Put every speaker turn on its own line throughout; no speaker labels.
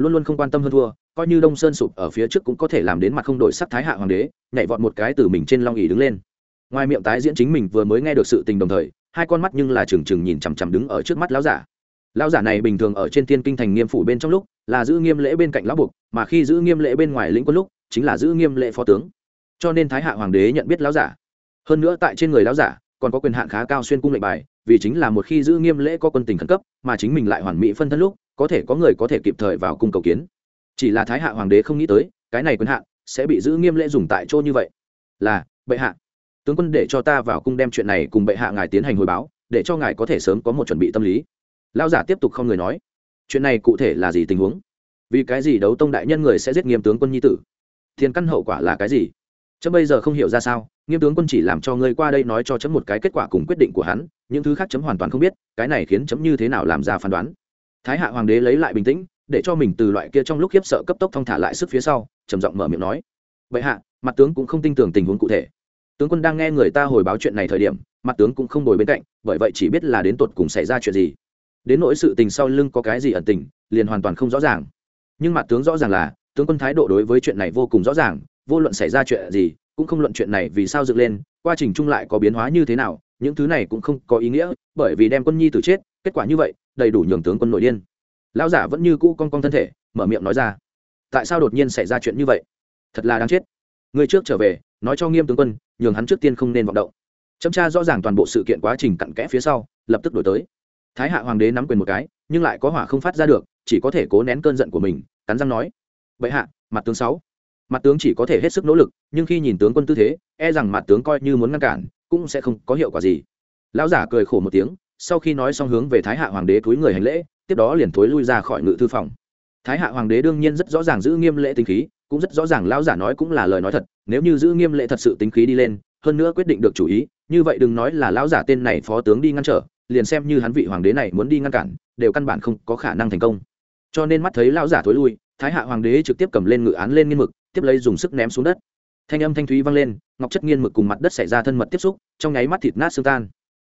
luôn luôn không quan tâm hơn thua, coi như đông sơn sụp ở phía trước cũng có thể làm đến mặt không đổi sắc thái hạ hoàng đế, nhảy vọt một cái từ mình trên long ỉ đứng lên. Ngoài miệng tái diễn chính mình vừa mới nghe được sự tình đồng thời, hai con mắt nhưng là trừng trừng nhìn chằm chằm đứng ở trước mắt lão giả. Lão giả này bình thường ở trên thiên kinh thành nghiêm phủ bên trong lúc, là giữ nghiêm lễ bên cạnh lão buộc, mà khi giữ nghiêm lễ bên ngoài lĩnh quân lúc, chính là giữ nghiêm lễ phó tướng. Cho nên thái hạ hoàng đế nhận biết lão giả. Hơn nữa tại trên người lão giả, còn có quyền hạn khá cao xuyên cung lệnh bài, vì chính là một khi giữ nghiêm lễ có quân tình khẩn cấp, mà chính mình lại hoàn mỹ phân thân lúc có thể có người có thể kịp thời vào cung cầu kiến. Chỉ là thái hạ hoàng đế không nghĩ tới, cái này quyền hạn sẽ bị giữ nghiêm lễ dùng tại chỗ như vậy. Là, bệ hạ. Tướng quân để cho ta vào cung đem chuyện này cùng bệ hạ ngài tiến hành hồi báo, để cho ngài có thể sớm có một chuẩn bị tâm lý. Lao giả tiếp tục không người nói. Chuyện này cụ thể là gì tình huống? Vì cái gì đấu tông đại nhân người sẽ giết nghiêm tướng quân nhi tử? Thiên căn hậu quả là cái gì? Chấm bây giờ không hiểu ra sao, nghiêm tướng quân chỉ làm cho ngươi qua đây nói cho chấm một cái kết quả cùng quyết định của hắn, những thứ khác chấm hoàn toàn không biết, cái này khiến chấm như thế nào làm ra phán đoán thái hạ hoàng đế lấy lại bình tĩnh, để cho mình từ loại kia trong lúc khiếp sợ cấp tốc thong thả lại sức phía sau, trầm giọng mở miệng nói. Bệ hạ, mặt tướng cũng không tin tưởng tình huống cụ thể. Tướng quân đang nghe người ta hồi báo chuyện này thời điểm, mặt tướng cũng không đổi bên cạnh, bởi vậy chỉ biết là đến tột cùng xảy ra chuyện gì. Đến nỗi sự tình sau lưng có cái gì ẩn tình, liền hoàn toàn không rõ ràng. Nhưng mặt tướng rõ ràng là, tướng quân thái độ đối với chuyện này vô cùng rõ ràng, vô luận xảy ra chuyện gì, cũng không luận chuyện này vì sao dựng lên, quá trình chung lại có biến hóa như thế nào, những thứ này cũng không có ý nghĩa, bởi vì đem quân nhi tử chết, kết quả như vậy đầy đủ nhường tướng quân nội điên. Lão giả vẫn như cũ con con thân thể, mở miệng nói ra. Tại sao đột nhiên xảy ra chuyện như vậy? Thật là đáng chết. Người trước trở về, nói cho nghiêm tướng quân, nhường hắn trước tiên không nên vọng động. Chấm tra rõ ràng toàn bộ sự kiện quá trình cặn kẽ phía sau, lập tức đổi tới. Thái hạ hoàng đế nắm quyền một cái, nhưng lại có hỏa không phát ra được, chỉ có thể cố nén cơn giận của mình, cắn răng nói. Bệ hạ, mặt tướng sáu. Mặt tướng chỉ có thể hết sức nỗ lực, nhưng khi nhìn tướng quân tư thế e rằng mặt tướng coi như muốn ngăn cản, cũng sẽ không có hiệu quả gì. Lão giả cười khổ một tiếng sau khi nói xong hướng về thái hạ hoàng đế túi người hành lễ, tiếp đó liền thối lui ra khỏi ngự thư phòng. Thái hạ hoàng đế đương nhiên rất rõ ràng giữ nghiêm lễ tính khí, cũng rất rõ ràng lão giả nói cũng là lời nói thật, nếu như giữ nghiêm lễ thật sự tính khí đi lên, hơn nữa quyết định được chủ ý, như vậy đừng nói là lão giả tên này phó tướng đi ngăn trở, liền xem như hắn vị hoàng đế này muốn đi ngăn cản, đều căn bản không có khả năng thành công. Cho nên mắt thấy lão giả thối lui, thái hạ hoàng đế trực tiếp cầm lên ngự án lên nghiên mực, tiếp lấy dùng sức ném xuống đất. Thanh âm thanh thúy vang lên, ngọc chất nghiên mực cùng mặt đất xảy ra thân mật tiếp xúc, trong nháy mắt thịt nát xương tan.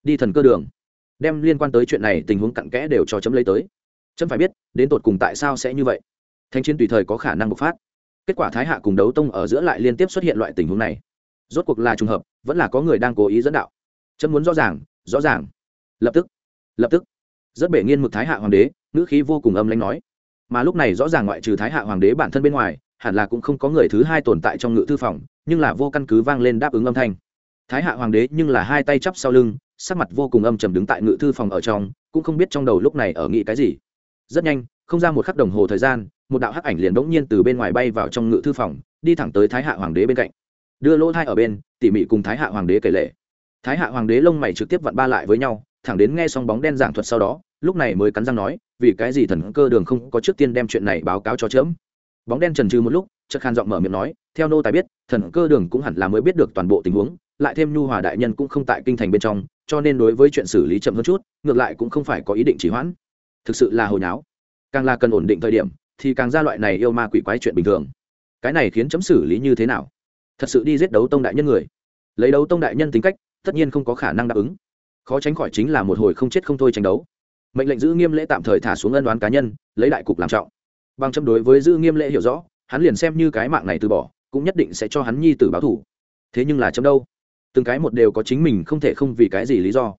Đi thần cơ đường đem liên quan tới chuyện này tình huống cặn kẽ đều cho chấm lấy tới. Chấm phải biết, đến tột cùng tại sao sẽ như vậy? Thanh chiến tùy thời có khả năng bộc phát. Kết quả thái hạ cùng đấu tông ở giữa lại liên tiếp xuất hiện loại tình huống này. Rốt cuộc là trùng hợp, vẫn là có người đang cố ý dẫn đạo. Chấm muốn rõ ràng rõ ràng. Lập tức lập tức. Rất bể nghiên mực thái hạ hoàng đế, ngữ khí vô cùng âm lãnh nói. Mà lúc này rõ ràng ngoại trừ thái hạ hoàng đế bản thân bên ngoài, hẳn là cũng không có người thứ hai tồn tại trong ngự thư phòng, nhưng là vô căn cứ vang lên đáp ứng âm thanh. Thái hạ hoàng đế nhưng là hai tay chắp sau lưng sắc mặt vô cùng âm trầm đứng tại ngự thư phòng ở trong, cũng không biết trong đầu lúc này ở nghĩ cái gì. Rất nhanh, không ra một khắc đồng hồ thời gian, một đạo hắc ảnh liền bỗng nhiên từ bên ngoài bay vào trong ngự thư phòng, đi thẳng tới thái hạ hoàng đế bên cạnh. Đưa lỗ thai ở bên, tỉ mỉ cùng thái hạ hoàng đế kể lệ. Thái hạ hoàng đế lông mày trực tiếp vặn ba lại với nhau, thẳng đến nghe xong bóng đen giảng thuật sau đó, lúc này mới cắn răng nói, vì cái gì thần cơ đường không có trước tiên đem chuyện này báo cáo cho chớm? Bóng đen trần trừ một lúc chất khan giọng mở miệng nói, theo nô tài biết, thần cơ đường cũng hẳn là mới biết được toàn bộ tình huống, lại thêm nhu hòa đại nhân cũng không tại kinh thành bên trong cho nên đối với chuyện xử lý chậm hơn chút, ngược lại cũng không phải có ý định chỉ hoãn. Thực sự là hồi nháo. Càng là cần ổn định thời điểm, thì càng ra loại này yêu ma quỷ quái chuyện bình thường. Cái này khiến chấm xử lý như thế nào? Thật sự đi giết đấu tông đại nhân người. Lấy đấu tông đại nhân tính cách, tất nhiên không có khả năng đáp ứng. Khó tránh khỏi chính là một hồi không chết không thôi tranh đấu. Mệnh lệnh giữ nghiêm lễ tạm thời thả xuống ân đoán cá nhân, lấy đại cục làm trọng. Bằng châm đối với giữ nghiêm lễ hiểu rõ, hắn liền xem như cái mạng này từ bỏ, cũng nhất định sẽ cho hắn nhi tử báo thủ thế nhưng là chấm đâu? Từng cái một đều có chính mình không thể không vì cái gì lý do.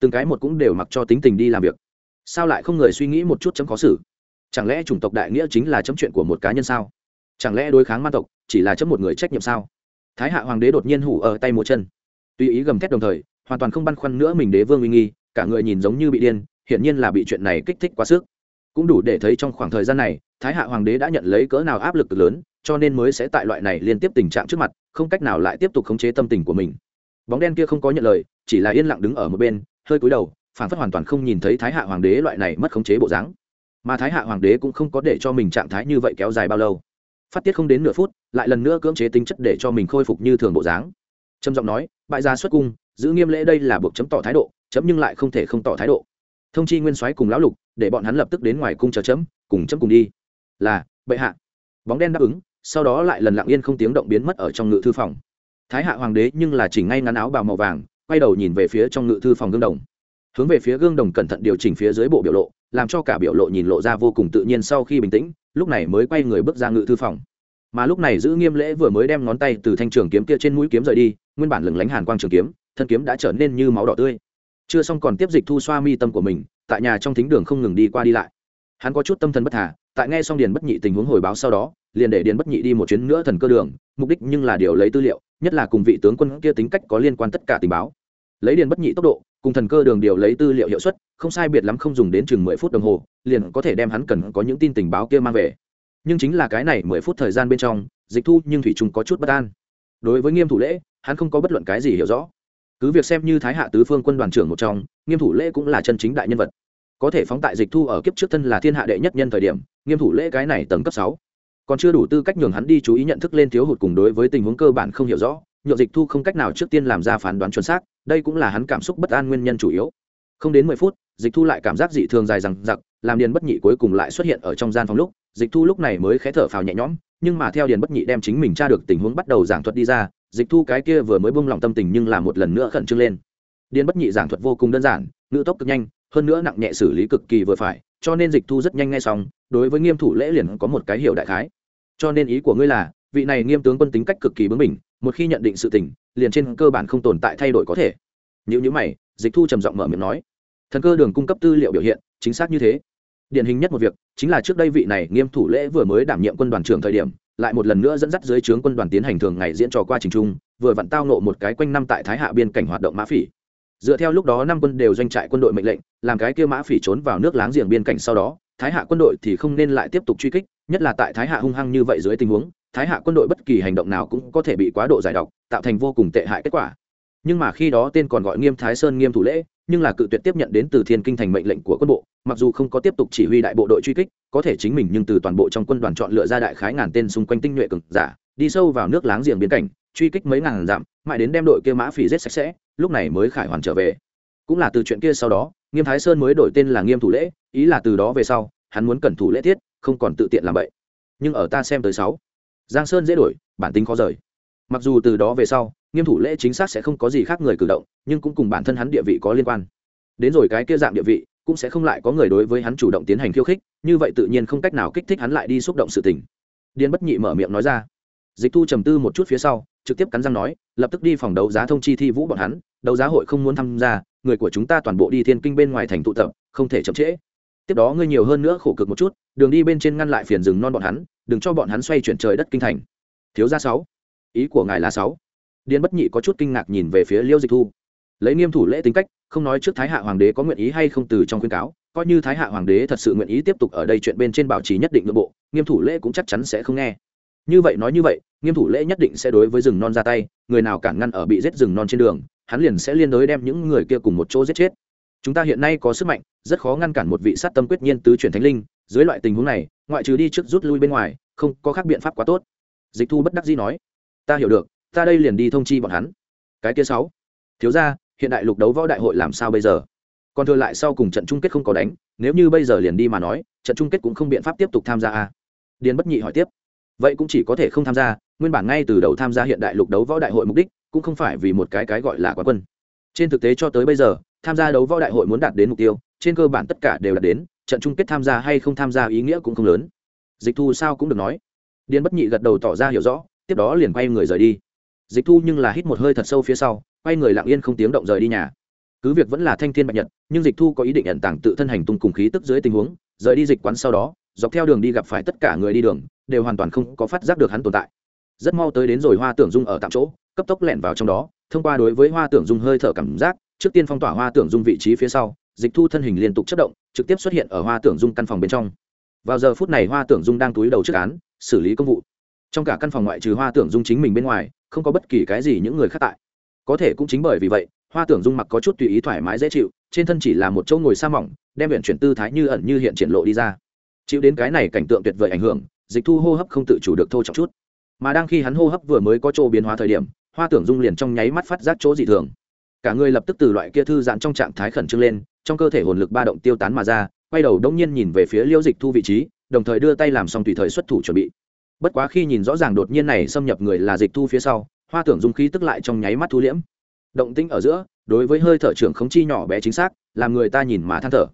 Từng cái một cũng đều mặc cho tính tình đi làm việc. Sao lại không người suy nghĩ một chút chấm khó xử? Chẳng lẽ chủng tộc đại nghĩa chính là chấm chuyện của một cá nhân sao? Chẳng lẽ đối kháng man tộc chỉ là chấm một người trách nhiệm sao? Thái hạ hoàng đế đột nhiên hủ ở tay một chân. Tùy ý gầm thét đồng thời, hoàn toàn không băn khoăn nữa mình đế vương uy nghi, cả người nhìn giống như bị điên, hiển nhiên là bị chuyện này kích thích quá sức. Cũng đủ để thấy trong khoảng thời gian này, thái hạ hoàng đế đã nhận lấy cỡ nào áp lực lớn, cho nên mới sẽ tại loại này liên tiếp tình trạng trước mặt, không cách nào lại tiếp tục khống chế tâm tình của mình bóng đen kia không có nhận lời, chỉ là yên lặng đứng ở một bên, hơi cúi đầu phản phất hoàn toàn không nhìn thấy thái hạ hoàng đế loại này mất khống chế bộ dáng. Mà thái hạ hoàng đế cũng không có để cho mình trạng thái như vậy kéo dài bao lâu. Phát tiết không đến nửa phút, lại lần nữa cưỡng chế tính chất để cho mình khôi phục như thường bộ dáng. Trầm giọng nói, bại gia xuất cung, giữ nghiêm lễ đây là buộc chấm tỏ thái độ, chấm nhưng lại không thể không tỏ thái độ. Thông chi nguyên soái cùng lão lục, để bọn hắn lập tức đến ngoài cung chờ chấm, cùng chấm cùng đi. Là, bệ hạ. Bóng đen đáp ứng, sau đó lại lần lặng yên không tiếng động biến mất ở trong ngự thư phòng thái hạ hoàng đế nhưng là chỉnh ngay ngắn áo bào màu vàng, quay đầu nhìn về phía trong ngự thư phòng gương đồng. Hướng về phía gương đồng cẩn thận điều chỉnh phía dưới bộ biểu lộ, làm cho cả biểu lộ nhìn lộ ra vô cùng tự nhiên sau khi bình tĩnh, lúc này mới quay người bước ra ngự thư phòng. Mà lúc này giữ nghiêm lễ vừa mới đem ngón tay từ thanh trường kiếm kia trên mũi kiếm rời đi, nguyên bản lừng lánh hàn quang trường kiếm, thân kiếm đã trở nên như máu đỏ tươi. Chưa xong còn tiếp dịch thu xoa mi tâm của mình, tại nhà trong thính đường không ngừng đi qua đi lại. Hắn có chút tâm thần bất thả, tại nghe xong điền bất nhị tình huống hồi báo sau đó, liền để điền bất nhị đi một chuyến nữa thần cơ đường, mục đích nhưng là điều lấy tư liệu nhất là cùng vị tướng quân kia tính cách có liên quan tất cả tình báo. Lấy điền bất nhị tốc độ, cùng thần cơ đường điều lấy tư liệu hiệu suất, không sai biệt lắm không dùng đến chừng mười phút đồng hồ, liền có thể đem hắn cần có những tin tình báo kia mang về. Nhưng chính là cái này mười phút thời gian bên trong, dịch thu nhưng thủy trung có chút bất an. Đối với nghiêm thủ lễ, hắn không có bất luận cái gì hiểu rõ. Cứ việc xem như thái hạ tứ phương quân đoàn trưởng một trong, nghiêm thủ lễ cũng là chân chính đại nhân vật. Có thể phóng tại dịch thu ở kiếp trước thân là thiên hạ đệ nhất nhân thời điểm, nghiêm thủ lễ cái này tầng cấp sáu còn chưa đủ tư cách nhường hắn đi chú ý nhận thức lên thiếu hụt cùng đối với tình huống cơ bản không hiểu rõ nhựa dịch thu không cách nào trước tiên làm ra phán đoán chuẩn xác, đây cũng là hắn cảm xúc bất an nguyên nhân chủ yếu. Không đến mười phút, dịch thu lại cảm giác dị thường dài rằng giặc làm điền bất nhị cuối cùng lại xuất hiện ở trong gian phòng lúc, dịch thu lúc này mới khé thở phào nhẹ nhõm, nhưng mà theo điền bất nhị đem chính mình tra được tình huống bắt đầu giảng thuật đi ra, dịch thu cái kia vừa mới bung lòng tâm tình nhưng là một lần nữa khẩn trương lên. Điền bất nhị giảng thuật vô cùng đơn giản, ngữ tốc cực nhanh, hơn nữa nặng nhẹ xử lý cực kỳ vừa phải, cho nên dịch thu rất nhanh ngay xong, đối với nghiêm thủ lễ liền có một cái hiểu đại khái cho nên ý của ngươi là, vị này nghiêm tướng quân tính cách cực kỳ bướng bỉnh, một khi nhận định sự tình, liền trên cơ bản không tồn tại thay đổi có thể. Nếu như mày, dịch thu trầm giọng mở miệng nói, thần cơ đường cung cấp tư liệu biểu hiện, chính xác như thế. Điển hình nhất một việc, chính là trước đây vị này nghiêm thủ lễ vừa mới đảm nhiệm quân đoàn trưởng thời điểm, lại một lần nữa dẫn dắt dưới trướng quân đoàn tiến hành thường ngày diễn trò qua trình trung, vừa vặn tao nộ một cái quanh năm tại thái hạ biên cảnh hoạt động mã phỉ. Dựa theo lúc đó năm quân đều doanh trại quân đội mệnh lệnh, làm cái kia mã phỉ trốn vào nước láng giềng biên cảnh sau đó thái hạ quân đội thì không nên lại tiếp tục truy kích, nhất là tại thái hạ hung hăng như vậy dưới tình huống, thái hạ quân đội bất kỳ hành động nào cũng có thể bị quá độ giải độc, tạo thành vô cùng tệ hại kết quả. Nhưng mà khi đó tên còn gọi nghiêm thái sơn nghiêm thủ lễ, nhưng là cự tuyệt tiếp nhận đến từ thiên kinh thành mệnh lệnh của quân bộ, mặc dù không có tiếp tục chỉ huy đại bộ đội truy kích, có thể chính mình nhưng từ toàn bộ trong quân đoàn chọn lựa ra đại khái ngàn tên xung quanh tinh nhuệ cực giả, đi sâu vào nước láng giềng biến cảnh, truy kích mấy ngàn dặm, mãi đến đem đội kia mã phỉ giết sạch sẽ, lúc này mới khải hoàn trở về cũng là từ chuyện kia sau đó, nghiêm thái sơn mới đổi tên là nghiêm thủ lễ, ý là từ đó về sau, hắn muốn cẩn thủ lễ thiết không còn tự tiện làm vậy nhưng ở ta xem tới sáu, giang sơn dễ đổi, bản tính khó rời. Mặc dù từ đó về sau, nghiêm thủ lễ chính xác sẽ không có gì khác người cử động, nhưng cũng cùng bản thân hắn địa vị có liên quan. Đến rồi cái kia dạng địa vị, cũng sẽ không lại có người đối với hắn chủ động tiến hành khiêu khích, như vậy tự nhiên không cách nào kích thích hắn lại đi xúc động sự tình. Điên bất nhị mở miệng nói ra dịch thu trầm tư một chút phía sau, trực tiếp cắn răng nói, lập tức đi phòng đấu giá thông chi thi vũ bọn hắn, đấu giá hội không muốn tham gia, người của chúng ta toàn bộ đi thiên kinh bên ngoài thành tụ tập, không thể chậm trễ. Tiếp đó ngươi nhiều hơn nữa khổ cực một chút, đường đi bên trên ngăn lại phiền rừng non bọn hắn, đừng cho bọn hắn xoay chuyển trời đất kinh thành. Thiếu gia sáu. Ý của ngài là sáu. Điền bất nhị có chút kinh ngạc nhìn về phía liêu dịch thu. Lấy nghiêm thủ lễ tính cách, không nói trước thái hạ hoàng đế có nguyện ý hay không từ trong khuyên cáo, coi như thái hạ hoàng đế thật sự nguyện ý tiếp tục ở đây chuyện bên trên bảo trì nhất định nội bộ, nghiêm thủ lễ cũng chắc chắn sẽ không nghe như vậy nói như vậy, nghiêm thủ lễ nhất định sẽ đối với rừng non ra tay, người nào cản ngăn ở bị giết rừng non trên đường, hắn liền sẽ liên đối đem những người kia cùng một chỗ giết chết. Chúng ta hiện nay có sức mạnh, rất khó ngăn cản một vị sát tâm quyết nhiên tứ chuyển thánh linh, dưới loại tình huống này, ngoại trừ đi trước rút lui bên ngoài, không có khác biện pháp quá tốt. Dịch thu bất đắc dĩ nói. Ta hiểu được, ta đây liền đi thông chi bọn hắn. Cái kia sáu. Thiếu ra hiện đại lục đấu võ đại hội làm sao bây giờ? Còn thừa lại sau cùng trận chung kết không có đánh, nếu như bây giờ liền đi mà nói, trận chung kết cũng không biện pháp tiếp tục tham gia à? điền bất nhị hỏi tiếp vậy cũng chỉ có thể không tham gia, nguyên bản ngay từ đầu tham gia hiện đại lục đấu võ đại hội mục đích cũng không phải vì một cái cái gọi là quán quân. Trên thực tế cho tới bây giờ, tham gia đấu võ đại hội muốn đạt đến mục tiêu, trên cơ bản tất cả đều đạt đến, trận chung kết tham gia hay không tham gia ý nghĩa cũng không lớn. Dịch thu sao cũng được nói. Điền bất nhị gật đầu tỏ ra hiểu rõ, tiếp đó liền quay người rời đi. Dịch thu nhưng là hít một hơi thật sâu phía sau, quay người lặng yên không tiếng động rời đi nhà. Cứ việc vẫn là thanh thiên bạch nhật, nhưng dịch thu có ý định ẩn tàng tự thân hành tung cùng khí tức dưới tình huống, rời đi dịch quán sau đó dọc theo đường đi gặp phải tất cả người đi đường, đều hoàn toàn không có phát giác được hắn tồn tại. Rất mau tới đến rồi hoa tưởng dung ở tạm chỗ, cấp tốc lẻn vào trong đó, thông qua đối với hoa tưởng dung hơi thở cảm giác, trước tiên phong tỏa hoa tưởng dung vị trí phía sau, dịch thu thân hình liên tục chất động, trực tiếp xuất hiện ở hoa tưởng dung căn phòng bên trong. Vào giờ phút này hoa tưởng dung đang túi đầu trước án, xử lý công vụ. Trong cả căn phòng ngoại trừ hoa tưởng dung chính mình bên ngoài, không có bất kỳ cái gì những người khác tại. Có thể cũng chính bởi vì vậy, hoa tưởng dung mặc có chút tùy ý thoải mái dễ chịu, trên thân chỉ là một chỗ ngồi sa mỏng, đem viện chuyển tư thái như ẩn như hiện triển lộ đi ra chịu đến cái này cảnh tượng tuyệt vời ảnh hưởng, dịch thu hô hấp không tự chủ được thô trọng chút. Mà đang khi hắn hô hấp vừa mới có chỗ biến hóa thời điểm, hoa tưởng dung liền trong nháy mắt phát giác chỗ dị thường. Cả người lập tức từ loại kia thư giãn trong trạng thái khẩn trương lên, trong cơ thể hồn lực ba động tiêu tán mà ra, quay đầu đông nhiên nhìn về phía liễu dịch thu vị trí, đồng thời đưa tay làm xong tùy thời xuất thủ chuẩn bị. Bất quá khi nhìn rõ ràng đột nhiên này xâm nhập người là dịch thu phía sau, hoa tưởng dung khí tức lại trong nháy mắt thu liễm. Động tĩnh ở giữa, đối với hơi thở trưởng khống chi nhỏ bé chính xác, làm người ta nhìn mà than thở.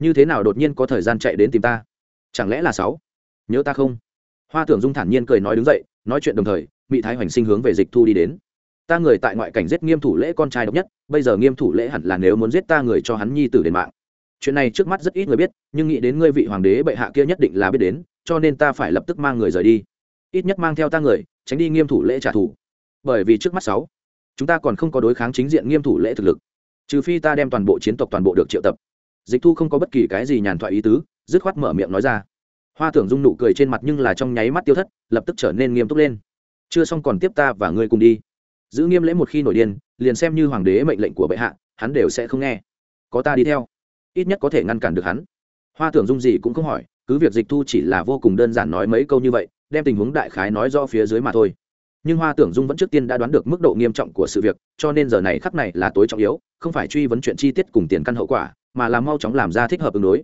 Như thế nào đột nhiên có thời gian chạy đến tìm ta? Chẳng lẽ là sáu? Nhớ ta không? Hoa tưởng dung thản nhiên cười nói đứng dậy, nói chuyện đồng thời mỹ thái hoành sinh hướng về dịch thu đi đến. Ta người tại ngoại cảnh giết nghiêm thủ lễ con trai độc nhất, bây giờ nghiêm thủ lễ hẳn là nếu muốn giết ta người cho hắn nhi tử đền mạng. Chuyện này trước mắt rất ít người biết, nhưng nghĩ đến ngươi vị hoàng đế bệ hạ kia nhất định là biết đến, cho nên ta phải lập tức mang người rời đi. Ít nhất mang theo ta người, tránh đi nghiêm thủ lễ trả thù. Bởi vì trước mắt sáu, chúng ta còn không có đối kháng chính diện nghiêm thủ lễ thực lực. Trừ phi ta đem toàn bộ chiến tộc toàn bộ được triệu tập. Dịch thu không có bất kỳ cái gì nhàn thoại ý tứ dứt khoát mở miệng nói ra. Hoa tưởng dung nụ cười trên mặt nhưng là trong nháy mắt tiêu thất, lập tức trở nên nghiêm túc lên. Chưa xong còn tiếp ta và ngươi cùng đi. Giữ nghiêm lễ một khi nổi điên, liền xem như hoàng đế mệnh lệnh của bệ hạ, hắn đều sẽ không nghe. Có ta đi theo. Ít nhất có thể ngăn cản được hắn. Hoa tưởng dung gì cũng không hỏi, cứ việc dịch thu chỉ là vô cùng đơn giản nói mấy câu như vậy, đem tình huống đại khái nói do phía dưới mà thôi. Nhưng hoa tưởng dung vẫn trước tiên đã đoán được mức độ nghiêm trọng của sự việc, cho nên giờ này khắc này là tối trọng yếu, không phải truy vấn chuyện chi tiết cùng tiền căn hậu quả, mà là mau chóng làm ra thích hợp ứng đối.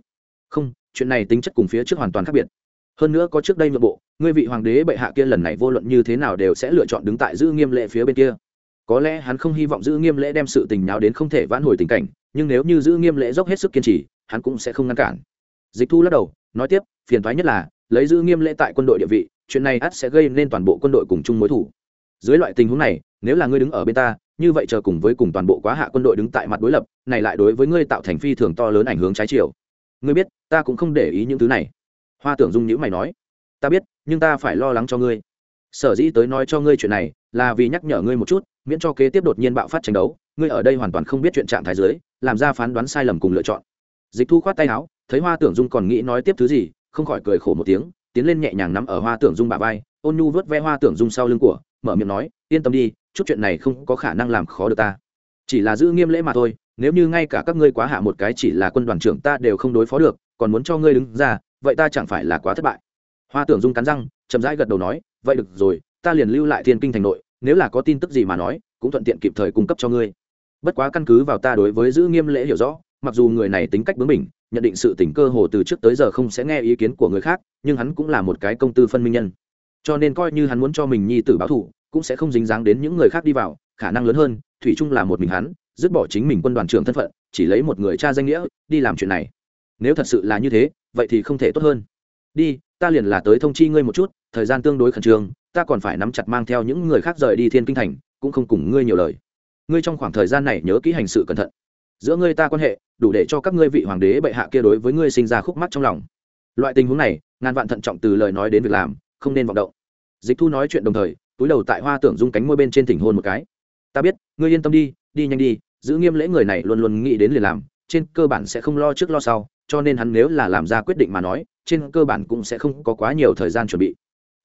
Không chuyện này tính chất cùng phía trước hoàn toàn khác biệt. Hơn nữa có trước đây nội bộ, ngươi vị hoàng đế bệ hạ kia lần này vô luận như thế nào đều sẽ lựa chọn đứng tại giữ nghiêm lệ phía bên kia. Có lẽ hắn không hy vọng giữ nghiêm lễ đem sự tình nào đến không thể vãn hồi tình cảnh, nhưng nếu như giữ nghiêm lễ dốc hết sức kiên trì, hắn cũng sẽ không ngăn cản. Dịch thu lắc đầu, nói tiếp, phiền thoái nhất là, lấy giữ nghiêm lễ tại quân đội địa vị, chuyện này ắt sẽ gây nên toàn bộ quân đội cùng chung mối thủ. Dưới loại tình huống này, nếu là ngươi đứng ở bên ta, như vậy chờ cùng với cùng toàn bộ quá hạ quân đội đứng tại mặt đối lập, này lại đối với ngươi tạo thành phi thường to lớn ảnh hưởng trái chiều ngươi biết ta cũng không để ý những thứ này. Hoa tưởng dung nhữ mày nói ta biết nhưng ta phải lo lắng cho ngươi. Sở dĩ tới nói cho ngươi chuyện này là vì nhắc nhở ngươi một chút miễn cho kế tiếp đột nhiên bạo phát tranh đấu ngươi ở đây hoàn toàn không biết chuyện trạng thái dưới, làm ra phán đoán sai lầm cùng lựa chọn. Dịch thu khoát tay áo thấy hoa tưởng dung còn nghĩ nói tiếp thứ gì không khỏi cười khổ một tiếng tiến lên nhẹ nhàng nắm ở hoa tưởng dung bà vai ôn nhu vớt ve hoa tưởng dung sau lưng của mở miệng nói yên tâm đi chút chuyện này không có khả năng làm khó được ta chỉ là giữ nghiêm lễ mà thôi, nếu như ngay cả các ngươi quá hạ một cái chỉ là quân đoàn trưởng ta đều không đối phó được, còn muốn cho ngươi đứng ra, vậy ta chẳng phải là quá thất bại. Hoa tưởng dung cắn răng, chậm rãi gật đầu nói, vậy được rồi, ta liền lưu lại thiên kinh thành nội, nếu là có tin tức gì mà nói, cũng thuận tiện kịp thời cung cấp cho ngươi. Bất quá căn cứ vào ta đối với giữ nghiêm lễ hiểu rõ, mặc dù người này tính cách bướng bỉnh, nhận định sự tình cơ hồ từ trước tới giờ không sẽ nghe ý kiến của người khác, nhưng hắn cũng là một cái công tư phân minh nhân. Cho nên coi như hắn muốn cho mình nhi tử báo thủ cũng sẽ không dính dáng đến những người khác đi vào, khả năng lớn hơn, thủy trung là một mình hắn, dứt bỏ chính mình quân đoàn trưởng thân phận, chỉ lấy một người cha danh nghĩa, đi làm chuyện này. Nếu thật sự là như thế, vậy thì không thể tốt hơn. Đi, ta liền là tới thông chi ngươi một chút, thời gian tương đối khẩn trương, ta còn phải nắm chặt mang theo những người khác rời đi thiên kinh thành, cũng không cùng ngươi nhiều lời. Ngươi trong khoảng thời gian này nhớ kỹ hành sự cẩn thận. Giữa ngươi ta quan hệ, đủ để cho các ngươi vị hoàng đế bệ hạ kia đối với ngươi sinh ra khúc mắt trong lòng. Loại tình huống này, ngàn vạn thận trọng từ lời nói đến việc làm, không nên vọng động. Dịch thu nói chuyện đồng thời túi đầu tại hoa tưởng dung cánh môi bên trên thỉnh hôn một cái. Ta biết, ngươi yên tâm đi đi nhanh đi, giữ nghiêm lễ người này luôn luôn nghĩ đến liền làm, trên cơ bản sẽ không lo trước lo sau, cho nên hắn nếu là làm ra quyết định mà nói, trên cơ bản cũng sẽ không có quá nhiều thời gian chuẩn bị.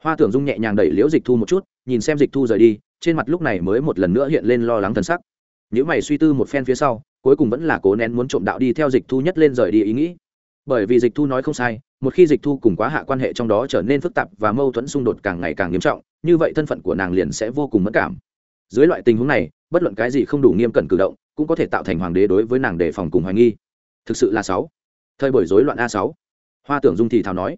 Hoa tưởng dung nhẹ nhàng đẩy liễu dịch thu một chút, nhìn xem dịch thu rời đi, trên mặt lúc này mới một lần nữa hiện lên lo lắng thần sắc. Nếu mày suy tư một phen phía sau, cuối cùng vẫn là cố nén muốn trộm đạo đi theo dịch thu nhất lên rời đi ý nghĩ. Bởi vì dịch thu nói không sai một khi dịch thu cùng quá hạ quan hệ trong đó trở nên phức tạp và mâu thuẫn xung đột càng ngày càng nghiêm trọng, như vậy thân phận của nàng liền sẽ vô cùng mất cảm. Dưới loại tình huống này, bất luận cái gì không đủ nghiêm cẩn cử động, cũng có thể tạo thành hoàng đế đối với nàng đề phòng cùng hoài nghi. Thực sự là sáu. Thời buổi rối loạn a sáu. Hoa tưởng dung thì thào nói.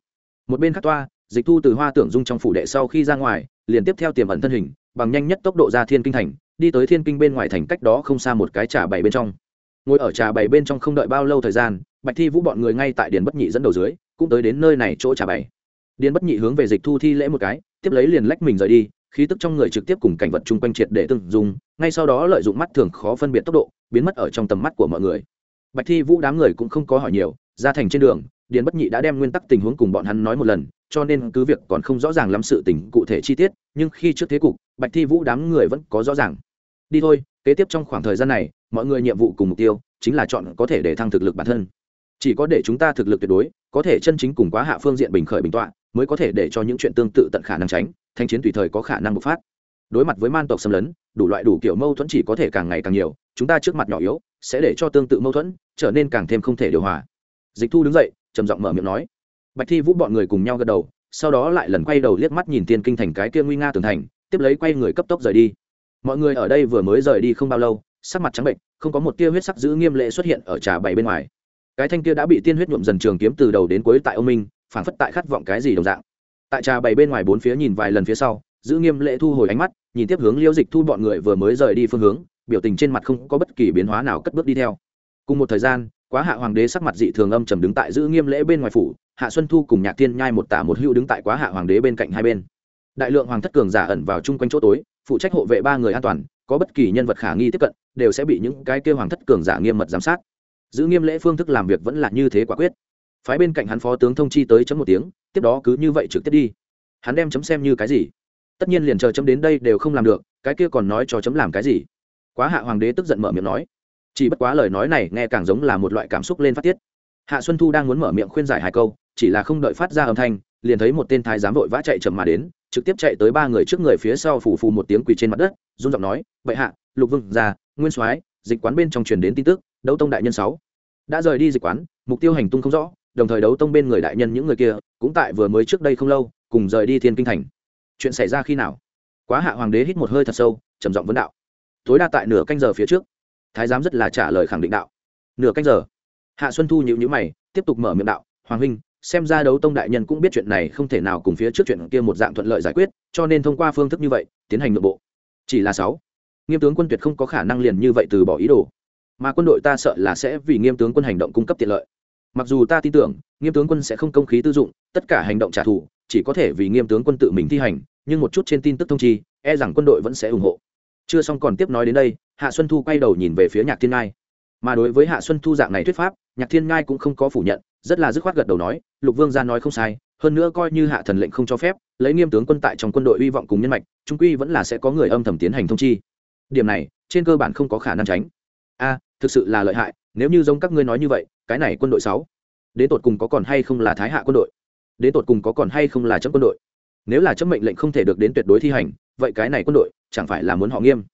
Một bên khắc toa, dịch thu từ hoa tưởng dung trong phủ đệ sau khi ra ngoài, liền tiếp theo tiềm ẩn thân hình, bằng nhanh nhất tốc độ ra thiên kinh thành, đi tới thiên kinh bên ngoài thành cách đó không xa một cái trà bày bên trong. Ngồi ở trà bày bên trong không đợi bao lâu thời gian, bạch thi vũ bọn người ngay tại điền bất nhị dẫn đầu dưới cũng tới đến nơi này chỗ trả bày. Điền bất nhị hướng về dịch thu thi lễ một cái, tiếp lấy liền lách mình rời đi, khí tức trong người trực tiếp cùng cảnh vật chung quanh triệt để từng dùng ngay sau đó lợi dụng mắt thường khó phân biệt tốc độ, biến mất ở trong tầm mắt của mọi người. Bạch thi vũ đám người cũng không có hỏi nhiều, ra thành trên đường, điền bất nhị đã đem nguyên tắc tình huống cùng bọn hắn nói một lần, cho nên cứ việc còn không rõ ràng lắm sự tình cụ thể chi tiết, nhưng khi trước thế cục, bạch thi vũ đám người vẫn có rõ ràng. Đi thôi, kế tiếp trong khoảng thời gian này, mọi người nhiệm vụ cùng mục tiêu chính là chọn có thể để thăng thực lực bản thân. Chỉ có để chúng ta thực lực tuyệt đối có thể chân chính cùng quá hạ phương diện bình khởi bình tọa, mới có thể để cho những chuyện tương tự tận khả năng tránh, thanh chiến tùy thời có khả năng bộc phát. Đối mặt với man tộc xâm lấn, đủ loại đủ kiểu mâu thuẫn chỉ có thể càng ngày càng nhiều, chúng ta trước mặt nhỏ yếu, sẽ để cho tương tự mâu thuẫn trở nên càng thêm không thể điều hòa. Dịch thu đứng dậy, trầm giọng mở miệng nói. Bạch thi vũ bọn người cùng nhau gật đầu, sau đó lại lần quay đầu liếc mắt nhìn tiên kinh thành cái kia nguy nga tường thành, tiếp lấy quay người cấp tốc rời đi. Mọi người ở đây vừa mới rời đi không bao lâu, sắc mặt trắng bệnh không có một tia huyết sắc giữ nghiêm lệ xuất hiện ở trà bảy bên ngoài cái thanh kia đã bị tiên huyết nhuộm dần trường kiếm từ đầu đến cuối tại ông minh phản phất tại khát vọng cái gì đồng dạng. Tại trà bày bên ngoài bốn phía nhìn vài lần phía sau, giữ nghiêm lệ thu hồi ánh mắt, nhìn tiếp hướng liêu dịch thu bọn người vừa mới rời đi phương hướng, biểu tình trên mặt không có bất kỳ biến hóa nào cất bước đi theo. Cùng một thời gian, quá hạ hoàng đế sắc mặt dị thường âm trầm đứng tại giữ nghiêm lễ bên ngoài phủ, hạ xuân thu cùng nhạc thiên nhai một tả một hữu đứng tại quá hạ hoàng đế bên cạnh hai bên. Đại lượng hoàng thất cường giả ẩn vào chung quanh chỗ tối, phụ trách hộ vệ ba người an toàn, có bất kỳ nhân vật khả nghi tiếp cận, đều sẽ bị những cái kêu hoàng thất cường giả nghiêm mật giám sát giữ nghiêm lễ phương thức làm việc vẫn là như thế quả quyết. Phái bên cạnh hắn phó tướng thông chi tới chấm một tiếng, tiếp đó cứ như vậy trực tiếp đi. Hắn đem chấm xem như cái gì? Tất nhiên liền chờ chấm đến đây đều không làm được, cái kia còn nói cho chấm làm cái gì? Quá hạ hoàng đế tức giận mở miệng nói. Chỉ bất quá lời nói này nghe càng giống là một loại cảm xúc lên phát tiết. Hạ xuân thu đang muốn mở miệng khuyên giải hai câu, chỉ là không đợi phát ra âm thanh, liền thấy một tên thái giám vội vã chạy chậm mà đến, trực tiếp chạy tới ba người trước người phía sau phủ phù một tiếng quỳ trên mặt đất, run giọng nói vậy hạ, lục vương già nguyên soái, dịch quán bên trong truyền đến tin tức đấu tông đại nhân sáu. Đã rời đi dịch quán, mục tiêu hành tung không rõ, đồng thời đấu tông bên người đại nhân những người kia cũng tại vừa mới trước đây không lâu, cùng rời đi thiên kinh thành. Chuyện xảy ra khi nào? Quá hạ hoàng đế hít một hơi thật sâu, trầm giọng vấn đạo. Tối đa tại nửa canh giờ phía trước. Thái giám rất là trả lời khẳng định đạo. Nửa canh giờ. Hạ xuân thu nhịu nhữ mày, tiếp tục mở miệng đạo. Hoàng huynh, xem ra đấu tông đại nhân cũng biết chuyện này không thể nào cùng phía trước chuyện kia một dạng thuận lợi giải quyết, cho nên thông qua phương thức như vậy, tiến hành nội bộ. Chỉ là sáu. Nghiêm tướng quân tuyệt không có khả năng liền như vậy từ bỏ ý đồ mà quân đội ta sợ là sẽ vì nghiêm tướng quân hành động cung cấp tiện lợi. Mặc dù ta tin tưởng, nghiêm tướng quân sẽ không công khí tư dụng, tất cả hành động trả thù, chỉ có thể vì nghiêm tướng quân tự mình thi hành, nhưng một chút trên tin tức thông chi e rằng quân đội vẫn sẽ ủng hộ. Chưa xong còn tiếp nói đến đây, hạ xuân thu quay đầu nhìn về phía nhạc thiên ngai. Mà đối với hạ xuân thu dạng này thuyết pháp, nhạc thiên ngai cũng không có phủ nhận, rất là dứt khoát gật đầu nói, lục vương gia nói không sai, hơn nữa coi như hạ thần lệnh không cho phép, lấy nghiêm tướng quân tại trong quân đội hy vọng cùng nhân mạch, trung quy vẫn là sẽ có người âm thầm tiến hành thông chi. Điểm này, trên cơ bản không có khả năng tránh. A thực sự là lợi hại, nếu như giống các ngươi nói như vậy, cái này quân đội sáu, đến tột cùng có còn hay không là thái hạ quân đội? Đến tột cùng có còn hay không là chấm quân đội? Nếu là chấm mệnh lệnh không thể được đến tuyệt đối thi hành, vậy cái này quân đội chẳng phải là muốn họ nghiêm?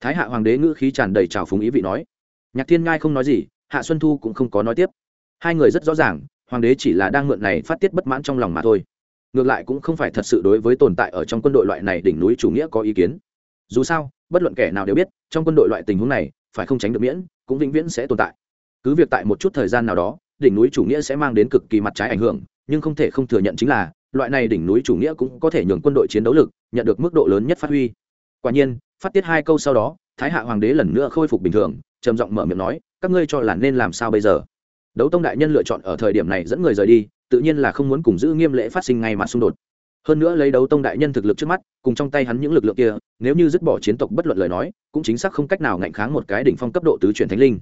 Thái hạ hoàng đế ngữ khí tràn đầy trào phúng ý vị nói. Nhạc thiên ngai không nói gì, hạ xuân thu cũng không có nói tiếp. Hai người rất rõ ràng, hoàng đế chỉ là đang mượn này phát tiết bất mãn trong lòng mà thôi. Ngược lại cũng không phải thật sự đối với tồn tại ở trong quân đội loại này đỉnh núi chủ nghĩa có ý kiến. Dù sao, bất luận kẻ nào đều biết, trong quân đội loại tình huống này, phải không tránh được miễn cũng vĩnh viễn sẽ tồn tại. Cứ việc tại một chút thời gian nào đó, đỉnh núi chủ nghĩa sẽ mang đến cực kỳ mặt trái ảnh hưởng, nhưng không thể không thừa nhận chính là, loại này đỉnh núi chủ nghĩa cũng có thể nhường quân đội chiến đấu lực nhận được mức độ lớn nhất phát huy. Quả nhiên, phát tiết hai câu sau đó, thái hạ hoàng đế lần nữa khôi phục bình thường, trầm giọng mở miệng nói, các ngươi cho là nên làm sao bây giờ? Đấu tông đại nhân lựa chọn ở thời điểm này dẫn người rời đi, tự nhiên là không muốn cùng giữ nghiêm lễ phát sinh ngay mà xung đột hơn nữa lấy đấu tông đại nhân thực lực trước mắt, cùng trong tay hắn những lực lượng kia, nếu như dứt bỏ chiến tộc bất luận lời nói, cũng chính xác không cách nào ngạnh kháng một cái đỉnh phong cấp độ tứ chuyển thánh linh.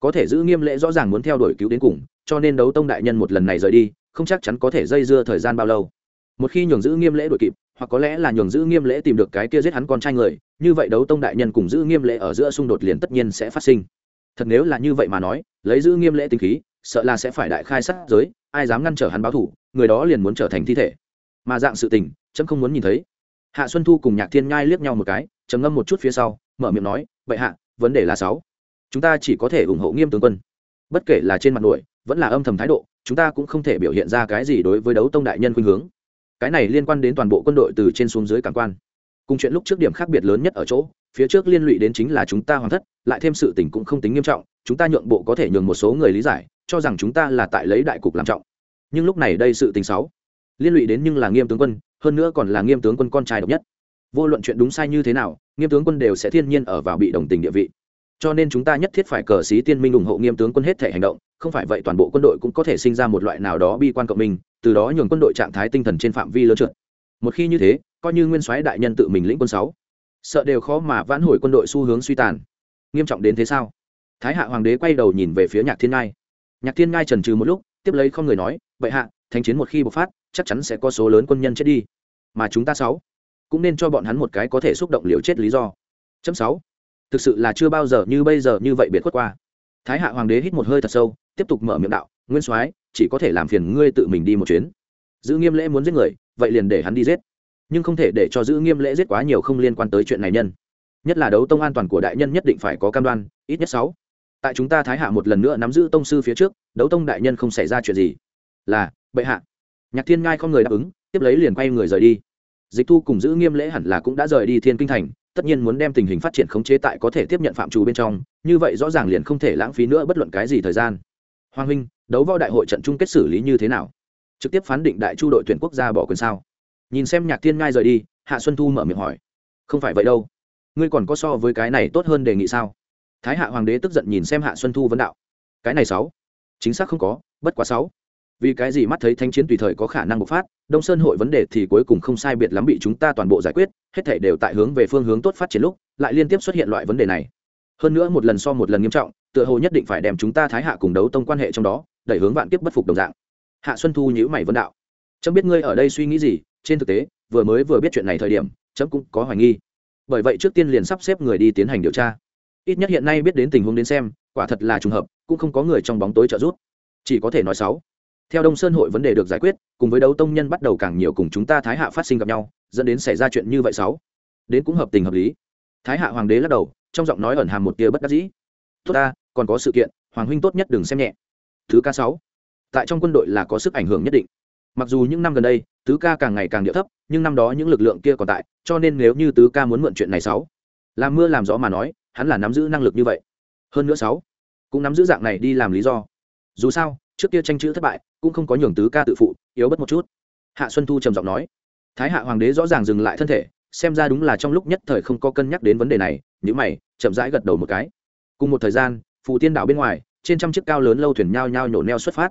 Có thể giữ nghiêm lễ rõ ràng muốn theo đuổi cứu đến cùng, cho nên đấu tông đại nhân một lần này rời đi, không chắc chắn có thể dây dưa thời gian bao lâu. Một khi nhường giữ nghiêm lễ đuổi kịp, hoặc có lẽ là nhường giữ nghiêm lễ tìm được cái kia giết hắn con trai người, như vậy đấu tông đại nhân cùng giữ nghiêm lễ ở giữa xung đột liền tất nhiên sẽ phát sinh. Thật nếu là như vậy mà nói, lấy giữ nghiêm lễ tinh khí, sợ là sẽ phải đại khai sát giới, ai dám ngăn trở hắn báo thủ, người đó liền muốn trở thành thi thể mà dạng sự tình trẫm không muốn nhìn thấy. Hạ xuân thu cùng nhạc thiên nhai liếc nhau một cái, trầm ngâm một chút phía sau, mở miệng nói vậy hạ, vấn đề là sáu. Chúng ta chỉ có thể ủng hộ nghiêm tướng quân. Bất kể là trên mặt nội vẫn là âm thầm thái độ, chúng ta cũng không thể biểu hiện ra cái gì đối với đấu tông đại nhân khuynh hướng. Cái này liên quan đến toàn bộ quân đội từ trên xuống dưới cảm quan. Cùng chuyện lúc trước điểm khác biệt lớn nhất ở chỗ, phía trước liên lụy đến chính là chúng ta hoàn thất, lại thêm sự tình cũng không tính nghiêm trọng, chúng ta nhượng bộ có thể nhường một số người lý giải, cho rằng chúng ta là tại lấy đại cục làm trọng. Nhưng lúc này đây sự tình xấu liên lụy đến nhưng là nghiêm tướng quân, hơn nữa còn là nghiêm tướng quân con trai độc nhất. Vô luận chuyện đúng sai như thế nào, nghiêm tướng quân đều sẽ thiên nhiên ở vào bị đồng tình địa vị. Cho nên chúng ta nhất thiết phải cờ xí tiên minh ủng hộ nghiêm tướng quân hết thể hành động, không phải vậy toàn bộ quân đội cũng có thể sinh ra một loại nào đó bi quan cộng minh, từ đó nhường quân đội trạng thái tinh thần trên phạm vi lớn trượt. Một khi như thế, coi như nguyên soái đại nhân tự mình lĩnh quân sáu, sợ đều khó mà vãn hồi quân đội xu hướng suy tàn. Nghiêm trọng đến thế sao? Thái hạ hoàng đế quay đầu nhìn về phía nhạc thiên ngai. Nhạc thiên ngai trần trừ một lúc, tiếp lấy không người nói vậy hạ thanh chiến một khi bộc phát chắc chắn sẽ có số lớn quân nhân chết đi. Mà chúng ta sáu cũng nên cho bọn hắn một cái có thể xúc động liều chết lý do. Chấm sáu thực sự là chưa bao giờ như bây giờ như vậy biệt khuất qua. Thái hạ hoàng đế hít một hơi thật sâu, tiếp tục mở miệng đạo, nguyên soái, chỉ có thể làm phiền ngươi tự mình đi một chuyến. Giữ nghiêm lễ muốn giết người, vậy liền để hắn đi giết. Nhưng không thể để cho giữ nghiêm lễ giết quá nhiều không liên quan tới chuyện này nhân. Nhất là đấu tông an toàn của đại nhân nhất định phải có cam đoan, ít nhất sáu tại chúng ta thái hạ một lần nữa nắm giữ tông sư phía trước, đấu tông đại nhân không xảy ra chuyện gì. Là, bệ hạ nhạc thiên ngai không người đáp ứng, tiếp lấy liền quay người rời đi. Dịch thu cùng giữ nghiêm lễ hẳn là cũng đã rời đi thiên kinh thành, tất nhiên muốn đem tình hình phát triển khống chế tại có thể tiếp nhận phạm trù bên trong, như vậy rõ ràng liền không thể lãng phí nữa bất luận cái gì thời gian. Hoàng huynh, đấu võ đại hội trận chung kết xử lý như thế nào? Trực tiếp phán định đại chu đội tuyển quốc gia bỏ quyền sao? Nhìn xem nhạc thiên ngai rời đi, hạ xuân thu mở miệng hỏi. Không phải vậy đâu. Ngươi còn có so với cái này tốt hơn đề nghị sao? Thái hạ hoàng đế tức giận nhìn xem hạ xuân thu vấn đạo. Cái này sáu. Chính xác không có, bất quá sáu vì cái gì mắt thấy thanh chiến tùy thời có khả năng bộc phát, đông sơn hội vấn đề thì cuối cùng không sai biệt lắm bị chúng ta toàn bộ giải quyết, hết thể đều tại hướng về phương hướng tốt phát triển lúc, lại liên tiếp xuất hiện loại vấn đề này. Hơn nữa một lần so một lần nghiêm trọng, tựa hồ nhất định phải đem chúng ta thái hạ cùng đấu tông quan hệ trong đó, đẩy hướng vạn kiếp bất phục đồng dạng. Hạ xuân thu nhữ mày vấn đạo. Chấm biết ngươi ở đây suy nghĩ gì, trên thực tế, vừa mới vừa biết chuyện này thời điểm, chấm cũng có hoài nghi. Bởi vậy trước tiên liền sắp xếp người đi tiến hành điều tra. Ít nhất hiện nay biết đến tình huống đến xem, quả thật là trùng hợp, cũng không có người trong bóng tối trợ giúp. Chỉ có thể nói sáu theo đông sơn hội vấn đề được giải quyết, cùng với đấu tông nhân bắt đầu càng nhiều cùng chúng ta thái hạ phát sinh gặp nhau, dẫn đến xảy ra chuyện như vậy sáu. Đến cũng hợp tình hợp lý. Thái hạ hoàng đế lắc đầu, trong giọng nói ẩn hàm một tia bất đắc dĩ. Tốt ta, còn có sự kiện, hoàng huynh tốt nhất đừng xem nhẹ. Thứ ca sáu. Tại trong quân đội là có sức ảnh hưởng nhất định. Mặc dù những năm gần đây, tứ ca càng ngày càng địa thấp, nhưng năm đó những lực lượng kia còn tại, cho nên nếu như tứ ca muốn mượn chuyện này sáu. Làm mưa làm gió mà nói, hắn là nắm giữ năng lực như vậy. Hơn nữa sáu, cũng nắm giữ dạng này đi làm lý do. Dù sao trước kia tranh chữ thất bại, cũng không có nhường tứ ca tự phụ, yếu bất một chút. Hạ xuân thu trầm giọng nói, thái hạ hoàng đế rõ ràng dừng lại thân thể, xem ra đúng là trong lúc nhất thời không có cân nhắc đến vấn đề này nhữ mày, chậm rãi gật đầu một cái. Cùng một thời gian, phù tiên đảo bên ngoài, trên trăm chiếc cao lớn lâu thuyền nhao nhao nhổ neo xuất phát.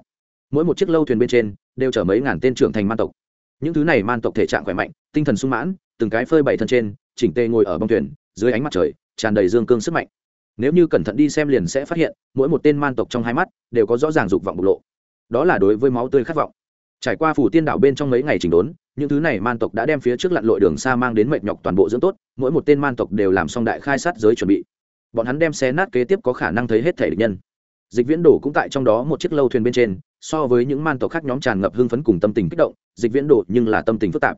Mỗi một chiếc lâu thuyền bên trên, đều chở mấy ngàn tên trưởng thành man tộc. Những thứ này man tộc thể trạng khỏe mạnh, tinh thần sung mãn, từng cái phơi bảy thân trên, chỉnh tê ngồi ở bông thuyền, dưới ánh mặt trời, tràn đầy dương cương sức mạnh nếu như cẩn thận đi xem liền sẽ phát hiện, mỗi một tên man tộc trong hai mắt đều có rõ ràng dục vọng bộc lộ. Đó là đối với máu tươi khát vọng. Trải qua phủ tiên đảo bên trong mấy ngày chỉnh đốn, những thứ này man tộc đã đem phía trước lặn lội đường xa mang đến mệt nhọc toàn bộ dưỡng tốt, mỗi một tên man tộc đều làm xong đại khai sát giới chuẩn bị. Bọn hắn đem xe nát kế tiếp có khả năng thấy hết thể địch nhân. Dịch viễn đổ cũng tại trong đó một chiếc lâu thuyền bên trên, so với những man tộc khác nhóm tràn ngập hưng phấn cùng tâm tình kích động, dịch viễn đổ nhưng là tâm tình phức tạp.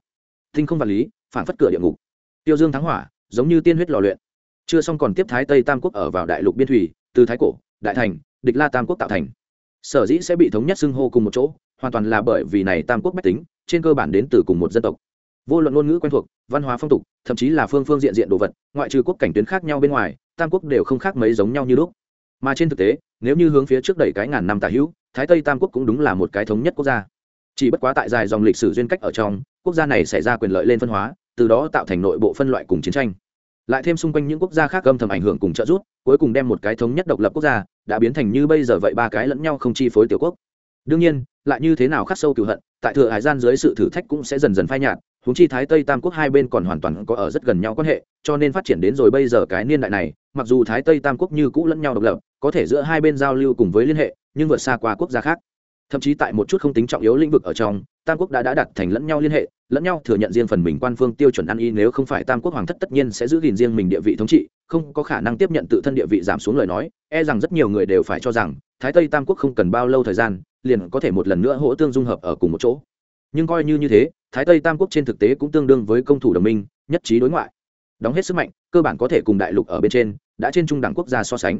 Tinh không vật lý, phản phất cửa địa ngục. Tiêu dương thắng hỏa, giống như tiên huyết lò luyện chưa xong còn tiếp thái tây tam quốc ở vào đại lục biên thủy, từ thái cổ, đại thành, địch la tam quốc tạo thành. Sở dĩ sẽ bị thống nhất xưng hô cùng một chỗ, hoàn toàn là bởi vì này tam quốc bách tính, trên cơ bản đến từ cùng một dân tộc. Vô luận ngôn ngữ quen thuộc, văn hóa phong tục, thậm chí là phương phương diện diện đồ vật, ngoại trừ quốc cảnh tuyến khác nhau bên ngoài, tam quốc đều không khác mấy giống nhau như lúc. Mà trên thực tế, nếu như hướng phía trước đẩy cái ngàn năm tả hữu, thái tây tam quốc cũng đúng là một cái thống nhất quốc gia. Chỉ bất quá tại dài dòng lịch sử duyên cách ở trong, quốc gia này xảy ra quyền lợi lên phân hóa, từ đó tạo thành nội bộ phân loại cùng chiến tranh lại thêm xung quanh những quốc gia khác âm thầm ảnh hưởng cùng trợ giúp, cuối cùng đem một cái thống nhất độc lập quốc gia, đã biến thành như bây giờ vậy ba cái lẫn nhau không chi phối tiểu quốc. Đương nhiên, lại như thế nào khắc sâu cựu hận, tại thừa hải gian dưới sự thử thách cũng sẽ dần dần phai nhạt húng chi thái tây tam quốc hai bên còn hoàn toàn có ở rất gần nhau quan hệ, cho nên phát triển đến rồi bây giờ cái niên đại này, mặc dù thái tây tam quốc như cũ lẫn nhau độc lập, có thể giữa hai bên giao lưu cùng với liên hệ, nhưng vượt xa qua quốc gia khác thậm chí tại một chút không tính trọng yếu lĩnh vực ở trong, tam quốc đã đã đặt thành lẫn nhau liên hệ, lẫn nhau thừa nhận riêng phần mình quan phương tiêu chuẩn ăn y nếu không phải tam quốc hoàng thất tất nhiên sẽ giữ gìn riêng mình địa vị thống trị, không có khả năng tiếp nhận tự thân địa vị giảm xuống lời nói e rằng rất nhiều người đều phải cho rằng, thái tây tam quốc không cần bao lâu thời gian, liền có thể một lần nữa hỗ tương dung hợp ở cùng một chỗ. Nhưng coi như như thế, thái tây tam quốc trên thực tế cũng tương đương với công thủ đồng minh, nhất trí đối ngoại. Đóng hết sức mạnh, cơ bản có thể cùng đại lục ở bên trên, đã trên trung đẳng quốc gia so sánh.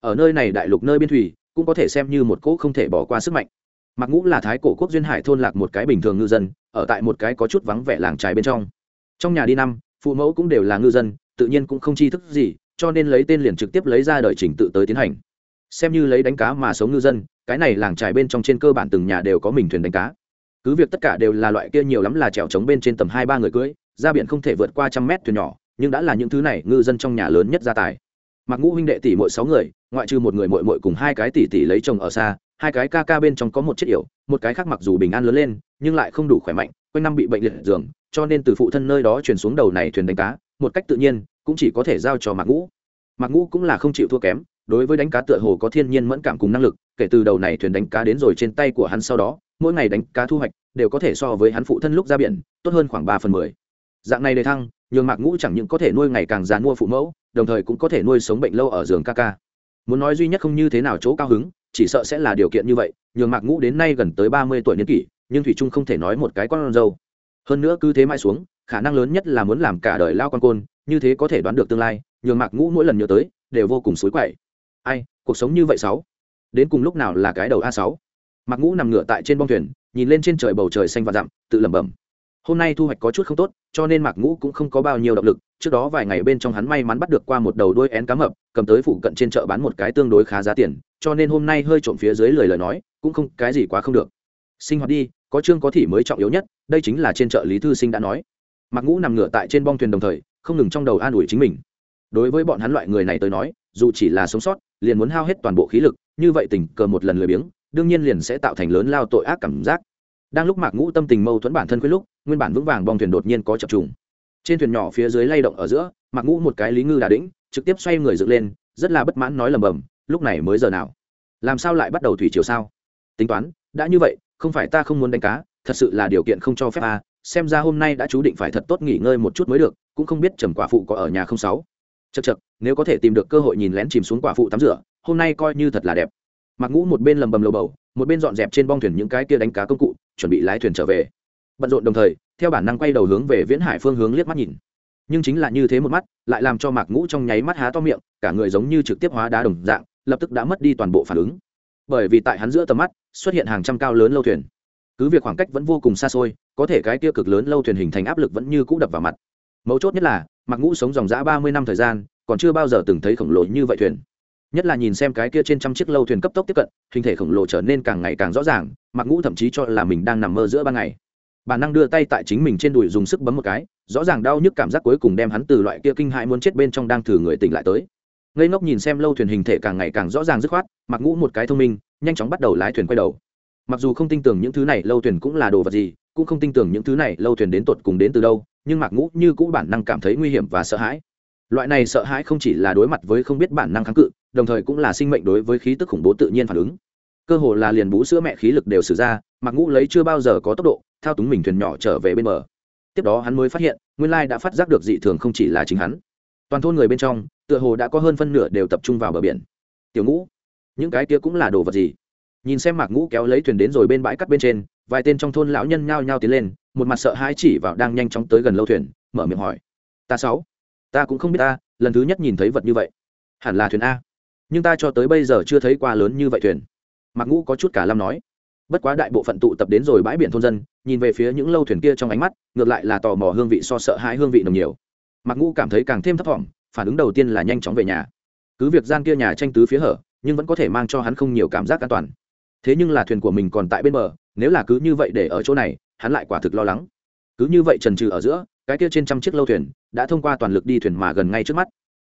Ở nơi này đại lục nơi biên thủy, cũng có thể xem như một cỗ không thể bỏ qua sức mạnh. Mạc ngũ là thái cổ quốc duyên hải thôn lạc một cái bình thường ngư dân, ở tại một cái có chút vắng vẻ làng trái bên trong. Trong nhà đi năm, phụ mẫu cũng đều là ngư dân, tự nhiên cũng không chi thức gì, cho nên lấy tên liền trực tiếp lấy ra đời trình tự tới tiến hành. Xem như lấy đánh cá mà sống ngư dân, cái này làng trài bên trong trên cơ bản từng nhà đều có mình thuyền đánh cá. Cứ việc tất cả đều là loại kia nhiều lắm là trèo trống bên trên tầm hai ba người cưới ra biển không thể vượt qua trăm mét thuyền nhỏ, nhưng đã là những thứ này ngư dân trong nhà lớn nhất gia tài. Mặc ngũ huynh đệ tỷ mỗi sáu người, ngoại trừ một người mội mội cùng hai cái tỷ tỷ lấy chồng ở xa hai cái ca ca bên trong có một chiếc yểu, một cái khác mặc dù bình an lớn lên, nhưng lại không đủ khỏe mạnh, quanh năm bị bệnh liệt giường, cho nên từ phụ thân nơi đó chuyển xuống đầu này thuyền đánh cá, một cách tự nhiên, cũng chỉ có thể giao cho mạc ngũ. Mạc ngũ cũng là không chịu thua kém, đối với đánh cá tựa hồ có thiên nhiên mẫn cảm cùng năng lực, kể từ đầu này thuyền đánh cá đến rồi trên tay của hắn sau đó, mỗi ngày đánh cá thu hoạch đều có thể so với hắn phụ thân lúc ra biển, tốt hơn khoảng ba phần mười. Dạng này đề thăng, nhường mạc ngũ chẳng những có thể nuôi ngày càng dàn mua phụ mẫu, đồng thời cũng có thể nuôi sống bệnh lâu ở giường ca ca muốn nói duy nhất không như thế nào chỗ cao hứng, chỉ sợ sẽ là điều kiện như vậy, nhường mạc ngũ đến nay gần tới ba mươi tuổi niên kỷ, nhưng thủy trung không thể nói một cái con dâu. Hơn nữa cứ thế mãi xuống, khả năng lớn nhất là muốn làm cả đời lao con côn, như thế có thể đoán được tương lai, nhường mạc ngũ mỗi lần nhớ tới, đều vô cùng xối quậy. Ai, cuộc sống như vậy sáu? Đến cùng lúc nào là cái đầu a sáu? Mạc ngũ nằm ngửa tại trên bong thuyền, nhìn lên trên trời bầu trời xanh và dặm tự lẩm bẩm hôm nay thu hoạch có chút không tốt, cho nên mạc ngũ cũng không có bao nhiêu động lực. Trước đó vài ngày bên trong hắn may mắn bắt được qua một đầu đôi én cá mập, cầm tới phụ cận trên chợ bán một cái tương đối khá giá tiền, cho nên hôm nay hơi trộm phía dưới lời lời nói, cũng không, cái gì quá không được. Sinh hoạt đi, có chương có thị mới trọng yếu nhất, đây chính là trên chợ lý thư sinh đã nói. Mạc ngũ nằm ngửa tại trên bong thuyền đồng thời, không ngừng trong đầu an ủi chính mình. Đối với bọn hắn loại người này tới nói, dù chỉ là sống sót, liền muốn hao hết toàn bộ khí lực, như vậy tình cờ một lần lười biếng, đương nhiên liền sẽ tạo thành lớn lao tội ác cảm giác đang lúc mạc ngũ tâm tình mâu thuẫn bản thân khuyết lúc nguyên bản vững vàng bong thuyền đột nhiên có chập trùng. Trên thuyền nhỏ phía dưới lay động ở giữa mạc ngũ một cái lý ngư đà đĩnh trực tiếp xoay người dựng lên rất là bất mãn nói lầm bầm lúc này mới giờ nào? Làm sao lại bắt đầu thủy chiều sao? Tính toán đã như vậy không phải ta không muốn đánh cá thật sự là điều kiện không cho phép à, xem ra hôm nay đã chú định phải thật tốt nghỉ ngơi một chút mới được cũng không biết trầm quả phụ có ở nhà không sáu. Chật chật nếu có thể tìm được cơ hội nhìn lén chìm xuống quả phụ tắm rửa hôm nay coi như thật là đẹp. Mặc ngũ một bên lầm bầm lầu bầu một bên dọn dẹp trên bong thuyền những cái kia đánh cá công cụ chuẩn bị lái thuyền trở về. Bận rộn đồng thời, theo bản năng quay đầu hướng về viễn hải phương hướng liếc mắt nhìn. Nhưng chính là như thế một mắt, lại làm cho mạc ngũ trong nháy mắt há to miệng, cả người giống như trực tiếp hóa đá đồng dạng, lập tức đã mất đi toàn bộ phản ứng. Bởi vì tại hắn giữa tầm mắt, xuất hiện hàng trăm cao lớn lâu thuyền. Cứ việc khoảng cách vẫn vô cùng xa xôi, có thể cái tiêu cực lớn lâu thuyền hình thành áp lực vẫn như cũ đập vào mặt. Mấu chốt nhất là mặc ngũ sống dòng dã ba mươi năm thời gian, còn chưa bao giờ từng thấy khổng lồ như vậy thuyền nhất là nhìn xem cái kia trên trăm chiếc lâu thuyền cấp tốc tiếp cận, hình thể khổng lồ trở nên càng ngày càng rõ ràng, mặc ngũ thậm chí cho là mình đang nằm mơ giữa ban ngày. Bản năng đưa tay tại chính mình trên đùi dùng sức bấm một cái, rõ ràng đau nhức cảm giác cuối cùng đem hắn từ loại kia kinh hãi muốn chết bên trong đang thử người tỉnh lại tới. Ngây ngốc nhìn xem lâu thuyền hình thể càng ngày càng rõ ràng dứt khoát, mặc ngũ một cái thông minh, nhanh chóng bắt đầu lái thuyền quay đầu. Mặc dù không tin tưởng những thứ này lâu thuyền cũng là đồ vật gì, cũng không tin tưởng những thứ này lâu thuyền đến tột cùng đến từ đâu, nhưng mặc ngũ như cũ bản năng cảm thấy nguy hiểm và sợ hãi. Loại này sợ hãi không chỉ là đối mặt với không biết bản năng kháng cự đồng thời cũng là sinh mệnh đối với khí tức khủng bố tự nhiên phản ứng. Cơ hồ là liền bú sữa mẹ khí lực đều xử ra, mặc ngũ lấy chưa bao giờ có tốc độ, thao túng mình thuyền nhỏ trở về bên bờ. Tiếp đó hắn mới phát hiện, nguyên lai đã phát giác được dị thường không chỉ là chính hắn. Toàn thôn người bên trong, tựa hồ đã có hơn phân nửa đều tập trung vào bờ biển. Tiểu ngũ, những cái kia cũng là đồ vật gì? Nhìn xem mạc ngũ kéo lấy thuyền đến rồi bên bãi cắt bên trên, vài tên trong thôn lão nhân nhao nhao tiến lên, một mặt sợ hãi chỉ vào đang nhanh chóng tới gần lâu thuyền, mở miệng hỏi. Ta sáu, ta cũng không biết ta, lần thứ nhất nhìn thấy vật như vậy. Hẳn là thuyền a nhưng ta cho tới bây giờ chưa thấy qua lớn như vậy thuyền. Mặc ngũ có chút cả lâm nói. Bất quá đại bộ phận tụ tập đến rồi bãi biển thôn dân, nhìn về phía những lâu thuyền kia trong ánh mắt, ngược lại là tò mò hương vị so sợ hãi hương vị nồng nhiều. Mặc ngũ cảm thấy càng thêm thấp thỏm, phản ứng đầu tiên là nhanh chóng về nhà. Cứ việc gian kia nhà tranh tứ phía hở, nhưng vẫn có thể mang cho hắn không nhiều cảm giác an toàn. Thế nhưng là thuyền của mình còn tại bên bờ, nếu là cứ như vậy để ở chỗ này, hắn lại quả thực lo lắng. Cứ như vậy trần trừ ở giữa, cái kia trên trăm chiếc lâu thuyền, đã thông qua toàn lực đi thuyền mà gần ngay trước mắt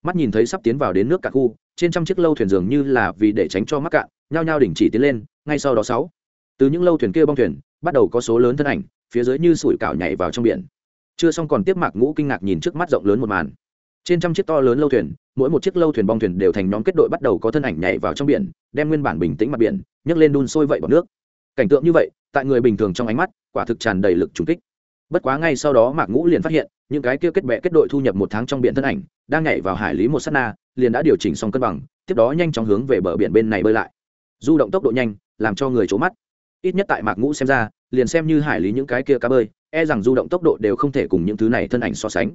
mắt nhìn thấy sắp tiến vào đến nước cả khu, trên trăm chiếc lâu thuyền dường như là vì để tránh cho mắc cạn, nhao nhao đình chỉ tiến lên, ngay sau đó sáu. Từ những lâu thuyền kia bong thuyền, bắt đầu có số lớn thân ảnh, phía dưới như sủi cảo nhảy vào trong biển. Chưa xong còn tiếp mạc ngũ kinh ngạc nhìn trước mắt rộng lớn một màn. Trên trăm chiếc to lớn lâu thuyền, mỗi một chiếc lâu thuyền bong thuyền đều thành nhóm kết đội bắt đầu có thân ảnh nhảy vào trong biển, đem nguyên bản bình tĩnh mặt biển, nhấc lên đun sôi vậy bằng nước. Cảnh tượng như vậy, tại người bình thường trong ánh mắt, quả thực tràn đầy lực trùng kích bất quá ngay sau đó mạc ngũ liền phát hiện, những cái kia kết bệ kết đội thu nhập một tháng trong biển thân ảnh, đang nhảy vào hải lý một s á t na, liền đã điều chỉnh xong cân bằng, tiếp đó nhanh chóng hướng về bờ biển bên này bơi lại. Du động tốc độ nhanh, làm cho người trố mắt. Ít nhất tại mạc ngũ xem ra, liền xem như hải lý những cái kia cá bơi e rằng du động tốc độ đều không thể cùng những thứ này thân ảnh so sánh.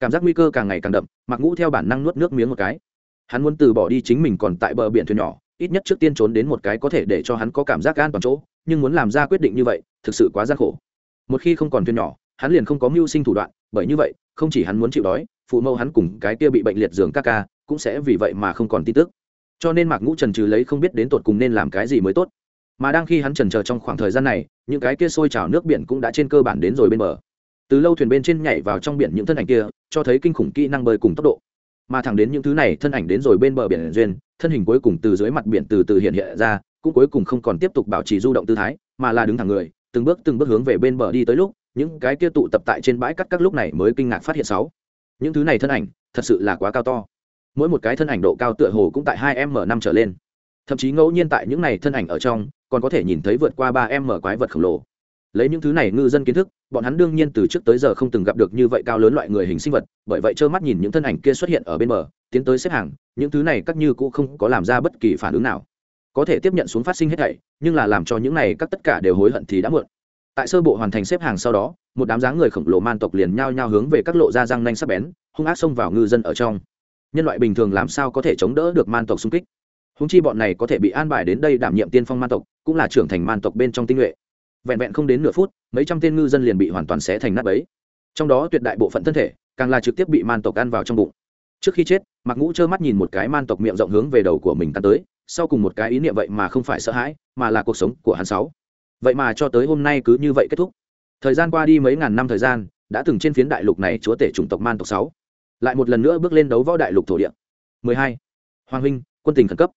Cảm giác nguy cơ càng ngày càng đậm, mạc ngũ theo bản năng nuốt nước miếng một cái. Hắn muốn từ bỏ đi chính mình còn tại bờ biển thuyền nhỏ, ít nhất trước tiên trốn đến một cái có thể để cho hắn có cảm giác an toàn chỗ, nhưng muốn làm ra quyết định như vậy, thực sự quá gian khổ một khi không còn thuyền nhỏ, hắn liền không có mưu sinh thủ đoạn, bởi như vậy, không chỉ hắn muốn chịu đói, phụ mẫu hắn cùng cái kia bị bệnh liệt giường ca ca cũng sẽ vì vậy mà không còn tin tức. Cho nên mạc ngũ trần trừ lấy không biết đến tột cùng nên làm cái gì mới tốt. Mà đang khi hắn trần chờ trong khoảng thời gian này, những cái kia sôi trào nước biển cũng đã trên cơ bản đến rồi bên bờ. Từ lâu thuyền bên trên nhảy vào trong biển những thân ảnh kia, cho thấy kinh khủng kỹ năng bơi cùng tốc độ. Mà thẳng đến những thứ này thân ảnh đến rồi bên bờ biển duyên, thân hình cuối cùng từ dưới mặt biển từ từ hiện hiện ra, cũng cuối cùng không còn tiếp tục bảo trì du động tư thái, mà là đứng thẳng người từng bước từng bước hướng về bên bờ đi tới lúc, những cái kia tụ tập tại trên bãi cắt các lúc này mới kinh ngạc phát hiện sáu. Những thứ này thân ảnh, thật sự là quá cao to. Mỗi một cái thân ảnh độ cao tựa hồ cũng tại hai m năm trở lên. Thậm chí ngẫu nhiên tại những này thân ảnh ở trong, còn có thể nhìn thấy vượt qua ba m quái vật khổng lồ. Lấy những thứ này ngư dân kiến thức, bọn hắn đương nhiên từ trước tới giờ không từng gặp được như vậy cao lớn loại người hình sinh vật, bởi vậy trơ mắt nhìn những thân ảnh kia xuất hiện ở bên bờ, tiến tới xếp hàng, những thứ này các như cũng không có làm ra bất kỳ phản ứng nào có thể tiếp nhận xuống phát sinh hết thảy, nhưng là làm cho những này các tất cả đều hối hận thì đã muộn. Tại sơ bộ hoàn thành xếp hàng sau đó, một đám dáng người khổng lồ man tộc liền nhao nhao hướng về các lộ ra răng nanh sắc bén, hung ác xông vào ngư dân ở trong. Nhân loại bình thường làm sao có thể chống đỡ được man tộc xung kích? Húng chi bọn này có thể bị an bài đến đây đảm nhiệm tiên phong man tộc, cũng là trưởng thành man tộc bên trong tinh nhuệ. Vẹn vẹn không đến nửa phút, mấy trăm tên ngư dân liền bị hoàn toàn xé thành nát ấy trong đó tuyệt đại bộ phận thân thể, càng là trực tiếp bị man tộc ăn vào trong bụng. Trước khi chết mặc ngũ trơ mắt nhìn một cái man tộc miệng rộng hướng về đầu của mình tan tới sau cùng một cái ý niệm vậy mà không phải sợ hãi, mà là cuộc sống của hắn sáu. Vậy mà cho tới hôm nay cứ như vậy kết thúc. Thời gian qua đi mấy ngàn năm thời gian, đã từng trên phiến đại lục này chúa tể chủng tộc man tộc sáu. Lại một lần nữa bước lên đấu võ đại lục thổ địa. 12. hoàng huynh, quân tình khẩn cấp.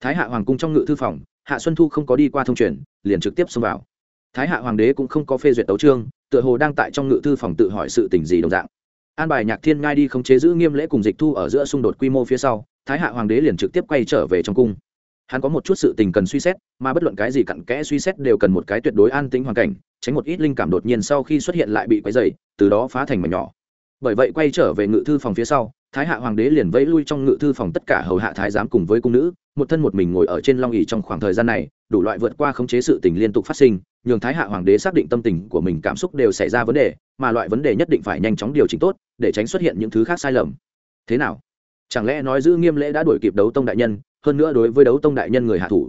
Thái hạ hoàng cung trong ngự thư phòng, hạ xuân thu không có đi qua thông truyền, liền trực tiếp xông vào. Thái hạ hoàng đế cũng không có phê duyệt tấu trương tựa hồ đang tại trong ngự thư phòng tự hỏi sự tình gì đồng dạng. An bài nhạc thiên ngai đi không chế giữ nghiêm lễ cùng dịch thu ở giữa xung đột quy mô phía sau, thái hạ hoàng đế liền trực tiếp quay trở về trong cung hắn có một chút sự tình cần suy xét, mà bất luận cái gì cặn kẽ suy xét đều cần một cái tuyệt đối an tĩnh hoàn cảnh, tránh một ít linh cảm đột nhiên sau khi xuất hiện lại bị quấy dày từ đó phá thành mảnh nhỏ. Bởi vậy quay trở về ngự thư phòng phía sau, thái hạ hoàng đế liền vẫy lui trong ngự thư phòng tất cả hầu hạ thái giám cùng với cung nữ, một thân một mình ngồi ở trên long ỉ trong khoảng thời gian này, đủ loại vượt qua khống chế sự tình liên tục phát sinh, nhường thái hạ hoàng đế xác định tâm tình của mình, cảm xúc đều xảy ra vấn đề, mà loại vấn đề nhất định phải nhanh chóng điều chỉnh tốt, để tránh xuất hiện những thứ khác sai lầm. Thế nào? Chẳng lẽ nói giữ nghiêm lễ đã đuổi kịp đấu tông đại nhân hơn nữa đối với đấu tông đại nhân người hạ thủ.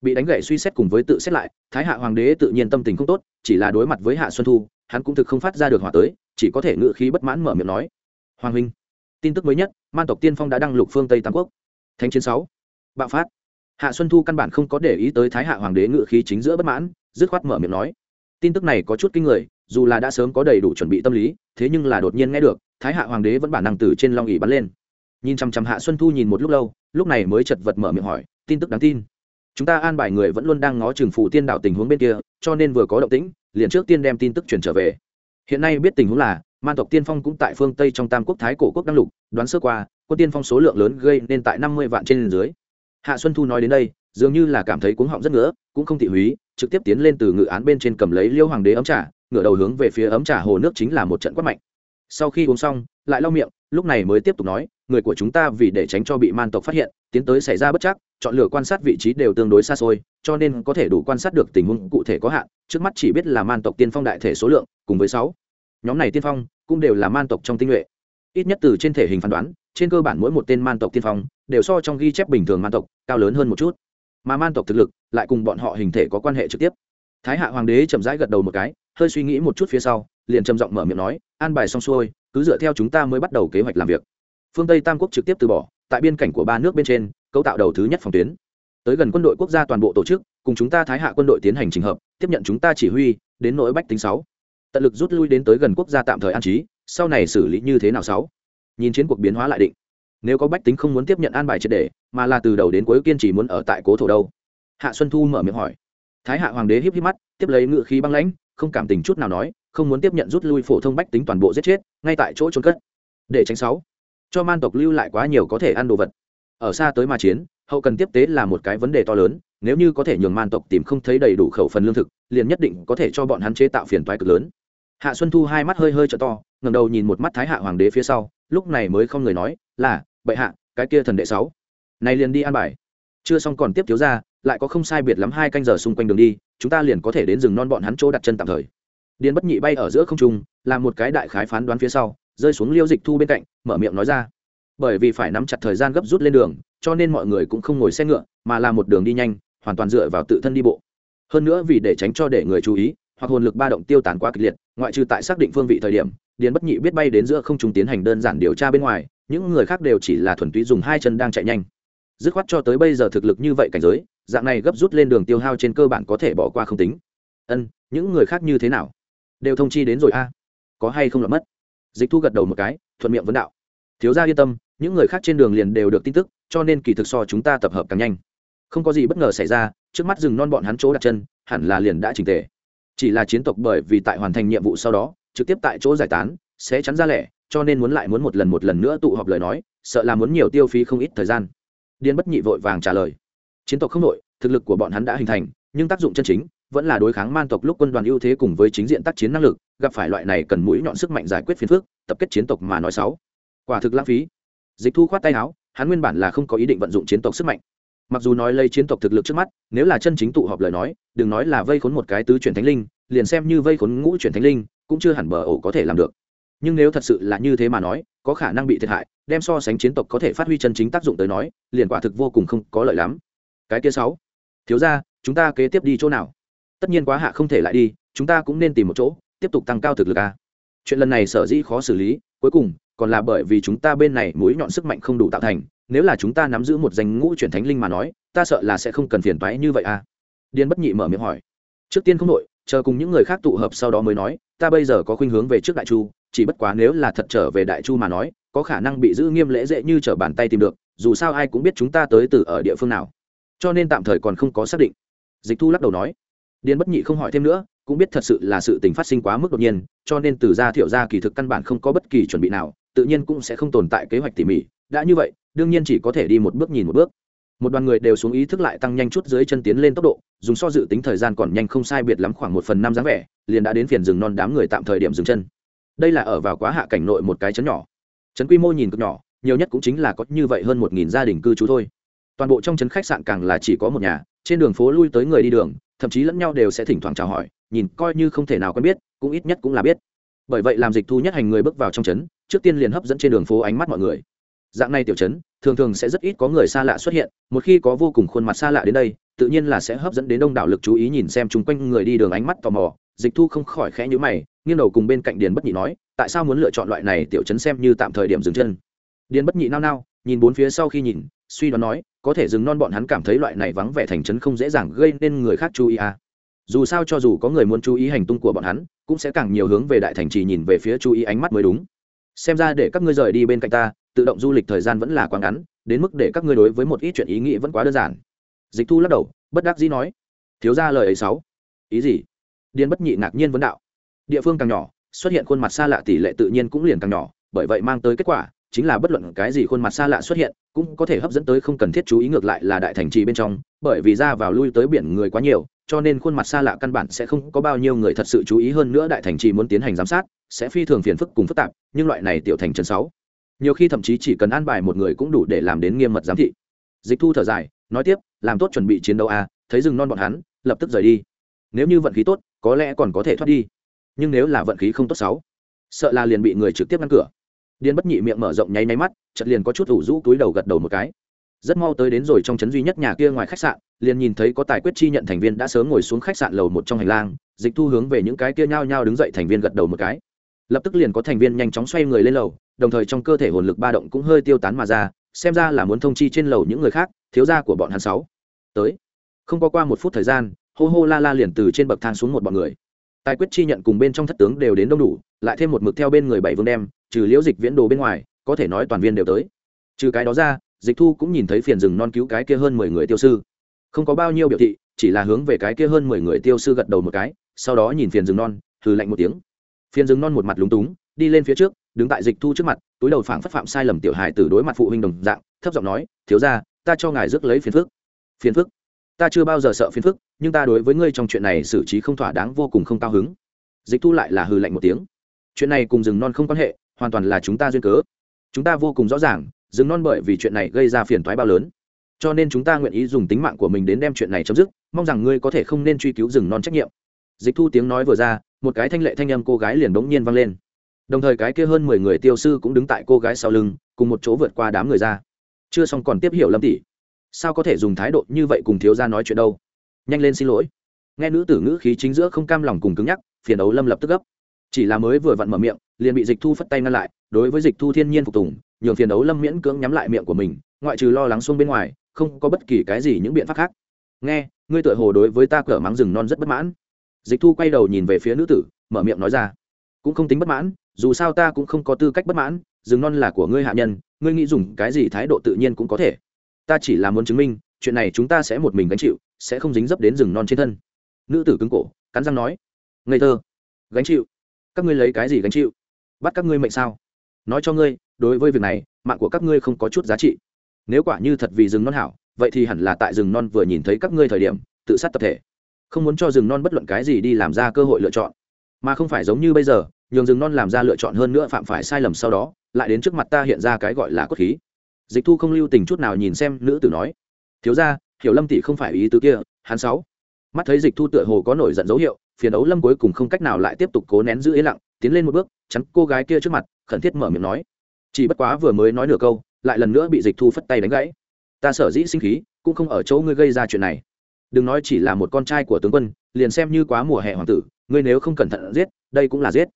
Bị đánh gậy suy xét cùng với tự xét lại, thái hạ hoàng đế tự nhiên tâm tình không tốt, chỉ là đối mặt với hạ xuân thu, hắn cũng thực không phát ra được hỏa tới, chỉ có thể ngự khí bất mãn mở miệng nói. Hoàng huynh, tin tức mới nhất, man tộc tiên phong đã đăng lục phương tây tam quốc. Thánh chiến sáu, bạo phát. Hạ xuân thu căn bản không có để ý tới thái hạ hoàng đế ngự khí chính giữa bất mãn, dứt khoát mở miệng nói. Tin tức này có chút kinh người, dù là đã sớm có đầy đủ chuẩn bị tâm lý, thế nhưng là đột nhiên nghe được, thái hạ hoàng đế vẫn bản năng từ trên long ỉ bắn lên nhìn chăm chăm hạ xuân thu nhìn một lúc lâu, lúc này mới chật vật mở miệng hỏi, tin tức đáng tin. Chúng ta an bài người vẫn luôn đang ngó chừng phủ tiên đạo tình huống bên kia, cho nên vừa có động tĩnh, liền trước tiên đem tin tức truyền trở về. Hiện nay biết tình huống là, man tộc tiên phong cũng tại phương tây trong tam quốc thái cổ quốc đăng lục, đoán sơ qua, quân tiên phong số lượng lớn gây nên tại năm mươi vạn trên dưới. Hạ xuân thu nói đến đây, dường như là cảm thấy cuống họng rất ngứa, cũng không thị húy, trực tiếp tiến lên từ ngự án bên trên cầm lấy liêu hoàng đế ấm trà, ngửa đầu hướng về phía ấm trà hồ nước chính là một trận quát mạnh. Sau khi uống xong, lại lau miệng, lúc này mới tiếp tục nói người của chúng ta vì để tránh cho bị man tộc phát hiện, tiến tới xảy ra bất chắc, chọn lựa quan sát vị trí đều tương đối xa xôi, cho nên có thể đủ quan sát được tình huống cụ thể có hạn, trước mắt chỉ biết là man tộc tiên phong đại thể số lượng, cùng với sáu. Nhóm này tiên phong cũng đều là man tộc trong tinh nhuệ. Ít nhất từ trên thể hình phán đoán, trên cơ bản mỗi một tên man tộc tiên phong đều so trong ghi chép bình thường man tộc cao lớn hơn một chút. Mà man tộc thực lực lại cùng bọn họ hình thể có quan hệ trực tiếp. Thái hạ hoàng đế chậm rãi gật đầu một cái, hơi suy nghĩ một chút phía sau, liền trầm giọng mở miệng nói, an bài xong xuôi, cứ dựa theo chúng ta mới bắt đầu kế hoạch làm việc phương tây tam quốc trực tiếp từ bỏ tại biên cảnh của ba nước bên trên cấu tạo đầu thứ nhất phòng tuyến tới gần quân đội quốc gia toàn bộ tổ chức cùng chúng ta thái hạ quân đội tiến hành trình hợp tiếp nhận chúng ta chỉ huy đến nỗi bách tính sáu tận lực rút lui đến tới gần quốc gia tạm thời an trí sau này xử lý như thế nào sáu nhìn chiến cuộc biến hóa lại định nếu có bách tính không muốn tiếp nhận an bài triệt đề mà là từ đầu đến cuối kiên trì muốn ở tại cố thổ đâu hạ xuân thu mở miệng hỏi thái hạ hoàng đế híp híp mắt tiếp lấy ngự khí băng lãnh không cảm tình chút nào nói không muốn tiếp nhận rút lui phổ thông bách tính toàn bộ giết chết ngay tại chỗ trốn cất để tránh sáu cho man tộc lưu lại quá nhiều có thể ăn đồ vật. Ở xa tới mà chiến, hậu cần tiếp tế là một cái vấn đề to lớn, nếu như có thể nhường man tộc tìm không thấy đầy đủ khẩu phần lương thực, liền nhất định có thể cho bọn hắn chế tạo phiền toái cực lớn. Hạ xuân thu hai mắt hơi hơi t to ngầm đầu nhìn một mắt thái hạ hoàng đế phía sau, lúc này mới không người nói, là, bệ hạ, cái kia thần đệ sáu này liền đi an bài. Chưa xong còn tiếp thiếu ra lại có không sai biệt lắm hai canh giờ xung quanh đường đi, chúng ta liền có thể đến rừng non bọn hắn chỗ đặt chân tạm thời. Điền bất nhị bay ở giữa không trung, làm một cái đại khái phán đoán phía sau, rơi xuống liêu dịch thu bên cạnh mở miệng nói ra. Bởi vì phải nắm chặt thời gian gấp rút lên đường, cho nên mọi người cũng không ngồi xe ngựa, mà là một đường đi nhanh, hoàn toàn dựa vào tự thân đi bộ. Hơn nữa vì để tránh cho để người chú ý, hoặc hồn lực ba động tiêu tán quá kịch liệt, ngoại trừ tại xác định phương vị thời điểm, điền bất nhị biết bay đến giữa không trung tiến hành đơn giản điều tra bên ngoài, những người khác đều chỉ là thuần túy dùng hai chân đang chạy nhanh. Dứt khoát cho tới bây giờ thực lực như vậy cảnh giới, dạng này gấp rút lên đường tiêu hao trên cơ bản có thể bỏ qua không tính. Ân, những người khác như thế nào? Đều thông chi đến rồi a. Có hay không là mất? Dịch thu gật đầu một cái thuận miệng vấn đạo. Thiếu gia yên tâm, những người khác trên đường liền đều được tin tức, cho nên kỳ thực so chúng ta tập hợp càng nhanh. Không có gì bất ngờ xảy ra, trước mắt rừng non bọn hắn chỗ đặt chân, hẳn là liền đã trình tề. Chỉ là chiến tộc bởi vì tại hoàn thành nhiệm vụ sau đó, trực tiếp tại chỗ giải tán, sẽ chắn ra lẻ, cho nên muốn lại muốn một lần một lần nữa tụ họp lời nói, sợ là muốn nhiều tiêu phí không ít thời gian. Điên bất nhị vội vàng trả lời. Chiến tộc không nội thực lực của bọn hắn đã hình thành, nhưng tác dụng chân chính vẫn là đối kháng man tộc lúc quân đoàn ưu thế cùng với chính diện tác chiến năng lực, gặp phải loại này cần mũi nhọn sức mạnh giải quyết phiền phức, tập kết chiến tộc mà nói sáu. Quả thực lãng phí. Dịch thu khoát tay áo, hắn nguyên bản là không có ý định vận dụng chiến tộc sức mạnh. Mặc dù nói lấy chiến tộc thực lực trước mắt, nếu là chân chính tụ họp lời nói, đừng nói là vây khốn một cái tứ chuyển thánh linh, liền xem như vây khốn ngũ chuyển thánh linh, cũng chưa hẳn bờ ổ có thể làm được. Nhưng nếu thật sự là như thế mà nói, có khả năng bị thiệt hại, đem so sánh chiến tộc có thể phát huy chân chính tác dụng tới nói, liền quả thực vô cùng không có lợi lắm. Cái kia sáu. Thiếu ra chúng ta kế tiếp đi chỗ nào? Tất nhiên quá hạ không thể lại đi, chúng ta cũng nên tìm một chỗ, tiếp tục tăng cao thực lực a. Chuyện lần này sở dĩ khó xử lý, cuối cùng, còn là bởi vì chúng ta bên này mũi nhọn sức mạnh không đủ tạo thành, nếu là chúng ta nắm giữ một danh ngũ chuyển thánh linh mà nói, ta sợ là sẽ không cần phiền toái như vậy a. Điên bất nhị mở miệng hỏi. Trước tiên không đội, chờ cùng những người khác tụ hợp sau đó mới nói, ta bây giờ có khuynh hướng về trước đại chu, chỉ bất quá nếu là thật trở về đại chu mà nói, có khả năng bị giữ nghiêm lễ dễ như trở bàn tay tìm được, dù sao ai cũng biết chúng ta tới từ ở địa phương nào. Cho nên tạm thời còn không có xác định. Dịch thu lắc đầu nói điền bất nhị không hỏi thêm nữa, cũng biết thật sự là sự tình phát sinh quá mức đột nhiên, cho nên từ gia thiệu gia kỳ thực căn bản không có bất kỳ chuẩn bị nào, tự nhiên cũng sẽ không tồn tại kế hoạch tỉ mỉ. Đã như vậy, đương nhiên chỉ có thể đi một bước nhìn một bước. Một đoàn người đều xuống ý thức lại tăng nhanh chút dưới chân tiến lên tốc độ, dùng so dự tính thời gian còn nhanh không sai biệt lắm khoảng một phần năm dáng vẻ, liền đã đến phiền rừng non đám người tạm thời điểm dừng chân. Đây là ở vào quá hạ cảnh nội một cái chấn nhỏ. Chấn quy mô nhìn cực nhỏ, nhiều nhất cũng chính là có như vậy hơn một nghìn gia đình cư trú thôi. Toàn bộ trong chấn khách sạn càng là chỉ có một nhà, trên đường phố lui tới người đi đường thậm chí lẫn nhau đều sẽ thỉnh thoảng chào hỏi, nhìn coi như không thể nào quen biết, cũng ít nhất cũng là biết. Bởi vậy làm dịch thu nhất hành người bước vào trong trấn, trước tiên liền hấp dẫn trên đường phố ánh mắt mọi người. Dạng này tiểu trấn, thường thường sẽ rất ít có người xa lạ xuất hiện, một khi có vô cùng khuôn mặt xa lạ đến đây, tự nhiên là sẽ hấp dẫn đến đông đảo lực chú ý nhìn xem chung quanh người đi đường ánh mắt tò mò. Dịch thu không khỏi khẽ nhữ mày, nghiêng đầu cùng bên cạnh điền bất nhị nói, tại sao muốn lựa chọn loại này tiểu trấn xem như tạm thời điểm dừng chân? Điền bất nhị nao nao, nhìn bốn phía sau khi nhìn suy đoán nói, có thể dừng non bọn hắn cảm thấy loại này vắng vẻ thành trấn không dễ dàng gây nên người khác chú ý à. Dù sao cho dù có người muốn chú ý hành tung của bọn hắn, cũng sẽ càng nhiều hướng về đại thành trì nhìn về phía chú ý ánh mắt mới đúng. Xem ra để các ngươi rời đi bên cạnh ta, tự động du lịch thời gian vẫn là quá ngắn, đến mức để các ngươi đối với một ít chuyện ý nghĩ vẫn quá đơn giản. Dịch thu lắc đầu, bất đắc dĩ nói, thiếu ra lời ấy sáu. Ý gì? Điền bất nhị ngạc nhiên vấn đạo. Địa phương càng nhỏ, xuất hiện khuôn mặt xa lạ tỷ lệ tự nhiên cũng liền càng nhỏ, bởi vậy mang tới kết quả chính là bất luận cái gì khuôn mặt xa lạ xuất hiện cũng có thể hấp dẫn tới không cần thiết chú ý ngược lại là đại thành trì bên trong bởi vì ra vào lui tới biển người quá nhiều cho nên khuôn mặt xa lạ căn bản sẽ không có bao nhiêu người thật sự chú ý hơn nữa đại thành trì muốn tiến hành giám sát sẽ phi thường phiền phức cùng phức tạp nhưng loại này tiểu thành trần sáu nhiều khi thậm chí chỉ cần an bài một người cũng đủ để làm đến nghiêm mật giám thị. Dịch thu thở dài nói tiếp làm tốt chuẩn bị chiến đấu a à, thấy rừng non bọn hắn lập tức rời đi. Nếu như vận khí tốt có lẽ còn có thể thoát đi. Nhưng nếu là vận khí không tốt sáu sợ là liền bị người trực tiếp ngăn cửa điên bất nhị miệng mở rộng nháy nháy mắt chật liền có chút ủ rũ túi đầu gật đầu một cái. Rất mau tới đến rồi trong trấn duy nhất nhà kia ngoài khách sạn, liền nhìn thấy có tài quyết chi nhận thành viên đã sớm ngồi xuống khách sạn lầu một trong hành lang, dịch thu hướng về những cái kia nhao nhao đứng dậy thành viên gật đầu một cái. Lập tức liền có thành viên nhanh chóng xoay người lên lầu, đồng thời trong cơ thể hồn lực ba động cũng hơi tiêu tán mà ra, xem ra là muốn thông chi trên lầu những người khác, thiếu gia của bọn hắn sáu. Tới. Không có qua một phút thời gian, hô hô la la liền từ trên bậc thang xuống một bọn người tài quyết chi nhận cùng bên trong thất tướng đều đến đông đủ, lại thêm một mực theo bên người bảy vương đem, trừ liễu dịch viễn đồ bên ngoài, có thể nói toàn viên đều tới. Trừ cái đó ra, dịch thu cũng nhìn thấy phiền rừng non cứu cái kia hơn mười người tiêu sư. Không có bao nhiêu biểu thị, chỉ là hướng về cái kia hơn mười người tiêu sư gật đầu một cái, sau đó nhìn phiền rừng non thử lạnh một tiếng. Phiền rừng non một mặt lúng túng, đi lên phía trước, đứng tại dịch thu trước mặt, túi đầu phảng phất phạm sai lầm tiểu hài từ đối mặt phụ huynh đồng dạng, thấp giọng nói, thiếu ra ta cho ngài rước lấy phiền phức. Phiền phức? Ta chưa bao giờ sợ phiền phức, nhưng ta đối với ngươi trong chuyện này xử trí không thỏa đáng vô cùng không cao hứng. Dịch thu lại là hừ lạnh một tiếng. Chuyện này cùng rừng non không quan hệ, hoàn toàn là chúng ta duyên cớ. Chúng ta vô cùng rõ ràng, rừng non bởi vì chuyện này gây ra phiền toái bao lớn. Cho nên chúng ta nguyện ý dùng tính mạng của mình đến đem chuyện này chấm dứt, mong rằng ngươi có thể không nên truy cứu rừng non trách nhiệm. Dịch thu tiếng nói vừa ra, một cái thanh lệ thanh âm cô gái liền bỗng nhiên vang lên. Đồng thời cái kia hơn mười người tiêu sư cũng đứng tại cô gái sau lưng, cùng một chỗ vượt qua đám người ra. Chưa xong còn tiếp hiểu lâm tỷ sao có thể dùng thái độ như vậy cùng thiếu gia nói chuyện đâu? Nhanh lên xin lỗi. Nghe nữ tử ngữ khí chính giữa không cam lòng cùng cứng nhắc, phiền đấu lâm lập tức gấp. Chỉ là mới vừa vặn mở miệng, liền bị dịch thu phất tay ngăn lại, đối với dịch thu thiên nhiên phục tùng, nhường phiền đấu lâm miễn cưỡng nhắm lại miệng của mình, ngoại trừ lo lắng xuống bên ngoài, không có bất kỳ cái gì những biện pháp khác. Nghe, ngươi tựa hồ đối với ta cỡ mắng rừng non rất bất mãn. Dịch thu quay đầu nhìn về phía nữ tử, mở miệng nói ra. Cũng không tính bất mãn, dù sao ta cũng không có tư cách bất mãn, rừng non là của ngươi hạ nhân, ngươi nghĩ dùng cái gì thái độ tự nhiên cũng có thể ta chỉ là muốn chứng minh, chuyện này chúng ta sẽ một mình gánh chịu, sẽ không dính dấp đến rừng non trên thân. Nữ tử cứng cổ, cắn răng nói, ngây thơ, gánh chịu? Các ngươi lấy cái gì gánh chịu? Bắt các ngươi mệnh sao? Nói cho ngươi, đối với việc này, mạng của các ngươi không có chút giá trị. Nếu quả như thật vì rừng non hảo, vậy thì hẳn là tại rừng non vừa nhìn thấy các ngươi thời điểm, tự sát tập thể. Không muốn cho rừng non bất luận cái gì đi làm ra cơ hội lựa chọn. Mà không phải giống như bây giờ, nhường rừng non làm ra lựa chọn hơn nữa phạm phải sai lầm sau đó, lại đến trước mặt ta hiện ra cái gọi là cốt khí dịch thu không lưu tình chút nào nhìn xem nữ tử nói, thiếu ra hiểu lâm tỷ không phải ý tứ kia, hắn sáu. Mắt thấy dịch thu tựa hồ có nổi giận dấu hiệu, phiền ấu lâm cuối cùng không cách nào lại tiếp tục cố nén giữ yên lặng, tiến lên một bước, chắn cô gái kia trước mặt, khẩn thiết mở miệng nói, chỉ bất quá vừa mới nói nửa câu, lại lần nữa bị dịch thu phất tay đánh gãy. Ta sở dĩ sinh khí, cũng không ở chỗ ngươi gây ra chuyện này. Đừng nói chỉ là một con trai của tướng quân, liền xem như quá mùa hè hoàng tử, ngươi nếu không cẩn thận giết, đây cũng là giết.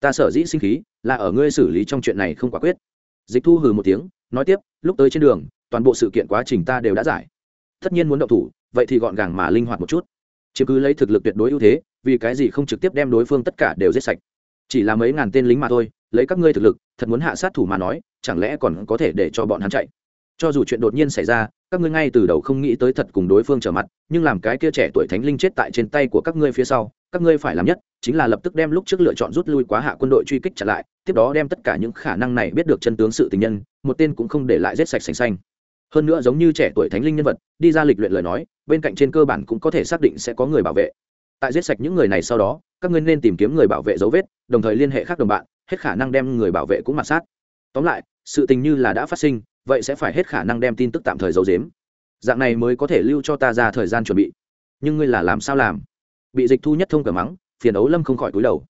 Ta sở dĩ sinh khí, là ở ngươi xử lý trong chuyện này không quả quyết. Dịch thu hừ một tiếng nói tiếp, lúc tới trên đường, toàn bộ sự kiện quá trình ta đều đã giải. Tất nhiên muốn động thủ, vậy thì gọn gàng mà linh hoạt một chút. Chứ cứ lấy thực lực tuyệt đối ưu thế, vì cái gì không trực tiếp đem đối phương tất cả đều giết sạch? Chỉ là mấy ngàn tên lính mà thôi, lấy các ngươi thực lực, thật muốn hạ sát thủ mà nói, chẳng lẽ còn có thể để cho bọn hắn chạy? Cho dù chuyện đột nhiên xảy ra, các ngươi ngay từ đầu không nghĩ tới thật cùng đối phương trở mặt, nhưng làm cái kia trẻ tuổi thánh linh chết tại trên tay của các ngươi phía sau, các ngươi phải làm nhất, chính là lập tức đem lúc trước lựa chọn rút lui quá hạ quân đội truy kích trả lại, tiếp đó đem tất cả những khả năng này biết được chân tướng sự tình nhân, một tên cũng không để lại rết sạch sành xanh. Hơn nữa giống như trẻ tuổi thánh linh nhân vật, đi ra lịch luyện lời nói, bên cạnh trên cơ bản cũng có thể xác định sẽ có người bảo vệ. Tại giết sạch những người này sau đó, các ngươi nên tìm kiếm người bảo vệ dấu vết, đồng thời liên hệ khác đồng bạn, hết khả năng đem người bảo vệ cũng mặt sát. Tóm lại, sự tình như là đã phát sinh vậy sẽ phải hết khả năng đem tin tức tạm thời giấu giếm. Dạng này mới có thể lưu cho ta ra thời gian chuẩn bị. Nhưng ngươi là làm sao làm? Bị dịch thu nhất thông cờ mắng, phiền ấu lâm không khỏi cúi đầu.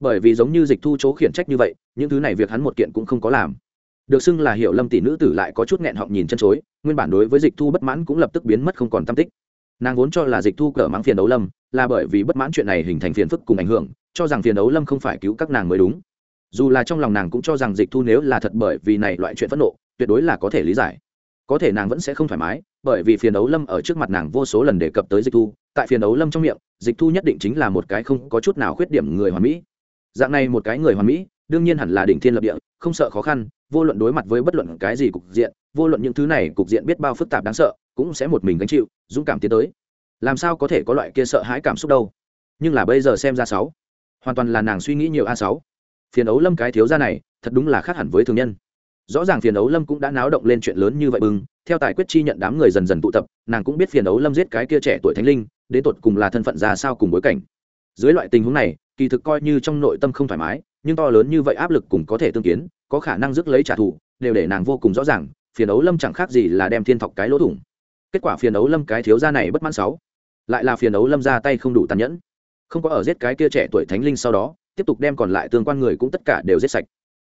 Bởi vì giống như dịch thu chỗ khiển trách như vậy, những thứ này việc hắn một kiện cũng không có làm. Được xưng là hiểu lâm tỷ nữ tử lại có chút nghẹn họng nhìn chân chối, nguyên bản đối với dịch thu bất mãn cũng lập tức biến mất không còn tâm tích. Nàng vốn cho là dịch thu cờ mắng phiền đấu lâm, là bởi vì bất mãn chuyện này hình thành phiền phức cùng ảnh hưởng, cho rằng phiền đấu lâm không phải cứu các nàng mới đúng. Dù là trong lòng nàng cũng cho rằng dịch thu nếu là thật bởi vì này loại chuyện phẫn nộ tuyệt đối là có thể lý giải. Có thể nàng vẫn sẽ không thoải mái, bởi vì phiền đấu lâm ở trước mặt nàng vô số lần đề cập tới dịch thu, tại phiền đấu lâm trong miệng, dịch thu nhất định chính là một cái không có chút nào khuyết điểm người hoàn mỹ. Dạng này một cái người hoàn mỹ, đương nhiên hẳn là đỉnh thiên lập địa, không sợ khó khăn, vô luận đối mặt với bất luận cái gì cục diện, vô luận những thứ này cục diện biết bao phức tạp đáng sợ, cũng sẽ một mình gánh chịu, dũng cảm tiến tới. Làm sao có thể có loại kia sợ hãi cảm xúc đâu? Nhưng là bây giờ xem ra sáu, hoàn toàn là nàng suy nghĩ nhiều a sáu. Phiền ấu lâm cái thiếu gia này, thật đúng là khác hẳn với thường nhân rõ ràng phiền ấu lâm cũng đã náo động lên chuyện lớn như vậy bừng, theo tài quyết chi nhận đám người dần dần tụ tập, nàng cũng biết phiền ấu lâm giết cái kia trẻ tuổi thánh linh, đến tột cùng là thân phận ra sao cùng bối cảnh. Dưới loại tình huống này, kỳ thực coi như trong nội tâm không thoải mái, nhưng to lớn như vậy áp lực cùng có thể tương kiến, có khả năng rước lấy trả thù, đều để nàng vô cùng rõ ràng, phiền ấu lâm chẳng khác gì là đem thiên thọc cái lỗ thủng. Kết quả phiền ấu lâm cái thiếu gia này bất mãn sáu, lại là phiền ấu lâm ra tay không đủ tàn nhẫn. Không có ở giết cái kia trẻ tuổi thánh linh sau đó, tiếp tục đem còn lại tương quan người cũng tất cả đều giết sạch.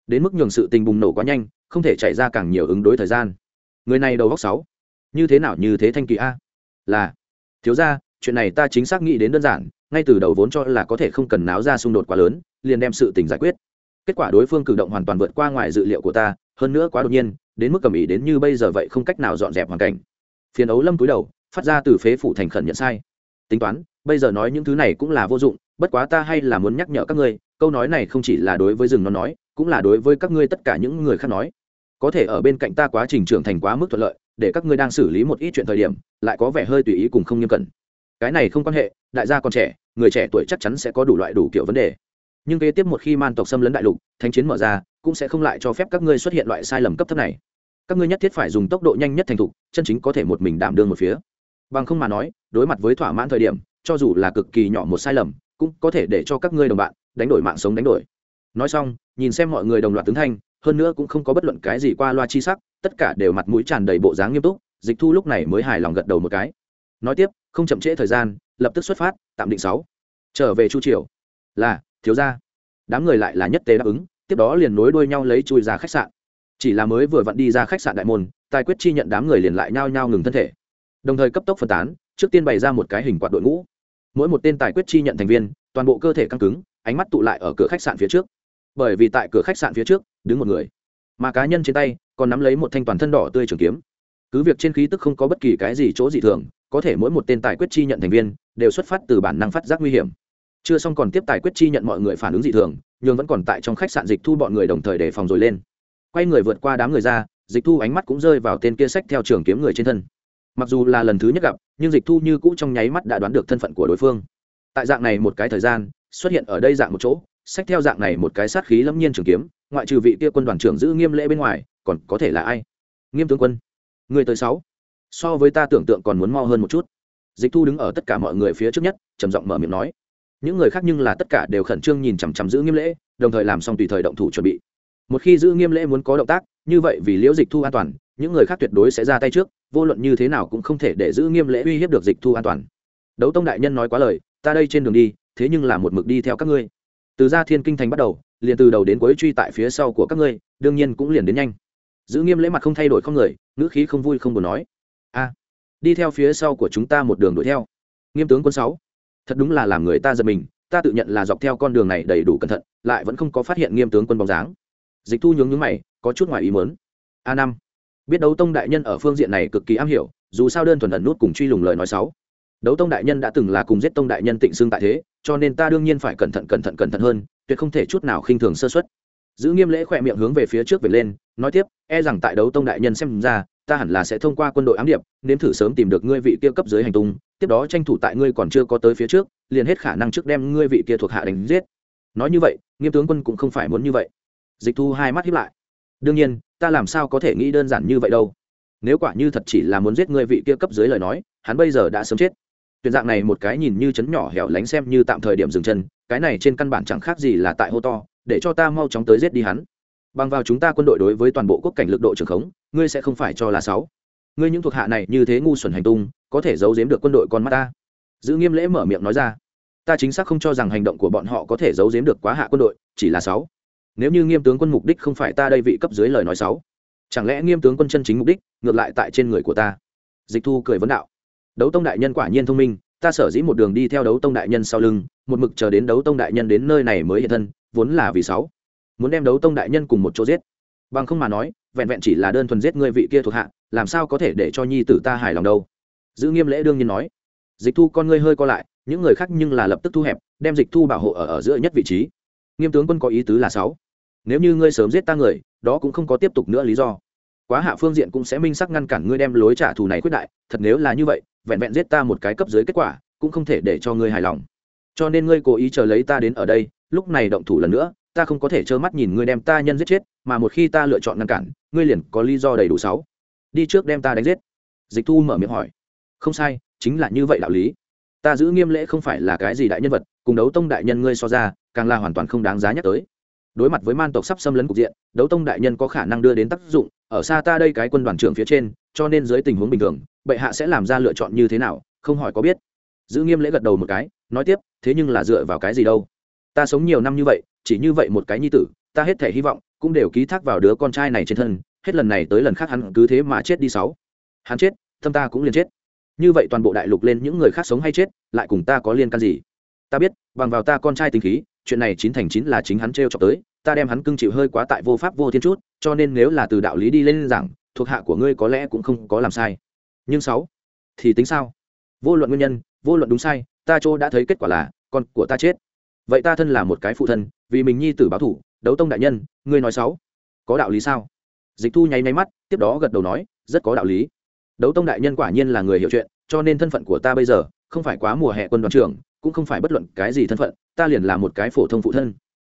Đến mức nhường sự tình bùng nổ quá nhanh không thể chạy ra càng nhiều ứng đối thời gian. Người này đầu góc sáu. Như thế nào như thế thanh kỳ a? Là, thiếu ra chuyện này ta chính xác nghĩ đến đơn giản, ngay từ đầu vốn cho là có thể không cần náo ra xung đột quá lớn, liền đem sự tình giải quyết. Kết quả đối phương cử động hoàn toàn vượt qua ngoài dự liệu của ta, hơn nữa quá đột nhiên, đến mức cầm ý đến như bây giờ vậy không cách nào dọn dẹp hoàn cảnh. Phiền ấu lâm túi đầu, phát ra từ phế phủ thành khẩn nhận sai. Tính toán, bây giờ nói những thứ này cũng là vô dụng, bất quá ta hay là muốn nhắc nhở các ngươi, câu nói này không chỉ là đối với rừng nó nói, cũng là đối với các ngươi tất cả những người khác nói có thể ở bên cạnh ta quá trình trưởng thành quá mức thuận lợi, để các ngươi đang xử lý một ít chuyện thời điểm, lại có vẻ hơi tùy ý cùng không nghiêm cẩn. Cái này không quan hệ, đại gia còn trẻ, người trẻ tuổi chắc chắn sẽ có đủ loại đủ kiểu vấn đề. Nhưng kế tiếp một khi man tộc xâm lấn đại lục, thánh chiến mở ra, cũng sẽ không lại cho phép các ngươi xuất hiện loại sai lầm cấp thấp này. Các ngươi nhất thiết phải dùng tốc độ nhanh nhất thành thục, chân chính có thể một mình đảm đương một phía. Bằng không mà nói, đối mặt với thỏa mãn thời điểm, cho dù là cực kỳ nhỏ một sai lầm, cũng có thể để cho các ngươi đồng bạn, đánh đổi mạng sống đánh đổi. Nói xong, nhìn xem mọi người đồng loạt tướng thanh hơn nữa cũng không có bất luận cái gì qua loa chi sắc, tất cả đều mặt mũi tràn đầy bộ dáng nghiêm túc, dịch thu lúc này mới hài lòng gật đầu một cái. Nói tiếp, không chậm trễ thời gian, lập tức xuất phát, tạm định sáu. Trở về chu triều. Là, thiếu gia. Đám người lại là nhất tế đáp ứng, tiếp đó liền nối đuôi nhau lấy chui ra khách sạn. Chỉ là mới vừa vặn đi ra khách sạn đại môn, tài quyết chi nhận đám người liền lại nhao nhao ngừng thân thể. Đồng thời cấp tốc phân tán, trước tiên bày ra một cái hình quạt đội ngũ. Mỗi một tên tài quyết chi nhận thành viên, toàn bộ cơ thể căng cứng, ánh mắt tụ lại ở cửa khách sạn phía trước bởi vì tại cửa khách sạn phía trước, đứng một người. Mà cá nhân trên tay, còn nắm lấy một thanh toàn thân đỏ tươi trường kiếm. Cứ việc trên khí tức không có bất kỳ cái gì chỗ dị thường, có thể mỗi một tên tài quyết chi nhận thành viên, đều xuất phát từ bản năng phát giác nguy hiểm. Chưa xong còn tiếp tài quyết chi nhận mọi người phản ứng dị thường, nhưng vẫn còn tại trong khách sạn dịch thu bọn người đồng thời đề phòng rồi lên. Quay người vượt qua đám người ra, dịch thu ánh mắt cũng rơi vào tên kia sách theo trường kiếm người trên thân. Mặc dù là lần thứ nhất gặp, nhưng dịch thu như cũ trong nháy mắt đã đoán được thân phận của đối phương. Tại dạng này một cái thời gian, xuất hiện ở đây dạng một chỗ sách theo dạng này một cái sát khí lâm nhiên trường kiếm, ngoại trừ vị kia quân đoàn trưởng giữ nghiêm lễ bên ngoài, còn có thể là ai? Nghiêm tướng quân, người tới sáu. So với ta tưởng tượng còn muốn mo hơn một chút. Dịch thu đứng ở tất cả mọi người phía trước nhất, trầm giọng mở miệng nói. Những người khác nhưng là tất cả đều khẩn trương nhìn chằm chằm giữ nghiêm lễ, đồng thời làm xong tùy thời động thủ chuẩn bị. Một khi giữ nghiêm lễ muốn có động tác, như vậy vì liễu dịch thu an toàn, những người khác tuyệt đối sẽ ra tay trước, vô luận như thế nào cũng không thể để giữ nghiêm lễ uy hiếp được dịch thu an toàn. Đấu tông đại nhân nói quá lời, ta đây trên đường đi, thế nhưng là một mực đi theo các ngươi từ ra thiên kinh thành bắt đầu, liền từ đầu đến cuối truy tại phía sau của các ngươi, đương nhiên cũng liền đến nhanh. Giữ nghiêm lễ mặt không thay đổi không người, ngữ khí không vui không buồn nói. A, đi theo phía sau của chúng ta một đường đuổi theo. Nghiêm tướng quân sáu, thật đúng là làm người ta giật mình, ta tự nhận là dọc theo con đường này đầy đủ cẩn thận, lại vẫn không có phát hiện nghiêm tướng quân bóng dáng. Dịch thu nhướng nhướng mày, có chút ngoài ý mớn a năm, biết đấu tông đại nhân ở phương diện này cực kỳ am hiểu, dù sao đơn thuần ẩn nút cùng truy lùng lời nói sáu. Đấu tông đại nhân đã từng là cùng giết tông đại nhân tịnh xương tại thế cho nên ta đương nhiên phải cẩn thận cẩn thận cẩn thận hơn, tuyệt không thể chút nào khinh thường sơ xuất giữ nghiêm lễ khỏe miệng hướng về phía trước về lên, nói tiếp e rằng tại đấu tông đại nhân xem ra, ta hẳn là sẽ thông qua quân đội ám điệp, nếm thử sớm tìm được ngươi vị kia cấp dưới hành tung, tiếp đó tranh thủ tại ngươi còn chưa có tới phía trước, liền hết khả năng trước đem ngươi vị kia thuộc hạ đánh giết. Nói như vậy, nghiêm tướng quân cũng không phải muốn như vậy. Dịch thu hai mắt hiếp lại. Đương nhiên, ta làm sao có thể nghĩ đơn giản như vậy đâu. Nếu quả như thật chỉ là muốn giết ngươi vị kia cấp dưới lời nói, hắn bây giờ đã sớm chết tuyển dạng này một cái nhìn như chấn nhỏ hẻo lánh xem như tạm thời điểm dừng chân, cái này trên căn bản chẳng khác gì là tại hô to, để cho ta mau chóng tới giết đi hắn. Bằng vào chúng ta quân đội đối với toàn bộ quốc cảnh lực độ trưởng khống, ngươi sẽ không phải cho là sáu. Ngươi những thuộc hạ này như thế ngu xuẩn hành tung, có thể giấu giếm được quân đội con mắt ta. Giữ nghiêm lễ mở miệng nói ra. Ta chính xác không cho rằng hành động của bọn họ có thể giấu giếm được quá hạ quân đội, chỉ là sáu. Nếu như nghiêm tướng quân mục đích không phải ta đây vị cấp dưới lời nói sáu. Chẳng lẽ nghiêm tướng quân chân chính mục đích, ngược lại tại trên người của ta? Dịch thu cười vấn đạo đấu tông đại nhân quả nhiên thông minh ta sở dĩ một đường đi theo đấu tông đại nhân sau lưng một mực chờ đến đấu tông đại nhân đến nơi này mới hiện thân vốn là vì sáu. Muốn đem đấu tông đại nhân cùng một chỗ giết. Bằng không mà nói vẹn vẹn chỉ là đơn thuần giết ngươi vị kia thuộc hạ làm sao có thể để cho nhi tử ta hài lòng đâu? Giữ nghiêm lễ đương nhiên nói. Dịch thu con ngươi hơi co lại những người khác nhưng là lập tức thu hẹp đem dịch thu bảo hộ ở, ở giữa nhất vị trí. Nghiêm tướng quân có ý tứ là sáu. Nếu như ngươi sớm giết ta người đó cũng không có tiếp tục nữa lý do. Quá hạ phương diện cũng sẽ minh sắc ngăn cản ngươi đem lối trả thù này quyết đại thật nếu là như vậy vẹn vẹn giết ta một cái cấp dưới kết quả, cũng không thể để cho ngươi hài lòng. Cho nên ngươi cố ý chờ lấy ta đến ở đây, lúc này động thủ lần nữa, ta không có thể trơ mắt nhìn ngươi đem ta nhân giết chết, mà một khi ta lựa chọn ngăn cản, ngươi liền có lý do đầy đủ sáu. Đi trước đem ta đánh giết. Dịch thu mở miệng hỏi. Không sai, chính là như vậy đạo lý. Ta giữ nghiêm lễ không phải là cái gì đại nhân vật, cùng đấu tông đại nhân ngươi so ra, càng là hoàn toàn không đáng giá nhắc tới. Đối mặt với man tộc sắp xâm lấn cục diện, đấu tông đại nhân có khả năng đưa đến tác dụng, ở xa ta đây cái quân đoàn trưởng phía trên, cho nên dưới tình huống bình thường bệ hạ sẽ làm ra lựa chọn như thế nào, không hỏi có biết. Giữ nghiêm lễ gật đầu một cái, nói tiếp, thế nhưng là dựa vào cái gì đâu? Ta sống nhiều năm như vậy, chỉ như vậy một cái nhi tử, ta hết thể hy vọng cũng đều ký thác vào đứa con trai này trên thân, hết lần này tới lần khác hắn cứ thế mà chết đi sáu. Hắn chết, thâm ta cũng liền chết. Như vậy toàn bộ đại lục lên những người khác sống hay chết, lại cùng ta có liên can gì? Ta biết, bằng vào ta con trai tính khí, chuyện này chín thành chín là chính hắn t r chọc tới, ta đem hắn cưng chịu hơi quá tại vô pháp vô thiên chút, cho nên nếu là từ đạo lý đi lên rằng thuộc hạ của ngươi có lẽ cũng không có làm sai nhưng sáu, thì tính sao? Vô luận nguyên nhân, vô luận đúng sai, ta chỗ đã thấy kết quả là, con của ta chết. Vậy ta thân là một cái phụ thân, vì mình nhi tử báo thủ, đấu tông đại nhân, ngươi nói sáu, có đạo lý sao? Dịch thu nháy nháy mắt, tiếp đó gật đầu nói, rất có đạo lý. Đấu tông đại nhân quả nhiên là người hiểu chuyện, cho nên thân phận của ta bây giờ, không phải quá mùa hè quân đoàn trưởng, cũng không phải bất luận cái gì thân phận, ta liền là một cái phổ thông phụ thân.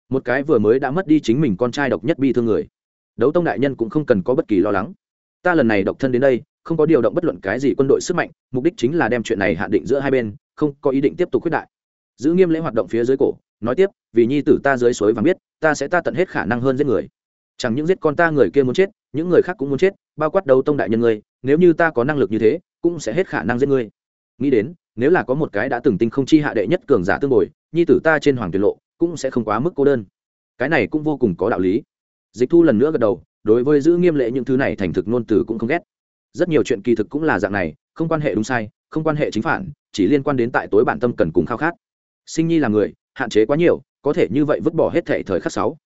Một cái vừa mới đã mất đi chính mình con trai độc nhất bi thương người. Đấu tông đại nhân cũng không cần có bất kỳ lo lắng. Ta lần này độc thân đến đây không có điều động bất luận cái gì quân đội sức mạnh, mục đích chính là đem chuyện này hạn định giữa hai bên, không có ý định tiếp tục quyết đại. Giữ nghiêm lễ hoạt động phía dưới cổ, nói tiếp, vì nhi tử ta dưới suối vàng biết, ta sẽ ta tận hết khả năng hơn giết người. Chẳng những giết con ta người kia muốn chết, những người khác cũng muốn chết, bao quát đầu tông đại nhân ngươi, nếu như ta có năng lực như thế, cũng sẽ hết khả năng giết ngươi. Nghĩ đến, nếu là có một cái đã từng tinh không chi hạ đệ nhất cường giả tương bồi, nhi tử ta trên hoàng tuyệt lộ, cũng sẽ không quá mức cô đơn. Cái này cũng vô cùng có đạo lý. Dịch thu lần nữa gật đầu, đối với giữ nghiêm lệ những thứ này thành thực ngôn từ cũng không ghét rất nhiều chuyện kỳ thực cũng là dạng này, không quan hệ đúng sai, không quan hệ chính phản, chỉ liên quan đến tại tối bản tâm cần cùng khao khát. Sinh nhi là người, hạn chế quá nhiều, có thể như vậy vứt bỏ hết thể thời khắc sáu.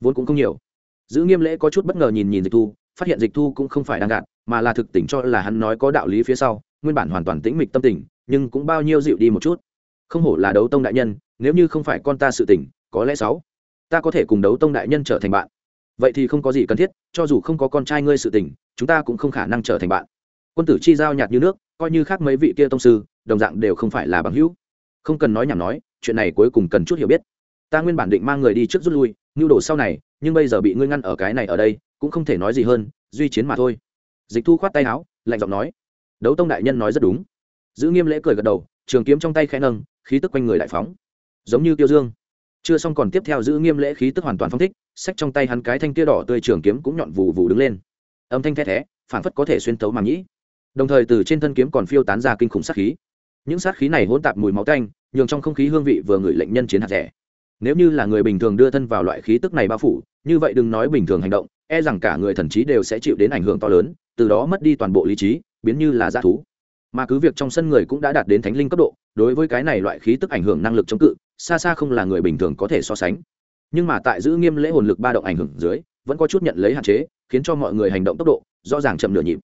Vốn cũng không nhiều. Giữ nghiêm lễ có chút bất ngờ nhìn nhìn dịch thu, phát hiện dịch thu cũng không phải đang gạt, mà là thực tỉnh cho là hắn nói có đạo lý phía sau, nguyên bản hoàn toàn tĩnh mịch tâm tình, nhưng cũng bao nhiêu dịu đi một chút. Không hổ là đấu tông đại nhân, nếu như không phải con ta sự tỉnh có lẽ sáu. Ta có thể cùng đấu tông đại nhân trở thành bạn. Vậy thì không có gì cần thiết, cho dù không có con trai ngươi sự tình chúng ta cũng không khả năng trở thành bạn. Quân tử chi giao nhạt như nước, coi như khác mấy vị kia tông sư, đồng dạng đều không phải là bằng hữu. Không cần nói nhảm nói, chuyện này cuối cùng cần chút hiểu biết. Ta nguyên bản định mang người đi trước rút lui nhu đồ sau này, nhưng bây giờ bị ngươi ngăn ở cái này ở đây, cũng không thể nói gì hơn, duy chiến mà thôi. Dịch thu khoát tay áo, lạnh giọng nói. Đấu tông đại nhân nói rất đúng. Giữ nghiêm lễ cười gật đầu, trường kiếm trong tay khẽ nâng, khí tức quanh người đại phóng. Giống như tiêu dương. Chưa xong còn tiếp theo, giữ nghiêm lễ khí tức hoàn toàn phong thích sách trong tay hắn cái thanh tia đỏ tươi trường kiếm cũng nhọn vù vù đứng lên âm thanh the thé phản phất có thể xuyên tấu màng nhĩ. Đồng thời từ trên thân kiếm còn phiêu tán ra kinh khủng sát khí. Những sát khí này hỗn tạp mùi máu tanh, nhường trong không khí hương vị vừa ngửi lệnh nhân chiến hạt rẻ. Nếu như là người bình thường đưa thân vào loại khí tức này bao phủ, như vậy đừng nói bình thường hành động e rằng cả người thần trí đều sẽ chịu đến ảnh hưởng to lớn, từ đó mất đi toàn bộ lý trí, biến như là g thú. Mà cứ việc trong sân người cũng đã đạt đến thánh linh cấp độ, đối với cái này loại khí tức ảnh hưởng năng lực chống cự, xa xa không là người bình thường có thể so sánh. Nhưng mà tại giữ nghiêm lễ hồn lực ba động ảnh hưởng dưới vẫn có chút nhận lấy hạn chế, khiến cho mọi người hành động tốc độ rõ ràng chậm nửa nhịp.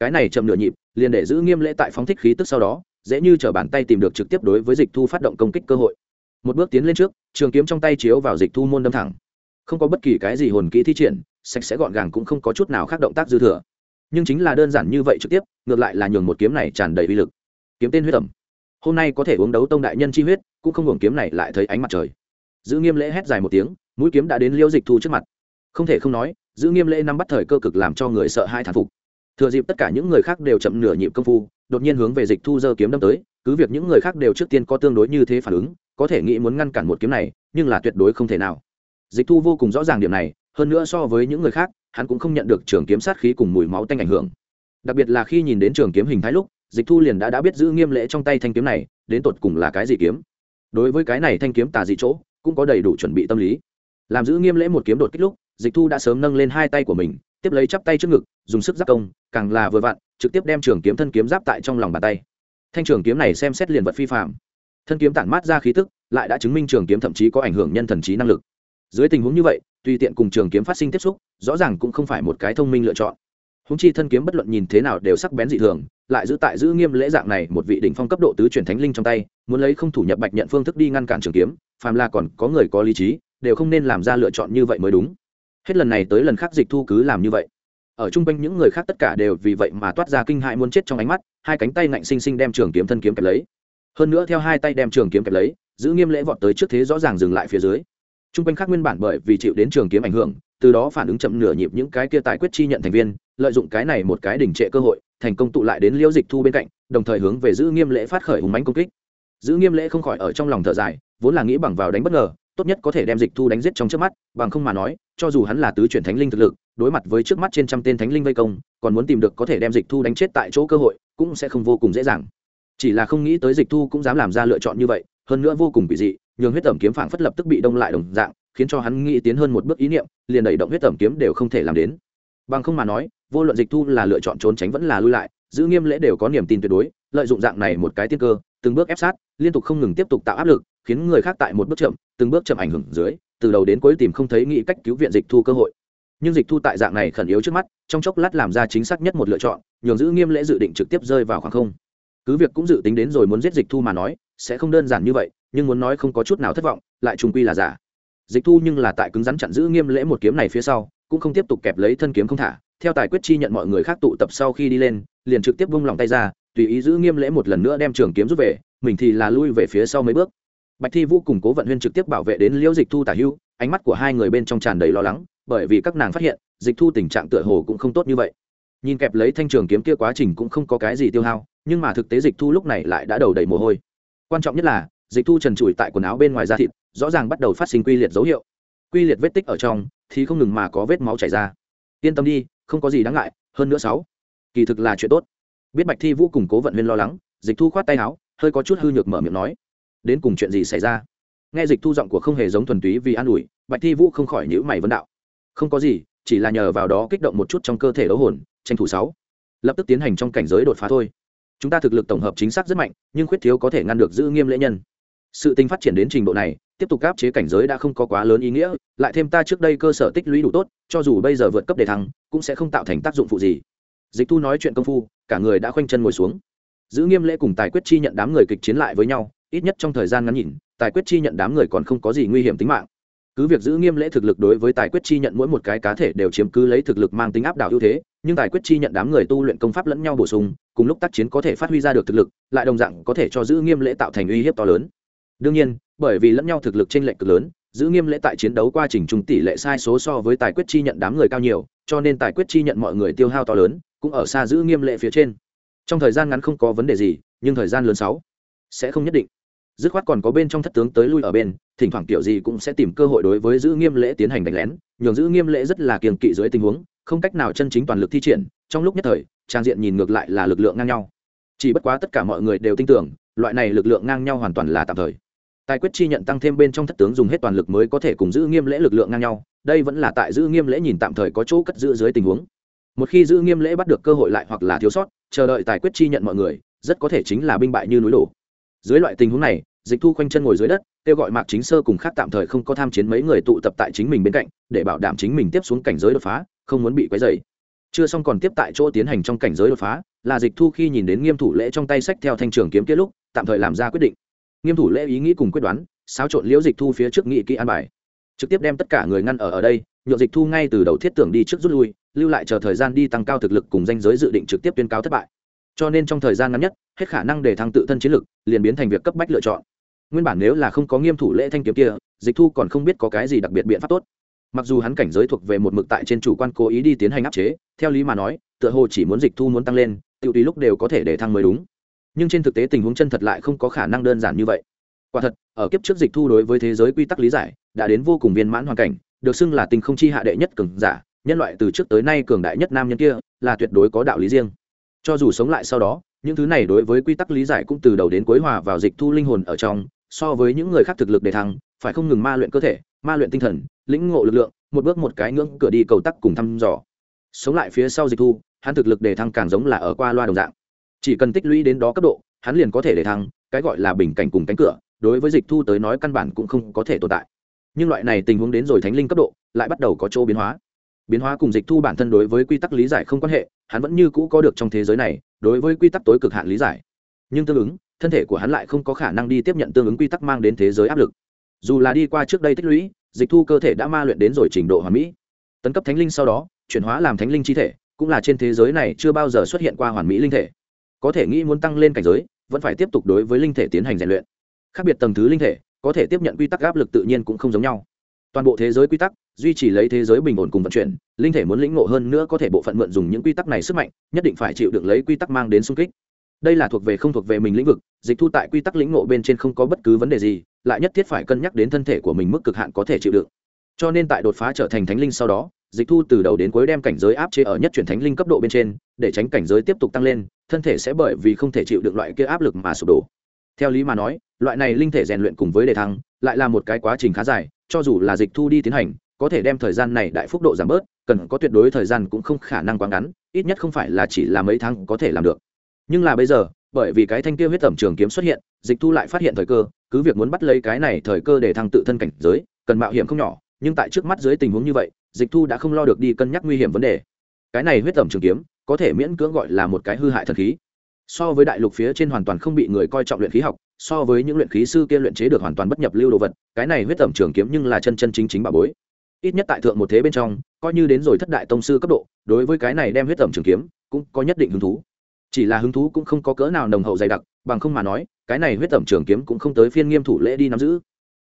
Cái này chậm nửa nhịp, liền để giữ nghiêm lễ tại phóng thích khí tức sau đó, dễ như t bàn tay tìm được trực tiếp đối với dịch thu phát động công kích cơ hội. Một bước tiến lên trước, trường kiếm trong tay chiếu vào dịch thu môn đâm thẳng. Không có bất kỳ cái gì hồn kỹ thi triển, sạch sẽ gọn gàng cũng không có chút nào khác động tác dư thừa. Nhưng chính là đơn giản như vậy trực tiếp, ngược lại là nhường một kiếm này tràn đầy uy lực. Kiếm tên huyết ẩm. Hôm nay có thể uống đấu tông đại nhân chi huyết, cũng không hưởng kiếm này lại thấy ánh mặt trời. Giữ nghiêm lễ hét dài một tiếng, mũi kiếm đã đến liêu dịch thu trước mặt không thể không nói, giữ nghiêm lễ nắm bắt thời cơ cực làm cho người sợ hai thản phục. Thừa dịp tất cả những người khác đều chậm nửa nhịp công phu, đột nhiên hướng về dịch thu giơ kiếm đâm tới, cứ việc những người khác đều trước tiên có tương đối như thế phản ứng, có thể nghĩ muốn ngăn cản một kiếm này, nhưng là tuyệt đối không thể nào. Dịch thu vô cùng rõ ràng điểm này, hơn nữa so với những người khác, hắn cũng không nhận được trường kiếm sát khí cùng mùi máu tanh ảnh hưởng. Đặc biệt là khi nhìn đến trường kiếm hình thái lúc, dịch thu liền đã đã biết giữ nghiêm lễ trong tay thanh kiếm này, đến tột cùng là cái gì kiếm. Đối với cái này thanh kiếm tà dị chỗ, cũng có đầy đủ chuẩn bị tâm lý. Làm giữ nghiêm lễ một kiếm đột kích lúc dịch thu đã sớm nâng lên hai tay của mình, tiếp lấy chắp tay trước ngực, dùng sức giáp công, càng là vừa vặn, trực tiếp đem trường kiếm thân kiếm giáp tại trong lòng bàn tay. Thanh trường kiếm này xem xét liền vật phi phạm thân kiếm tản mát ra khí tức, lại đã chứng minh trường kiếm thậm chí có ảnh hưởng nhân thần trí năng lực. Dưới tình huống như vậy, tùy tiện cùng trường kiếm phát sinh tiếp xúc, rõ ràng cũng không phải một cái thông minh lựa chọn. Húng chi thân kiếm bất luận nhìn thế nào đều sắc bén dị thường, lại giữ tại giữ nghiêm lễ dạng này một vị đỉnh phong cấp độ tứ truyền thánh linh trong tay, muốn lấy không thủ nhập bạch nhận phương thức đi ngăn cản trường kiếm, phàm là còn có người có lý trí, đều không nên làm ra lựa chọn như vậy mới đúng hết lần này tới lần khác dịch thu cứ làm như vậy. Ở chung quanh những người khác tất cả đều vì vậy mà toát ra kinh hại muốn chết trong ánh mắt, hai cánh tay ngạnh xinh xinh đem trường kiếm thân kiếm kẹp lấy. Hơn nữa theo hai tay đem trường kiếm kẹp lấy, giữ nghiêm lễ vọt tới trước thế rõ ràng dừng lại phía dưới. Chung quanh khác nguyên bản bởi vì chịu đến trường kiếm ảnh hưởng, từ đó phản ứng chậm nửa nhịp những cái kia tài quyết chi nhận thành viên, lợi dụng cái này một cái đỉnh trệ cơ hội, thành công tụ lại đến liễu dịch thu bên cạnh, đồng thời hướng về giữ nghiêm lễ phát khởi hùng mánh công kích. Giữ nghiêm lễ không khỏi ở trong lòng thở dài, vốn là nghĩ bằng vào đánh bất ngờ tốt nhất có thể đem dịch thu đánh giết trong trước mắt, bằng không mà nói, cho dù hắn là tứ chuyển thánh linh thực lực, đối mặt với trước mắt trên trăm tên thánh linh vây công, còn muốn tìm được có thể đem dịch thu đánh chết tại chỗ cơ hội, cũng sẽ không vô cùng dễ dàng. Chỉ là không nghĩ tới dịch thu cũng dám làm ra lựa chọn như vậy, hơn nữa vô cùng bị dị, nhường huyết tẩm kiếm phảng phất lập tức bị đông lại đồng dạng, khiến cho hắn nghĩ tiến hơn một bước ý niệm, liền đẩy động huyết tẩm kiếm đều không thể làm đến. Bằng không mà nói, vô luận dịch thu là lựa chọn trốn tránh vẫn là lui lại, giữ nghiêm lễ đều có niềm tin tuyệt đối, lợi dụng dạng này một cái tiên cơ, từng bước ép sát, liên tục không ngừng tiếp tục tạo áp lực khiến người khác tại một bước chậm, từng bước chậm ảnh hưởng dưới, từ đầu đến cuối tìm không thấy nghĩ cách cứu viện dịch thu cơ hội. Nhưng dịch thu tại dạng này khẩn yếu trước mắt, trong chốc lát làm ra chính xác nhất một lựa chọn, nhường giữ nghiêm lễ dự định trực tiếp rơi vào khoảng không. Cứ việc cũng dự tính đến rồi muốn giết dịch thu mà nói, sẽ không đơn giản như vậy, nhưng muốn nói không có chút nào thất vọng, lại trùng quy là giả. Dịch thu nhưng là tại cứng rắn chặn giữ nghiêm lễ một kiếm này phía sau, cũng không tiếp tục kẹp lấy thân kiếm không thả, theo tài quyết chi nhận mọi người khác tụ tập sau khi đi lên, liền trực tiếp vung lòng tay ra, tùy ý giữ nghiêm lễ một lần nữa đem trường kiếm rút về, mình thì là lui về phía sau mấy bước bạch thi vũ cùng cố vận huyên trực tiếp bảo vệ đến liễu dịch thu tả hưu, ánh mắt của hai người bên trong tràn đầy lo lắng, bởi vì các nàng phát hiện, dịch thu tình trạng tựa hồ cũng không tốt như vậy. Nhìn kẹp lấy thanh trường kiếm kia quá trình cũng không có cái gì tiêu hao, nhưng mà thực tế dịch thu lúc này lại đã đầu đầy mồ hôi. Quan trọng nhất là, dịch thu trần trụi tại quần áo bên ngoài da thịt, rõ ràng bắt đầu phát sinh quy liệt dấu hiệu. Quy liệt vết tích ở trong, thì không ngừng mà có vết máu chảy ra. Yên tâm đi, không có gì đáng ngại, hơn nữa sáu, kỳ thực là chuyện tốt. Biết bạch thi vũ cùng cố vận huyên lo lắng, dịch thu khoát tay áo, hơi có chút hư nhược mở miệng nói đến cùng chuyện gì xảy ra? Nghe dịch thu giọng của không hề giống thuần túy vì an ủi, bạch thi vũ không khỏi nhữ mày vấn đạo. Không có gì, chỉ là nhờ vào đó kích động một chút trong cơ thể đấu hồn, tranh thủ sáu. Lập tức tiến hành trong cảnh giới đột phá thôi. Chúng ta thực lực tổng hợp chính xác rất mạnh, nhưng khuyết thiếu có thể ngăn được giữ nghiêm lễ nhân. Sự tình phát triển đến trình độ này, tiếp tục áp chế cảnh giới đã không có quá lớn ý nghĩa, lại thêm ta trước đây cơ sở tích lũy đủ tốt, cho dù bây giờ vượt cấp đề thăng, cũng sẽ không tạo thành tác dụng phụ gì. Dịch thu nói chuyện công phu, cả người đã khoanh chân ngồi xuống. Giữ nghiêm lễ cùng tài quyết chi nhận đám người kịch chiến lại với nhau ít nhất trong thời gian ngắn nhìn, tài quyết chi nhận đám người còn không có gì nguy hiểm tính mạng. Cứ việc giữ nghiêm lễ thực lực đối với tài quyết chi nhận mỗi một cái cá thể đều chiếm cứ lấy thực lực mang tính áp đảo ưu thế, nhưng tài quyết chi nhận đám người tu luyện công pháp lẫn nhau bổ sung, cùng lúc tác chiến có thể phát huy ra được thực lực, lại đồng dạng có thể cho giữ nghiêm lễ tạo thành uy hiếp to lớn. Đương nhiên, bởi vì lẫn nhau thực lực trên lệch cực lớn, giữ nghiêm lễ tại chiến đấu quá trình trung tỷ lệ sai số so với tài quyết chi nhận đám người cao nhiều, cho nên tài quyết chi nhận mọi người tiêu hao to lớn, cũng ở xa giữ nghiêm lễ phía trên. Trong thời gian ngắn không có vấn đề gì, nhưng thời gian lớn sáu sẽ không nhất định dứt khoát còn có bên trong thất tướng tới lui ở bên, thỉnh thoảng kiểu gì cũng sẽ tìm cơ hội đối với giữ nghiêm lễ tiến hành đánh lén, nhường giữ nghiêm lễ rất là kiềng kỵ dưới tình huống, không cách nào chân chính toàn lực thi triển, trong lúc nhất thời, trang diện nhìn ngược lại là lực lượng ngang nhau. Chỉ bất quá tất cả mọi người đều tin tưởng, loại này lực lượng ngang nhau hoàn toàn là tạm thời. Tài quyết chi nhận tăng thêm bên trong thất tướng dùng hết toàn lực mới có thể cùng giữ nghiêm lễ lực lượng ngang nhau, đây vẫn là tại giữ nghiêm lễ nhìn tạm thời có chỗ cất giữ dưới tình huống. Một khi giữ nghiêm lễ bắt được cơ hội lại hoặc là thiếu sót, chờ đợi tài quyết chi nhận mọi người, rất có thể chính là binh bại như núi đổ dưới loại tình huống này, dịch thu khoanh chân ngồi dưới đất, kêu gọi mạc chính sơ cùng khác tạm thời không có tham chiến mấy người tụ tập tại chính mình bên cạnh, để bảo đảm chính mình tiếp xuống cảnh giới đột phá, không muốn bị quấy dày chưa xong còn tiếp tại chỗ tiến hành trong cảnh giới đột phá, là dịch thu khi nhìn đến nghiêm thủ lễ trong tay sách theo thanh trường kiếm kết lúc, tạm thời làm ra quyết định. Nghiêm thủ lễ ý nghĩ cùng quyết đoán, xáo trộn liễu dịch thu phía trước nghị kỹ an bài. Trực tiếp đem tất cả người ngăn ở ở đây nhộn dịch thu ngay từ đầu thiết tưởng đi trước rút lui, lưu lại chờ thời gian đi tăng cao thực lực cùng danh giới dự định trực tiếp tuyên cáo thất bại cho nên trong thời gian ngắn nhất, hết khả năng để thăng tự thân chiến lực, liền biến thành việc cấp bách lựa chọn. Nguyên bản nếu là không có nghiêm thủ lễ thanh kiếm kia, dịch thu còn không biết có cái gì đặc biệt biện pháp tốt. Mặc dù hắn cảnh giới thuộc về một mực tại trên chủ quan cố ý đi tiến hành áp chế, theo lý mà nói, tựa hồ chỉ muốn dịch thu muốn tăng lên tự tùy lúc đều có thể để thăng mới đúng. Nhưng trên thực tế tình huống chân thật lại không có khả năng đơn giản như vậy. Quả thật, ở kiếp trước dịch thu đối với thế giới quy tắc lý giải, đã đến vô cùng viên mãn hoàn cảnh, được xưng là tình không chi hạ đệ nhất cường giả, nhân loại từ trước tới nay cường đại nhất nam nhân kia, là tuyệt đối có đạo lý riêng cho dù sống lại sau đó, những thứ này đối với quy tắc lý giải cũng từ đầu đến cuối hòa vào dịch thu linh hồn ở trong, so với những người khác thực lực để thăng, phải không ngừng ma luyện cơ thể, ma luyện tinh thần, lĩnh ngộ lực lượng, một bước một cái ngưỡng cửa đi cầu tắc cùng thăm dò. Sống lại phía sau dịch thu, hắn thực lực để thăng càng giống là ở qua loa đồng dạng. Chỉ cần tích lũy đến đó cấp độ, hắn liền có thể để thăng, cái gọi là bình cảnh cùng cánh cửa, đối với dịch thu tới nói căn bản cũng không có thể tồn tại. Nhưng loại này tình huống đến rồi thánh linh cấp độ, lại bắt đầu có chỗ biến hóa biến hóa cùng dịch thu bản thân đối với quy tắc lý giải không quan hệ, hắn vẫn như cũ có được trong thế giới này, đối với quy tắc tối cực hạn lý giải. Nhưng tương ứng, thân thể của hắn lại không có khả năng đi tiếp nhận tương ứng quy tắc mang đến thế giới áp lực. Dù là đi qua trước đây tích lũy, dịch thu cơ thể đã ma luyện đến rồi trình độ hoàn mỹ. Tấn cấp thánh linh sau đó, chuyển hóa làm thánh linh chi thể, cũng là trên thế giới này chưa bao giờ xuất hiện qua hoàn mỹ linh thể. Có thể nghĩ muốn tăng lên cảnh giới, vẫn phải tiếp tục đối với linh thể tiến hành rèn luyện. Khác biệt tầng thứ linh thể, có thể tiếp nhận quy tắc áp lực tự nhiên cũng không giống nhau toàn bộ thế giới quy tắc duy trì lấy thế giới bình ổn cùng vận chuyển, linh thể muốn lĩnh ngộ hơn nữa có thể bộ phận mượn dùng những quy tắc này sức mạnh, nhất định phải chịu được lấy quy tắc mang đến sung kích. Đây là thuộc về không thuộc về mình lĩnh vực, dịch thu tại quy tắc lĩnh ngộ bên trên không có bất cứ vấn đề gì, lại nhất thiết phải cân nhắc đến thân thể của mình mức cực hạn có thể chịu đựng. Cho nên tại đột phá trở thành thánh linh sau đó, dịch thu từ đầu đến cuối đem cảnh giới áp chế ở nhất chuyển thánh linh cấp độ bên trên, để tránh cảnh giới tiếp tục tăng lên, thân thể sẽ bởi vì không thể chịu được loại kia áp lực mà sụp đổ. Theo lý mà nói, loại này linh thể rèn luyện cùng với đề thăng, lại là một cái quá trình khá dài cho dù là dịch thu đi tiến hành, có thể đem thời gian này đại phúc độ giảm bớt, cần có tuyệt đối thời gian cũng không khả năng quá ngắn, ít nhất không phải là chỉ là mấy tháng có thể làm được. Nhưng là bây giờ, bởi vì cái thanh kia huyết tẩm trường kiếm xuất hiện, dịch thu lại phát hiện thời cơ, cứ việc muốn bắt lấy cái này thời cơ để thăng tự thân cảnh giới, cần mạo hiểm không nhỏ, nhưng tại trước mắt dưới tình huống như vậy, dịch thu đã không lo được đi cân nhắc nguy hiểm vấn đề. Cái này huyết tẩm trường kiếm, có thể miễn cưỡng gọi là một cái hư hại thần khí so với đại lục phía trên hoàn toàn không bị người coi trọng luyện khí học, so với những luyện khí sư kia luyện chế được hoàn toàn bất nhập lưu đồ vật, cái này huyết tẩm trường kiếm nhưng là chân chân chính chính bà bối. Ít nhất tại thượng một thế bên trong, coi như đến rồi thất đại tông sư cấp độ, đối với cái này đem huyết tẩm trường kiếm, cũng có nhất định hứng thú. Chỉ là hứng thú cũng không có cỡ nào nồng hậu dày đặc, bằng không mà nói, cái này huyết tẩm trường kiếm cũng không tới phiên nghiêm thủ lễ đi nắm giữ.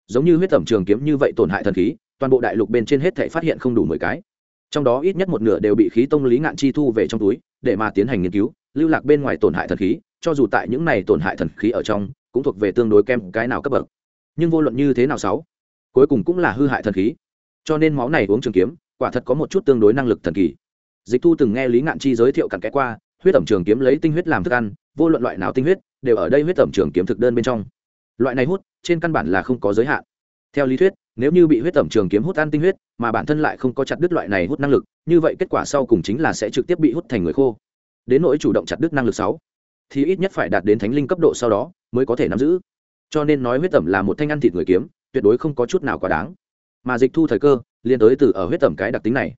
Giống như huyết tẩm trường kiếm như vậy tổn hại thần khí, toàn bộ đại lục bên trên hết thể phát hiện không đủ mười cái. Trong đó ít nhất một nửa đều bị khí tông lý ngạn chi thu về trong túi, để mà tiến hành nghiên cứu lưu lạc bên ngoài tổn hại thần khí, cho dù tại những này tổn hại thần khí ở trong, cũng thuộc về tương đối kem cái nào cấp bậc. Nhưng vô luận như thế nào sáu, cuối cùng cũng là hư hại thần khí. Cho nên máu này uống trường kiếm, quả thật có một chút tương đối năng lực thần kỳ. Dịch thu từng nghe lý ngạn chi giới thiệu cặn kẽ qua, huyết ẩm trường kiếm lấy tinh huyết làm thức ăn, vô luận loại nào tinh huyết, đều ở đây huyết ẩm trường kiếm thực đơn bên trong. Loại này hút, trên căn bản là không có giới hạn. Theo lý thuyết, nếu như bị huyết ẩm trường kiếm hút ăn tinh huyết, mà bản thân lại không có chặt đứt loại này hút năng lực, như vậy kết quả sau cùng chính là sẽ trực tiếp bị hút thành người khô đến nỗi chủ động chặt đứt năng lực sáu, thì ít nhất phải đạt đến thánh linh cấp độ sau đó mới có thể nắm giữ. Cho nên nói huyết tẩm là một thanh ăn thịt người kiếm, tuyệt đối không có chút nào quá đáng. Mà dịch thu thời cơ liên tới từ ở huyết tẩm cái đặc tính này.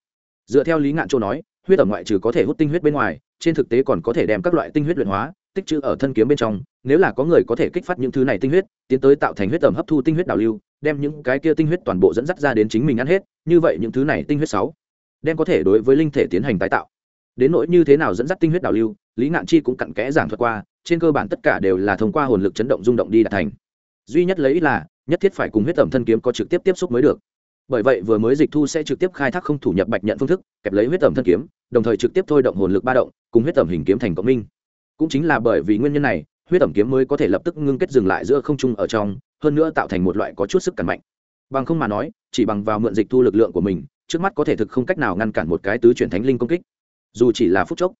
Dựa theo lý ngạn châu nói, huyết tẩm ngoại trừ có thể hút tinh huyết bên ngoài, trên thực tế còn có thể đem các loại tinh huyết luyện hóa, tích trữ ở thân kiếm bên trong. Nếu là có người có thể kích phát những thứ này tinh huyết, tiến tới tạo thành huyết tẩm hấp thu tinh huyết đào lưu, đem những cái kia tinh huyết toàn bộ dẫn dắt ra đến chính mình ăn hết, như vậy những thứ này tinh huyết sáu, đem có thể đối với linh thể tiến hành tái tạo đến nỗi như thế nào dẫn dắt tinh huyết đào lưu, lý ngạn chi cũng cặn kẽ giảng thuật qua, trên cơ bản tất cả đều là thông qua hồn lực chấn động rung động đi đạt thành. Duy nhất lấy là, nhất thiết phải cùng huyết tẩm thân kiếm có trực tiếp tiếp xúc mới được. Bởi vậy vừa mới dịch thu sẽ trực tiếp khai thác không thủ nhập bạch nhận phương thức, kẹp lấy huyết tẩm thân kiếm, đồng thời trực tiếp thôi động hồn lực ba động, cùng huyết tẩm hình kiếm thành cộng minh. Cũng chính là bởi vì nguyên nhân này, huyết tẩm kiếm mới có thể lập tức ngưng kết dừng lại giữa không trung ở trong, hơn nữa tạo thành một loại có chút sức cản mạnh. Bằng không mà nói, chỉ bằng vào mượn dịch thu lực lượng của mình, trước mắt có thể thực không cách nào ngăn cản một cái tứ chuyển thánh linh công kích dù chỉ là phút chốc.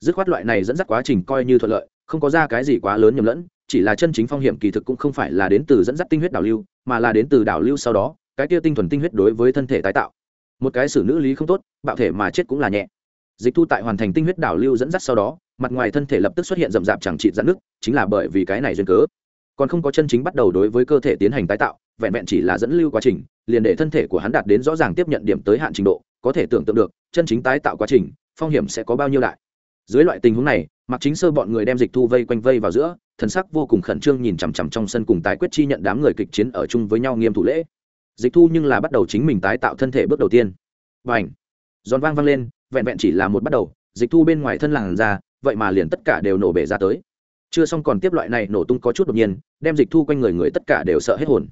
Dứt khoát loại này dẫn dắt quá trình coi như thuận lợi, không có ra cái gì quá lớn nhầm lẫn, chỉ là chân chính phong hiểm kỳ thực cũng không phải là đến từ dẫn dắt tinh huyết đảo lưu, mà là đến từ đảo lưu sau đó, cái kia tinh thuần tinh huyết đối với thân thể tái tạo. Một cái xử nữ lý không tốt, bạo thể mà chết cũng là nhẹ. Dịch thu tại hoàn thành tinh huyết đảo lưu dẫn dắt sau đó, mặt ngoài thân thể lập tức xuất hiện rậm rạp chẳng trị dẫn nước chính là bởi vì cái này duyên cớ. Còn không có chân chính bắt đầu đối với cơ thể tiến hành tái tạo, vẹn vẹn chỉ là dẫn lưu quá trình, liền để thân thể của hắn đạt đến rõ ràng tiếp nhận điểm tới hạn trình độ, có thể tưởng tượng được, chân chính tái tạo quá trình phong hiểm sẽ có bao nhiêu đại. Dưới loại tình huống này mặc chính sơ bọn người đem dịch thu vây quanh vây vào giữa, thần sắc vô cùng khẩn trương nhìn chằm chằm trong sân cùng tái quyết chi nhận đám người kịch chiến ở chung với nhau nghiêm thủ lễ. Dịch thu nhưng là bắt đầu chính mình tái tạo thân thể bước đầu tiên. Và ảnh giòn vang vang lên, vẹn vẹn chỉ là một bắt đầu, dịch thu bên ngoài thân làng ra, vậy mà liền tất cả đều nổ bể ra tới. Chưa xong còn tiếp loại này nổ tung có chút đột nhiên, đem dịch thu quanh người người tất cả đều sợ hết hồn.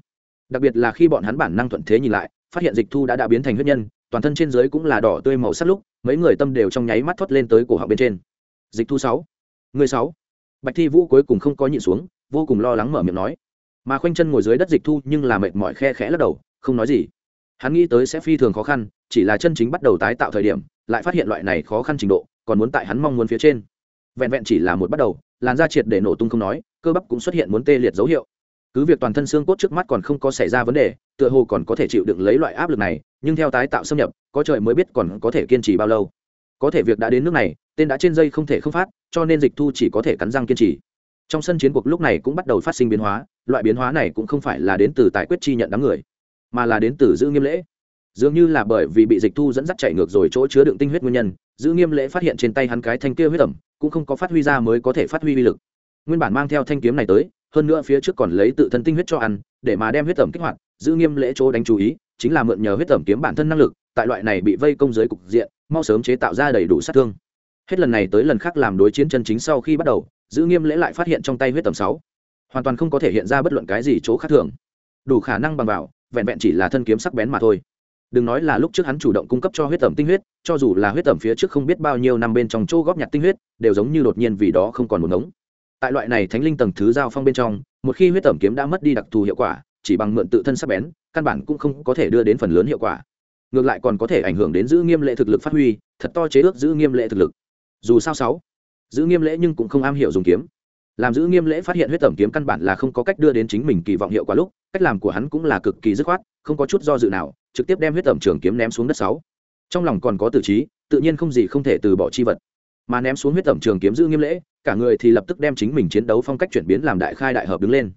Đặc biệt là khi bọn hắn bản năng thuận thế nhìn lại phát hiện dịch thu đã đã biến thành huyết nhân, toàn thân trên dưới cũng là đỏ tươi màu sắc lúc, mấy người tâm đều trong nháy mắt thoát lên tới cổ họng bên trên. Dịch thu sáu, người sáu. Bạch thi vũ cuối cùng không có nhịn xuống, vô cùng lo lắng mở miệng nói. Mà khoanh chân ngồi dưới đất dịch thu nhưng là mệt mỏi khe khẽ lắc đầu, không nói gì. Hắn nghĩ tới sẽ phi thường khó khăn, chỉ là chân chính bắt đầu tái tạo thời điểm, lại phát hiện loại này khó khăn trình độ, còn muốn tại hắn mong muốn phía trên. Vẹn vẹn chỉ là một bắt đầu, làn da triệt để nổ tung không nói, cơ bắp cũng xuất hiện muốn tê liệt dấu hiệu cứ việc toàn thân xương cốt trước mắt còn không có xảy ra vấn đề, tựa hồ còn có thể chịu đựng lấy loại áp lực này, nhưng theo tái tạo xâm nhập, có trời mới biết còn có thể kiên trì bao lâu. Có thể việc đã đến nước này, tên đã trên dây không thể không phát, cho nên dịch thu chỉ có thể cắn răng kiên trì. Trong sân chiến cuộc lúc này cũng bắt đầu phát sinh biến hóa, loại biến hóa này cũng không phải là đến từ tài quyết chi nhận đám người, mà là đến từ giữ nghiêm lễ. Dường như là bởi vì bị dịch thu dẫn dắt chạy ngược rồi chỗ chứa đựng tinh huyết nguyên nhân, giữ nghiêm lễ phát hiện trên tay hắn cái thanh kia huyết ẩm, cũng không có phát huy ra mới có thể phát huy uy lực. Nguyên bản mang theo thanh kiếm này tới hơn nữa phía trước còn lấy tự thân tinh huyết cho ăn, để mà đem huyết tẩm kích hoạt, giữ nghiêm lễ chỗ đánh chú ý, chính là mượn nhờ huyết tẩm kiếm bản thân năng lực, tại loại này bị vây công giới cục diện, mau sớm chế tạo ra đầy đủ sát thương. Hết lần này tới lần khác làm đối chiến chân chính sau khi bắt đầu, giữ nghiêm lễ lại phát hiện trong tay huyết tẩm sáu, hoàn toàn không có thể hiện ra bất luận cái gì chỗ khác thường. Đủ khả năng bằng vào, vẹn vẹn chỉ là thân kiếm sắc bén mà thôi. Đừng nói là lúc trước hắn chủ động cung cấp cho huyết tẩm tinh huyết, cho dù là huyết tẩm phía trước không biết bao nhiêu năm bên trong chỗ góp nhặt tinh huyết, đều giống như đột nhiên vì đó không còn một ngống tại loại này thánh linh tầng thứ giao phong bên trong, một khi huyết tẩm kiếm đã mất đi đặc thù hiệu quả, chỉ bằng mượn tự thân sắc bén, căn bản cũng không có thể đưa đến phần lớn hiệu quả. Ngược lại còn có thể ảnh hưởng đến giữ nghiêm lệ thực lực phát huy, thật to chế ước giữ nghiêm lệ thực lực. Dù sao sáu, giữ nghiêm lễ nhưng cũng không am hiểu dùng kiếm. Làm giữ nghiêm lễ phát hiện huyết tẩm kiếm căn bản là không có cách đưa đến chính mình kỳ vọng hiệu quả lúc, cách làm của hắn cũng là cực kỳ dứt khoát, không có chút do dự nào, trực tiếp đem huyết tẩm trường kiếm ném xuống đất sáu. Trong lòng còn có tử trí, tự nhiên không gì không thể từ bỏ chi vật mà ném xuống huyết tẩm trường kiếm giữ nghiêm lễ, cả người thì lập tức đem chính mình chiến đấu phong cách chuyển biến làm đại khai đại hợp đứng lên.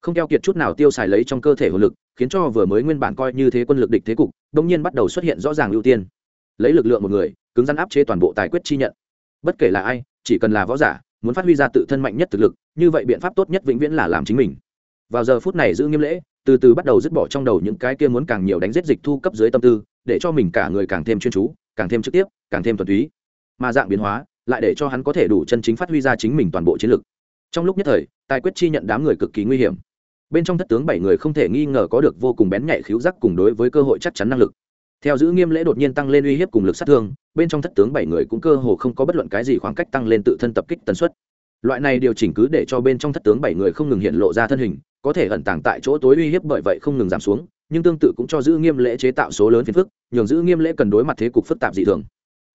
Không keo kiệt chút nào tiêu xài lấy trong cơ thể hồn lực, khiến cho vừa mới nguyên bản coi như thế quân lực địch thế cục đông nhiên bắt đầu xuất hiện rõ ràng ưu tiên. Lấy lực lượng một người, cứng rắn áp chế toàn bộ tài quyết chi nhận. Bất kể là ai, chỉ cần là võ giả, muốn phát huy ra tự thân mạnh nhất thực lực, như vậy biện pháp tốt nhất vĩnh viễn là làm chính mình. Vào giờ phút này giữ nghiêm lễ, từ từ bắt đầu dứt bỏ trong đầu những cái kia muốn càng nhiều đánh giết dịch thu cấp dưới tâm tư, để cho mình cả người càng thêm chuyên chú, càng thêm trực tiếp, càng thêm thuần túy. Mà dạng biến hóa lại để cho hắn có thể đủ chân chính phát huy ra chính mình toàn bộ chiến lực. Trong lúc nhất thời, tài quyết chi nhận đám người cực kỳ nguy hiểm. Bên trong thất tướng bảy người không thể nghi ngờ có được vô cùng bén nhạy khiếu giác cùng đối với cơ hội chắc chắn năng lực. Theo giữ nghiêm lễ đột nhiên tăng lên uy hiếp cùng lực sát thương, bên trong thất tướng bảy người cũng cơ hồ không có bất luận cái gì khoảng cách tăng lên tự thân tập kích tần suất. Loại này điều chỉnh cứ để cho bên trong thất tướng bảy người không ngừng hiện lộ ra thân hình, có thể ẩn tàng tại chỗ tối uy hiếp bởi vậy không ngừng giảm xuống, nhưng tương tự cũng cho giữ nghiêm lễ chế tạo số lớn phiền phức, nhường giữ nghiêm lễ cần đối mặt thế cục phức tạp dị thường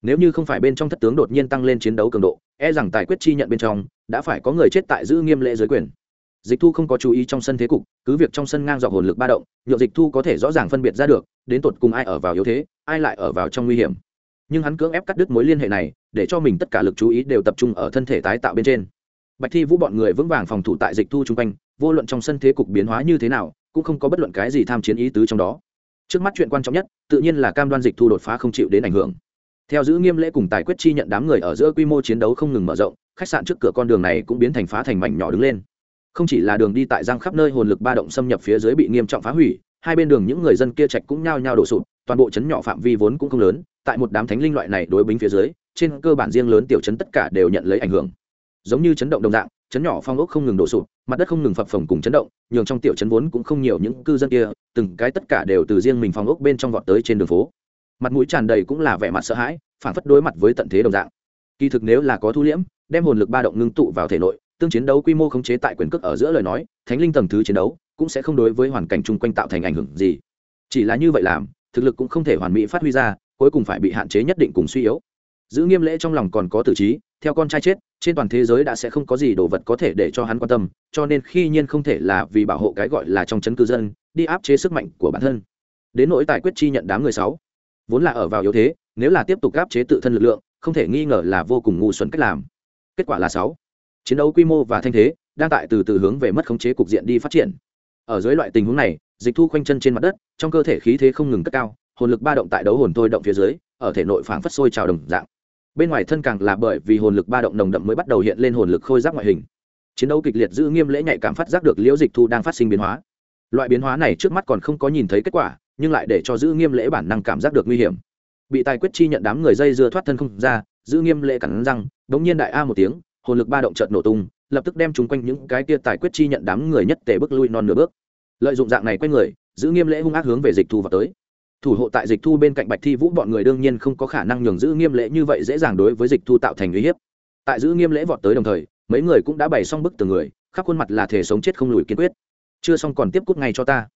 nếu như không phải bên trong thất tướng đột nhiên tăng lên chiến đấu cường độ e rằng tài quyết chi nhận bên trong, đã phải có người chết tại giữ nghiêm lễ giới quyền. Dịch thu không có chú ý trong sân thế cục, cứ việc trong sân ngang dọc hồn lực ba động nhộn dịch thu có thể rõ ràng phân biệt ra được, đến tột cùng ai ở vào yếu thế, ai lại ở vào trong nguy hiểm. Nhưng hắn cưỡng ép cắt đứt mối liên hệ này, để cho mình tất cả lực chú ý đều tập trung ở thân thể tái tạo bên trên. Bạch thi vũ bọn người vững vàng phòng thủ tại dịch thu chung quanh, vô luận trong sân thế cục biến hóa như thế nào, cũng không có bất luận cái gì tham chiến ý tứ trong đó. Trước mắt chuyện quan trọng nhất, tự nhiên là cam đoan dịch thu đột phá không chịu đến ảnh hưởng theo giữ nghiêm lễ cùng tài quyết chi nhận đám người ở giữa quy mô chiến đấu không ngừng mở rộng, khách sạn trước cửa con đường này cũng biến thành phá thành mảnh nhỏ đứng lên. Không chỉ là đường đi tại giang khắp nơi hồn lực ba động xâm nhập phía dưới bị nghiêm trọng phá hủy, hai bên đường những người dân kia trạch cũng nhao nhao đổ sụp, toàn bộ chấn nhỏ phạm vi vốn cũng không lớn, tại một đám thánh linh loại này đối bính phía dưới, trên cơ bản riêng lớn tiểu chấn tất cả đều nhận lấy ảnh hưởng. Giống như chấn động đồng dạng chấn nhỏ phong ốc không ngừng đổ sụp, mặt đất không ngừng phập phồng cùng chấn động, nhường trong tiểu chấn vốn cũng không nhiều những cư dân kia, từng cái tất cả đều từ riêng mình phong ốc bên trong vọt tới trên đường phố mặt mũi tràn đầy cũng là vẻ mặt sợ hãi phản phất đối mặt với tận thế đồng dạng. Kỳ thực nếu là có thu liễm, đem hồn lực ba động ngưng tụ vào thể nội, tương chiến đấu quy mô khống chế tại quyền cước ở giữa lời nói, thánh linh tầng thứ chiến đấu cũng sẽ không đối với hoàn cảnh chung quanh tạo thành ảnh hưởng gì. Chỉ là như vậy làm, thực lực cũng không thể hoàn mỹ phát huy ra, cuối cùng phải bị hạn chế nhất định cùng suy yếu. Giữ nghiêm lễ trong lòng còn có tử trí, theo con trai chết, trên toàn thế giới đã sẽ không có gì đồ vật có thể để cho hắn quan tâm, cho nên khi nhiên không thể là vì bảo hộ cái gọi là trong chấn cư dân, đi áp chế sức mạnh của bản thân. Đến nỗi tài quyết chi nhận đám người sáu vốn là ở vào yếu thế, nếu là tiếp tục áp chế tự thân lực lượng, không thể nghi ngờ là vô cùng ngu xuẩn cách làm. Kết quả là sáu. Chiến đấu quy mô và thanh thế đang tại từ từ hướng về mất khống chế cục diện đi phát triển. Ở dưới loại tình huống này, dịch thu khoanh chân trên mặt đất, trong cơ thể khí thế không ngừng cất cao, hồn lực ba động tại đấu hồn thôi động phía dưới, ở thể nội phảng phất sôi trào đồng dạng. Bên ngoài thân càng là bởi vì hồn lực ba động nồng đậm mới bắt đầu hiện lên hồn lực khôi giác ngoại hình. Chiến đấu kịch liệt giữ nghiêm lễ nhạy cảm phát giác được liễu dịch thu đang phát sinh biến hóa. Loại biến hóa này trước mắt còn không có nhìn thấy kết quả nhưng lại để cho giữ nghiêm lễ bản năng cảm giác được nguy hiểm. Bị tài quyết chi nhận đám người dây dưa thoát thân không ra, giữ nghiêm lễ cắn răng, đống nhiên đại a một tiếng, hồn lực ba động trận nổ tung, lập tức đem chúng quanh những cái kia tài quyết chi nhận đám người nhất tề bước lui non nửa bước. Lợi dụng dạng này quay người, giữ nghiêm lễ hung ác hướng về dịch thu vào tới. Thủ hộ tại dịch thu bên cạnh bạch thi vũ bọn người đương nhiên không có khả năng nhường giữ nghiêm lễ như vậy dễ dàng đối với dịch thu tạo thành uy hiếp. Tại giữ nghiêm lễ vọt tới đồng thời, mấy người cũng đã bày xong bức từ người, khắp khuôn mặt là thể sống chết không lùi kiên quyết. Chưa xong còn tiếp cút ngay cho ta.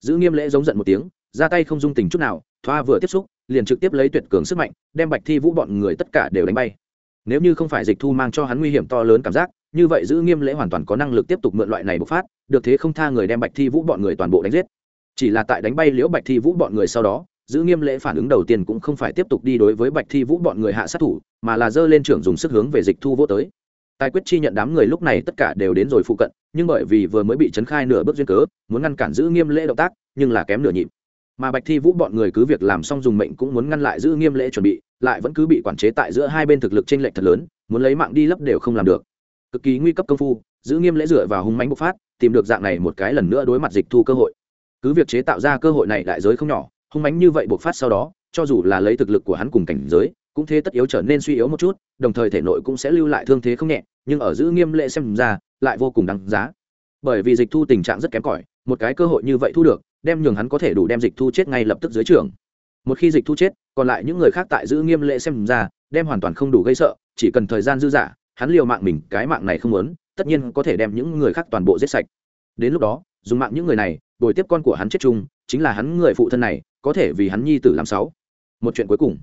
Giữ nghiêm lễ giống giận một tiếng ra tay không dung tình chút nào, thoa vừa tiếp xúc, liền trực tiếp lấy tuyệt cường sức mạnh, đem bạch thi vũ bọn người tất cả đều đánh bay. Nếu như không phải dịch thu mang cho hắn nguy hiểm to lớn cảm giác, như vậy giữ nghiêm lễ hoàn toàn có năng lực tiếp tục mượn loại này bộc phát, được thế không tha người đem bạch thi vũ bọn người toàn bộ đánh giết. Chỉ là tại đánh bay liễu bạch thi vũ bọn người sau đó, giữ nghiêm lễ phản ứng đầu tiên cũng không phải tiếp tục đi đối với bạch thi vũ bọn người hạ sát thủ, mà là dơ lên trưởng dùng sức hướng về dịch thu vô tới. Tài quyết chi nhận đám người lúc này tất cả đều đến rồi phụ cận, nhưng bởi vì vừa mới bị trấn khai nửa bước duyên cớ, muốn ngăn cản giữ nghiêm lễ động tác, nhưng là kém nửa nhịp mà bạch thi vũ bọn người cứ việc làm xong dùng mệnh cũng muốn ngăn lại giữ nghiêm lễ chuẩn bị, lại vẫn cứ bị quản chế tại giữa hai bên thực lực t r ê n lệch thật lớn, muốn lấy mạng đi lấp đều không làm được. Cực kỳ nguy cấp công phu, giữ nghiêm lễ dựa vào hung mánh bộc phát, tìm được dạng này một cái lần nữa đối mặt dịch thu cơ hội. Cứ việc chế tạo ra cơ hội này đại giới không nhỏ, hung mánh như vậy bộc phát sau đó, cho dù là lấy thực lực của hắn cùng cảnh giới, cũng thế tất yếu trở nên suy yếu một chút, đồng thời thể nội cũng sẽ lưu lại thương thế không nhẹ, nhưng ở giữ nghiêm lễ xem ra, lại vô cùng đáng giá. Bởi vì dịch thu tình trạng rất kém cỏi, một cái cơ hội như vậy thu được đem nhường hắn có thể đủ đem dịch thu chết ngay lập tức dưới trường. Một khi dịch thu chết, còn lại những người khác tại giữ nghiêm lễ xem ra, đem hoàn toàn không đủ gây sợ, chỉ cần thời gian dư dả, hắn liều mạng mình, cái mạng này không muốn, tất nhiên có thể đem những người khác toàn bộ giết sạch. Đến lúc đó, dùng mạng những người này, đổi tiếp con của hắn chết chung, chính là hắn người phụ thân này, có thể vì hắn nhi tử làm sáu. Một chuyện cuối cùng.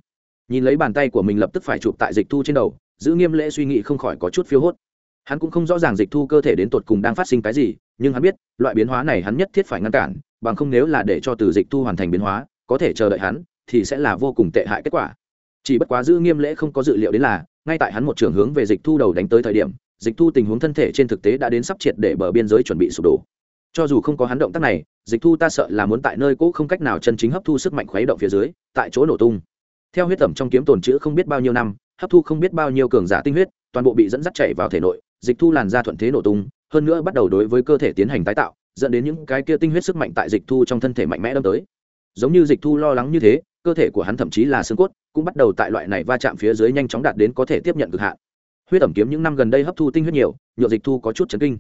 Nhìn lấy bàn tay của mình lập tức phải chụp tại dịch thu trên đầu, giữ nghiêm lễ suy nghĩ không khỏi có chút phiêu hốt. Hắn cũng không rõ ràng dịch thu cơ thể đến tột cùng đang phát sinh cái gì, nhưng hắn biết, loại biến hóa này hắn nhất thiết phải ngăn cản bằng không nếu là để cho từ dịch thu hoàn thành biến hóa, có thể chờ đợi hắn, thì sẽ là vô cùng tệ hại kết quả. Chỉ bất quá giữ nghiêm lễ không có dự liệu đến là, ngay tại hắn một trường hướng về dịch thu đầu đánh tới thời điểm, dịch thu tình huống thân thể trên thực tế đã đến sắp triệt để bờ biên giới chuẩn bị sụp đổ. Cho dù không có hắn động tác này, dịch thu ta sợ là muốn tại nơi cũ không cách nào chân chính hấp thu sức mạnh khuấy động phía dưới, tại chỗ nổ tung. Theo huyết tẩm trong kiếm tồn chữ không biết bao nhiêu năm, hấp thu không biết bao nhiêu cường giả tinh huyết, toàn bộ bị dẫn dắt chảy vào thể nội, dịch thu làn ra thuận thế nổ tung, hơn nữa bắt đầu đối với cơ thể tiến hành tái tạo dẫn đến những cái kia tinh huyết sức mạnh tại dịch thu trong thân thể mạnh mẽ đâm tới. Giống như dịch thu lo lắng như thế, cơ thể của hắn thậm chí là xương cốt, cũng bắt đầu tại loại này va chạm phía dưới nhanh chóng đạt đến có thể tiếp nhận cực hạn. Huyết ẩm kiếm những năm gần đây hấp thu tinh huyết nhiều nhựa dịch thu có chút chấn kinh.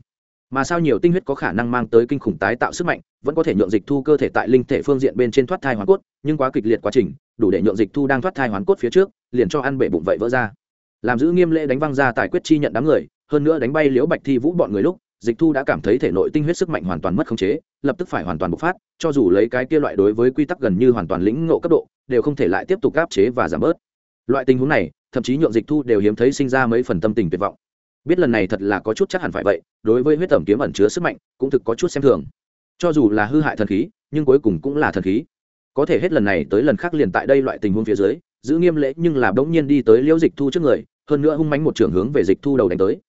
Mà sao nhiều tinh huyết có khả năng mang tới kinh khủng tái tạo sức mạnh, vẫn có thể nhượng dịch thu cơ thể tại linh thể phương diện bên trên thoát thai hoàn cốt, nhưng quá kịch liệt quá trình, đủ để nhượng dịch thu đang thoát thai hoàn cốt phía trước, liền cho ăn bể bụng vậy vỡ ra. Làm giữ nghiêm lễ đánh văng ra tài quyết chi nhận đám người, hơn nữa đánh bay liễu bạch thi vũ bọn người lúc dịch thu đã cảm thấy thể nội tinh huyết sức mạnh hoàn toàn mất khống chế, lập tức phải hoàn toàn bộc phát, cho dù lấy cái kia loại đối với quy tắc gần như hoàn toàn lĩnh ngộ cấp độ, đều không thể lại tiếp tục áp chế và giảm bớt. Loại tình huống này, thậm chí nhượng dịch thu đều hiếm thấy sinh ra mấy phần tâm tình tuyệt vọng. Biết lần này thật là có chút chắc hẳn phải vậy, đối với huyết tẩm kiếm ẩn chứa sức mạnh, cũng thực có chút xem thường. Cho dù là hư hại thần khí, nhưng cuối cùng cũng là thần khí. Có thể hết lần này tới lần khác liền tại đây loại tình huống phía dưới, giữ nghiêm lễ nhưng là bỗng nhiên đi tới liễu dịch thu trước người, hơn nữa hung mánh một trường hướng về dịch thu đầu đánh tới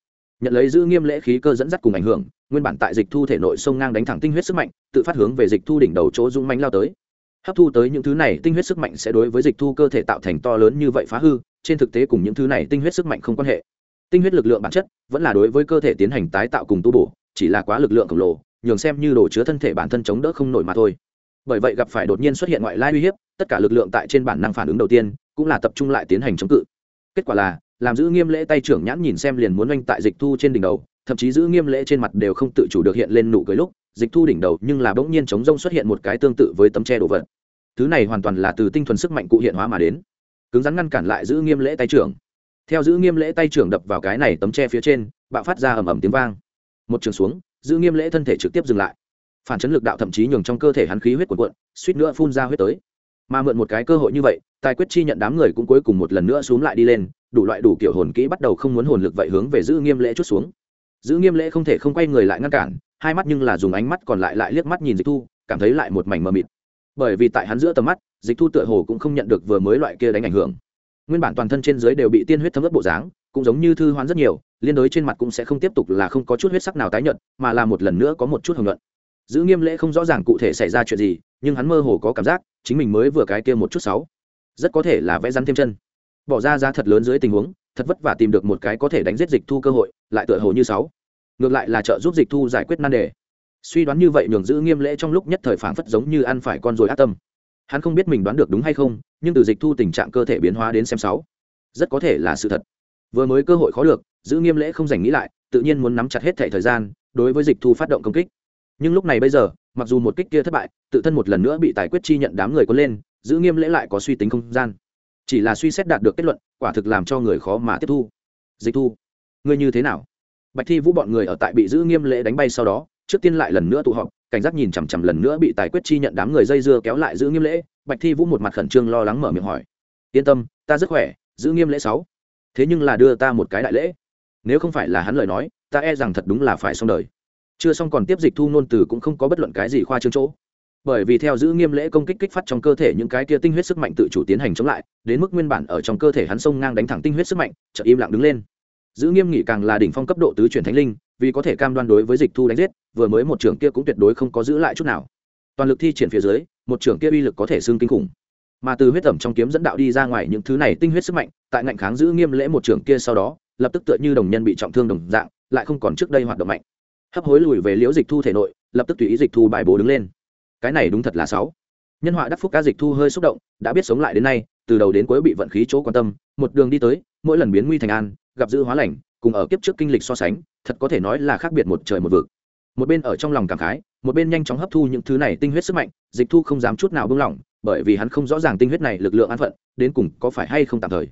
nhận lấy giữ nghiêm lễ khí cơ dẫn dắt cùng ảnh hưởng, nguyên bản tại dịch thu thể nội sông ngang đánh thẳng tinh huyết sức mạnh, tự phát hướng về dịch thu đỉnh đầu chỗ dung mánh lao tới. Hấp thu tới những thứ này, tinh huyết sức mạnh sẽ đối với dịch thu cơ thể tạo thành to lớn như vậy phá hư, trên thực tế cùng những thứ này tinh huyết sức mạnh không quan hệ. Tinh huyết lực lượng bản chất vẫn là đối với cơ thể tiến hành tái tạo cùng tu bổ, chỉ là quá lực lượng khổng lồ, nhường xem như đồ chứa thân thể bản thân chống đỡ không nổi mà thôi. Bởi vậy gặp phải đột nhiên xuất hiện ngoại lai uy hiếp, tất cả lực lượng tại trên bản năng phản ứng đầu tiên cũng là tập trung lại tiến hành chống cự. Kết quả là làm giữ nghiêm lễ tay trưởng nhãn nhìn xem liền muốn oanh tại dịch thu trên đỉnh đầu, thậm chí giữ nghiêm lễ trên mặt đều không tự chủ được hiện lên nụ cười lúc, dịch thu đỉnh đầu nhưng là bỗng nhiên chống rông xuất hiện một cái tương tự với tấm tre đồ vật. Thứ này hoàn toàn là từ tinh thuần sức mạnh cụ hiện hóa mà đến. Cứng rắn ngăn cản lại giữ nghiêm lễ tay trưởng. Theo giữ nghiêm lễ tay trưởng đập vào cái này tấm tre phía trên, bạo phát ra ầm ầm tiếng vang. Một trường xuống, giữ nghiêm lễ thân thể trực tiếp dừng lại. Phản chấn lực đạo thậm chí nhường trong cơ thể hắn khí huyết cuộn cuộn, suýt nữa phun ra huyết tới. Mà mượn một cái cơ hội như vậy, tài quyết chi nhận đám người cũng cuối cùng một lần nữa xuống lại đi lên đủ loại đủ kiểu hồn kỹ bắt đầu không muốn hồn lực vậy hướng về giữ nghiêm lễ chút xuống. Giữ nghiêm lễ không thể không quay người lại ngăn cản, hai mắt nhưng là dùng ánh mắt còn lại lại liếc mắt nhìn dịch thu, cảm thấy lại một mảnh mờ mịt. Bởi vì tại hắn giữa tầm mắt, dịch thu tựa hồ cũng không nhận được vừa mới loại kia đánh ảnh hưởng. Nguyên bản toàn thân trên dưới đều bị tiên huyết thấm ướt bộ dáng, cũng giống như thư hoán rất nhiều, liên đối trên mặt cũng sẽ không tiếp tục là không có chút huyết sắc nào tái nhận mà là một lần nữa có một chút hồng luận giữ nghiêm lễ không rõ ràng cụ thể xảy ra chuyện gì, nhưng hắn mơ hồ có cảm giác, chính mình mới vừa cái kia một chút sáu rất có thể là vẽ rắn thêm chân bỏ ra giá thật lớn dưới tình huống, thật vất vả tìm được một cái có thể đánh giết dịch thu cơ hội, lại tựa hồ như sáu. Ngược lại là trợ giúp dịch thu giải quyết nan đề. Suy đoán như vậy nhường giữ nghiêm lễ trong lúc nhất thời phảng phất giống như ăn phải con rồi ác tâm. Hắn không biết mình đoán được đúng hay không, nhưng từ dịch thu tình trạng cơ thể biến hóa đến xem sáu, rất có thể là sự thật. Vừa mới cơ hội khó được, giữ nghiêm lễ không dành nghĩ lại, tự nhiên muốn nắm chặt hết thẻ thời gian, đối với dịch thu phát động công kích. Nhưng lúc này bây giờ, mặc dù một kích kia thất bại, tự thân một lần nữa bị tài quyết chi nhận đám người có lên, giữ nghiêm lễ lại có suy tính không gian chỉ là suy xét đạt được kết luận, quả thực làm cho người khó mà tiếp thu. Dịch thu, ngươi như thế nào? Bạch thi vũ bọn người ở tại bị giữ nghiêm lễ đánh bay sau đó, trước tiên lại lần nữa tụ họp, cảnh giác nhìn chằm chằm lần nữa bị tài quyết chi nhận đám người dây dưa kéo lại giữ nghiêm lễ. Bạch thi vũ một mặt khẩn trương lo lắng mở miệng hỏi. Yên tâm, ta rất khỏe, giữ nghiêm lễ sáu. Thế nhưng là đưa ta một cái đại lễ. Nếu không phải là hắn lời nói, ta e rằng thật đúng là phải xong đời. Chưa xong còn tiếp dịch thu nôn từ cũng không có bất luận cái gì khoa trương chỗ bởi vì theo giữ nghiêm lễ công kích kích phát trong cơ thể những cái kia tinh huyết sức mạnh tự chủ tiến hành chống lại, đến mức nguyên bản ở trong cơ thể hắn sông ngang đánh thẳng tinh huyết sức mạnh, chợt im lặng đứng lên. Giữ nghiêm nghị càng là đỉnh phong cấp độ tứ chuyển thánh linh, vì có thể cam đoan đối với dịch thu đánh giết, vừa mới một trưởng kia cũng tuyệt đối không có giữ lại chút nào. Toàn lực thi triển phía dưới, một trưởng kia uy lực có thể xương kinh khủng. Mà từ huyết ẩm trong kiếm dẫn đạo đi ra ngoài những thứ này tinh huyết sức mạnh, tại ngạnh kháng giữ nghiêm lễ một trưởng kia sau đó, lập tức tựa như đồng nhân bị trọng thương đồng dạng, lại không còn trước đây hoạt động mạnh. Hấp hối lùi về liễu dịch thu thể nội, lập tức tùy ý dịch thu bài bố đứng lên cái này đúng thật là sáu. Nhân họa đắc phúc ca dịch thu hơi xúc động, đã biết sống lại đến nay, từ đầu đến cuối bị vận khí chỗ quan tâm, một đường đi tới, mỗi lần biến nguy thành an, gặp dữ hóa lành, cùng ở kiếp trước kinh lịch so sánh, thật có thể nói là khác biệt một trời một vực. Một bên ở trong lòng cảm khái, một bên nhanh chóng hấp thu những thứ này tinh huyết sức mạnh, dịch thu không dám chút nào buông lỏng, bởi vì hắn không rõ ràng tinh huyết này lực lượng an phận, đến cùng có phải hay không tạm thời.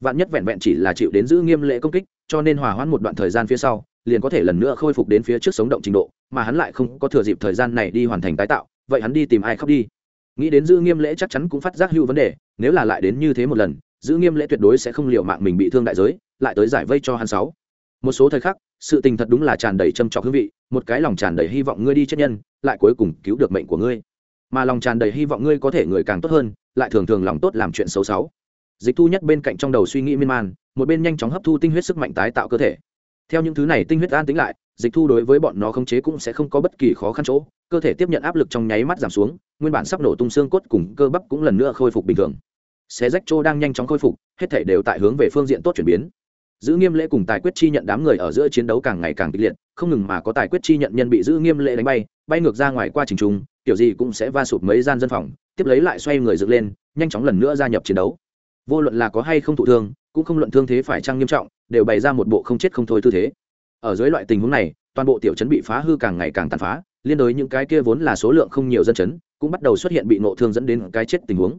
Vạn nhất vẹn vẹn chỉ là chịu đến giữ nghiêm lệ công kích, cho nên hòa hoãn một đoạn thời gian phía sau, liền có thể lần nữa khôi phục đến phía trước sống động trình độ, mà hắn lại không có thừa dịp thời gian này đi hoàn thành tái tạo vậy hắn đi tìm ai khóc đi? Nghĩ đến giữ nghiêm lễ chắc chắn cũng phát giác hưu vấn đề, nếu là lại đến như thế một lần, giữ nghiêm lễ tuyệt đối sẽ không liệu mạng mình bị thương đại giới, lại tới giải vây cho hắn sáu. Một số thời khắc, sự tình thật đúng là tràn đầy châm trọc hương vị, một cái lòng tràn đầy hy vọng ngươi đi chết nhân, lại cuối cùng cứu được mệnh của ngươi. Mà lòng tràn đầy hy vọng ngươi có thể người càng tốt hơn, lại thường thường lòng tốt làm chuyện xấu xấu dịch thu nhất bên cạnh trong đầu suy nghĩ miên man, một bên nhanh chóng hấp thu tinh huyết sức mạnh tái tạo cơ thể. Theo những thứ này tinh huyết an tính lại, dịch thu đối với bọn nó khống chế cũng sẽ không có bất kỳ khó khăn chỗ cơ thể tiếp nhận áp lực trong nháy mắt giảm xuống, nguyên bản sắp nổ tung xương cốt cùng cơ bắp cũng lần nữa khôi phục bình thường. Xé rách chỗ đang nhanh chóng khôi phục, hết thể đều tại hướng về phương diện tốt chuyển biến. Giữ nghiêm lễ cùng tài quyết chi nhận đám người ở giữa chiến đấu càng ngày càng kịch liệt, không ngừng mà có tài quyết chi nhận nhân bị giữ nghiêm lễ đánh bay bay ngược ra ngoài qua trình trung, kiểu gì cũng sẽ va sụp mấy gian dân phòng, tiếp lấy lại xoay người dựng lên, nhanh chóng lần nữa gia nhập chiến đấu. Vô luận là có hay không thụ thương, cũng không luận thương thế phải trăng nghiêm trọng, đều bày ra một bộ không chết không thôi tư thế. Ở dưới loại tình huống này, toàn bộ tiểu chấn bị phá hư càng ngày càng tàn phá liên đối những cái kia vốn là số lượng không nhiều dân chấn, cũng bắt đầu xuất hiện bị nộ thương dẫn đến cái chết tình huống.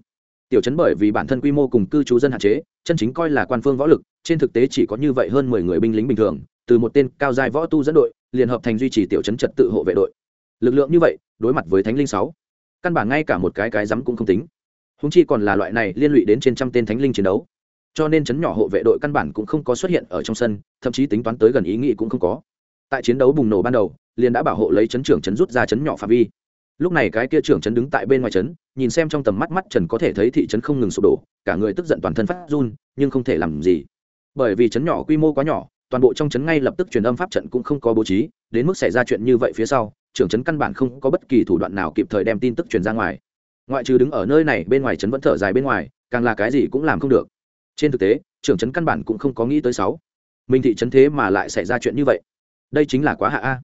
Tiểu chấn bởi vì bản thân quy mô cùng cư trú dân hạn chế, chân chính coi là quan phương võ lực, trên thực tế chỉ có như vậy hơn mười người binh lính bình thường, từ một tên cao giai võ tu dẫn đội, liền hợp thành duy trì tiểu chấn trật tự hộ vệ đội. Lực lượng như vậy, đối mặt với thánh linh sáu, căn bản ngay cả một cái cái rắm cũng không tính. Húng chi còn là loại này liên lụy đến trên trăm tên thánh linh chiến đấu. Cho nên chấn nhỏ hộ vệ đội căn bản cũng không có xuất hiện ở trong sân, thậm chí tính toán tới gần ý nghĩ cũng không có. Tại chiến đấu bùng nổ ban đầu liền đã bảo hộ lấy chấn trưởng chấn rút ra chấn nhỏ phạm vi. Lúc này cái kia trưởng chấn đứng tại bên ngoài chấn, nhìn xem trong tầm mắt mắt trần có thể thấy thị trấn không ngừng sụp đổ, cả người tức giận toàn thân phát run, nhưng không thể làm gì. Bởi vì chấn nhỏ quy mô quá nhỏ, toàn bộ trong chấn ngay lập tức truyền âm pháp trận cũng không có bố trí, đến mức xảy ra chuyện như vậy phía sau, trưởng chấn căn bản không có bất kỳ thủ đoạn nào kịp thời đem tin tức truyền ra ngoài. Ngoại trừ đứng ở nơi này, bên ngoài chấn vẫn thở dài bên ngoài, càng là cái gì cũng làm không được. Trên thực tế, trưởng chấn căn bản cũng không có nghĩ tới sáu. Mình thị trấn thế mà lại xảy ra chuyện như vậy. Đây chính là quá hạ a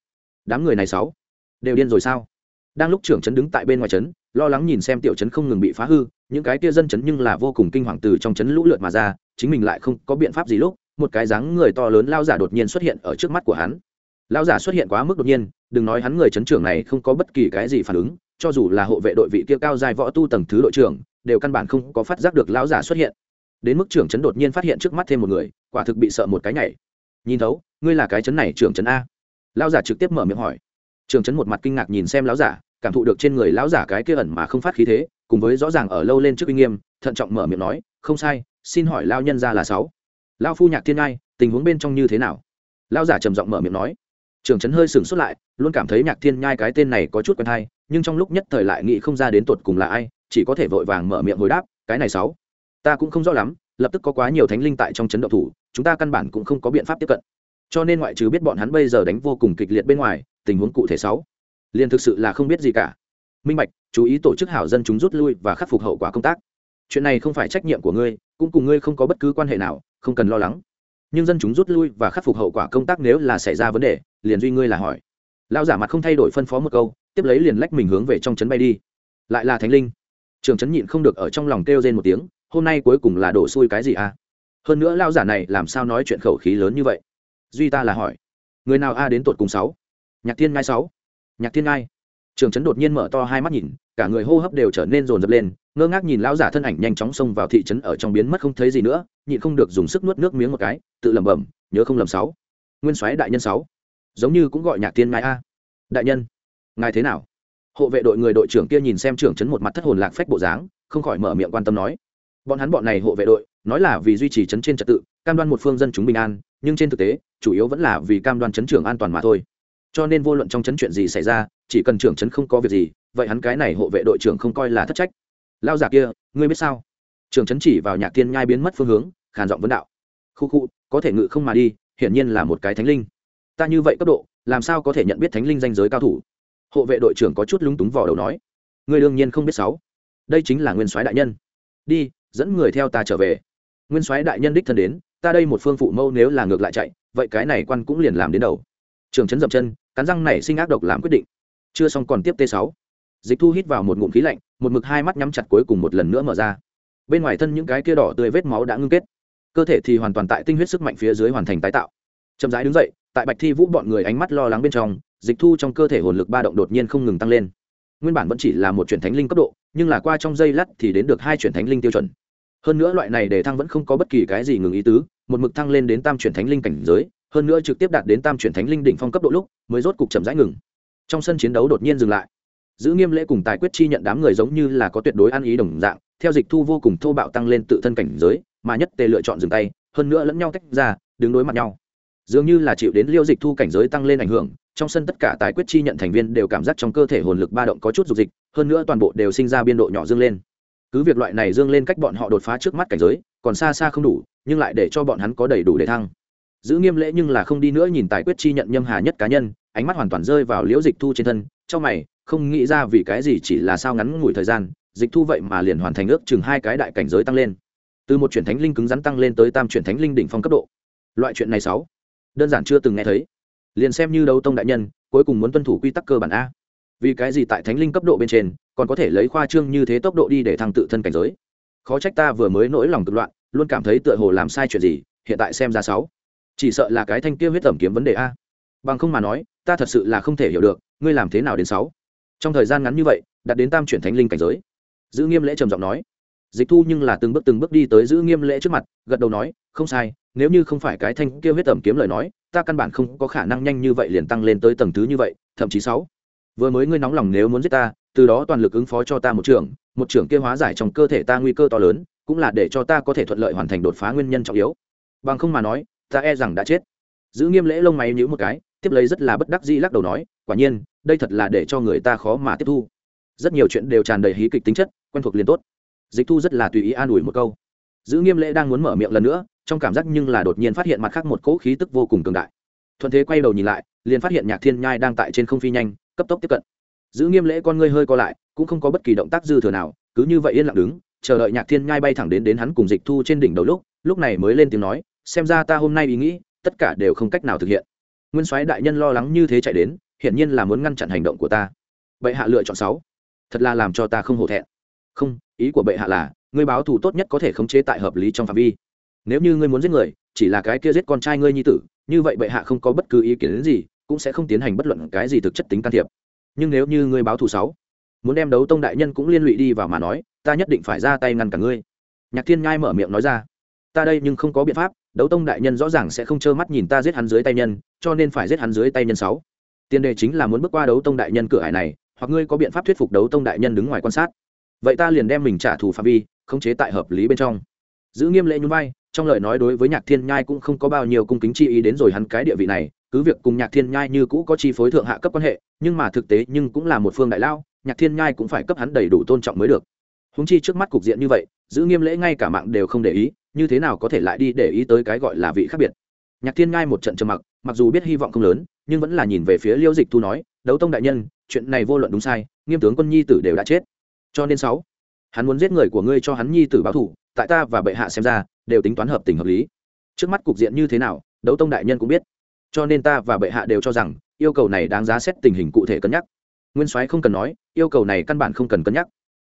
đám người này sáu. Đều điên rồi sao? Đang lúc trưởng trấn đứng tại bên ngoài trấn, lo lắng nhìn xem tiểu trấn không ngừng bị phá hư, những cái kia dân trấn nhưng là vô cùng kinh hoàng từ trong trấn lũ lượt mà ra, chính mình lại không có biện pháp gì lúc, một cái dáng người to lớn lao giả đột nhiên xuất hiện ở trước mắt của hắn. Lao giả xuất hiện quá mức đột nhiên, đừng nói hắn người trấn trưởng này không có bất kỳ cái gì phản ứng, cho dù là hộ vệ đội vị kia cao dài võ tu tầng thứ đội trưởng, đều căn bản không có phát giác được lão giả xuất hiện. Đến mức trưởng trấn đột nhiên phát hiện trước mắt thêm một người, quả thực bị sợ một cái nhảy. Nhìn thấu, ngươi là cái trấn này trưởng trấn a lão giả trực tiếp mở miệng hỏi. Trường trấn một mặt kinh ngạc nhìn xem lão giả, cảm thụ được trên người lão giả cái kia ẩn mà không phát khí thế, cùng với rõ ràng ở lâu lên trước uy nghiêm, thận trọng mở miệng nói, không sai, xin hỏi lao nhân ra là sáu. Lao phu nhạc thiên ngai, tình huống bên trong như thế nào? Lao giả trầm giọng mở miệng nói. Trường trấn hơi sừng sốt lại, luôn cảm thấy nhạc thiên nhai cái tên này có chút quen hay, nhưng trong lúc nhất thời lại nghĩ không ra đến tột cùng là ai, chỉ có thể vội vàng mở miệng hồi đáp, cái này sáu, ta cũng không rõ lắm, lập tức có quá nhiều thánh linh tại trong chấn động thủ, chúng ta căn bản cũng không có biện pháp tiếp cận cho nên ngoại trừ biết bọn hắn bây giờ đánh vô cùng kịch liệt bên ngoài, tình huống cụ thể sáu, liền thực sự là không biết gì cả. Minh bạch, chú ý tổ chức hảo dân chúng rút lui và khắc phục hậu quả công tác. Chuyện này không phải trách nhiệm của ngươi, cũng cùng ngươi không có bất cứ quan hệ nào, không cần lo lắng. Nhưng dân chúng rút lui và khắc phục hậu quả công tác nếu là xảy ra vấn đề, liền duy ngươi là hỏi. Lao giả mặt không thay đổi phân phó một câu, tiếp lấy liền lách mình hướng về trong trấn bay đi. Lại là thánh linh. Trường trấn nhịn không được ở trong lòng kêu rên một tiếng, hôm nay cuối cùng là đổ xui cái gì à? Hơn nữa lao giả này làm sao nói chuyện khẩu khí lớn như vậy? Duy ta là hỏi. Người nào a đến tột cùng sáu? Nhạc thiên ngai sáu. Nhạc thiên ngai. Trường trấn đột nhiên mở to hai mắt nhìn, cả người hô hấp đều trở nên rồn rập lên, ngơ ngác nhìn lão giả thân ảnh nhanh chóng xông vào thị trấn ở trong biến mất không thấy gì nữa, nhịn không được dùng sức nuốt nước miếng một cái, tự lẩm bẩm, nhớ không lầm sáu. Nguyên soái đại nhân sáu. Giống như cũng gọi nhạc thiên ngai a. Đại nhân, ngài thế nào? Hộ vệ đội người đội trưởng kia nhìn xem trưởng trấn một mặt thất hồn lạc phách bộ dáng, không khỏi mở miệng quan tâm nói. Bọn hắn bọn này hộ vệ đội, nói là vì duy trì trấn trên trật tự cam đoan một phương dân chúng bình an, nhưng trên thực tế, chủ yếu vẫn là vì cam đoan chấn trưởng an toàn mà thôi. Cho nên vô luận trong chấn chuyện gì xảy ra, chỉ cần trưởng chấn không có việc gì, vậy hắn cái này hộ vệ đội trưởng không coi là thất trách. Lao giả kia, ngươi biết sao? Trưởng chấn chỉ vào nhạc thiên nhai biến mất phương hướng, khàn giọng vấn đạo. Khu khu, có thể ngự không mà đi, hiển nhiên là một cái thánh linh. Ta như vậy cấp độ, làm sao có thể nhận biết thánh linh danh giới cao thủ? Hộ vệ đội trưởng có chút lúng túng vỏ đầu nói. Ngươi đương nhiên không biết sáu. Đây chính là nguyên soái đại nhân. Đi, dẫn người theo ta trở về. Nguyên soái đại nhân đích thân đến ta đây một phương phụ mâu nếu là ngược lại chạy, vậy cái này quan cũng liền làm đến đầu. Trường trấn dậm chân, cắn răng này sinh ác độc làm quyết định. Chưa xong còn tiếp t 6 dịch thu hít vào một ngụm khí lạnh, một mực hai mắt nhắm chặt cuối cùng một lần nữa mở ra. Bên ngoài thân những cái kia đỏ tươi vết máu đã ngưng kết. Cơ thể thì hoàn toàn tại tinh huyết sức mạnh phía dưới hoàn thành tái tạo. Chậm rãi đứng dậy, tại bạch thi vũ bọn người ánh mắt lo lắng bên trong, dịch thu trong cơ thể hồn lực ba động đột nhiên không ngừng tăng lên. Nguyên bản vẫn chỉ là một chuyển thánh linh cấp độ, nhưng là qua trong giây lát thì đến được hai chuyển thánh linh tiêu chuẩn hơn nữa loại này để thăng vẫn không có bất kỳ cái gì ngừng ý tứ, một mực thăng lên đến tam chuyển thánh linh cảnh giới, hơn nữa trực tiếp đạt đến tam chuyển thánh linh đỉnh phong cấp độ lúc, mới rốt cục chậm rãi ngừng. Trong sân chiến đấu đột nhiên dừng lại. Giữ nghiêm lễ cùng tài quyết chi nhận đám người giống như là có tuyệt đối ăn ý đồng dạng, theo dịch thu vô cùng thô bạo tăng lên tự thân cảnh giới, mà nhất tề lựa chọn dừng tay, hơn nữa lẫn nhau tách ra, đứng đối mặt nhau. Dường như là chịu đến liêu dịch thu cảnh giới tăng lên ảnh hưởng, trong sân tất cả tài quyết chi nhận thành viên đều cảm giác trong cơ thể hồn lực ba động có chút dục dịch, hơn nữa toàn bộ đều sinh ra biên độ nhỏ dương lên cứ việc loại này dương lên cách bọn họ đột phá trước mắt cảnh giới, còn xa xa không đủ, nhưng lại để cho bọn hắn có đầy đủ để thăng. Giữ nghiêm lễ nhưng là không đi nữa nhìn tài quyết chi nhận nhâm hà nhất cá nhân, ánh mắt hoàn toàn rơi vào liễu dịch thu trên thân, trong mày, không nghĩ ra vì cái gì chỉ là sao ngắn ngủi thời gian, dịch thu vậy mà liền hoàn thành ước chừng hai cái đại cảnh giới tăng lên. Từ một chuyển thánh linh cứng rắn tăng lên tới tam chuyển thánh linh đỉnh phong cấp độ. Loại chuyện này sáu, đơn giản chưa từng nghe thấy. Liền xem như đấu tông đại nhân, cuối cùng muốn tuân thủ quy tắc cơ bản a vì cái gì tại thánh linh cấp độ bên trên, còn có thể lấy khoa trương như thế tốc độ đi để thăng tự thân cảnh giới? Khó trách ta vừa mới nỗi lòng cực loạn, luôn cảm thấy tựa hồ làm sai chuyện gì, hiện tại xem ra sáu. Chỉ sợ là cái thanh kia huyết tẩm kiếm vấn đề a. Bằng không mà nói, ta thật sự là không thể hiểu được, ngươi làm thế nào đến sáu? Trong thời gian ngắn như vậy đạt đến tam chuyển thánh linh cảnh giới. Giữ nghiêm lễ trầm giọng nói. Dịch thu nhưng là từng bước từng bước đi tới giữ nghiêm lễ trước mặt, gật đầu nói, không sai, nếu như không phải cái thanh kia huyết tẩm kiếm lời nói, ta căn bản không có khả năng nhanh như vậy liền tăng lên tới tầng thứ như vậy, thậm chí sáu vừa mới ngươi nóng lòng nếu muốn giết ta, từ đó toàn lực ứng phó cho ta một trưởng một trưởng kia hóa giải trong cơ thể ta nguy cơ to lớn, cũng là để cho ta có thể thuận lợi hoàn thành đột phá nguyên nhân trọng yếu. Bằng không mà nói, ta e rằng đã chết. Giữ nghiêm lễ lông mày nhíu một cái, tiếp lấy rất là bất đắc dĩ lắc đầu nói, quả nhiên, đây thật là để cho người ta khó mà tiếp thu. Rất nhiều chuyện đều tràn đầy hí kịch tính chất, quen thuộc liền tốt. Dịch thu rất là tùy ý an ủi một câu. Giữ nghiêm lễ đang muốn mở miệng lần nữa, trong cảm giác nhưng là đột nhiên phát hiện mặt khác một cỗ khí tức vô cùng cường đại. Thuận thế quay đầu nhìn lại, liền phát hiện nhạc thiên nhai đang tại trên không phi nhanh cấp tốc tiếp cận. Giữ nghiêm lễ con ngươi hơi co lại, cũng không có bất kỳ động tác dư thừa nào, cứ như vậy yên lặng đứng, chờ đợi nhạc thiên nhai bay thẳng đến đến hắn cùng dịch thu trên đỉnh đầu lúc lúc này mới lên tiếng nói, xem ra ta hôm nay ý nghĩ, tất cả đều không cách nào thực hiện. Nguyên soái đại nhân lo lắng như thế chạy đến, hiển nhiên là muốn ngăn chặn hành động của ta. Bệ hạ lựa chọn sáu. Thật là làm cho ta không hổ thẹn. Không, ý của bệ hạ là, ngươi báo thù tốt nhất có thể khống chế tại hợp lý trong phạm vi. Nếu như ngươi muốn giết người, chỉ là cái kia giết con trai ngươi nhi tử, như vậy bệ hạ không có bất cứ ý kiến gì cũng sẽ không tiến hành bất luận cái gì thực chất tính can thiệp. Nhưng nếu như ngươi báo thù sáu, muốn đem đấu tông đại nhân cũng liên lụy đi vào mà nói, ta nhất định phải ra tay ngăn cả ngươi. Nhạc thiên nhai mở miệng nói ra. Ta đây nhưng không có biện pháp, đấu tông đại nhân rõ ràng sẽ không trơ mắt nhìn ta giết hắn dưới tay nhân, cho nên phải giết hắn dưới tay nhân sáu. Tiền đề chính là muốn bước qua đấu tông đại nhân cửa hải này, hoặc ngươi có biện pháp thuyết phục đấu tông đại nhân đứng ngoài quan sát. Vậy ta liền đem mình trả thù phạm vi, khống chế tại hợp lý bên trong. Giữ nghiêm lễ nhún vai, trong lời nói đối với nhạc thiên nhai cũng không có bao nhiêu cung kính chi ý đến rồi hắn cái địa vị này cứ việc cùng nhạc thiên nhai như cũ có chi phối thượng hạ cấp quan hệ, nhưng mà thực tế nhưng cũng là một phương đại lao, nhạc thiên nhai cũng phải cấp hắn đầy đủ tôn trọng mới được. Húng chi trước mắt cục diện như vậy, giữ nghiêm lễ ngay cả mạng đều không để ý, như thế nào có thể lại đi để ý tới cái gọi là vị khác biệt? Nhạc thiên nhai một trận trầm mặc mặc dù biết hy vọng không lớn, nhưng vẫn là nhìn về phía liêu dịch thu nói, đấu tông đại nhân, chuyện này vô luận đúng sai, nghiêm tướng quân nhi tử đều đã chết. Cho nên sáu, hắn muốn giết người của ngươi cho hắn nhi tử báo thủ, tại ta và bệ hạ xem ra, đều tính toán hợp tình hợp lý. Trước mắt cục diện như thế nào, đấu tông đại nhân cũng biết cho nên ta và bệ hạ đều cho rằng, yêu cầu này đáng giá xét tình hình cụ thể cân nhắc. Nguyên soái không cần nói, yêu cầu này căn bản không cần cân nhắc.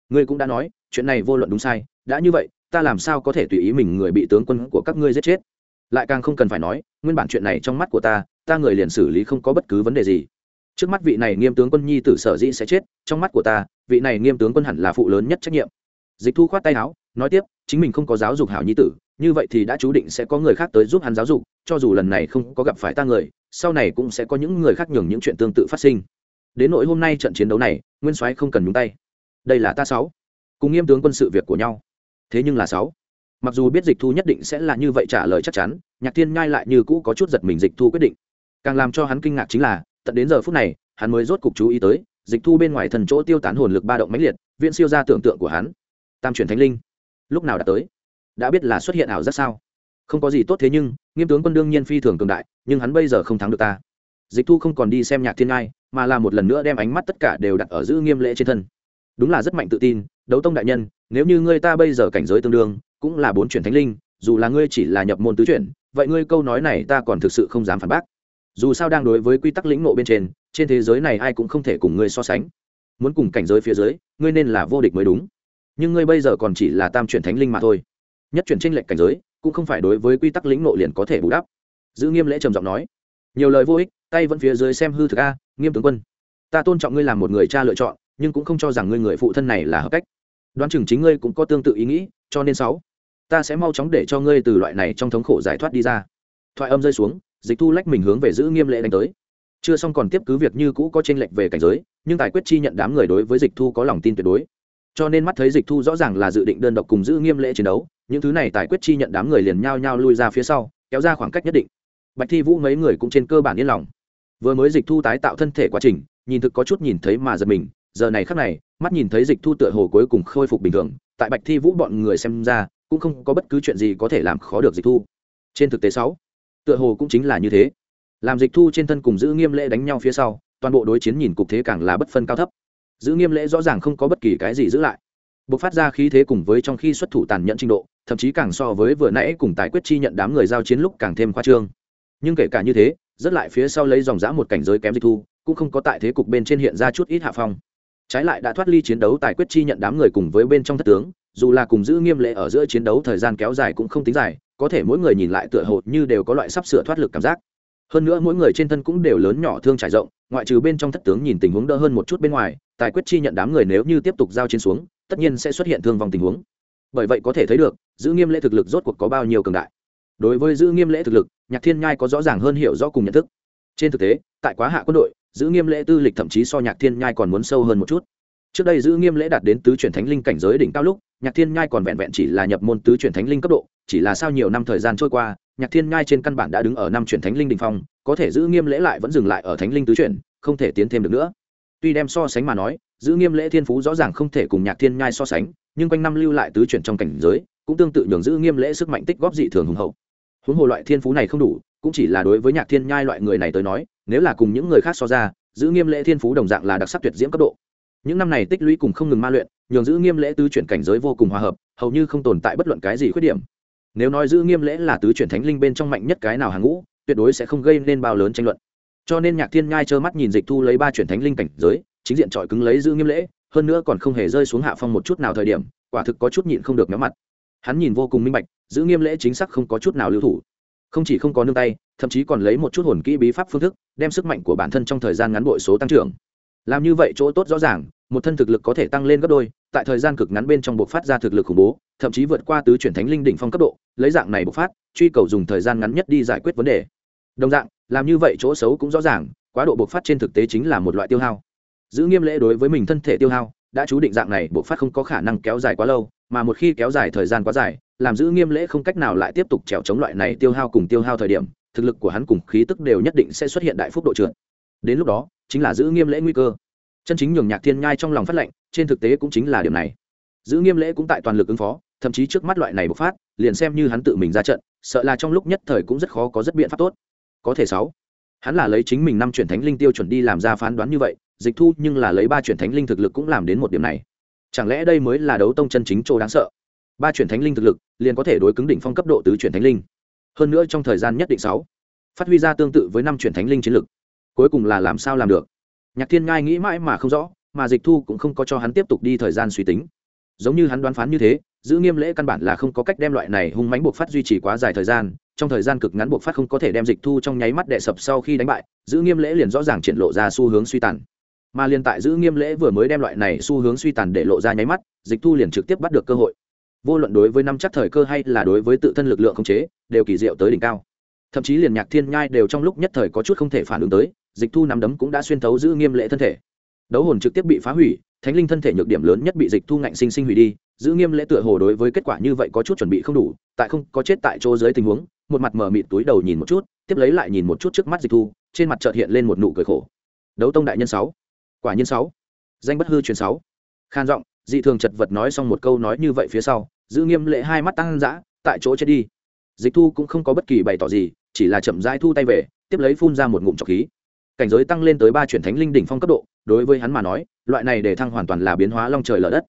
Ngươi cũng đã nói, chuyện này vô luận đúng sai, đã như vậy, ta làm sao có thể tùy ý mình người bị tướng quân của các ngươi giết chết? Lại càng không cần phải nói, nguyên bản chuyện này trong mắt của ta ta người liền xử lý không có bất cứ vấn đề gì. Trước mắt vị này nghiêm tướng quân nhi tử sở dĩ sẽ chết, trong mắt của ta, vị này nghiêm tướng quân hẳn là phụ lớn nhất trách nhiệm. Dịch thu khoát tay áo nói tiếp, chính mình không có giáo dục hảo nhi tử, như vậy thì đã chú định sẽ có người khác tới giúp hắn giáo dục, cho dù lần này không có gặp phải ta người, sau này cũng sẽ có những người khác nhường những chuyện tương tự phát sinh. Đến nỗi hôm nay trận chiến đấu này, nguyên soái không cần nhúng tay. Đây là ta sáu. Cùng nghiêm tướng quân sự việc của nhau. Thế nhưng là sáu. Mặc dù biết dịch thu nhất định sẽ là như vậy trả lời chắc chắn, nhạc thiên nhai lại như cũ có chút giật mình dịch thu quyết định. Càng làm cho hắn kinh ngạc chính là, tận đến giờ phút này, hắn mới rốt cục chú ý tới, dịch thu bên ngoài thần chỗ tiêu tán hồn lực ba động mãnh liệt viện siêu ra tưởng tượng của hắn. Tam chuyển thánh linh lúc nào đã tới? Đã biết là xuất hiện ảo giác sao? Không có gì tốt thế nhưng, nghiêm tướng quân đương nhiên phi thường cường đại, nhưng hắn bây giờ không thắng được ta. Dịch thu không còn đi xem nhạc thiên ngai, mà là một lần nữa đem ánh mắt tất cả đều đặt ở giữ nghiêm lễ trên thân. Đúng là rất mạnh tự tin, đấu tông đại nhân, nếu như ngươi ta bây giờ cảnh giới tương đương, cũng là bốn chuyển thánh linh, dù là ngươi chỉ là nhập môn tứ chuyển, vậy ngươi câu nói này ta còn thực sự không dám phản bác. Dù sao đang đối với quy tắc lĩnh nộ bên trên trên thế giới này ai cũng không thể cùng ngươi so sánh. Muốn cùng cảnh giới phía dưới, ngươi nên là vô địch mới đúng nhưng ngươi bây giờ còn chỉ là tam chuyển thánh linh mà thôi. Nhất chuyển tranh lệch cảnh giới, cũng không phải đối với quy tắc lĩnh nộ liền có thể bù đắp. Giữ nghiêm lễ trầm giọng nói. Nhiều lời vô ích, tay vẫn phía dưới xem hư thực a, nghiêm tướng quân. Ta tôn trọng ngươi làm một người cha lựa chọn, nhưng cũng không cho rằng ngươi người phụ thân này là hợp cách. Đoán chừng chính ngươi cũng có tương tự ý nghĩ, cho nên sáu, ta sẽ mau chóng để cho ngươi từ loại này trong thống khổ giải thoát đi ra. Thoại âm rơi xuống, dịch thu lách mình hướng về giữ nghiêm lễ đánh tới. Chưa xong còn tiếp cứ việc như cũ có tranh lệch về cảnh giới, nhưng tài quyết chi nhận đám người đối với dịch thu có lòng tin tuyệt đối cho nên mắt thấy dịch thu rõ ràng là dự định đơn độc cùng giữ nghiêm lễ chiến đấu, những thứ này tài quyết chi nhận đám người liền nhao nhao lui ra phía sau, kéo ra khoảng cách nhất định. Bạch thi vũ mấy người cũng trên cơ bản yên lòng. Vừa mới dịch thu tái tạo thân thể quá trình, nhìn thực có chút nhìn thấy mà giật mình, giờ này khắc này, mắt nhìn thấy dịch thu tựa hồ cuối cùng khôi phục bình thường, tại bạch thi vũ bọn người xem ra, cũng không có bất cứ chuyện gì có thể làm khó được dịch thu. Trên thực tế sáu, tựa hồ cũng chính là như thế. Làm dịch thu trên thân cùng giữ nghiêm lễ đánh nhau phía sau, toàn bộ đối chiến nhìn cục thế càng là bất phân cao thấp giữ nghiêm lễ rõ ràng không có bất kỳ cái gì giữ lại. B ộ c phát ra khí thế cùng với trong khi xuất thủ tàn nhẫn trình độ, thậm chí càng so với vừa nãy cùng tài quyết chi nhận đám người giao chiến lúc càng thêm khoa trương. Nhưng kể cả như thế, rất lại phía sau lấy dòng giã một cảnh giới kém dịch thu, cũng không có tại thế cục bên trên hiện ra chút ít hạ phong. Trái lại đã thoát ly chiến đấu tài quyết chi nhận đám người cùng với bên trong thất tướng, dù là cùng giữ nghiêm lệ ở giữa chiến đấu thời gian kéo dài cũng không tính dài, có thể mỗi người nhìn lại tựa hồ như đều có loại sắp sửa thoát lực cảm giác hơn nữa mỗi người trên thân cũng đều lớn nhỏ thương trải rộng, ngoại trừ bên trong thất tướng nhìn tình huống đỡ hơn một chút bên ngoài, tài quyết chi nhận đám người nếu như tiếp tục giao chiến xuống, tất nhiên sẽ xuất hiện thương vong tình huống. Bởi vậy có thể thấy được, giữ nghiêm lễ thực lực rốt cuộc có bao nhiêu cường đại. Đối với giữ nghiêm lễ thực lực, nhạc thiên nhai có rõ ràng hơn hiểu rõ cùng nhận thức. Trên thực tế, tại quá hạ quân đội, giữ nghiêm lễ tư lịch thậm chí so nhạc thiên nhai còn muốn sâu hơn một chút. Trước đây giữ nghiêm lễ đạt đến tứ chuyển thánh linh cảnh giới đỉnh cao lúc, nhạc thiên nhai còn vẹn vẹn chỉ là nhập môn tứ chuyển thánh linh cấp độ, chỉ là sau nhiều năm thời gian trôi qua nhạc thiên nhai trên căn bản đã đứng ở năm chuyển thánh linh đình phong, có thể giữ nghiêm lễ lại vẫn dừng lại ở thánh linh tứ chuyển, không thể tiến thêm được nữa. Tuy đem so sánh mà nói, giữ nghiêm lễ thiên phú rõ ràng không thể cùng nhạc thiên nhai so sánh, nhưng quanh năm lưu lại tứ chuyển trong cảnh giới, cũng tương tự nhường giữ nghiêm lễ sức mạnh tích góp dị thường hùng hậu. Huống hồ loại thiên phú này không đủ, cũng chỉ là đối với nhạc thiên nhai loại người này tới nói, nếu là cùng những người khác so ra, giữ nghiêm lễ thiên phú đồng dạng là đặc sắc tuyệt diễm cấp độ. Những năm này tích lũy cùng không ngừng ma luyện, nhường giữ nghiêm lễ tứ chuyển cảnh giới vô cùng hòa hợp, hầu như không tồn tại bất luận cái gì khuyết điểm nếu nói giữ nghiêm lễ là tứ chuyển thánh linh bên trong mạnh nhất cái nào hàng ngũ, tuyệt đối sẽ không gây nên bao lớn tranh luận. Cho nên nhạc thiên nhai trơ mắt nhìn dịch thu lấy ba chuyển thánh linh cảnh giới, chính diện trọi cứng lấy giữ nghiêm lễ, hơn nữa còn không hề rơi xuống hạ phong một chút nào thời điểm, quả thực có chút nhịn không được nhóm mặt. Hắn nhìn vô cùng minh bạch, giữ nghiêm lễ chính xác không có chút nào lưu thủ. Không chỉ không có nương tay, thậm chí còn lấy một chút hồn kỹ bí pháp phương thức, đem sức mạnh của bản thân trong thời gian ngắn bội số tăng trưởng. Làm như vậy chỗ tốt rõ ràng, một thân thực lực có thể tăng lên gấp đôi, tại thời gian cực ngắn bên trong buộc phát ra thực lực khủng bố, thậm chí vượt qua tứ chuyển thánh linh đỉnh phong cấp độ lấy dạng này bộc phát, truy cầu dùng thời gian ngắn nhất đi giải quyết vấn đề. Đồng dạng, làm như vậy chỗ xấu cũng rõ ràng, quá độ bộc phát trên thực tế chính là một loại tiêu hao. Giữ nghiêm lễ đối với mình thân thể tiêu hao, đã chú định dạng này bộc phát không có khả năng kéo dài quá lâu, mà một khi kéo dài thời gian quá dài, làm giữ nghiêm lễ không cách nào lại tiếp tục trèo chống loại này tiêu hao cùng tiêu hao thời điểm, thực lực của hắn cùng khí tức đều nhất định sẽ xuất hiện đại phúc độ trượt. Đến lúc đó, chính là giữ nghiêm lễ nguy cơ. Chân chính nhường nhạc thiên nhai trong lòng phát lệnh, trên thực tế cũng chính là điểm này. Giữ nghiêm lễ cũng tại toàn lực ứng phó, thậm chí trước mắt loại này bộc phát liền xem như hắn tự mình ra trận, sợ là trong lúc nhất thời cũng rất khó có rất biện pháp tốt. Có thể sáu, hắn là lấy chính mình năm chuyển thánh linh tiêu chuẩn đi làm ra phán đoán như vậy, dịch thu nhưng là lấy ba chuyển thánh linh thực lực cũng làm đến một điểm này. Chẳng lẽ đây mới là đấu tông chân chính chỗ đáng sợ? Ba chuyển thánh linh thực lực, liền có thể đối cứng đỉnh phong cấp độ tứ chuyển thánh linh. Hơn nữa trong thời gian nhất định sáu, phát huy ra tương tự với năm chuyển thánh linh chiến lực. Cuối cùng là làm sao làm được? Nhạc thiên ngai nghĩ mãi mà không rõ, mà dịch thu cũng không có cho hắn tiếp tục đi thời gian suy tính. Giống như hắn đoán phán như thế giữ nghiêm lễ căn bản là không có cách đem loại này hung mánh buộc phát duy trì quá dài thời gian, trong thời gian cực ngắn buộc phát không có thể đem dịch thu trong nháy mắt đệ sập sau khi đánh bại, giữ nghiêm lễ liền rõ ràng triển lộ ra xu hướng suy tàn. Mà liền tại giữ nghiêm lễ vừa mới đem loại này xu hướng suy tàn để lộ ra nháy mắt, dịch thu liền trực tiếp bắt được cơ hội. Vô luận đối với năm chắc thời cơ hay là đối với tự thân lực lượng khống chế, đều kỳ diệu tới đỉnh cao. Thậm chí liền nhạc thiên nhai đều trong lúc nhất thời có chút không thể phản ứng tới, dịch thu nắm đấm cũng đã xuyên thấu giữ nghiêm lễ thân thể. Đấu hồn trực tiếp bị phá hủy, thánh linh thân thể nhược điểm lớn nhất bị dịch thu ngạnh sinh sinh hủy đi giữ nghiêm lễ tựa hồ đối với kết quả như vậy có chút chuẩn bị không đủ, tại không có chết tại chỗ dưới tình huống, một mặt mở mịt túi đầu nhìn một chút, tiếp lấy lại nhìn một chút trước mắt dịch thu, trên mặt trợt hiện lên một nụ cười khổ. Đấu tông đại nhân sáu, quả nhân sáu, danh bất hư truyền sáu. Khan giọng, dị thường chật vật nói xong một câu nói như vậy phía sau, giữ nghiêm lễ hai mắt tăng dã, tại chỗ chết đi. Dịch thu cũng không có bất kỳ bày tỏ gì, chỉ là chậm rãi thu tay về, tiếp lấy phun ra một ngụm trọc khí. Cảnh giới tăng lên tới ba chuyển thánh linh đỉnh phong cấp độ, đối với hắn mà nói, loại này để thăng hoàn toàn là biến hóa long trời lở đất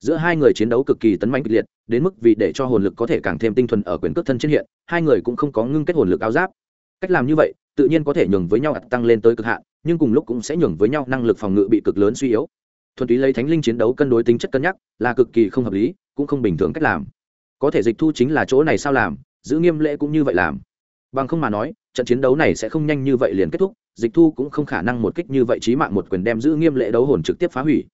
giữa hai người chiến đấu cực kỳ tấn mạnh kịch liệt, đến mức vì để cho hồn lực có thể càng thêm tinh thuần ở quyền cước thân trên hiện, hai người cũng không có ngưng kết hồn lực áo giáp. Cách làm như vậy, tự nhiên có thể nhường với nhau ặt tăng lên tới cực hạn, nhưng cùng lúc cũng sẽ nhường với nhau năng lực phòng ngự bị cực lớn suy yếu. Thuần túy lấy thánh linh chiến đấu cân đối tính chất cân nhắc, là cực kỳ không hợp lý, cũng không bình thường cách làm. Có thể dịch thu chính là chỗ này sao làm, giữ nghiêm lễ cũng như vậy làm. Bằng không mà nói, trận chiến đấu này sẽ không nhanh như vậy liền kết thúc, dịch thu cũng không khả năng một kích như vậy trí mạng một quyền đem giữ nghiêm lễ đấu hồn trực tiếp phá hủy.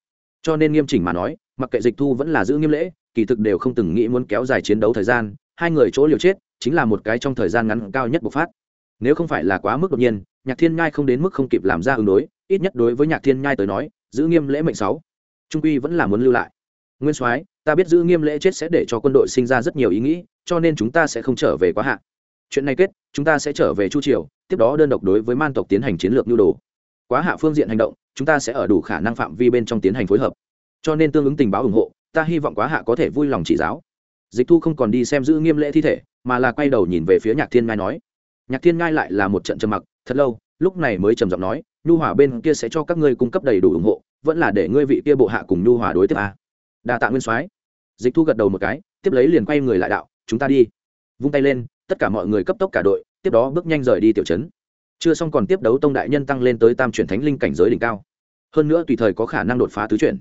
Cho nên nghiêm chỉnh mà nói mặc kệ dịch thu vẫn là giữ nghiêm lễ, kỳ thực đều không từng nghĩ muốn kéo dài chiến đấu thời gian, hai người chỗ liều chết chính là một cái trong thời gian ngắn cao nhất bộc phát. Nếu không phải là quá mức đột nhiên, nhạc thiên nhai không đến mức không kịp làm ra ứng đối, ít nhất đối với nhạc thiên nhai tới nói, giữ nghiêm lễ mệnh sáu. Trung quy vẫn là muốn lưu lại. Nguyên soái, ta biết giữ nghiêm lễ chết sẽ để cho quân đội sinh ra rất nhiều ý nghĩ, cho nên chúng ta sẽ không trở về quá hạn chuyện này kết, chúng ta sẽ trở về chu triều, tiếp đó đơn độc đối với man tộc tiến hành chiến lược nhu đồ. Quá hạ phương diện hành động, chúng ta sẽ ở đủ khả năng phạm vi bên trong tiến hành phối hợp cho nên tương ứng tình báo ủng hộ, ta hy vọng quá hạ có thể vui lòng chỉ giáo. Dịch thu không còn đi xem giữ nghiêm lễ thi thể, mà là quay đầu nhìn về phía nhạc thiên ngai nói. Nhạc thiên ngai lại là một trận trầm mặc, thật lâu, lúc này mới trầm giọng nói, nhu hòa bên kia sẽ cho các ngươi cung cấp đầy đủ ủng hộ, vẫn là để ngươi vị kia bộ hạ cùng nhu hòa đối tiếp a. Đa tạ nguyên soái. Dịch thu gật đầu một cái, tiếp lấy liền quay người lại đạo, chúng ta đi. Vung tay lên, tất cả mọi người cấp tốc cả đội, tiếp đó bước nhanh rời đi tiểu trấn. Chưa xong còn tiếp đấu tông đại nhân tăng lên tới tam chuyển thánh linh cảnh giới đỉnh cao. Hơn nữa tùy thời có khả năng đột phá tứ chuyển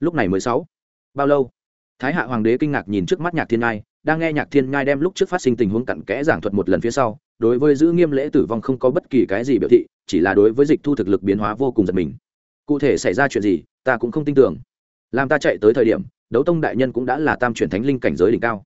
lúc này mới sáu. Bao lâu? Thái hạ hoàng đế kinh ngạc nhìn trước mắt nhạc thiên ngai đang nghe nhạc thiên ngai đem lúc trước phát sinh tình huống cặn kẽ giảng thuật một lần phía sau, đối với giữ nghiêm lễ tử vong không có bất kỳ cái gì biểu thị, chỉ là đối với dịch thu thực lực biến hóa vô cùng giật mình. Cụ thể xảy ra chuyện gì, ta cũng không tin tưởng. Làm ta chạy tới thời điểm, đấu tông đại nhân cũng đã là tam chuyển thánh linh cảnh giới đỉnh cao.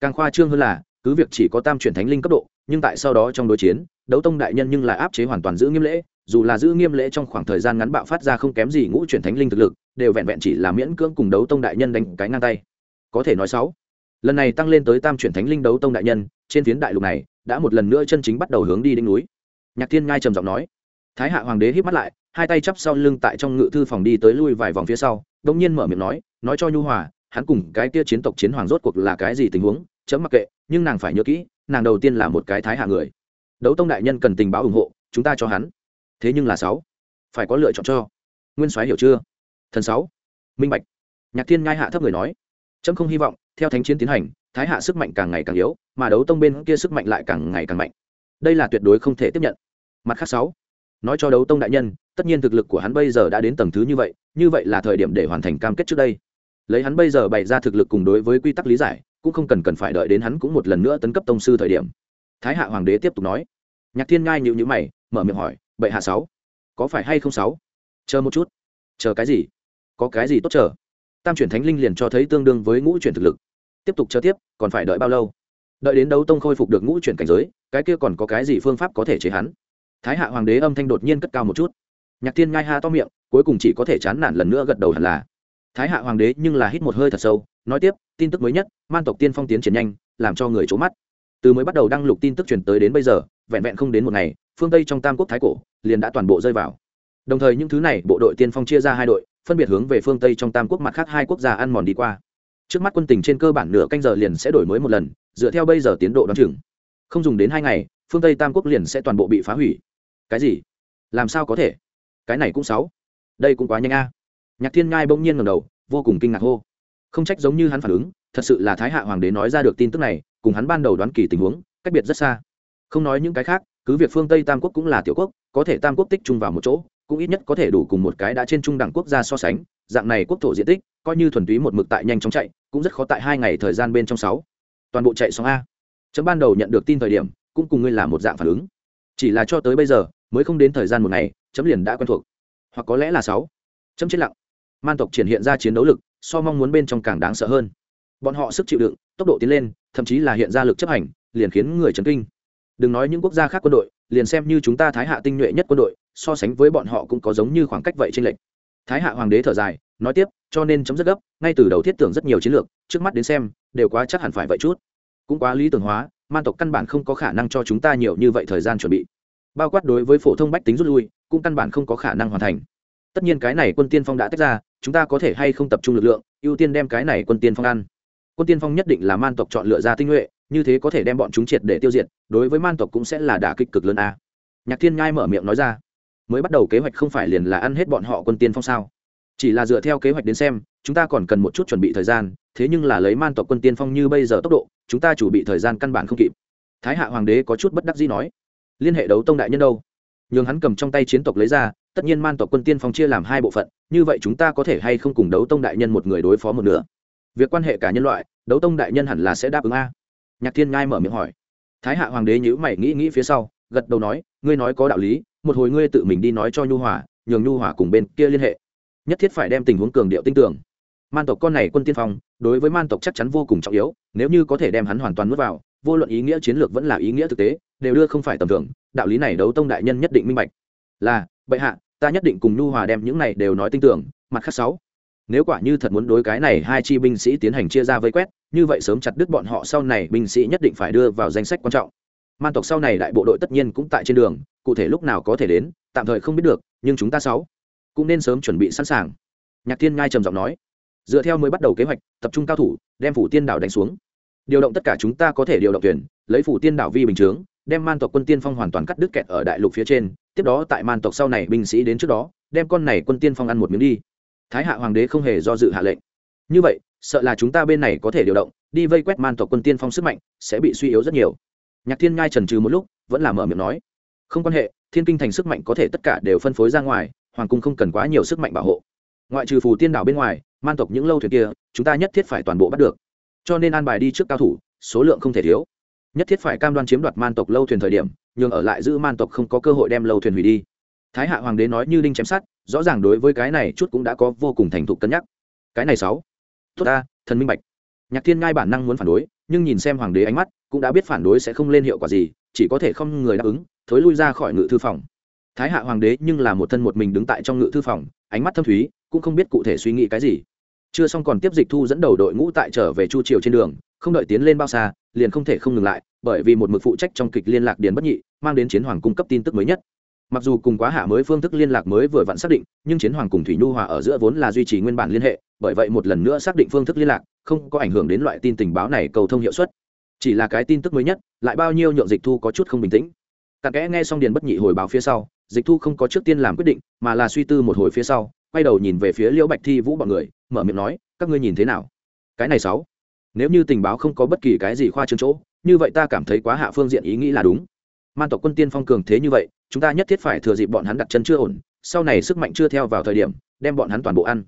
Càng khoa trương hơn là, cứ việc chỉ có tam chuyển thánh linh cấp độ, nhưng tại sau đó trong đối chiến, đấu tông đại nhân nhưng lại áp chế hoàn toàn giữ nghiêm lễ dù là giữ nghiêm lễ trong khoảng thời gian ngắn bạo phát ra không kém gì ngũ chuyển thánh linh thực lực, đều vẹn vẹn chỉ là miễn cưỡng cùng đấu tông đại nhân đánh cái ngang tay. Có thể nói sáu, lần này tăng lên tới tam chuyển thánh linh đấu tông đại nhân, trên phiến đại lục này, đã một lần nữa chân chính bắt đầu hướng đi đỉnh núi. Nhạc thiên ngai trầm giọng nói. Thái hạ hoàng đế hít mắt lại, hai tay chắp sau lưng tại trong ngự thư phòng đi tới lui vài vòng phía sau đông nhiên mở miệng nói nói cho nhu hòa, hắn cùng cái kia chiến tộc chiến hoàng rốt cuộc là cái gì tình huống, chấm mặc kệ, nhưng nàng phải nhớ kỹ, nàng đầu tiên là một cái thái hạ người. Đấu tông đại nhân cần tình báo ủng hộ, chúng ta cho hắn thế nhưng là sáu. Phải có lựa chọn cho. Nguyên soái hiểu chưa? Thần sáu. Minh bạch. Nhạc thiên ngai hạ thấp người nói. Trâm không hy vọng, theo thánh chiến tiến hành, thái hạ sức mạnh càng ngày càng yếu, mà đấu tông bên kia sức mạnh lại càng ngày càng mạnh. Đây là tuyệt đối không thể tiếp nhận. Mặt khác sáu. Nói cho đấu tông đại nhân, tất nhiên thực lực của hắn bây giờ đã đến tầng thứ như vậy như vậy là thời điểm để hoàn thành cam kết trước đây. Lấy hắn bây giờ bày ra thực lực cùng đối với quy tắc lý giải, cũng không cần cần phải đợi đến hắn cũng một lần nữa tấn cấp tông sư thời điểm. Thái hạ hoàng đế tiếp tục nói. Nhạc thiên ngai nhịu nhữ mày, mở miệng hỏi bệ hạ sáu. Có phải hay không sáu? Chờ một chút. Chờ cái gì? Có cái gì tốt chờ? Tam chuyển thánh linh liền cho thấy tương đương với ngũ chuyển thực lực. Tiếp tục chờ tiếp, còn phải đợi bao lâu? Đợi đến đấu tông khôi phục được ngũ chuyển cảnh giới, cái kia còn có cái gì phương pháp có thể chế hắn? Thái hạ hoàng đế âm thanh đột nhiên cất cao một chút. Nhạc thiên ngai ha to miệng, cuối cùng chỉ có thể chán nản lần nữa gật đầu hẳn là. Thái hạ hoàng đế nhưng là hít một hơi thật sâu, nói tiếp, tin tức mới nhất, man tộc tiên phong tiến triển nhanh, làm cho người c mắt. Từ mới bắt đầu đăng lục tin tức truyền tới đến bây giờ, vẹn vẹn không đến một ngày phương tây trong tam quốc thái cổ liền đã toàn bộ rơi vào đồng thời những thứ này bộ đội tiên phong chia ra hai đội phân biệt hướng về phương tây trong tam quốc mặt khác hai quốc gia ăn mòn đi qua trước mắt quân tình trên cơ bản nửa canh giờ liền sẽ đổi mới một lần dựa theo bây giờ tiến độ đ o á n chừng không dùng đến hai ngày phương tây tam quốc liền sẽ toàn bộ bị phá hủy cái gì làm sao có thể cái này cũng sáu đây cũng quá nhanh a nhạc thiên ngai bỗng nhiên ngầm đầu vô cùng kinh ngạc hô không trách giống như hắn phản ứng thật sự là thái hạ hoàng đế nói ra được tin tức này cùng hắn ban đầu đoán kỳ tình huống cách biệt rất xa không nói những cái khác cứ việc phương tây tam quốc cũng là tiểu quốc, có thể tam quốc tích chung vào một chỗ, cũng ít nhất có thể đủ cùng một cái đã trên trung đẳng quốc gia so sánh. Dạng này quốc thổ diện tích, coi như thuần túy một mực tại nhanh chóng chạy, cũng rất khó tại hai ngày thời gian bên trong sáu. Toàn bộ chạy xong a. Chấm ban đầu nhận được tin thời điểm, cũng cùng ngươi là một dạng phản ứng. Chỉ là cho tới bây giờ, mới không đến thời gian một ngày, chấm liền đã quen thuộc. Hoặc có lẽ là sáu. Chấm chết lặng. Man tộc triển hiện ra chiến đấu lực, so mong muốn bên trong càng đáng sợ hơn. Bọn họ sức chịu đựng, tốc độ tiến lên, thậm chí là hiện ra lực chấp hành, liền khiến người chấn kinh đừng nói những quốc gia khác quân đội, liền xem như chúng ta thái hạ tinh nhuệ nhất quân đội, so sánh với bọn họ cũng có giống như khoảng cách vậy trên lệnh thái hạ hoàng đế thở dài, nói tiếp, cho nên chấm rất gấp, ngay từ đầu thiết tưởng rất nhiều chiến lược, trước mắt đến xem, đều quá chắc hẳn phải vậy chút. Cũng quá lý tưởng hóa, man tộc căn bản không có khả năng cho chúng ta nhiều như vậy thời gian chuẩn bị. Bao quát đối với phổ thông bách tính rút lui, cũng căn bản không có khả năng hoàn thành. Tất nhiên cái này quân tiên phong đã tách ra, chúng ta có thể hay không tập trung lực lượng, ưu tiên đem cái này quân tiên phong ăn. Quân tiên phong nhất định là man tộc chọn lựa ra tinh nhuệ như thế có thể đem bọn chúng triệt để tiêu diệt, đối với man tộc cũng sẽ là đả kích cực lớn a. Nhạc thiên nhai mở miệng nói ra, mới bắt đầu kế hoạch không phải liền là ăn hết bọn họ quân tiên phong sao? Chỉ là dựa theo kế hoạch đến xem, chúng ta còn cần một chút chuẩn bị thời gian, thế nhưng là lấy man tộc quân tiên phong như bây giờ tốc độ, chúng ta chuẩn bị thời gian căn bản không kịp. Thái hạ hoàng đế có chút bất đắc dĩ nói, liên hệ đấu tông đại nhân đâu? Nhường hắn cầm trong tay chiến tộc lấy ra, tất nhiên man tộc quân tiên phong chia làm hai bộ phận, như vậy chúng ta có thể hay không cùng đấu tông đại nhân một người đối phó một nửa? Việc quan hệ cả nhân loại, đấu tông đại nhân hẳn là sẽ đáp ứng a nhạc thiên ngai mở miệng hỏi. Thái hạ hoàng đế nhữ mày nghĩ nghĩ phía sau, gật đầu nói, ngươi nói có đạo lý, một hồi ngươi tự mình đi nói cho nhu hòa, nhường nhu hòa cùng bên kia liên hệ. Nhất thiết phải đem tình huống cường điệu tinh tưởng man tộc con này quân tiên phong, đối với man tộc chắc chắn vô cùng trọng yếu, nếu như có thể đem hắn hoàn toàn nuốt vào, vô luận ý nghĩa chiến lược vẫn là ý nghĩa thực tế, đều đưa không phải tầm thường, đạo lý này đấu tông đại nhân nhất định minh bạch. Là, bệ hạ, ta nhất định cùng nhu hòa đem những này đều nói tin tưởng mặt khác sáu. Nếu quả như thật muốn đối cái này hai chi binh sĩ tiến hành chia ra vây quét như vậy sớm chặt đứt bọn họ sau này, binh sĩ nhất định phải đưa vào danh sách quan trọng. Man tộc sau này đại bộ đội tất nhiên cũng tại trên đường, cụ thể lúc nào có thể đến, tạm thời không biết được, nhưng chúng ta sáu cũng nên sớm chuẩn bị sẵn sàng. Nhạc thiên ngai trầm giọng nói, dựa theo mới bắt đầu kế hoạch, tập trung cao thủ, đem phủ tiên đảo đánh xuống. Điều động tất cả chúng ta có thể điều động tuyển lấy phủ tiên đảo vi bình chướng, đem man tộc quân tiên phong hoàn toàn cắt đứt kẹt ở đại lục phía trên, tiếp đó tại man tộc sau này binh sĩ đến trước đó, đem con này quân tiên phong ăn một miếng đi. Thái hạ hoàng đế không hề do dự hạ lệnh. Như vậy sợ là chúng ta bên này có thể điều động, đi vây quét man tộc quân tiên phong sức mạnh, sẽ bị suy yếu rất nhiều. Nhạc thiên ngai trần trừ một lúc, vẫn là mở miệng nói. Không quan hệ, thiên kinh thành sức mạnh có thể tất cả đều phân phối ra ngoài, hoàng cung không cần quá nhiều sức mạnh bảo hộ. Ngoại trừ phù tiên đảo bên ngoài, man tộc những lâu thuyền kia, chúng ta nhất thiết phải toàn bộ bắt được. Cho nên an bài đi trước cao thủ, số lượng không thể thiếu. Nhất thiết phải cam đoan chiếm đoạt man tộc lâu thuyền thời điểm, nhường ở lại giữ man tộc không có cơ hội đem lâu thuyền hủy đi. Thái hạ hoàng đế nói như đinh chém sát rõ ràng đối với cái này chút cũng đã có vô cùng thành thục cân nhắc. Cái này sáu tốt ta, thần minh bạch. Nhạc thiên ngai bản năng muốn phản đối, nhưng nhìn xem hoàng đế ánh mắt, cũng đã biết phản đối sẽ không lên hiệu quả gì, chỉ có thể không người đáp ứng, thối lui ra khỏi ngự thư phòng. Thái hạ hoàng đế nhưng là một thân một mình đứng tại trong ngự thư phòng, ánh mắt thâm thúy, cũng không biết cụ thể suy nghĩ cái gì. Chưa xong còn tiếp dịch thu dẫn đầu đội ngũ tại trở về chu triều trên đường, không đợi tiến lên bao xa, liền không thể không ngừng lại, bởi vì một mực phụ trách trong kịch liên lạc điền bất nhị, mang đến chiến hoàng cung cấp tin tức mới nhất mặc dù cùng quá hạ mới phương thức liên lạc mới vừa vặn xác định, nhưng chiến hoàng cùng thủy nhu hòa ở giữa vốn là duy trì nguyên bản liên hệ, bởi vậy một lần nữa xác định phương thức liên lạc, không có ảnh hưởng đến loại tin tình báo này cầu thông hiệu suất. Chỉ là cái tin tức mới nhất, lại bao nhiêu nhượng dịch thu có chút không bình tĩnh. Cặn kẽ nghe xong điền bất nhị hồi báo phía sau, dịch thu không có trước tiên làm quyết định, mà là suy tư một hồi phía sau, quay đầu nhìn về phía liễu bạch thi vũ bọn người, mở miệng nói, các ngươi nhìn thế nào? Cái này sáu, nếu như tình báo không có bất kỳ cái gì khoa trương chỗ, như vậy ta cảm thấy quá hạ phương diện ý nghĩ là đúng. Man tộc quân tiên phong cường thế như vậy chúng ta nhất thiết phải thừa dịp bọn hắn đặt chân chưa ổn, sau này sức mạnh chưa theo vào thời điểm, đem bọn hắn toàn bộ ăn.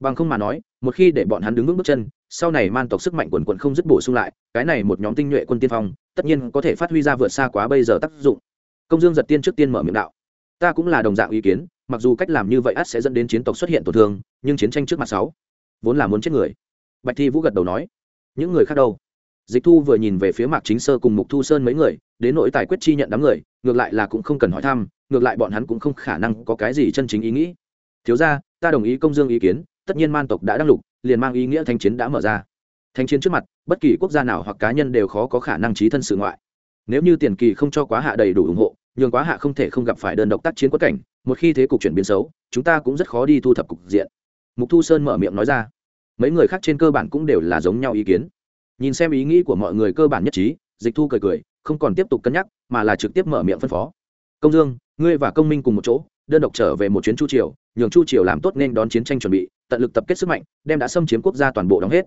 Bằng không mà nói, một khi để bọn hắn đứng vững bước chân, sau này man tộc sức mạnh quần quận không dứt bổ sung lại, cái này một nhóm tinh nhuệ quân tiên phong, tất nhiên có thể phát huy ra vượt xa quá bây giờ tác dụng. Công dương giật tiên trước tiên mở miệng đạo. Ta cũng là đồng dạng ý kiến, mặc dù cách làm như vậy ắt sẽ dẫn đến chiến tộc xuất hiện tổn thương, nhưng chiến tranh trước mặt sáu, vốn là muốn chết người. Bạch thi vũ gật đầu nói. Những người khác đâu? Dịch thu vừa nhìn về phía mạc chính sơ cùng mục thu sơn mấy người đến nỗi tài quyết chi nhận đám người, ngược lại là cũng không cần hỏi thăm, ngược lại bọn hắn cũng không khả năng có cái gì chân chính ý nghĩ. Thiếu ra ta đồng ý công dương ý kiến, tất nhiên man tộc đã đăng lục, liền mang ý nghĩa thanh chiến đã mở ra. Thanh chiến trước mặt, bất kỳ quốc gia nào hoặc cá nhân đều khó có khả năng trí thân sự ngoại. Nếu như tiền kỳ không cho quá hạ đầy đủ ủng hộ, nhường quá hạ không thể không gặp phải đơn độc tác chiến quất cảnh, một khi thế cục chuyển biến xấu, chúng ta cũng rất khó đi thu thập cục diện. Mục thu sơn mở miệng nói ra. Mấy người khác trên cơ bản cũng đều là giống nhau ý kiến. Nhìn xem ý nghĩ của mọi người cơ bản nhất trí, dịch thu cười cười không còn tiếp tục cân nhắc, mà là trực tiếp mở miệng phân phó. Công dương, ngươi và công minh cùng một chỗ, đơn độc trở về một chuyến chu triều, nhường chu triều làm tốt nên đón chiến tranh chuẩn bị, tận lực tập kết sức mạnh, đem đã xâm chiếm quốc gia toàn bộ đóng hết.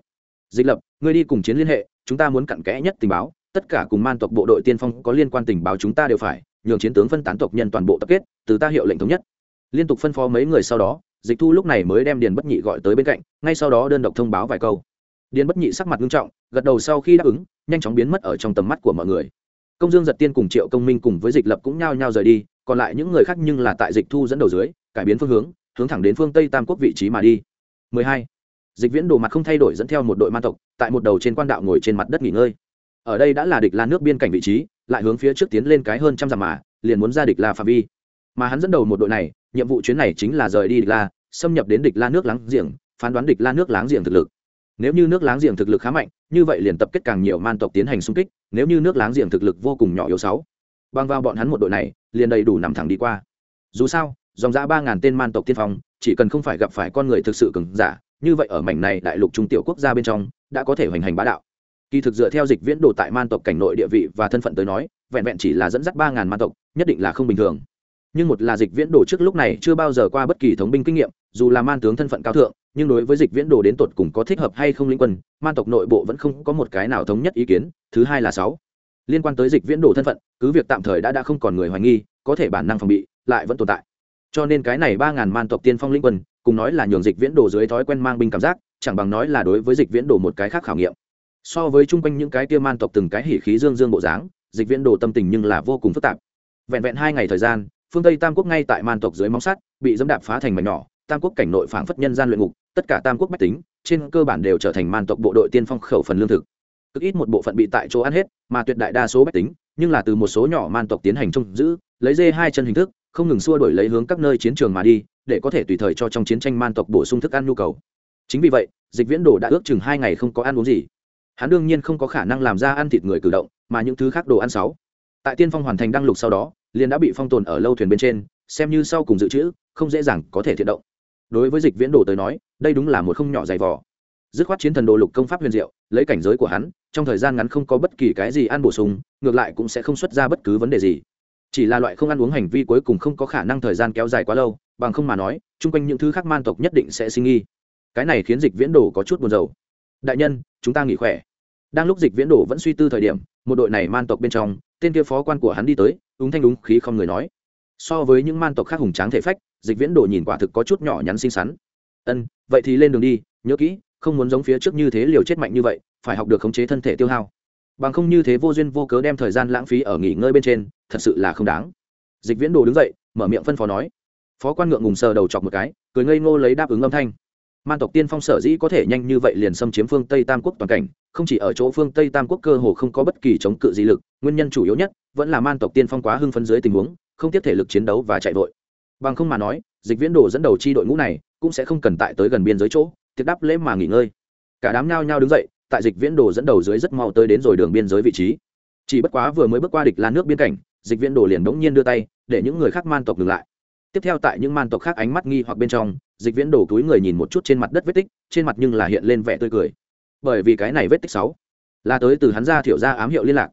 Dịch lập, ngươi đi cùng chiến liên hệ, chúng ta muốn cặn kẽ nhất tình báo, tất cả cùng man tộc bộ đội tiên phong có liên quan tình báo chúng ta đều phải, nhường chiến tướng phân tán tộc nhân toàn bộ tập kết, từ ta hiệu lệnh thống nhất. Liên tục phân phó mấy người sau đó, dịch thu lúc này mới đem điền bất nhị gọi tới bên cạnh, ngay sau đó đơn độc thông báo vài câu. Điền bất nhị sắc mặt nghiêm trọng, gật đầu sau khi đáp ứng, nhanh chóng biến mất ở trong tầm mắt của mọi người công dương giật tiên cùng triệu công minh cùng với dịch lập cũng nhao nhao rời đi, còn lại những người khác nhưng là tại dịch thu dẫn đầu dưới, cải biến phương hướng hướng thẳng đến phương tây tam quốc vị trí mà đi. 12. dịch viễn đồ mặt không thay đổi dẫn theo một đội man tộc, tại một đầu trên quan đạo ngồi trên mặt đất nghỉ ngơi. Ở đây đã là địch la nước biên cảnh vị trí, lại hướng phía trước tiến lên cái hơn trăm dặm mà, liền muốn ra địch la phạm vi. Mà hắn dẫn đầu một đội này, nhiệm vụ chuyến này chính là rời đi địch la, xâm nhập đến địch la nước láng giềng, phán đoán địch la nước láng giềng thực lực nếu như nước láng giềng thực lực khá mạnh, như vậy liền tập kết càng nhiều man tộc tiến hành xung kích, nếu như nước láng giềng thực lực vô cùng nhỏ yếu sáu. Băng vào bọn hắn một đội này, liền đầy đủ nằm thẳng đi qua. Dù sao, dòng giã ba ngàn tên man tộc tiên phong, chỉ cần không phải gặp phải con người thực sự cứng giả, như vậy ở mảnh này đại lục trung tiểu quốc gia bên trong, đã có thể hoành hành bá đạo. Kỳ thực dựa theo dịch viễn đồ tại man tộc cảnh nội địa vị và thân phận tới nói, vẹn vẹn chỉ là dẫn dắt ba ngàn man tộc, nhất định là không bình thường. Nhưng một là dịch viễn đồ trước lúc này chưa bao giờ qua bất kỳ thống binh kinh nghiệm, dù là man tướng thân phận cao thượng nhưng đối với dịch viễn đồ đến tột cùng có thích hợp hay không linh quân, man tộc nội bộ vẫn không có một cái nào thống nhất ý kiến, thứ hai là sáu. Liên quan tới dịch viễn đồ thân phận, cứ việc tạm thời đã đã không còn người hoài nghi, có thể bản năng phòng bị, lại vẫn tồn tại. Cho nên cái này ba ngàn man tộc tiên phong linh quân, cùng nói là nhường dịch viễn đồ dưới thói quen mang binh cảm giác, chẳng bằng nói là đối với dịch viễn đồ một cái khác khảo nghiệm. So với chung quanh những cái kia man tộc từng cái hỉ khí dương dương bộ dáng, dịch viễn đồ tâm tình nhưng là vô cùng phức tạp. Vẹn vẹn hai ngày thời gian, phương tây tam quốc ngay tại man tộc dưới móng sắt, bị dẫm đạp phá thành mảnh nhỏ tam quốc cảnh nội phảng phất nhân gian luyện ngục, tất cả tam quốc bách tính, trên cơ bản đều trở thành man tộc bộ đội tiên phong khẩu phần lương thực. Cực ít một bộ phận bị tại chỗ ăn hết, mà tuyệt đại đa số bách tính, nhưng là từ một số nhỏ man tộc tiến hành trông giữ, lấy dê hai chân hình thức, không ngừng xua đổi lấy hướng các nơi chiến trường mà đi, để có thể tùy thời cho trong chiến tranh man tộc bổ sung thức ăn nhu cầu. Chính vì vậy, dịch viễn đồ đã ước chừng hai ngày không có ăn uống gì. Hắn đương nhiên không có khả năng làm ra ăn thịt người cử động, mà những thứ khác đồ ăn sáu. Tại tiên phong hoàn thành đăng lục sau đó, liền đã bị phong tồn ở lâu thuyền bên trên, xem như sau cùng dự trữ, không dễ dàng có thể thiện động đối với dịch viễn đồ tới nói, đây đúng là một không nhỏ dày vò. Dứt khoát chiến thần đồ lục công pháp huyền diệu, lấy cảnh giới của hắn, trong thời gian ngắn không có bất kỳ cái gì ăn bổ sung, ngược lại cũng sẽ không xuất ra bất cứ vấn đề gì. Chỉ là loại không ăn uống hành vi cuối cùng không có khả năng thời gian kéo dài quá lâu, bằng không mà nói, chung quanh những thứ khác man tộc nhất định sẽ sinh nghi. Cái này khiến dịch viễn đồ có chút buồn rầu. Đại nhân, chúng ta nghỉ khỏe. Đang lúc dịch viễn đồ vẫn suy tư thời điểm, một đội này man tộc bên trong, tên kia phó quan của hắn đi tới, úng thanh đúng khí không người nói. So với những man tộc khác hùng tráng thể phách dịch viễn đồ nhìn quả thực có chút nhỏ nhắn xinh xắn. Ân, vậy thì lên đường đi, nhớ kỹ, không muốn giống phía trước như thế liều chết mạnh như vậy, phải học được khống chế thân thể tiêu hao. Bằng không như thế vô duyên vô cớ đem thời gian lãng phí ở nghỉ ngơi bên trên, thật sự là không đáng. Dịch viễn đồ đứng dậy, mở miệng phân phó nói. Phó quan ngượng ngùng sờ đầu chọc một cái, cười ngây ngô lấy đáp ứng âm thanh. Man tộc tiên phong sở dĩ có thể nhanh như vậy liền xâm chiếm phương tây tam quốc toàn cảnh, không chỉ ở chỗ phương tây tam quốc cơ hồ không có bất kỳ chống cự gì lực, nguyên nhân chủ yếu nhất vẫn là man tộc tiên phong quá hưng phấn dưới tình huống, không tiếp thể lực chiến đấu và chạy vội bằng không mà nói, dịch viễn đồ dẫn đầu chi đội ngũ này cũng sẽ không cần tại tới gần biên giới chỗ, tiệc đáp lễ mà nghỉ ngơi. Cả đám nhao nhao đứng dậy, tại dịch viễn đồ dẫn đầu dưới rất mau tới đến rồi đường biên giới vị trí. Chỉ bất quá vừa mới bước qua địch lan nước biên cảnh, dịch viễn đồ liền đống nhiên đưa tay, để những người khác man tộc ngừng lại. Tiếp theo tại những man tộc khác ánh mắt nghi hoặc bên trong, dịch viễn đồ túi người nhìn một chút trên mặt đất vết tích, trên mặt nhưng là hiện lên vẻ tươi cười. Bởi vì cái này vết tích sáu là tới từ hắn ra thiểu ra ám hiệu liên lạc.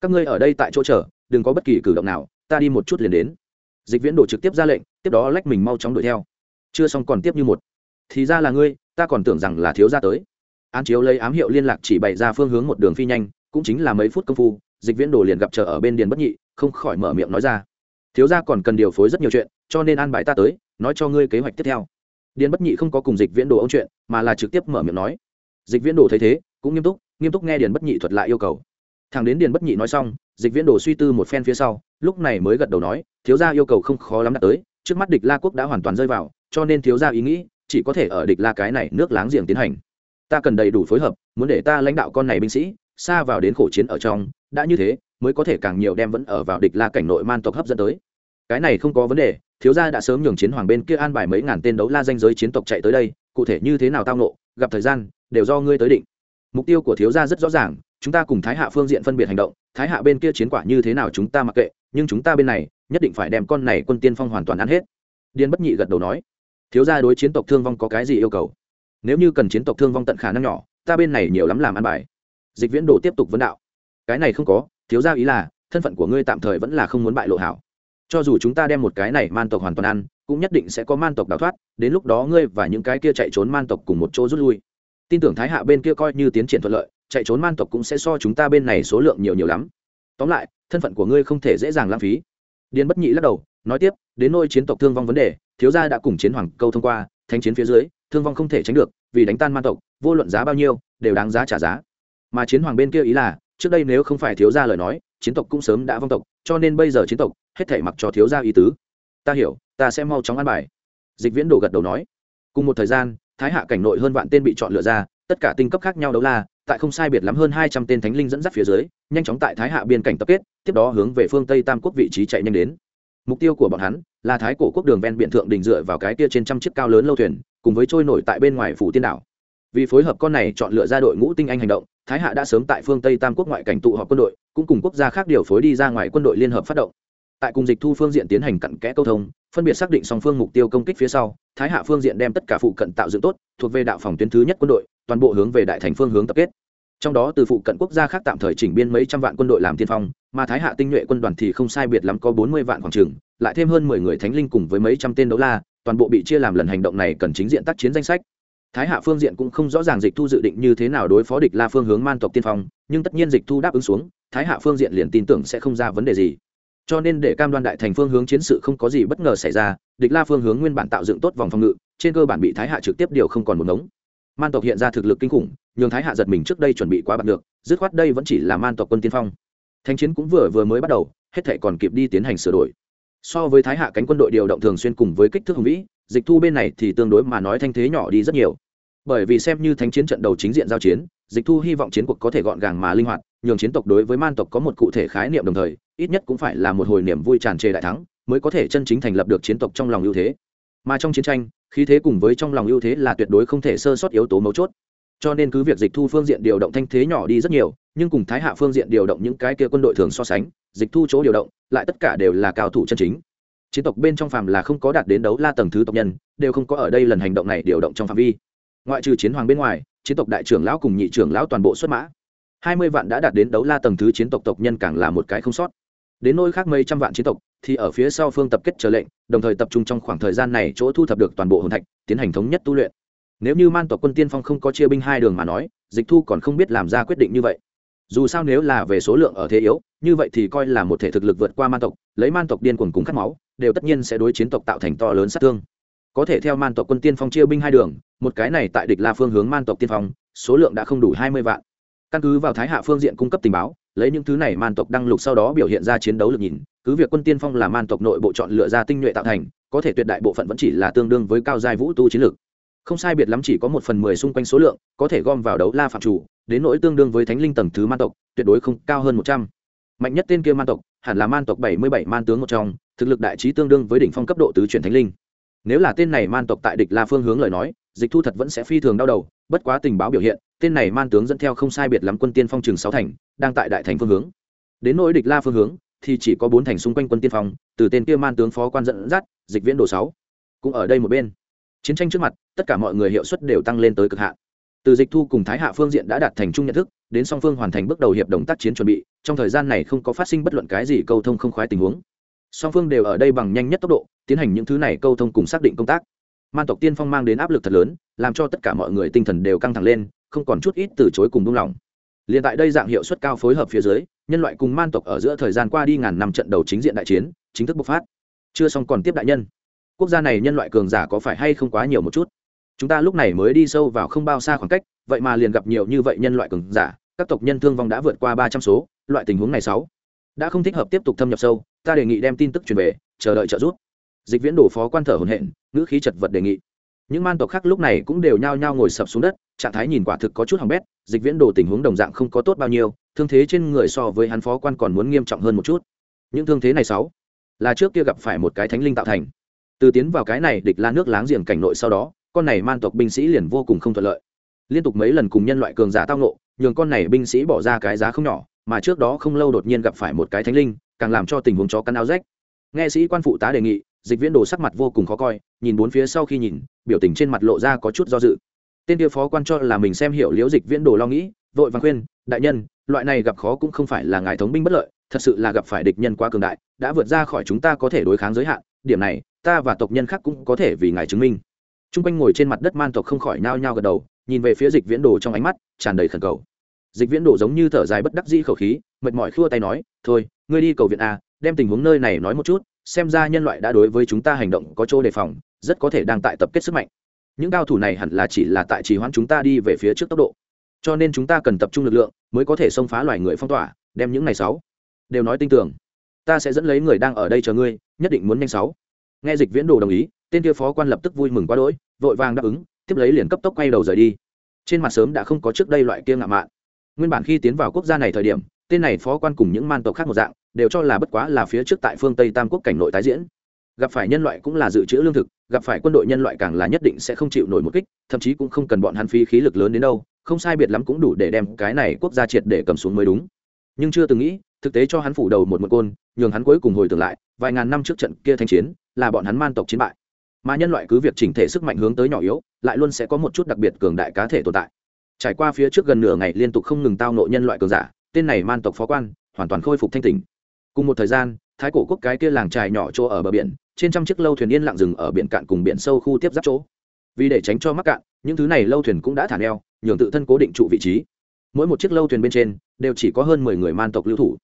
Các ngươi ở đây tại chỗ chờ, đừng có bất kỳ cử động nào, ta đi một chút liền đến dịch viễn đồ trực tiếp ra lệnh, tiếp đó lách mình mau chóng đuổi theo. Chưa xong còn tiếp như một. Thì ra là ngươi, ta còn tưởng rằng là thiếu gia tới. Án chiếu lấy ám hiệu liên lạc chỉ bày ra phương hướng một đường phi nhanh, cũng chính là mấy phút công phu, dịch viễn đồ liền gặp chờ ở bên điền bất nhị, không khỏi mở miệng nói ra. Thiếu gia còn cần điều phối rất nhiều chuyện, cho nên an bài ta tới, nói cho ngươi kế hoạch tiếp theo. Điền bất nhị không có cùng dịch viễn đồ ông chuyện, mà là trực tiếp mở miệng nói. Dịch viễn đồ thấy thế, cũng nghiêm túc nghiêm túc nghe điền bất nhị thuật lại yêu cầu thằng đến điền bất nhị nói xong, dịch viễn đồ suy tư một phen phía sau, lúc này mới gật đầu nói, thiếu gia yêu cầu không khó lắm đạt tới, trước mắt địch la quốc đã hoàn toàn rơi vào, cho nên thiếu gia ý nghĩ, chỉ có thể ở địch la cái này nước láng giềng tiến hành. Ta cần đầy đủ phối hợp, muốn để ta lãnh đạo con này binh sĩ, xa vào đến khổ chiến ở trong, đã như thế, mới có thể càng nhiều đem vẫn ở vào địch la cảnh nội man tộc hấp dẫn tới. Cái này không có vấn đề, thiếu gia đã sớm nhường chiến hoàng bên kia an bài mấy ngàn tên đấu la danh giới chiến tộc chạy tới đây, cụ thể như thế nào tao nộ gặp thời gian, đều do ngươi tới định. Mục tiêu của thiếu gia rất rõ ràng chúng ta cùng thái hạ phương diện phân biệt hành động, thái hạ bên kia chiến quả như thế nào chúng ta mặc kệ, nhưng chúng ta bên này, nhất định phải đem con này quân tiên phong hoàn toàn ăn hết. Điên bất nhị gật đầu nói. Thiếu gia đối chiến tộc thương vong có cái gì yêu cầu? Nếu như cần chiến tộc thương vong tận khả năng nhỏ, ta bên này nhiều lắm làm ăn bài. Dịch viễn đồ tiếp tục vấn đạo. Cái này không có, thiếu gia ý là, thân phận của ngươi tạm thời vẫn là không muốn bại lộ hảo. Cho dù chúng ta đem một cái này man tộc hoàn toàn ăn, cũng nhất định sẽ có man tộc đào thoát, đến lúc đó ngươi và những cái kia chạy trốn man tộc cùng một chỗ rút lui. Tin tưởng thái hạ bên kia coi như tiến triển thuận lợi chạy trốn man tộc cũng sẽ so chúng ta bên này số lượng nhiều nhiều lắm. Tóm lại, thân phận của ngươi không thể dễ dàng lãng phí. Điền bất nhị lắc đầu, nói tiếp, đến nôi chiến tộc thương vong vấn đề, thiếu gia đã cùng chiến hoàng câu thông qua, thánh chiến phía dưới, thương vong không thể tránh được, vì đánh tan man tộc, vô luận giá bao nhiêu, đều đáng giá trả giá. Mà chiến hoàng bên kia ý là, trước đây nếu không phải thiếu gia lời nói, chiến tộc cũng sớm đã vong tộc, cho nên bây giờ chiến tộc, hết thể mặc cho thiếu gia ý tứ. Ta hiểu, ta sẽ mau chóng ăn bài. Dịch viễn đổ gật đầu nói. Cùng một thời gian, thái hạ cảnh nội hơn vạn tên bị chọn lựa ra, tất cả tinh cấp khác nhau đấu la tại không sai biệt lắm hơn hai trăm tên thánh linh dẫn dắt phía dưới, nhanh chóng tại thái hạ biên cảnh tập kết, tiếp đó hướng về phương tây tam quốc vị trí chạy nhanh đến. Mục tiêu của bọn hắn là thái cổ quốc đường ven biển thượng đình dựa vào cái kia trên trăm chiếc cao lớn lâu thuyền, cùng với trôi nổi tại bên ngoài phủ tiên đảo. Vì phối hợp con này chọn lựa ra đội ngũ tinh anh hành động, thái hạ đã sớm tại phương tây tam quốc ngoại cảnh tụ họp quân đội, cũng cùng quốc gia khác điều phối đi ra ngoài quân đội liên hợp phát động tại cùng dịch thu phương diện tiến hành cặn kẽ câu thông, phân biệt xác định song phương mục tiêu công kích phía sau, thái hạ phương diện đem tất cả phụ cận tạo dựng tốt, thuộc về đạo phòng tuyến thứ nhất quân đội, toàn bộ hướng về đại thành phương hướng tập kết. Trong đó từ phụ cận quốc gia khác tạm thời chỉnh biên mấy trăm vạn quân đội làm tiên phong, mà thái hạ tinh nhuệ quân đoàn thì không sai biệt lắm có bốn mươi vạn khoảng trường lại thêm hơn mười người thánh linh cùng với mấy trăm tên đấu la, toàn bộ bị chia làm lần hành động này cần chính diện tác chiến danh sách. Thái hạ phương diện cũng không rõ ràng dịch thu dự định như thế nào đối phó địch la phương hướng man tộc tiên phong, nhưng tất nhiên dịch thu đáp ứng xuống, thái hạ phương diện liền tin tưởng sẽ không ra vấn đề gì cho nên để cam đoan đại thành phương hướng chiến sự không có gì bất ngờ xảy ra, địch la phương hướng nguyên bản tạo dựng tốt vòng phòng ngự, trên cơ bản bị thái hạ trực tiếp điều không còn một ngống. Man tộc hiện ra thực lực kinh khủng, nhường thái hạ giật mình trước đây chuẩn bị quá bật được, dứt khoát đây vẫn chỉ là man tộc quân tiên phong. Thanh chiến cũng vừa vừa mới bắt đầu, hết thể còn kịp đi tiến hành sửa đổi. So với thái hạ cánh quân đội điều động thường xuyên cùng với kích thước hùng vĩ, dịch thu bên này thì tương đối mà nói thanh thế nhỏ đi rất nhiều. Bởi vì xem như thanh chiến trận đầu chính diện giao chiến dịch thu hy vọng chiến cuộc có thể gọn gàng mà linh hoạt, nhường chiến tộc đối với man tộc có một cụ thể khái niệm đồng thời, ít nhất cũng phải là một hồi niềm vui tràn trề đại thắng mới có thể chân chính thành lập được chiến tộc trong lòng ưu thế. Mà trong chiến tranh, khí thế cùng với trong lòng ưu thế là tuyệt đối không thể sơ sót yếu tố mấu chốt. Cho nên cứ việc dịch thu phương diện điều động thanh thế nhỏ đi rất nhiều, nhưng cùng thái hạ phương diện điều động những cái kia quân đội thường so sánh, dịch thu chỗ điều động, lại tất cả đều là cao thủ chân chính. Chiến tộc bên trong phàm là không có đạt đến đấu la tầng thứ tộc nhân, đều không có ở đây lần hành động này điều động trong phạm vi ngoại trừ chiến hoàng bên ngoài, chiến tộc đại trưởng lão cùng nhị trưởng lão toàn bộ xuất mã. Hai mươi vạn đã đạt đến đấu la tầng thứ chiến tộc tộc nhân càng là một cái không sót. Đến nôi khác mấy trăm vạn chiến tộc, thì ở phía sau phương tập kết trở lệnh, đồng thời tập trung trong khoảng thời gian này chỗ thu thập được toàn bộ hồn thạch, tiến hành thống nhất tu luyện. Nếu như man tộc quân tiên phong không có chia binh hai đường mà nói, dịch thu còn không biết làm ra quyết định như vậy. Dù sao nếu là về số lượng ở thế yếu, như vậy thì coi là một thể thực lực vượt qua man tộc, lấy man tộc điên cuồng cùng cắt máu, đều tất nhiên sẽ đối chiến tộc tạo thành to lớn sát thương có thể theo man tộc quân tiên phong chia binh hai đường, một cái này tại địch la phương hướng man tộc tiên phong, số lượng đã không đủ hai mươi vạn. Căn cứ vào thái hạ phương diện cung cấp tình báo, lấy những thứ này man tộc đăng lục sau đó biểu hiện ra chiến đấu lực nhìn, cứ việc quân tiên phong là man tộc nội bộ chọn lựa ra tinh nhuệ tạo thành, có thể tuyệt đại bộ phận vẫn chỉ là tương đương với cao giai vũ tu chiến lược không sai biệt lắm chỉ có một phần mười xung quanh số lượng, có thể gom vào đấu la phạm chủ, đến nỗi tương đương với thánh linh tầng thứ man tộc, tuyệt đối không cao hơn một trăm. Mạnh nhất tên kia man tộc, hẳn là man tộc bảy mươi bảy man tướng một trong, thực lực đại trí tương đương với đỉnh phong cấp độ tứ chuyển thánh linh nếu là tên này man tộc tại địch la phương hướng lời nói, dịch thu thật vẫn sẽ phi thường đau đầu, bất quá tình báo biểu hiện, tên này man tướng dẫn theo không sai biệt lắm quân tiên phong trường sáu thành, đang tại đại thành phương hướng. Đến nỗi địch la phương hướng, thì chỉ có bốn thành xung quanh quân tiên phong, từ tên kia man tướng phó quan dẫn dắt, dịch viễn đồ sáu. Cũng ở đây một bên. Chiến tranh trước mặt, tất cả mọi người hiệu suất đều tăng lên tới cực hạn. Từ dịch thu cùng thái hạ phương diện đã đạt thành chung nhận thức, đến song phương hoàn thành bước đầu hiệp đồng tác chiến chuẩn bị, trong thời gian này không có phát sinh bất luận cái gì câu thông không khoái tình huống song phương đều ở đây bằng nhanh nhất tốc độ, tiến hành những thứ này câu thông cùng xác định công tác. Man tộc tiên phong mang đến áp lực thật lớn, làm cho tất cả mọi người tinh thần đều căng thẳng lên, không còn chút ít từ chối cùng buông lỏng. Liền tại đây dạng hiệu suất cao phối hợp phía dưới, nhân loại cùng man tộc ở giữa thời gian qua đi ngàn năm trận đầu chính diện đại chiến, chính thức bộc phát. Chưa xong còn tiếp đại nhân. Quốc gia này nhân loại cường giả có phải hay không quá nhiều một chút? Chúng ta lúc này mới đi sâu vào không bao xa khoảng cách, vậy mà liền gặp nhiều như vậy nhân loại cường giả, các tộc nhân thương vong đã vượt qua ba trăm số, loại tình huống này sáu. Đã không thích hợp tiếp tục thâm nhập sâu ta đề nghị đem tin tức truyền về, chờ đợi trợ giúp. Dịch viễn đổ phó quan thở hồn hện ngữ khí chật vật đề nghị. Những man tộc khác lúc này cũng đều nhao nhao ngồi sập xuống đất, trạng thái nhìn quả thực có chút hỏng bét, dịch viễn đồ tình huống đồng dạng không có tốt bao nhiêu, thương thế trên người so với hắn phó quan còn muốn nghiêm trọng hơn một chút. Những thương thế này sáu, là trước kia gặp phải một cái thánh linh tạo thành. Từ tiến vào cái này địch la nước láng giềng cảnh nội sau đó, con này man tộc binh sĩ liền vô cùng không thuận lợi. Liên tục mấy lần cùng nhân loại cường giả tao nộ nhường con này binh sĩ bỏ ra cái giá không nhỏ, mà trước đó không lâu đột nhiên gặp phải một cái thánh linh càng làm cho tình huống chó cắn áo rách. Nghe sĩ quan phụ tá đề nghị, dịch viễn đồ sắc mặt vô cùng khó coi, nhìn bốn phía sau khi nhìn, biểu tình trên mặt lộ ra có chút do dự. Tên kia phó quan cho là mình xem hiểu liễu dịch viễn đồ lo nghĩ, vội vàng khuyên, đại nhân, loại này gặp khó cũng không phải là ngài thống binh bất lợi, thật sự là gặp phải địch nhân quá cường đại, đã vượt ra khỏi chúng ta có thể đối kháng giới hạn, điểm này, ta và tộc nhân khác cũng có thể vì ngài chứng minh. T r u n g quanh ngồi trên mặt đất man tộc không khỏi nao nhao gật đầu, nhìn về phía dịch viễn đồ trong ánh mắt tràn đầy khẩn cầu. Dịch viễn đồ giống như thở dài bất đắc dĩ khẩu khí, mệt mỏi khua tay nói, thôi ngươi đi cầu viện a, đem tình huống nơi này nói một chút, xem ra nhân loại đã đối với chúng ta hành động có chỗ đề phòng, rất có thể đang tại tập kết sức mạnh. Những cao thủ này hẳn là chỉ là tại trì hoãn chúng ta đi về phía trước tốc độ. Cho nên chúng ta cần tập trung lực lượng, mới có thể xông phá loài người phong tỏa, đem những ngày sáu. Đều nói tin tưởng. Ta sẽ dẫn lấy người đang ở đây chờ ngươi, nhất định muốn nhanh sáu. Nghe dịch viễn đồ đồng ý, tên kia phó quan lập tức vui mừng quá đỗi, vội vàng đáp ứng, tiếp lấy liền cấp tốc quay đầu rời đi. Trên mặt sớm đã không có trước đây loại kia ngạo mạn. Nguyên bản khi tiến vào quốc gia này thời điểm tên này phó quan cùng những man tộc khác một dạng, đều cho là bất quá là phía trước tại phương tây tam quốc cảnh nội tái diễn. Gặp phải nhân loại cũng là dự trữ lương thực, gặp phải quân đội nhân loại càng là nhất định sẽ không chịu nổi một kích, thậm chí cũng không cần bọn hắn phí khí lực lớn đến đâu, không sai biệt lắm cũng đủ để đem cái này quốc gia triệt để cầm xuống mới đúng. Nhưng chưa từng nghĩ, thực tế cho hắn phủ đầu một một côn, nhường hắn cuối cùng hồi tưởng lại, vài ngàn năm trước trận kia thanh chiến, là bọn hắn man tộc chiến bại. Mà nhân loại cứ việc chỉnh thể sức mạnh hướng tới nhỏ yếu, lại luôn sẽ có một chút đặc biệt cường đại cá thể tồn tại. Trải qua phía trước gần nửa ngày liên tục không ngừng tao nộ nhân loại cường giả tên này man tộc phó quan, hoàn toàn khôi phục thanh tỉnh. Cùng một thời gian, thái cổ quốc cái kia làng trài nhỏ chỗ ở bờ biển, trên trăm chiếc lâu thuyền yên lặng dừng ở biển cạn cùng biển sâu khu tiếp giáp chỗ. Vì để tránh cho mắc cạn, những thứ này lâu thuyền cũng đã thả neo, nhường tự thân cố định trụ vị trí. Mỗi một chiếc lâu thuyền bên trên, đều chỉ có hơn mười người man tộc lưu thủ.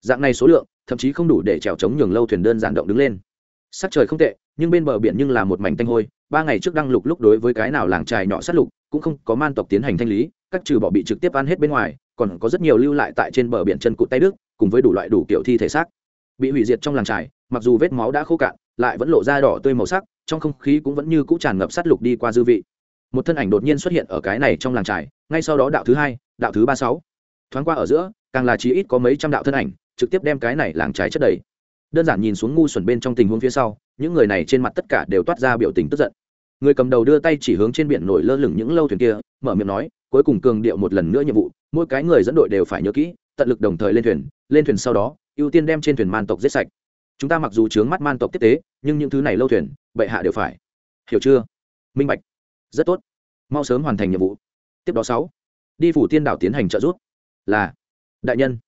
Dạng này số lượng, thậm chí không đủ để trèo chống nhường lâu thuyền đơn giản động đứng lên. Sắc trời không tệ, nhưng bên bờ biển nhưng là một mảnh tanh hôi ba ngày trước đăng lục lúc đối với cái nào làng trài nhỏ sát lục, cũng không có man tộc tiến hành thanh lý, các trừ bỏ bị trực tiếp ăn hết bên ngoài, còn có rất nhiều lưu lại tại trên bờ biển chân cụt tay đức, cùng với đủ loại đủ kiểu thi thể xác. Bị hủy diệt trong làng trài, mặc dù vết máu đã khô cạn, lại vẫn lộ ra đỏ tươi màu sắc, trong không khí cũng vẫn như cũ tràn ngập sát lục đi qua dư vị. Một thân ảnh đột nhiên xuất hiện ở cái này trong làng trài, ngay sau đó đạo thứ hai, đạo thứ ba sáu. Thoáng qua ở giữa, càng là chí ít có mấy trăm đạo thân ảnh, trực tiếp đem cái này làng trài chất đầy. Đơn giản nhìn xuống ngu xuẩn bên trong tình huống phía sau, những người này trên mặt tất cả đều toát ra biểu tình tức giận người cầm đầu đưa tay chỉ hướng trên biển nổi lơ lửng những lâu thuyền kia, mở miệng nói, cuối cùng cường điệu một lần nữa nhiệm vụ, mỗi cái người dẫn đội đều phải nhớ kỹ, tận lực đồng thời lên thuyền lên thuyền sau đó, ưu tiên đem trên thuyền man tộc giết sạch. Chúng ta mặc dù chướng mắt man tộc tiếp tế, nhưng những thứ này lâu thuyền, bệ hạ đều phải. Hiểu chưa? Minh bạch. Rất tốt. Mau sớm hoàn thành nhiệm vụ. Tiếp đó sáu. Đi phủ tiên đảo tiến hành trợ giúp. Là. Đại nhân.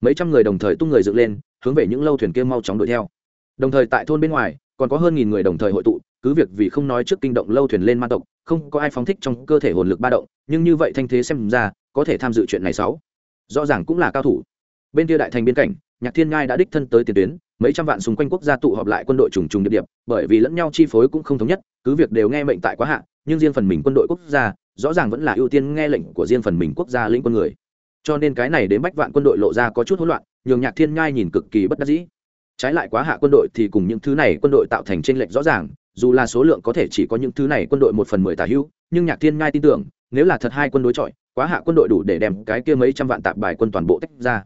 Mấy trăm người đồng thời tung người dựng lên, hướng về những lâu thuyền kia mau chóng đuổi theo. Đồng thời tại thôn bên ngoài, còn có hơn nghìn người đồng thời hội tụ cứ việc vì không nói trước kinh động lâu thuyền lên man tộc, không có ai phóng thích trong cơ thể hồn lực ba động, nhưng như vậy thanh thế xem ra, có thể tham dự chuyện này sáu. Rõ ràng cũng là cao thủ. Bên kia đại thành biên cảnh, nhạc thiên ngai đã đích thân tới tiền tuyến, mấy trăm vạn xung quanh quốc gia tụ họp lại quân đội trùng trùng điệp điệp bởi vì lẫn nhau chi phối cũng không thống nhất, cứ việc đều nghe mệnh tại quá hạn nhưng riêng phần mình quân đội quốc gia, rõ ràng vẫn là ưu tiên nghe lệnh của riêng phần mình quốc gia lĩnh quân người. Cho nên cái này đến bách vạn quân đội lộ ra có chút hỗn loạn, nhường nhạc thiên ngai nhìn cực kỳ bất đắc dĩ. Trái lại quá hạ quân đội thì cùng những thứ này quân đội tạo thành tranh lệch rõ ràng dù là số lượng có thể chỉ có những thứ này quân đội một phần mười tà hữu, nhưng nhạc thiên ngai tin tưởng, nếu là thật hai quân đối chọi, quá hạ quân đội đủ để đem cái kia mấy trăm vạn tạp bài quân toàn bộ tách ra.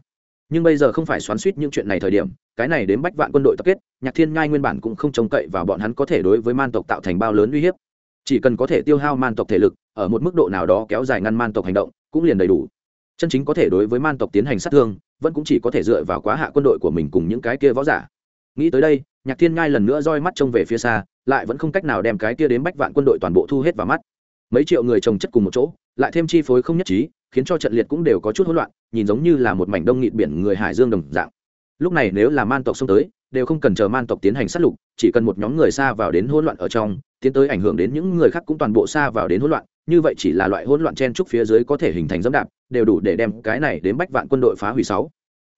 Nhưng bây giờ không phải xoắn suýt những chuyện này thời điểm, cái này đến bách vạn quân đội tập kết, nhạc thiên ngai nguyên bản cũng không trông cậy vào bọn hắn có thể đối với man tộc tạo thành bao lớn uy hiếp. Chỉ cần có thể tiêu hao man tộc thể lực, ở một mức độ nào đó kéo dài ngăn man tộc hành động, cũng liền đầy đủ. Chân chính có thể đối với man tộc tiến hành sát thương, vẫn cũng chỉ có thể dựa vào quá hạ quân đội của mình cùng những cái kia võ giả nghĩ tới đây, nhạc thiên ngai lần nữa roi mắt trông về phía xa, lại vẫn không cách nào đem cái kia đến bách vạn quân đội toàn bộ thu hết vào mắt. Mấy triệu người trồng chất cùng một chỗ, lại thêm chi phối không nhất trí, khiến cho trận liệt cũng đều có chút hỗn loạn, nhìn giống như là một mảnh đông nghịt biển người hải dương đồng dạng. Lúc này nếu là man tộc xông tới, đều không cần chờ man tộc tiến hành sát lục, chỉ cần một nhóm người xa vào đến hỗn loạn ở trong, tiến tới ảnh hưởng đến những người khác cũng toàn bộ xa vào đến hỗn loạn, như vậy chỉ là loại hỗn loạn chen trúc phía dưới có thể hình thành dẫm đạp, đều đủ để đem cái này đến bách vạn quân đội phá hủy sáu.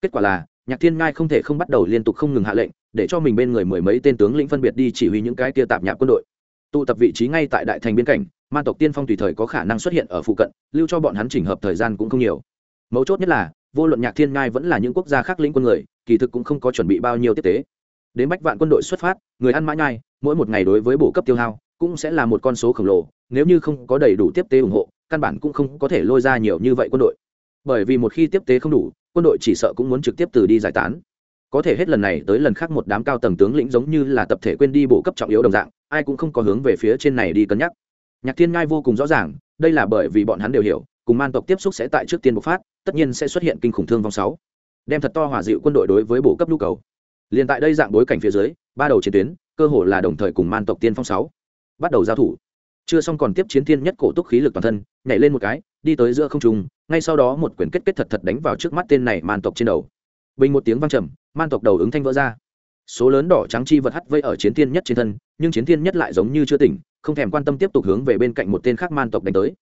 Kết quả là, nhạc thiên ngai không thể không bắt đầu liên tục không ngừng hạ lệnh để cho mình bên người mười mấy tên tướng lĩnh phân biệt đi chỉ huy những cái kia tạp nhạp quân đội. Tụ tập vị trí ngay tại đại thành biên cảnh man tộc tiên phong tùy thời có khả năng xuất hiện ở phụ cận, lưu cho bọn hắn chỉnh hợp thời gian cũng không nhiều. Mấu chốt nhất là, vô luận nhạc thiên ngai vẫn là những quốc gia khác lĩnh quân người, kỳ thực cũng không có chuẩn bị bao nhiêu tiếp tế. Đến bách vạn quân đội xuất phát, người ăn mã nhai, mỗi một ngày đối với bổ cấp tiêu hao, cũng sẽ là một con số khổng lồ, nếu như không có đầy đủ tiếp tế ủng hộ, căn bản cũng không có thể lôi ra nhiều như vậy quân đội. Bởi vì một khi tiếp tế không đủ, quân đội chỉ sợ cũng muốn trực tiếp từ đi giải tán có thể hết lần này tới lần khác một đám cao tầng tướng lĩnh giống như là tập thể quên đi bổ cấp trọng yếu đồng dạng, ai cũng không có hướng về phía trên này đi cân nhắc. Nhạc thiên ngai vô cùng rõ ràng, đây là bởi vì bọn hắn đều hiểu, cùng man tộc tiếp xúc sẽ tại trước tiên bộc phát, tất nhiên sẽ xuất hiện kinh khủng thương vong sáu. Đem thật to hòa dịu quân đội đối với bổ cấp nhu cầu. Liền tại đây dạng bối cảnh phía dưới, ba đầu chiến tuyến, cơ hồ là đồng thời cùng man tộc tiên phong sáu, bắt đầu giao thủ. Chưa xong còn tiếp chiến thiên nhất cổ túc khí lực toàn thân, nhảy lên một cái, đi tới giữa không trung, ngay sau đó một quyển kết kết thật thật đánh vào trước mắt tên này man tộc trên đầu bình một tiếng vang trầm, man tộc đầu ứng thanh vỡ ra. Số lớn đỏ trắng chi vật hắt vây ở chiến thiên nhất trên thân, nhưng chiến thiên nhất lại giống như chưa tỉnh, không thèm quan tâm tiếp tục hướng về bên cạnh một tên khác man tộc đánh tới.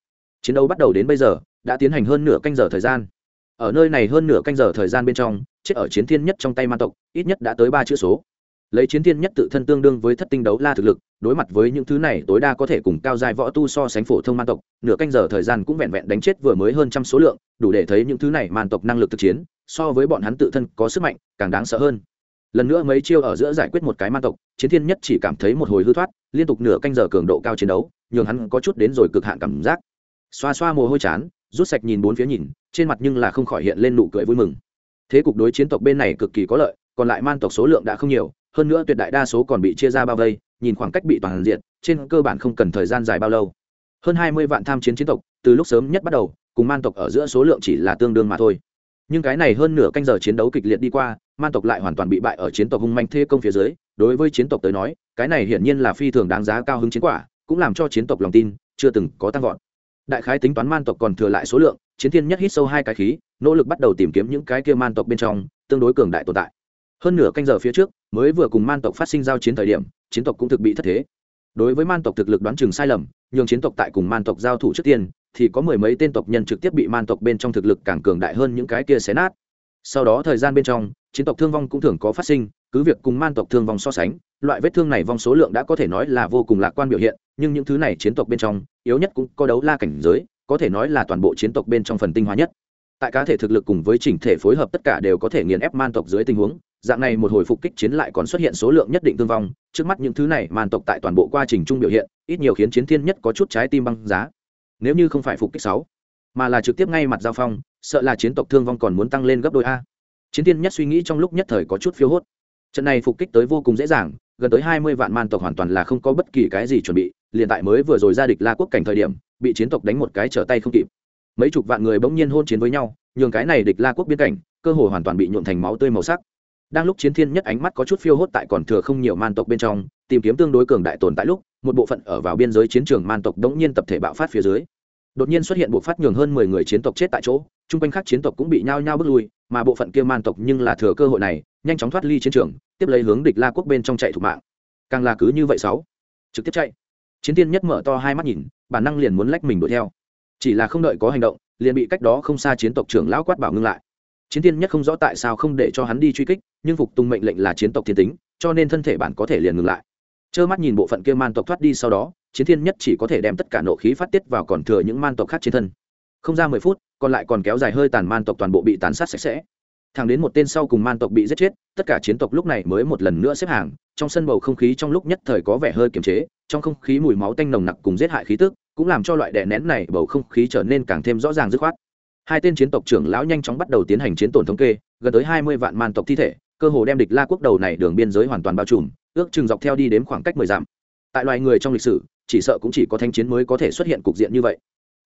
Chiến đấu bắt đầu đến bây giờ, đã tiến hành hơn nửa canh giờ thời gian. Ở nơi này hơn nửa canh giờ thời gian bên trong, chết ở chiến thiên nhất trong tay man tộc, ít nhất đã tới ba chữ số. Lấy chiến thiên nhất tự thân tương đương với thất tinh đấu la thực lực, đối mặt với những thứ này tối đa có thể cùng cao dài võ tu so sánh phổ thông man tộc, nửa canh giờ thời gian cũng vẹn vẹn đánh chết vừa mới hơn trăm số lượng, đủ để thấy những thứ này man tộc năng lực thực chiến so với bọn hắn tự thân có sức mạnh, càng đáng sợ hơn. Lần nữa mấy chiêu ở giữa giải quyết một cái man tộc, chiến thiên nhất chỉ cảm thấy một hồi hư thoát, liên tục nửa canh giờ cường độ cao chiến đấu, nhường hắn có chút đến rồi cực hạn cảm giác. Xoa xoa mồ hôi chán, rút sạch nhìn bốn phía nhìn, trên mặt nhưng là không khỏi hiện lên nụ cười vui mừng. Thế cục đối chiến tộc bên này cực kỳ có lợi, còn lại man tộc số lượng đã không nhiều, hơn nữa tuyệt đại đa số còn bị chia ra bao vây, nhìn khoảng cách bị toàn diện, trên cơ bản không cần thời gian dài bao lâu. Hơn hai mươi vạn tham chiến chiến tộc, từ lúc sớm nhất bắt đầu, cùng man tộc ở giữa số lượng chỉ là tương đương mà thôi nhưng cái này hơn nửa canh giờ chiến đấu kịch liệt đi qua, man tộc lại hoàn toàn bị bại ở chiến tộc hung manh thê công phía dưới. Đối với chiến tộc tới nói, cái này hiển nhiên là phi thường đáng giá cao hứng chiến quả, cũng làm cho chiến tộc lòng tin chưa từng có tăng vọt. Đại khái tính toán man tộc còn thừa lại số lượng, chiến thiên nhất hít sâu hai cái khí, nỗ lực bắt đầu tìm kiếm những cái kia man tộc bên trong, tương đối cường đại tồn tại. Hơn nửa canh giờ phía trước, mới vừa cùng man tộc phát sinh giao chiến thời điểm, chiến tộc cũng thực bị thất thế. Đối với man tộc thực lực đoán chừng sai lầm, nhường chiến tộc tại cùng man tộc giao thủ trước tiên thì có mười mấy tên tộc nhân trực tiếp bị man tộc bên trong thực lực càng cường đại hơn những cái kia xé nát. Sau đó thời gian bên trong, chiến tộc thương vong cũng thường có phát sinh, cứ việc cùng man tộc thương vong so sánh, loại vết thương này vong số lượng đã có thể nói là vô cùng lạc quan biểu hiện, nhưng những thứ này chiến tộc bên trong, yếu nhất cũng có đấu la cảnh giới, có thể nói là toàn bộ chiến tộc bên trong phần tinh hoa nhất. Tại cá thể thực lực cùng với chỉnh thể phối hợp tất cả đều có thể nghiền ép man tộc dưới tình huống, dạng này một hồi phục kích chiến lại còn xuất hiện số lượng nhất định thương vong, trước mắt những thứ này man tộc tại toàn bộ quá trình chung biểu hiện, ít nhiều khiến chiến thiên nhất có chút trái tim băng giá nếu như không phải phục kích sáu, mà là trực tiếp ngay mặt giao phong, sợ là chiến tộc thương vong còn muốn tăng lên gấp đôi a. Chiến thiên nhất suy nghĩ trong lúc nhất thời có chút phiếu hốt. Trận này phục kích tới vô cùng dễ dàng, gần tới hai mươi vạn man tộc hoàn toàn là không có bất kỳ cái gì chuẩn bị, liền tại mới vừa rồi ra địch la quốc cảnh thời điểm, bị chiến tộc đánh một cái trở tay không kịp. Mấy chục vạn người bỗng nhiên hôn chiến với nhau, nhường cái này địch la quốc biên cảnh, cơ hồ hoàn toàn bị nhuộn thành máu tươi màu sắc đang lúc chiến thiên nhất ánh mắt có chút phiêu hốt tại còn thừa không nhiều man tộc bên trong, tìm kiếm tương đối cường đại tồn tại lúc, một bộ phận ở vào biên giới chiến trường man tộc đống nhiên tập thể bạo phát phía dưới. Đột nhiên xuất hiện bộ phát nhường hơn mười người chiến tộc chết tại chỗ, chung quanh khác chiến tộc cũng bị nhao nhao bước lui, mà bộ phận kia man tộc nhưng là thừa cơ hội này, nhanh chóng thoát ly chiến trường, tiếp lấy hướng địch la quốc bên trong chạy thủ mạng. Càng là cứ như vậy sáu, trực tiếp chạy. Chiến tiên nhất mở to hai mắt nhìn, bản năng liền muốn lách mình đuổi theo. Chỉ là không đợi có hành động, liền bị cách đó không xa chiến tộc trưởng lão quát bảo ngưng lại chiến Thiên nhất không rõ tại sao không để cho hắn đi truy kích, nhưng phục tùng mệnh lệnh là chiến tộc thiên tính, cho nên thân thể bản có thể liền ngừng lại. Trơ mắt nhìn bộ phận kia man tộc thoát đi sau đó, chiến thiên nhất chỉ có thể đem tất cả nộ khí phát tiết vào còn thừa những man tộc khác trên thân. Không ra mười phút, còn lại còn kéo dài hơi tàn man tộc toàn bộ bị tàn sát sạch sẽ. Thẳng đến một tên sau cùng man tộc bị giết chết, tất cả chiến tộc lúc này mới một lần nữa xếp hàng, trong sân bầu không khí trong lúc nhất thời có vẻ hơi kiềm chế, trong không khí mùi máu tanh nồng nặc cùng giết hại khí tức, cũng làm cho loại đè nén này bầu không khí trở nên càng thêm rõ ràng dứt khoát hai tên chiến tộc trưởng lão nhanh chóng bắt đầu tiến hành chiến tổn thống kê, gần tới hai mươi vạn man tộc thi thể, cơ hồ đem địch la quốc đầu này đường biên giới hoàn toàn bao trùm, ước chừng dọc theo đi đến khoảng cách mười dặm. Tại loài người trong lịch sử, chỉ sợ cũng chỉ có thanh chiến mới có thể xuất hiện cục diện như vậy.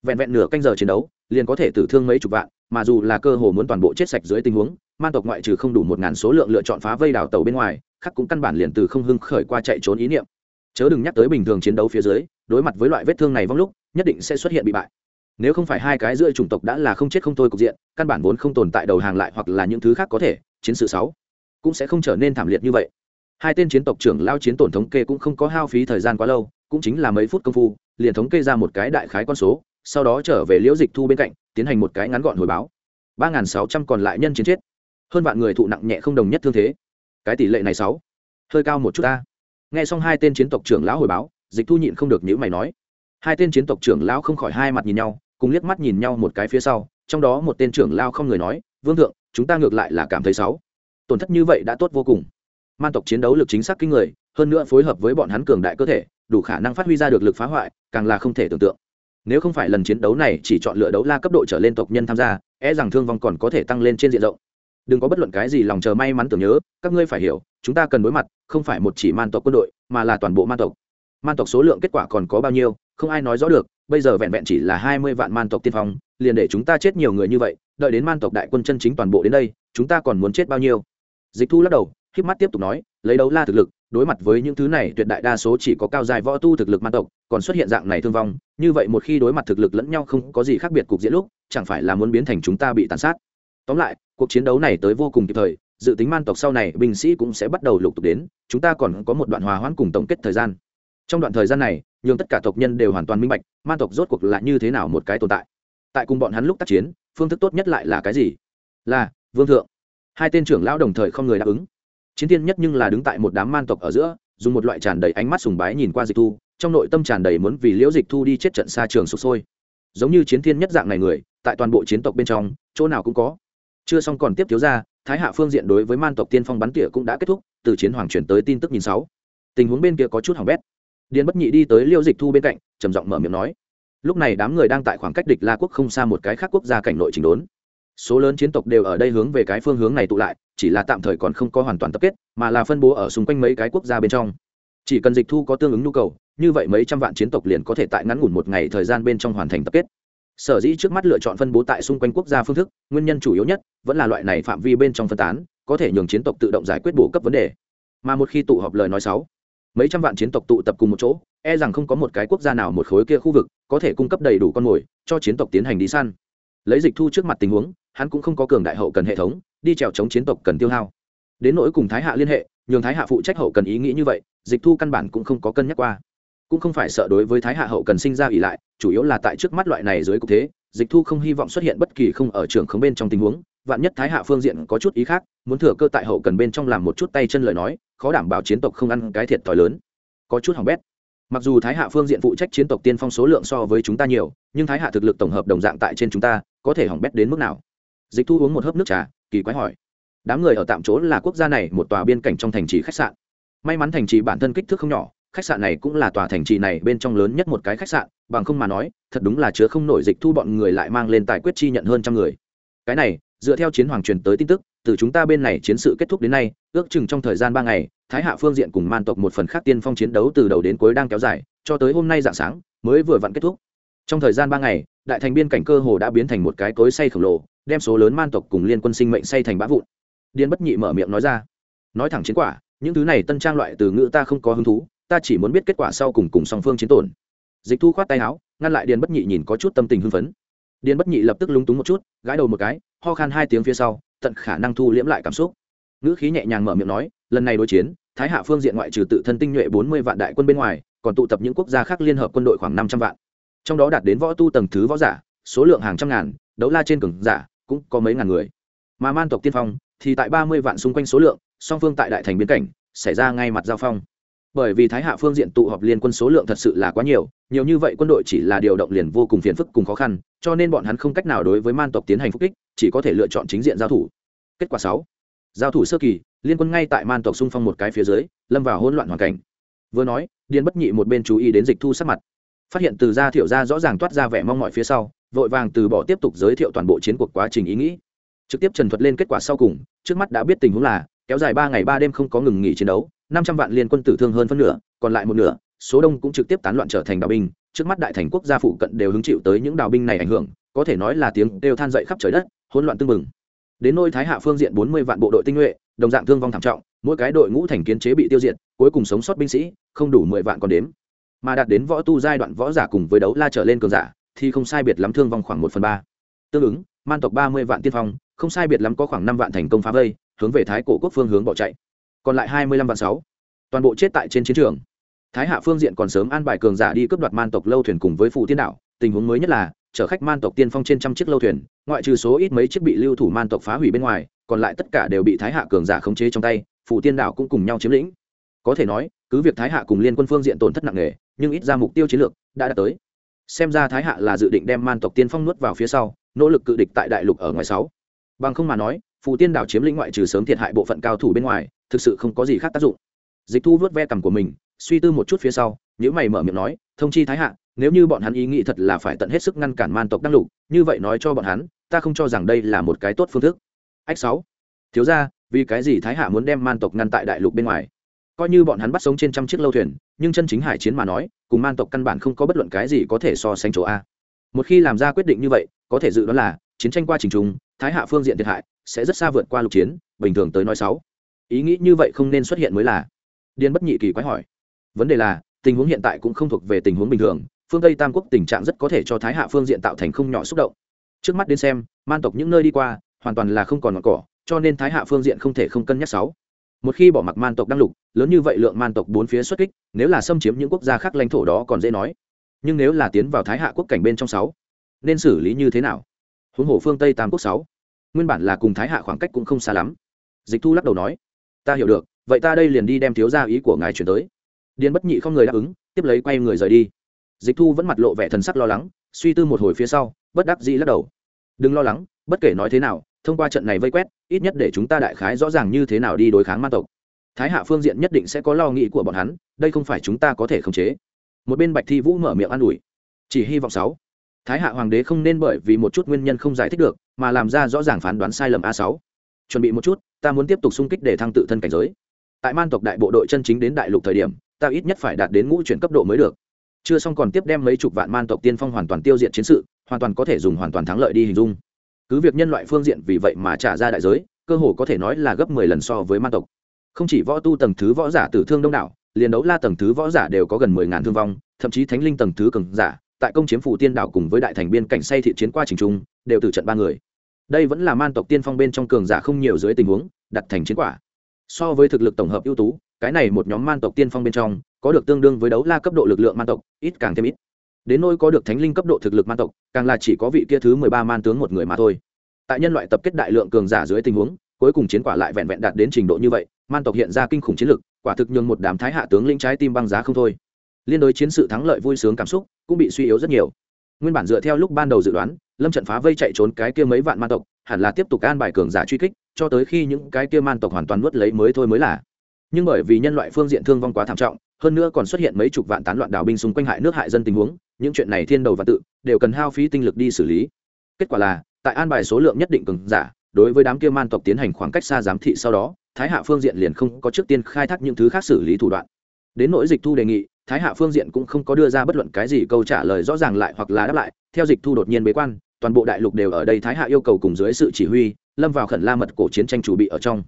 Vẹn vẹn nửa canh giờ chiến đấu, liền có thể tử thương mấy chục vạn, mà dù là cơ hồ muốn toàn bộ chết sạch dưới tình huống, man tộc ngoại trừ không đủ một ngàn số lượng lựa chọn phá vây đảo tàu bên ngoài khắc cũng căn bản liền từ không hưng khởi qua chạy trốn ý niệm. Chớ đừng nhắc tới bình thường chiến đấu phía dưới, đối mặt với loại vết thương này vong lúc, nhất định sẽ xuất hiện bị bại nếu không phải hai cái giữa chủng tộc đã là không chết không thôi cục diện, căn bản vốn không tồn tại đầu hàng lại hoặc là những thứ khác có thể, chiến sự sáu cũng sẽ không trở nên thảm liệt như vậy. Hai tên chiến tộc trưởng lao chiến tổn thống kê cũng không có hao phí thời gian quá lâu, cũng chính là mấy phút công phu, liền thống kê ra một cái đại khái con số, sau đó trở về liễu dịch thu bên cạnh, tiến hành một cái ngắn gọn hồi báo. Ba n g h n sáu trăm còn lại nhân chiến chết. Hơn vạn người thụ nặng nhẹ không đồng nhất thương thế. Cái tỷ lệ này sáu hơi cao một chút ta. Nghe xong hai tên chiến tộc trưởng lão hồi báo, dịch thu nhịn không được nhữ mày nói hai tên chiến tộc trưởng lão không khỏi hai mặt nhìn nhau, cùng liếc mắt nhìn nhau một cái phía sau, trong đó một tên trưởng lao không người nói, vương thượng, chúng ta ngược lại là cảm thấy sáu tổn thất như vậy đã tốt vô cùng. Man tộc chiến đấu lực chính xác kinh người, hơn nữa phối hợp với bọn hắn cường đại cơ thể, đủ khả năng phát huy ra được lực phá hoại, càng là không thể tưởng tượng. Nếu không phải lần chiến đấu này chỉ chọn lựa đấu la cấp độ trở lên tộc nhân tham gia e rằng thương vong còn có thể tăng lên trên diện rộng. Đừng có bất luận cái gì lòng chờ may mắn tưởng nhớ, các ngươi phải hiểu, chúng ta cần đối mặt, không phải một chỉ man tộc quân đội, mà là toàn bộ man tộc. Man tộc số lượng kết quả còn có bao nhiêu không ai nói rõ được, bây giờ vẹn vẹn chỉ là hai mươi vạn man tộc tiên phong, liền để chúng ta chết nhiều người như vậy, đợi đến man tộc đại quân chân chính toàn bộ đến đây, chúng ta còn muốn chết bao nhiêu? Dịch thu lắc đầu híp mắt tiếp tục nói, lấy đấu la thực lực, đối mặt với những thứ này, tuyệt đại đa số chỉ có cao dài võ tu thực lực man tộc, còn xuất hiện dạng này thương vong, như vậy một khi đối mặt thực lực lẫn nhau không có gì khác biệt cục diễn lúc, chẳng phải là muốn biến thành chúng ta bị tàn sát? Tóm lại, cuộc chiến đấu này tới vô cùng kịp thời, dự tính man tộc sau này binh sĩ cũng sẽ bắt đầu lục tục đến, chúng ta còn có một đoạn hòa hoãn cùng tổng kết thời gian. Trong đoạn thời gian này nhường tất cả tộc nhân đều hoàn toàn minh bạch, man tộc rốt cuộc là như thế nào một cái tồn tại. Tại cùng bọn hắn lúc tác chiến, phương thức tốt nhất lại là cái gì? Là, vương thượng. Hai tên trưởng lão đồng thời không người đáp ứng. Chiến thiên nhất nhưng là đứng tại một đám man tộc ở giữa, dùng một loại tràn đầy ánh mắt sùng bái nhìn qua dịch thu, trong nội tâm tràn đầy muốn vì liễu dịch thu đi chết trận xa trường sụp sôi. Giống như chiến thiên nhất dạng này người, tại toàn bộ chiến tộc bên trong, chỗ nào cũng có. Chưa xong còn tiếp thiếu ra thái hạ phương diện đối với man tộc tiên phong bắn tỉa cũng đã kết thúc, từ chiến hoàng chuyển tới tin tức nhìn sáu. Tình huống bên kia có chút hỏng bét điền bất nhị đi tới liêu dịch thu bên cạnh, trầm giọng mở miệng nói, lúc này đám người đang tại khoảng cách địch la quốc không xa một cái khác quốc gia cảnh nội chỉnh đốn. Số lớn chiến tộc đều ở đây hướng về cái phương hướng này tụ lại, chỉ là tạm thời còn không có hoàn toàn tập kết, mà là phân bố ở xung quanh mấy cái quốc gia bên trong. Chỉ cần dịch thu có tương ứng nhu cầu, như vậy mấy trăm vạn chiến tộc liền có thể tại ngắn ngủn một ngày thời gian bên trong hoàn thành tập kết. Sở dĩ trước mắt lựa chọn phân bố tại xung quanh quốc gia phương thức, nguyên nhân chủ yếu nhất vẫn là loại này phạm vi bên trong phân tán, có thể nhường chiến tộc tự động giải quyết bổ cấp vấn đề. Mà một khi tụ họp lời nói sáu mấy trăm vạn chiến tộc tụ tập cùng một chỗ e rằng không có một cái quốc gia nào một khối kia khu vực có thể cung cấp đầy đủ con mồi cho chiến tộc tiến hành đi săn. Lấy dịch thu trước mặt tình huống, hắn cũng không có cường đại hậu cần hệ thống, đi trèo chống chiến tộc cần tiêu hao. Đến nỗi cùng thái hạ liên hệ, nhường thái hạ phụ trách hậu cần ý nghĩ như vậy, dịch thu căn bản cũng không có cân nhắc qua. Cũng không phải sợ đối với thái hạ hậu cần sinh ra ỉ lại, chủ yếu là tại trước mắt loại này dưới cục thế, dịch thu không hy vọng xuất hiện bất kỳ không ở trường không bên trong tình huống vạn nhất thái hạ phương diện có chút ý khác, muốn thừa cơ tại hậu cần bên trong làm một chút tay chân lời nói, khó đảm bảo chiến tộc không ăn cái thiệt thòi lớn. Có chút hỏng bét. Mặc dù thái hạ phương diện phụ trách chiến tộc tiên phong số lượng so với chúng ta nhiều, nhưng thái hạ thực lực tổng hợp đồng dạng tại trên chúng ta, có thể hỏng bét đến mức nào? Dịch thu uống một hớp nước trà, kỳ quái hỏi. Đám người ở tạm chỗ là quốc gia này một tòa biên cảnh trong thành trì khách sạn. May mắn thành trì bản thân kích thước không nhỏ, khách sạn này cũng là tòa thành trì này bên trong lớn nhất một cái khách sạn, bằng không mà nói, thật đúng là chứa không nổi dịch thu bọn người lại mang lên tài quyết chi nhận hơn trăm người. Cái này dựa theo chiến hoàng truyền tới tin tức, từ chúng ta bên này chiến sự kết thúc đến nay, ước chừng trong thời gian ba ngày, thái hạ phương diện cùng man tộc một phần khác tiên phong chiến đấu từ đầu đến cuối đang kéo dài, cho tới hôm nay dạng sáng, mới vừa vặn kết thúc. Trong thời gian ba ngày, đại thành biên cảnh cơ hồ đã biến thành một cái cối say khổng lồ, đem số lớn man tộc cùng liên quân sinh mệnh say thành bã vụn. Điên bất nhị mở miệng nói ra. Nói thẳng chiến quả, những thứ này tân trang loại từ ngữ ta không có hứng thú, ta chỉ muốn biết kết quả sau cùng cùng song phương chiến tổn. Dịch thu khoát tay áo, ngăn lại điền bất nhị nhìn có chút tâm tình hưng phấn điền bất nhị lập tức lúng túng một chút, gãi đầu một cái, ho khan hai tiếng phía sau, tận khả năng thu liễm lại cảm xúc. Ngữ khí nhẹ nhàng mở miệng nói, lần này đối chiến, thái hạ phương diện ngoại trừ tự thân tinh nhuệ bốn mươi vạn đại quân bên ngoài, còn tụ tập những quốc gia khác liên hợp quân đội khoảng năm trăm vạn. Trong đó đạt đến võ tu tầng thứ võ giả, số lượng hàng trăm ngàn, đấu la trên cường giả, cũng có mấy ngàn người. Mà man tộc tiên phong, thì tại ba mươi vạn xung quanh số lượng, song phương tại đại thành biến cảnh, xảy ra ngay mặt giao phong bởi vì thái hạ phương diện tụ họp liên quân số lượng thật sự là quá nhiều nhiều như vậy quân đội chỉ là điều động liền vô cùng phiền phức cùng khó khăn, cho nên bọn hắn không cách nào đối với man tộc tiến hành phục kích, chỉ có thể lựa chọn chính diện giao thủ. Kết quả sáu, giao thủ sơ kỳ, liên quân ngay tại man tộc xung phong một cái phía dưới, lâm vào hỗn loạn hoàn cảnh. Vừa nói, điền bất nhị một bên chú ý đến dịch thu sắc mặt. Phát hiện từ gia thiệu gia rõ ràng toát ra vẻ mong mọi phía sau, vội vàng từ bỏ tiếp tục giới thiệu toàn bộ chiến cuộc quá trình ý nghĩ. Trực tiếp trần thuật lên kết quả sau cùng, trước mắt đã biết tình huống là, kéo dài ba ngày ba đêm không có ngừng nghỉ chiến đấu năm trăm vạn liên quân tử thương hơn phân nửa, còn lại một nửa, số đông cũng trực tiếp tán loạn trở thành đào binh. Trước mắt đại thành quốc gia phụ cận đều hứng chịu tới những đào binh này ảnh hưởng, có thể nói là tiếng đều than dậy khắp trời đất, hỗn loạn tương mừng. đến nôi thái hạ phương diện bốn mươi vạn bộ đội tinh nhuệ, đồng dạng thương vong thảm trọng, mỗi cái đội ngũ thành kiến chế bị tiêu diệt, cuối cùng sống sót binh sĩ, không đủ mười vạn còn đếm. Mà đạt đến võ tu giai đoạn võ giả cùng với đấu la trở lên cường giả, thì không sai biệt lắm thương vong khoảng một phần ba. Tương ứng, man tộc ba mươi vạn tiên phong, không sai biệt lắm có khoảng năm vạn thành công phá vây, hướng về thái cổ quốc phương hướng bỏ chạy còn lại hai mươi lăm vạn sáu. Toàn bộ chết tại trên chiến trường. Thái hạ phương diện còn sớm an bài cường giả đi cướp đoạt man tộc lâu thuyền cùng với phụ tiên đảo. Tình huống mới nhất là, chở khách man tộc tiên phong trên trăm chiếc lâu thuyền, ngoại trừ số ít mấy chiếc bị lưu thủ man tộc phá hủy bên ngoài, còn lại tất cả đều bị thái hạ cường giả khống chế trong tay phụ tiên đảo cũng cùng nhau chiếm lĩnh. Có thể nói, cứ việc thái hạ cùng liên quân phương diện tổn thất nặng nề, nhưng ít ra mục tiêu chiến lược đã đạt tới. Xem ra thái hạ là dự định đem man tộc tiên phong nuốt vào phía sau, nỗ lực cự địch tại đại lục ở ngoài sáu. Bằng không mà nói, phù tiên đảo chiếm lĩnh ngoại trừ sớm thiệt hại bộ phận cao thủ bên ngoài thực sự không có gì khác tác dụng. Dịch thu vớt ve cằm của mình, suy tư một chút phía sau nếu mày mở miệng nói, thông chi thái hạ, nếu như bọn hắn ý nghĩ thật là phải tận hết sức ngăn cản man tộc đăng lục, như vậy nói cho bọn hắn, ta không cho rằng đây là một cái tốt phương thức. Ách sáu. Thiếu ra vì cái gì thái hạ muốn đem man tộc ngăn tại đại lục bên ngoài? Coi như bọn hắn bắt sống trên trăm chiếc lâu thuyền, nhưng chân chính hải chiến mà nói, cùng man tộc căn bản không có bất luận cái gì có thể so sánh chỗ a. Một khi làm ra quyết định như vậy, có thể dự đoán là, chiến tranh qua trình trùng, thái hạ phương diện thiệt hại sẽ rất xa vượt qua lục chiến, bình thường tới nói sáu ý nghĩ như vậy không nên xuất hiện mới là. Điên bất nhị kỳ quái hỏi. Vấn đề là, tình huống hiện tại cũng không thuộc về tình huống bình thường, phương tây tam quốc tình trạng rất có thể cho thái hạ phương diện tạo thành không nhỏ xúc động. Trước mắt đến xem, man tộc những nơi đi qua, hoàn toàn là không còn ngọn cỏ, cho nên thái hạ phương diện không thể không cân nhắc sáu. Một khi bỏ mặc man tộc đăng lục, lớn như vậy lượng man tộc bốn phía xuất kích, nếu là xâm chiếm những quốc gia khác lãnh thổ đó còn dễ nói. Nhưng nếu là tiến vào thái hạ quốc cảnh bên trong sáu, nên xử lý như thế nào? Huống hồ phương tây tam quốc sáu, nguyên bản là cùng thái hạ khoảng cách cũng không xa lắm. Dịch thu lắc đầu nói ta hiểu được, vậy ta đây liền đi đem thiếu gia ý của ngài chuyển tới. Điền bất nhị không người đáp ứng, tiếp lấy quay người rời đi. Dịch thu vẫn mặt lộ vẻ thần sắc lo lắng, suy tư một hồi phía sau, bất đắc dĩ lắc đầu. Đừng lo lắng, bất kể nói thế nào, thông qua trận này vây quét, ít nhất để chúng ta đại khái rõ ràng như thế nào đi đối kháng ma tộc. Thái hạ phương diện nhất định sẽ có lo nghĩ của bọn hắn, đây không phải chúng ta có thể khống chế. Một bên bạch thi vũ mở miệng an ủi. Chỉ hy vọng sáu. Thái hạ hoàng đế không nên bởi vì một chút nguyên nhân không giải thích được, mà làm ra rõ ràng phán đoán sai lầm a sáu chuẩn bị một chút, ta muốn tiếp tục xung kích để thăng tự thân cảnh giới. Tại man tộc đại bộ đội chân chính đến đại lục thời điểm, ta ít nhất phải đạt đến ngũ chuyển cấp độ mới được. Chưa xong còn tiếp đem mấy chục vạn man tộc tiên phong hoàn toàn tiêu diệt chiến sự, hoàn toàn có thể dùng hoàn toàn thắng lợi đi hình dung. Cứ việc nhân loại phương diện vì vậy mà trả ra đại giới, cơ hồ có thể nói là gấp mười lần so với man tộc. Không chỉ võ tu tầng thứ võ giả tử thương đông đảo, liền đấu la tầng thứ võ giả đều có gần mười ngàn thương vong, thậm chí thánh linh tầng thứ cường giả, tại công chiếm phủ tiên đảo cùng với đại thành biên cảnh say thị chiến qua trình trung, đều từ trận ba người đây vẫn là man tộc tiên phong bên trong cường giả không nhiều dưới tình huống, đặt thành chiến quả. So với thực lực tổng hợp ưu tú, cái này một nhóm man tộc tiên phong bên trong, có được tương đương với đấu la cấp độ lực lượng man tộc, ít càng thêm ít. Đến nôi có được thánh linh cấp độ thực lực man tộc, càng là chỉ có vị kia thứ mười ba man tướng một người mà thôi. Tại nhân loại tập kết đại lượng cường giả dưới tình huống, cuối cùng chiến quả lại vẹn vẹn đạt đến trình độ như vậy, man tộc hiện ra kinh khủng chiến lực, quả thực nhường một đám thái hạ tướng lĩnh trái tim băng giá không thôi. Liên đối chiến sự thắng lợi vui sướng cảm xúc cũng bị suy yếu rất nhiều. Nguyên bản dựa theo lúc ban đầu dự đoán lâm trận phá vây chạy trốn cái kia mấy vạn man tộc, hẳn là tiếp tục an bài cường giả truy kích, cho tới khi những cái kia man tộc hoàn toàn nuốt lấy mới thôi mới là. Nhưng bởi vì nhân loại phương diện thương vong quá thảm trọng, hơn nữa còn xuất hiện mấy chục vạn tán loạn đảo binh xung quanh hại nước hại dân tình huống, những chuyện này thiên đầu và tự, đều cần hao phí tinh lực đi xử lý. Kết quả là, tại an bài số lượng nhất định cường giả, đối với đám kia man tộc tiến hành khoảng cách xa giám thị sau đó, thái hạ phương diện liền không có trước tiên khai thác những thứ khác xử lý thủ đoạn. Đến nỗi dịch thu đề nghị, thái hạ phương diện cũng không có đưa ra bất luận cái gì câu trả lời rõ ràng lại hoặc là đáp lại, theo dịch thu đột nhiên bế quan toàn bộ đại lục đều ở đây thái hạ yêu cầu cùng dưới sự chỉ huy, lâm vào khẩn la mật cổ chiến tranh chủ bị ở trong.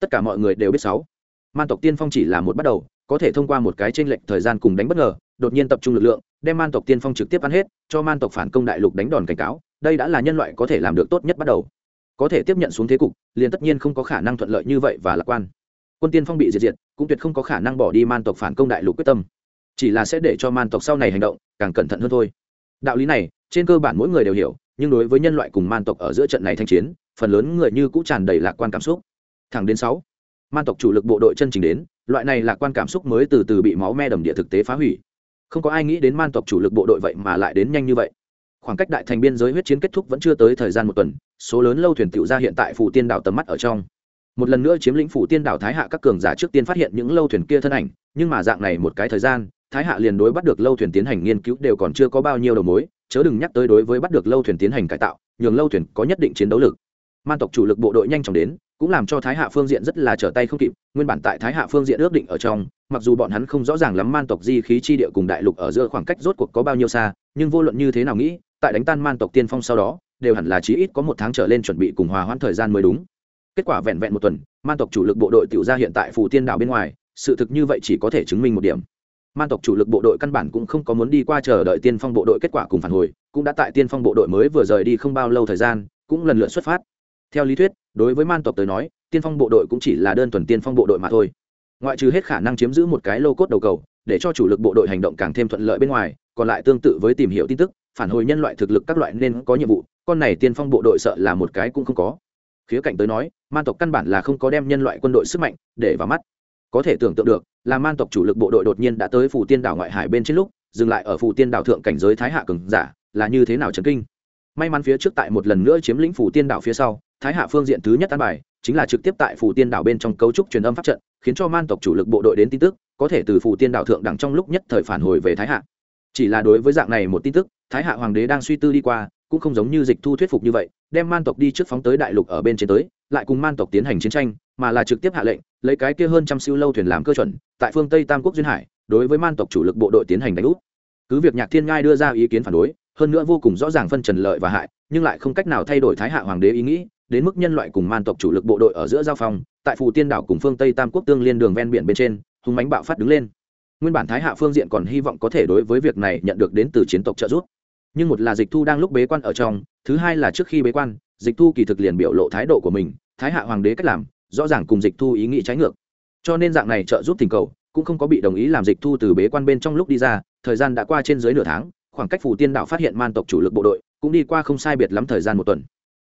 Tất cả mọi người đều biết sáu. Man tộc tiên phong chỉ là một bắt đầu, có thể thông qua một cái tranh lệch thời gian cùng đánh bất ngờ, đột nhiên tập trung lực lượng, đem man tộc tiên phong trực tiếp ăn hết, cho man tộc phản công đại lục đánh đòn cảnh cáo, đây đã là nhân loại có thể làm được tốt nhất bắt đầu. Có thể tiếp nhận xuống thế cục, liền tất nhiên không có khả năng thuận lợi như vậy và lạc quan. Quân tiên phong bị diệt diệt, cũng tuyệt không có khả năng bỏ đi man tộc phản công đại lục quyết tâm. Chỉ là sẽ để cho man tộc sau này hành động, càng cẩn thận hơn thôi. Đạo lý này, trên cơ bản mỗi người đều hiểu nhưng đối với nhân loại cùng man tộc ở giữa trận này thanh chiến, phần lớn người như cũng tràn đầy lạc quan cảm xúc. Thẳng đến sáu, man tộc chủ lực bộ đội chân trình đến, loại này lạc quan cảm xúc mới từ từ bị máu me đầm địa thực tế phá hủy. Không có ai nghĩ đến man tộc chủ lực bộ đội vậy mà lại đến nhanh như vậy. Khoảng cách đại thành biên giới huyết chiến kết thúc vẫn chưa tới thời gian một tuần, số lớn lâu thuyền tiểu ra hiện tại phủ tiên đảo tầm mắt ở trong. Một lần nữa chiếm lĩnh phủ tiên đảo thái hạ các cường giả trước tiên phát hiện những lâu thuyền kia thân ảnh, nhưng mà dạng này một cái thời gian, thái hạ liền đối bắt được lâu thuyền tiến hành nghiên cứu đều còn chưa có bao nhiêu đầu mối chớ đừng nhắc tới đối với bắt được lâu thuyền tiến hành cải tạo, nhường lâu thuyền có nhất định chiến đấu lực. Man tộc chủ lực bộ đội nhanh chóng đến, cũng làm cho thái hạ phương diện rất là trở tay không kịp, nguyên bản tại thái hạ phương diện ước định ở trong, mặc dù bọn hắn không rõ ràng lắm man tộc di khí chi địa cùng đại lục ở giữa khoảng cách rốt cuộc có bao nhiêu xa, nhưng vô luận như thế nào nghĩ, tại đánh tan man tộc tiên phong sau đó, đều hẳn là chí ít có một tháng trở lên chuẩn bị cùng hòa hoãn thời gian mới đúng. Kết quả vẹn vẹn một tuần, man tộc chủ lực bộ đội tiểu ra hiện tại phù tiên đảo bên ngoài, sự thực như vậy chỉ có thể chứng minh một điểm man tộc chủ lực bộ đội căn bản cũng không có muốn đi qua chờ đợi tiên phong bộ đội kết quả cùng phản hồi, cũng đã tại tiên phong bộ đội mới vừa rời đi không bao lâu thời gian, cũng lần lượt xuất phát. Theo lý thuyết, đối với man tộc tới nói, tiên phong bộ đội cũng chỉ là đơn thuần tiên phong bộ đội mà thôi. Ngoại trừ hết khả năng chiếm giữ một cái lô cốt đầu cầu, để cho chủ lực bộ đội hành động càng thêm thuận lợi bên ngoài, còn lại tương tự với tìm hiểu tin tức, phản hồi nhân loại thực lực các loại nên có nhiệm vụ, con này tiên phong bộ đội sợ là một cái cũng không có. Khía cạnh tới nói, man tộc căn bản là không có đem nhân loại quân đội sức mạnh để vào mắt có thể tưởng tượng được, là man tộc chủ lực bộ đội đột nhiên đã tới phủ tiên đảo ngoại hải bên trên lúc, dừng lại ở phủ tiên đảo thượng cảnh giới thái hạ cường giả, là như thế nào trấn kinh? May mắn phía trước tại một lần nữa chiếm lĩnh phủ tiên đảo phía sau, thái hạ phương diện thứ nhất an bài, chính là trực tiếp tại phủ tiên đảo bên trong cấu trúc truyền âm pháp trận, khiến cho man tộc chủ lực bộ đội đến tin tức, có thể từ phủ tiên đảo thượng đẳng trong lúc nhất thời phản hồi về thái hạ. Chỉ là đối với dạng này một tin tức, thái hạ hoàng đế đang suy tư đi qua, cũng không giống như dịch thu thuyết phục như vậy, đem man tộc đi trước phóng tới đại lục ở bên trên tới lại cùng man tộc tiến hành chiến tranh, mà là trực tiếp hạ lệnh, lấy cái kia hơn trăm siêu lâu thuyền làm cơ chuẩn, tại phương tây tam quốc duyên hải, đối với man tộc chủ lực bộ đội tiến hành đánh úp. Cứ việc nhạc thiên ngai đưa ra ý kiến phản đối, hơn nữa vô cùng rõ ràng phân trần lợi và hại, nhưng lại không cách nào thay đổi thái hạ hoàng đế ý nghĩ, đến mức nhân loại cùng man tộc chủ lực bộ đội ở giữa giao phong, tại phù tiên đảo cùng phương tây tam quốc tương liên đường ven biển bên trên hùng mánh bạo phát đứng lên. Nguyên bản thái hạ phương diện còn hy vọng có thể đối với việc này nhận được đến từ chiến tộc trợ giúp. Nhưng một là dịch thu đang lúc bế quan ở trong, thứ hai là trước khi bế quan dịch thu kỳ thực liền biểu lộ thái độ của mình, thái hạ hoàng đế cách làm, rõ ràng cùng dịch thu ý nghĩ trái ngược. Cho nên dạng này trợ giúp tình cầu, cũng không có bị đồng ý làm dịch thu từ bế quan bên trong lúc đi ra, thời gian đã qua trên dưới nửa tháng, khoảng cách phủ tiên đạo phát hiện man tộc chủ lực bộ đội, cũng đi qua không sai biệt lắm thời gian một tuần.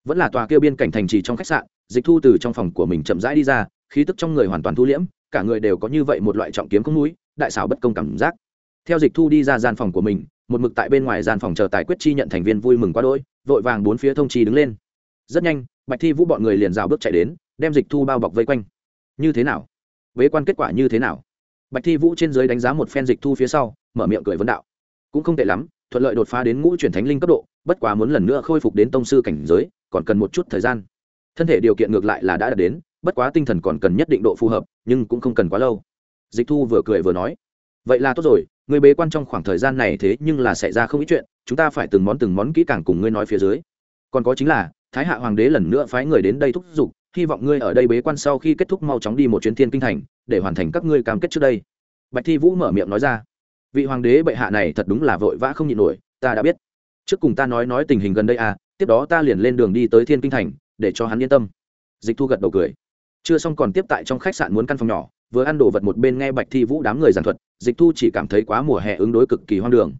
Vẫn là tòa kêu biên cảnh thành trì trong khách sạn, dịch thu từ trong phòng của mình chậm rãi đi ra, khí tức trong người hoàn toàn thu liễm, cả người đều có như vậy một loại trọng kiếm không núi, đại xảo bất công cảm giác. Theo dịch thu đi ra gian phòng của mình, một mực tại bên ngoài gian phòng chờ tài quyết chi nhận thành viên vui mừng quá đỗi, vội vàng bốn phía thông chi đứng lên rất nhanh, bạch thi vũ bọn người liền rào bước chạy đến, đem dịch thu bao bọc vây quanh. Như thế nào? Vế quan kết quả như thế nào? Bạch thi vũ trên dưới đánh giá một phen dịch thu phía sau, mở miệng cười vấn đạo. Cũng không tệ lắm, thuận lợi đột phá đến ngũ chuyển thánh linh cấp độ, bất quá muốn lần nữa khôi phục đến tông sư cảnh giới, còn cần một chút thời gian. Thân thể điều kiện ngược lại là đã đạt đến, bất quá tinh thần còn cần nhất định độ phù hợp, nhưng cũng không cần quá lâu. Dịch thu vừa cười vừa nói. Vậy là tốt rồi, người bế quan trong khoảng thời gian này thế nhưng là xảy ra không ít chuyện, chúng ta phải từng món từng món kỹ càng cùng ngươi nói phía dưới. Còn có chính là thái hạ hoàng đế lần nữa phái người đến đây thúc giục, hy vọng ngươi ở đây bế quan sau khi kết thúc mau chóng đi một chuyến thiên kinh thành, để hoàn thành các ngươi cam kết trước đây. Bạch thi vũ mở miệng nói ra. Vị hoàng đế bệ hạ này thật đúng là vội vã không nhịn nổi, ta đã biết. Trước cùng ta nói nói tình hình gần đây à tiếp đó ta liền lên đường đi tới thiên kinh thành, để cho hắn yên tâm. Dịch thu gật đầu cười. Chưa xong còn tiếp tại trong khách sạn muốn căn phòng nhỏ, vừa ăn đồ vật một bên nghe bạch thi vũ đám người giàn thuật, dịch thu chỉ cảm thấy quá mùa hè ứng đối cực kỳ hoang đường.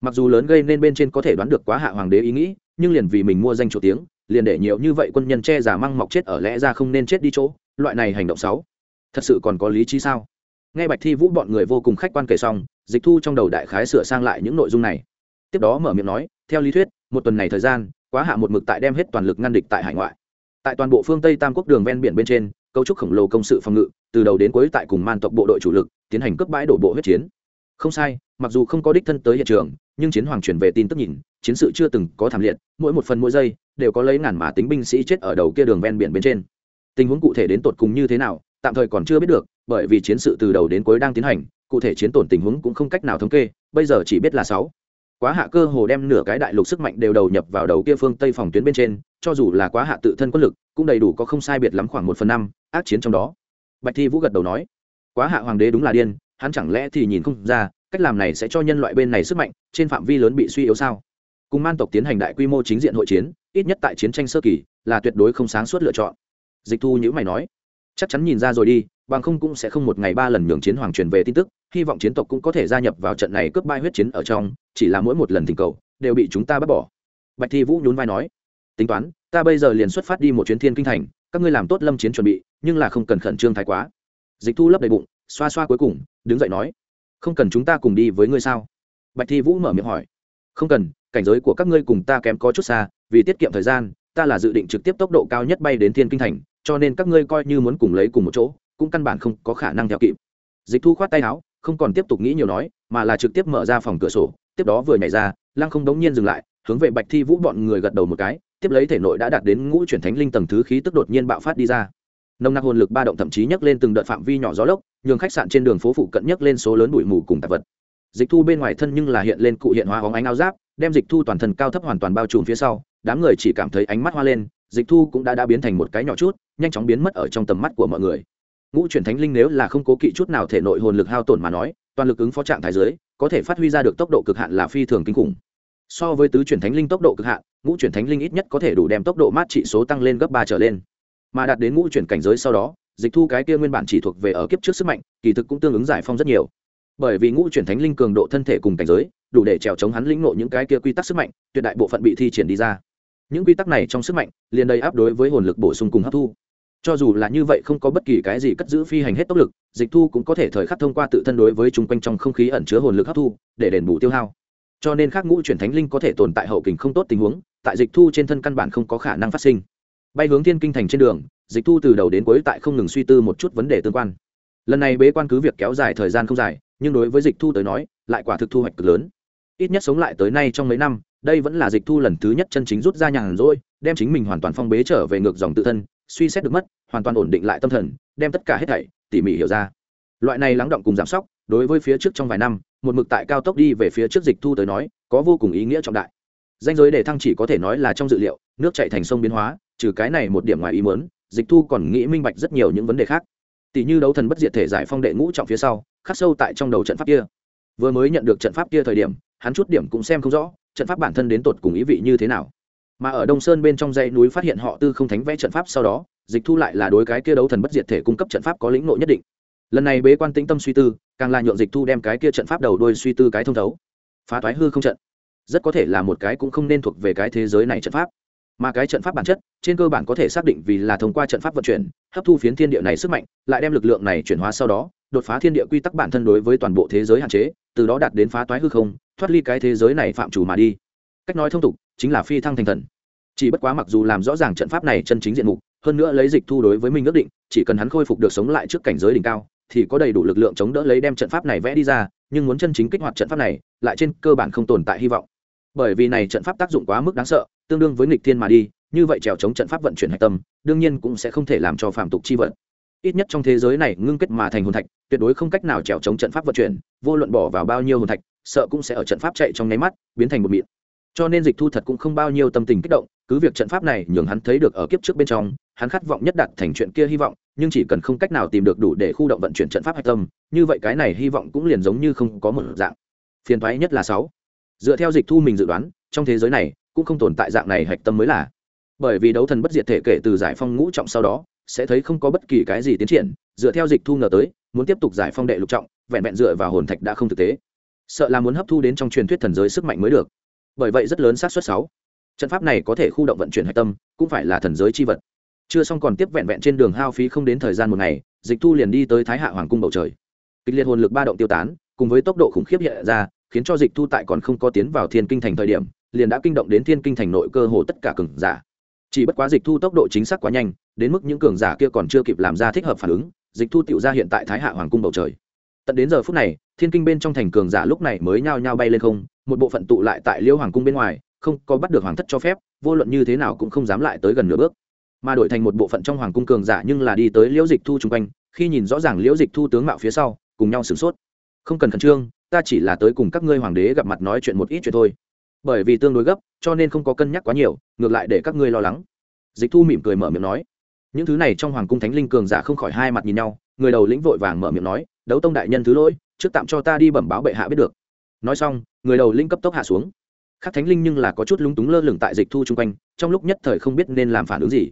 Mặc dù lớn gây nên bên trên có thể đoán được quá hạ hoàng đế ý nghĩ, nhưng liền vì mình mua danh chỗ tiếng liền để nhiều như vậy quân nhân che giả măng mọc chết ở lẽ ra không nên chết đi chỗ, loại này hành động xấu. Thật sự còn có lý trí sao? Nghe bạch thi vũ bọn người vô cùng khách quan kể xong, dịch thu trong đầu đại khái sửa sang lại những nội dung này. Tiếp đó mở miệng nói, theo lý thuyết, một tuần này thời gian, quá hạ một mực tại đem hết toàn lực ngăn địch tại hải ngoại. Tại toàn bộ phương tây tam quốc đường ven biển bên trên, cấu trúc khổng lồ công sự phòng ngự, từ đầu đến cuối tại cùng man tộc bộ đội chủ lực, tiến hành cướp bãi đổ bộ huyết chiến. Không sai, mặc dù không có đích thân tới hiện trường nhưng chiến hoàng truyền về tin tức nhìn, chiến sự chưa từng có thảm liệt, mỗi một phần mỗi giây đều có lấy ngàn mã tính binh sĩ chết ở đầu kia đường ven biển bên trên. Tình huống cụ thể đến tột cùng như thế nào, tạm thời còn chưa biết được, bởi vì chiến sự từ đầu đến cuối đang tiến hành, cụ thể chiến tổn tình huống cũng không cách nào thống kê, bây giờ chỉ biết là sáu. Quá hạ cơ hồ đem nửa cái đại lục sức mạnh đều đầu nhập vào đầu kia phương tây phòng tuyến bên trên, cho dù là quá hạ tự thân quân lực, cũng đầy đủ có không sai biệt lắm khoảng một phần năm ác chiến trong đó. Bạch thi vũ gật đầu nói, quá hạ hoàng đế đúng là điên, hắn chẳng lẽ thì nhìn không ra cách làm này sẽ cho nhân loại bên này sức mạnh, trên phạm vi lớn bị suy yếu sao? Cùng man tộc tiến hành đại quy mô chính diện hội chiến, ít nhất tại chiến tranh sơ kỳ, là tuyệt đối không sáng suốt lựa chọn. Dịch thu nhữ mày nói, chắc chắn nhìn ra rồi đi, bằng không cũng sẽ không một ngày ba lần nhường chiến hoàng truyền về tin tức, hy vọng chiến tộc cũng có thể gia nhập vào trận này cướp bai huyết chiến ở trong, chỉ là mỗi một lần thỉnh cầu, đều bị chúng ta bắt bỏ. Bạch thi vũ nhún vai nói, tính toán, ta bây giờ liền xuất phát đi một chuyến thiên kinh thành, các ngươi làm tốt lâm chiến chuẩn bị, nhưng là không cần khẩn trương thái quá. Dịch thu lấp đầy bụng, xoa xoa cuối cùng, đứng dậy nói không cần chúng ta cùng đi với ngươi sao? Bạch thi vũ mở miệng hỏi. Không cần, cảnh giới của các ngươi cùng ta kém có chút xa, vì tiết kiệm thời gian, ta là dự định trực tiếp tốc độ cao nhất bay đến thiên kinh thành, cho nên các ngươi coi như muốn cùng lấy cùng một chỗ, cũng căn bản không có khả năng theo kịp. Dịch thu khoát tay áo, không còn tiếp tục nghĩ nhiều nói, mà là trực tiếp mở ra phòng cửa sổ, tiếp đó vừa nhảy ra, lăng không đống nhiên dừng lại, hướng về bạch thi vũ bọn người gật đầu một cái, tiếp lấy thể nội đã đạt đến ngũ chuyển thánh linh tầng thứ khí tức đột nhiên bạo phát đi ra nồng nặc hồn lực ba động thậm chí nhấc lên từng đợt phạm vi nhỏ gió lốc, nhường khách sạn trên đường phố phụ cận nhấc lên số lớn bụi mù cùng tạp vật. Dịch thu bên ngoài thân nhưng là hiện lên cụ hiện hóa hóng ánh áo giáp, đem dịch thu toàn thân cao thấp hoàn toàn bao trùm phía sau, đám người chỉ cảm thấy ánh mắt hoa lên, dịch thu cũng đã đã biến thành một cái nhỏ chút, nhanh chóng biến mất ở trong tầm mắt của mọi người. Ngũ chuyển thánh linh nếu là không cố kỵ chút nào thể nội hồn lực hao tổn mà nói, toàn lực ứng phó trạng thái giới có thể phát huy ra được tốc độ cực hạn là phi thường kinh khủng. So với tứ chuyển thánh linh tốc độ cực hạn, ngũ chuyển thánh linh ít nhất có thể đủ đem tốc độ mát trị số tăng lên gấp ba trở lên mà đạt đến ngũ chuyển cảnh giới sau đó, dịch thu cái kia nguyên bản chỉ thuộc về ở kiếp trước sức mạnh, kỳ thực cũng tương ứng giải phong rất nhiều. Bởi vì ngũ chuyển thánh linh cường độ thân thể cùng cảnh giới, đủ để trèo chống hắn lĩnh ngộ những cái kia quy tắc sức mạnh, tuyệt đại bộ phận bị thi triển đi ra. Những quy tắc này trong sức mạnh, liền đầy áp đối với hồn lực bổ sung cùng hấp thu. Cho dù là như vậy không có bất kỳ cái gì cất giữ phi hành hết tốc lực, dịch thu cũng có thể thời khắc thông qua tự thân đối với chung quanh trong không khí ẩn chứa hồn lực hấp thu, để đền bù tiêu hao. Cho nên khác ngũ chuyển thánh linh có thể tồn tại hậu kình không tốt tình huống, tại dịch thu trên thân căn bản không có khả năng phát sinh bay hướng thiên kinh thành trên đường, dịch thu từ đầu đến cuối tại không ngừng suy tư một chút vấn đề tương quan. Lần này bế quan cứ việc kéo dài thời gian không dài, nhưng đối với dịch thu tới nói, lại quả thực thu hoạch cực lớn. Ít nhất sống lại tới nay trong mấy năm, đây vẫn là dịch thu lần thứ nhất chân chính rút ra nhàn rỗi, đem chính mình hoàn toàn phong bế trở về ngược dòng tự thân, suy xét được mất, hoàn toàn ổn định lại tâm thần, đem tất cả hết thảy, tỉ mỉ hiểu ra. Loại này lắng động cùng giảm sóc, đối với phía trước trong vài năm, một mực tại cao tốc đi về phía trước dịch thu tới nói, có vô cùng ý nghĩa trọng đại. Danh giới để thăng chỉ có thể nói là trong dự liệu, nước chạy thành sông biến hóa trừ cái này một điểm ngoài ý muốn, dịch thu còn nghĩ minh bạch rất nhiều những vấn đề khác. Tỷ như đấu thần bất diệt thể giải phong đệ ngũ trọng phía sau, khắc sâu tại trong đầu trận pháp kia. Vừa mới nhận được trận pháp kia thời điểm, hắn chút điểm cũng xem không rõ, trận pháp bản thân đến tột cùng ý vị như thế nào. Mà ở đông sơn bên trong dãy núi phát hiện họ tư không thánh vẽ trận pháp sau đó, dịch thu lại là đối cái kia đấu thần bất diệt thể cung cấp trận pháp có lĩnh nội nhất định. Lần này bế quan tĩnh tâm suy tư, càng là nhượng dịch thu đem cái kia trận pháp đầu đuôi suy tư cái thông thấu. Phá toái hư không trận. Rất có thể là một cái cũng không nên thuộc về cái thế giới này trận pháp mà cái trận pháp bản chất, trên cơ bản có thể xác định vì là thông qua trận pháp vận chuyển, hấp thu phiến thiên địa này sức mạnh, lại đem lực lượng này chuyển hóa sau đó, đột phá thiên địa quy tắc bản thân đối với toàn bộ thế giới hạn chế, từ đó đạt đến phá toái hư không, thoát ly cái thế giới này phạm chủ mà đi. Cách nói thông tục, chính là phi thăng thành thần. Chỉ bất quá mặc dù làm rõ ràng trận pháp này chân chính diện mục, hơn nữa lấy dịch thu đối với mình ước định, chỉ cần hắn khôi phục được sống lại trước cảnh giới đỉnh cao, thì có đầy đủ lực lượng chống đỡ lấy đem trận pháp này vẽ đi ra, nhưng muốn chân chính kích hoạt trận pháp này, lại trên cơ bản không tồn tại hy vọng. Bởi vì này trận pháp tác dụng quá mức đáng sợ tương đương với nghịch thiên mà đi, như vậy trèo chống trận pháp vận chuyển hạch tâm, đương nhiên cũng sẽ không thể làm cho phạm tục chi vận. Ít nhất trong thế giới này ngưng kết mà thành hồn thạch, tuyệt đối không cách nào trèo chống trận pháp vận chuyển, vô luận bỏ vào bao nhiêu hồn thạch, sợ cũng sẽ ở trận pháp chạy trong nháy mắt, biến thành một mịn. Cho nên dịch thu thật cũng không bao nhiêu tâm tình kích động, cứ việc trận pháp này nhường hắn thấy được ở kiếp trước bên trong, hắn khát vọng nhất đặt thành chuyện kia hy vọng, nhưng chỉ cần không cách nào tìm được đủ để khu động vận chuyển trận pháp hạch tâm, như vậy cái này hy vọng cũng liền giống như không có một dạng. Phiền thoái nhất là sáu. Dựa theo dịch thu mình dự đoán, trong thế giới này cũng không tồn tại dạng này hạch tâm mới là. Bởi vì đấu thần bất diệt thể kể từ giải phong ngũ trọng sau đó, sẽ thấy không có bất kỳ cái gì tiến triển, dựa theo dịch thu ngờ tới, muốn tiếp tục giải phong đệ lục trọng, vẹn vẹn dựa vào hồn thạch đã không thực tế. Sợ là muốn hấp thu đến trong truyền thuyết thần giới sức mạnh mới được. Bởi vậy rất lớn xác suất sáu. Trận pháp này có thể khu động vận chuyển hạch tâm, cũng phải là thần giới chi vật. Chưa xong còn tiếp vẹn vẹn trên đường hao phí không đến thời gian một ngày, dịch thu liền đi tới thái hạ hoàng cung bầu trời. Kịch liệt hồn lực ba động tiêu tán, cùng với tốc độ khủng khiếp hiện ra, khiến cho dịch thu tại còn không có tiến vào thiên kinh thành thời điểm liền đã kinh động đến thiên kinh thành nội cơ hồ tất cả cường giả. Chỉ bất quá dịch thu tốc độ chính xác quá nhanh, đến mức những cường giả kia còn chưa kịp làm ra thích hợp phản ứng, dịch thu tựu ra hiện tại thái hạ hoàng cung bầu trời. Tận đến giờ phút này, thiên kinh bên trong thành cường giả lúc này mới nhao nhao bay lên không, một bộ phận tụ lại tại liêu hoàng cung bên ngoài, không có bắt được hoàng thất cho phép, vô luận như thế nào cũng không dám lại tới gần nửa bước. Mà đổi thành một bộ phận trong hoàng cung cường giả nhưng là đi tới liễu dịch thu chung quanh, khi nhìn rõ ràng liễu dịch thu tướng mạo phía sau, cùng nhau sửng sốt. Không cần khẩn trương, ta chỉ là tới cùng các ngươi hoàng đế gặp mặt nói chuyện một ít chuyện thôi bởi vì tương đối gấp, cho nên không có cân nhắc quá nhiều, ngược lại để các ngươi lo lắng. Dịch thu mỉm cười mở miệng nói. Những thứ này trong hoàng cung thánh linh cường giả không khỏi hai mặt nhìn nhau, người đầu lĩnh vội vàng mở miệng nói, đấu tông đại nhân thứ lỗi, trước tạm cho ta đi bẩm báo bệ hạ biết được. Nói xong, người đầu lĩnh cấp tốc hạ xuống. Khắc thánh linh nhưng là có chút lúng túng lơ lửng tại dịch thu chung quanh, trong lúc nhất thời không biết nên làm phản ứng gì.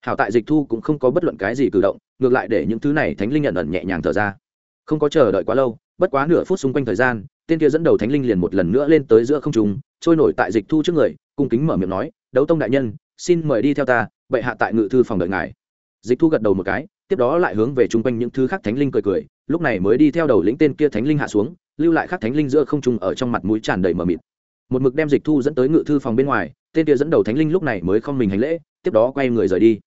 Hảo tại dịch thu cũng không có bất luận cái gì cử động, ngược lại để những thứ này thánh linh nhận ẩn nhẹ nhàng thở ra. Không có chờ đợi quá lâu, bất quá nửa phút xung quanh thời gian, tên kia dẫn đầu thánh linh liền một lần nữa lên tới giữa không trung trôi nổi tại dịch thu trước người, cung kính mở miệng nói, đấu tông đại nhân, xin mời đi theo ta, bệ hạ tại ngự thư phòng đợi ngài. Dịch thu gật đầu một cái, tiếp đó lại hướng về chung quanh những thứ khác thánh linh cười cười, lúc này mới đi theo đầu lĩnh tên kia thánh linh hạ xuống, lưu lại khác thánh linh giữa không trung ở trong mặt mũi tràn đầy mờ mịt. Một mực đem dịch thu dẫn tới ngự thư phòng bên ngoài, tên kia dẫn đầu thánh linh lúc này mới không mình hành lễ, tiếp đó quay người rời đi.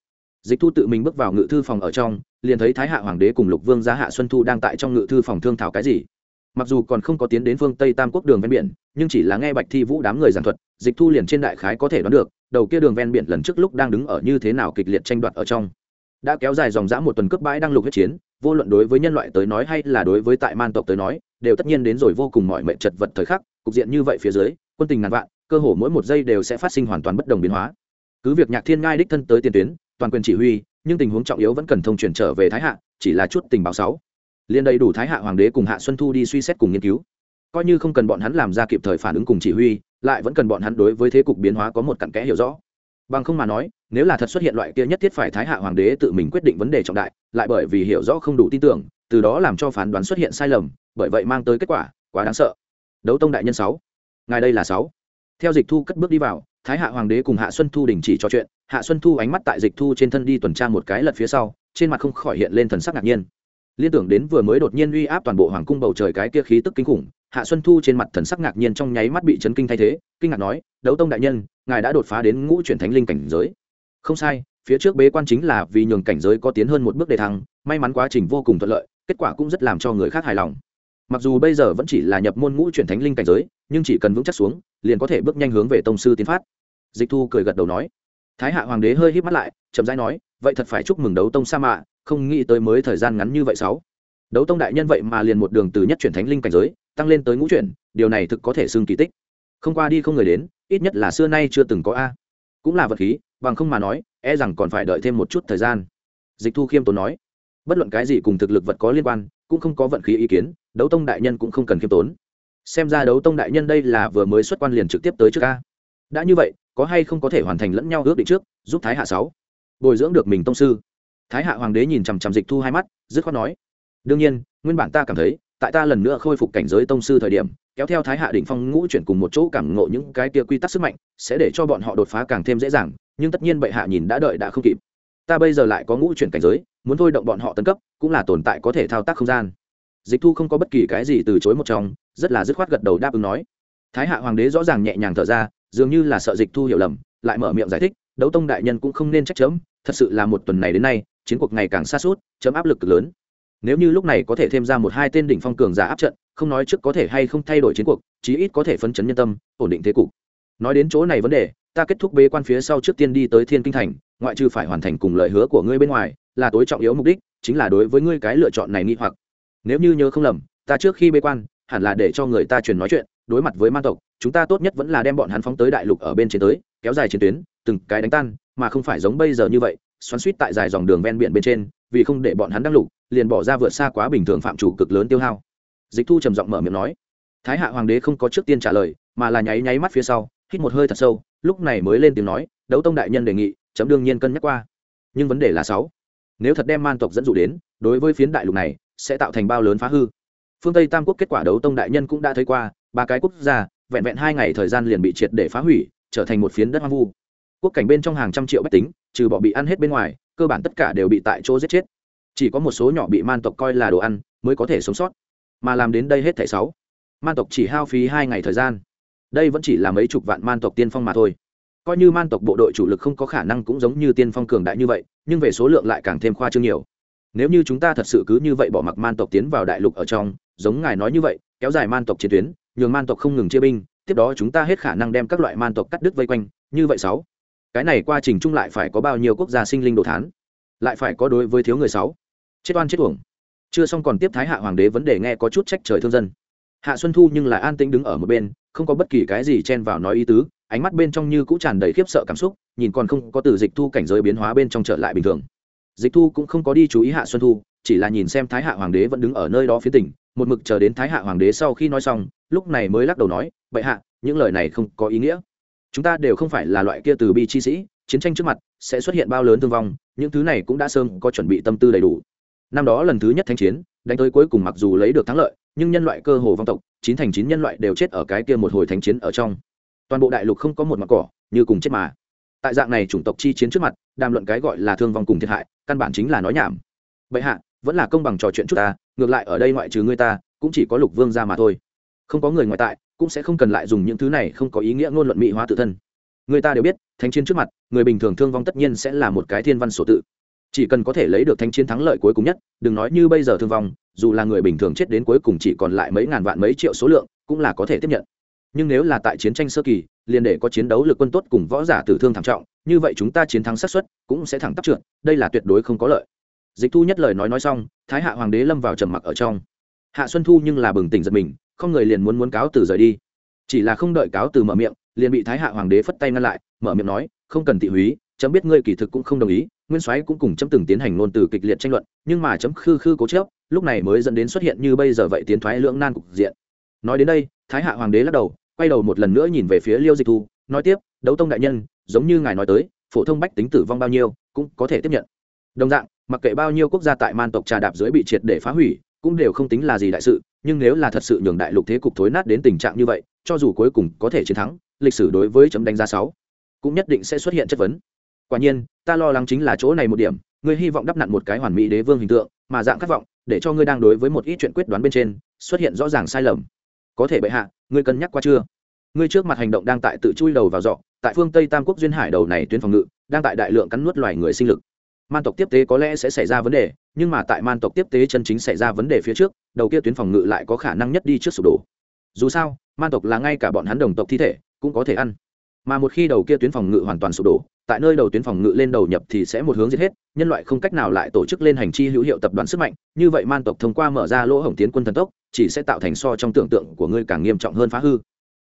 Dịch thu tự mình bước vào ngự thư phòng ở trong, liền thấy thái hạ hoàng đế cùng lục vương gia hạ xuân thu đang tại trong ngự thư phòng thương thảo cái gì mặc dù còn không có tiến đến phương tây tam quốc đường ven biển, nhưng chỉ là nghe bạch thi vũ đám người giảng thuật, dịch thu liền trên đại khái có thể đoán được, đầu kia đường ven biển lần trước lúc đang đứng ở như thế nào kịch liệt tranh đoạt ở trong. Đã kéo dài dòng dã một tuần cướp bãi đang lục huyết chiến, vô luận đối với nhân loại tới nói hay là đối với tại man tộc tới nói, đều tất nhiên đến rồi vô cùng mọi mệnh chật vật thời khắc, cục diện như vậy phía dưới, quân tình ngàn vạn, cơ hồ mỗi một giây đều sẽ phát sinh hoàn toàn bất đồng biến hóa. Cứ việc nhạc thiên ngai đích thân tới tiền tuyến, toàn quyền chỉ huy, nhưng tình huống trọng yếu vẫn cần thông truyền trở về thái hạ, chỉ là chút tình báo sáu liên đầy đủ thái hạ hoàng đế cùng hạ xuân thu đi suy xét cùng nghiên cứu. Coi như không cần bọn hắn làm ra kịp thời phản ứng cùng chỉ huy, lại vẫn cần bọn hắn đối với thế cục biến hóa có một cặn kẽ hiểu rõ. Bằng không mà nói, nếu là thật xuất hiện loại kia nhất thiết phải thái hạ hoàng đế tự mình quyết định vấn đề trọng đại, lại bởi vì hiểu rõ không đủ tin tưởng, từ đó làm cho phán đoán xuất hiện sai lầm, bởi vậy mang tới kết quả, quá đáng sợ. Đấu tông đại nhân sáu. Ngài đây là sáu. Theo dịch thu cất bước đi vào, thái hạ hoàng đế cùng hạ xuân thu đình chỉ trò chuyện, hạ xuân thu ánh mắt tại dịch thu trên thân đi tuần tra một cái lật phía sau, trên mặt không khỏi hiện lên thần sắc ngạc nhiên liên tưởng đến vừa mới đột nhiên uy áp toàn bộ hoàng cung bầu trời cái kia khí tức kinh khủng, hạ xuân thu trên mặt thần sắc ngạc nhiên trong nháy mắt bị chấn kinh thay thế, kinh ngạc nói, đấu tông đại nhân, ngài đã đột phá đến ngũ chuyển thánh linh cảnh giới. Không sai, phía trước bế quan chính là vì nhường cảnh giới có tiến hơn một bước đề thăng, may mắn quá trình vô cùng thuận lợi, kết quả cũng rất làm cho người khác hài lòng. Mặc dù bây giờ vẫn chỉ là nhập môn ngũ chuyển thánh linh cảnh giới, nhưng chỉ cần vững chắc xuống, liền có thể bước nhanh hướng về tông sư tiến phát. Dịch thu cười gật đầu nói. Thái hạ hoàng đế hơi hít mắt lại, chậm rãi nói, vậy thật phải chúc mừng đấu tông sa mạ không nghĩ tới mới thời gian ngắn như vậy sáu. Đấu tông đại nhân vậy mà liền một đường từ nhất chuyển thánh linh cảnh giới, tăng lên tới ngũ chuyển, điều này thực có thể xưng kỳ tích. Không qua đi không người đến, ít nhất là xưa nay chưa từng có a. Cũng là vật khí, bằng không mà nói e rằng còn phải đợi thêm một chút thời gian. Dịch thu khiêm tốn nói, bất luận cái gì cùng thực lực vật có liên quan, cũng không có vận khí ý kiến, đấu tông đại nhân cũng không cần khiêm tốn. Xem ra đấu tông đại nhân đây là vừa mới xuất quan liền trực tiếp tới trước a. Đã như vậy, có hay không có thể hoàn thành lẫn nhau ước định trước, giúp thái hạ sáu? Bồi dưỡng được mình tông sư thái hạ hoàng đế nhìn chằm chằm dịch thu hai mắt, dứt khoát nói, đương nhiên, nguyên bản ta cảm thấy, tại ta lần nữa khôi phục cảnh giới tông sư thời điểm, kéo theo thái hạ đỉnh phong ngũ chuyển cùng một chỗ cảm ngộ những cái kia quy tắc sức mạnh, sẽ để cho bọn họ đột phá càng thêm dễ dàng, nhưng tất nhiên bệ hạ nhìn đã đợi đã không kịp. Ta bây giờ lại có ngũ chuyển cảnh giới, muốn thôi động bọn họ tân cấp, cũng là tồn tại có thể thao tác không gian. Dịch thu không có bất kỳ cái gì từ chối một trong rất là dứt khoát gật đầu đáp ứng nói. Thái hạ hoàng đế rõ ràng nhẹ nhàng thở ra, dường như là sợ dịch thu hiểu lầm, lại mở miệng giải thích đấu tông đại nhân cũng không nên trách chấm, thật sự là một tuần này đến nay, chiến cuộc ngày càng xa suốt, chấm áp lực cực lớn. Nếu như lúc này có thể thêm ra một hai tên đỉnh phong cường giả áp trận, không nói trước có thể hay không thay đổi chiến cuộc, chí ít có thể phấn chấn nhân tâm, ổn định thế cục. Nói đến chỗ này vấn đề, ta kết thúc bế quan phía sau trước tiên đi tới thiên kinh thành, ngoại trừ phải hoàn thành cùng lời hứa của ngươi bên ngoài, là tối trọng yếu mục đích, chính là đối với ngươi cái lựa chọn này nghi hoặc. Nếu như nhớ không lầm, ta trước khi bế quan, hẳn là để cho người ta truyền nói chuyện đối mặt với man tộc, chúng ta tốt nhất vẫn là đem bọn hắn phóng tới đại lục ở bên trên tới, kéo dài chiến tuyến, từng cái đánh tan, mà không phải giống bây giờ như vậy, xoắn suýt tại dài dòng đường ven biển bên trên, vì không để bọn hắn đăng lục, liền bỏ ra vượt xa quá bình thường phạm chủ cực lớn tiêu hao. Dịch thu trầm giọng mở miệng nói. Thái hạ hoàng đế không có trước tiên trả lời, mà là nháy nháy mắt phía sau, hít một hơi thật sâu, lúc này mới lên tiếng nói, đấu tông đại nhân đề nghị, chấm đương nhiên cân nhắc qua. Nhưng vấn đề là sáu. Nếu thật đem man tộc dẫn dụ đến, đối với phiến đại lục này, sẽ tạo thành bao lớn phá hư. Phương tây tam quốc kết quả đấu tông đại nhân cũng đã thấy qua ba cái quốc gia, vẹn vẹn hai ngày thời gian liền bị triệt để phá hủy, trở thành một phiến đất hoang vu. Quốc cảnh bên trong hàng trăm triệu bách tính, trừ bỏ bị ăn hết bên ngoài, cơ bản tất cả đều bị tại chỗ giết chết. Chỉ có một số nhỏ bị man tộc coi là đồ ăn, mới có thể sống sót. Mà làm đến đây hết thảy sáu, man tộc chỉ hao phí hai ngày thời gian. Đây vẫn chỉ là mấy chục vạn man tộc tiên phong mà thôi. Coi như man tộc bộ đội chủ lực không có khả năng cũng giống như tiên phong cường đại như vậy, nhưng về số lượng lại càng thêm khoa trương nhiều. Nếu như chúng ta thật sự cứ như vậy bỏ mặc man tộc tiến vào đại lục ở trong, giống ngài nói như vậy, kéo dài man tộc chiến tuyến nhường man tộc không ngừng chia binh, tiếp đó chúng ta hết khả năng đem các loại man tộc cắt đứt vây quanh, như vậy sáu. Cái này quá trình chung lại phải có bao nhiêu quốc gia sinh linh đồ thán? Lại phải có đối với thiếu người sáu. Chết oan chết uổng. Chưa xong còn tiếp thái hạ hoàng đế vấn đề nghe có chút trách trời thương dân. Hạ xuân thu nhưng lại an tĩnh đứng ở một bên, không có bất kỳ cái gì chen vào nói ý tứ, ánh mắt bên trong như cũng tràn đầy khiếp sợ cảm xúc, nhìn còn không có từ dịch thu cảnh giới biến hóa bên trong trở lại bình thường. Dịch thu cũng không có đi chú ý hạ xuân thu, chỉ là nhìn xem thái hạ hoàng đế vẫn đứng ở nơi đó phía tỉnh, một mực chờ đến thái hạ hoàng đế sau khi nói xong lúc này mới lắc đầu nói, bệ hạ, những lời này không có ý nghĩa. Chúng ta đều không phải là loại kia từ bi chi sĩ, chiến tranh trước mặt sẽ xuất hiện bao lớn thương vong, những thứ này cũng đã sớm có chuẩn bị tâm tư đầy đủ. Năm đó lần thứ nhất thanh chiến, đánh tới cuối cùng mặc dù lấy được thắng lợi, nhưng nhân loại cơ hồ vong tộc, chín thành chín nhân loại đều chết ở cái kia một hồi thánh chiến ở trong. Toàn bộ đại lục không có một mặt cỏ, như cùng chết mà. Tại dạng này chủng tộc chi chiến trước mặt, đàm luận cái gọi là thương vong cùng thiệt hại, căn bản chính là nói nhảm. Bệ hạ, vẫn là công bằng trò chuyện chút ta, ngược lại ở đây ngoại trừ ngươi ta, cũng chỉ có lục vương ra mà thôi không có người ngoại tại, cũng sẽ không cần lại dùng những thứ này không có ý nghĩa ngôn luận mỹ hóa tự thân. Người ta đều biết, thánh chiến trước mặt, người bình thường thương vong tất nhiên sẽ là một cái thiên văn sổ tự. Chỉ cần có thể lấy được thánh chiến thắng lợi cuối cùng nhất, đừng nói như bây giờ thương vong, dù là người bình thường chết đến cuối cùng chỉ còn lại mấy ngàn vạn mấy triệu số lượng, cũng là có thể tiếp nhận. Nhưng nếu là tại chiến tranh sơ kỳ, liền để có chiến đấu lực quân tốt cùng võ giả tử thương thảm trọng, như vậy chúng ta chiến thắng xác suất cũng sẽ thẳng tắp trượt, đây là tuyệt đối không có lợi. Dịch thu nhất lời nói nói xong, thái hạ hoàng đế lâm vào trầm mặc ở trong. Hạ xuân thu nhưng là bừng tỉnh giật mình không người liền muốn muốn cáo từ rời đi. Chỉ là không đợi cáo từ mở miệng, liền bị thái hạ hoàng đế phất tay ngăn lại, mở miệng nói, không cần thị húy, chấm biết ngươi kỳ thực cũng không đồng ý, nguyên soái cũng cùng chấm từng tiến hành ngôn từ kịch liệt tranh luận, nhưng mà chấm khư khư cố chớp lúc này mới dẫn đến xuất hiện như bây giờ vậy tiến thoái lưỡng nan cục diện. Nói đến đây, thái hạ hoàng đế lắc đầu, quay đầu một lần nữa nhìn về phía liêu dịch thu, nói tiếp, đấu tông đại nhân, giống như ngài nói tới, phổ thông bách tính tử vong bao nhiêu, cũng có thể tiếp nhận. Đồng dạng, mặc kệ bao nhiêu quốc gia tại man tộc trà đạp dưới bị triệt để phá hủy, cũng đều không tính là gì đại sự nhưng nếu là thật sự nhường đại lục thế cục thối nát đến tình trạng như vậy, cho dù cuối cùng có thể chiến thắng, lịch sử đối với chấm đánh giá sáu cũng nhất định sẽ xuất hiện chất vấn. Quả nhiên, ta lo lắng chính là chỗ này một điểm, ngươi hy vọng đắp nặn một cái hoàn mỹ đế vương hình tượng, mà dạng khát vọng, để cho ngươi đang đối với một ít chuyện quyết đoán bên trên, xuất hiện rõ ràng sai lầm. Có thể bệ hạ, ngươi cân nhắc qua chưa? Ngươi trước mặt hành động đang tại tự chui đầu vào dọ, tại phương tây tam quốc duyên hải đầu này tuyến phòng ngự, đang tại đại lượng cắn nuốt loài người sinh lực. Man tộc tiếp tế có lẽ sẽ xảy ra vấn đề, nhưng mà tại man tộc tiếp tế chân chính xảy ra vấn đề phía trước đầu kia tuyến phòng ngự lại có khả năng nhất đi trước sụp đổ. Dù sao man tộc là ngay cả bọn hắn đồng tộc thi thể cũng có thể ăn. Mà một khi đầu kia tuyến phòng ngự hoàn toàn sụp đổ, tại nơi đầu tuyến phòng ngự lên đầu nhập thì sẽ một hướng giết hết, nhân loại không cách nào lại tổ chức lên hành chi hữu hiệu tập đoàn sức mạnh, như vậy man tộc thông qua mở ra lỗ hổng tiến quân thần tốc, chỉ sẽ tạo thành so trong tưởng tượng của ngươi càng nghiêm trọng hơn phá hư.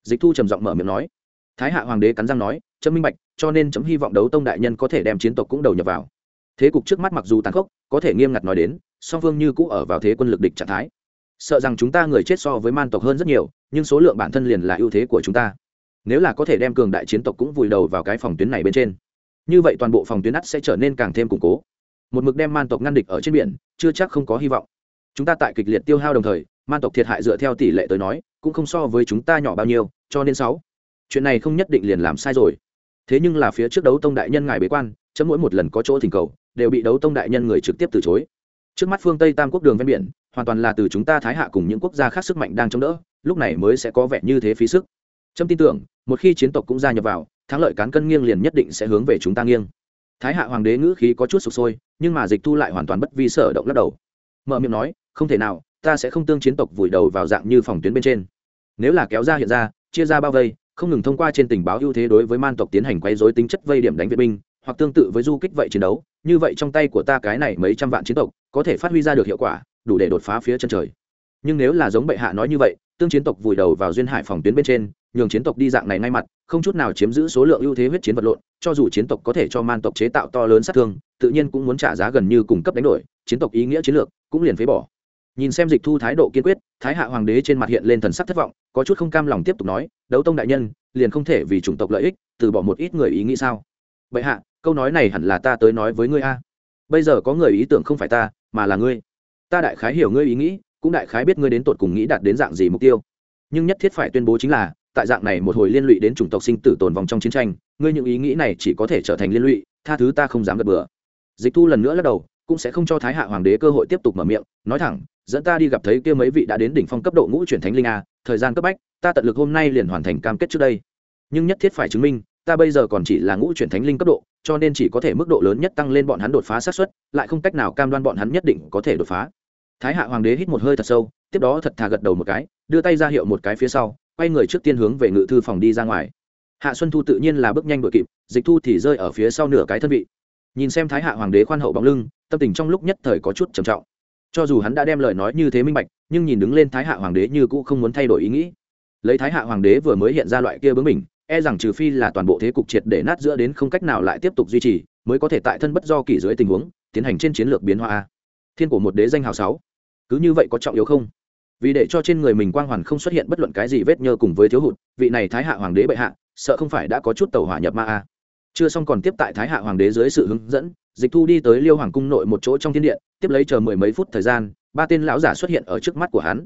Dịch thu trầm giọng mở miệng nói. Thái hạ hoàng đế cắn răng nói, chấm minh bạch, cho nên chấm hy vọng đấu tông đại nhân có thể đem chiến tộc cũng đầu nhập vào thế cục trước mắt mặc dù tàn khốc, có thể nghiêm ngặt nói đến, song phương như cũ ở vào thế quân lực địch trạng thái. Sợ rằng chúng ta người chết so với man tộc hơn rất nhiều, nhưng số lượng bản thân liền là ưu thế của chúng ta. Nếu là có thể đem cường đại chiến tộc cũng vùi đầu vào cái phòng tuyến này bên trên, như vậy toàn bộ phòng tuyến ắt sẽ trở nên càng thêm củng cố. Một mực đem man tộc ngăn địch ở trên biển, chưa chắc không có hy vọng. Chúng ta tại kịch liệt tiêu hao đồng thời, man tộc thiệt hại dựa theo tỷ lệ tới nói, cũng không so với chúng ta nhỏ bao nhiêu, cho nên sáu. Chuyện này không nhất định liền làm sai rồi. Thế nhưng là phía trước đấu tông đại nhân ngài bế quan, chấm mỗi một lần có chỗ thỉnh cầu đều bị đấu tông đại nhân người trực tiếp từ chối. Trước mắt phương tây tam quốc đường ven biển, hoàn toàn là từ chúng ta thái hạ cùng những quốc gia khác sức mạnh đang chống đỡ, lúc này mới sẽ có vẻ như thế phí sức. Trâm tin tưởng, một khi chiến tộc cũng gia nhập vào, thắng lợi cán cân nghiêng liền nhất định sẽ hướng về chúng ta nghiêng. Thái hạ hoàng đế ngữ khí có chút sụp sôi, nhưng mà dịch thu lại hoàn toàn bất vi sở động lắc đầu. Mở miệng nói, không thể nào, ta sẽ không tương chiến tộc vùi đầu vào dạng như phòng tuyến bên trên. Nếu là kéo ra hiện ra, chia ra bao vây, không ngừng thông qua trên tình báo ưu thế đối với man tộc tiến hành quay dối tính chất vây điểm đánh vệ binh hoặc tương tự với du kích vậy chiến đấu, như vậy trong tay của ta cái này mấy trăm vạn chiến tộc, có thể phát huy ra được hiệu quả, đủ để đột phá phía chân trời. Nhưng nếu là giống bệ hạ nói như vậy, tương chiến tộc vùi đầu vào duyên hải phòng tuyến bên trên, nhường chiến tộc đi dạng này ngay mặt, không chút nào chiếm giữ số lượng ưu thế huyết chiến vật lộn, cho dù chiến tộc có thể cho man tộc chế tạo to lớn sát thương, tự nhiên cũng muốn trả giá gần như cung cấp đánh đổi, chiến tộc ý nghĩa chiến lược cũng liền phế bỏ. Nhìn xem dịch thu thái độ kiên quyết, thái hạ hoàng đế trên mặt hiện lên thần sắc thất vọng, có chút không cam lòng tiếp tục nói, đấu tông đại nhân, liền không thể vì chủng tộc lợi ích, từ bỏ một ít người ý nghĩ sao? Bệ hạ câu nói này hẳn là ta tới nói với ngươi a. Bây giờ có người ý tưởng không phải ta, mà là ngươi. Ta đại khái hiểu ngươi ý nghĩ, cũng đại khái biết ngươi đến tột cùng nghĩ đạt đến dạng gì mục tiêu. Nhưng nhất thiết phải tuyên bố chính là, tại dạng này một hồi liên lụy đến chủng tộc sinh tử tồn vong trong chiến tranh, ngươi những ý nghĩ này chỉ có thể trở thành liên lụy, tha thứ ta không dám gật bừa. Dịch thu lần nữa lắc đầu, cũng sẽ không cho thái hạ hoàng đế cơ hội tiếp tục mở miệng, nói thẳng, dẫn ta đi gặp thấy kia mấy vị đã đến đỉnh phong cấp độ ngũ chuyển thánh linh a, thời gian cấp bách, ta tận lực hôm nay liền hoàn thành cam kết trước đây. Nhưng nhất thiết phải chứng minh ta bây giờ còn chỉ là ngũ chuyển thánh linh cấp độ, cho nên chỉ có thể mức độ lớn nhất tăng lên bọn hắn đột phá xác suất, lại không cách nào cam đoan bọn hắn nhất định có thể đột phá. Thái hạ hoàng đế hít một hơi thật sâu, tiếp đó thật thà gật đầu một cái, đưa tay ra hiệu một cái phía sau, quay người trước tiên hướng về ngự thư phòng đi ra ngoài. Hạ xuân thu tự nhiên là bước nhanh đội kịp, dịch thu thì rơi ở phía sau nửa cái thân vị. Nhìn xem thái hạ hoàng đế khoan hậu bóng lưng, tâm tình trong lúc nhất thời có chút trầm trọng. Cho dù hắn đã đem lời nói như thế minh bạch, nhưng nhìn đứng lên thái hạ hoàng đế như cũ không muốn thay đổi ý nghĩ. Lấy thái hạ hoàng đế vừa mới hiện ra loại kia bướng mình e rằng trừ phi là toàn bộ thế cục triệt để nát giữa đến không cách nào lại tiếp tục duy trì, mới có thể tại thân bất do kỷ dưới tình huống, tiến hành trên chiến lược biến hóa thiên của một đế danh hào sáu. Cứ như vậy có trọng yếu không? Vì để cho trên người mình quang hoàn không xuất hiện bất luận cái gì vết nhơ cùng với thiếu hụt, vị này thái hạ hoàng đế bệ hạ, sợ không phải đã có chút tàu hỏa nhập ma a. Chưa xong còn tiếp tại thái hạ hoàng đế dưới sự hướng dẫn, dịch thu đi tới liêu hoàng cung nội một chỗ trong thiên điện, tiếp lấy chờ mười mấy phút thời gian, ba tên lão giả xuất hiện ở trước mắt của hắn.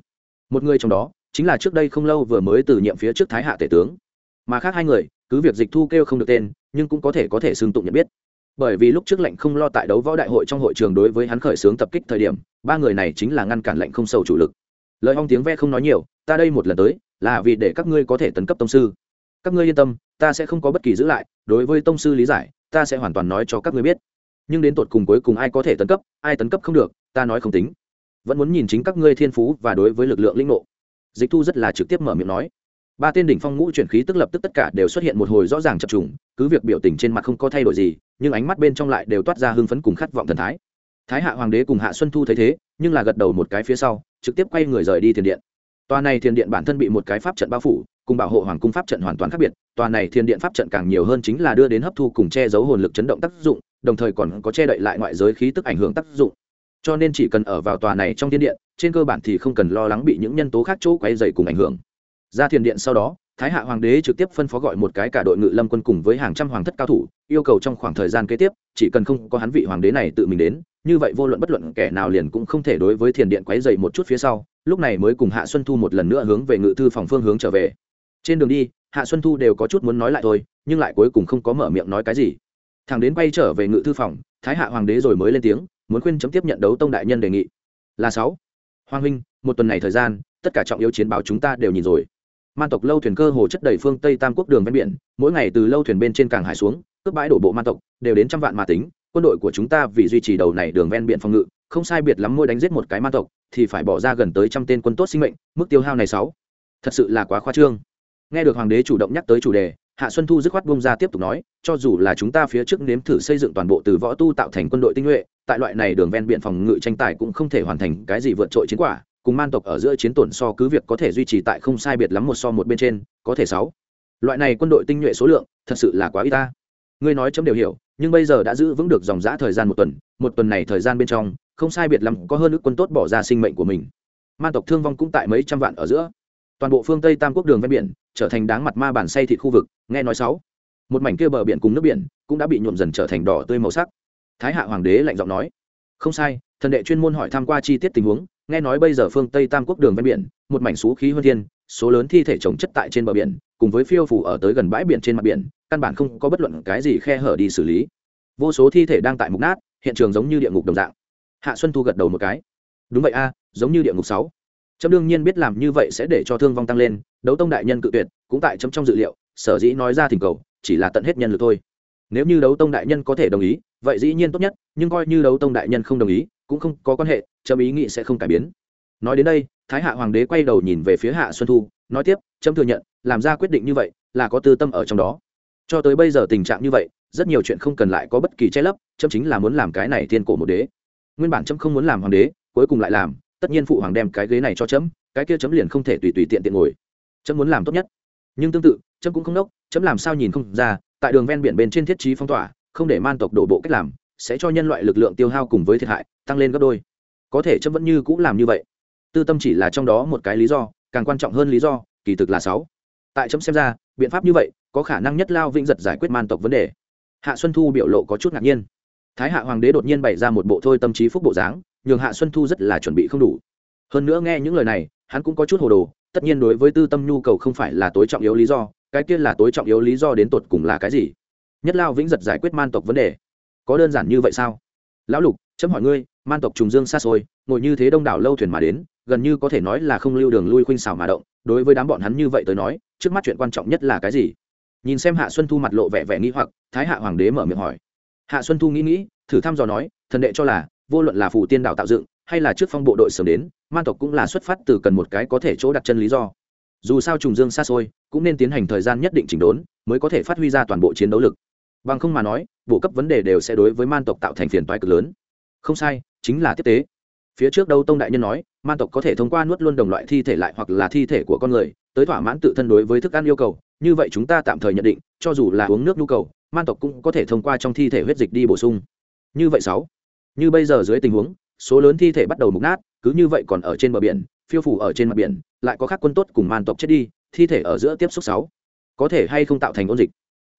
Một người trong đó, chính là trước đây không lâu vừa mới từ nhiệm phía trước thái hạ tể tướng mà khác hai người, cứ việc dịch thu kêu không được tên, nhưng cũng có thể có thể xưng tụng nhận biết. Bởi vì lúc trước lệnh không lo tại đấu võ đại hội trong hội trường đối với hắn khởi xướng tập kích thời điểm, ba người này chính là ngăn cản lệnh không sầu chủ lực. Lời hong tiếng ve không nói nhiều, ta đây một lần tới, là vì để các ngươi có thể tấn cấp tông sư. Các ngươi yên tâm, ta sẽ không có bất kỳ giữ lại, đối với tông sư lý giải, ta sẽ hoàn toàn nói cho các ngươi biết. Nhưng đến tột cùng cuối cùng ai có thể tấn cấp, ai tấn cấp không được, ta nói không tính. Vẫn muốn nhìn chính các ngươi thiên phú và đối với lực lượng lĩnh ngộ. Dịch thu rất là trực tiếp mở miệng nói ba tên đỉnh phong ngũ chuyển khí tức lập tức tất cả đều xuất hiện một hồi rõ ràng chập trùng, cứ việc biểu tình trên mặt không có thay đổi gì, nhưng ánh mắt bên trong lại đều toát ra hưng phấn cùng khát vọng thần thái. Thái hạ hoàng đế cùng hạ xuân thu thấy thế, nhưng là gật đầu một cái phía sau, trực tiếp quay người rời đi thiền điện. Tòa này thiền điện bản thân bị một cái pháp trận bao phủ, cùng bảo hộ hoàng cung pháp trận hoàn toàn khác biệt, tòa này thiền điện pháp trận càng nhiều hơn chính là đưa đến hấp thu cùng che giấu hồn lực chấn động tác dụng, đồng thời còn có che đậy lại ngoại giới khí tức ảnh hưởng tác dụng. Cho nên chỉ cần ở vào tòa này trong thiên điện, trên cơ bản thì không cần lo lắng bị những nhân tố khác chỗ quay dày cùng ảnh hưởng ra thiền điện sau đó, thái hạ hoàng đế trực tiếp phân phó gọi một cái cả đội ngự lâm quân cùng với hàng trăm hoàng thất cao thủ, yêu cầu trong khoảng thời gian kế tiếp, chỉ cần không có hắn vị hoàng đế này tự mình đến, như vậy vô luận bất luận kẻ nào liền cũng không thể đối với thiền điện quấy dậy một chút phía sau, lúc này mới cùng hạ xuân thu một lần nữa hướng về ngự thư phòng phương hướng trở về. Trên đường đi, hạ xuân thu đều có chút muốn nói lại thôi, nhưng lại cuối cùng không có mở miệng nói cái gì. Thằng đến quay trở về ngự thư phòng, thái hạ hoàng đế rồi mới lên tiếng, muốn khuyên chấm tiếp nhận đấu tông đại nhân đề nghị. Là sáu. Hoàng huynh, một tuần này thời gian, tất cả trọng yếu chiến báo chúng ta đều nhìn rồi man tộc lâu thuyền cơ hồ chất đầy phương tây tam quốc đường ven biển, mỗi ngày từ lâu thuyền bên trên cảng hải xuống, cướp bãi đổ bộ man tộc, đều đến trăm vạn mà tính. Quân đội của chúng ta vì duy trì đầu này đường ven biển phòng ngự, không sai biệt lắm mỗi đánh giết một cái man tộc, thì phải bỏ ra gần tới trăm tên quân tốt sinh mệnh, mức tiêu hao này sáu. Thật sự là quá khoa trương. Nghe được hoàng đế chủ động nhắc tới chủ đề, hạ xuân thu dứt khoát bông ra tiếp tục nói, cho dù là chúng ta phía trước nếm thử xây dựng toàn bộ từ võ tu tạo thành quân đội tinh nhuệ, tại loại này đường ven biển phòng ngự tranh tài cũng không thể hoàn thành cái gì vượt trội chiến quả cùng man tộc ở giữa chiến tổn so cứ việc có thể duy trì tại không sai biệt lắm một so một bên trên, có thể sáu. Loại này quân đội tinh nhuệ số lượng, thật sự là quá ít ta. Ngươi nói chấm đều hiểu, nhưng bây giờ đã giữ vững được dòng giã thời gian một tuần một tuần này thời gian bên trong, không sai biệt lắm có hơn ước quân tốt bỏ ra sinh mệnh của mình. Man tộc thương vong cũng tại mấy trăm vạn ở giữa. Toàn bộ phương tây tam quốc đường ven biển, trở thành đáng mặt ma bản say thịt khu vực, nghe nói sáu. Một mảnh kia bờ biển cùng nước biển, cũng đã bị nhuộm dần trở thành đỏ tươi màu sắc. Thái hạ hoàng đế lạnh giọng nói, không sai thần đệ chuyên môn hỏi tham q u a chi tiết tình huống, nghe nói bây giờ phương tây tam quốc đường ven biển, một mảnh xú khí hơn thiên, số lớn thi thể trồng chất tại trên bờ biển, cùng với phiêu phủ ở tới gần bãi biển trên mặt biển, căn bản không có bất luận cái gì khe hở đi xử lý. Vô số thi thể đang tại mục nát, hiện trường giống như địa ngục đồng dạng. Hạ xuân thu gật đầu một cái. Đúng vậy a, giống như địa ngục sáu. Trâm đương nhiên biết làm như vậy sẽ để cho thương vong tăng lên, đấu tông đại nhân cự tuyệt, cũng tại chấm trong dự liệu, sở dĩ nói ra thỉnh cầu, chỉ là tận hết nhân lực thôi. Nếu như đấu tông đại nhân có thể đồng ý, vậy dĩ nhiên tốt nhất, nhưng coi như đấu tông đại nhân không đồng ý cũng không có quan hệ, trâm ý nghĩ sẽ không cải biến. Nói đến đây, thái hạ hoàng đế quay đầu nhìn về phía hạ xuân thu, nói tiếp, trâm thừa nhận, làm ra quyết định như vậy là có tư tâm ở trong đó. Cho tới bây giờ tình trạng như vậy, rất nhiều chuyện không cần lại có bất kỳ che lấp, trâm chính là muốn làm cái này thiên cổ một đế. Nguyên bản trâm không muốn làm hoàng đế, cuối cùng lại làm, tất nhiên phụ hoàng đem cái ghế này cho chấm cái kia chấm liền không thể tùy tùy tiện tiện ngồi. Chấm muốn làm tốt nhất. Nhưng tương tự chấm cũng không đốc chấm làm sao nhìn không ra, tại đường ven biển bên trên thiết trí phong tỏa, không để man tộc đổ bộ cách làm sẽ cho nhân loại lực lượng tiêu hao cùng với thiệt hại, tăng lên gấp đôi. Có thể chấm vẫn như cũng làm như vậy. Tư tâm chỉ là trong đó một cái lý do, càng quan trọng hơn lý do, kỳ thực là sáu. Tại chấm xem ra, biện pháp như vậy, có khả năng nhất lao vĩnh giật giải quyết man tộc vấn đề. Hạ xuân thu biểu lộ có chút ngạc nhiên. Thái hạ hoàng đế đột nhiên bày ra một bộ thôi tâm trí phúc bộ dáng, nhường hạ xuân thu rất là chuẩn bị không đủ. Hơn nữa nghe những lời này, hắn cũng có chút hồ đồ, tất nhiên đối với tư tâm nhu cầu không phải là tối trọng yếu lý do, cái kia là tối trọng yếu lý do đến tột cùng là cái gì? Nhất lao vĩnh giật giải quyết man tộc vấn đề có đơn giản như vậy sao? Lão lục, chấm hỏi ngươi, man tộc trùng dương xa xôi, ngồi như thế đông đảo lâu thuyền mà đến, gần như có thể nói là không lưu đường lui khuynh xảo mà động, đối với đám bọn hắn như vậy tới nói, trước mắt chuyện quan trọng nhất là cái gì? Nhìn xem hạ xuân thu mặt lộ vẻ vẻ nghĩ hoặc, thái hạ hoàng đế mở miệng hỏi. Hạ xuân thu nghĩ nghĩ, thử thăm dò nói, thần đệ cho là, vô luận là phù tiên đạo tạo dựng, hay là trước phong bộ đội sớm đến, man tộc cũng là xuất phát từ cần một cái có thể chỗ đặt chân lý do. Dù sao trùng dương xa xôi, cũng nên tiến hành thời gian nhất định chỉnh đốn, mới có thể phát huy ra toàn bộ chiến đấu lực. Bằng không mà nói bộ cấp vấn đề đều sẽ đối với man tộc tạo thành phiền toái cực lớn. Không sai, chính là tiếp tế. Phía trước đâu tông đại nhân nói, man tộc có thể thông qua nuốt luôn đồng loại thi thể lại hoặc là thi thể của con người, tới thỏa mãn tự thân đối với thức ăn yêu cầu. Như vậy chúng ta tạm thời nhận định, cho dù là uống nước nhu cầu, man tộc cũng có thể thông qua trong thi thể huyết dịch đi bổ sung. Như vậy sáu. Như bây giờ dưới tình huống, số lớn thi thể bắt đầu mục nát, cứ như vậy còn ở trên bờ biển, phiêu phủ ở trên mặt biển, lại có các quân tốt cùng man tộc chết đi, thi thể ở giữa tiếp xúc sáu. Có thể hay không tạo thành ôn dịch?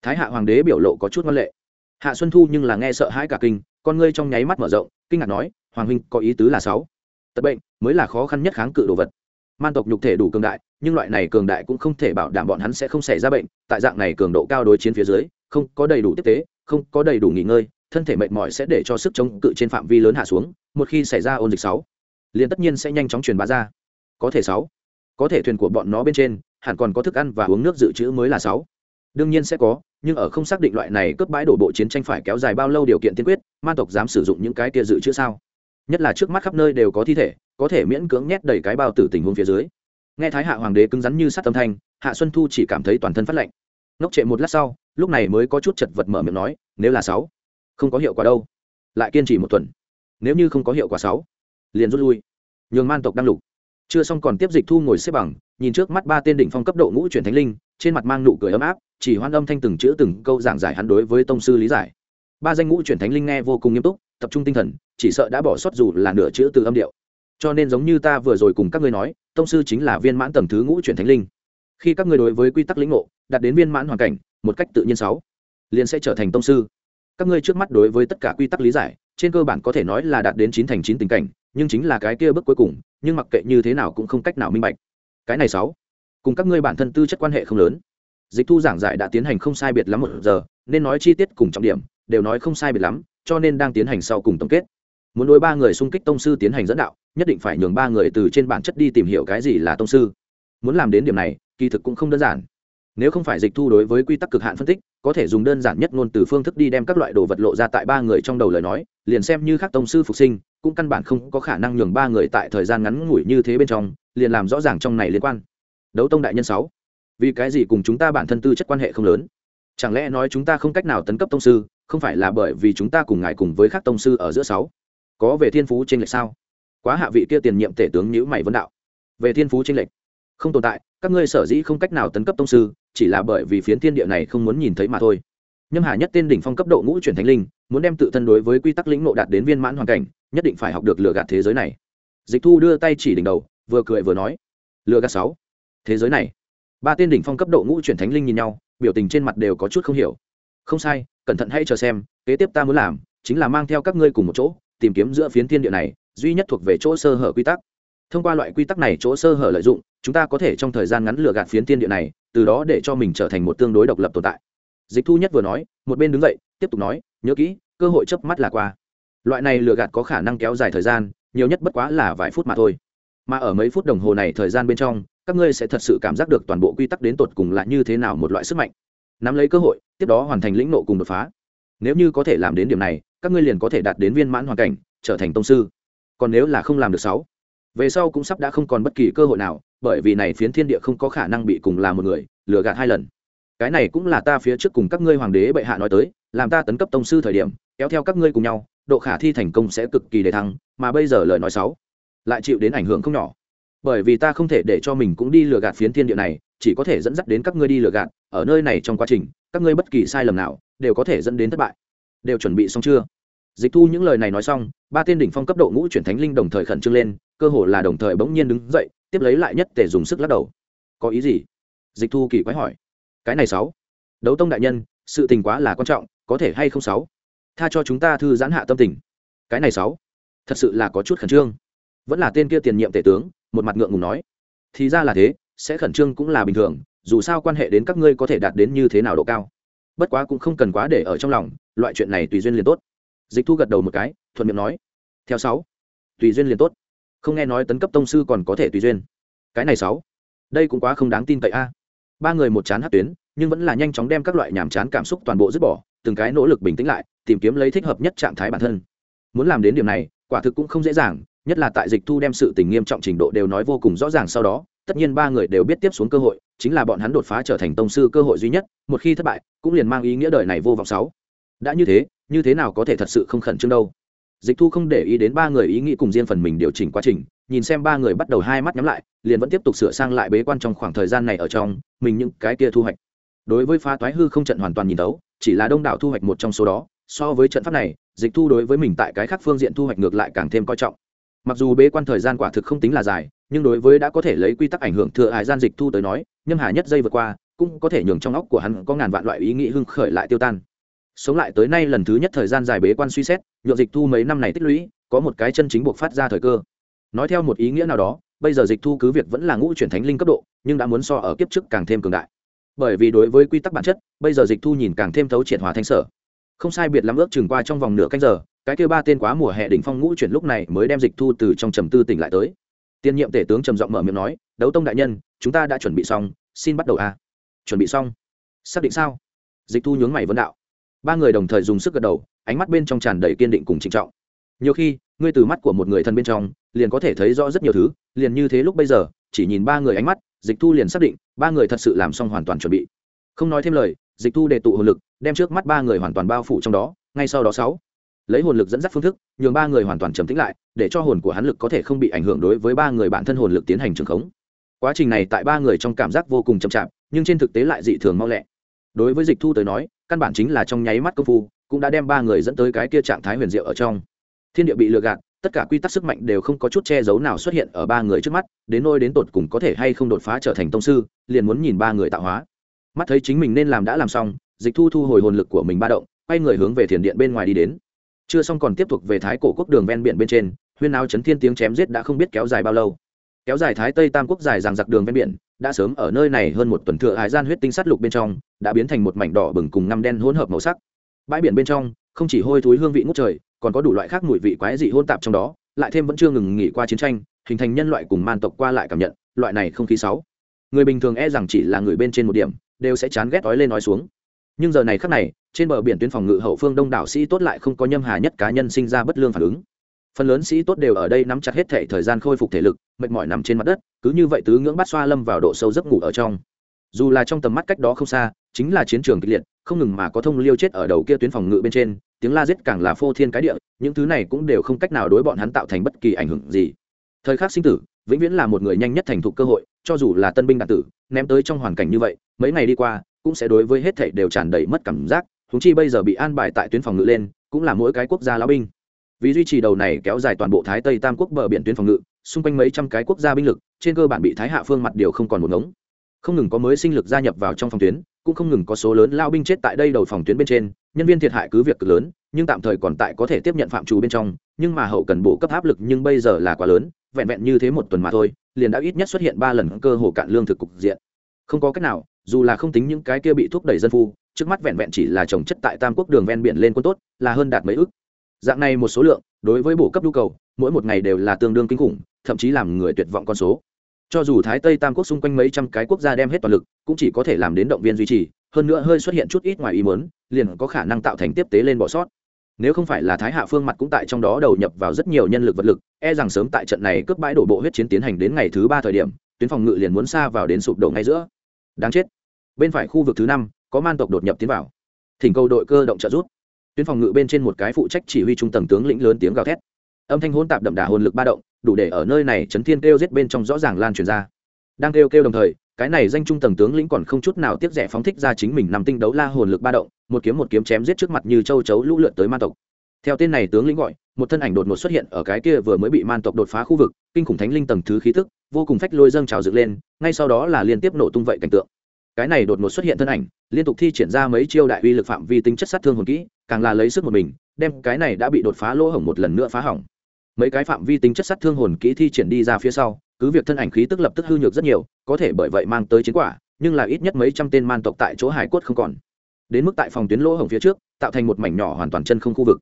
Thái hạ hoàng đế biểu lộ có chút ngoan lệ hạ xuân thu nhưng là nghe sợ hãi cả kinh, con ngươi trong nháy mắt mở rộng, kinh ngạc nói, hoàng huynh, có ý tứ là sáu. Tật bệnh mới là khó khăn nhất kháng cự đồ vật. Man tộc nhục thể đủ cường đại, nhưng loại này cường đại cũng không thể bảo đảm bọn hắn sẽ không xảy ra bệnh, tại dạng này cường độ cao đối chiến phía dưới, không có đầy đủ tiếp tế, không có đầy đủ nghỉ ngơi, thân thể mệt mỏi sẽ để cho sức chống cự trên phạm vi lớn hạ xuống, một khi xảy ra ôn dịch sáu, liền tất nhiên sẽ nhanh chóng truyền bá ra. Có thể sáu. Có thể thuyền của bọn nó bên trên, hẳn còn có thức ăn và uống nước dự trữ mới là sáu. Đương nhiên sẽ có nhưng ở không xác định loại này cướp bãi đổ bộ chiến tranh phải kéo dài bao lâu điều kiện tiên quyết, man tộc dám sử dụng những cái kia dự trữ sao? Nhất là trước mắt khắp nơi đều có thi thể, có thể miễn cưỡng nhét đầy cái bao tử tình huống phía dưới. Nghe thái hạ hoàng đế cứng rắn như sát tâm thanh, hạ xuân thu chỉ cảm thấy toàn thân phát lạnh. Ngốc trệ một lát sau, lúc này mới có chút chật vật mở miệng nói, nếu là sáu, không có hiệu quả đâu. Lại kiên trì một tuần. Nếu như không có hiệu quả sáu, liền rút lui. Nhường man tộc đang lục. Chưa xong còn tiếp dịch thu ngồi xếp bằng, nhìn trước mắt ba tên đỉnh phong cấp độ ngũ chuyển thánh linh trên mặt mang nụ cười ấm áp, chỉ hoan âm thanh từng chữ từng câu giảng giải hắn đối với tông sư lý giải. Ba danh ngũ chuyển thánh linh nghe vô cùng nghiêm túc, tập trung tinh thần, chỉ sợ đã bỏ sót dù là nửa chữ từ âm điệu. Cho nên giống như ta vừa rồi cùng các ngươi nói, tông sư chính là viên mãn tầng thứ ngũ chuyển thánh linh. Khi các ngươi đối với quy tắc lĩnh ngộ, đạt đến viên mãn hoàn cảnh, một cách tự nhiên sáu, liền sẽ trở thành tông sư. Các ngươi trước mắt đối với tất cả quy tắc lý giải, trên cơ bản có thể nói là đạt đến chín thành chín tình cảnh, nhưng chính là cái kia bước cuối cùng, nhưng mặc kệ như thế nào cũng không cách nào minh bạch. Cái này sáu cùng các ngươi bản thân tư chất quan hệ không lớn. Dịch thu giảng giải đã tiến hành không sai biệt lắm một giờ, nên nói chi tiết cùng trọng điểm, đều nói không sai biệt lắm, cho nên đang tiến hành sau cùng tổng kết. Muốn đối ba người xung kích tông sư tiến hành dẫn đạo, nhất định phải nhường ba người từ trên bản chất đi tìm hiểu cái gì là tông sư. Muốn làm đến điểm này, kỳ thực cũng không đơn giản. Nếu không phải dịch thu đối với quy tắc cực hạn phân tích, có thể dùng đơn giản nhất ngôn từ phương thức đi đem các loại đồ vật lộ ra tại ba người trong đầu lời nói, liền xem như các tông sư phục sinh, cũng căn bản không có khả năng nhường ba người tại thời gian ngắn ngủi như thế bên trong, liền làm rõ ràng trong này liên quan đấu tông đại nhân sáu. Vì cái gì cùng chúng ta bản thân tư chất quan hệ không lớn? Chẳng lẽ nói chúng ta không cách nào tấn cấp tông sư, không phải là bởi vì chúng ta cùng ngài cùng với các tông sư ở giữa sáu? Có về thiên phú trên lệch sao? Quá hạ vị kia tiền nhiệm tể tướng nhữ mày vấn đạo. Về thiên phú trên lệch? Không tồn tại, các ngươi sở dĩ không cách nào tấn cấp tông sư, chỉ là bởi vì phiến thiên địa này không muốn nhìn thấy mà thôi. Nhâm hà nhất tên đỉnh phong cấp độ ngũ chuyển thánh linh, muốn đem tự thân đối với quy tắc lĩnh nộ đạt đến viên mãn hoàn cảnh, nhất định phải học được lừa gạt thế giới này. Dịch thu đưa tay chỉ đỉnh đầu, vừa cười vừa nói. Lừa gạt sáu thế giới này. Ba tên đỉnh phong cấp độ ngũ chuyển thánh linh nhìn nhau, biểu tình trên mặt đều có chút không hiểu. Không sai, cẩn thận hãy chờ xem, kế tiếp ta muốn làm chính là mang theo các ngươi cùng một chỗ, tìm kiếm giữa phiến thiên địa này, duy nhất thuộc về chỗ sơ hở quy tắc. Thông qua loại quy tắc này chỗ sơ hở lợi dụng, chúng ta có thể trong thời gian ngắn lừa gạt phiến thiên địa này, từ đó để cho mình trở thành một tương đối độc lập tồn tại. Dịch thu nhất vừa nói, một bên đứng dậy, tiếp tục nói, nhớ kỹ, cơ hội chớp mắt là qua. Loại này lừa gạt có khả năng kéo dài thời gian, nhiều nhất bất quá là vài phút mà thôi. Mà ở mấy phút đồng hồ này thời gian bên trong các ngươi sẽ thật sự cảm giác được toàn bộ quy tắc đến tột cùng là như thế nào một loại sức mạnh. Nắm lấy cơ hội, tiếp đó hoàn thành lĩnh nộ cùng đột phá. Nếu như có thể làm đến điểm này, các ngươi liền có thể đạt đến viên mãn hoàn cảnh, trở thành tông sư. Còn nếu là không làm được sáu, về sau cũng sắp đã không còn bất kỳ cơ hội nào, bởi vì này phiến thiên địa không có khả năng bị cùng là một người, lừa gạt hai lần. Cái này cũng là ta phía trước cùng các ngươi hoàng đế bệ hạ nói tới, làm ta tấn cấp tông sư thời điểm, kéo theo các ngươi cùng nhau, độ khả thi thành công sẽ cực kỳ đề thăng, mà bây giờ lời nói sáu, lại chịu đến ảnh hưởng không nhỏ bởi vì ta không thể để cho mình cũng đi lừa gạt phiến thiên địa này, chỉ có thể dẫn dắt đến các ngươi đi lừa gạt, ở nơi này trong quá trình, các ngươi bất kỳ sai lầm nào, đều có thể dẫn đến thất bại. Đều chuẩn bị xong chưa? Dịch thu những lời này nói xong, ba tên đỉnh phong cấp độ ngũ chuyển thánh linh đồng thời khẩn trương lên, cơ hồ là đồng thời bỗng nhiên đứng dậy, tiếp lấy lại nhất để dùng sức lắc đầu. Có ý gì? Dịch thu kỳ quái hỏi. Cái này sáu. Đấu tông đại nhân, sự tình quá là quan trọng, có thể hay không sáu? Tha cho chúng ta thư giãn hạ tâm tình. Cái này sáu. Thật sự là có chút khẩn trương. Vẫn là tên kia tiền nhiệm tể tướng một mặt ngượng ngùng nói, thì ra là thế, sẽ khẩn trương cũng là bình thường, dù sao quan hệ đến các ngươi có thể đạt đến như thế nào độ cao. Bất quá cũng không cần quá để ở trong lòng, loại chuyện này tùy duyên liền tốt. Dịch thu gật đầu một cái, thuận miệng nói, theo sáu, tùy duyên liền tốt. Không nghe nói tấn cấp tông sư còn có thể tùy duyên. Cái này sáu, đây cũng quá không đáng tin cậy a. Ba người một chán hát tuyến, nhưng vẫn là nhanh chóng đem các loại nhàm chán cảm xúc toàn bộ dứt bỏ, từng cái nỗ lực bình tĩnh lại, tìm kiếm lấy thích hợp nhất trạng thái bản thân. Muốn làm đến điểm này, quả thực cũng không dễ dàng nhất là tại dịch thu đem sự tình nghiêm trọng trình độ đều nói vô cùng rõ ràng sau đó, tất nhiên ba người đều biết tiếp xuống cơ hội, chính là bọn hắn đột phá trở thành tông sư cơ hội duy nhất, một khi thất bại, cũng liền mang ý nghĩa đời này vô vọng sáu. Đã như thế như thế nào có thể thật sự không khẩn trương đâu? Dịch thu không để ý đến ba người ý nghĩ cùng riêng phần mình điều chỉnh quá trình, nhìn xem ba người bắt đầu hai mắt nhắm lại, liền vẫn tiếp tục sửa sang lại bế quan trong khoảng thời gian này ở trong, mình những cái kia thu hoạch. Đối với phá toái hư không trận hoàn toàn nhìn tấu chỉ là đông đảo thu hoạch một trong số đó, so với trận pháp này, dịch thu đối với mình tại cái khác phương diện thu hoạch ngược lại càng thêm coi trọng mặc dù bế quan thời gian quả thực không tính là dài, nhưng đối với đã có thể lấy quy tắc ảnh hưởng thừa hải gian dịch thu tới nói, nhâm hà nhất dây vượt qua, cũng có thể nhường trong óc của hắn có ngàn vạn loại ý nghĩ hưng khởi lại tiêu tan. Sống lại tới nay lần thứ nhất thời gian dài bế quan suy xét, nhượng dịch thu mấy năm này tích lũy, có một cái chân chính buộc phát ra thời cơ. Nói theo một ý nghĩa nào đó, bây giờ dịch thu cứ việc vẫn là ngũ chuyển thánh linh cấp độ, nhưng đã muốn so ở kiếp trước càng thêm cường đại. Bởi vì đối với quy tắc bản chất, bây giờ dịch thu nhìn càng thêm thấu triệt hòa thanh sở không sai biệt lắm ước chừng qua trong vòng nửa canh giờ, cái kêu ba tên quá mùa hè đỉnh phong ngũ chuyển lúc này mới đem dịch thu từ trong trầm tư tỉnh lại tới. Tiên nhiệm tể tướng trầm giọng mở miệng nói, đấu tông đại nhân, chúng ta đã chuẩn bị xong, xin bắt đầu a. Chuẩn bị xong? Xác định sao? Dịch thu nhướng mày vấn đạo. Ba người đồng thời dùng sức gật đầu, ánh mắt bên trong tràn đầy kiên định cùng trịnh trọng. Nhiều khi, ngươi từ mắt của một người thân bên trong, liền có thể thấy rõ rất nhiều thứ, liền như thế lúc bây giờ, chỉ nhìn ba người ánh mắt, dịch thu liền xác định, ba người thật sự làm xong hoàn toàn chuẩn bị. Không nói thêm lời dịch thu đề tụ hồn lực, đem trước mắt ba người hoàn toàn bao phủ trong đó, ngay sau đó sáu. Lấy hồn lực dẫn dắt phương thức, nhường ba người hoàn toàn trầm tĩnh lại, để cho hồn của hắn lực có thể không bị ảnh hưởng đối với ba người bản thân hồn lực tiến hành trường khống. Quá trình này tại ba người trong cảm giác vô cùng chậm chạp, nhưng trên thực tế lại dị thường mau lẹ. Đối với dịch thu tới nói, căn bản chính là trong nháy mắt công phu, cũng đã đem ba người dẫn tới cái kia trạng thái huyền diệu ở trong. Thiên địa bị lừa gạt, tất cả quy tắc sức mạnh đều không có chút che giấu nào xuất hiện ở ba người trước mắt, đến nôi đến tột cùng có thể hay không đột phá trở thành tông sư, liền muốn nhìn ba người tạo hóa mắt thấy chính mình nên làm đã làm xong, dịch thu thu hồi hồn lực của mình ba động, quay người hướng về thiền điện bên ngoài đi đến. Chưa xong còn tiếp tục về thái cổ quốc đường ven biển bên trên, huyên áo chấn thiên tiếng chém giết đã không biết kéo dài bao lâu. Kéo dài thái tây tam quốc dài rằng giặc đường ven biển, đã sớm ở nơi này hơn một tuần thừa hải gian huyết tinh sắt lục bên trong, đã biến thành một mảnh đỏ bừng cùng ngăm đen hỗn hợp màu sắc. Bãi biển bên trong, không chỉ hôi thối hương vị ngút trời, còn có đủ loại khác mùi vị quái dị hôn tạp trong đó, lại thêm vẫn chưa ngừng nghỉ qua chiến tranh, hình thành nhân loại cùng man tộc qua lại cảm nhận, loại này không khí sáu người bình thường e rằng chỉ là người bên trên một điểm đều sẽ chán ghét ói lên nói xuống. Nhưng giờ này khắc này, trên bờ biển tuyến phòng ngự hậu phương đông đảo sĩ tốt lại không có nhâm hà nhất cá nhân sinh ra bất lương phản ứng. Phần lớn sĩ tốt đều ở đây nắm chặt hết thể thời gian khôi phục thể lực, mệt mỏi nằm trên mặt đất, cứ như vậy tứ ngưỡng bắt xoa lâm vào độ sâu giấc ngủ ở trong. Dù là trong tầm mắt cách đó không xa, chính là chiến trường kịch liệt, không ngừng mà có thông liêu chết ở đầu kia tuyến phòng ngự bên trên, tiếng la giết càng là phô thiên cái địa, những thứ này cũng đều không cách nào đối bọn hắn tạo thành bất kỳ ảnh hưởng gì thời khắc sinh tử, vĩnh viễn là một người nhanh nhất thành thục cơ hội, cho dù là tân binh đạt tử, ném tới trong hoàn cảnh như vậy, mấy ngày đi qua, cũng sẽ đối với hết thảy đều tràn đầy mất cảm giác húng chi bây giờ bị an bài tại tuyến phòng ngự lên, cũng là mỗi cái quốc gia lão binh. Vì duy trì đầu này kéo dài toàn bộ thái tây tam quốc bờ biển tuyến phòng ngự, xung quanh mấy trăm cái quốc gia binh lực, trên cơ bản bị thái hạ phương mặt điều không còn một ngống. Không ngừng có mới sinh lực gia nhập vào trong phòng tuyến, cũng không ngừng có số lớn lao binh chết tại đây đầu phòng tuyến bên trên, nhân viên thiệt hại cứ việc cực lớn, nhưng tạm thời còn tại có thể tiếp nhận phạm trù bên trong, nhưng mà hậu cần bộ cấp áp lực nhưng bây giờ là quá lớn vẹn vẹn như thế một tuần mà thôi, liền đã ít nhất xuất hiện ba lần cơ hồ cạn lương thực cục diện. Không có cách nào, dù là không tính những cái kia bị thúc đẩy dân phu, trước mắt vẹn vẹn chỉ là trồng chất tại tam quốc đường ven biển lên quân tốt, là hơn đạt mấy ước. Dạng này một số lượng, đối với bổ cấp nhu cầu, mỗi một ngày đều là tương đương kinh khủng, thậm chí làm người tuyệt vọng con số. Cho dù thái tây tam quốc xung quanh mấy trăm cái quốc gia đem hết toàn lực, cũng chỉ có thể làm đến động viên duy trì, hơn nữa hơi xuất hiện chút ít ngoài ý mớn liền có khả năng tạo thành tiếp tế lên bỏ sót nếu không phải là thái hạ phương mặt cũng tại trong đó đầu nhập vào rất nhiều nhân lực vật lực e rằng sớm tại trận này cướp bãi đổ bộ huyết chiến tiến hành đến ngày thứ ba thời điểm, tuyến phòng ngự liền muốn xa vào đến sụp đổ ngay giữa. Đáng chết. Bên phải khu vực thứ năm, có man tộc đột nhập tiến vào. Thỉnh cầu đội cơ động trợ rút tuyến phòng ngự bên trên một cái phụ trách chỉ huy trung tầng tướng lĩnh lớn tiếng gào thét. Âm thanh hỗn tạp đậm đà hồn lực ba động, đủ để ở nơi này chấn thiên kêu giết bên trong rõ ràng lan truyền ra. Đang kêu kêu đồng thời cái này danh trung tầng tướng lĩnh còn không chút nào tiếc rẻ phóng thích ra chính mình nằm tinh đấu la hồn lực ba động, một kiếm một kiếm chém giết trước mặt như châu chấu lũ lượn tới ma tộc. Theo tên này tướng lĩnh gọi, một thân ảnh đột ngột xuất hiện ở cái kia vừa mới bị man tộc đột phá khu vực, kinh khủng thánh linh tầng thứ khí tức, vô cùng phách lôi dâng trào dựng lên, ngay sau đó là liên tiếp nổ tung vậy cảnh tượng. Cái này đột ngột xuất hiện thân ảnh, liên tục thi triển ra mấy chiêu đại uy lực phạm vi tính chất sát thương hồn kỹ, càng là lấy sức một mình, đem cái này đã bị đột phá lỗ hổng một lần nữa phá hỏng. Mấy cái phạm vi tính chất sát thương hồn kỹ thi triển đi ra phía sau cứ việc thân ảnh khí tức lập tức hư nhược rất nhiều, có thể bởi vậy mang tới chiến quả, nhưng là ít nhất mấy trăm tên man tộc tại chỗ hải quốc không còn. Đến mức tại phòng tuyến lỗ hổng phía trước, tạo thành một mảnh nhỏ hoàn toàn chân không khu vực.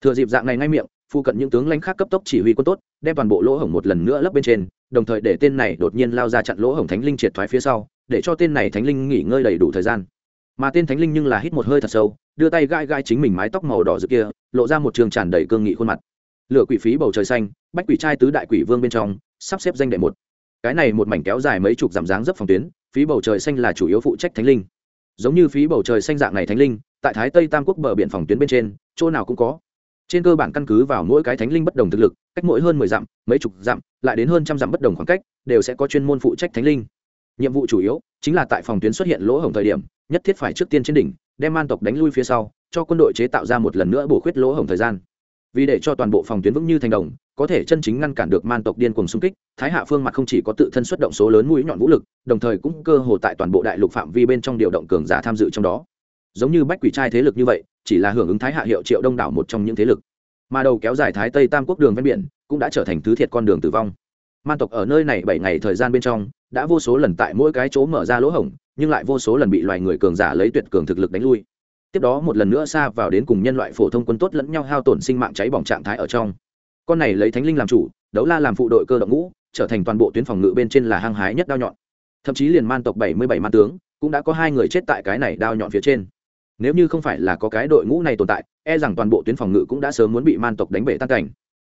Thừa dịp dạng này ngay miệng phụ cận những tướng lãnh khác cấp tốc chỉ huy quân tốt, đem toàn bộ lỗ hổng một lần nữa lấp bên trên, đồng thời để tên này đột nhiên lao ra chặn lỗ hổng thánh linh triệt thoái phía sau, để cho tên này thánh linh nghỉ ngơi đầy đủ thời gian. Mà tên thánh linh nhưng là hít một hơi thật sâu, đưa tay gai gai chính mình mái tóc màu đỏ rực kia, lộ ra một trường tràn đầy cương nghị khuôn mặt. Lửa quỷ phí bầu trời xanh, bách quỷ trai tứ đại quỷ vương bên trong sắp xếp danh đệ một. Cái này một mảnh kéo dài mấy chục dặm dáng dấp phòng tuyến, phí bầu trời xanh là chủ yếu phụ trách thánh linh. Giống như phí bầu trời xanh dạng này thánh linh, tại thái tây tam quốc bờ biển phòng tuyến bên trên, chỗ nào cũng có. Trên cơ bản căn cứ vào mỗi cái thánh linh bất đồng thực lực, cách mỗi hơn mười dặm, mấy chục dặm, lại đến hơn trăm dặm bất đồng khoảng cách, đều sẽ có chuyên môn phụ trách thánh linh. Nhiệm vụ chủ yếu chính là tại phòng tuyến xuất hiện lỗ hổng thời điểm, nhất thiết phải trước tiên trên đỉnh, đem man tộc đánh lui phía sau, cho quân đội chế tạo ra một lần nữa bổ khuyết lỗ hổng thời gian vì để cho toàn bộ phòng tuyến vững như thành đồng, có thể chân chính ngăn cản được man tộc điên cuồng xung kích, thái hạ phương mặt không chỉ có tự thân xuất động số lớn mũi nhọn vũ lực, đồng thời cũng cơ hồ tại toàn bộ đại lục phạm vi bên trong điều động cường giả tham dự trong đó. Giống như bách quỷ trai thế lực như vậy, chỉ là hưởng ứng thái hạ hiệu triệu đông đảo một trong những thế lực. Mà đầu kéo dài thái tây tam quốc đường ven biển, cũng đã trở thành thứ thiệt con đường tử vong. Man tộc ở nơi này bảy ngày thời gian bên trong, đã vô số lần tại mỗi cái chỗ mở ra lỗ hổng, nhưng lại vô số lần bị loài người cường giả lấy tuyệt cường thực lực đánh lui tiếp đó một lần nữa xa vào đến cùng nhân loại phổ thông quân tốt lẫn nhau hao tổn sinh mạng cháy bỏng trạng thái ở trong. Con này lấy thánh linh làm chủ, đấu la làm phụ đội cơ động ngũ, trở thành toàn bộ tuyến phòng ngự bên trên là hăng hái nhất đao nhọn. Thậm chí liền man tộc bảy mươi bảy man tướng cũng đã có hai người chết tại cái này đao nhọn phía trên. Nếu như không phải là có cái đội ngũ này tồn tại e rằng toàn bộ tuyến phòng ngự cũng đã sớm muốn bị man tộc đánh bể tan cảnh.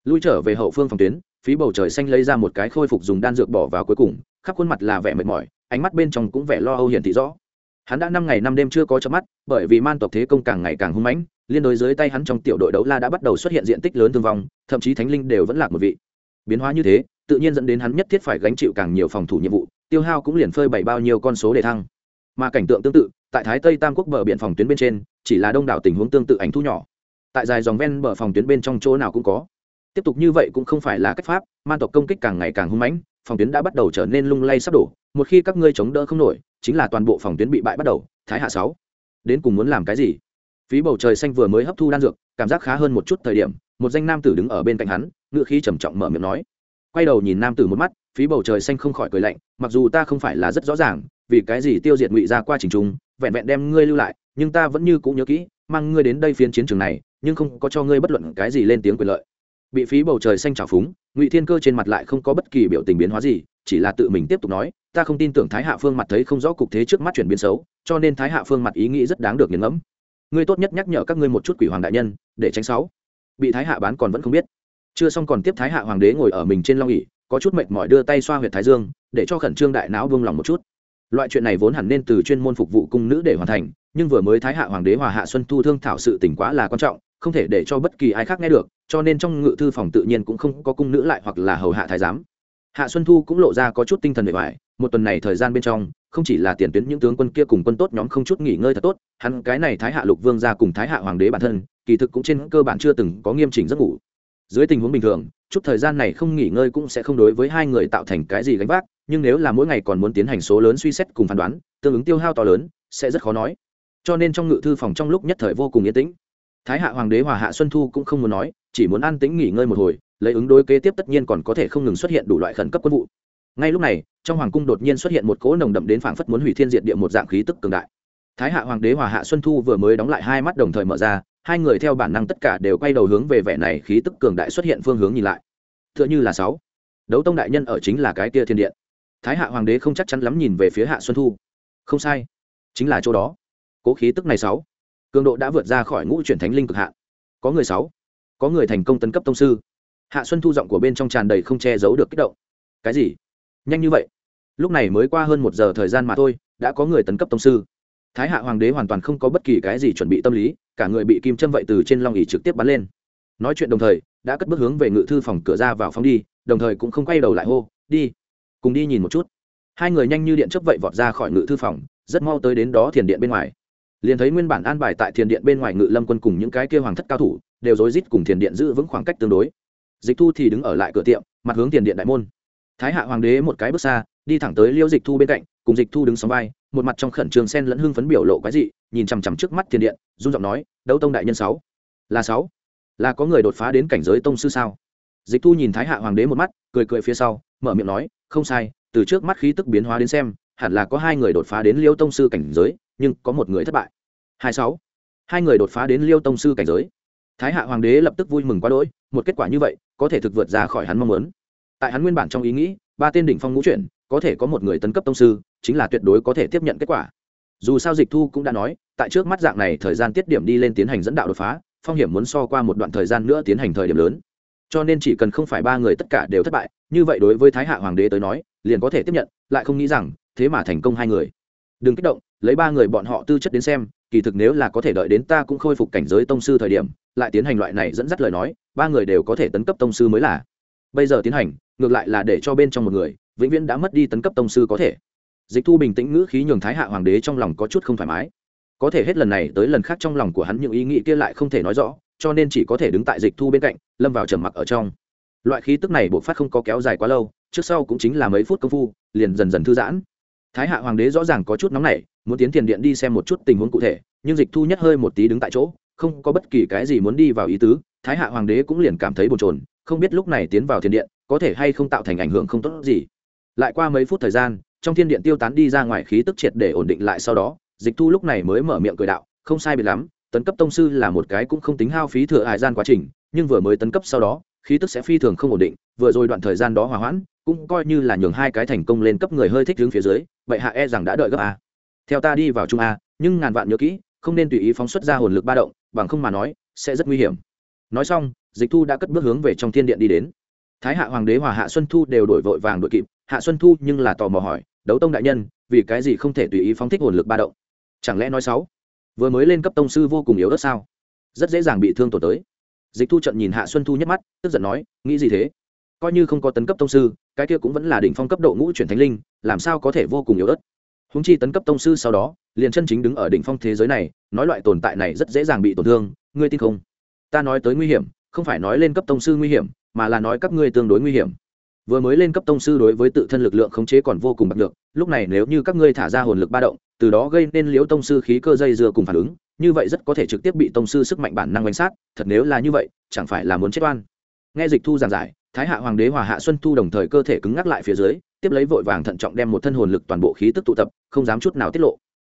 Lui trở về hậu phương phòng tuyến, phí bầu trời xanh lấy ra một cái khôi phục dùng đan dược bỏ vào cuối cùng, khắp khuôn mặt là vẻ mệt mỏi, ánh mắt bên trong cũng vẻ lo âu hiển thị rõ hắn đã năm ngày năm đêm chưa có chớp mắt, bởi vì man tộc thế công càng ngày càng hung mãnh, liên đối dưới tay hắn trong tiểu đội đấu la đã bắt đầu xuất hiện diện tích lớn thương vong, thậm chí thánh linh đều vẫn lạc một vị. Biến hóa như thế, tự nhiên dẫn đến hắn nhất thiết phải gánh chịu càng nhiều phòng thủ nhiệm vụ, tiêu hao cũng liền phơi bày bao nhiêu con số để thăng. Mà cảnh tượng tương tự, tại thái tây tam quốc bờ biển phòng tuyến bên trên, chỉ là đông đảo tình huống tương tự ảnh thu nhỏ. Tại dài dòng ven bờ phòng tuyến bên trong chỗ nào cũng có. Tiếp tục như vậy cũng không phải là cách pháp, man tộc công kích càng ngày càng hung mãnh, phòng tuyến đã bắt đầu trở nên lung lay sắp đổ, một khi các ngươi chống đỡ không nổi chính là toàn bộ phòng tuyến bị bại bắt đầu, thái hạ sáu. Đến cùng muốn làm cái gì? Phí bầu trời xanh vừa mới hấp thu đan dược, cảm giác khá hơn một chút thời điểm, một danh nam tử đứng ở bên cạnh hắn ngựa khí trầm trọng mở miệng nói. Quay đầu nhìn nam tử một mắt, phí bầu trời xanh không khỏi cười lạnh, mặc dù ta không phải là rất rõ ràng, vì cái gì tiêu diệt ngụy ra qua trình trung, vẹn vẹn đem ngươi lưu lại, nhưng ta vẫn như cũng nhớ kỹ, mang ngươi đến đây phiến chiến trường này, nhưng không có cho ngươi bất luận cái gì lên tiếng quyền lợi. Bị phí bầu trời xanh trào phúng ngụy thiên cơ trên mặt lại không có bất kỳ biểu tình biến hóa gì chỉ là tự mình tiếp tục nói ta không tin tưởng thái hạ phương mặt thấy không rõ cục thế trước mắt chuyển biến xấu cho nên thái hạ phương mặt ý nghĩ rất đáng được nghiền ngẫm ngươi tốt nhất nhắc nhở các ngươi một chút quỷ hoàng đại nhân để tránh sáu bị thái hạ bán còn vẫn không biết chưa xong còn tiếp thái hạ hoàng đế ngồi ở mình trên long ỉ có chút mệt mỏi đưa tay xoa huyệt thái dương để cho khẩn trương đại não vương lòng một chút loại chuyện này vốn hẳn nên từ chuyên môn phục vụ cung nữ để hoàn thành nhưng vừa mới thái hạ hoàng đế hòa hạ xuân thu thương thảo sự tỉnh quá là quan trọng không thể để cho bất kỳ ai khác nghe được cho nên trong ngự thư phòng tự nhiên cũng không có cung nữ lại hoặc là hầu hạ thái giám. Hạ xuân thu cũng lộ ra có chút tinh thần bề ngoài một tuần này thời gian bên trong, không chỉ là tiền tuyến những tướng quân kia cùng quân tốt nhóm không chút nghỉ ngơi thật tốt, hắn cái này thái hạ lục vương ra cùng thái hạ hoàng đế bản thân, kỳ thực cũng trên cơ bản chưa từng có nghiêm chỉnh giấc ngủ. Dưới tình huống bình thường, chút thời gian này không nghỉ ngơi cũng sẽ không đối với hai người tạo thành cái gì gánh vác, nhưng nếu là mỗi ngày còn muốn tiến hành số lớn suy xét cùng phán đoán, tương ứng tiêu hao to lớn, sẽ rất khó nói. Cho nên trong ngự thư phòng trong lúc nhất thời vô cùng yên tĩnh thái hạ hoàng đế hòa hạ xuân thu cũng không muốn nói, chỉ muốn an tĩnh nghỉ ngơi một hồi, lấy ứng đối kế tiếp tất nhiên còn có thể không ngừng xuất hiện đủ loại khẩn cấp quân vụ. Ngay lúc này, trong hoàng cung đột nhiên xuất hiện một cỗ nồng đậm đến phảng phất muốn hủy thiên diệt địa một dạng khí tức cường đại. Thái hạ hoàng đế hòa hạ xuân thu vừa mới đóng lại hai mắt đồng thời mở ra, hai người theo bản năng tất cả đều quay đầu hướng về vẻ này khí tức cường đại xuất hiện phương hướng nhìn lại. T h ư ợ n h ư là sáu. Đấu tông đại nhân ở chính là cái kia thiên điện. Thái hạ hoàng đế không chắc chắn lắm nhìn về phía hạ xuân thu. Không sai. Chính là chỗ đó. Cố khí tức này sáu cường độ đã vượt ra khỏi ngũ chuyển thánh linh cực hạ có người sáu, có người thành công tấn cấp tông sư. Hạ xuân thu giọng của bên trong tràn đầy không che giấu được kích động. Cái gì? Nhanh như vậy? Lúc này mới qua hơn một giờ thời gian mà thôi, đã có người tấn cấp tông sư. Thái hạ hoàng đế hoàn toàn không có bất kỳ cái gì chuẩn bị tâm lý, cả người bị kim châm vậy từ trên long ỉ trực tiếp bắn lên. Nói chuyện đồng thời, đã cất bước hướng về ngự thư phòng cửa ra vào phòng đi, đồng thời cũng không quay đầu lại hô, đi, cùng đi nhìn một chút. Hai người nhanh như điện chấp vậy vọt ra khỏi ngự thư phòng, rất mau tới đến đó thiền điện bên ngoài liền thấy nguyên bản an bài tại thiền điện bên ngoài ngự lâm quân cùng những cái kia hoàng thất cao thủ, đều rối rít cùng thiền điện giữ vững khoảng cách tương đối. Dịch thu thì đứng ở lại cửa tiệm, mặt hướng thiền điện đại môn. Thái hạ hoàng đế một cái bước xa, đi thẳng tới liêu dịch thu bên cạnh, cùng dịch thu đứng sóng vai, một mặt trong khẩn trương sen lẫn hưng phấn biểu lộ quái dị, nhìn chằm chằm trước mắt thiền điện, run giọng nói, đấu tông đại nhân sáu. Là sáu? Là có người đột phá đến cảnh giới tông sư sao? Dịch thu nhìn thái hạ hoàng đế một mắt, cười cười phía sau, mở miệng nói, không sai, từ trước mắt khí tức biến hóa đến xem, hẳn là có hai người đột phá đến liêu tông sư cảnh giới nhưng có một người thất bại. Hai sáu. Hai người đột phá đến liêu tông sư cảnh giới. Thái hạ hoàng đế lập tức vui mừng quá đỗi, một kết quả như vậy, có thể thực vượt ra khỏi hắn mong muốn. Tại hắn nguyên bản trong ý nghĩ, ba tên đỉnh phong ngũ chuyển, có thể có một người tấn cấp tông sư, chính là tuyệt đối có thể tiếp nhận kết quả. Dù sao dịch thu cũng đã nói, tại trước mắt dạng này thời gian tiết điểm đi lên tiến hành dẫn đạo đột phá, phong hiểm muốn so qua một đoạn thời gian nữa tiến hành thời điểm lớn. Cho nên chỉ cần không phải ba người tất cả đều thất bại, như vậy đối với thái hạ hoàng đế tới nói, liền có thể tiếp nhận, lại không nghĩ rằng thế mà thành công hai người. Đừng kích động lấy ba người bọn họ tư chất đến xem, kỳ thực nếu là có thể đợi đến ta cũng khôi phục cảnh giới tông sư thời điểm, lại tiến hành loại này dẫn dắt lời nói, ba người đều có thể tấn cấp tông sư mới là. Bây giờ tiến hành, ngược lại là để cho bên trong một người, vĩnh viễn đã mất đi tấn cấp tông sư có thể. Dịch thu bình tĩnh ngữ khí nhường thái hạ hoàng đế trong lòng có chút không thoải mái. Có thể hết lần này tới lần khác trong lòng của hắn những ý nghĩ kia lại không thể nói rõ, cho nên chỉ có thể đứng tại dịch thu bên cạnh, lâm vào trầm mặc ở trong. Loại khí tức này bộc phát không có kéo dài quá lâu, trước sau cũng chính là mấy phút công phu, liền dần dần thư giãn thái hạ hoàng đế rõ ràng có chút nóng nảy, muốn tiến tiền điện đi xem một chút tình huống cụ thể, nhưng dịch thu nhất hơi một tí đứng tại chỗ, không có bất kỳ cái gì muốn đi vào ý tứ, thái hạ hoàng đế cũng liền cảm thấy bồn chồn, không biết lúc này tiến vào tiền điện, có thể hay không tạo thành ảnh hưởng không tốt gì. Lại qua mấy phút thời gian, trong thiên điện tiêu tán đi ra ngoài khí tức triệt để ổn định lại sau đó, dịch thu lúc này mới mở miệng cười đạo, không sai biệt lắm, tấn cấp tông sư là một cái cũng không tính hao phí thừa hài gian quá trình, nhưng vừa mới tấn cấp sau đó, khí tức sẽ phi thường không ổn định, vừa rồi đoạn thời gian đó hòa hoãn, cũng coi như là nhường hai cái thành công lên cấp người hơi thích hướng phía dưới vậy hạ e rằng đã đợi gấp a. Theo ta đi vào trung a, nhưng ngàn vạn nhớ kỹ, không nên tùy ý phóng xuất ra hồn lực ba động, bằng không mà nói, sẽ rất nguy hiểm. Nói xong, dịch thu đã cất bước hướng về trong thiên điện đi đến. Thái hạ hoàng đế hòa hạ xuân thu đều đổi vội vàng đội kịp, hạ xuân thu nhưng là tò mò hỏi, đấu tông đại nhân, vì cái gì không thể tùy ý phóng thích hồn lực ba động? Chẳng lẽ nói sáu vừa mới lên cấp tông sư vô cùng yếu ớt sao? Rất dễ dàng bị thương tổn tới. Dịch thu trận nhìn hạ xuân thu nhắc mắt, tức giận nói, nghĩ gì thế? Coi như không có tấn cấp tông sư, cái kia cũng vẫn là đỉnh phong cấp độ ngũ chuyển thánh linh, làm sao có thể vô cùng yếu ớt? Húng chi tấn cấp tông sư sau đó, liền chân chính đứng ở đỉnh phong thế giới này, nói loại tồn tại này rất dễ dàng bị tổn thương, ngươi tin không? Ta nói tới nguy hiểm, không phải nói lên cấp tông sư nguy hiểm, mà là nói các ngươi tương đối nguy hiểm. Vừa mới lên cấp tông sư đối với tự thân lực lượng khống chế còn vô cùng bạc được lúc này nếu như các ngươi thả ra hồn lực ba động, từ đó gây nên liễu tông sư khí cơ dây dưa cùng phản ứng, như vậy rất có thể trực tiếp bị tông sư sức mạnh bản năng bánh sát, thật nếu là như vậy, chẳng phải là muốn chết oan. Nghe dịch thu giảng giải thái hạ hoàng đế hòa hạ xuân thu đồng thời cơ thể cứng ngắc lại phía dưới, tiếp lấy vội vàng thận trọng đem một thân hồn lực toàn bộ khí tức tụ tập, không dám chút nào tiết lộ.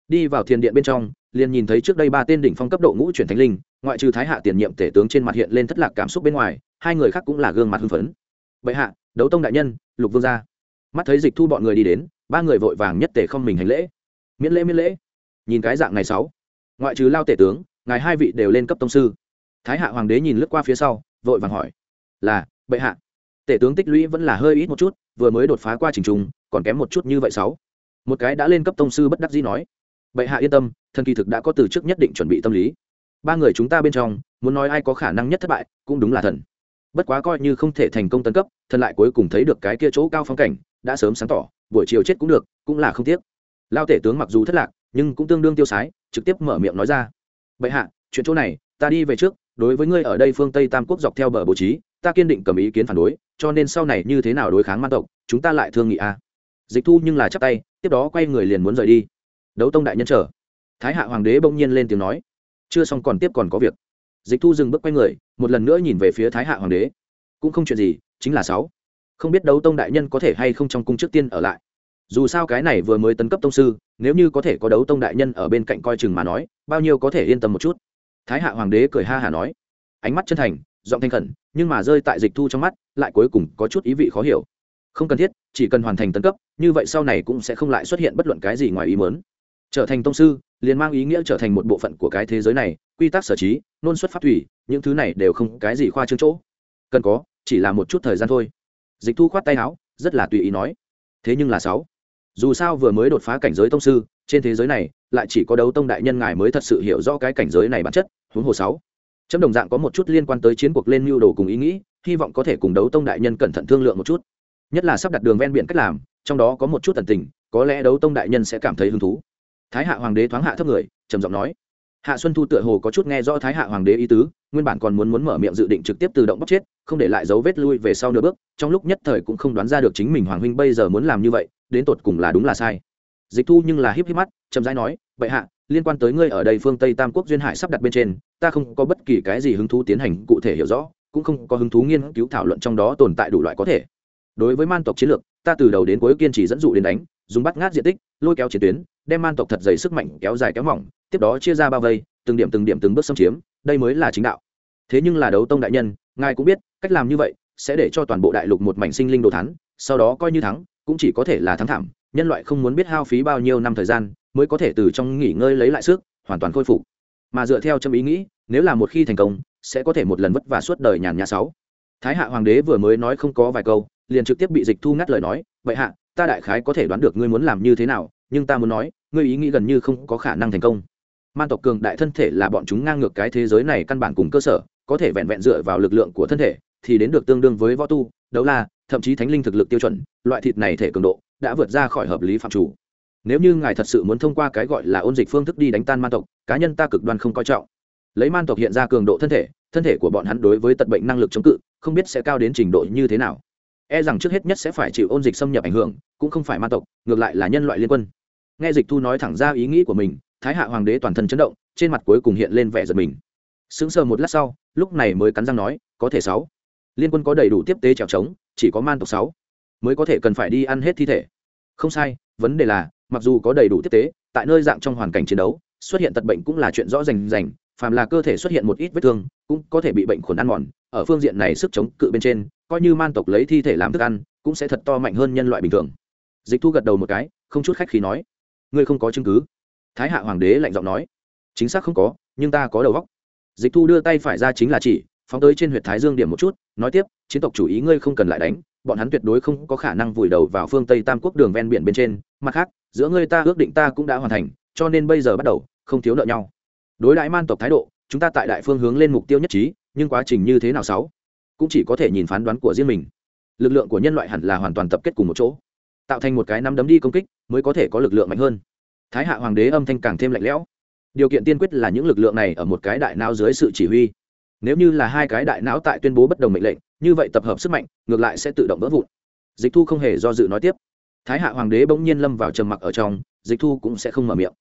Đi vào thiền điện bên trong, liền nhìn thấy trước đây ba tên đỉnh phong cấp độ ngũ chuyển thánh linh, ngoại trừ thái hạ tiền nhiệm tể tướng trên mặt hiện lên thất lạc cảm xúc bên ngoài, hai người khác cũng là gương mặt hưng phấn. Bệ hạ, đấu tông đại nhân, lục vương gia. Mắt thấy dịch thu bọn người đi đến, ba người vội vàng nhất tể không mình hành lễ. Miễn lễ miễn lễ. Nhìn cái dạng này sáu, ngoại trừ lao tể tướng, ngài hai vị đều lên cấp tông sư. Thái hạ hoàng đế nhìn lướt qua phía sau, vội vàng hỏi, là bệ hạ. Tể tướng tích lũy vẫn là hơi ít một chút, vừa mới đột phá qua trình trùng, còn kém một chút như vậy sáu. Một cái đã lên cấp tông sư bất đắc dĩ nói. Bệ hạ yên tâm, thần kỳ thực đã có từ trước nhất định chuẩn bị tâm lý. Ba người chúng ta bên trong, muốn nói ai có khả năng nhất thất bại, cũng đúng là thần. Bất quá coi như không thể thành công tấn cấp, thần lại cuối cùng thấy được cái kia chỗ cao phong cảnh, đã sớm sáng tỏ, buổi chiều chết cũng được, cũng là không tiếc. Lao tể tướng mặc dù thất lạc, nhưng cũng tương đương tiêu sái, trực tiếp mở miệng nói ra. Bệ hạ, chuyện chỗ này, ta đi về trước, đối với ngươi ở đây phương tây tam quốc dọc theo bờ bố trí ta kiên định cầm ý kiến phản đối, cho nên sau này như thế nào đối kháng man tộc, chúng ta lại thương nghị a dịch thu nhưng là chắp tay, tiếp đó quay người liền muốn rời đi. Đấu tông đại nhân chờ. Thái hạ hoàng đế bỗng nhiên lên tiếng nói. Chưa xong còn tiếp còn có việc. Dịch thu dừng bước quay người, một lần nữa nhìn về phía thái hạ hoàng đế. Cũng không chuyện gì, chính là sáu. Không biết đấu tông đại nhân có thể hay không trong cung trước tiên ở lại. Dù sao cái này vừa mới tấn cấp tông sư, nếu như có thể có đấu tông đại nhân ở bên cạnh coi chừng mà nói, bao nhiêu có thể yên tâm một chút. Thái hạ hoàng đế cười ha hả nói. Ánh mắt chân thành giọng thanh khẩn, nhưng mà rơi tại dịch thu trong mắt, lại cuối cùng có chút ý vị khó hiểu. Không cần thiết, chỉ cần hoàn thành tấn cấp, như vậy sau này cũng sẽ không lại xuất hiện bất luận cái gì ngoài ý mớn trở thành tông sư, liền mang ý nghĩa trở thành một bộ phận của cái thế giới này, quy tắc sở trí, nôn xuất phát thủy, những thứ này đều không cái gì khoa trương chỗ. Cần có, chỉ là một chút thời gian thôi. Dịch thu khoát tay áo, rất là tùy ý nói. Thế nhưng là sáu. Dù sao vừa mới đột phá cảnh giới tông sư, trên thế giới này, lại chỉ có đấu tông đại nhân ngài mới thật sự hiểu rõ cái cảnh giới này bản chất, huống hồ sáu chấm đồng dạng có một chút liên quan tới chiến cuộc lên mưu đồ cùng ý nghĩ, hy vọng có thể cùng đấu tông đại nhân cẩn thận thương lượng một chút. Nhất là sắp đặt đường ven biển cách làm, trong đó có một chút tần tình, có lẽ đấu tông đại nhân sẽ cảm thấy hứng thú. Thái hạ hoàng đế thoáng hạ thấp người, trầm giọng nói. Hạ xuân thu tựa hồ có chút nghe rõ thái hạ hoàng đế ý tứ, nguyên bản còn muốn muốn mở miệng dự định trực tiếp tự động bóc chết, không để lại dấu vết lui về sau nửa bước, trong lúc nhất thời cũng không đoán ra được chính mình hoàng huynh bây giờ muốn làm như vậy, đến tột cùng là đúng là sai. Dịch thu nhưng là híp híp mắt, chậm rãi nói vậy hạ, liên quan tới ngươi ở đây phương tây tam quốc duyên hải sắp đặt bên trên ta không có bất kỳ cái gì hứng thú tiến hành cụ thể hiểu rõ, cũng không có hứng thú nghiên cứu thảo luận trong đó tồn tại đủ loại có thể. Đối với man tộc chiến lược, ta từ đầu đến cuối kiên trì dẫn dụ đến đánh, dùng bắt ngát diện tích, lôi kéo chiến tuyến, đem man tộc thật dày sức mạnh kéo dài kéo mỏng, tiếp đó chia ra bao vây, từng điểm từng điểm từng bước xâm chiếm, đây mới là chính đạo. Thế nhưng là đấu tông đại nhân, ngài cũng biết, cách làm như vậy sẽ để cho toàn bộ đại lục một mảnh sinh linh đồ thắng sau đó coi như thắng, cũng chỉ có thể là thắng thảm, nhân loại không muốn biết hao phí bao nhiêu năm thời gian, mới có thể từ trong nghỉ ngơi lấy lại sức, hoàn toàn khôi phục mà dựa theo châm ý nghĩ, nếu là một khi thành công, sẽ có thể một lần vất vả suốt đời nhàn nhà sáu. Thái hạ hoàng đế vừa mới nói không có vài câu, liền trực tiếp bị dịch thu ngắt lời nói vậy hạ, ta đại khái có thể đoán được ngươi muốn làm như thế nào, nhưng ta muốn nói, ngươi ý nghĩ gần như không có khả năng thành công. Man tộc cường đại thân thể là bọn chúng ngang ngược cái thế giới này căn bản cùng cơ sở, có thể vẹn vẹn dựa vào lực lượng của thân thể thì đến được tương đương với võ tu, đấu la, thậm chí thánh linh thực lực tiêu chuẩn, loại thịt này thể cường độ đã vượt ra khỏi hợp lý phạm chủ nếu như ngài thật sự muốn thông qua cái gọi là ôn dịch phương thức đi đánh tan man tộc, cá nhân ta cực đoan không coi trọng. Lấy man tộc hiện ra cường độ thân thể thân thể của bọn hắn đối với tật bệnh năng lực chống cự, không biết sẽ cao đến trình độ như thế nào. E rằng trước hết nhất sẽ phải chịu ôn dịch xâm nhập ảnh hưởng, cũng không phải man tộc, ngược lại là nhân loại liên quân. Nghe dịch thu nói thẳng ra ý nghĩ của mình, thái hạ hoàng đế toàn thân chấn động, trên mặt cuối cùng hiện lên vẻ giật mình. Sững sờ một lát sau, lúc này mới cắn răng nói, có thể sáu. Liên quân có đầy đủ tiếp tế trèo trống, chỉ có man tộc sáu mới có thể cần phải đi ăn hết thi thể. Không sai, vấn đề là mặc dù có đầy đủ tiếp tế, tại nơi dạng trong hoàn cảnh chiến đấu, xuất hiện tật bệnh cũng là chuyện rõ rành rành, phàm là cơ thể xuất hiện một ít vết thương, cũng có thể bị bệnh khuẩn ăn mòn. Ở phương diện này sức chống cự bên trên, coi như man tộc lấy thi thể làm thức ăn, cũng sẽ thật to mạnh hơn nhân loại bình thường. Dịch thu gật đầu một cái, không chút khách khí nói, ngươi không có chứng cứ. Thái hạ hoàng đế lạnh giọng nói, chính xác không có, nhưng ta có đầu góc dịch thu đưa tay phải ra chính là chỉ, phóng tới trên h u y ệ t thái dương điểm một chút, nói tiếp, chiến tộc chủ ý ngươi không cần lại đánh bọn hắn tuyệt đối không có khả năng vùi đầu vào phương tây tam quốc đường ven biển bên trên. Mặt khác, giữa ngươi ta ước định ta cũng đã hoàn thành, cho nên bây giờ bắt đầu, không thiếu nợ nhau. Đối đãi man tộc thái độ, chúng ta tại đại phương hướng lên mục tiêu nhất trí, nhưng quá trình như thế nào sáu? Cũng chỉ có thể nhìn phán đoán của riêng mình. Lực lượng của nhân loại hẳn là hoàn toàn tập kết cùng một chỗ. Tạo thành một cái nắm đấm đi công kích, mới có thể có lực lượng mạnh hơn. Thái hạ hoàng đế âm thanh càng thêm lạnh lẽo. Điều kiện tiên quyết là những lực lượng này ở một cái đại não dưới sự chỉ huy. Nếu như là hai cái đại não tại tuyên bố bất đồng mệnh lệnh như vậy tập hợp sức mạnh, ngược lại sẽ tự động vỡ vụn. Dịch thu không hề do dự nói tiếp. Thái hạ hoàng đế bỗng nhiên lâm vào trầm mặc ở trong, dịch thu cũng sẽ không mở miệng.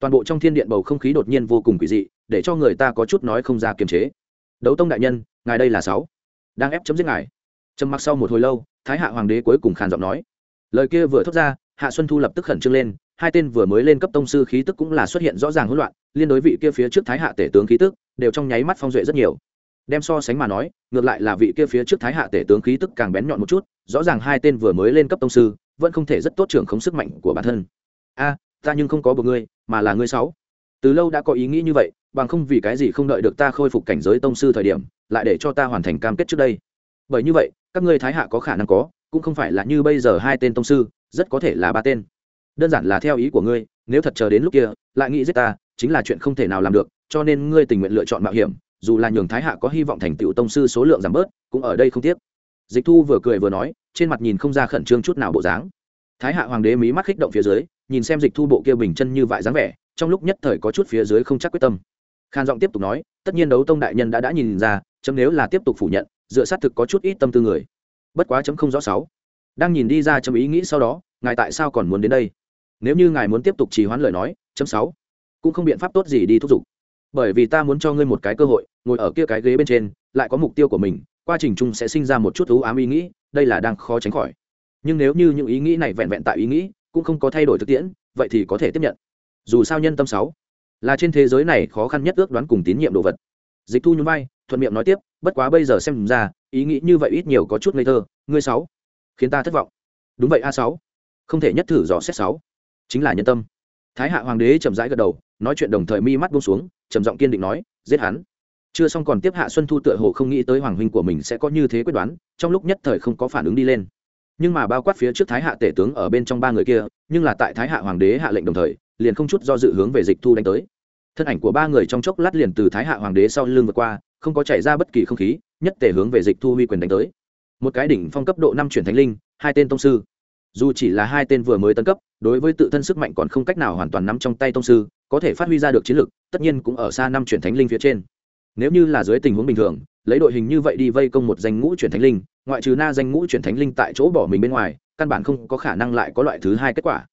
Toàn bộ trong thiên điện bầu không khí đột nhiên vô cùng quỷ dị, để cho người ta có chút nói không ra kiềm chế. Đấu tông đại nhân, ngài đây là sáu, đang ép chấm dứt ngài. Trầm mặc sau một hồi lâu, thái hạ hoàng đế cuối cùng khàn giọng nói. Lời kia vừa thốt ra, hạ xuân thu lập tức khẩn trương lên, hai tên vừa mới lên cấp tông sư khí tức cũng là xuất hiện rõ ràng hỗn loạn, liên đối vị kia phía trước thái hạ tể tướng khí tức, đều trong nháy mắt phong duệ rất nhiều đem so sánh mà nói, ngược lại là vị kia phía trước thái hạ tể tướng khí tức càng bén nhọn một chút, rõ ràng hai tên vừa mới lên cấp tông sư, vẫn không thể rất tốt trưởng khống sức mạnh của bản thân. A, ta nhưng không có một ngươi, mà là ngươi sáu. Từ lâu đã có ý nghĩ như vậy, bằng không vì cái gì không đợi được ta khôi phục cảnh giới tông sư thời điểm, lại để cho ta hoàn thành cam kết trước đây. Bởi như vậy, các ngươi thái hạ có khả năng có, cũng không phải là như bây giờ hai tên tông sư, rất có thể là ba tên. Đơn giản là theo ý của ngươi, nếu thật chờ đến lúc kia, lại nghĩ giết ta, chính là chuyện không thể nào làm được, cho nên ngươi tình nguyện lựa chọn mạo hiểm dù là nhường thái hạ có hy vọng thành tựu tông sư số lượng giảm bớt, cũng ở đây không tiếc. Dịch thu vừa cười vừa nói, trên mặt nhìn không ra khẩn trương chút nào bộ dáng. Thái hạ hoàng đế mí mắt khích động phía dưới, nhìn xem dịch thu bộ kia bình chân như vại dáng vẻ, trong lúc nhất thời có chút phía dưới không chắc quyết tâm. Khan giọng tiếp tục nói, tất nhiên đấu tông đại nhân đã đã nhìn ra, chấm nếu là tiếp tục phủ nhận, dựa sát thực có chút ít tâm tư người. Bất quá chấm không rõ sáu. Đang nhìn đi ra chấm ý nghĩ sau đó, ngài tại sao còn muốn đến đây? Nếu như ngài muốn tiếp tục trì hoãn lời nói, chấm sáu. Cũng không biện pháp tốt gì đi thúc giục bởi vì ta muốn cho ngươi một cái cơ hội, ngồi ở kia cái ghế bên trên, lại có mục tiêu của mình, quá trình chung sẽ sinh ra một chút thú ám ý nghĩ, đây là đang khó tránh khỏi. Nhưng nếu như những ý nghĩ này vẹn vẹn tại ý nghĩ, cũng không có thay đổi thực tiễn, vậy thì có thể tiếp nhận. Dù sao nhân tâm sáu, là trên thế giới này khó khăn nhất ước đoán cùng tín nhiệm đồ vật. Dịch thu nhún vai, thuận miệng nói tiếp, bất quá bây giờ xem ra, ý nghĩ như vậy ít nhiều có chút ngây thơ, ngươi sáu, khiến ta thất vọng. Đúng vậy a sáu, không thể nhất thử dò xét sáu, chính là nhân tâm thái hạ hoàng đế chậm rãi gật đầu, nói chuyện đồng thời mi mắt buông xuống, trầm giọng kiên định nói, giết hắn. Chưa xong còn tiếp hạ xuân thu tựa hồ không nghĩ tới hoàng huynh của mình sẽ có như thế quyết đoán, trong lúc nhất thời không có phản ứng đi lên. Nhưng mà bao quát phía trước thái hạ tể tướng ở bên trong ba người kia, nhưng là tại thái hạ hoàng đế hạ lệnh đồng thời, liền không chút do dự hướng về dịch thu đánh tới. Thân ảnh của ba người trong chốc lát liền từ thái hạ hoàng đế sau lưng vượt qua, không có chảy ra bất kỳ không khí, nhất tể hướng về dịch thu huy quyền đánh tới. Một cái đỉnh phong cấp độ năm chuyển thánh linh, hai tên tông sư dù chỉ là hai tên vừa mới tấn cấp đối với tự thân sức mạnh còn không cách nào hoàn toàn nắm trong tay tông sư có thể phát huy ra được chiến lược, tất nhiên cũng ở xa năm chuyển thánh linh phía trên. Nếu như là dưới tình huống bình thường lấy đội hình như vậy đi vây công một danh ngũ chuyển thánh linh ngoại trừ na danh ngũ chuyển thánh linh tại chỗ bỏ mình bên ngoài căn bản không có khả năng lại có loại thứ hai kết quả.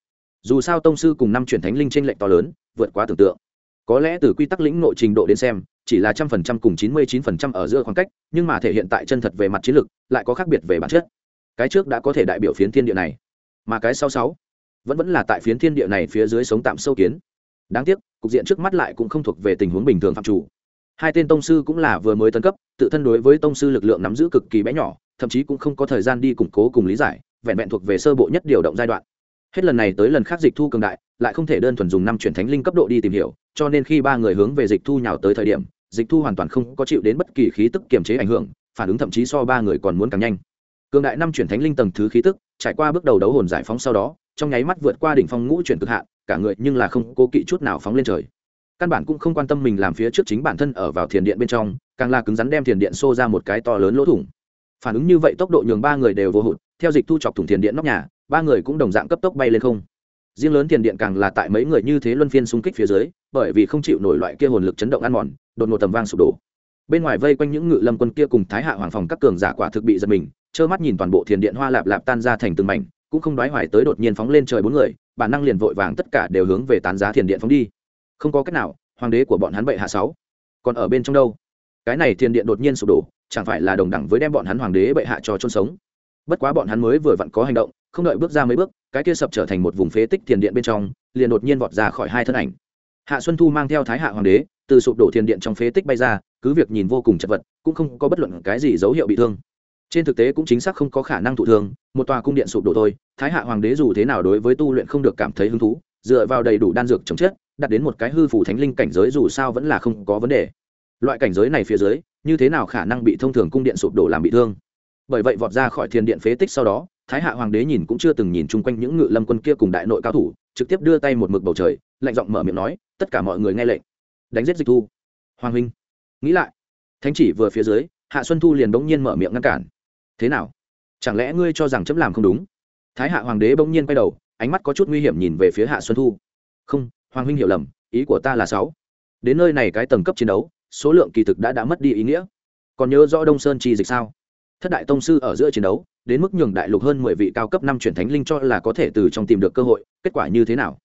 Dù sao tông sư cùng năm chuyển thánh linh t r ê n lệch to lớn vượt quá tưởng tượng. Có lẽ từ quy tắc lĩnh nội trình độ đến xem chỉ là trăm phần trăm cùng chín mươi chín phần trăm ở giữa khoảng cách nhưng mà thể hiện tại chân thật về mặt chiến lược lại có khác biệt về bản chất. Cái trước đã có thể đại biểu phiến thiên địa này mà cái sau sáu vẫn vẫn là tại phiến thiên địa này phía dưới sống tạm sâu kiến. Đáng tiếc, cục diện trước mắt lại cũng không thuộc về tình huống bình thường phạm chủ. Hai tên tông sư cũng là vừa mới tấn cấp, tự thân đối với tông sư lực lượng nắm giữ cực kỳ bé nhỏ, thậm chí cũng không có thời gian đi củng cố cùng lý giải, vẹn vẹn thuộc về sơ bộ nhất điều động giai đoạn. Hết lần này tới lần khác dịch thu cường đại, lại không thể đơn thuần dùng năm chuyển thánh linh cấp độ đi tìm hiểu, cho nên khi ba người hướng về dịch thu nhào tới thời điểm, dịch thu hoàn toàn không có chịu đến bất kỳ khí tức kiềm chế ảnh hưởng, phản ứng thậm chí so ba người còn muốn càng nhanh cường đại năm chuyển thánh linh tầng thứ khí tức, trải qua bước đầu đấu hồn giải phóng sau đó, trong nháy mắt vượt qua đỉnh phong ngũ chuyển cực hạn, cả người nhưng là không cố kỵ chút nào phóng lên trời. Căn bản cũng không quan tâm mình làm phía trước chính bản thân ở vào thiền điện bên trong, càng là cứng rắn đem thiền điện xô ra một cái to lớn lỗ thủng. Phản ứng như vậy tốc độ nhường ba người đều vô hụt, theo dịch thu chọc thủng thiền điện nóc nhà, ba người cũng đồng dạng cấp tốc bay lên không. Riêng lớn thiền điện càng là tại mấy người như thế luân phiên xung kích phía dưới, bởi vì không chịu nổi loại kia hồn lực chấn động ăn mòn, đột ngột tầm vang sụp đổ. Bên ngoài vây quanh những ngự lâm quân kia cùng thái hạ hoàng phòng các cường giả quả thực bị giật mình trơ mắt nhìn toàn bộ thiền điện hoa lạp lạp tan ra thành từng mảnh, cũng không đoái hoài tới đột nhiên phóng lên trời bốn người, bản năng liền vội vàng tất cả đều hướng về tán giá thiền điện phóng đi. Không có cách nào, hoàng đế của bọn hắn bệ hạ sáu. Còn ở bên trong đâu? Cái này thiền điện đột nhiên sụp đổ, chẳng phải là đồng đẳng với đem bọn hắn hoàng đế bệ hạ cho chôn sống? Bất quá bọn hắn mới vừa vặn có hành động, không đợi bước ra mấy bước, cái kia sập trở thành một vùng phế tích thiền điện bên trong, liền đột nhiên vọt ra khỏi hai thân ảnh. Hạ xuân thu mang theo thái hạ hoàng đế, từ sụp đổ thiền điện trong phế tích bay ra, cứ việc nhìn vô cùng chật vật, cũng không có bất luận cái gì dấu hiệu bị thương trên thực tế cũng chính xác không có khả năng thụ thương, một tòa cung điện sụp đổ thôi, thái hạ hoàng đế dù thế nào đối với tu luyện không được cảm thấy hứng thú, dựa vào đầy đủ đan dược chống chết đặt đến một cái hư phủ thánh linh cảnh giới dù sao vẫn là không có vấn đề. Loại cảnh giới này phía dưới, như thế nào khả năng bị thông thường cung điện sụp đổ làm bị thương? Bởi vậy vọt ra khỏi thiền điện phế tích sau đó, thái hạ hoàng đế nhìn cũng chưa từng nhìn chung quanh những ngự lâm quân kia cùng đại nội cao thủ, trực tiếp đưa tay một mực bầu trời, lạnh giọng mở miệng nói, tất cả mọi người nghe lệnh. Đánh giết dịch thu. Hoàng huynh. Nghĩ lại. Thánh chỉ vừa phía dưới, hạ xuân thu liền bỗng nhiên mở miệng ngăn cản thế nào? Chẳng lẽ ngươi cho rằng chấm làm không đúng? Thái hạ hoàng đế bỗng nhiên quay đầu, ánh mắt có chút nguy hiểm nhìn về phía hạ xuân thu. Không, hoàng huynh hiểu lầm, ý của ta là sáu. Đến nơi này cái tầng cấp chiến đấu, số lượng kỳ thực đã đã mất đi ý nghĩa. Còn nhớ rõ đông sơn chi dịch sao? Thất đại tông sư ở giữa chiến đấu, đến mức nhường đại lục hơn mười vị cao cấp năm chuyển thánh linh cho là có thể từ trong tìm được cơ hội, kết quả như thế nào?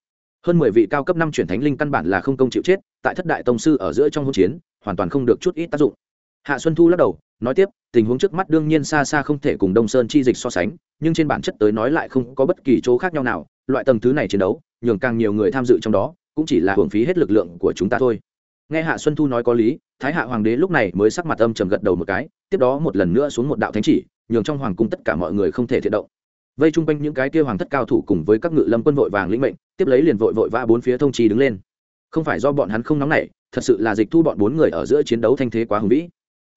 Hơn mười vị cao cấp năm chuyển thánh linh căn bản là không công chịu chết, tại thất đại tông sư ở giữa trong hỗn chiến, hoàn toàn không được chút ít tác dụng. Hạ xuân thu lắc đầu nói tiếp, tình huống trước mắt đương nhiên xa xa không thể cùng đông sơn chi dịch so sánh, nhưng trên bản chất tới nói lại không có bất kỳ chỗ khác nhau nào, loại tầng thứ này chiến đấu, nhường càng nhiều người tham dự trong đó, cũng chỉ là hưởng phí hết lực lượng của chúng ta thôi. Nghe hạ xuân thu nói có lý, thái hạ hoàng đế lúc này mới sắc mặt âm trầm gật đầu một cái, tiếp đó một lần nữa xuống một đạo thánh chỉ, nhường trong hoàng cung tất cả mọi người không thể thiện động. Vây chung quanh những cái kia hoàng thất cao thủ cùng với các ngự lâm quân vội vàng lĩnh mệnh, tiếp lấy liền vội vội vã bốn phía thông trì đứng lên. Không phải do bọn hắn không nóng nảy, thật sự là dịch thu bọn bốn người ở giữa chiến đấu thanh thế quá hùng vĩ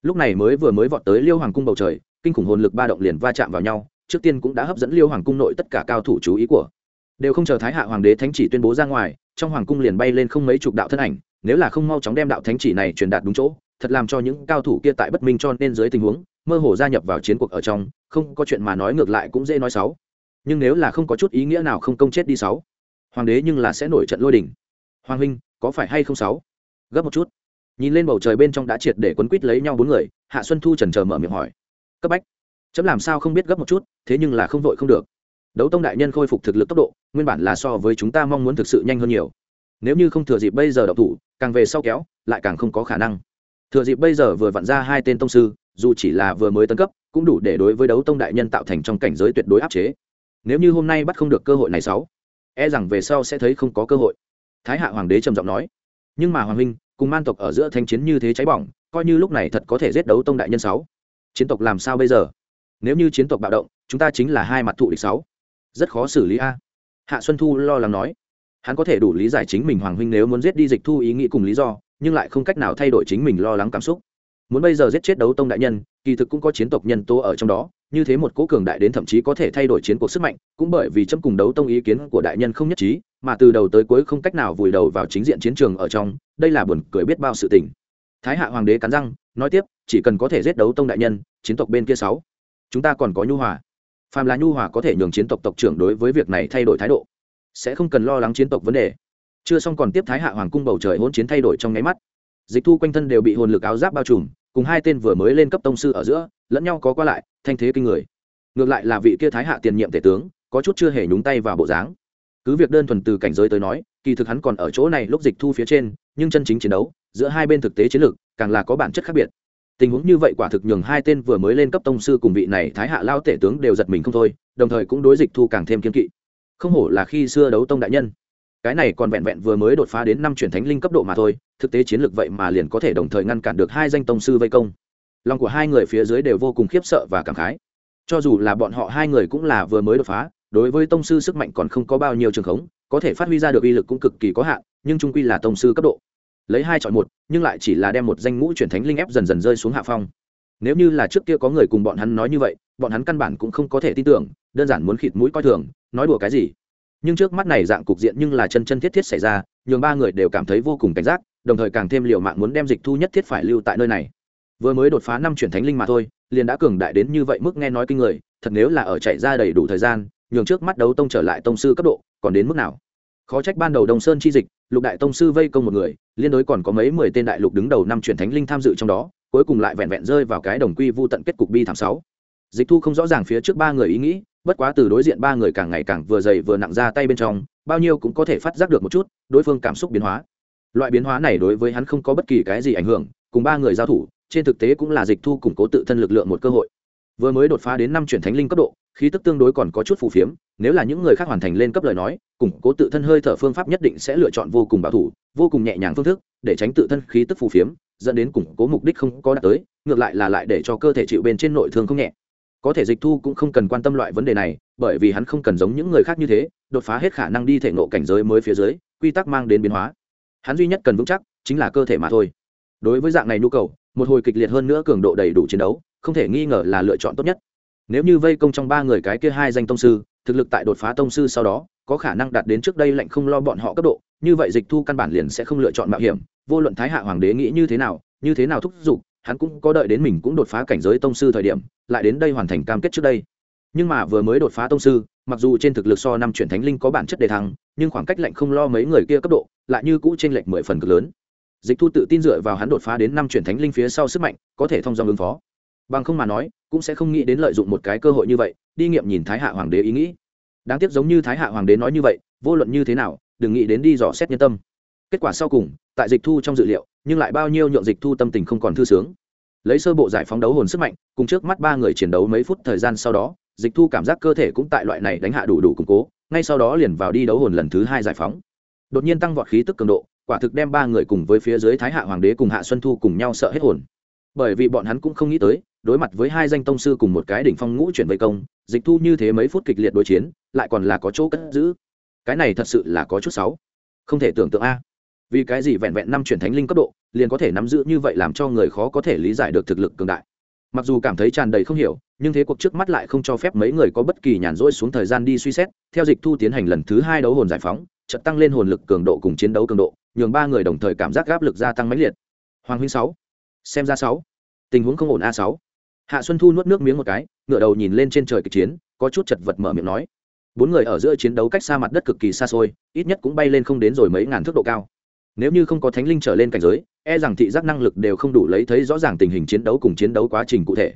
lúc này mới vừa mới vọt tới liêu hoàng cung bầu trời, kinh khủng hồn lực ba động liền va chạm vào nhau, trước tiên cũng đã hấp dẫn liêu hoàng cung nội tất cả cao thủ chú ý của. Đều không chờ thái hạ hoàng đế thánh chỉ tuyên bố ra ngoài, trong hoàng cung liền bay lên không mấy chục đạo thân ảnh, nếu là không mau chóng đem đạo thánh chỉ này truyền đạt đúng chỗ, thật làm cho những cao thủ kia tại bất minh cho nên dưới tình huống, mơ hồ gia nhập vào chiến cuộc ở trong, không có chuyện mà nói ngược lại cũng dễ nói xấu. Nhưng nếu là không có chút ý nghĩa nào không công chết đi sáu hoàng đế nhưng là sẽ nổi trận lôi đình. Hoàng huynh, có phải hay không sáu gấp một chút nhìn lên bầu trời bên trong đã triệt để quấn quít lấy nhau bốn người, hạ xuân thu trần trờ mở miệng hỏi. Cấp bách. Chấm làm sao không biết gấp một chút, thế nhưng là không vội không được. Đấu tông đại nhân khôi phục thực lực tốc độ, nguyên bản là so với chúng ta mong muốn thực sự nhanh hơn nhiều. Nếu như không thừa dịp bây giờ đậu thủ, càng về sau kéo, lại càng không có khả năng. Thừa dịp bây giờ vừa vặn ra hai tên tông sư, dù chỉ là vừa mới tấn cấp, cũng đủ để đối với đấu tông đại nhân tạo thành trong cảnh giới tuyệt đối áp chế. Nếu như hôm nay bắt không được cơ hội này sáu e rằng về sau sẽ thấy không có cơ hội. Thái hạ hoàng đế trầm giọng nói. Nhưng mà hoàng huynh cùng man tộc ở giữa thanh chiến như thế cháy bỏng, coi như lúc này thật có thể giết đấu tông đại nhân sáu. Chiến tộc làm sao bây giờ? Nếu như chiến tộc bạo động, chúng ta chính là hai mặt thụ địch sáu. Rất khó xử lý a. Hạ xuân thu lo lắng nói. Hắn có thể đủ lý giải chính mình hoàng huynh nếu muốn giết đi dịch thu ý nghĩ cùng lý do, nhưng lại không cách nào thay đổi chính mình lo lắng cảm xúc. Muốn bây giờ giết chết đấu tông đại nhân, kỳ thực cũng có chiến tộc nhân tố ở trong đó, như thế một cố cường đại đến thậm chí có thể thay đổi chiến cuộc sức mạnh, cũng bởi vì chấm cùng đấu tông ý kiến của đại nhân không nhất trí, mà từ đầu tới cuối không cách nào vùi đầu vào chính diện chiến trường ở trong đây là buồn cười biết bao sự tình. Thái hạ hoàng đế cắn răng, nói tiếp, chỉ cần có thể giết đấu tông đại nhân, chiến tộc bên kia sáu, chúng ta còn có nhu hòa. Phàm là nhu hòa có thể nhường chiến tộc tộc trưởng đối với việc này thay đổi thái độ. Sẽ không cần lo lắng chiến tộc vấn đề. Chưa xong còn tiếp thái hạ hoàng cung bầu trời hỗn chiến thay đổi trong nháy mắt. Dịch thu quanh thân đều bị hồn lực áo giáp bao trùm, cùng hai tên vừa mới lên cấp tông sư ở giữa, lẫn nhau có qua lại, thanh thế kinh người. Ngược lại là vị kia thái hạ tiền nhiệm tể tướng, có chút chưa hề nhúng tay vào bộ dáng cứ việc đơn thuần từ cảnh giới tới nói, kỳ thực hắn còn ở chỗ này lúc dịch thu phía trên, nhưng chân chính chiến đấu, giữa hai bên thực tế chiến lược, càng là có bản chất khác biệt. Tình huống như vậy quả thực nhường hai tên vừa mới lên cấp tông sư cùng vị này thái hạ lao tể tướng đều giật mình không thôi, đồng thời cũng đối dịch thu càng thêm kiên kỵ. Không hổ là khi xưa đấu tông đại nhân. Cái này còn vẹn vẹn vừa mới đột phá đến năm chuyển thánh linh cấp độ mà thôi, thực tế chiến lược vậy mà liền có thể đồng thời ngăn cản được hai danh tông sư vây công. Lòng của hai người phía dưới đều vô cùng khiếp sợ và cảm khái. Cho dù là bọn họ hai người cũng là vừa mới đột phá đối với tông sư sức mạnh còn không có bao nhiêu trường khống, có thể phát huy ra được uy lực cũng cực kỳ có hạn, nhưng trung quy là tông sư cấp độ. Lấy hai chọn một, nhưng lại chỉ là đem một danh ngũ chuyển thánh linh ép dần dần rơi xuống hạ phong. Nếu như là trước kia có người cùng bọn hắn nói như vậy, bọn hắn căn bản cũng không có thể tin tưởng, đơn giản muốn khịt mũi coi thường, nói đùa cái gì. Nhưng trước mắt này dạng cục diện nhưng là chân chân thiết thiết xảy ra, nhường ba người đều cảm thấy vô cùng cảnh giác, đồng thời càng thêm liều mạng muốn đem dịch thu nhất thiết phải lưu tại nơi này. Vừa mới đột phá năm chuyển thánh linh mà thôi, liền đã cường đại đến như vậy mức nghe nói kinh người, thật nếu là ở chạy ra đầy đủ thời gian nhường trước mắt đấu tông trở lại tông sư cấp độ, còn đến mức nào? Khó trách ban đầu đồng sơn chi dịch, lục đại tông sư vây công một người, liên đối còn có mấy mười tên đại lục đứng đầu năm truyền thánh linh tham dự trong đó, cuối cùng lại vẹn vẹn rơi vào cái đồng quy vô tận kết cục bi thảm sáu. Dịch thu không rõ ràng phía trước ba người ý nghĩ, bất quá từ đối diện ba người càng ngày càng vừa dày vừa nặng ra tay bên trong, bao nhiêu cũng có thể phát giác được một chút, đối phương cảm xúc biến hóa. Loại biến hóa này đối với hắn không có bất kỳ cái gì ảnh hưởng, cùng ba người giao thủ, trên thực tế cũng là dịch thu củng cố tự thân lực lượng một cơ hội vừa mới đột phá đến năm chuyển thánh linh cấp độ, khí tức tương đối còn có chút phù phiếm, nếu là những người khác hoàn thành lên cấp lời nói, củng cố tự thân hơi thở phương pháp nhất định sẽ lựa chọn vô cùng bảo thủ, vô cùng nhẹ nhàng phương thức, để tránh tự thân khí tức phù phiếm, dẫn đến củng cố mục đích không có đạt tới, ngược lại là lại để cho cơ thể chịu bên trên nội thương không nhẹ. Có thể dịch thu cũng không cần quan tâm loại vấn đề này, bởi vì hắn không cần giống những người khác như thế, đột phá hết khả năng đi thể nộ cảnh giới mới phía dưới, quy tắc mang đến biến hóa. Hắn duy nhất cần vững chắc chính là cơ thể mà thôi. Đối với dạng này nhu cầu, một hồi kịch liệt hơn nữa cường độ đầy đủ chiến đấu không thể nghi ngờ là lựa chọn tốt nhất. Nếu như vây công trong ba người cái kia hai danh tông sư, thực lực tại đột phá tông sư sau đó, có khả năng đạt đến trước đây lệnh không lo bọn họ cấp độ, như vậy dịch thu căn bản liền sẽ không lựa chọn mạo hiểm. Vô luận thái hạ hoàng đế nghĩ như thế nào, như thế nào thúc giục, hắn cũng có đợi đến mình cũng đột phá cảnh giới tông sư thời điểm, lại đến đây hoàn thành cam kết trước đây. Nhưng mà vừa mới đột phá tông sư, mặc dù trên thực lực so năm chuyển thánh linh có bản chất đề thăng, nhưng khoảng cách lệnh không lo mấy người kia cấp độ, lại như cũ trên lệnh mười phần cực lớn. Dịch thu tự tin dựa vào hắn đột phá đến năm chuyển thánh linh phía sau sức mạnh, có thể thông dong ứng phó bằng không mà nói, cũng sẽ không nghĩ đến lợi dụng một cái cơ hội như vậy, đi nghiệm nhìn thái hạ hoàng đế ý nghĩ. Đáng tiếc giống như thái hạ hoàng đế nói như vậy, vô luận như thế nào, đừng nghĩ đến đi dò xét nhân tâm. Kết quả sau cùng, tại dịch thu trong dự liệu, nhưng lại bao nhiêu nhượng dịch thu tâm tình không còn thư sướng. Lấy sơ bộ giải phóng đấu hồn sức mạnh, cùng trước mắt ba người chiến đấu mấy phút thời gian sau đó, dịch thu cảm giác cơ thể cũng tại loại này đánh hạ đủ đủ củng cố, ngay sau đó liền vào đi đấu hồn lần thứ hai giải phóng. Đột nhiên tăng vọt khí tức cường độ, quả thực đem ba người cùng với phía dưới thái hạ hoàng đế cùng hạ xuân thu cùng nhau sợ hết hồn. Bởi vì bọn hắn cũng không nghĩ tới đối mặt với hai danh tông sư cùng một cái đỉnh phong ngũ chuyển vây công, dịch thu như thế mấy phút kịch liệt đối chiến, lại còn là có chỗ cất giữ. Cái này thật sự là có chút sáu không thể tưởng tượng a. Vì cái gì vẹn vẹn năm chuyển thánh linh cấp độ, liền có thể nắm giữ như vậy làm cho người khó có thể lý giải được thực lực cường đại. Mặc dù cảm thấy tràn đầy không hiểu, nhưng thế cuộc trước mắt lại không cho phép mấy người có bất kỳ nhàn rỗi xuống thời gian đi suy xét. Theo dịch thu tiến hành lần thứ hai đấu hồn giải phóng, chợt tăng lên hồn lực cường độ cùng chiến đấu cường độ, nhường ba người đồng thời cảm giác áp lực gia tăng mãnh liệt. Hoàng huynh sáu, xem ra sáu. Tình huống không ổn a sáu hạ xuân thu nuốt nước miếng một cái ngựa đầu nhìn lên trên trời kịch chiến, có chút chật vật mở miệng nói. Bốn người ở giữa chiến đấu cách xa mặt đất cực kỳ xa xôi, ít nhất cũng bay lên không đến rồi mấy ngàn thước độ cao. Nếu như không có thánh linh trở lên cảnh giới e rằng thị giác năng lực đều không đủ lấy thấy rõ ràng tình hình chiến đấu cùng chiến đấu quá trình cụ thể.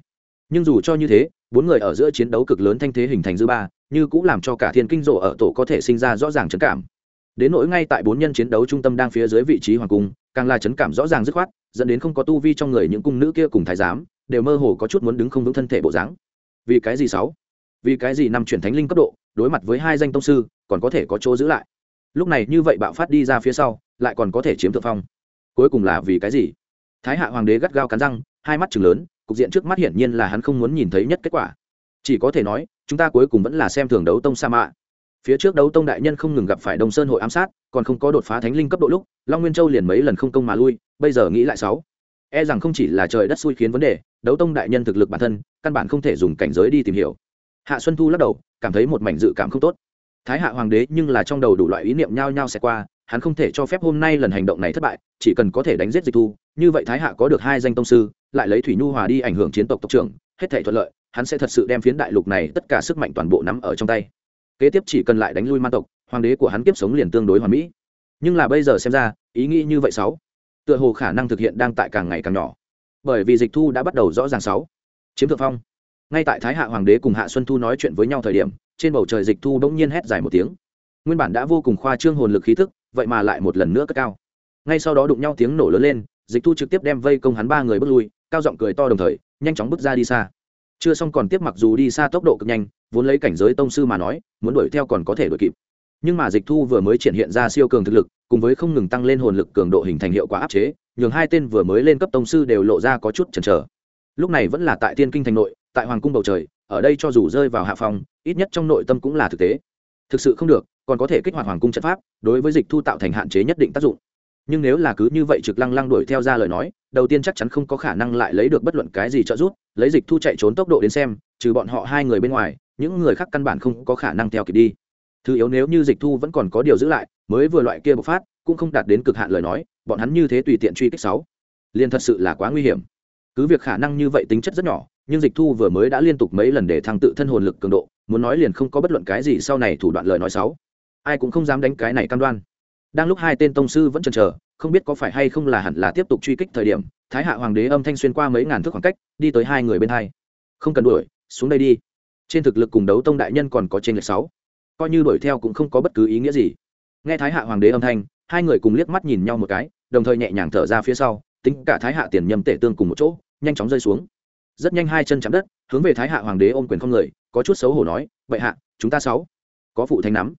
Nhưng dù cho như thế, bốn người ở giữa chiến đấu cực lớn thanh thế hình thành dư ba, như cũng làm cho cả thiên kinh rộ ở tổ có thể sinh ra rõ ràng trấn cảm. Đến nỗi ngay tại bốn nhân chiến đấu trung tâm đang phía dưới vị trí hoàng cung, càng là trấn cảm rõ ràng dứt khoát, dẫn đến không có tu vi trong người những cung nữ kia cùng thái giám đều mơ hồ có chút muốn đứng không vững thân thể bộ dáng. Vì cái gì sáu? Vì cái gì năm chuyển thánh linh cấp độ, đối mặt với hai danh tông sư, còn có thể có chỗ giữ lại? Lúc này như vậy bạo phát đi ra phía sau, lại còn có thể chiếm thượng phong. Cuối cùng là vì cái gì? Thái hạ hoàng đế gắt gao cắn răng, hai mắt chừng lớn, cục diện trước mắt hiển nhiên là hắn không muốn nhìn thấy nhất kết quả. Chỉ có thể nói, chúng ta cuối cùng vẫn là xem thường đấu tông sa mạ. Phía trước đấu tông đại nhân không ngừng gặp phải đông sơn hội ám sát, còn không có đột phá thánh linh cấp độ lúc, long nguyên châu liền mấy lần không công mà lui, bây giờ nghĩ lại sáu e rằng không chỉ là trời đất xui khiến vấn đề, đấu tông đại nhân thực lực bản thân, căn bản không thể dùng cảnh giới đi tìm hiểu. Hạ xuân thu lắc đầu, cảm thấy một mảnh dự cảm không tốt. Thái hạ hoàng đế nhưng là trong đầu đủ loại ý niệm nhao nhao xẹt qua, hắn không thể cho phép hôm nay lần hành động này thất bại, chỉ cần có thể đánh giết dịch thu, như vậy thái hạ có được hai danh tông sư, lại lấy thủy nhu hòa đi ảnh hưởng chiến tộc tộc trưởng, hết thể thuận lợi, hắn sẽ thật sự đem phiến đại lục này tất cả sức mạnh toàn bộ nắm ở trong tay. Kế tiếp chỉ cần lại đánh lui man tộc, hoàng đế của hắn kiếp sống liền tương đối hoàn mỹ. Nhưng là bây giờ xem ra, ý nghĩ như vậy sáu tựa hồ khả năng thực hiện đang tại càng ngày càng nhỏ. Bởi vì dịch thu đã bắt đầu rõ ràng sáu. Chiếm thượng phong. Ngay tại thái hạ hoàng đế cùng hạ xuân thu nói chuyện với nhau thời điểm, trên bầu trời dịch thu bỗng nhiên hét dài một tiếng. Nguyên bản đã vô cùng khoa trương hồn lực khí thức vậy mà lại một lần nữa cất cao. Ngay sau đó đụng nhau tiếng nổ lớn lên, dịch thu trực tiếp đem vây công hắn ba người bước lui, cao giọng cười to đồng thời, nhanh chóng bước ra đi xa. Chưa xong còn tiếp mặc dù đi xa tốc độ cực nhanh, vốn lấy cảnh giới tông sư mà nói, muốn đuổi theo còn có thể đuổi kịp nhưng mà dịch thu vừa mới triển hiện ra siêu cường thực lực, cùng với không ngừng tăng lên hồn lực cường độ hình thành hiệu quả áp chế, nhường hai tên vừa mới lên cấp tông sư đều lộ ra có chút chần chờ. Lúc này vẫn là tại tiên kinh thành nội, tại hoàng cung bầu trời, ở đây cho dù rơi vào hạ phòng ít nhất trong nội tâm cũng là thực tế. Thực sự không được, còn có thể kích hoạt hoàng cung trận pháp, đối với dịch thu tạo thành hạn chế nhất định tác dụng. Nhưng nếu là cứ như vậy trực lăng lăng đuổi theo ra lời nói, đầu tiên chắc chắn không có khả năng lại lấy được bất luận cái gì trợ giúp, lấy dịch thu chạy trốn tốc độ đến xem, trừ bọn họ hai người bên ngoài, những người khác căn bản không có khả năng theo kịp đi thứ yếu nếu như dịch thu vẫn còn có điều giữ lại, mới vừa loại kia bộc phát, cũng không đạt đến cực hạn lời nói, bọn hắn như thế tùy tiện truy kích sáu. Liền thật sự là quá nguy hiểm. Cứ việc khả năng như vậy tính chất rất nhỏ, nhưng dịch thu vừa mới đã liên tục mấy lần để thăng tự thân hồn lực cường độ, muốn nói liền không có bất luận cái gì sau này thủ đoạn lời nói sáu. Ai cũng không dám đánh cái này cam đoan. Đang lúc hai tên tông sư vẫn chần chờ, không biết có phải hay không là hẳn là tiếp tục truy kích thời điểm, thái hạ hoàng đế âm thanh xuyên qua mấy ngàn thước khoảng cách, đi tới hai người bên hai. Không cần đuổi, xuống đây đi. Trên thực lực cùng đấu tông đại nhân còn có trên lệch sáu coi như đuổi theo cũng không có bất cứ ý nghĩa gì. Nghe thái hạ hoàng đế âm thanh, hai người cùng liếc mắt nhìn nhau một cái, đồng thời nhẹ nhàng thở ra phía sau, tính cả thái hạ tiền nhâm tể tương cùng một chỗ, nhanh chóng rơi xuống. Rất nhanh hai chân chạm đất, hướng về thái hạ hoàng đế ôm quyền không người, có chút xấu hổ nói vậy hạ, chúng ta sáu, có phụ thanh nắm.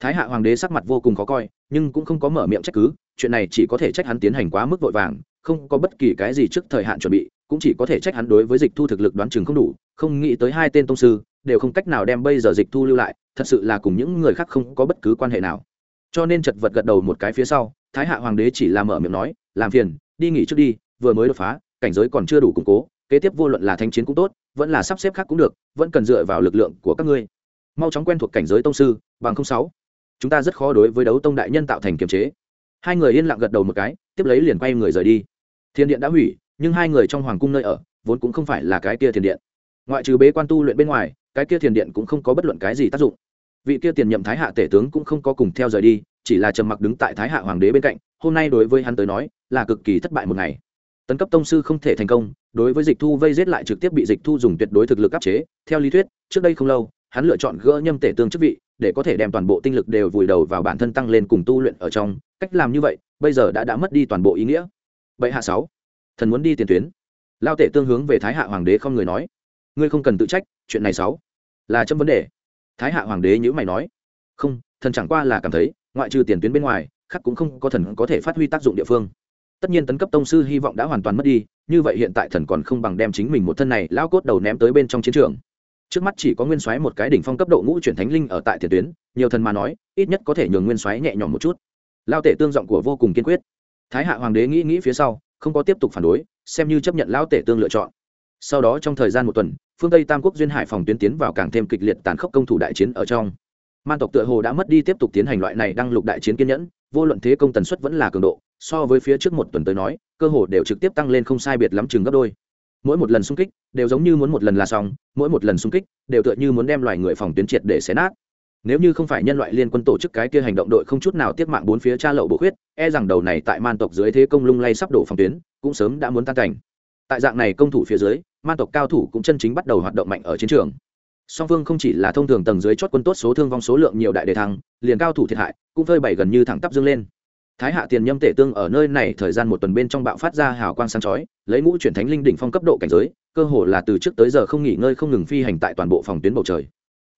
Thái hạ hoàng đế sắc mặt vô cùng khó coi, nhưng cũng không có mở miệng trách cứ, chuyện này chỉ có thể trách hắn tiến hành quá mức vội vàng, không có bất kỳ cái gì trước thời hạn chuẩn bị cũng chỉ có thể trách hắn đối với dịch thu thực lực đoán chừng không đủ, không nghĩ tới hai tên tông sư đều không cách nào đem bây giờ dịch thu lưu lại, thật sự là cùng những người khác không có bất cứ quan hệ nào. Cho nên chật vật gật đầu một cái phía sau, thái hạ hoàng đế chỉ làm mở miệng nói, làm phiền, đi nghỉ trước đi, vừa mới đột phá, cảnh giới còn chưa đủ củng cố, kế tiếp vô luận là thanh chiến cũng tốt, vẫn là sắp xếp khác cũng được, vẫn cần dựa vào lực lượng của các ngươi. Mau chóng quen thuộc cảnh giới tông sư, bằng không sáu. Chúng ta rất khó đối với đấu tông đại nhân tạo thành kiềm chế. Hai người yên lặng gật đầu một cái, tiếp lấy liền quay người rời đi. Thiên điện đã hủy nhưng hai người trong hoàng cung nơi ở vốn cũng không phải là cái kia thiền điện. Ngoại trừ bế quan tu luyện bên ngoài, cái kia thiền điện cũng không có bất luận cái gì tác dụng. Vị kia tiền nhậm thái hạ tể tướng cũng không có cùng theo rời đi, chỉ là trầm mặc đứng tại thái hạ hoàng đế bên cạnh, hôm nay đối với hắn tới nói, là cực kỳ thất bại một ngày. Tấn cấp tông sư không thể thành công, đối với dịch thu vây giết lại trực tiếp bị dịch thu dùng tuyệt đối thực lực áp chế, theo lý thuyết, trước đây không lâu, hắn lựa chọn gỡ nhâm tể tương chức vị, để có thể đem toàn bộ tinh lực đều vùi đầu vào bản thân tăng lên cùng tu luyện ở trong. Cách làm như vậy, bây giờ đã đã mất đi toàn bộ ý nghĩa. Vậy hạ sáu thần muốn đi tiền tuyến. Lao tể tương hướng về thái hạ hoàng đế không người nói. Ngươi không cần tự trách, chuyện này sáu là chấm vấn đề. Thái hạ hoàng đế nhữ mày nói. Không, thần chẳng qua là cảm thấy, ngoại trừ tiền tuyến bên ngoài khắc cũng không có thần có thể phát huy tác dụng địa phương. Tất nhiên tấn cấp tông sư hy vọng đã hoàn toàn mất đi, như vậy hiện tại thần còn không bằng đem chính mình một thân này lao cốt đầu ném tới bên trong chiến trường. Trước mắt chỉ có nguyên soái một cái đỉnh phong cấp độ ngũ chuyển thánh linh ở tại tiền tuyến, nhiều thần mà nói, ít nhất có thể nhường nguyên soái nhẹ nhõm một chút. Lao tể tương giọng của vô cùng kiên quyết. Thái hạ hoàng đế nghĩ nghĩ phía sau không có tiếp tục phản đối, xem như chấp nhận Lão tể tương lựa chọn. Sau đó trong thời gian một tuần, phương tây tam quốc duyên hải phòng tuyến tiến vào càng thêm kịch liệt tàn khốc công thủ đại chiến ở trong. Man tộc tựa hồ đã mất đi tiếp tục tiến hành loại này đăng lục đại chiến kiên nhẫn, vô luận thế công tần suất vẫn là cường độ, so với phía trước một tuần tới nói, cơ hồ đều trực tiếp tăng lên không sai biệt lắm chừng gấp đôi. Mỗi một lần xung kích đều giống như muốn một lần là xong, mỗi một lần xung kích đều tựa như muốn đem loài người phòng tuyến triệt để xé nát nếu như không phải nhân loại liên quân tổ chức cái kia hành động đội không chút nào tiếp mạng bốn phía cha lậu bộ khuyết e rằng đầu này tại man tộc dưới thế công lung lay sắp đổ phòng tuyến, cũng sớm đã muốn tan cảnh. Tại dạng này công thủ phía dưới, man tộc cao thủ cũng chân chính bắt đầu hoạt động mạnh ở chiến trường. Song phương không chỉ là thông thường tầng dưới chót quân tốt số thương vong số lượng nhiều đại đề thăng, liền cao thủ thiệt hại cũng phơi bày gần như thẳng tắp dương lên. Thái hạ tiền nhâm tể tương ở nơi này thời gian một tuần bên trong bạo phát ra hào quang sáng chói, lấy ngũ chuyển thánh linh đỉnh phong cấp độ cảnh giới, cơ hồ là từ trước tới giờ không nghỉ ngơi không ngừng phi hành tại toàn bộ phòng tuyến bầu trời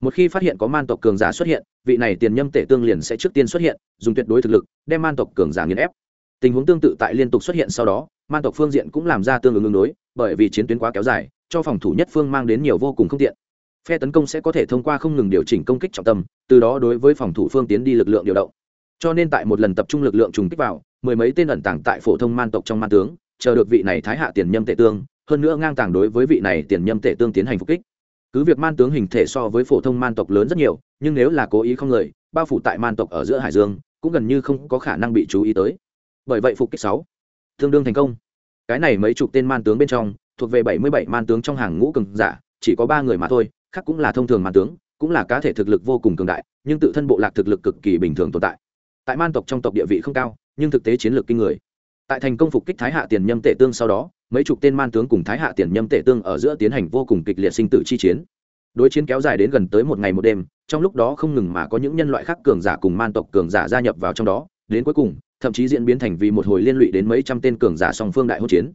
một khi phát hiện có man tộc cường giả xuất hiện, vị này tiền nhâm tể tương liền sẽ trước tiên xuất hiện, dùng tuyệt đối thực lực, đem man tộc cường giả nghiền ép. Tình huống tương tự tại liên tục xuất hiện sau đó, man tộc phương diện cũng làm ra tương ứng ứng đối, bởi vì chiến tuyến quá kéo dài, cho phòng thủ nhất phương mang đến nhiều vô cùng không tiện. Phe tấn công sẽ có thể thông qua không ngừng điều chỉnh công kích trọng tâm, từ đó đối với phòng thủ phương tiến đi lực lượng điều động. Cho nên tại một lần tập trung lực lượng trùng kích vào, mười mấy tên ẩn tàng tại phổ thông man tộc trong man tướng, chờ được vị này thái hạ tiền nhâm tể tương, hơn nữa ngang tàng đối với vị này tiền nhâm tể tương tiến hành phục kích cứ việc man tướng hình thể so với phổ thông man tộc lớn rất nhiều, nhưng nếu là cố ý không người, bao phủ tại man tộc ở giữa hải dương, cũng gần như không có khả năng bị chú ý tới. Bởi vậy phục kích sáu, tương đương thành công. Cái này mấy chục tên man tướng bên trong, thuộc về bảy mươi bảy man tướng trong hàng ngũ cường giả, chỉ có ba người mà thôi, khác cũng là thông thường man tướng, cũng là cá thể thực lực vô cùng cường đại, nhưng tự thân bộ lạc thực lực cực kỳ bình thường tồn tại. Tại man tộc trong tộc địa vị không cao, nhưng thực tế chiến lược kinh người tại thành công phục kích thái hạ tiền nhâm tể tương sau đó, mấy chục tên man tướng cùng thái hạ tiền nhâm tể tương ở giữa tiến hành vô cùng kịch liệt sinh tử chi chiến. Đối chiến kéo dài đến gần tới một ngày một đêm, trong lúc đó không ngừng mà có những nhân loại khác cường giả cùng man tộc cường giả gia nhập vào trong đó, đến cuối cùng, thậm chí diễn biến thành vì một hồi liên lụy đến mấy trăm tên cường giả song phương đại hỗn chiến.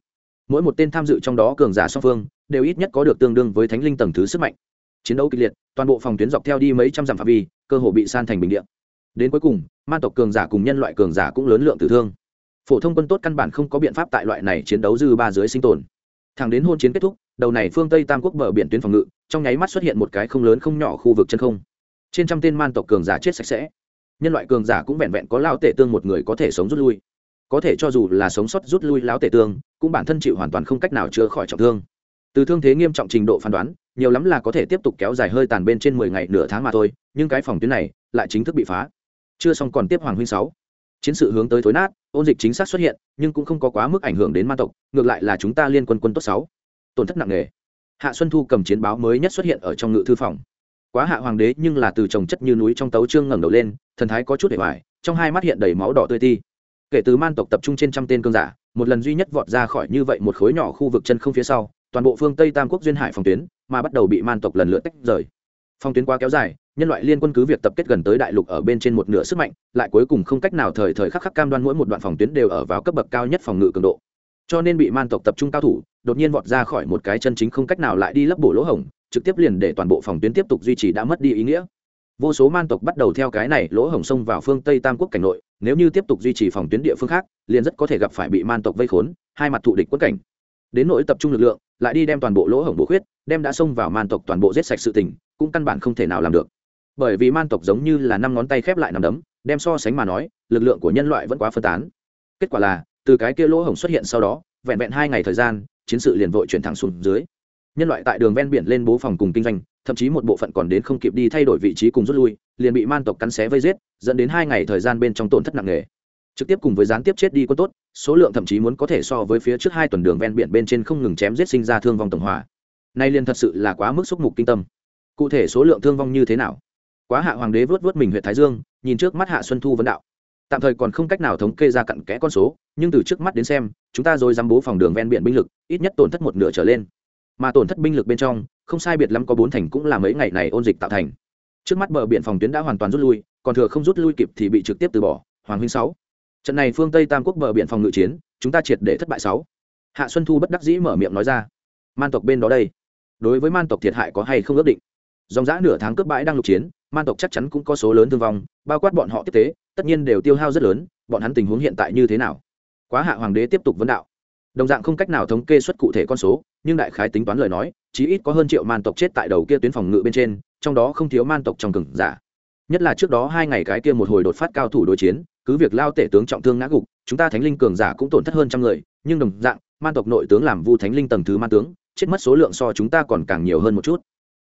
Mỗi một tên tham dự trong đó cường giả song phương, đều ít nhất có được tương đương với thánh linh tầng thứ sức mạnh. Chiến đấu kịch liệt, toàn bộ phòng tuyến dọc theo đi mấy trăm dặm phạm vi, cơ hồ bị san thành bình điện đến cuối cùng, man tộc cường giả cùng nhân loại cường giả cũng lớn lượng tử thương phổ thông quân tốt căn bản không có biện pháp tại loại này chiến đấu dư ba dưới sinh tồn. Thẳng đến hôn chiến kết thúc, đầu này phương tây tam quốc bờ biển tuyến phòng ngự, trong nháy mắt xuất hiện một cái không lớn không nhỏ khu vực chân không. Trên trăm tên man tộc cường giả chết sạch sẽ. Nhân loại cường giả cũng vẹn vẹn có lao tể tương một người có thể sống rút lui. Có thể cho dù là sống sót rút lui lao tể tương, cũng bản thân chịu hoàn toàn không cách nào chữa khỏi trọng thương. Từ thương thế nghiêm trọng trình độ phán đoán, nhiều lắm là có thể tiếp tục kéo dài hơi tàn bên trên mười ngày nửa tháng mà thôi, nhưng cái phòng tuyến này lại chính thức bị phá. Chưa xong còn tiếp hoàng huynh sáu chiến sự hướng tới thối nát, ôn dịch chính xác xuất hiện, nhưng cũng không có quá mức ảnh hưởng đến man tộc, ngược lại là chúng ta liên quân quân tốt sáu. Tổn thất nặng nề. Hạ xuân thu cầm chiến báo mới nhất xuất hiện ở trong ngự thư phòng. Quá hạ hoàng đế nhưng là từ trồng chất như núi trong tấu trương ngẩng đầu lên, thần thái có chút để hoài trong hai mắt hiện đầy máu đỏ tươi ti. Kể từ man tộc tập trung trên trăm tên cương giả, một lần duy nhất vọt ra khỏi như vậy một khối nhỏ khu vực chân không phía sau, toàn bộ phương tây tam quốc duyên hải phòng tuyến, mà bắt đầu bị man tộc lần lượt tách rời. Phòng tuyến quá kéo dài nhân loại liên quân cứ việc tập kết gần tới đại lục ở bên trên một nửa sức mạnh, lại cuối cùng không cách nào thời thời khắc khắc cam đoan mỗi một đoạn phòng tuyến đều ở vào cấp bậc cao nhất phòng ngự cường độ. Cho nên bị man tộc tập trung cao thủ, đột nhiên vọt ra khỏi một cái chân chính không cách nào lại đi lấp bổ lỗ hổng, trực tiếp liền để toàn bộ phòng tuyến tiếp tục duy trì đã mất đi ý nghĩa. Vô số man tộc bắt đầu theo cái này lỗ hổng xông vào phương tây tam quốc cảnh nội, nếu như tiếp tục duy trì phòng tuyến địa phương khác, liền rất có thể gặp phải bị man tộc vây khốn, hai mặt thụ địch quất cảnh. Đến nỗi tập trung lực lượng, lại đi đem toàn bộ lỗ hổng bổ khuyết, đem đã xông vào man tộc toàn bộ giết sạch sự tình, cũng căn bản không thể nào làm được bởi vì man tộc giống như là năm ngón tay khép lại nằm đấm, đem so sánh mà nói, lực lượng của nhân loại vẫn quá phân tán. Kết quả là, từ cái kia lỗ hổng xuất hiện sau đó, vẹn vẹn hai ngày thời gian, chiến sự liền vội chuyển thẳng xuống dưới. Nhân loại tại đường ven biển lên bố phòng cùng kinh doanh, thậm chí một bộ phận còn đến không kịp đi thay đổi vị trí cùng rút lui, liền bị man tộc cắn xé vây giết, dẫn đến hai ngày thời gian bên trong tổn thất nặng nề. Trực tiếp cùng với gián tiếp chết đi quân tốt, số lượng thậm chí muốn có thể so với phía trước hai tuần đường ven biển bên trên không ngừng chém giết sinh ra thương vong tổng hòa. Nay liền thật sự là quá mức xúc mục kinh tâm. Cụ thể số lượng thương vong như thế nào? Quá hạ hoàng đế vớt vớt mình huyện thái dương, nhìn trước mắt hạ xuân thu vấn đạo. Tạm thời còn không cách nào thống kê ra cặn kẽ con số, nhưng từ trước mắt đến xem, chúng ta rồi dám bố phòng đường ven biển binh lực, ít nhất tổn thất một nửa trở lên. Mà tổn thất binh lực bên trong, không sai biệt lắm có bốn thành cũng là mấy ngày này ôn dịch tạo thành. Trước mắt bờ biển phòng tuyến đã hoàn toàn rút lui, còn thừa không rút lui kịp thì bị trực tiếp từ bỏ, hoàng huynh sáu. Trận này phương tây tam quốc bờ biển phòng ngự chiến, chúng ta triệt để thất bại sáu. Hạ xuân thu bất đắc dĩ mở miệng nói ra. Man tộc bên đó đây. Đối với man tộc thiệt hại có hay không ước định? Dòng giã nửa tháng cướp bãi đang lục chiến, man tộc chắc chắn cũng có số lớn thương vong, bao quát bọn họ tiếp tế, tất nhiên đều tiêu hao rất lớn, bọn hắn tình huống hiện tại như thế nào? Quá hạ hoàng đế tiếp tục vấn đạo. Đồng dạng không cách nào thống kê xuất cụ thể con số, nhưng đại khái tính toán lời nói, chí ít có hơn triệu man tộc chết tại đầu kia tuyến phòng ngự bên trên, trong đó không thiếu man tộc trong cừng giả. Nhất là trước đó hai ngày cái kia một hồi đột phát cao thủ đối chiến, cứ việc lao tể tướng trọng thương ngã gục, chúng ta thánh linh cường giả cũng tổn thất hơn trăm người, nhưng đồng dạng, man tộc nội tướng làm vu thánh linh tầng thứ man tướng, chết mất số lượng so chúng ta còn càng nhiều hơn một chút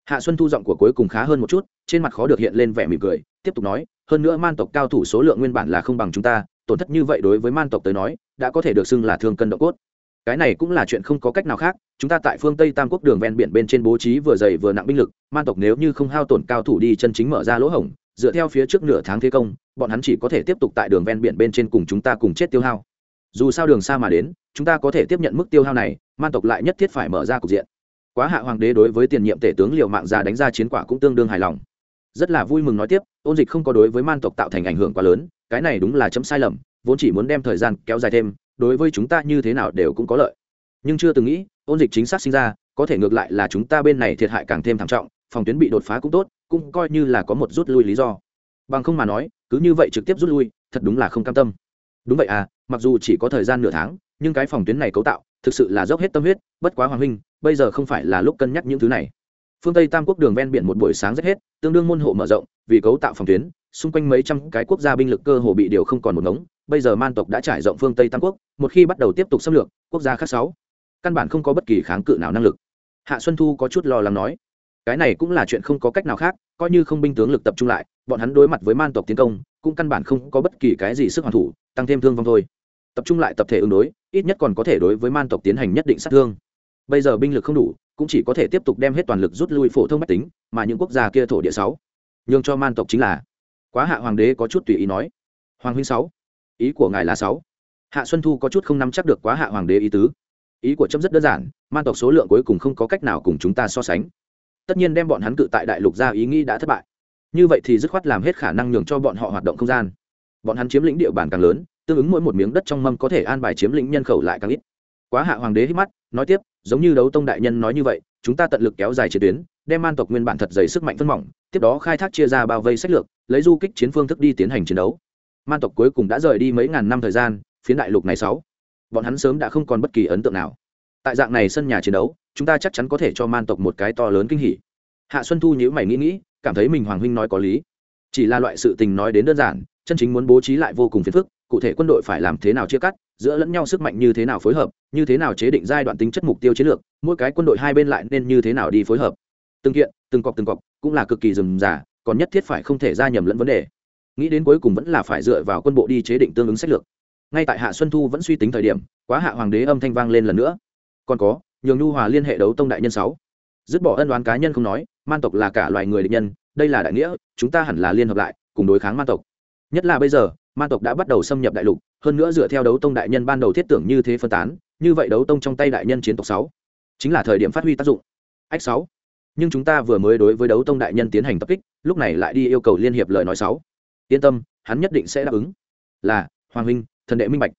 hạ xuân thu giọng của cuối cùng khá hơn một chút, trên mặt khó được hiện lên vẻ mỉm cười, tiếp tục nói, hơn nữa man tộc cao thủ số lượng nguyên bản là không bằng chúng ta, tổn thất như vậy đối với man tộc tới nói, đã có thể được xưng là thương cân độ cốt. Cái này cũng là chuyện không có cách nào khác, chúng ta tại phương tây tam quốc đường ven biển bên trên bố trí vừa dày vừa nặng binh lực, man tộc nếu như không hao tổn cao thủ đi chân chính mở ra lỗ hổng, dựa theo phía trước nửa tháng thế công, bọn hắn chỉ có thể tiếp tục tại đường ven biển bên trên cùng chúng ta cùng chết tiêu hao. Dù sao đường xa mà đến, chúng ta có thể tiếp nhận mức tiêu hao này, man tộc lại nhất thiết phải mở ra cục diện quá hạ hoàng đế đối với tiền nhiệm tể tướng liệu mạng già đánh ra chiến quả cũng tương đương hài lòng. Rất là vui mừng nói tiếp, ôn dịch không có đối với man tộc tạo thành ảnh hưởng quá lớn, cái này đúng là chấm sai lầm, vốn chỉ muốn đem thời gian kéo dài thêm, đối với chúng ta như thế nào đều cũng có lợi. Nhưng chưa từng nghĩ, ôn dịch chính xác sinh ra, có thể ngược lại là chúng ta bên này thiệt hại càng thêm thảm trọng, phòng tuyến bị đột phá cũng tốt, cũng coi như là có một rút lui lý do. Bằng không mà nói, cứ như vậy trực tiếp rút lui, thật đúng là không cam tâm. Đúng vậy à mặc dù chỉ có thời gian nửa tháng, nhưng cái phòng tuyến này cấu tạo thực sự là dốc hết tâm huyết, bất quá hoàng huynh, bây giờ không phải là lúc cân nhắc những thứ này. Phương tây tam quốc đường ven biển một buổi sáng rất hết, tương đương môn hộ mở rộng, vì cấu tạo phòng tuyến, xung quanh mấy trăm cái quốc gia binh lực cơ hồ bị điều không còn một ngống. Bây giờ man tộc đã trải rộng phương tây tam quốc, một khi bắt đầu tiếp tục xâm lược, quốc gia khác sáu. Căn bản không có bất kỳ kháng cự nào năng lực. Hạ xuân thu có chút lo lắng nói, cái này cũng là chuyện không có cách nào khác, coi như không binh tướng lực tập trung lại, bọn hắn đối mặt với man tộc tiến công, cũng căn bản không có bất kỳ cái gì sức hoàn thủ, tăng thêm thương vong thôi tập trung lại tập thể ứng đối, ít nhất còn có thể đối với man tộc tiến hành nhất định sát thương. Bây giờ binh lực không đủ, cũng chỉ có thể tiếp tục đem hết toàn lực rút lui phổ thông mách tính, mà những quốc gia kia thổ địa sáu, nhường cho man tộc chính là. Quá hạ hoàng đế có chút tùy ý nói. Hoàng huynh sáu, ý của ngài là sáu. Hạ xuân thu có chút không nắm chắc được quá hạ hoàng đế ý tứ. Ý của trâm rất đơn giản, man tộc số lượng cuối cùng không có cách nào cùng chúng ta so sánh. Tất nhiên đem bọn hắn cự tại đại lục ra ý nghĩ đã thất bại. Như vậy thì dứt khoát làm hết khả năng nhường cho bọn họ hoạt động không gian. Bọn hắn chiếm lĩnh địa bàn càng lớn tương ứng mỗi một miếng đất trong mâm có thể an bài chiếm lĩnh nhân khẩu lại càng ít. Quá hạ hoàng đế hít mắt, nói tiếp, giống như đấu tông đại nhân nói như vậy, chúng ta tận lực kéo dài chiến tuyến, đem man tộc nguyên bản thật dày sức mạnh phân mỏng, tiếp đó khai thác chia ra bao vây sách lược, lấy du kích chiến phương thức đi tiến hành chiến đấu. Man tộc cuối cùng đã rời đi mấy ngàn năm thời gian, phiến đại lục này sáu. Bọn hắn sớm đã không còn bất kỳ ấn tượng nào. Tại dạng này sân nhà chiến đấu, chúng ta chắc chắn có thể cho man tộc một cái to lớn kinh hỉ. Hạ xuân thu nhữ mày nghĩ nghĩ, cảm thấy mình hoàng huynh nói có lý. Chỉ là loại sự tình nói đến đơn giản, chân chính muốn bố trí lại vô cùng phiền phức cụ thể quân đội phải làm thế nào chia cắt, giữa lẫn nhau sức mạnh như thế nào phối hợp, như thế nào chế định giai đoạn tính chất mục tiêu chiến lược, mỗi cái quân đội hai bên lại nên như thế nào đi phối hợp. Từng kiện, từng cọc từng cọc, cũng là cực kỳ rườm rà, còn nhất thiết phải không thể ra nhầm lẫn vấn đề. Nghĩ đến cuối cùng vẫn là phải dựa vào quân bộ đi chế định tương ứng sách lược. Ngay tại hạ xuân thu vẫn suy tính thời điểm, quá hạ hoàng đế âm thanh vang lên lần nữa. Còn có, nhường nhu hòa liên hệ đấu tông đại nhân sáu. Dứt bỏ ân đoán cá nhân không nói, man tộc là cả loài người địch nhân, đây là đại nghĩa, chúng ta hẳn là liên hợp lại, cùng đối kháng man tộc. Nhất là bây giờ man tộc đã bắt đầu xâm nhập đại lục, hơn nữa dựa theo đấu tông đại nhân ban đầu thiết tưởng như thế phân tán, như vậy đấu tông trong tay đại nhân chiến tộc sáu chính là thời điểm phát huy tác dụng. Ách sáu, nhưng chúng ta vừa mới đối với đấu tông đại nhân tiến hành tập kích, lúc này lại đi yêu cầu liên hiệp lời nói sáu. Yên tâm, hắn nhất định sẽ đáp ứng. Là, hoàng huynh, thần đệ minh bạch.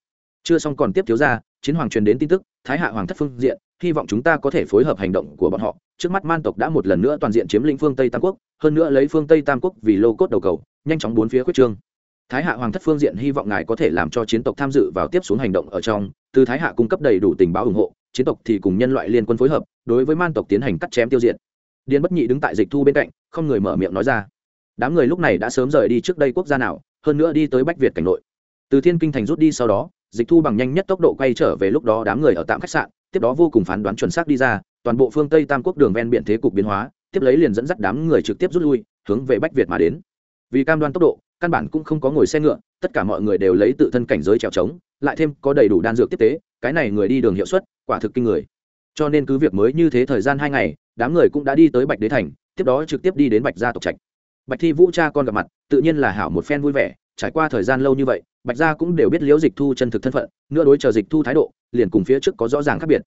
Chưa xong còn tiếp thiếu ra chiến hoàng truyền đến tin tức, thái hạ hoàng thất phương diện, hy vọng chúng ta có thể phối hợp hành động của bọn họ. Trước mắt man tộc đã một lần nữa toàn diện chiếm lĩnh phương tây tam quốc, hơn nữa lấy phương tây tam quốc vì lô cốt đầu cầu, nhanh chóng bốn phía quyết trương thái hạ hoàng thất phương diện hy vọng ngài có thể làm cho chiến tộc tham dự vào tiếp xuống hành động ở trong, từ thái hạ cung cấp đầy đủ tình báo ủng hộ, chiến tộc thì cùng nhân loại liên quân phối hợp, đối với man tộc tiến hành cắt chém tiêu diệt. Điền bất nhị đứng tại dịch thu bên cạnh, không người mở miệng nói ra. Đám người lúc này đã sớm rời đi trước đây quốc gia nào, hơn nữa đi tới bách việt cảnh nội. Từ thiên kinh thành rút đi sau đó, dịch thu bằng nhanh nhất tốc độ quay trở về lúc đó đám người ở tạm khách sạn, tiếp đó vô cùng phán đoán chuẩn xác đi ra, toàn bộ phương tây tam quốc đường ven biển thế cục biến hóa, tiếp lấy liền dẫn dắt đám người trực tiếp rút lui, hướng về bách việt mà đến. Vì cam đoan tốc độ căn bản cũng không có ngồi xe ngựa, tất cả mọi người đều lấy tự thân cảnh giới trèo trống, lại thêm có đầy đủ đan dược tiếp tế, cái này người đi đường hiệu suất, quả thực kinh người. Cho nên cứ việc mới như thế thời gian hai ngày, đám người cũng đã đi tới bạch đế thành, tiếp đó trực tiếp đi đến bạch gia tộc trạch. Bạch thi vũ cha con gặp mặt, tự nhiên là hảo một phen vui vẻ, trải qua thời gian lâu như vậy, bạch gia cũng đều biết liễu dịch thu chân thực thân phận, nữa đối chờ dịch thu thái độ, liền cùng phía trước có rõ ràng khác biệt.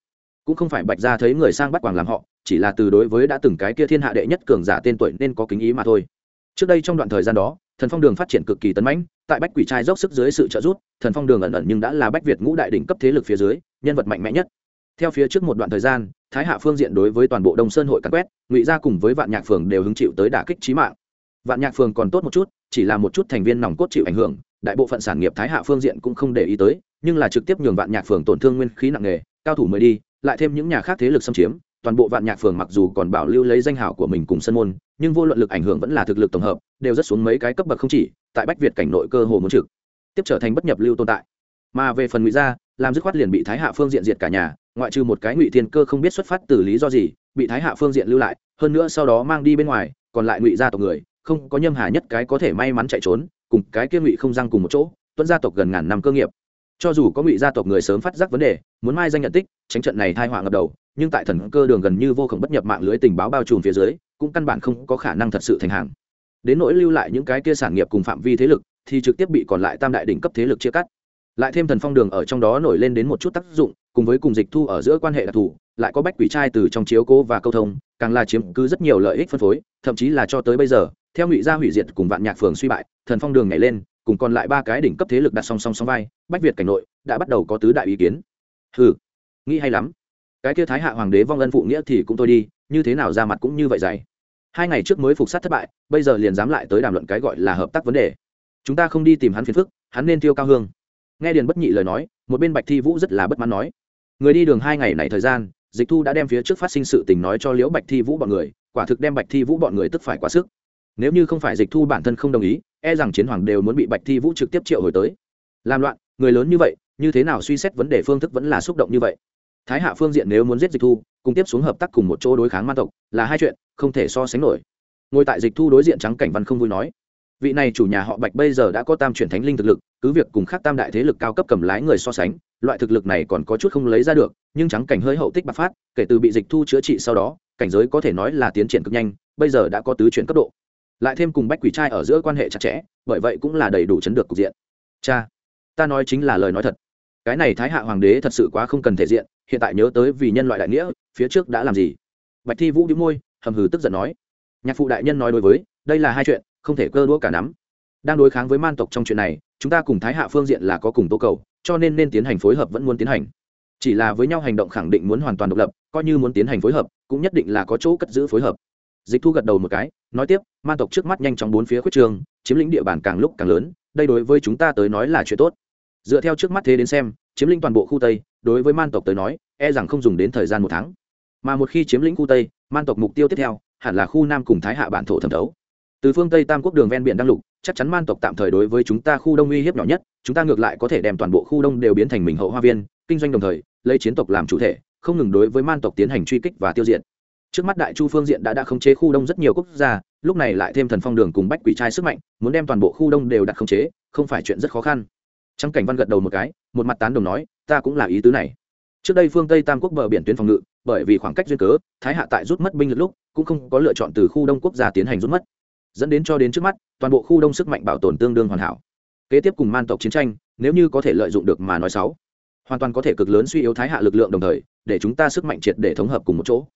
Cũng không phải bạch gia thấy người sang bắt quàng làm họ, chỉ là từ đối với đã từng cái kia thiên hạ đệ nhất cường giả tên tuổi nên có kính ý mà thôi. Trước đây trong đoạn thời gian đó thần phong đường phát triển cực kỳ tấn mãnh, tại bách quỷ trai dốc sức dưới sự trợ giúp, thần phong đường ẩn ẩn nhưng đã là bách việt ngũ đại đỉnh cấp thế lực phía dưới, nhân vật mạnh mẽ nhất. Theo phía trước một đoạn thời gian, thái hạ phương diện đối với toàn bộ đông sơn hội cắt quét, ngụy gia cùng với vạn nhạc phường đều hứng chịu tới đả kích trí mạng. Vạn nhạc phường còn tốt một chút, chỉ là một chút thành viên nòng cốt chịu ảnh hưởng, đại bộ phận sản nghiệp thái hạ phương diện cũng không để ý tới, nhưng là trực tiếp nhường vạn nhạc phường tổn thương nguyên khí nặng nề, cao thủ mới đi, lại thêm những nhà khác thế lực xâm chiếm toàn bộ vạn nhạc phường mặc dù còn bảo lưu lấy danh hào của mình cùng sân môn, nhưng vô luận lực ảnh hưởng vẫn là thực lực tổng hợp, đều rất xuống mấy cái cấp bậc không chỉ, tại bách việt cảnh nội cơ hồ muốn trực, tiếp trở thành bất nhập lưu tồn tại. Mà về phần ngụy gia, làm dứt khoát liền bị thái hạ phương diện diệt cả nhà, ngoại trừ một cái ngụy thiên cơ không biết xuất phát từ lý do gì, bị thái hạ phương diện lưu lại, hơn nữa sau đó mang đi bên ngoài, còn lại ngụy gia tộc người, không có nhâm hà nhất cái có thể may mắn chạy trốn, cùng cái kia ngụy không răng cùng một chỗ, tuân gia tộc gần ngàn năm cơ nghiệp. Cho dù có ngụy gia tộc người sớm phát giác vấn đề, muốn mai danh nhận tích, tránh trận này thai họa ngập đầu nhưng tại thần cơ đường gần như vô khổng bất nhập mạng lưới tình báo bao trùm phía dưới, cũng căn bản không có khả năng thật sự thành hàng. Đến nỗi lưu lại những cái kia sản nghiệp cùng phạm vi thế lực, thì trực tiếp bị còn lại tam đại đỉnh cấp thế lực chia cắt. Lại thêm thần phong đường ở trong đó nổi lên đến một chút tác dụng, cùng với cùng dịch thu ở giữa quan hệ đặc thù, lại có bách quỷ trai từ trong chiếu cố và câu thông, càng là chiếm cứ rất nhiều lợi ích phân phối, thậm chí là cho tới bây giờ, theo ngụy gia hủy diệt cùng vạn nhạc phường suy bại, thần phong đường nhảy lên, cùng còn lại ba cái đỉnh cấp thế lực đặt song song song vai, bách việt cảnh nội, đã bắt đầu có tứ đại ý kiến. Hừ, nghĩ hay lắm cái kia thái hạ hoàng đế vong ân phụ nghĩa thì cũng thôi đi, như thế nào ra mặt cũng như vậy dày. Hai ngày trước mới phục sát thất bại, bây giờ liền dám lại tới đàm luận cái gọi là hợp tác vấn đề. Chúng ta không đi tìm hắn phiền phức, hắn nên tiêu cao hương. Nghe điền bất nhị lời nói, một bên bạch thi vũ rất là bất mãn nói. Người đi đường hai ngày này thời gian, dịch thu đã đem phía trước phát sinh sự tình nói cho liễu bạch thi vũ bọn người, quả thực đem bạch thi vũ bọn người tức phải quá sức. Nếu như không phải dịch thu bản thân không đồng ý e rằng chiến hoàng đều muốn bị bạch thi vũ trực tiếp triệu hồi tới. Làm loạn, người lớn như vậy, như thế nào suy xét vấn đề phương thức vẫn là xúc động như vậy thái hạ phương diện nếu muốn giết dịch thu, cùng tiếp xuống hợp tác cùng một chỗ đối kháng man tộc, là hai chuyện, không thể so sánh nổi. Ngồi tại dịch thu đối diện trắng cảnh văn không vui nói, vị này chủ nhà họ bạch bây giờ đã có tam chuyển thánh linh thực lực, cứ việc cùng khác tam đại thế lực cao cấp cầm lái người so sánh, loại thực lực này còn có chút không lấy ra được, nhưng trắng cảnh hơi hậu tích bạc phát, kể từ bị dịch thu chữa trị sau đó, cảnh giới có thể nói là tiến triển cực nhanh, bây giờ đã có tứ chuyển cấp độ. Lại thêm cùng bách quỷ trai ở giữa quan hệ chặt chẽ, bởi vậy cũng là đầy đủ chấn được cục diện. Cha, ta nói chính là lời nói thật cái này thái hạ hoàng đế thật sự quá không cần thể diện, hiện tại nhớ tới vì nhân loại đại nghĩa, phía trước đã làm gì? Bạch thi vũ đĩu môi, hầm hừ tức giận nói. Nhạc phụ đại nhân nói đối với, đây là hai chuyện, không thể cơ đũa cả nắm. Đang đối kháng với man tộc trong chuyện này, chúng ta cùng thái hạ phương diện là có cùng tố cầu, cho nên nên tiến hành phối hợp vẫn muốn tiến hành. Chỉ là với nhau hành động khẳng định muốn hoàn toàn độc lập, coi như muốn tiến hành phối hợp, cũng nhất định là có chỗ cất giữ phối hợp. Dịch thu gật đầu một cái, nói tiếp, man tộc trước mắt nhanh chóng bốn phía khuyết trường, chiếm lĩnh địa bàn càng lúc càng lớn, đây đối với chúng ta tới nói là chuyện tốt dựa theo trước mắt thế đến xem, chiếm lĩnh toàn bộ khu tây, đối với man tộc tới nói e rằng không dùng đến thời gian một tháng. Mà một khi chiếm lĩnh khu tây, man tộc mục tiêu tiếp theo, hẳn là khu nam cùng thái hạ bản thổ thẩm thấu. Từ phương tây tam quốc đường ven biển đăng lục, chắc chắn man tộc tạm thời đối với chúng ta khu đông uy hiếp nhỏ nhất, chúng ta ngược lại có thể đem toàn bộ khu đông đều biến thành mình hậu hoa viên, kinh doanh đồng thời, lấy chiến tộc làm chủ thể, không ngừng đối với man tộc tiến hành truy kích và tiêu diệt. Trước mắt đại chu phương diện đã đã khống chế khu đông rất nhiều quốc gia, lúc này lại thêm thần phong đường cùng bách quỷ trai sức mạnh, muốn đem toàn bộ khu đông đều đặt khống chế, không phải chuyện rất khó khăn trắng cảnh văn gật đầu một cái, một mặt tán đồng nói, ta cũng là ý tứ này. Trước đây phương tây tam quốc bờ biển tuyến phòng ngự, bởi vì khoảng cách duyên cớ, thái hạ tại rút mất binh lực lúc, cũng không có lựa chọn từ khu đông quốc gia tiến hành rút mất. Dẫn đến cho đến trước mắt, toàn bộ khu đông sức mạnh bảo tồn tương đương hoàn hảo. Kế tiếp cùng man tộc chiến tranh, nếu như có thể lợi dụng được mà nói sáu hoàn toàn có thể cực lớn suy yếu thái hạ lực lượng đồng thời, để chúng ta sức mạnh triệt để thống hợp cùng một chỗ.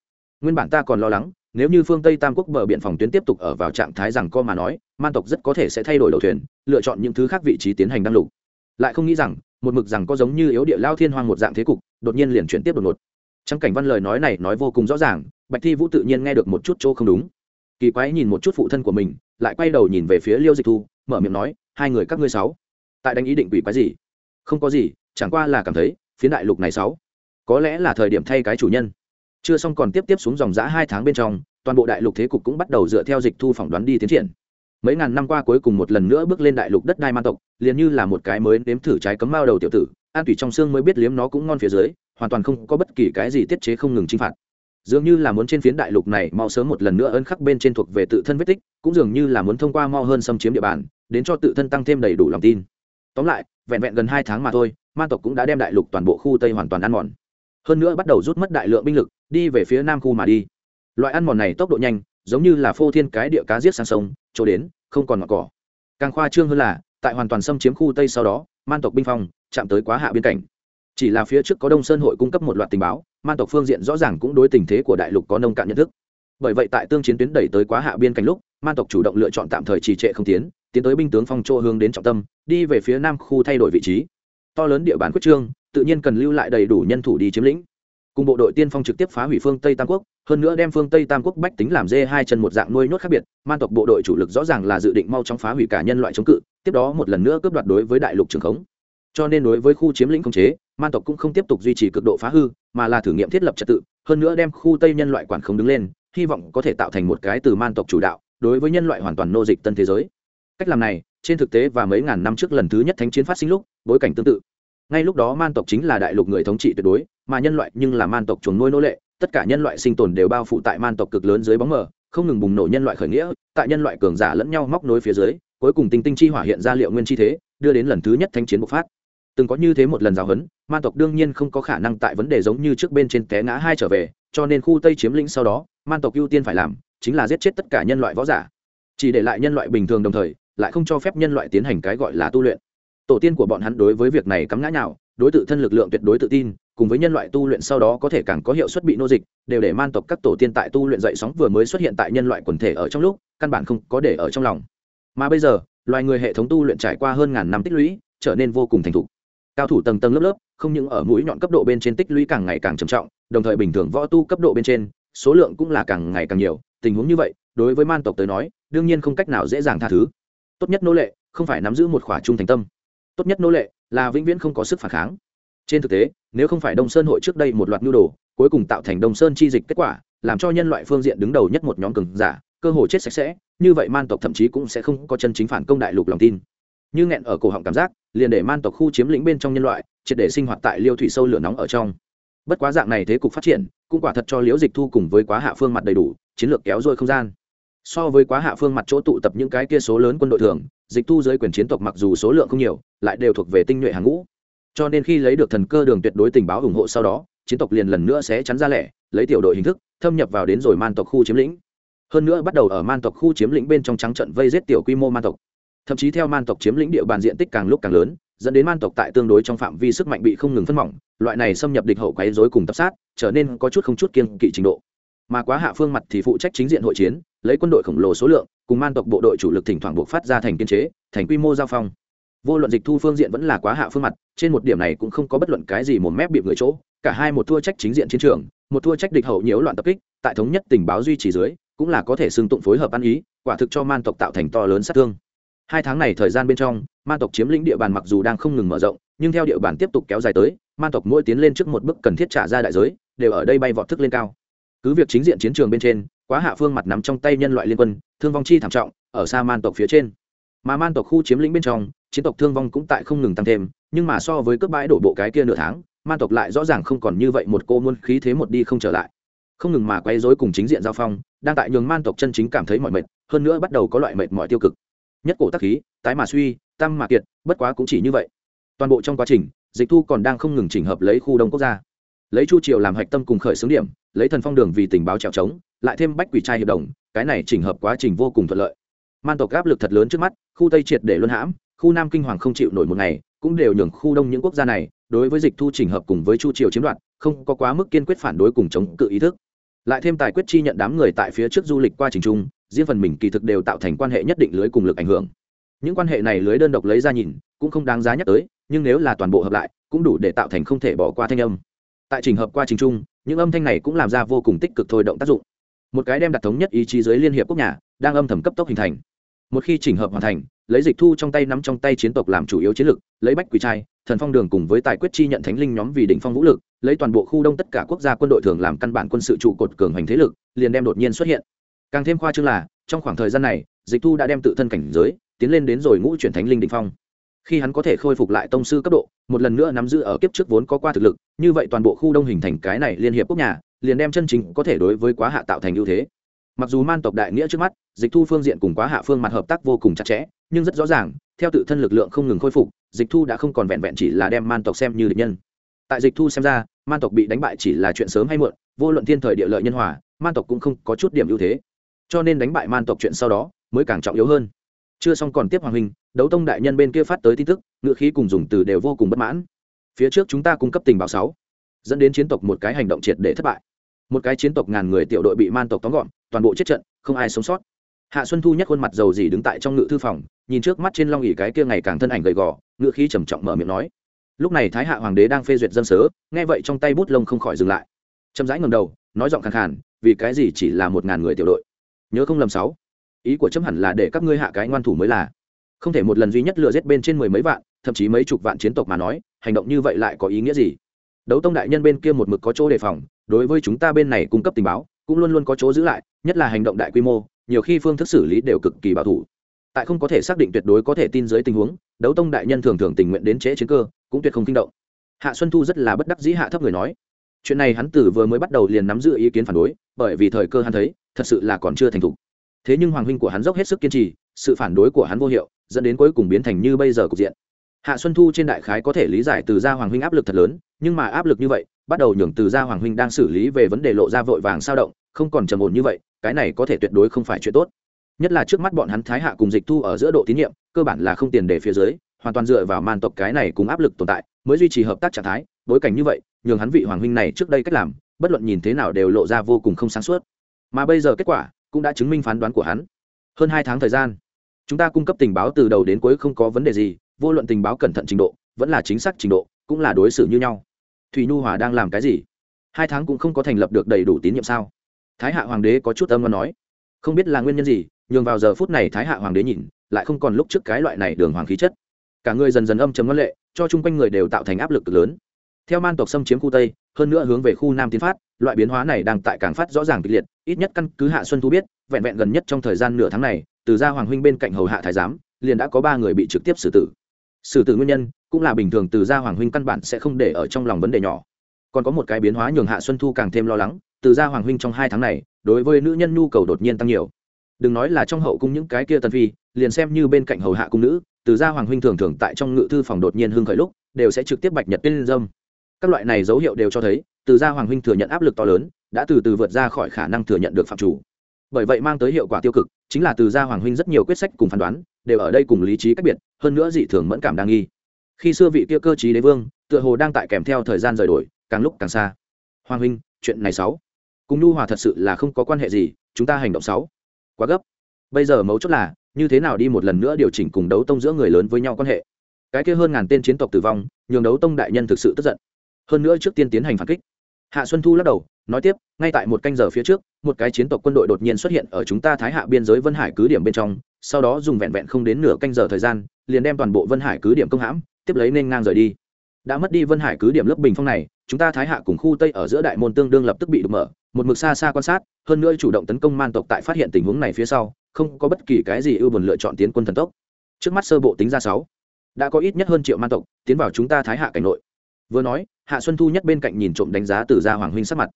Nguyên bản ta còn lo lắng, nếu như phương tây tam quốc bờ biển phòng tuyến tiếp tục ở vào trạng thái rằng co mà nói, man tộc rất có thể sẽ thay đổi đầu thuyền, lựa chọn những thứ khác vị trí tiến hành đăng lục lại không nghĩ rằng, một mực rằng có giống như yếu địa lao thiên hoang một dạng thế cục, đột nhiên liền chuyển tiếp đột ngột. Trong cảnh văn lời nói này nói vô cùng rõ ràng, bạch thi vũ tự nhiên nghe được một chút chỗ không đúng. Kỳ quái nhìn một chút phụ thân của mình, lại quay đầu nhìn về phía liêu dịch thu, mở miệng nói, hai người các ngươi sáu, tại đánh ý định quỷ quái gì? Không có gì, chẳng qua là cảm thấy phía đại lục này sáu, có lẽ là thời điểm thay cái chủ nhân. Chưa xong còn tiếp tiếp xuống dòng giã hai tháng bên trong, toàn bộ đại lục thế cục cũng bắt đầu dựa theo dịch thu phỏng đoán đi tiến triển mấy ngàn năm qua cuối cùng một lần nữa bước lên đại lục đất đai man tộc, liền như là một cái mới nếm thử trái cấm bao đầu tiểu tử, an tủy trong xương mới biết liếm nó cũng ngon phía dưới, hoàn toàn không có bất kỳ cái gì tiết chế không ngừng chinh phạt. Dường như là muốn trên phiến đại lục này mau sớm một lần nữa ân khắc bên trên thuộc về tự thân vết tích, cũng dường như là muốn thông qua mau hơn xâm chiếm địa bàn, đến cho tự thân tăng thêm đầy đủ lòng tin. Tóm lại, vẹn vẹn gần hai tháng mà thôi man tộc cũng đã đem đại lục toàn bộ khu tây hoàn toàn ăn mòn. Hơn nữa bắt đầu rút mất đại lượng binh lực, đi về phía nam khu mà đi. Loại ăn mòn này tốc độ nhanh, giống như là phô thiên cái địa cá giết sang sông, chỗ đến không còn ngọn cỏ. Càng khoa trương hơn là, tại hoàn toàn xâm chiếm khu tây sau đó, man tộc binh phong chạm tới quá hạ biên cảnh. Chỉ là phía trước có đông sơn hội cung cấp một loạt tình báo, man tộc phương diện rõ ràng cũng đối tình thế của đại lục có nông cạn nhận thức. Bởi vậy tại tương chiến tuyến đẩy tới quá hạ biên cảnh lúc, man tộc chủ động lựa chọn tạm thời trì trệ không tiến tiến tới binh tướng phong chỗ hướng đến trọng tâm, đi về phía nam khu thay đổi vị trí. To lớn địa bàn quyết trương, tự nhiên cần lưu lại đầy đủ nhân thủ đi chiếm lĩnh. Cùng bộ đội tiên phong trực tiếp phá hủy phương tây tam quốc hơn nữa đem phương tây tam quốc bách tính làm dê hai chân một dạng nuôi nhốt khác biệt, man tộc bộ đội chủ lực rõ ràng là dự định mau chóng phá hủy cả nhân loại chống cự, tiếp đó một lần nữa cướp đoạt đối với đại lục trường khống. Cho nên đối với khu chiếm lĩnh khống chế, man tộc cũng không tiếp tục duy trì cực độ phá hư, mà là thử nghiệm thiết lập trật tự, hơn nữa đem khu tây nhân loại quản khống đứng lên, hy vọng có thể tạo thành một cái từ man tộc chủ đạo, đối với nhân loại hoàn toàn nô dịch tân thế giới. Cách làm này, trên thực tế và mấy ngàn năm trước lần thứ nhất thánh chiến phát sinh lúc, bối cảnh tương tự. Ngay lúc đó man tộc chính là đại lục người thống trị tuyệt đối, mà nhân loại nhưng là man tộc chuồng nuôi nô lệ tất cả nhân loại sinh tồn đều bao phủ tại man tộc cực lớn dưới bóng mờ, không ngừng bùng nổ nhân loại khởi nghĩa, tại nhân loại cường giả lẫn nhau móc nối phía dưới, cuối cùng tinh tinh chi hỏa hiện ra liệu nguyên chi thế, đưa đến lần thứ nhất thanh chiến bộc phát. Từng có như thế một lần giáo huấn, man tộc đương nhiên không có khả năng tại vấn đề giống như trước bên trên té ngã hai trở về, cho nên khu tây chiếm lĩnh sau đó, man tộc ưu tiên phải làm chính là giết chết tất cả nhân loại võ giả. Chỉ để lại nhân loại bình thường đồng thời, lại không cho phép nhân loại tiến hành cái gọi là tu luyện. Tổ tiên của bọn hắn đối với việc này cắm ngã nào đối tự thân lực lượng tuyệt đối tự tin cùng với nhân loại tu luyện sau đó có thể càng có hiệu suất bị nô dịch, đều để man tộc các tổ tiên tại tu luyện dậy sóng vừa mới xuất hiện tại nhân loại quần thể ở trong lúc, căn bản không có để ở trong lòng. Mà bây giờ, loài người hệ thống tu luyện trải qua hơn ngàn năm tích lũy, trở nên vô cùng thành thục. Cao thủ tầng tầng lớp lớp, không những ở mũi nhọn cấp độ bên trên tích lũy càng ngày càng trầm trọng, đồng thời bình thường võ tu cấp độ bên trên, số lượng cũng là càng ngày càng nhiều. Tình huống như vậy, đối với man tộc tới nói, đương nhiên không cách nào dễ dàng tha thứ. Tốt nhất nô lệ, không phải nắm giữ một khỏa trung thành tâm. Tốt nhất nô lệ là vĩnh viễn không có sức phản kháng trên thực tế, nếu không phải đông sơn hội trước đây một loạt nhu đồ, cuối cùng tạo thành đông sơn chi dịch kết quả, làm cho nhân loại phương diện đứng đầu nhất một nhóm cường giả, cơ hội chết sạch sẽ, như vậy man tộc thậm chí cũng sẽ không có chân chính phản công đại lục lòng tin. Như nghẹn ở cổ họng cảm giác, liền để man tộc khu chiếm lĩnh bên trong nhân loại, triệt để sinh hoạt tại liêu thủy sâu lửa nóng ở trong. Bất quá dạng này thế cục phát triển, cũng quả thật cho liễu dịch thu cùng với quá hạ phương mặt đầy đủ, chiến lược kéo dôi không gian. So với quá hạ phương mặt chỗ tụ tập những cái kia số lớn quân đội thường, dịch thu dưới quyền chiến tộc mặc dù số lượng không nhiều, lại đều thuộc về tinh nhuệ hàng ngũ cho nên khi lấy được thần cơ đường tuyệt đối tình báo ủng hộ sau đó, chiến tộc liền lần nữa sẽ chắn ra lẻ, lấy tiểu đội hình thức, thâm nhập vào đến rồi man tộc khu chiếm lĩnh. Hơn nữa bắt đầu ở man tộc khu chiếm lĩnh bên trong trắng trận vây giết tiểu quy mô man tộc. Thậm chí theo man tộc chiếm lĩnh địa bàn diện tích càng lúc càng lớn, dẫn đến man tộc tại tương đối trong phạm vi sức mạnh bị không ngừng phân mỏng, loại này xâm nhập địch hậu quấy rối cùng tập sát, trở nên có chút không chút kiên kỵ trình độ. Mà quá hạ phương mặt thì phụ trách chính diện hội chiến, lấy quân đội khổng lồ số lượng, cùng man tộc bộ đội chủ lực thỉnh thoảng buộc phát ra thành kiên chế, thành quy mô giao phong vô luận dịch thu phương diện vẫn là quá hạ phương mặt, trên một điểm này cũng không có bất luận cái gì một mép bị người chỗ, cả hai một thua trách chính diện chiến trường, một thua trách địch hậu nhiễu loạn tập kích, tại thống nhất tình báo duy trì dưới, cũng là có thể xưng tụng phối hợp ăn ý, quả thực cho man tộc tạo thành to lớn sát thương. Hai tháng này thời gian bên trong, man tộc chiếm lĩnh địa bàn mặc dù đang không ngừng mở rộng, nhưng theo địa bàn tiếp tục kéo dài tới, man tộc mỗi tiến lên trước một bước cần thiết trả ra đại giới, đều ở đây bay vọt thức lên cao. Cứ việc chính diện chiến trường bên trên, quá hạ phương mặt nắm trong tay nhân loại liên quân, thương vong chi thảm trọng, ở xa man tộc phía trên mà man tộc khu chiếm lĩnh bên trong, chiến tộc thương vong cũng tại không ngừng tăng thêm, nhưng mà so với cướp bãi đổ bộ cái kia nửa tháng, man tộc lại rõ ràng không còn như vậy một cô muôn khí thế một đi không trở lại. Không ngừng mà quay dối cùng chính diện giao phong, đang tại nhường man tộc chân chính cảm thấy mọi mệt, hơn nữa bắt đầu có loại mệt mỏi tiêu cực. Nhất cổ tắc khí, tái mà suy, tăng mà kiệt, bất quá cũng chỉ như vậy. Toàn bộ trong quá trình, dịch thu còn đang không ngừng chỉnh hợp lấy khu đông quốc gia. Lấy chu triều làm hạch tâm cùng khởi xướng điểm, lấy thần phong đường vì tình báo trèo trống, lại thêm bách quỷ trai hiệp đồng, cái này chỉnh hợp quá trình vô cùng thuận lợi man tộc áp lực thật lớn trước mắt, khu tây triệt để luân hãm, khu nam kinh hoàng không chịu nổi một ngày, cũng đều nhường khu đông những quốc gia này, đối với dịch thu chỉnh hợp cùng với chu triều chiếm đoạt, không có quá mức kiên quyết phản đối cùng chống cự ý thức. Lại thêm tài quyết chi nhận đám người tại phía trước du lịch qua trình trung, riêng phần mình kỳ thực đều tạo thành quan hệ nhất định lưới cùng lực ảnh hưởng. Những quan hệ này lưới đơn độc lấy ra nhìn, cũng không đáng giá nhắc tới, nhưng nếu là toàn bộ hợp lại, cũng đủ để tạo thành không thể bỏ qua thanh âm. Tại trình hợp qua trình trung, những âm thanh này cũng làm ra vô cùng tích cực thôi động tác dụng. Một cái đem đặt thống nhất ý chí dưới liên hiệp quốc nhà, đang âm thầm cấp tốc hình thành một khi chỉnh hợp hoàn thành, lấy dịch thu trong tay nắm trong tay chiến tộc làm chủ yếu chiến lực, lấy bách quỷ trai, thần phong đường cùng với tài quyết chi nhận thánh linh nhóm vì đỉnh phong vũ lực, lấy toàn bộ khu đông tất cả quốc gia quân đội thường làm căn bản quân sự trụ cột cường hành thế lực, liền đem đột nhiên xuất hiện. Càng thêm khoa trương là, trong khoảng thời gian này, dịch thu đã đem tự thân cảnh giới, tiến lên đến rồi ngũ chuyển thánh linh đỉnh phong. Khi hắn có thể khôi phục lại tông sư cấp độ, một lần nữa nắm giữ ở kiếp trước vốn có qua thực lực, như vậy toàn bộ khu đông hình thành cái này liên hiệp quốc nhà, liền đem chân chính có thể đối với quá hạ tạo thành ưu thế mặc dù man tộc đại nghĩa trước mắt, dịch thu phương diện cùng quá hạ phương mặt hợp tác vô cùng chặt chẽ, nhưng rất rõ ràng, theo tự thân lực lượng không ngừng khôi phục, dịch thu đã không còn vẹn vẹn chỉ là đem man tộc xem như địch nhân. Tại dịch thu xem ra, man tộc bị đánh bại chỉ là chuyện sớm hay muộn, vô luận thiên thời địa lợi nhân hòa, man tộc cũng không có chút điểm ưu thế. Cho nên đánh bại man tộc chuyện sau đó, mới càng trọng yếu hơn. Chưa xong còn tiếp hoàng huynh, đấu tông đại nhân bên kia phát tới tin tức, ngựa khí cùng dùng từ đều vô cùng bất mãn. Phía trước chúng ta cung cấp tình báo sáu, dẫn đến chiến tộc một cái hành động triệt để thất bại. Một cái chiến tộc ngàn người tiểu đội bị man tộc tóm gọn toàn bộ chết trận, không ai sống sót. Hạ xuân thu nhắc khuôn mặt dầu dỉ đứng tại trong ngự thư phòng, nhìn trước mắt trên long ỉ cái kia ngày càng thân ảnh gầy gò ngự khí trầm trọng mở miệng nói. Lúc này thái hạ hoàng đế đang phê duyệt dân sớ, nghe vậy trong tay bút lông không khỏi dừng lại. Chậm rãi ngầm đầu, nói giọng khàn khàn, vì cái gì chỉ là một ngàn người tiểu đội? Nhớ không lầm sáu. Ý của chấm hẳn là để các ngươi hạ cái ngoan thủ mới là. Không thể một lần duy nhất lừa giết bên trên mười mấy vạn, thậm chí mấy chục vạn chiến tộc mà nói, hành động như vậy lại có ý nghĩa gì? Đấu tông đại nhân bên kia một mực có chỗ đề phòng, đối với chúng ta bên này cung cấp tình báo cũng luôn luôn có chỗ giữ lại, nhất là hành động đại quy mô, nhiều khi phương thức xử lý đều cực kỳ bảo thủ. Tại không có thể xác định tuyệt đối có thể tin dưới tình huống, đấu tông đại nhân thường thường tình nguyện đến trễ chiến cơ, cũng tuyệt không kinh động. Hạ xuân thu rất là bất đắc dĩ hạ thấp người nói, chuyện này hắn tử vừa mới bắt đầu liền nắm giữ ý kiến phản đối, bởi vì thời cơ hắn thấy, thật sự là còn chưa thành thục. Thế nhưng hoàng huynh của hắn dốc hết sức kiên trì, sự phản đối của hắn vô hiệu, dẫn đến cuối cùng biến thành như bây giờ cục diện. Hạ xuân thu trên đại khái có thể lý giải từ gia hoàng huynh áp lực thật lớn, nhưng mà áp lực như vậy bắt đầu nhường từ gia hoàng huynh đang xử lý về vấn đề lộ ra vội vàng sao động, không còn trầm ổn như vậy, cái này có thể tuyệt đối không phải chuyện tốt. Nhất là trước mắt bọn hắn thái hạ cùng dịch thu ở giữa độ tín nhiệm, cơ bản là không tiền để phía dưới, hoàn toàn dựa vào man tộc cái này cùng áp lực tồn tại, mới duy trì hợp tác trạng thái, bối cảnh như vậy, nhường hắn vị hoàng huynh này trước đây cách làm, bất luận nhìn thế nào đều lộ ra vô cùng không sáng suốt. Mà bây giờ kết quả cũng đã chứng minh phán đoán của hắn. Hơn hai tháng thời gian, chúng ta cung cấp tình báo từ đầu đến cuối không có vấn đề gì, vô luận tình báo cẩn thận trình độ, vẫn là chính xác trình độ, cũng là đối xử như nhau thùy nhu hòa đang làm cái gì? Hai tháng cũng không có thành lập được đầy đủ tín nhiệm sao? Thái hạ hoàng đế có chút âm và nói. Không biết là nguyên nhân gì, nhường vào giờ phút này thái hạ hoàng đế nhìn, lại không còn lúc trước cái loại này đường hoàng khí chất. Cả người dần dần âm chấm ngân lệ, cho chung quanh người đều tạo thành áp lực cực lớn. Theo man tộc xâm chiếm khu tây, hơn nữa hướng về khu nam tiến phát, loại biến hóa này đang tại càng phát rõ ràng kịch liệt, ít nhất căn cứ hạ xuân thu biết, vẹn vẹn gần nhất trong thời gian nửa tháng này, từ gia hoàng huynh bên cạnh hầu hạ thái giám, liền đã có ba người bị trực tiếp xử tử xử tử nguyên nhân, cũng là bình thường từ gia hoàng huynh căn bản sẽ không để ở trong lòng vấn đề nhỏ. Còn có một cái biến hóa nhường hạ xuân thu càng thêm lo lắng, từ gia hoàng huynh trong hai tháng này, đối với nữ nhân nhu cầu đột nhiên tăng nhiều. Đừng nói là trong hậu cung những cái kia tân phi, liền xem như bên cạnh hầu hạ cung nữ, từ gia hoàng huynh thường thường tại trong ngự thư phòng đột nhiên hưng khởi lúc, đều sẽ trực tiếp bạch nhật tên dâm. Các loại này dấu hiệu đều cho thấy, từ gia hoàng huynh thừa nhận áp lực to lớn, đã từ từ vượt ra khỏi khả năng thừa nhận được phạm chủ. Bởi vậy mang tới hiệu quả tiêu cực, chính là từ gia hoàng huynh rất nhiều quyết sách cùng phán đoán đều ở đây cùng lý trí cách biệt, hơn nữa dị thường mẫn cảm đang nghi. Khi xưa vị kia cơ chí đế vương, tựa hồ đang tại kèm theo thời gian rời đổi, càng lúc càng xa. Hoàng huynh, chuyện này sáu. Cùng nhu hòa thật sự là không có quan hệ gì, chúng ta hành động sáu. Quá gấp. Bây giờ mấu chốt là, như thế nào đi một lần nữa điều chỉnh cùng đấu tông giữa người lớn với nhau quan hệ. Cái kia hơn ngàn tên chiến tộc tử vong, nhường đấu tông đại nhân thực sự tức giận. Hơn nữa trước tiên tiến hành phản kích. Hạ xuân thu lắc đầu, nói tiếp, ngay tại một canh giờ phía trước, một cái chiến tộc quân đội đột nhiên xuất hiện ở chúng ta thái hạ biên giới vân hải cứ điểm bên trong sau đó dùng vẹn vẹn không đến nửa canh giờ thời gian, liền đem toàn bộ vân hải cứ điểm công hãm, tiếp lấy nên ngang rời đi. Đã mất đi vân hải cứ điểm lớp bình phong này, chúng ta thái hạ cùng khu tây ở giữa đại môn tương đương lập tức bị đục mở, một mực xa xa quan sát, hơn nữa chủ động tấn công man tộc tại phát hiện tình huống này phía sau, không có bất kỳ cái gì ưu buồn lựa chọn tiến quân thần tốc. Trước mắt sơ bộ tính ra sáu, đã có ít nhất hơn triệu man tộc tiến vào chúng ta thái hạ cảnh nội. Vừa nói, hạ xuân thu nhất bên cạnh nhìn trộm đánh giá từ gia hoàng huynh sắc mặt.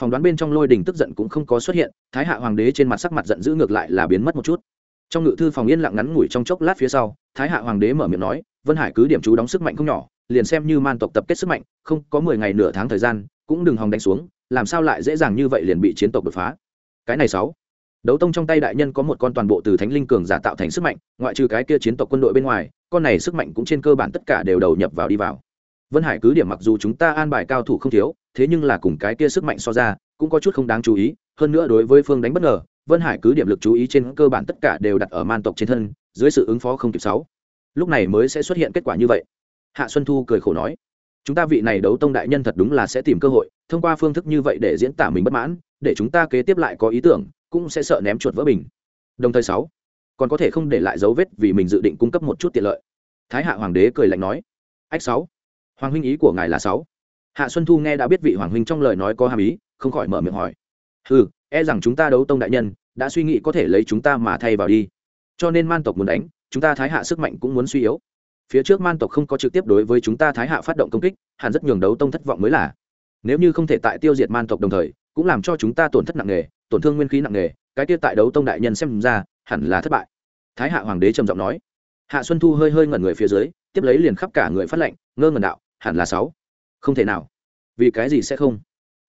Phỏng đoán bên trong lôi đình tức giận cũng không có xuất hiện, thái hạ hoàng đế trên mặt sắc mặt giận dữ ngược lại là biến mất một chút trong ngự thư phòng yên lặng ngắn ngủi trong chốc lát phía sau, thái hạ hoàng đế mở miệng nói, vân hải cứ điểm chú đóng sức mạnh không nhỏ, liền xem như man tộc tập kết sức mạnh, không có mười ngày nửa tháng thời gian, cũng đừng hòng đánh xuống, làm sao lại dễ dàng như vậy liền bị chiến tộc đột phá? Cái này sáu. Đấu tông trong tay đại nhân có một con toàn bộ từ thánh linh cường giả tạo thành sức mạnh, ngoại trừ cái kia chiến tộc quân đội bên ngoài, con này sức mạnh cũng trên cơ bản tất cả đều đầu nhập vào đi vào. Vân hải cứ điểm mặc dù chúng ta an bài cao thủ không thiếu, thế nhưng là cùng cái kia sức mạnh so ra, cũng có chút không đáng chú ý, hơn nữa đối với phương đánh bất ngờ vân hải cứ điểm lực chú ý trên cơ bản tất cả đều đặt ở man tộc trên thân, dưới sự ứng phó không kịp sáu. Lúc này mới sẽ xuất hiện kết quả như vậy. Hạ xuân thu cười khổ nói, chúng ta vị này đấu tông đại nhân thật đúng là sẽ tìm cơ hội, thông qua phương thức như vậy để diễn tả mình bất mãn, để chúng ta kế tiếp lại có ý tưởng, cũng sẽ sợ ném chuột vỡ bình. Đồng thời sáu, còn có thể không để lại dấu vết vì mình dự định cung cấp một chút tiện lợi. Thái hạ hoàng đế cười lạnh nói, ách sáu, hoàng huynh ý của ngài là sáu. Hạ xuân thu nghe đã biết vị hoàng huynh trong lời nói có hàm ý, không khỏi mở miệng hỏi ừ e rằng chúng ta đấu tông đại nhân đã suy nghĩ có thể lấy chúng ta mà thay vào đi. Cho nên man tộc muốn đánh, chúng ta thái hạ sức mạnh cũng muốn suy yếu. Phía trước man tộc không có trực tiếp đối với chúng ta thái hạ phát động công kích, hẳn rất nhường đấu tông thất vọng mới là. Nếu như không thể tại tiêu diệt man tộc đồng thời, cũng làm cho chúng ta tổn thất nặng nề, tổn thương nguyên khí nặng nề, cái tiết tại đấu tông đại nhân xem ra, hẳn là thất bại. Thái hạ hoàng đế trầm giọng nói. Hạ xuân thu hơi hơi ngẩn người phía dưới, tiếp lấy liền khắp cả người phát lệnh, ngơ ngẩn đạo, hẳn là sáu. Không thể nào. Vì cái gì sẽ không?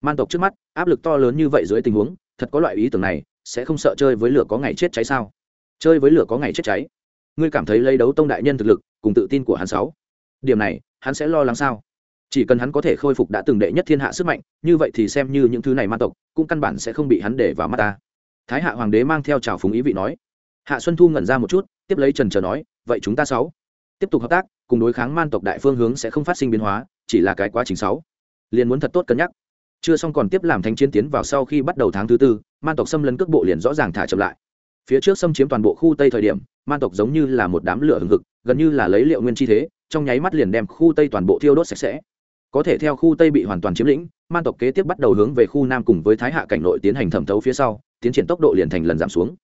Man tộc trước mắt, áp lực to lớn như vậy dưới tình huống thật có loại ý tưởng này, sẽ không sợ chơi với lửa có ngày chết cháy sao? Chơi với lửa có ngày chết cháy? Ngươi cảm thấy lấy đấu tông đại nhân thực lực, cùng tự tin của hắn sáu. Điểm này, hắn sẽ lo lắng sao? Chỉ cần hắn có thể khôi phục đã từng đệ nhất thiên hạ sức mạnh, như vậy thì xem như những thứ này ma tộc, cũng căn bản sẽ không bị hắn để vào mắt ta. Thái hạ hoàng đế mang theo trào phúng ý vị nói. Hạ xuân thu ngẩn ra một chút, tiếp lấy trần trờ nói, vậy chúng ta sáu. Tiếp tục hợp tác, cùng đối kháng man tộc đại phương hướng sẽ không phát sinh biến hóa, chỉ là cái quá trình sáu. Liền muốn thật tốt cân nhắc chưa xong còn tiếp làm thánh chiến tiến vào sau khi bắt đầu tháng thứ tư, man tộc xâm lấn cước bộ liền rõ ràng thả chậm lại. Phía trước xâm chiếm toàn bộ khu tây thời điểm, man tộc giống như là một đám lửa hừng hực, gần như là lấy liệu nguyên chi thế, trong nháy mắt liền đem khu tây toàn bộ thiêu đốt sạch sẽ. Có thể theo khu tây bị hoàn toàn chiếm lĩnh, man tộc kế tiếp bắt đầu hướng về khu nam cùng với thái hạ cảnh nội tiến hành thẩm thấu phía sau, tiến triển tốc độ liền thành lần giảm xuống.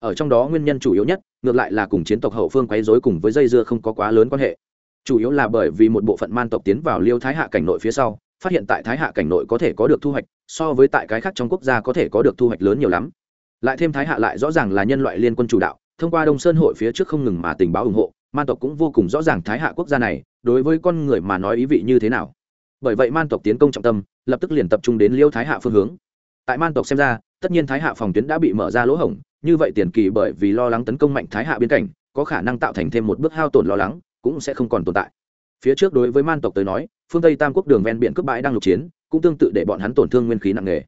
Ở trong đó nguyên nhân chủ yếu nhất, ngược lại là cùng chiến tộc hậu phương quấy rối cùng với dây dưa không có quá lớn quan hệ. Chủ yếu là bởi vì một bộ phận man tộc tiến vào liêu thái hạ cảnh nội phía sau phát hiện tại thái hạ cảnh nội có thể có được thu hoạch, so với tại cái khác trong quốc gia có thể có được thu hoạch lớn nhiều lắm. Lại thêm thái hạ lại rõ ràng là nhân loại liên quân chủ đạo, thông qua đông sơn hội phía trước không ngừng mà tình báo ủng hộ, man tộc cũng vô cùng rõ ràng thái hạ quốc gia này, đối với con người mà nói ý vị như thế nào. Bởi vậy man tộc tiến công trọng tâm, lập tức liền tập trung đến liêu thái hạ phương hướng. Tại man tộc xem ra, tất nhiên thái hạ phòng tuyến đã bị mở ra lỗ hổng, như vậy tiền kỳ bởi vì lo lắng tấn công mạnh thái hạ biên cảnh, có khả năng tạo thành thêm một bước hao tổn lo lắng, cũng sẽ không còn tồn tại. Phía trước đối với man tộc tới nói phương tây tam quốc đường ven biển cướp bãi đang lục chiến, cũng tương tự để bọn hắn tổn thương nguyên khí nặng nề.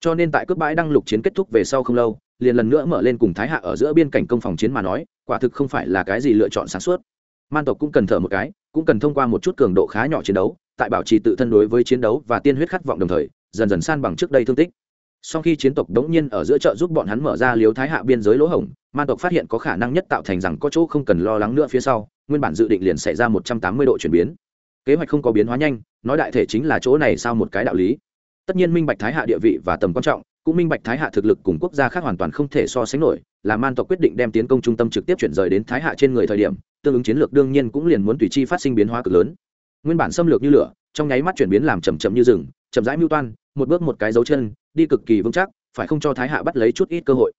Cho nên tại cướp bãi đang lục chiến kết thúc về sau không lâu, liền lần nữa mở lên cùng thái hạ ở giữa biên cảnh công phòng chiến mà nói, quả thực không phải là cái gì lựa chọn sáng suốt. Man tộc cũng cần thở một cái, cũng cần thông qua một chút cường độ khá nhỏ chiến đấu, tại bảo trì tự thân đối với chiến đấu và tiên huyết khát vọng đồng thời, dần dần san bằng trước đây thương tích. Sau khi chiến tộc đống nhiên ở giữa chợ giúp bọn hắn mở ra liếu thái hạ biên giới lỗ hổng, man tộc phát hiện có khả năng nhất tạo thành rằng có chỗ không cần lo lắng nữa phía sau, nguyên bản dự định liền xảy ra một trăm tám mươi độ chuyển biến kế hoạch không có biến hóa nhanh, nói đại thể chính là chỗ này sao một cái đạo lý. Tất nhiên minh bạch thái hạ địa vị và tầm quan trọng, cũng minh bạch thái hạ thực lực cùng quốc gia khác hoàn toàn không thể so sánh nổi, là man tộc quyết định đem tiến công trung tâm trực tiếp chuyển rời đến thái hạ trên người thời điểm, tương ứng chiến lược đương nhiên cũng liền muốn tùy chi phát sinh biến hóa cực lớn. Nguyên bản xâm lược như lửa, trong nháy mắt chuyển biến làm chầm chậm như rừng, chậm rãi mưu toan, một bước một cái dấu chân, đi cực kỳ vững chắc, phải không cho thái hạ bắt lấy chút ít cơ hội.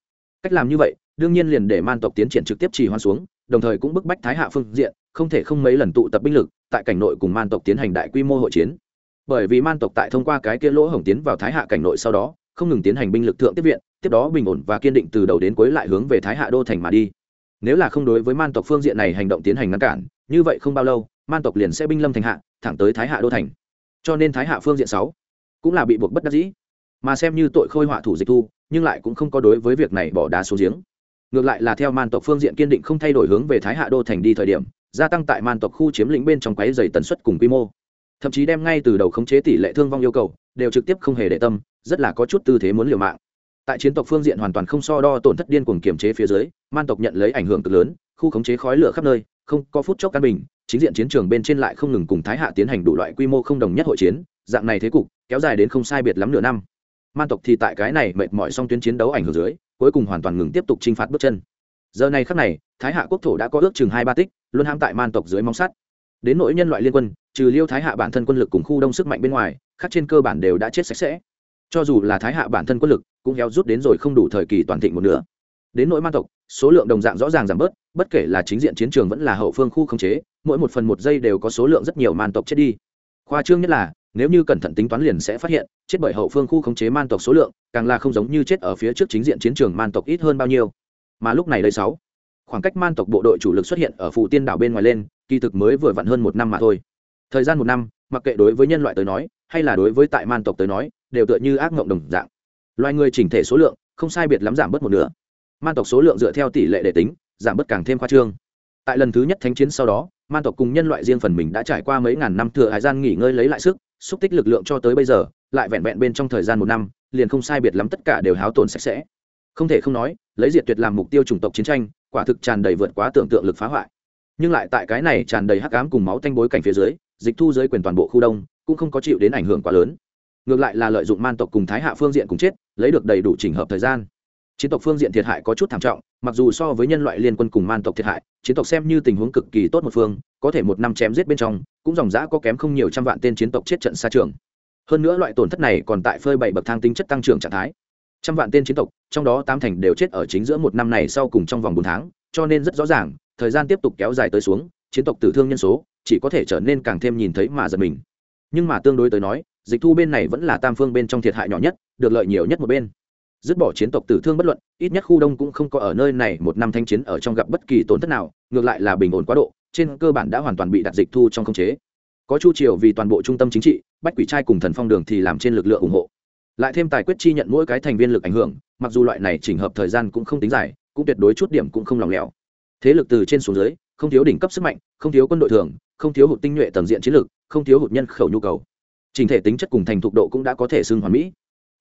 Cách làm như vậy, đương nhiên liền để man tộc tiến triển trực tiếp trì hoan xuống, đồng thời cũng bức bách thái hạ phương diện không thể không mấy lần tụ tập binh lực, tại cảnh nội cùng man tộc tiến hành đại quy mô hội chiến. Bởi vì man tộc tại thông qua cái kia lỗ hổng tiến vào thái hạ cảnh nội sau đó, không ngừng tiến hành binh lực thượng tiếp viện, tiếp đó bình ổn và kiên định từ đầu đến cuối lại hướng về thái hạ đô thành mà đi. Nếu là không đối với man tộc phương diện này hành động tiến hành ngăn cản, như vậy không bao lâu, man tộc liền sẽ binh lâm thành hạ, thẳng tới thái hạ đô thành. Cho nên thái hạ phương diện sáu cũng là bị buộc bất đắc dĩ. Mà xem như tội khôi họa thủ dịch thu, nhưng lại cũng không có đối với việc này bỏ đá xuống giếng. Ngược lại là theo man tộc phương diện kiên định không thay đổi hướng về thái hạ đô thành đi thời điểm gia tăng tại man tộc khu chiếm lĩnh bên trong quái dày tần suất cùng quy mô. Thậm chí đem ngay từ đầu khống chế tỷ lệ thương vong yêu cầu, đều trực tiếp không hề để tâm, rất là có chút tư thế muốn liều mạng. Tại chiến tộc phương diện hoàn toàn không so đo tổn thất điên cuồng kiềm chế phía dưới, man tộc nhận lấy ảnh hưởng cực lớn, khu khống chế khói lửa khắp nơi, không có phút chốc căn bình, chính diện chiến trường bên trên lại không ngừng cùng thái hạ tiến hành đủ loại quy mô không đồng nhất hội chiến, dạng này thế cục, kéo dài đến không sai biệt lắm nửa năm. Man tộc thì tại cái này mệt mỏi song tuyến chiến đấu ảnh hưởng dưới, cuối cùng hoàn toàn ngừng tiếp tục chinh phạt bước chân. Giờ này khắc này, thái hạ quốc thổ đã có ước chừng hai ba tích luôn ham tại man tộc dưới móng sắt. Đến nỗi nhân loại liên quân, trừ liêu thái hạ bản thân quân lực cùng khu đông sức mạnh bên ngoài, khác trên cơ bản đều đã chết sạch sẽ. Cho dù là thái hạ bản thân quân lực, cũng héo rút đến rồi không đủ thời kỳ toàn thịnh một nửa. Đến nỗi man tộc, số lượng đồng dạng rõ ràng giảm bớt, bất kể là chính diện chiến trường vẫn là hậu phương khu khống chế, mỗi một phần một giây đều có số lượng rất nhiều man tộc chết đi. Khoa trương nhất là, nếu như cẩn thận tính toán liền sẽ phát hiện, chết bởi hậu phương khu khống chế man tộc số lượng, càng là không giống như chết ở phía trước chính diện chiến trường man tộc ít hơn bao nhiêu. Mà lúc này đây sáu khoảng cách man tộc bộ đội chủ lực xuất hiện ở phụ tiên đảo bên ngoài lên, kỳ thực mới vừa vặn hơn một năm mà thôi. Thời gian một năm, mặc kệ đối với nhân loại tới nói, hay là đối với tại man tộc tới nói, đều tựa như ác mộng đồng dạng. Loài người chỉnh thể số lượng, không sai biệt lắm giảm bớt một nửa. Man tộc số lượng dựa theo tỷ lệ để tính, giảm bớt càng thêm khoa trương. Tại lần thứ nhất thánh chiến sau đó, man tộc cùng nhân loại riêng phần mình đã trải qua mấy ngàn năm thừa hải gian nghỉ ngơi lấy lại sức, xúc tích lực lượng cho tới bây giờ, lại vẹn vẹn bên trong thời gian một năm, liền không sai biệt lắm tất cả đều háo tồn sạch sẽ. Không thể không nói, lấy diệt tuyệt làm mục tiêu chủng tộc chiến tranh quả thực tràn đầy vượt quá tưởng tượng lực phá hoại. Nhưng lại tại cái này tràn đầy hắc ám cùng máu tanh bối cảnh phía dưới, dịch thu dưới quyền toàn bộ khu đông, cũng không có chịu đến ảnh hưởng quá lớn. Ngược lại là lợi dụng man tộc cùng thái hạ phương diện cùng chết, lấy được đầy đủ trình hợp thời gian. Chiến tộc phương diện thiệt hại có chút thảm trọng, mặc dù so với nhân loại liên quân cùng man tộc thiệt hại, chiến tộc xem như tình huống cực kỳ tốt một phương, có thể một năm chém giết bên trong, cũng dòng giã có kém không nhiều trăm vạn tên chiến tộc chết trận xa trường. Hơn nữa loại tổn thất này còn tại phơi bảy bậc thang tính chất tăng trưởng trạng thái trăm vạn tên chiến tộc, trong đó tám thành đều chết ở chính giữa một năm này sau cùng trong vòng bốn tháng, cho nên rất rõ ràng, thời gian tiếp tục kéo dài tới xuống, chiến tộc tử thương nhân số chỉ có thể trở nên càng thêm nhìn thấy mà giật mình. Nhưng mà tương đối tới nói, dịch thu bên này vẫn là tam phương bên trong thiệt hại nhỏ nhất, được lợi nhiều nhất một bên. Dứt bỏ chiến tộc tử thương bất luận, ít nhất khu đông cũng không có ở nơi này một năm thanh chiến ở trong gặp bất kỳ tổn thất nào, ngược lại là bình ổn quá độ, trên cơ bản đã hoàn toàn bị đặt dịch thu trong khống chế. Có chu triều vì toàn bộ trung tâm chính trị, bách quỷ trai cùng thần phong đường thì làm trên lực lượng ủng hộ lại thêm tài quyết chi nhận mỗi cái thành viên lực ảnh hưởng, mặc dù loại này chỉnh hợp thời gian cũng không tính dài, cũng tuyệt đối chút điểm cũng không lòng lẻo. Thế lực từ trên xuống dưới, không thiếu đỉnh cấp sức mạnh, không thiếu quân đội thường, không thiếu hụt tinh nhuệ tầng diện chiến lược, không thiếu hụt nhân khẩu nhu cầu. Trình thể tính chất cùng thành thục độ cũng đã có thể xưng hoàn mỹ.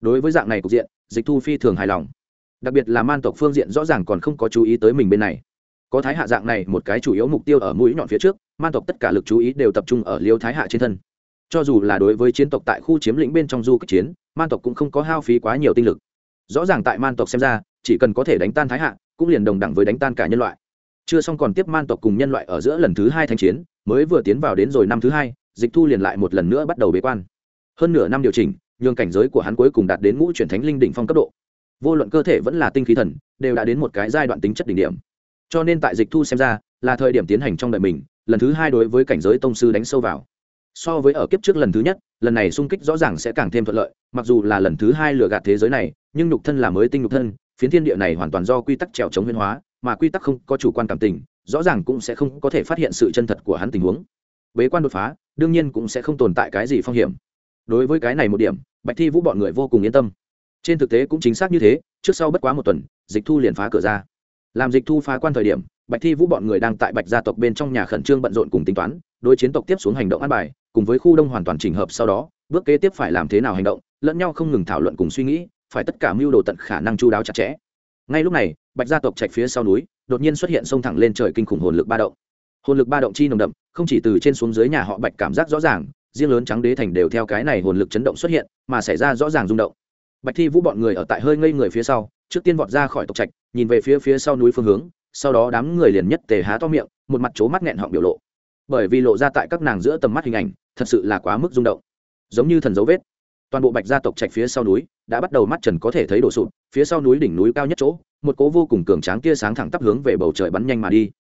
Đối với dạng này cục diện, dịch thu phi thường hài lòng. Đặc biệt là man tộc phương diện rõ ràng còn không có chú ý tới mình bên này. Có thái hạ dạng này một cái chủ yếu mục tiêu ở mũi nhọn phía trước, man tộc tất cả lực chú ý đều tập trung ở liêu thái hạ trên thân cho dù là đối với chiến tộc tại khu chiếm lĩnh bên trong du kích chiến, man tộc cũng không có hao phí quá nhiều tinh lực. Rõ ràng tại man tộc xem ra, chỉ cần có thể đánh tan thái hạ, cũng liền đồng đẳng với đánh tan cả nhân loại. Chưa xong còn tiếp man tộc cùng nhân loại ở giữa lần thứ hai thanh chiến, mới vừa tiến vào đến rồi năm thứ hai, dịch thu liền lại một lần nữa bắt đầu bế quan. Hơn nửa năm điều chỉnh, nhường cảnh giới của hắn cuối cùng đạt đến ngũ chuyển thánh linh đỉnh phong cấp độ. Vô luận cơ thể vẫn là tinh khí thần, đều đã đến một cái giai đoạn tính chất đỉnh điểm. Cho nên tại dịch thu xem ra, là thời điểm tiến hành trong đời mình, lần thứ hai đối với cảnh giới tông sư đánh sâu vào so với ở kiếp trước lần thứ nhất, lần này xung kích rõ ràng sẽ càng thêm thuận lợi, mặc dù là lần thứ hai lừa gạt thế giới này, nhưng nhục thân là mới tinh nhục thân, phiến thiên địa này hoàn toàn do quy tắc trèo chống huyên hóa, mà quy tắc không có chủ quan cảm tình, rõ ràng cũng sẽ không có thể phát hiện sự chân thật của hắn tình huống. Bế quan đột phá, đương nhiên cũng sẽ không tồn tại cái gì phong hiểm. Đối với cái này một điểm, bạch thi vũ bọn người vô cùng yên tâm. Trên thực tế cũng chính xác như thế, trước sau bất quá một tuần, dịch thu liền phá cửa ra. Làm dịch thu phá quan thời điểm bạch thi vũ bọn người đang tại bạch gia tộc bên trong nhà khẩn trương bận rộn cùng tính toán, đối chiến tộc tiếp xuống hành động an bài, cùng với khu đông hoàn toàn chỉnh hợp sau đó, bước kế tiếp phải làm thế nào hành động, lẫn nhau không ngừng thảo luận cùng suy nghĩ, phải tất cả mưu đồ tận khả năng chu đáo chặt chẽ. Ngay lúc này, bạch gia tộc chạy phía sau núi, đột nhiên xuất hiện sông thẳng lên trời kinh khủng hồn lực ba động. Hồn lực ba động chi nồng đậm, không chỉ từ trên xuống dưới nhà họ bạch cảm giác rõ ràng, riêng lớn trắng đế thành đều theo cái này hồn lực chấn động xuất hiện, mà xảy ra rõ ràng rung động. Bạch thi vũ bọn người ở tại hơi ngây người phía sau, trước tiên vọt ra khỏi tộc trạch, nhìn về phía phía sau núi phương hướng sau đó đám người liền nhất tề há to miệng, một mặt chố mắt nghẹn họng biểu lộ. Bởi vì lộ ra tại các nàng giữa tầm mắt hình ảnh, thật sự là quá mức rung động. Giống như thần dấu vết. Toàn bộ bạch gia tộc trạch phía sau núi, đã bắt đầu mắt trần có thể thấy đổ sụp, phía sau núi đỉnh núi cao nhất chỗ, một cố vô cùng cường tráng tia sáng thẳng tắp hướng về bầu trời bắn nhanh mà đi.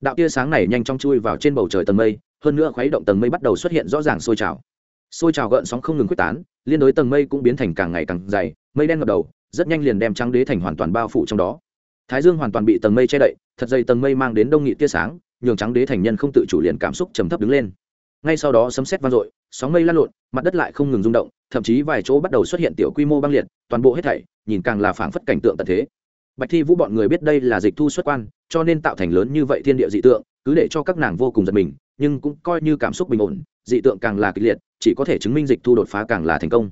Đạo tia sáng này nhanh chóng chui vào trên bầu trời tầng mây, hơn nữa khuấy động tầng mây bắt đầu xuất hiện rõ ràng sôi trào. Sôi trào gợn sóng không ngừng quyết tán, liên đối tầng mây cũng biến thành càng ngày càng dày, mây đen ngập đầu, rất nhanh liền đem trắng đế thành hoàn toàn bao phủ trong đó thái dương hoàn toàn bị tầng mây che đậy, thật dày tầng mây mang đến đông nghị tia sáng, nhường trắng đế thành nhân không tự chủ liền cảm xúc trầm thấp đứng lên. Ngay sau đó sấm sét vang dội, sóng mây lăn lộn, mặt đất lại không ngừng rung động, thậm chí vài chỗ bắt đầu xuất hiện tiểu quy mô băng liệt, toàn bộ hết thảy, nhìn càng là phảng phất cảnh tượng tận thế. Bạch thi vũ bọn người biết đây là dịch thu xuất quan, cho nên tạo thành lớn như vậy thiên địa dị tượng, cứ để cho các nàng vô cùng giật mình, nhưng cũng coi như cảm xúc bình ổn, dị tượng càng là kịch liệt, chỉ có thể chứng minh dịch thu đột phá càng là thành công.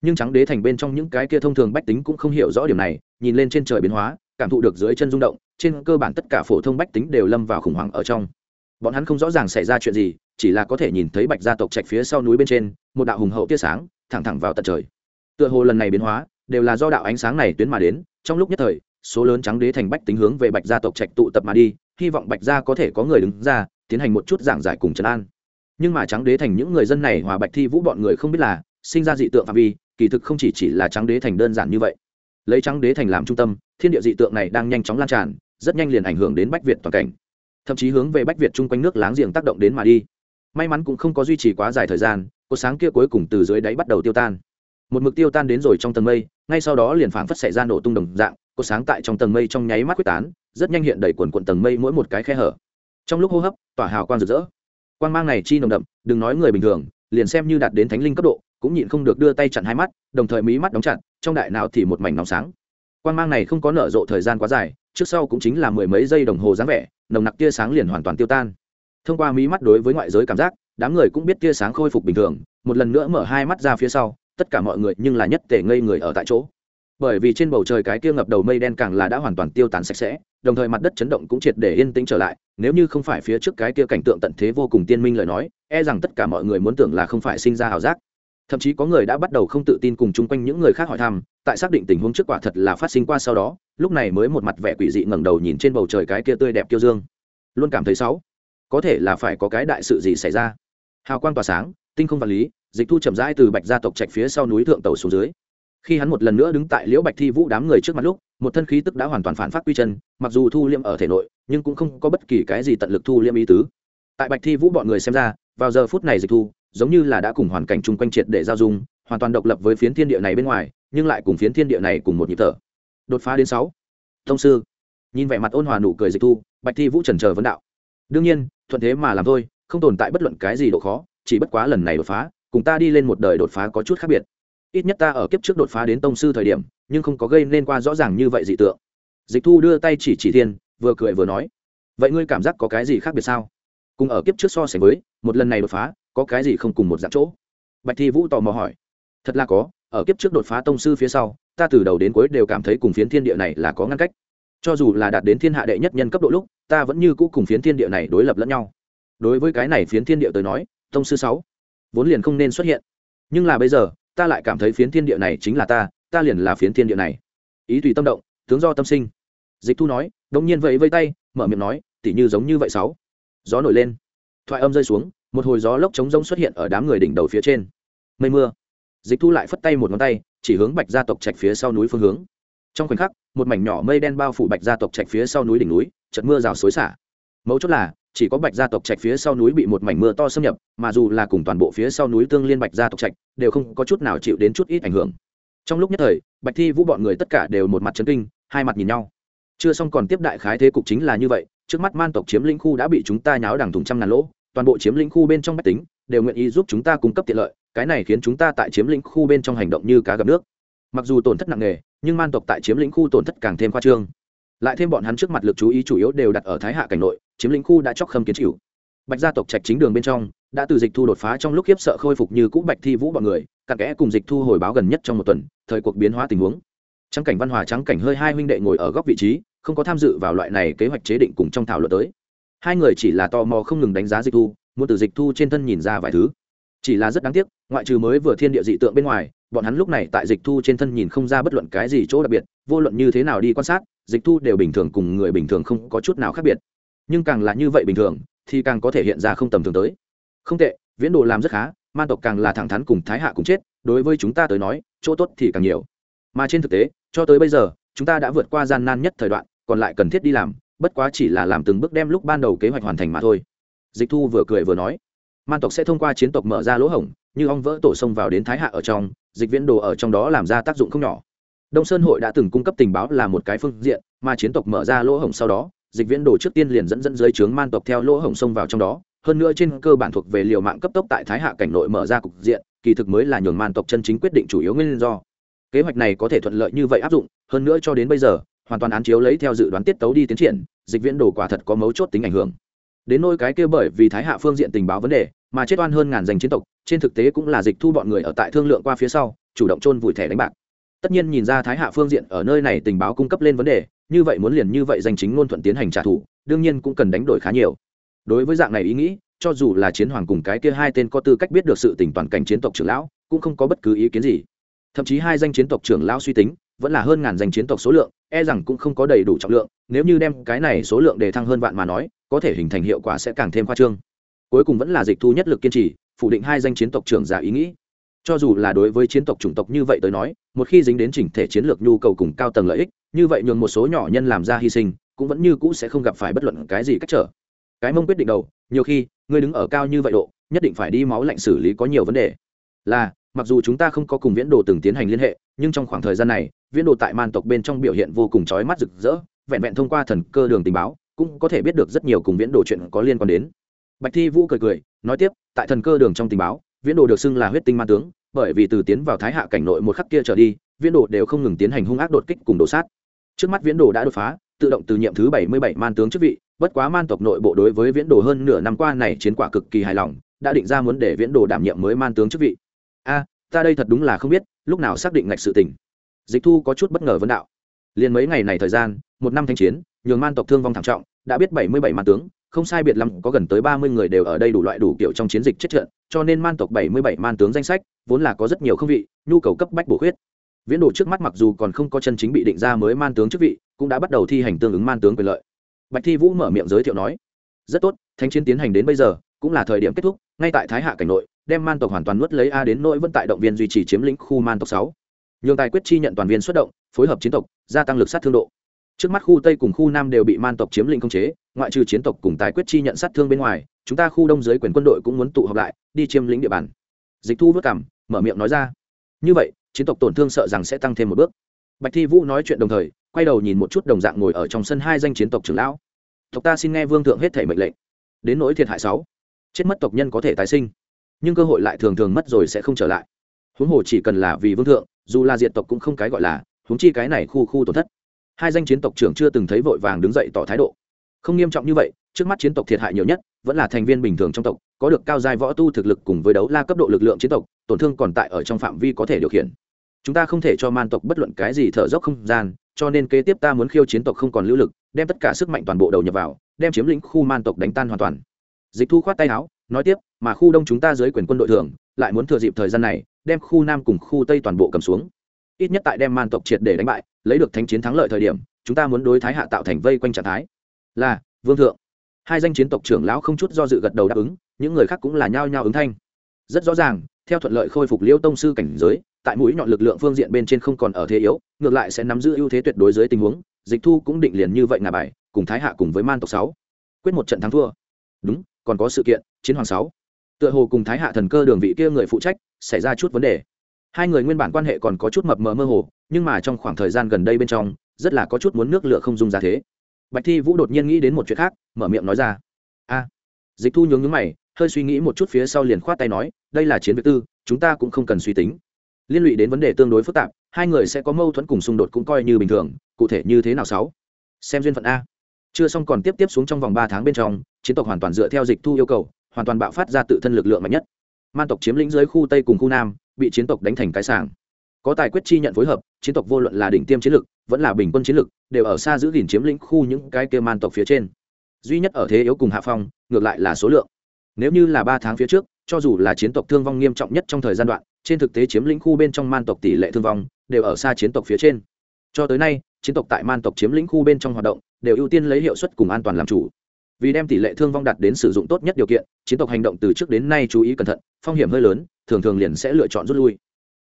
Nhưng trắng đế thành bên trong những cái kia thông thường bách tính cũng không hiểu rõ điểm này, nhìn lên trên trời biến hóa cảm thụ được dưới chân rung động, trên cơ bản tất cả phổ thông bách tính đều lâm vào khủng hoảng ở trong. Bọn hắn không rõ ràng xảy ra chuyện gì, chỉ là có thể nhìn thấy bạch gia tộc trạch phía sau núi bên trên, một đạo hùng hậu tia sáng, thẳng thẳng vào tận trời. Tựa hồ lần này biến hóa, đều là do đạo ánh sáng này tuyến mà đến, trong lúc nhất thời, số lớn trắng đế thành bách tính hướng về bạch gia tộc trạch tụ tập mà đi, hy vọng bạch gia có thể có người đứng ra, tiến hành một chút giảng giải cùng trấn an. Nhưng mà trắng đế thành những người dân này hòa bạch thi vũ bọn người không biết là, sinh ra dị tượng phạm vi, kỳ thực không chỉ chỉ là trắng đế thành đơn giản như vậy lấy trắng đế thành làm trung tâm, thiên địa dị tượng này đang nhanh chóng lan tràn, rất nhanh liền ảnh hưởng đến bách việt toàn cảnh. Thậm chí hướng về bách việt chung quanh nước láng giềng tác động đến mà đi. May mắn cũng không có duy trì quá dài thời gian, cột sáng kia cuối cùng từ dưới đáy bắt đầu tiêu tan. Một mực tiêu tan đến rồi trong tầng mây, ngay sau đó liền phảng phất xảy ra nổ tung đồng dạng, cột sáng tại trong tầng mây trong nháy mắt quyết tán, rất nhanh hiện đầy quần quần tầng mây mỗi một cái khe hở. Trong lúc hô hấp, tỏa hào quang rực rỡ. Quang mang này chi nồng đậm, đừng nói người bình thường, liền xem như đạt đến thánh linh cấp độ, cũng nhịn không được đưa tay chặn hai mắt, đồng thời mí mắt đóng chặt trong đại não thì một mảnh nóng sáng. Quang mang này không có nở rộ thời gian quá dài, trước sau cũng chính là mười mấy giây đồng hồ dáng vẻ, nồng nặc tia sáng liền hoàn toàn tiêu tan. Thông qua mí mắt đối với ngoại giới cảm giác, đám người cũng biết tia sáng khôi phục bình thường, một lần nữa mở hai mắt ra phía sau, tất cả mọi người nhưng là nhất tề ngây người ở tại chỗ. Bởi vì trên bầu trời cái kia ngập đầu mây đen càng là đã hoàn toàn tiêu tán sạch sẽ, đồng thời mặt đất chấn động cũng triệt để yên tĩnh trở lại, nếu như không phải phía trước cái kia cảnh tượng tận thế vô cùng tiên minh lời nói e rằng tất cả mọi người muốn tưởng là không phải sinh ra ảo giác thậm chí có người đã bắt đầu không tự tin cùng chung quanh những người khác hỏi thăm, tại xác định tình huống trước quả thật là phát sinh qua sau đó, lúc này mới một mặt vẻ quỷ dị ngẩng đầu nhìn trên bầu trời cái kia tươi đẹp kiêu dương. Luôn cảm thấy xấu. Có thể là phải có cái đại sự gì xảy ra. Hào quang tỏa sáng, tinh không vật lý, dịch thu chậm rãi từ bạch gia tộc trạch phía sau núi thượng tàu xuống dưới. Khi hắn một lần nữa đứng tại liễu bạch thi vũ đám người trước mặt lúc, một thân khí tức đã hoàn toàn phản phát quy chân, mặc dù thu liêm ở thể nội, nhưng cũng không có bất kỳ cái gì tận lực thu liêm ý tứ. Tại bạch thi vũ bọn người xem ra, vào giờ phút này dịch thu giống như là đã cùng hoàn cảnh chung quanh triệt để giao dung, hoàn toàn độc lập với phiến thiên địa này bên ngoài, nhưng lại cùng phiến thiên địa này cùng một nhịp thở. Đột phá đến sáu. Thông sư. Nhìn vẻ mặt ôn hòa nụ cười dịch thu, bạch thi vũ trần chờ vấn đạo. Đương nhiên, thuận thế mà làm thôi, không tồn tại bất luận cái gì độ khó, chỉ bất quá lần này đột phá, cùng ta đi lên một đời đột phá có chút khác biệt. Ít nhất ta ở kiếp trước đột phá đến tông sư thời điểm, nhưng không có gây nên qua rõ ràng như vậy dị tượng. Dịch thu đưa tay chỉ chỉ thiên, vừa cười vừa nói. Vậy ngươi cảm giác có cái gì khác biệt sao? Cùng ở kiếp trước so sánh với, một lần này đột phá có cái gì không cùng một dạng chỗ? Bạch thi vũ tò mò hỏi. Thật là có, ở kiếp trước đột phá tông sư phía sau, ta từ đầu đến cuối đều cảm thấy cùng phiến thiên địa này là có ngăn cách. Cho dù là đạt đến thiên hạ đệ nhất nhân cấp độ lúc, ta vẫn như cũ cùng phiến thiên địa này đối lập lẫn nhau. Đối với cái này phiến thiên địa tới nói, tông sư sáu vốn liền không nên xuất hiện. Nhưng là bây giờ, ta lại cảm thấy phiến thiên địa này chính là ta ta liền là phiến thiên địa này. Ý tùy tâm động, tướng do tâm sinh. Dịch thu nói đông nhiên vậy vây tay, mở miệng nói, tỉ như giống như vậy sáu. Gió nổi lên, thoại âm rơi xuống một hồi gió lốc trống rông xuất hiện ở đám người đỉnh đầu phía trên. Mây mưa. Dịch thu lại phất tay một ngón tay, chỉ hướng bạch gia tộc trạch phía sau núi phương hướng. Trong khoảnh khắc, một mảnh nhỏ mây đen bao phủ bạch gia tộc trạch phía sau núi đỉnh núi trận mưa rào xối xả. Mấu chốt là, chỉ có bạch gia tộc trạch phía sau núi bị một mảnh mưa to xâm nhập, mà dù là cùng toàn bộ phía sau núi tương liên bạch gia tộc trạch, đều không có chút nào chịu đến chút ít ảnh hưởng. Trong lúc nhất thời, bạch thi vũ bọn người tất cả đều một mặt chấn kinh, hai mặt nhìn nhau. Chưa xong còn tiếp đại khái thế cục chính là như vậy, trước mắt man tộc chiếm lĩnh khu đã bị chúng ta nháo đằng thùng trăm ngàn lỗ toàn bộ chiếm lĩnh khu bên trong bách tính, đều nguyện ý giúp chúng ta cung cấp tiện lợi, cái này khiến chúng ta tại chiếm lĩnh khu bên trong hành động như cá gặp nước. Mặc dù tổn thất nặng nề, nhưng man tộc tại chiếm lĩnh khu tổn thất càng thêm khoa trương. Lại thêm bọn hắn trước mặt lực chú ý chủ yếu đều đặt ở thái hạ cảnh nội, chiếm lĩnh khu đã chóc khâm kiến chịu. Bạch gia tộc trạch chính đường bên trong, đã từ dịch thu đột phá trong lúc khiếp sợ khôi phục như cũ bạch thi vũ bọn người, cặn kẽ cùng dịch thu hồi báo gần nhất trong một tuần, thời cuộc biến hóa tình huống. Trắng cảnh văn hòa, trắng cảnh hơi hai huynh đệ ngồi ở góc vị trí, không có tham dự vào loại này kế hoạch chế định cùng trong thảo luận tới hai người chỉ là tò mò không ngừng đánh giá dịch thu, muốn từ dịch thu trên thân nhìn ra vài thứ. Chỉ là rất đáng tiếc, ngoại trừ mới vừa thiên địa dị tượng bên ngoài, bọn hắn lúc này tại dịch thu trên thân nhìn không ra bất luận cái gì chỗ đặc biệt, vô luận như thế nào đi quan sát, dịch thu đều bình thường cùng người bình thường không có chút nào khác biệt. Nhưng càng là như vậy bình thường, thì càng có thể hiện ra không tầm thường tới. Không tệ, viễn đồ làm rất khá man tộc càng là thẳng thắn cùng thái hạ cùng chết, đối với chúng ta tới nói, chỗ tốt thì càng nhiều. Mà trên thực tế, cho tới bây giờ, chúng ta đã vượt qua gian nan nhất thời đoạn, còn lại cần thiết đi làm bất quá chỉ là làm từng bước đem lúc ban đầu kế hoạch hoàn thành mà thôi. Dịch thu vừa cười vừa nói, man tộc sẽ thông qua chiến tộc mở ra lỗ hổng, như ong vỡ tổ sông vào đến thái hạ ở trong, dịch viễn đồ ở trong đó làm ra tác dụng không nhỏ. Đông sơn hội đã từng cung cấp tình báo là một cái phương diện, mà chiến tộc mở ra lỗ hổng sau đó, dịch viễn đồ trước tiên liền dẫn dẫn dưới trướng man tộc theo lỗ hổng sông vào trong đó. Hơn nữa trên cơ bản thuộc về liều mạng cấp tốc tại thái hạ cảnh nội mở ra cục diện, kỳ thực mới là nhường man tộc chân chính quyết định chủ yếu nguyên do. Kế hoạch này có thể thuận lợi như vậy áp dụng, hơn nữa cho đến bây giờ hoàn toàn án chiếu lấy theo dự đoán tiết tấu đi tiến triển, dịch viễn đồ quả thật có mấu chốt tính ảnh hưởng. Đến nôi cái kia bởi vì thái hạ phương diện tình báo vấn đề, mà chết oan hơn ngàn danh chiến tộc, trên thực tế cũng là dịch thu bọn người ở tại thương lượng qua phía sau, chủ động chôn vùi thẻ đánh bạc. Tất nhiên nhìn ra thái hạ phương diện ở nơi này tình báo cung cấp lên vấn đề, như vậy muốn liền như vậy danh chính ngôn thuận tiến hành trả thù, đương nhiên cũng cần đánh đổi khá nhiều. Đối với dạng này ý nghĩ, cho dù là chiến hoàng cùng cái kia hai tên có tư cách biết được sự tình toàn cảnh chiến tộc trưởng lão, cũng không có bất cứ ý kiến gì. Thậm chí hai danh chiến tộc trưởng lão suy tính, vẫn là hơn ngàn danh chiến tộc số lượng e rằng cũng không có đầy đủ trọng lượng, nếu như đem cái này số lượng đề thăng hơn vạn mà nói, có thể hình thành hiệu quả sẽ càng thêm khoa trương. Cuối cùng vẫn là dịch thu nhất lực kiên trì, phủ định hai danh chiến tộc trưởng giả ý nghĩ. Cho dù là đối với chiến tộc chủng tộc như vậy tới nói, một khi dính đến chỉnh thể chiến lược nhu cầu cùng cao tầng lợi ích, như vậy nhường một số nhỏ nhân làm ra hy sinh, cũng vẫn như cũ sẽ không gặp phải bất luận cái gì cách trở. Cái mông quyết định đầu, nhiều khi, ngươi đứng ở cao như vậy độ, nhất định phải đi máu lạnh xử lý có nhiều vấn đề. Là, mặc dù chúng ta không có cùng viễn đồ từng tiến hành liên hệ nhưng trong khoảng thời gian này, viễn đồ tại man tộc bên trong biểu hiện vô cùng trói mắt rực rỡ, vẹn vẹn thông qua thần cơ đường tình báo, cũng có thể biết được rất nhiều cùng viễn đồ chuyện có liên quan đến. Bạch thi vũ cười cười, nói tiếp, tại thần cơ đường trong tình báo, viễn đồ được xưng là huyết tinh man tướng, bởi vì từ tiến vào thái hạ cảnh nội một khắc kia trở đi, viễn đồ đều không ngừng tiến hành hung ác đột kích cùng đổ sát. Trước mắt viễn đồ đã đột phá, tự động từ nhiệm thứ bảy mươi bảy man tướng chức vị, bất quá man tộc nội bộ đối với viễn đồ hơn nửa năm qua này chiến quả cực kỳ hài lòng, đã định ra muốn để viễn đồ đảm nhiệm mới man tướng chức vị. A ta đây thật đúng là không biết, lúc nào xác định ngạch sự tình. Dịch thu có chút bất ngờ vấn đạo. Liền mấy ngày này thời gian, một năm thanh chiến, nhường man tộc thương vong thảm trọng, đã biết bảy mươi bảy man tướng, không sai biệt lắm có gần tới ba mươi người đều ở đây đủ loại đủ kiểu trong chiến dịch chết trận, cho nên man tộc bảy mươi bảy man tướng danh sách vốn là có rất nhiều không vị, nhu cầu cấp bách bổ khuyết. Viễn đồ trước mắt mặc dù còn không có chân chính bị định ra mới man tướng chức vị, cũng đã bắt đầu thi hành tương ứng man tướng quyền lợi. Bạch thi vũ mở miệng giới thiệu nói, rất tốt, thanh chiến tiến hành đến bây giờ cũng là thời điểm kết thúc, ngay tại thái hạ cảnh nội, đem man tộc hoàn toàn nuốt lấy a đến nỗi vẫn tại động viên duy trì chiếm lĩnh khu man tộc sáu. Nhường tài quyết chi nhận toàn viên xuất động, phối hợp chiến tộc, gia tăng lực sát thương độ. Trước mắt khu tây cùng khu nam đều bị man tộc chiếm lĩnh không chế, ngoại trừ chiến tộc cùng tài quyết chi nhận sát thương bên ngoài, chúng ta khu đông dưới quyền quân đội cũng muốn tụ họp lại, đi chiếm lĩnh địa bàn. Dịch thu vất cảm, mở miệng nói ra. Như vậy, chiến tộc tổn thương sợ rằng sẽ tăng thêm một bước. Bạch thi vũ nói chuyện đồng thời, quay đầu nhìn một chút đồng dạng ngồi ở trong sân hai danh chiến tộc trưởng lão. Tộc ta xin nghe vương thượng hết thể mệnh lệnh. Đến nỗi thiệt hại sáu chết mất tộc nhân có thể tái sinh, nhưng cơ hội lại thường thường mất rồi sẽ không trở lại. Huống hồ chỉ cần là vì vương thượng, dù là diện tộc cũng không cái gọi là, huống chi cái này khu khu tổn thất. Hai danh chiến tộc trưởng chưa từng thấy vội vàng đứng dậy tỏ thái độ. Không nghiêm trọng như vậy, trước mắt chiến tộc thiệt hại nhiều nhất, vẫn là thành viên bình thường trong tộc, có được cao giai võ tu thực lực cùng với đấu la cấp độ lực lượng chiến tộc, tổn thương còn tại ở trong phạm vi có thể điều khiển. Chúng ta không thể cho man tộc bất luận cái gì thở dốc không gian, cho nên kế tiếp ta muốn khiêu chiến tộc không còn lưu lực, đem tất cả sức mạnh toàn bộ đầu nhập vào, đem chiếm lĩnh khu man tộc đánh tan hoàn toàn dịch thu khoát tay áo, nói tiếp, mà khu đông chúng ta dưới quyền quân đội thường, lại muốn thừa dịp thời gian này, đem khu nam cùng khu tây toàn bộ cầm xuống. Ít nhất tại đem man tộc triệt để đánh bại, lấy được thánh chiến thắng lợi thời điểm, chúng ta muốn đối thái hạ tạo thành vây quanh trạng thái. Là, vương thượng. Hai danh chiến tộc trưởng lão không chút do dự gật đầu đáp ứng, những người khác cũng là nhao nhao ứng thanh. Rất rõ ràng, theo thuận lợi khôi phục liêu tông sư cảnh giới, tại mũi nhọn lực lượng phương diện bên trên không còn ở thế yếu, ngược lại sẽ nắm giữ ưu thế tuyệt đối dưới tình huống, dịch thu cũng định liền như vậy ngà bài, cùng thái hạ cùng với man tộc sáu. Quyết một trận thắng thua. Đúng còn có sự kiện, chiến hoàng sáu. Tựa hồ cùng thái hạ thần cơ đường vị kia người phụ trách, xảy ra chút vấn đề. Hai người nguyên bản quan hệ còn có chút mập mờ mơ hồ, nhưng mà trong khoảng thời gian gần đây bên trong, rất là có chút muốn nước lửa không dung ra thế. Bạch thi vũ đột nhiên nghĩ đến một chuyện khác, mở miệng nói ra. A. Dịch thu nhướng nhướng mày, hơi suy nghĩ một chút phía sau liền khoát tay nói, đây là chiến việc tư, chúng ta cũng không cần suy tính. Liên lụy đến vấn đề tương đối phức tạp, hai người sẽ có mâu thuẫn cùng xung đột cũng coi như bình thường, cụ thể như thế nào sáu? Xem duyên phận a. Chưa xong còn tiếp tiếp xuống trong vòng ba tháng bên trong chiến tộc hoàn toàn dựa theo dịch thu yêu cầu, hoàn toàn bạo phát ra tự thân lực lượng mạnh nhất. Man tộc chiếm lĩnh dưới khu tây cùng khu nam, bị chiến tộc đánh thành cái sàng có tài quyết chi nhận phối hợp, chiến tộc vô luận là đỉnh tiêm chiến lực, vẫn là bình quân chiến lực, đều ở xa giữ gìn chiếm lĩnh khu những cái kia man tộc phía trên. Duy nhất ở thế yếu cùng hạ phong, ngược lại là số lượng. Nếu như là ba tháng phía trước, cho dù là chiến tộc thương vong nghiêm trọng nhất trong thời gian đoạn, trên thực tế chiếm lĩnh khu bên trong man tộc tỷ lệ thương vong, đều ở xa chiến tộc phía trên. Cho tới nay, chiến tộc tại man tộc chiếm lĩnh khu bên trong hoạt động, đều ưu tiên lấy hiệu suất cùng an toàn làm chủ vì đem tỷ lệ thương vong đạt đến sử dụng tốt nhất điều kiện, chiến tộc hành động từ trước đến nay chú ý cẩn thận, phong hiểm hơi lớn, thường thường liền sẽ lựa chọn rút lui.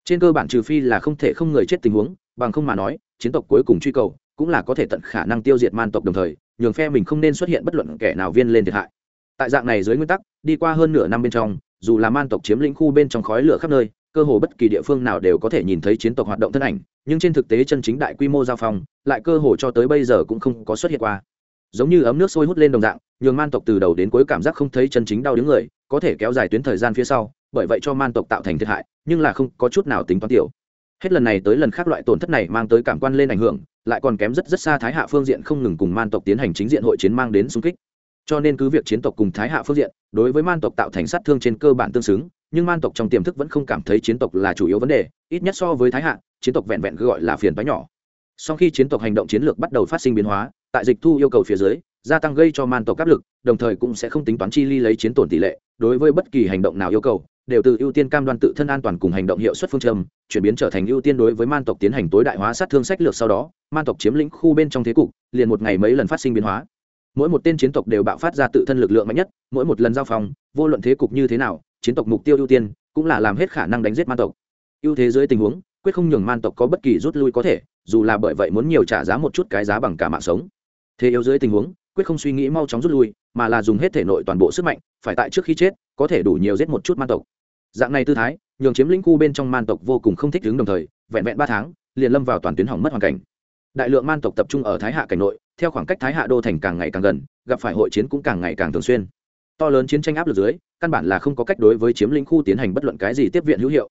Trên cơ bản trừ phi là không thể không người chết tình huống, bằng không mà nói, chiến tộc cuối cùng truy cầu cũng là có thể tận khả năng tiêu diệt man tộc đồng thời, nhường phe mình không nên xuất hiện bất luận kẻ nào viên lên thiệt hại. Tại dạng này dưới nguyên tắc, đi qua hơn nửa năm bên trong, dù là man tộc chiếm lĩnh khu bên trong khói lửa khắp nơi, cơ hồ bất kỳ địa phương nào đều có thể nhìn thấy chiến tộc hoạt động thân ảnh, nhưng trên thực tế chân chính đại quy mô giao phong, lại cơ hồ cho tới bây giờ cũng không có xuất hiện qua giống như ấm nước sôi hút lên đồng dạng, nhường man tộc từ đầu đến cuối cảm giác không thấy chân chính đau đứng người, có thể kéo dài tuyến thời gian phía sau, bởi vậy cho man tộc tạo thành thiệt hại, nhưng là không có chút nào tính toán tiểu. Hết lần này tới lần khác loại tổn thất này mang tới cảm quan lên ảnh hưởng, lại còn kém rất rất xa thái hạ phương diện không ngừng cùng man tộc tiến hành chính diện hội chiến mang đến xung kích. Cho nên cứ việc chiến tộc cùng thái hạ phương diện, đối với man tộc tạo thành sát thương trên cơ bản tương xứng, nhưng man tộc trong tiềm thức vẫn không cảm thấy chiến tộc là chủ yếu vấn đề, ít nhất so với thái hạ, chiến tộc vẹn vẹn cứ gọi là phiền toái nhỏ. Sau khi chiến tộc hành động chiến lược bắt đầu phát sinh biến hóa tại dịch thu yêu cầu phía dưới, gia tăng gây cho man tộc áp lực, đồng thời cũng sẽ không tính toán chi ly lấy chiến tổn tỷ lệ, đối với bất kỳ hành động nào yêu cầu, đều từ ưu tiên cam đoan tự thân an toàn cùng hành động hiệu suất phương châm, chuyển biến trở thành ưu tiên đối với man tộc tiến hành tối đại hóa sát thương sách lược sau đó, man tộc chiếm lĩnh khu bên trong thế cục, liền một ngày mấy lần phát sinh biến hóa. Mỗi một tên chiến tộc đều bạo phát ra tự thân lực lượng mạnh nhất, mỗi một lần giao phòng, vô luận thế cục như thế nào, chiến tộc mục tiêu ưu tiên cũng là làm hết khả năng đánh giết man tộc. Ưu thế dưới tình huống, quyết không nhường man tộc có bất kỳ rút lui có thể, dù là bởi vậy muốn nhiều trả giá một chút cái giá bằng cả mạng sống thế yếu dưới tình huống, quyết không suy nghĩ mau chóng rút lui, mà là dùng hết thể nội toàn bộ sức mạnh, phải tại trước khi chết, có thể đủ nhiều giết một chút man tộc. Dạng này tư thái, nhường chiếm lĩnh khu bên trong man tộc vô cùng không thích ứng đồng thời, vẹn vẹn ba tháng, liền lâm vào toàn tuyến hỏng mất hoàn cảnh. Đại lượng man tộc tập trung ở thái hạ cảnh nội, theo khoảng cách thái hạ đô thành càng ngày càng gần, gặp phải hội chiến cũng càng ngày càng thường xuyên. To lớn chiến tranh áp lực dưới, căn bản là không có cách đối với chiếm lĩnh khu tiến hành bất luận cái gì tiếp viện hữu hiệu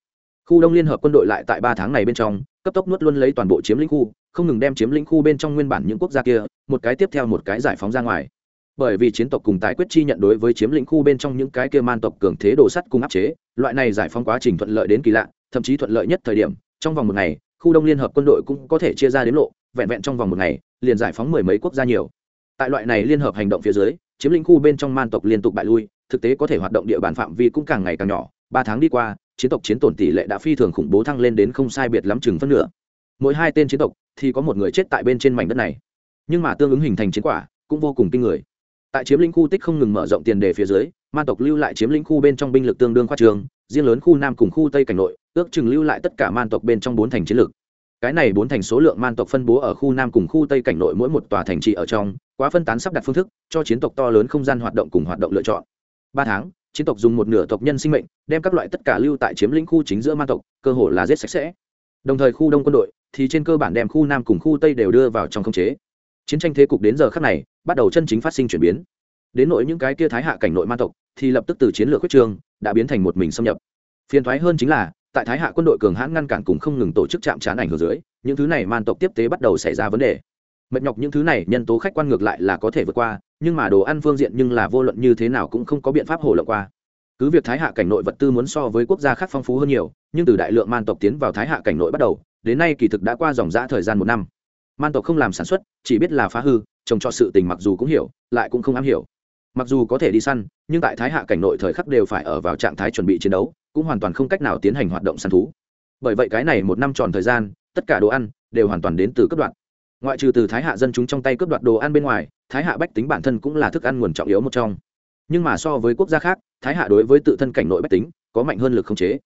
khu đông liên hợp quân đội lại tại ba tháng này bên trong, cấp tốc nuốt luôn lấy toàn bộ chiếm lĩnh khu, không ngừng đem chiếm lĩnh khu bên trong nguyên bản những quốc gia kia, một cái tiếp theo một cái giải phóng ra ngoài. Bởi vì chiến tộc cùng tài quyết chi nhận đối với chiếm lĩnh khu bên trong những cái kia man tộc cường thế đồ sắt cùng áp chế, loại này giải phóng quá trình thuận lợi đến kỳ lạ, thậm chí thuận lợi nhất thời điểm, trong vòng một ngày, khu đông liên hợp quân đội cũng có thể chia ra đến lộ, vẹn vẹn trong vòng một ngày, liền giải phóng mười mấy quốc gia nhiều. Tại loại này liên hợp hành động phía dưới, chiếm lĩnh khu bên trong man tộc liên tục bại lui, thực tế có thể hoạt động địa bàn phạm vi cũng càng ngày càng nhỏ, ba tháng đi qua chiến tộc chiến tổn tỷ lệ đã phi thường khủng bố thăng lên đến không sai biệt lắm chừng phân nửa. Mỗi hai tên chiến tộc thì có một người chết tại bên trên mảnh đất này. Nhưng mà tương ứng hình thành chiến quả cũng vô cùng kinh người. Tại chiếm lĩnh khu tích không ngừng mở rộng tiền đề phía dưới man tộc lưu lại chiếm lĩnh khu bên trong binh lực tương đương khoa trường, riêng lớn khu nam cùng khu tây cảnh nội, ước chừng lưu lại tất cả man tộc bên trong bốn thành chiến lược. Cái này bốn thành số lượng man tộc phân bố ở khu nam cùng khu tây cảnh nội mỗi một tòa thành trì ở trong, quá phân tán sắp đặt phương thức, cho chiến tộc to lớn không gian hoạt động cùng hoạt động lựa chọn. Ba tháng chiến tộc dùng một nửa tộc nhân sinh mệnh, đem các loại tất cả lưu tại chiếm lĩnh khu chính giữa man tộc, cơ hồ là giết sạch sẽ. Đồng thời khu đông quân đội thì trên cơ bản đem khu nam cùng khu tây đều đưa vào trong khống chế. Chiến tranh thế cục đến giờ khắc này bắt đầu chân chính phát sinh chuyển biến. Đến nội những cái kia thái hạ cảnh nội man tộc thì lập tức từ chiến lược quyết trường đã biến thành một mình xâm nhập. Phiền thoái hơn chính là, tại thái hạ quân đội cường hãn ngăn cản cùng không ngừng tổ chức chạm trán ảnh hưởng dưới, những thứ này man tộc tiếp tế bắt đầu xảy ra vấn đề. Mệt nhọc những thứ này, nhân tố khách quan ngược lại là có thể vượt qua nhưng mà đồ ăn phương diện nhưng là vô luận như thế nào cũng không có biện pháp hổ lộng qua. Cứ việc thái hạ cảnh nội vật tư muốn so với quốc gia khác phong phú hơn nhiều, nhưng từ đại lượng man tộc tiến vào thái hạ cảnh nội bắt đầu, đến nay kỳ thực đã qua dòng giã thời gian một năm. Man tộc không làm sản xuất, chỉ biết là phá hư, trồng cho sự tình mặc dù cũng hiểu, lại cũng không am hiểu. Mặc dù có thể đi săn, nhưng tại thái hạ cảnh nội thời khắc đều phải ở vào trạng thái chuẩn bị chiến đấu, cũng hoàn toàn không cách nào tiến hành hoạt động săn thú. Bởi vậy cái này một năm tròn thời gian, tất cả đồ ăn đều hoàn toàn đến từ cấp đoạn ngoại trừ từ thái hạ dân chúng trong tay cướp đoạt đồ ăn bên ngoài, thái hạ bách tính bản thân cũng là thức ăn nguồn trọng yếu một trong. Nhưng mà so với quốc gia khác, thái hạ đối với tự thân cảnh nội bách tính, có mạnh hơn lực không chế.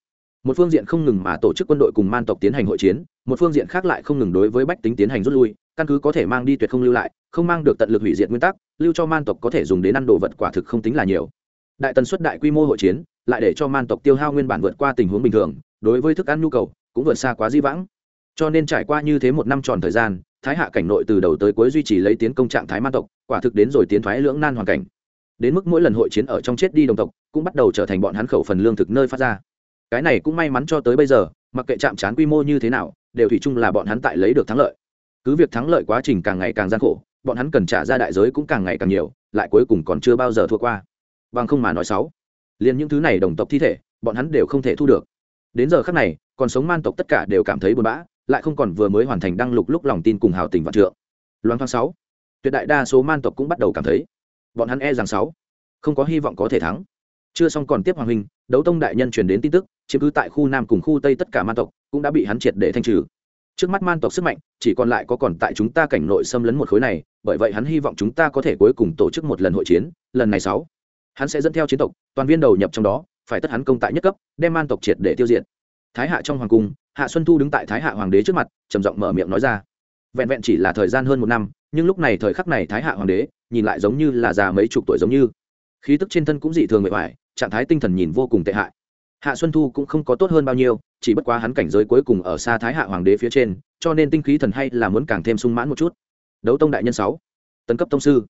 Một phương diện không ngừng mà tổ chức quân đội cùng man tộc tiến hành hội chiến, một phương diện khác lại không ngừng đối với bách tính tiến hành rút lui, căn cứ có thể mang đi tuyệt không lưu lại, không mang được tận lực hủy diệt nguyên tắc, lưu cho man tộc có thể dùng đến ăn đồ vật quả thực không tính là nhiều. Đại tần suất đại quy mô hội chiến, lại để cho man tộc tiêu hao nguyên bản vượt qua tình huống bình thường, đối với thức ăn nhu cầu cũng vượt xa quá di vãng. Cho nên trải qua như thế một năm tròn thời gian thái hạ cảnh nội từ đầu tới cuối duy trì lấy tiến công trạng thái man tộc, quả thực đến rồi tiến thoái lưỡng nan hoàn cảnh. Đến mức mỗi lần hội chiến ở trong chết đi đồng tộc, cũng bắt đầu trở thành bọn hắn khẩu phần lương thực nơi phát ra. Cái này cũng may mắn cho tới bây giờ, mặc kệ chạm trán quy mô như thế nào, đều thủy chung là bọn hắn tại lấy được thắng lợi. Cứ việc thắng lợi quá trình càng ngày càng gian khổ, bọn hắn cần trả ra đại giới cũng càng ngày càng nhiều, lại cuối cùng còn chưa bao giờ thua qua. Bằng không mà nói sáu, liền những thứ này đồng tộc thi thể, bọn hắn đều không thể thu được. Đến giờ khắc này, còn sống man tộc tất cả đều cảm thấy buồn bã lại không còn vừa mới hoàn thành đăng lục lúc lòng tin cùng hào tình vạn trượng. Loan thoáng sáu. Tuyệt đại đa số man tộc cũng bắt đầu cảm thấy, bọn hắn e rằng sáu. Không có hy vọng có thể thắng. Chưa xong còn tiếp hoàng huynh, đấu tông đại nhân truyền đến tin tức, chiếm cứ tại khu nam cùng khu tây tất cả man tộc cũng đã bị hắn triệt để thanh trừ. Trước mắt man tộc sức mạnh, chỉ còn lại có còn tại chúng ta cảnh nội xâm lấn một khối này, bởi vậy hắn hy vọng chúng ta có thể cuối cùng tổ chức một lần hội chiến, lần này sáu. Hắn sẽ dẫn theo chiến tộc, toàn viên đầu nhập trong đó, phải tất hắn công tại nhất cấp, đem man tộc triệt để tiêu diệt thái hạ trong hoàng cung, hạ xuân thu đứng tại thái hạ hoàng đế trước mặt, trầm giọng mở miệng nói ra. Vẹn vẹn chỉ là thời gian hơn một năm, nhưng lúc này thời khắc này thái hạ hoàng đế, nhìn lại giống như là già mấy chục tuổi giống như. Khí tức trên thân cũng dị thường mệt mỏi trạng thái tinh thần nhìn vô cùng tệ hại. Hạ xuân thu cũng không có tốt hơn bao nhiêu, chỉ bất quá hắn cảnh giới cuối cùng ở xa thái hạ hoàng đế phía trên, cho nên tinh khí thần hay là muốn càng thêm sung mãn một chút. Đấu tông đại nhân sáu, tấn cấp tông sư.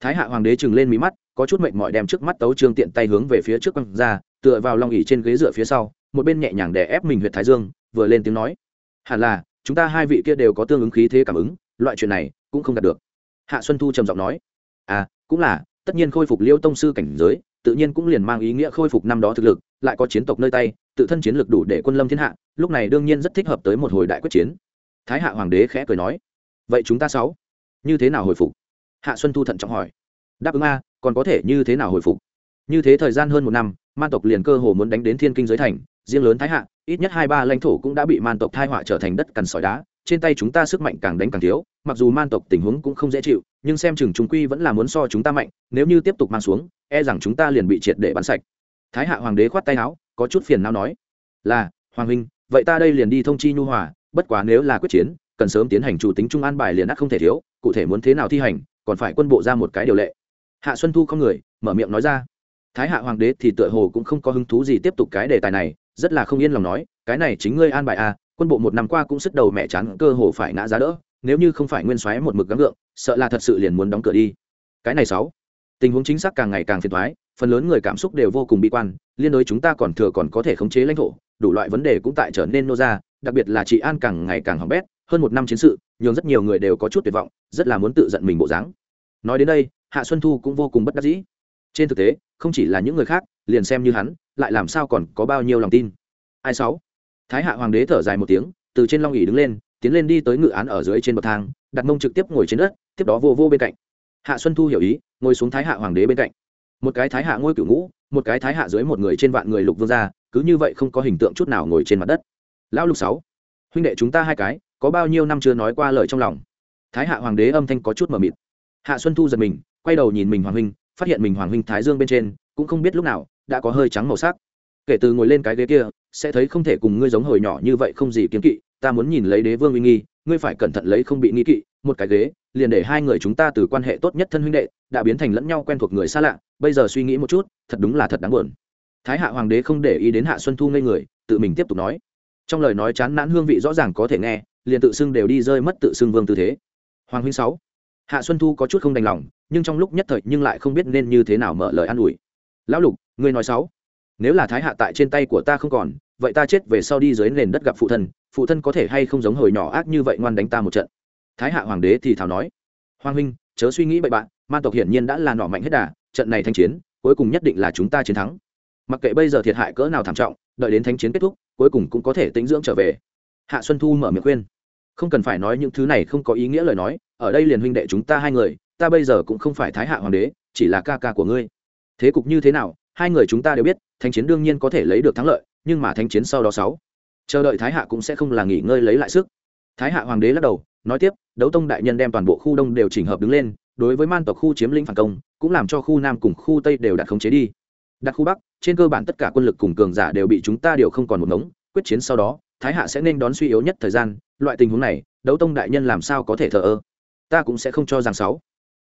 Thái hạ hoàng đế trừng lên mí mắt, có chút mệnh mọi đem trước mắt tấu trương tiện tay hướng về phía trước quăng ra, tựa vào long ỉ trên ghế dựa phía sau một bên nhẹ nhàng đè ép mình huyện thái dương, vừa lên tiếng nói. Hẳn là, chúng ta hai vị kia đều có tương ứng khí thế cảm ứng, loại chuyện này cũng không đạt được. Hạ xuân thu trầm giọng nói. À cũng là, tất nhiên khôi phục liêu tông sư cảnh giới, tự nhiên cũng liền mang ý nghĩa khôi phục năm đó thực lực, lại có chiến tộc nơi tay, tự thân chiến lực đủ để quân lâm thiên hạ, lúc này đương nhiên rất thích hợp tới một hồi đại quyết chiến. Thái hạ hoàng đế khẽ cười nói. Vậy chúng ta sáu, như thế nào hồi phục? Hạ xuân thu thận trọng hỏi. Đáp ứng a, còn có thể như thế nào hồi phục? Như thế thời gian hơn một năm man tộc liền cơ hồ muốn đánh đến thiên kinh giới thành riêng lớn thái hạ, ít nhất hai ba lãnh thổ cũng đã bị man tộc thai họa trở thành đất cằn sỏi đá, trên tay chúng ta sức mạnh càng đánh càng thiếu, mặc dù man tộc tình huống cũng không dễ chịu, nhưng xem chừng chúng quy vẫn là muốn so chúng ta mạnh, nếu như tiếp tục mang xuống e rằng chúng ta liền bị triệt để bắn sạch. Thái hạ hoàng đế khoát tay áo, có chút phiền não nói, là, hoàng huynh, vậy ta đây liền đi thông chi nhu hòa, bất quá nếu là quyết chiến, cần sớm tiến hành chủ tính trung an bài liền ắt không thể thiếu, cụ thể muốn thế nào thi hành, còn phải quân bộ ra một cái điều lệ. Hạ xuân thu không người, mở miệng nói ra. Thái hạ hoàng đế thì tựa hồ cũng không có hứng thú gì tiếp tục cái đề tài này rất là không yên lòng nói, cái này chính ngươi an bài à quân bộ một năm qua cũng sức đầu mẹ chán, cơ hồ phải ngã giá đỡ, nếu như không phải nguyên soái một mực gắng gượng, sợ là thật sự liền muốn đóng cửa đi. Cái này sáu, tình huống chính xác càng ngày càng phiền thoái phần lớn người cảm xúc đều vô cùng bi quan, liên đối chúng ta còn thừa còn có thể khống chế lãnh thổ, đủ loại vấn đề cũng tại trở nên nô ra, đặc biệt là chị an càng ngày càng hỏng bét, hơn một năm chiến sự, nhường rất nhiều người đều có chút tuyệt vọng, rất là muốn tự giận mình bộ dáng. Nói đến đây, hạ xuân thu cũng vô cùng bất đắc dĩ. Trên thực tế, không chỉ là những người khác liền xem như hắn, lại làm sao còn có bao nhiêu lòng tin. Ai sáu? Thái hạ hoàng đế thở dài một tiếng, từ trên long ỉ đứng lên, tiến lên đi tới ngự án ở dưới trên bậc thang, đặt mông trực tiếp ngồi trên đất, tiếp đó vô vô bên cạnh. Hạ xuân thu hiểu ý, ngồi xuống thái hạ hoàng đế bên cạnh. Một cái thái hạ ngôi cửu ngũ, một cái thái hạ dưới một người trên vạn người lục vương gia, cứ như vậy không có hình tượng chút nào ngồi trên mặt đất. Lão lục sáu, huynh đệ chúng ta hai cái, có bao nhiêu năm chưa nói qua lời trong lòng? Thái hạ hoàng đế âm thanh có chút mờ mịt. Hạ xuân thu giật mình, quay đầu nhìn mình hoàng huynh, phát hiện mình hoàng huynh thái dương bên trên, cũng không biết lúc nào đã có hơi trắng màu sắc. Kể từ ngồi lên cái ghế kia, sẽ thấy không thể cùng ngươi giống hồi nhỏ như vậy không gì kiếm kỵ, ta muốn nhìn lấy đế vương uy nghi, ngươi phải cẩn thận lấy không bị nghi kỵ, một cái ghế, liền để hai người chúng ta từ quan hệ tốt nhất thân huynh đệ, đã biến thành lẫn nhau quen thuộc người xa lạ, bây giờ suy nghĩ một chút, thật đúng là thật đáng buồn. Thái hạ hoàng đế không để ý đến hạ xuân thu ngây người, tự mình tiếp tục nói. Trong lời nói chán nản hương vị rõ ràng có thể nghe, liền tự xưng đều đi rơi mất tự xưng vương tư thế. Hoàng huynh sáu. Hạ xuân thu có chút không đành lòng, nhưng trong lúc nhất thời nhưng lại không biết nên như thế nào mở lời an ủi. Lão lục ngươi nói sáu. Nếu là thái hạ tại trên tay của ta không còn, vậy ta chết về sau đi dưới nền đất gặp phụ thân phụ thân có thể hay không giống hồi nhỏ ác như vậy ngoan đánh ta một trận? Thái hạ hoàng đế thì thảo nói. Hoàng huynh, chớ suy nghĩ bậy bạn man tộc hiển nhiên đã là nỏ mạnh hết đà, trận này thanh chiến, cuối cùng nhất định là chúng ta chiến thắng. Mặc kệ bây giờ thiệt hại cỡ nào thảm trọng, đợi đến thanh chiến kết thúc, cuối cùng cũng có thể tĩnh dưỡng trở về. Hạ xuân thu mở miệng khuyên. Không cần phải nói những thứ này không có ý nghĩa lời nói, ở đây liền huynh đệ chúng ta hai người, ta bây giờ cũng không phải thái hạ hoàng đế, chỉ là ca ca của ngươi. Thế cục như thế nào hai người chúng ta đều biết thanh chiến đương nhiên có thể lấy được thắng lợi, nhưng mà thanh chiến sau đó sáu. Chờ đợi thái hạ cũng sẽ không là nghỉ ngơi lấy lại sức. Thái hạ hoàng đế lắc đầu, nói tiếp, đấu tông đại nhân đem toàn bộ khu đông đều chỉnh hợp đứng lên, đối với man tộc khu chiếm lĩnh phản công, cũng làm cho khu nam cùng khu tây đều đặt khống chế đi. Đặt khu bắc, trên cơ bản tất cả quân lực cùng cường giả đều bị chúng ta đều không còn một ngống, quyết chiến sau đó, thái hạ sẽ nên đón suy yếu nhất thời gian, loại tình huống này, đấu tông đại nhân làm sao có thể thờ ơ? Ta cũng sẽ không cho rằng sáu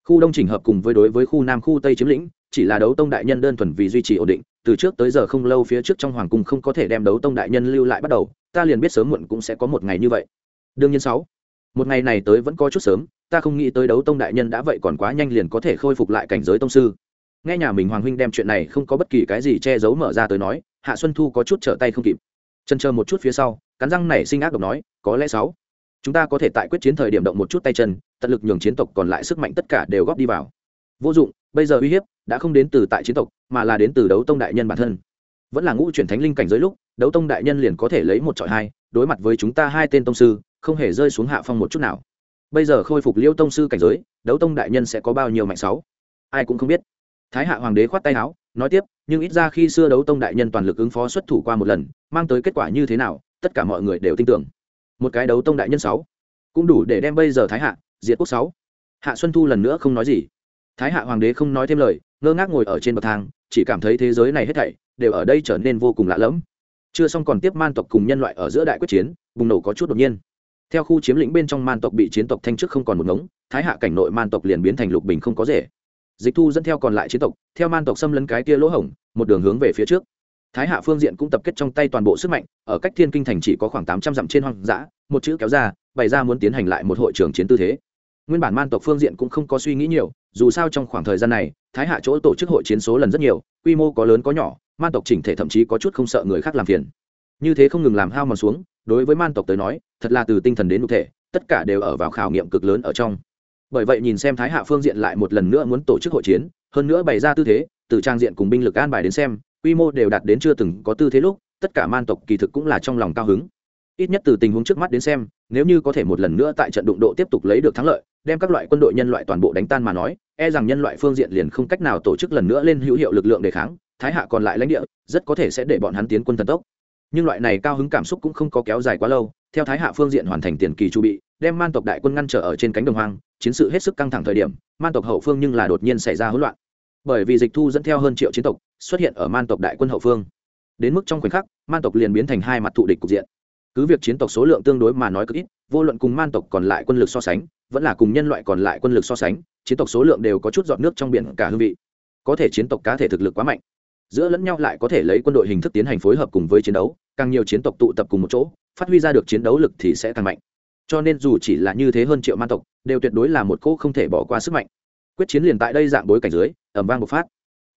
khu đông chỉnh hợp cùng với đối với khu nam khu tây chiếm lĩnh, chỉ là đấu tông đại nhân đơn thuần vì duy trì ổn định, từ trước tới giờ không lâu phía trước trong hoàng cung không có thể đem đấu tông đại nhân lưu lại bắt đầu, ta liền biết sớm muộn cũng sẽ có một ngày như vậy. Đương nhiên sáu, một ngày này tới vẫn có chút sớm, ta không nghĩ tới đấu tông đại nhân đã vậy còn quá nhanh liền có thể khôi phục lại cảnh giới tông sư. Nghe nhà mình hoàng huynh đem chuyện này không có bất kỳ cái gì che giấu mở ra tới nói, hạ xuân thu có chút trở tay không kịp. Chân chờ một chút phía sau, cắn răng này sinh ác độc nói, có lẽ sáu chúng ta có thể tại quyết chiến thời điểm động một chút tay chân, tận lực nhường chiến tộc còn lại sức mạnh tất cả đều góp đi vào. Vô dụng, bây giờ uy hiếp đã không đến từ tại chiến tộc, mà là đến từ đấu tông đại nhân bản thân. Vẫn là ngũ chuyển thánh linh cảnh giới lúc, đấu tông đại nhân liền có thể lấy một trọi hai, đối mặt với chúng ta hai tên tông sư, không hề rơi xuống hạ phong một chút nào. Bây giờ khôi phục liêu tông sư cảnh giới, đấu tông đại nhân sẽ có bao nhiêu mạnh sáu? Ai cũng không biết. Thái hạ hoàng đế khoát tay áo, nói tiếp, nhưng ít ra khi xưa đấu tông đại nhân toàn lực ứng phó xuất thủ qua một lần, mang tới kết quả như thế nào, tất cả mọi người đều tin tưởng một cái đấu tông đại nhân sáu. Cũng đủ để đem bây giờ thái hạ, diệt quốc sáu. Hạ xuân thu lần nữa không nói gì. Thái hạ hoàng đế không nói thêm lời, ngơ ngác ngồi ở trên bậc thang, chỉ cảm thấy thế giới này hết thảy đều ở đây trở nên vô cùng lạ lẫm. Chưa xong còn tiếp man tộc cùng nhân loại ở giữa đại quyết chiến, bùng nổ có chút đột nhiên. Theo khu chiếm lĩnh bên trong man tộc bị chiến tộc thanh trước không còn một ngống, thái hạ cảnh nội man tộc liền biến thành lục bình không có rể. Dịch thu dẫn theo còn lại chiến tộc, theo man tộc xâm lấn cái kia lỗ hổng, một đường hướng về phía trước thái hạ phương diện cũng tập kết trong tay toàn bộ sức mạnh, ở cách thiên kinh thành chỉ có khoảng tám trăm dặm trên hoang dã, một chữ kéo ra, bày ra muốn tiến hành lại một hội trường chiến tư thế. Nguyên bản man tộc phương diện cũng không có suy nghĩ nhiều, dù sao trong khoảng thời gian này, thái hạ chỗ tổ chức hội chiến số lần rất nhiều, quy mô có lớn có nhỏ, man tộc chỉnh thể thậm chí có chút không sợ người khác làm phiền. Như thế không ngừng làm hao mòn xuống, đối với man tộc tới nói, thật là từ tinh thần đến cụ thể, tất cả đều ở vào khảo nghiệm cực lớn ở trong. Bởi vậy nhìn xem thái hạ phương diện lại một lần nữa muốn tổ chức hội chiến, hơn nữa bày ra tư thế, từ trang diện cùng binh lực an bài đến xem quy mô đều đạt đến chưa từng có tư thế lúc, tất cả man tộc kỳ thực cũng là trong lòng cao hứng. Ít nhất từ tình huống trước mắt đến xem, nếu như có thể một lần nữa tại trận đụng độ tiếp tục lấy được thắng lợi, đem các loại quân đội nhân loại toàn bộ đánh tan mà nói e rằng nhân loại phương diện liền không cách nào tổ chức lần nữa lên hữu hiệu lực lượng đề kháng, thái hạ còn lại lãnh địa, rất có thể sẽ để bọn hắn tiến quân thần tốc. Nhưng loại này cao hứng cảm xúc cũng không có kéo dài quá lâu, theo thái hạ phương diện hoàn thành tiền kỳ chu bị, đem man tộc đại quân ngăn trở ở trên cánh đồng hoang, chiến sự hết sức căng thẳng thời điểm, man tộc hậu phương nhưng là đột nhiên xảy ra hỗn loạn bởi vì dịch thu dẫn theo hơn triệu chiến tộc, xuất hiện ở man tộc đại quân hậu phương. Đến mức trong khoảnh khắc, man tộc liền biến thành hai mặt thụ địch cục diện. Cứ việc chiến tộc số lượng tương đối mà nói cực ít, vô luận cùng man tộc còn lại quân lực so sánh, vẫn là cùng nhân loại còn lại quân lực so sánh, chiến tộc số lượng đều có chút giọt nước trong biển cả hương vị. Có thể chiến tộc cá thể thực lực quá mạnh. Giữa lẫn nhau lại có thể lấy quân đội hình thức tiến hành phối hợp cùng với chiến đấu, càng nhiều chiến tộc tụ tập cùng một chỗ, phát huy ra được chiến đấu lực thì sẽ càng mạnh. Cho nên dù chỉ là như thế hơn triệu man tộc, đều tuyệt đối là một cỗ không thể bỏ qua sức mạnh. Quyết chiến liền tại đây dạng bối cảnh dưới ẩm vang bộc phát.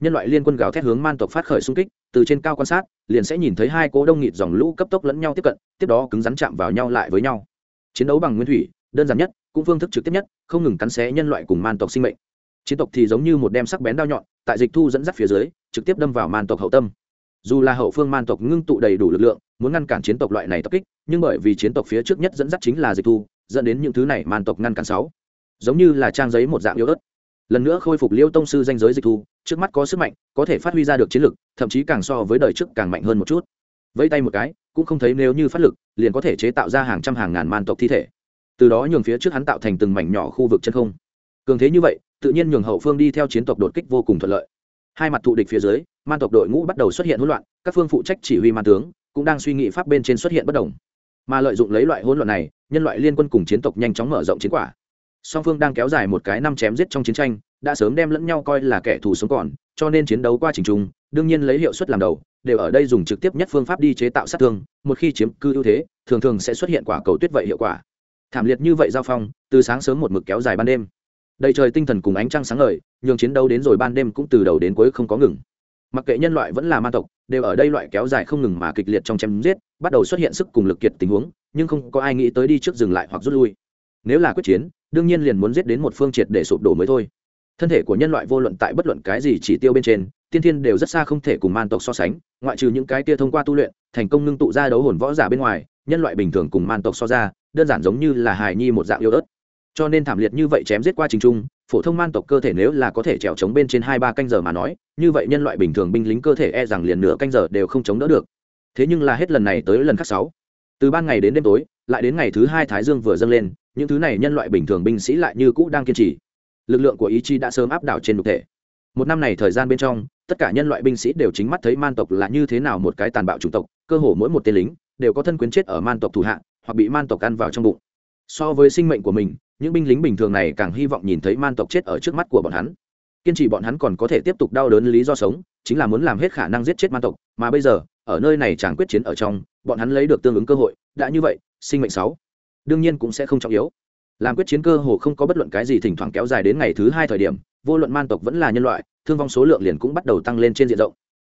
Nhân loại liên quân gào thét hướng man tộc phát khởi xung kích, từ trên cao quan sát, liền sẽ nhìn thấy hai cỗ đông nghịt dòng lũ cấp tốc lẫn nhau tiếp cận, tiếp đó cứng rắn chạm vào nhau lại với nhau. Chiến đấu bằng nguyên thủy, đơn giản nhất, cũng phương thức trực tiếp nhất, không ngừng cắn xé nhân loại cùng man tộc sinh mệnh. Chiến tộc thì giống như một đem sắc bén đao nhọn, tại dịch thu dẫn dắt phía dưới, trực tiếp đâm vào man tộc hậu tâm. Dù là hậu phương man tộc ngưng tụ đầy đủ lực lượng, muốn ngăn cản chiến tộc loại này tập kích, nhưng bởi vì chiến tộc phía trước nhất dẫn dắt chính là dịch thu, dẫn đến những thứ này man tộc ngăn cản sáu. Giống như là trang giấy một dạng yếu ớt lần nữa khôi phục liêu tông sư danh giới dịch thu, trước mắt có sức mạnh, có thể phát huy ra được chiến lực, thậm chí càng so với đời trước càng mạnh hơn một chút. Vẫy tay một cái, cũng không thấy nếu như phát lực, liền có thể chế tạo ra hàng trăm hàng ngàn man tộc thi thể. Từ đó nhường phía trước hắn tạo thành từng mảnh nhỏ khu vực chân không. Cường thế như vậy, tự nhiên nhường hậu phương đi theo chiến tộc đột kích vô cùng thuận lợi. Hai mặt thụ địch phía dưới, man tộc đội ngũ bắt đầu xuất hiện hỗn loạn, các phương phụ trách chỉ huy man tướng, cũng đang suy nghĩ pháp bên trên xuất hiện bất đồng. Mà lợi dụng lấy loại hỗn loạn này, nhân loại liên quân cùng chiến tộc nhanh chóng mở rộng chiến quả song phương đang kéo dài một cái năm chém giết trong chiến tranh, đã sớm đem lẫn nhau coi là kẻ thù sống còn, cho nên chiến đấu qua trình trung đương nhiên lấy hiệu suất làm đầu, đều ở đây dùng trực tiếp nhất phương pháp đi chế tạo sát thương, một khi chiếm cư ưu thế, thường thường sẽ xuất hiện quả cầu tuyết vậy hiệu quả. Thảm liệt như vậy giao phong, từ sáng sớm một mực kéo dài ban đêm. Đầy trời tinh thần cùng ánh trăng sáng ngời, nhường chiến đấu đến rồi ban đêm cũng từ đầu đến cuối không có ngừng. Mặc kệ nhân loại vẫn là ma tộc, đều ở đây loại kéo dài không ngừng mà kịch liệt trong chém giết, bắt đầu xuất hiện sức cùng lực kiệt tình huống, nhưng không có ai nghĩ tới đi trước dừng lại hoặc rút lui nếu là quyết chiến, đương nhiên liền muốn giết đến một phương triệt để sụp đổ mới thôi. Thân thể của nhân loại vô luận tại bất luận cái gì chỉ tiêu bên trên, tiên thiên đều rất xa không thể cùng man tộc so sánh, ngoại trừ những cái kia thông qua tu luyện, thành công ngưng tụ ra đấu hồn võ giả bên ngoài, nhân loại bình thường cùng man tộc so ra, đơn giản giống như là hài nhi một dạng yêu ớt. Cho nên thảm liệt như vậy chém giết qua trình trung phổ thông man tộc cơ thể nếu là có thể trèo chống bên trên hai ba canh giờ mà nói, như vậy nhân loại bình thường binh lính cơ thể e rằng liền nửa canh giờ đều không chống đỡ được. Thế nhưng là hết lần này tới lần khác sáu. Từ ban ngày đến đêm tối, lại đến ngày thứ hai thái dương vừa dâng lên những thứ này nhân loại bình thường binh sĩ lại như cũ đang kiên trì. Lực lượng của ý chí đã sớm áp đảo trên thực thể. Một năm này thời gian bên trong, tất cả nhân loại binh sĩ đều chính mắt thấy man tộc là như thế nào một cái tàn bạo chủng tộc, cơ hồ mỗi một tên lính đều có thân quyến chết ở man tộc thủ hạ, hoặc bị man tộc ăn vào trong bụng. So với sinh mệnh của mình, những binh lính bình thường này càng hy vọng nhìn thấy man tộc chết ở trước mắt của bọn hắn. Kiên trì bọn hắn còn có thể tiếp tục đau đớn lý do sống, chính là muốn làm hết khả năng giết chết man tộc, mà bây giờ, ở nơi này chẳng quyết chiến ở trong, bọn hắn lấy được tương ứng cơ hội, đã như vậy, sinh mệnh sáu đương nhiên cũng sẽ không trọng yếu. Làm quyết chiến cơ hồ không có bất luận cái gì thỉnh thoảng kéo dài đến ngày thứ hai thời điểm, vô luận man tộc vẫn là nhân loại, thương vong số lượng liền cũng bắt đầu tăng lên trên diện rộng.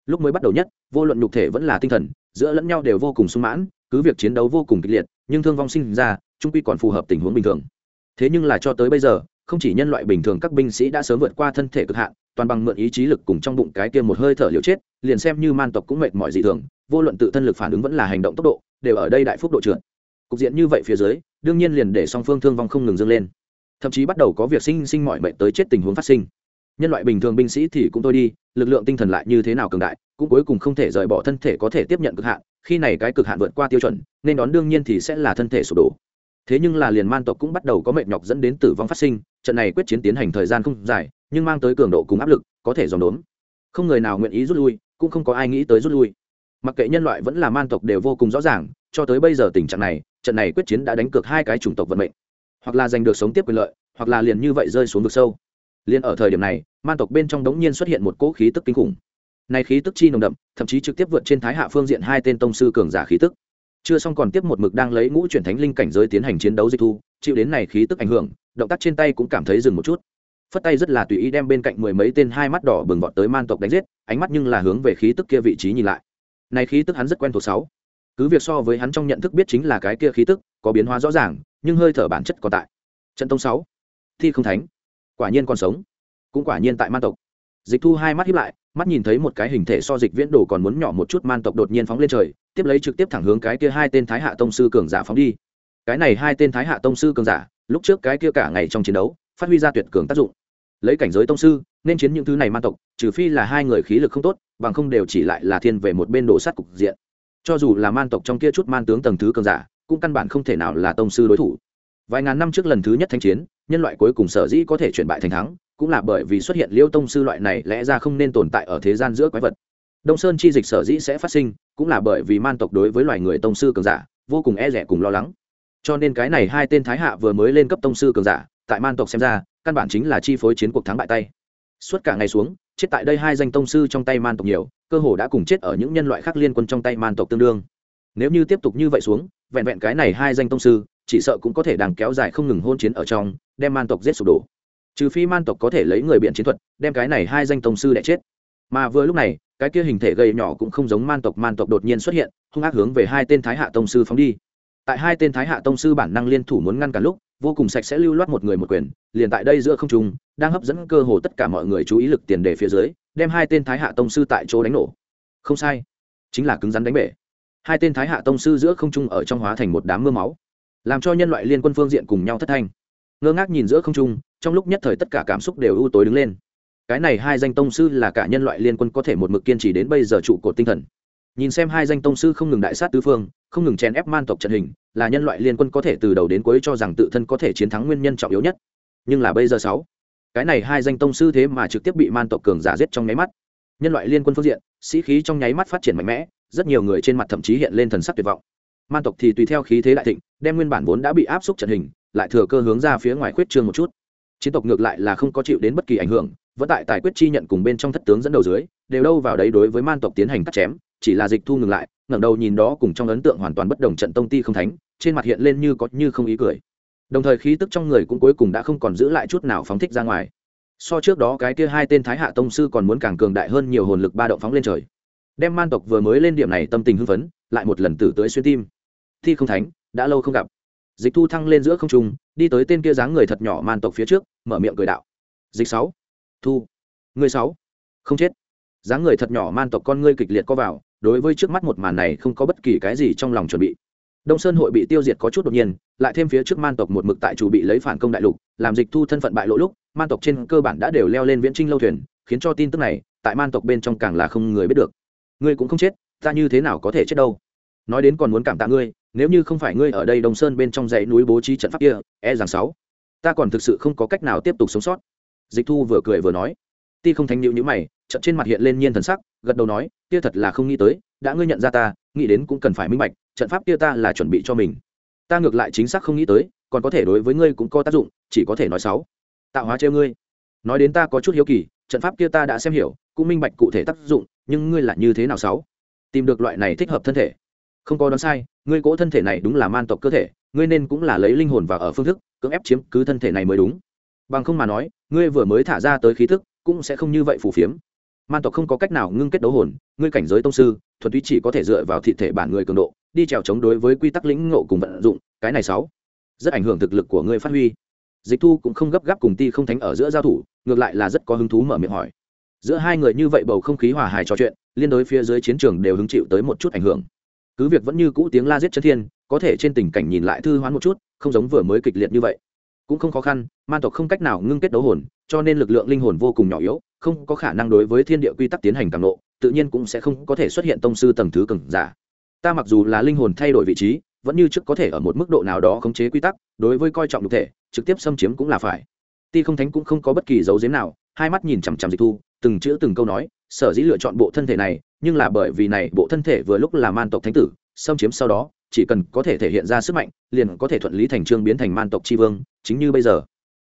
Lúc mới bắt đầu nhất, vô luận nhục thể vẫn là tinh thần, giữa lẫn nhau đều vô cùng sung mãn, cứ việc chiến đấu vô cùng kịch liệt, nhưng thương vong sinh ra, trung quy còn phù hợp tình huống bình thường. Thế nhưng là cho tới bây giờ, không chỉ nhân loại bình thường các binh sĩ đã sớm vượt qua thân thể cực hạn, toàn bằng mượn ý chí lực cùng trong bụng cái kia một hơi thở liều chết, liền xem như man tộc cũng mệt mỏi dị thường, vô luận tự thân lực phản ứng vẫn là hành động tốc độ, đều ở đây đại phúc độ trượt cục diện như vậy phía dưới, đương nhiên liền để song phương thương vong không ngừng dâng lên. Thậm chí bắt đầu có việc sinh sinh mọi mệnh tới chết tình huống phát sinh. Nhân loại bình thường binh sĩ thì cũng thôi đi, lực lượng tinh thần lại như thế nào cường đại, cũng cuối cùng không thể rời bỏ thân thể có thể tiếp nhận cực hạn, khi này cái cực hạn vượt qua tiêu chuẩn, nên đón đương nhiên thì sẽ là thân thể sụp đổ. Thế nhưng là liền man tộc cũng bắt đầu có mệt nhọc dẫn đến tử vong phát sinh, trận này quyết chiến tiến hành thời gian không dài, nhưng mang tới cường độ cùng áp lực, có thể dòm đốn không người nào nguyện ý rút lui, cũng không có ai nghĩ tới rút lui. Mặc kệ nhân loại vẫn là man tộc đều vô cùng rõ ràng, cho tới bây giờ tình trạng này trận này quyết chiến đã đánh cược hai cái chủng tộc vận mệnh. Hoặc là giành được sống tiếp quyền lợi, hoặc là liền như vậy rơi xuống vực sâu. Liền ở thời điểm này, man tộc bên trong đống nhiên xuất hiện một cỗ khí tức kinh khủng. Này khí tức chi nồng đậm, thậm chí trực tiếp vượt trên thái hạ phương diện hai tên tông sư cường giả khí tức. Chưa xong còn tiếp một mực đang lấy ngũ chuyển thánh linh cảnh giới tiến hành chiến đấu dịch thu, chịu đến này khí tức ảnh hưởng, động tác trên tay cũng cảm thấy dừng một chút. Phất tay rất là tùy ý đem bên cạnh mười mấy tên hai mắt đỏ bừng vọt tới man tộc đánh giết, ánh mắt nhưng là hướng về khí tức kia vị trí nhìn lại. Này khí tức hắn rất quen thuộc sáu cứ việc so với hắn trong nhận thức biết chính là cái kia khí tức, có biến hóa rõ ràng, nhưng hơi thở bản chất còn tại. Trận tông sáu, thi không thánh, quả nhiên còn sống, cũng quả nhiên tại man tộc. Dịch thu hai mắt hiếp lại, mắt nhìn thấy một cái hình thể so dịch viễn đồ còn muốn nhỏ một chút man tộc đột nhiên phóng lên trời, tiếp lấy trực tiếp thẳng hướng cái kia hai tên thái hạ tông sư cường giả phóng đi. Cái này hai tên thái hạ tông sư cường giả, lúc trước cái kia cả ngày trong chiến đấu, phát huy ra tuyệt cường tác dụng. Lấy cảnh giới tông sư, nên chiến những thứ này man tộc, trừ phi là hai người khí lực không tốt, bằng không đều chỉ lại là thiên về một bên đổ sát cục diện cho dù là man tộc trong kia chút man tướng tầng thứ cường giả, cũng căn bản không thể nào là tông sư đối thủ. Vài ngàn năm trước lần thứ nhất thanh chiến, nhân loại cuối cùng sở dĩ có thể chuyển bại thành thắng, cũng là bởi vì xuất hiện liêu tông sư loại này lẽ ra không nên tồn tại ở thế gian giữa quái vật. Đông sơn chi dịch sở dĩ sẽ phát sinh, cũng là bởi vì man tộc đối với loài người tông sư cường giả vô cùng e rẻ cùng lo lắng. Cho nên cái này hai tên thái hạ vừa mới lên cấp tông sư cường giả, tại man tộc xem ra, căn bản chính là chi phối chiến cuộc thắng bại tay. Suốt cả ngày xuống chết tại đây hai danh tông sư trong tay man tộc nhiều, cơ hồ đã cùng chết ở những nhân loại khác liên quân trong tay man tộc tương đương. Nếu như tiếp tục như vậy xuống, vẹn vẹn cái này hai danh tông sư, chỉ sợ cũng có thể đang kéo dài không ngừng hôn chiến ở trong, đem man tộc giết sụp đổ. Trừ phi man tộc có thể lấy người biện chiến thuật, đem cái này hai danh tông sư đẻ chết. Mà vừa lúc này, cái kia hình thể gầy nhỏ cũng không giống man tộc man tộc đột nhiên xuất hiện, hung ác hướng về hai tên thái hạ tông sư phóng đi. Tại hai tên thái hạ tông sư bản năng liên thủ muốn ngăn cả lúc vô cùng sạch sẽ lưu loát một người một quyền, liền tại đây giữa không trung, đang hấp dẫn cơ hồ tất cả mọi người chú ý lực tiền đề phía dưới, đem hai tên thái hạ tông sư tại chỗ đánh nổ. Không sai, chính là cứng rắn đánh bể. Hai tên thái hạ tông sư giữa không trung ở trong hóa thành một đám mưa máu, làm cho nhân loại liên quân phương diện cùng nhau thất thanh. Ngơ ngác nhìn giữa không trung, trong lúc nhất thời tất cả cảm xúc đều ưu tối đứng lên. Cái này hai danh tông sư là cả nhân loại liên quân có thể một mực kiên trì đến bây giờ trụ cột tinh thần nhìn xem hai danh tông sư không ngừng đại sát tứ phương, không ngừng chèn ép man tộc trận hình, là nhân loại liên quân có thể từ đầu đến cuối cho rằng tự thân có thể chiến thắng nguyên nhân trọng yếu nhất. Nhưng là bây giờ sáu, cái này hai danh tông sư thế mà trực tiếp bị man tộc cường giả giết trong nháy mắt. Nhân loại liên quân phương diện, sĩ khí trong nháy mắt phát triển mạnh mẽ, rất nhiều người trên mặt thậm chí hiện lên thần sắc tuyệt vọng. Man tộc thì tùy theo khí thế đại thịnh, đem nguyên bản vốn đã bị áp xúc trận hình, lại thừa cơ hướng ra phía ngoài khuyết trương một chút. Chiến tộc ngược lại là không có chịu đến bất kỳ ảnh hưởng, vẫn tại tài quyết chi nhận cùng bên trong thất tướng dẫn đầu dưới, đều đâu vào đấy đối với man tộc tiến hành cắt chém chỉ là dịch thu ngừng lại, ngẩng đầu nhìn đó cùng trong ấn tượng hoàn toàn bất đồng trận tông ti không thánh, trên mặt hiện lên như có như không ý cười. Đồng thời khí tức trong người cũng cuối cùng đã không còn giữ lại chút nào phóng thích ra ngoài. So trước đó cái kia hai tên thái hạ tông sư còn muốn càng cường đại hơn nhiều hồn lực ba động phóng lên trời. Đem man tộc vừa mới lên điểm này tâm tình hưng phấn, lại một lần tử tới xuyên tim. Thi không thánh, đã lâu không gặp. Dịch thu thăng lên giữa không trung, đi tới tên kia dáng người thật nhỏ man tộc phía trước, mở miệng cười đạo. Dịch sáu. Thu. Người sáu. Không chết. Dáng người thật nhỏ man tộc con ngươi kịch liệt co vào đối với trước mắt một màn này không có bất kỳ cái gì trong lòng chuẩn bị. Đông sơn hội bị tiêu diệt có chút đột nhiên, lại thêm phía trước man tộc một mực tại chủ bị lấy phản công đại lục, làm dịch thu thân phận bại lộ lúc, man tộc trên cơ bản đã đều leo lên viễn trinh lâu thuyền, khiến cho tin tức này, tại man tộc bên trong càng là không người biết được. Ngươi cũng không chết, ta như thế nào có thể chết đâu? Nói đến còn muốn cảm tạ ngươi, nếu như không phải ngươi ở đây đông sơn bên trong dãy núi bố trí trận pháp kia e rằng sáu, ta còn thực sự không có cách nào tiếp tục sống sót. Dịch thu vừa cười vừa nói. Ti không thành nhịu nhữ mày trận trên mặt hiện lên nhiên thần sắc, gật đầu nói, kia thật là không nghĩ tới, đã ngươi nhận ra ta, nghĩ đến cũng cần phải minh bạch, trận pháp kia ta là chuẩn bị cho mình. Ta ngược lại chính xác không nghĩ tới, còn có thể đối với ngươi cũng có tác dụng, chỉ có thể nói sáu tạo hóa treo ngươi. Nói đến ta có chút hiếu kỳ, trận pháp kia ta đã xem hiểu, cũng minh bạch cụ thể tác dụng, nhưng ngươi là như thế nào sáu tìm được loại này thích hợp thân thể. Không có đoán sai, ngươi cỗ thân thể này đúng là man tộc cơ thể, ngươi nên cũng là lấy linh hồn vào ở phương thức, cưỡng ép chiếm cứ thân thể này mới đúng. Bằng không mà nói, ngươi vừa mới thả ra tới khí thức, cũng sẽ không như vậy phù phiếm man tộc không có cách nào ngưng kết đấu hồn, ngươi cảnh giới tông sư, thuần túy chỉ có thể dựa vào thị thể bản người cường độ, đi trèo chống đối với quy tắc lĩnh ngộ cùng vận dụng, cái này sáu, rất ảnh hưởng thực lực của ngươi phát huy. Dịch thu cũng không gấp gáp cùng ti không thánh ở giữa giao thủ, ngược lại là rất có hứng thú mở miệng hỏi. Giữa hai người như vậy bầu không khí hòa hài trò chuyện, liên đối phía dưới chiến trường đều hứng chịu tới một chút ảnh hưởng. Cứ việc vẫn như cũ tiếng la giết chân thiên, có thể trên tình cảnh nhìn lại thư hoán một chút, không giống vừa mới kịch liệt như vậy. Cũng không khó khăn, man tộc không cách nào ngưng kết đấu hồn, cho nên lực lượng linh hồn vô cùng nhỏ yếu không có khả năng đối với thiên địa quy tắc tiến hành càng lộ, tự nhiên cũng sẽ không có thể xuất hiện tông sư tầng thứ cường giả. Ta mặc dù là linh hồn thay đổi vị trí, vẫn như trước có thể ở một mức độ nào đó khống chế quy tắc, đối với coi trọng thực thể, trực tiếp xâm chiếm cũng là phải. Ti không thánh cũng không có bất kỳ dấu giếm nào, hai mắt nhìn chằm chằm dịch thu, từng chữ từng câu nói, sở dĩ lựa chọn bộ thân thể này, nhưng là bởi vì này, bộ thân thể vừa lúc là man tộc thánh tử, xâm chiếm sau đó, chỉ cần có thể thể hiện ra sức mạnh, liền có thể thuận lý thành trương biến thành man tộc tri vương, chính như bây giờ.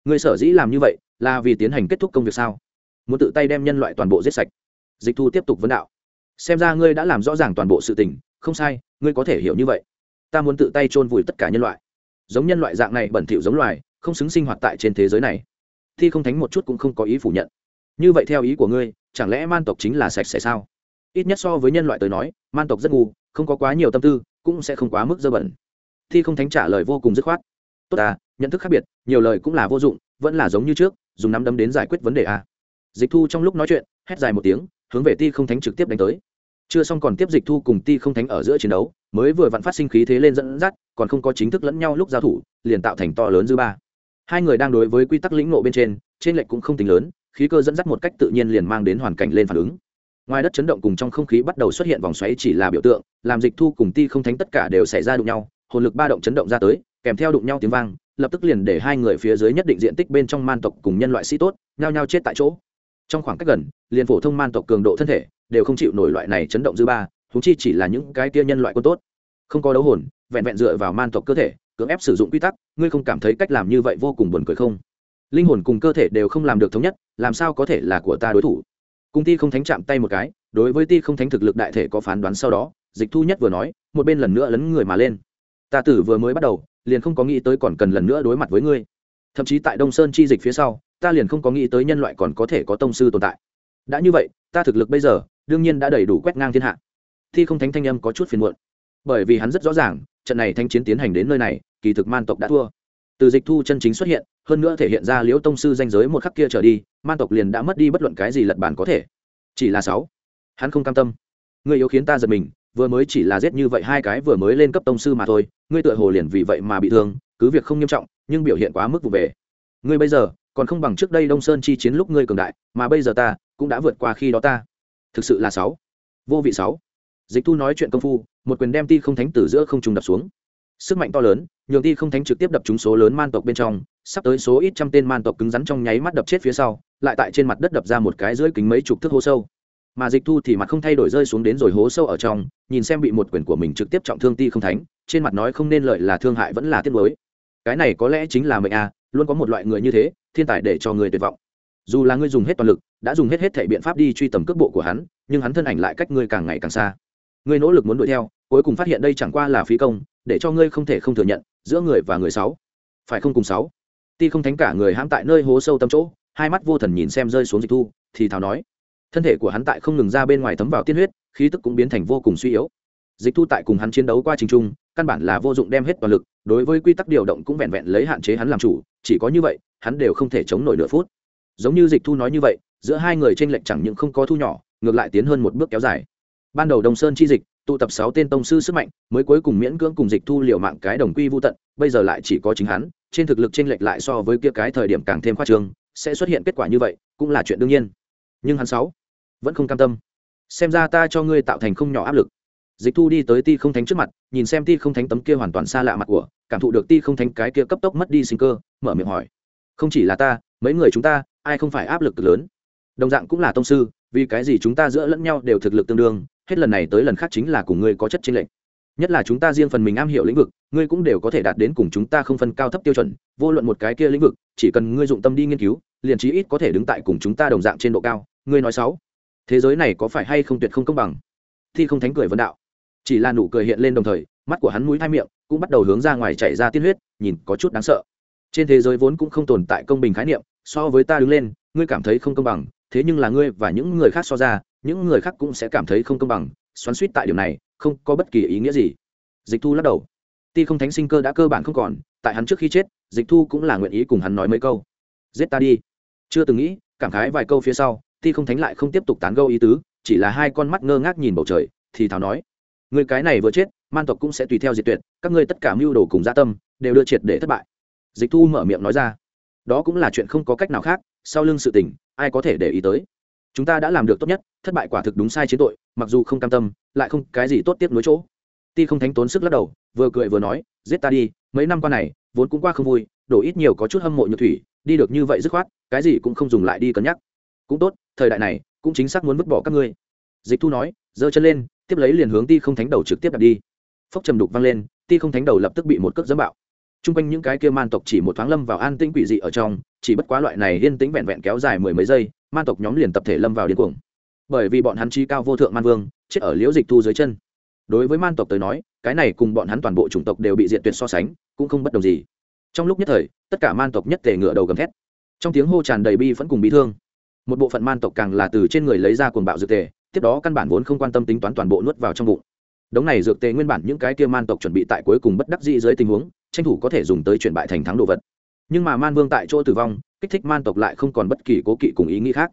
Người sở dĩ làm như vậy, là vì tiến hành kết thúc công việc sao? Muốn tự tay đem nhân loại toàn bộ giết sạch. Dịch thu tiếp tục vấn đạo. Xem ra ngươi đã làm rõ ràng toàn bộ sự tình, không sai, ngươi có thể hiểu như vậy. Ta muốn tự tay chôn vùi tất cả nhân loại. Giống nhân loại dạng này bẩn thỉu giống loài, không xứng sinh hoạt tại trên thế giới này. Thi không thánh một chút cũng không có ý phủ nhận. Như vậy theo ý của ngươi, chẳng lẽ man tộc chính là sạch sẽ sao? Ít nhất so với nhân loại tới nói, man tộc rất ngu, không có quá nhiều tâm tư, cũng sẽ không quá mức dơ bẩn. Thi không thánh trả lời vô cùng dứt khoát. Tốt à nhận thức khác biệt, nhiều lời cũng là vô dụng, vẫn là giống như trước, dùng nắm đấm đến giải quyết vấn đề à? Dịch thu trong lúc nói chuyện, hét dài một tiếng, hướng về ti không thánh trực tiếp đánh tới. Chưa xong còn tiếp dịch thu cùng ti không thánh ở giữa chiến đấu, mới vừa vặn phát sinh khí thế lên dẫn dắt, còn không có chính thức lẫn nhau lúc giao thủ, liền tạo thành to lớn dư ba. Hai người đang đối với quy tắc lĩnh nộ bên trên trên lệch cũng không tính lớn, khí cơ dẫn dắt một cách tự nhiên liền mang đến hoàn cảnh lên phản ứng. Ngoài đất chấn động cùng trong không khí bắt đầu xuất hiện vòng xoáy chỉ là biểu tượng, làm dịch thu cùng ti không thánh tất cả đều xảy ra đụng nhau, hồn lực ba động chấn động ra tới, kèm theo đụng nhau tiếng vang, lập tức liền để hai người phía dưới nhất định diện tích bên trong man tộc cùng nhân loại sĩ tốt, nhao nhao chết tại chỗ trong khoảng cách gần, liền phổ thông man tộc cường độ thân thể đều không chịu nổi loại này chấn động dư ba thúng chi chỉ là những cái tia nhân loại quân tốt. Không có đấu hồn, vẹn vẹn dựa vào man tộc cơ thể, cưỡng ép sử dụng quy tắc, ngươi không cảm thấy cách làm như vậy vô cùng buồn cười không? Linh hồn cùng cơ thể đều không làm được thống nhất, làm sao có thể là của ta đối thủ? Cung ti không thánh chạm tay một cái, đối với ti không thánh thực lực đại thể có phán đoán sau đó, dịch thu nhất vừa nói, một bên lần nữa lấn người mà lên. Ta tử vừa mới bắt đầu, liền không có nghĩ tới còn cần lần nữa đối mặt với ngươi. Thậm chí tại đông sơn chi dịch phía sau ta liền không có nghĩ tới nhân loại còn có thể có tông sư tồn tại. Đã như vậy, ta thực lực bây giờ, đương nhiên đã đầy đủ quét ngang thiên hạ. Thi không thánh thanh âm có chút phiền muộn. Bởi vì hắn rất rõ ràng, trận này thanh chiến tiến hành đến nơi này, kỳ thực man tộc đã thua. Từ dịch thu chân chính xuất hiện, hơn nữa thể hiện ra liễu tông sư danh giới một khắc kia trở đi, man tộc liền đã mất đi bất luận cái gì lật bản có thể. Chỉ là sáu. Hắn không cam tâm. Người yếu khiến ta giật mình, vừa mới chỉ là giết như vậy hai cái vừa mới lên cấp tông sư mà thôi, ngươi tựa hồ liền vì vậy mà bị thương, cứ việc không nghiêm trọng, nhưng biểu hiện quá mức vụ về. Ngươi bây giờ còn không bằng trước đây đông sơn chi chiến lúc ngươi cường đại, mà bây giờ ta cũng đã vượt qua khi đó ta. Thực sự là sáu. Vô vị sáu. Dịch thu nói chuyện công phu, một quyền đem ti không thánh tử giữa không trùng đập xuống. Sức mạnh to lớn, nhường ti không thánh trực tiếp đập trúng số lớn man tộc bên trong, sắp tới số ít trăm tên man tộc cứng rắn trong nháy mắt đập chết phía sau, lại tại trên mặt đất đập ra một cái dưới kính mấy chục thước hố sâu. Mà dịch thu thì mặt không thay đổi rơi xuống đến rồi hố sâu ở trong, nhìn xem bị một quyền của mình trực tiếp trọng thương ti không thánh, trên mặt nói không nên lợi là thương hại vẫn là tiếc mới cái này có lẽ chính là mệnh a, luôn có một loại người như thế thiên tài để cho người tuyệt vọng. Dù là ngươi dùng hết toàn lực, đã dùng hết hết thể biện pháp đi truy tầm cước bộ của hắn, nhưng hắn thân ảnh lại cách ngươi càng ngày càng xa. Ngươi nỗ lực muốn đuổi theo, cuối cùng phát hiện đây chẳng qua là phí công, để cho ngươi không thể không thừa nhận, giữa người và người sáu. Phải không cùng sáu? Ti không thánh cả người hãm tại nơi hố sâu tâm chỗ, hai mắt vô thần nhìn xem rơi xuống dịch thu, thì thào nói. Thân thể của hắn tại không ngừng ra bên ngoài thấm vào tiên huyết, khí tức cũng biến thành vô cùng suy yếu. Dịch thu tại cùng hắn chiến đấu qua trình trung, căn bản là vô dụng đem hết toàn lực, đối với quy tắc điều động cũng vẹn vẹn lấy hạn chế hắn làm chủ chỉ có như vậy, hắn đều không thể chống nổi nửa phút. Giống như dịch thu nói như vậy, giữa hai người trên lệnh chẳng những không có thu nhỏ, ngược lại tiến hơn một bước kéo dài. Ban đầu đồng sơn chi dịch, tụ tập sáu tên tông sư sức mạnh, mới cuối cùng miễn cưỡng cùng dịch thu liệu mạng cái đồng quy vô tận, bây giờ lại chỉ có chính hắn, trên thực lực trên lệch lại so với kia cái thời điểm càng thêm khoa trương, sẽ xuất hiện kết quả như vậy, cũng là chuyện đương nhiên. Nhưng hắn sáu vẫn không cam tâm. Xem ra ta cho ngươi tạo thành không nhỏ áp lực. Dịch thu đi tới ti không thánh trước mặt, nhìn xem ti không thánh tấm kia hoàn toàn xa lạ mặt của cảm thụ được ti không thánh cái kia cấp tốc mất đi sinh cơ, mở miệng hỏi. Không chỉ là ta, mấy người chúng ta, ai không phải áp lực cực lớn? Đồng dạng cũng là tông sư, vì cái gì chúng ta giữa lẫn nhau đều thực lực tương đương, hết lần này tới lần khác chính là cùng ngươi có chất trên lệnh nhất là chúng ta riêng phần mình am hiểu lĩnh vực, ngươi cũng đều có thể đạt đến cùng chúng ta không phân cao thấp tiêu chuẩn, vô luận một cái kia lĩnh vực, chỉ cần ngươi dụng tâm đi nghiên cứu, liền chí ít có thể đứng tại cùng chúng ta đồng dạng trên độ cao, ngươi nói sáu. Thế giới này có phải hay không tuyệt không công bằng? Thi không thánh cười vấn đạo. Chỉ là nụ cười hiện lên đồng thời, mắt của hắn mũi hai miệng cũng bắt đầu hướng ra ngoài chảy ra tiên huyết, nhìn có chút đáng sợ. Trên thế giới vốn cũng không tồn tại công bình khái niệm, so với ta đứng lên, ngươi cảm thấy không công bằng, thế nhưng là ngươi và những người khác so ra, những người khác cũng sẽ cảm thấy không công bằng, xoắn suýt tại điểm này, không có bất kỳ ý nghĩa gì. Dịch thu lắc đầu. Ti không thánh sinh cơ đã cơ bản không còn, tại hắn trước khi chết, dịch thu cũng là nguyện ý cùng hắn nói mấy câu. Giết ta đi. Chưa từng nghĩ, cảm khái vài câu phía sau, ti không thánh lại không tiếp tục tán gâu ý tứ, chỉ là hai con mắt ngơ ngác nhìn bầu trời, thì thảo nói. Người cái này vừa chết man tộc cũng sẽ tùy theo diệt tuyệt, các ngươi tất cả mưu đồ cùng gia tâm, đều đưa triệt để thất bại. Dịch thu mở miệng nói ra. Đó cũng là chuyện không có cách nào khác, sau lưng sự tình, ai có thể để ý tới? Chúng ta đã làm được tốt nhất, thất bại quả thực đúng sai chiến tội, mặc dù không cam tâm, lại không cái gì tốt tiếp nối chỗ. Ti không thánh tốn sức lắc đầu, vừa cười vừa nói, giết ta đi, mấy năm qua này, vốn cũng qua không vui, đổ ít nhiều có chút hâm mộ nhược thủy, đi được như vậy dứt khoát, cái gì cũng không dùng lại đi cân nhắc. Cũng tốt, thời đại này, cũng chính xác muốn vứt bỏ các ngươi. Dịch thu nói, giơ chân lên, tiếp lấy liền hướng ti không thánh đầu trực tiếp đặt đi phốc trầm đục vang lên, ti không thánh đầu lập tức bị một cước dẫm bạo. T r u n g quanh những cái kia man tộc chỉ một thoáng lâm vào an tĩnh quỷ dị ở trong, chỉ bất quá loại này yên tĩnh vẹn vẹn kéo dài mười mấy giây, man tộc nhóm liền tập thể lâm vào điên cuồng. Bởi vì bọn hắn chi cao vô thượng man vương, chết ở liễu dịch thu dưới chân. Đối với man tộc tới nói, cái này cùng bọn hắn toàn bộ chủng tộc đều bị diện tuyệt so sánh, cũng không bất đồng gì. Trong lúc nhất thời, tất cả man tộc nhất tề ngựa đầu gầm thét. Trong tiếng hô tràn đầy bi vẫn cùng bị thương. Một bộ phận man tộc càng là từ trên người lấy ra cuồng bạo dược tề, tiếp đó căn bản vốn không quan tâm tính toán toàn bộ nuốt vào trong bụng đống này dược tề nguyên bản những cái kia man tộc chuẩn bị tại cuối cùng bất đắc dĩ dưới tình huống, tranh thủ có thể dùng tới chuyển bại thành thắng đồ vật. Nhưng mà man vương tại chỗ tử vong, kích thích man tộc lại không còn bất kỳ cố kỵ cùng ý nghĩ khác.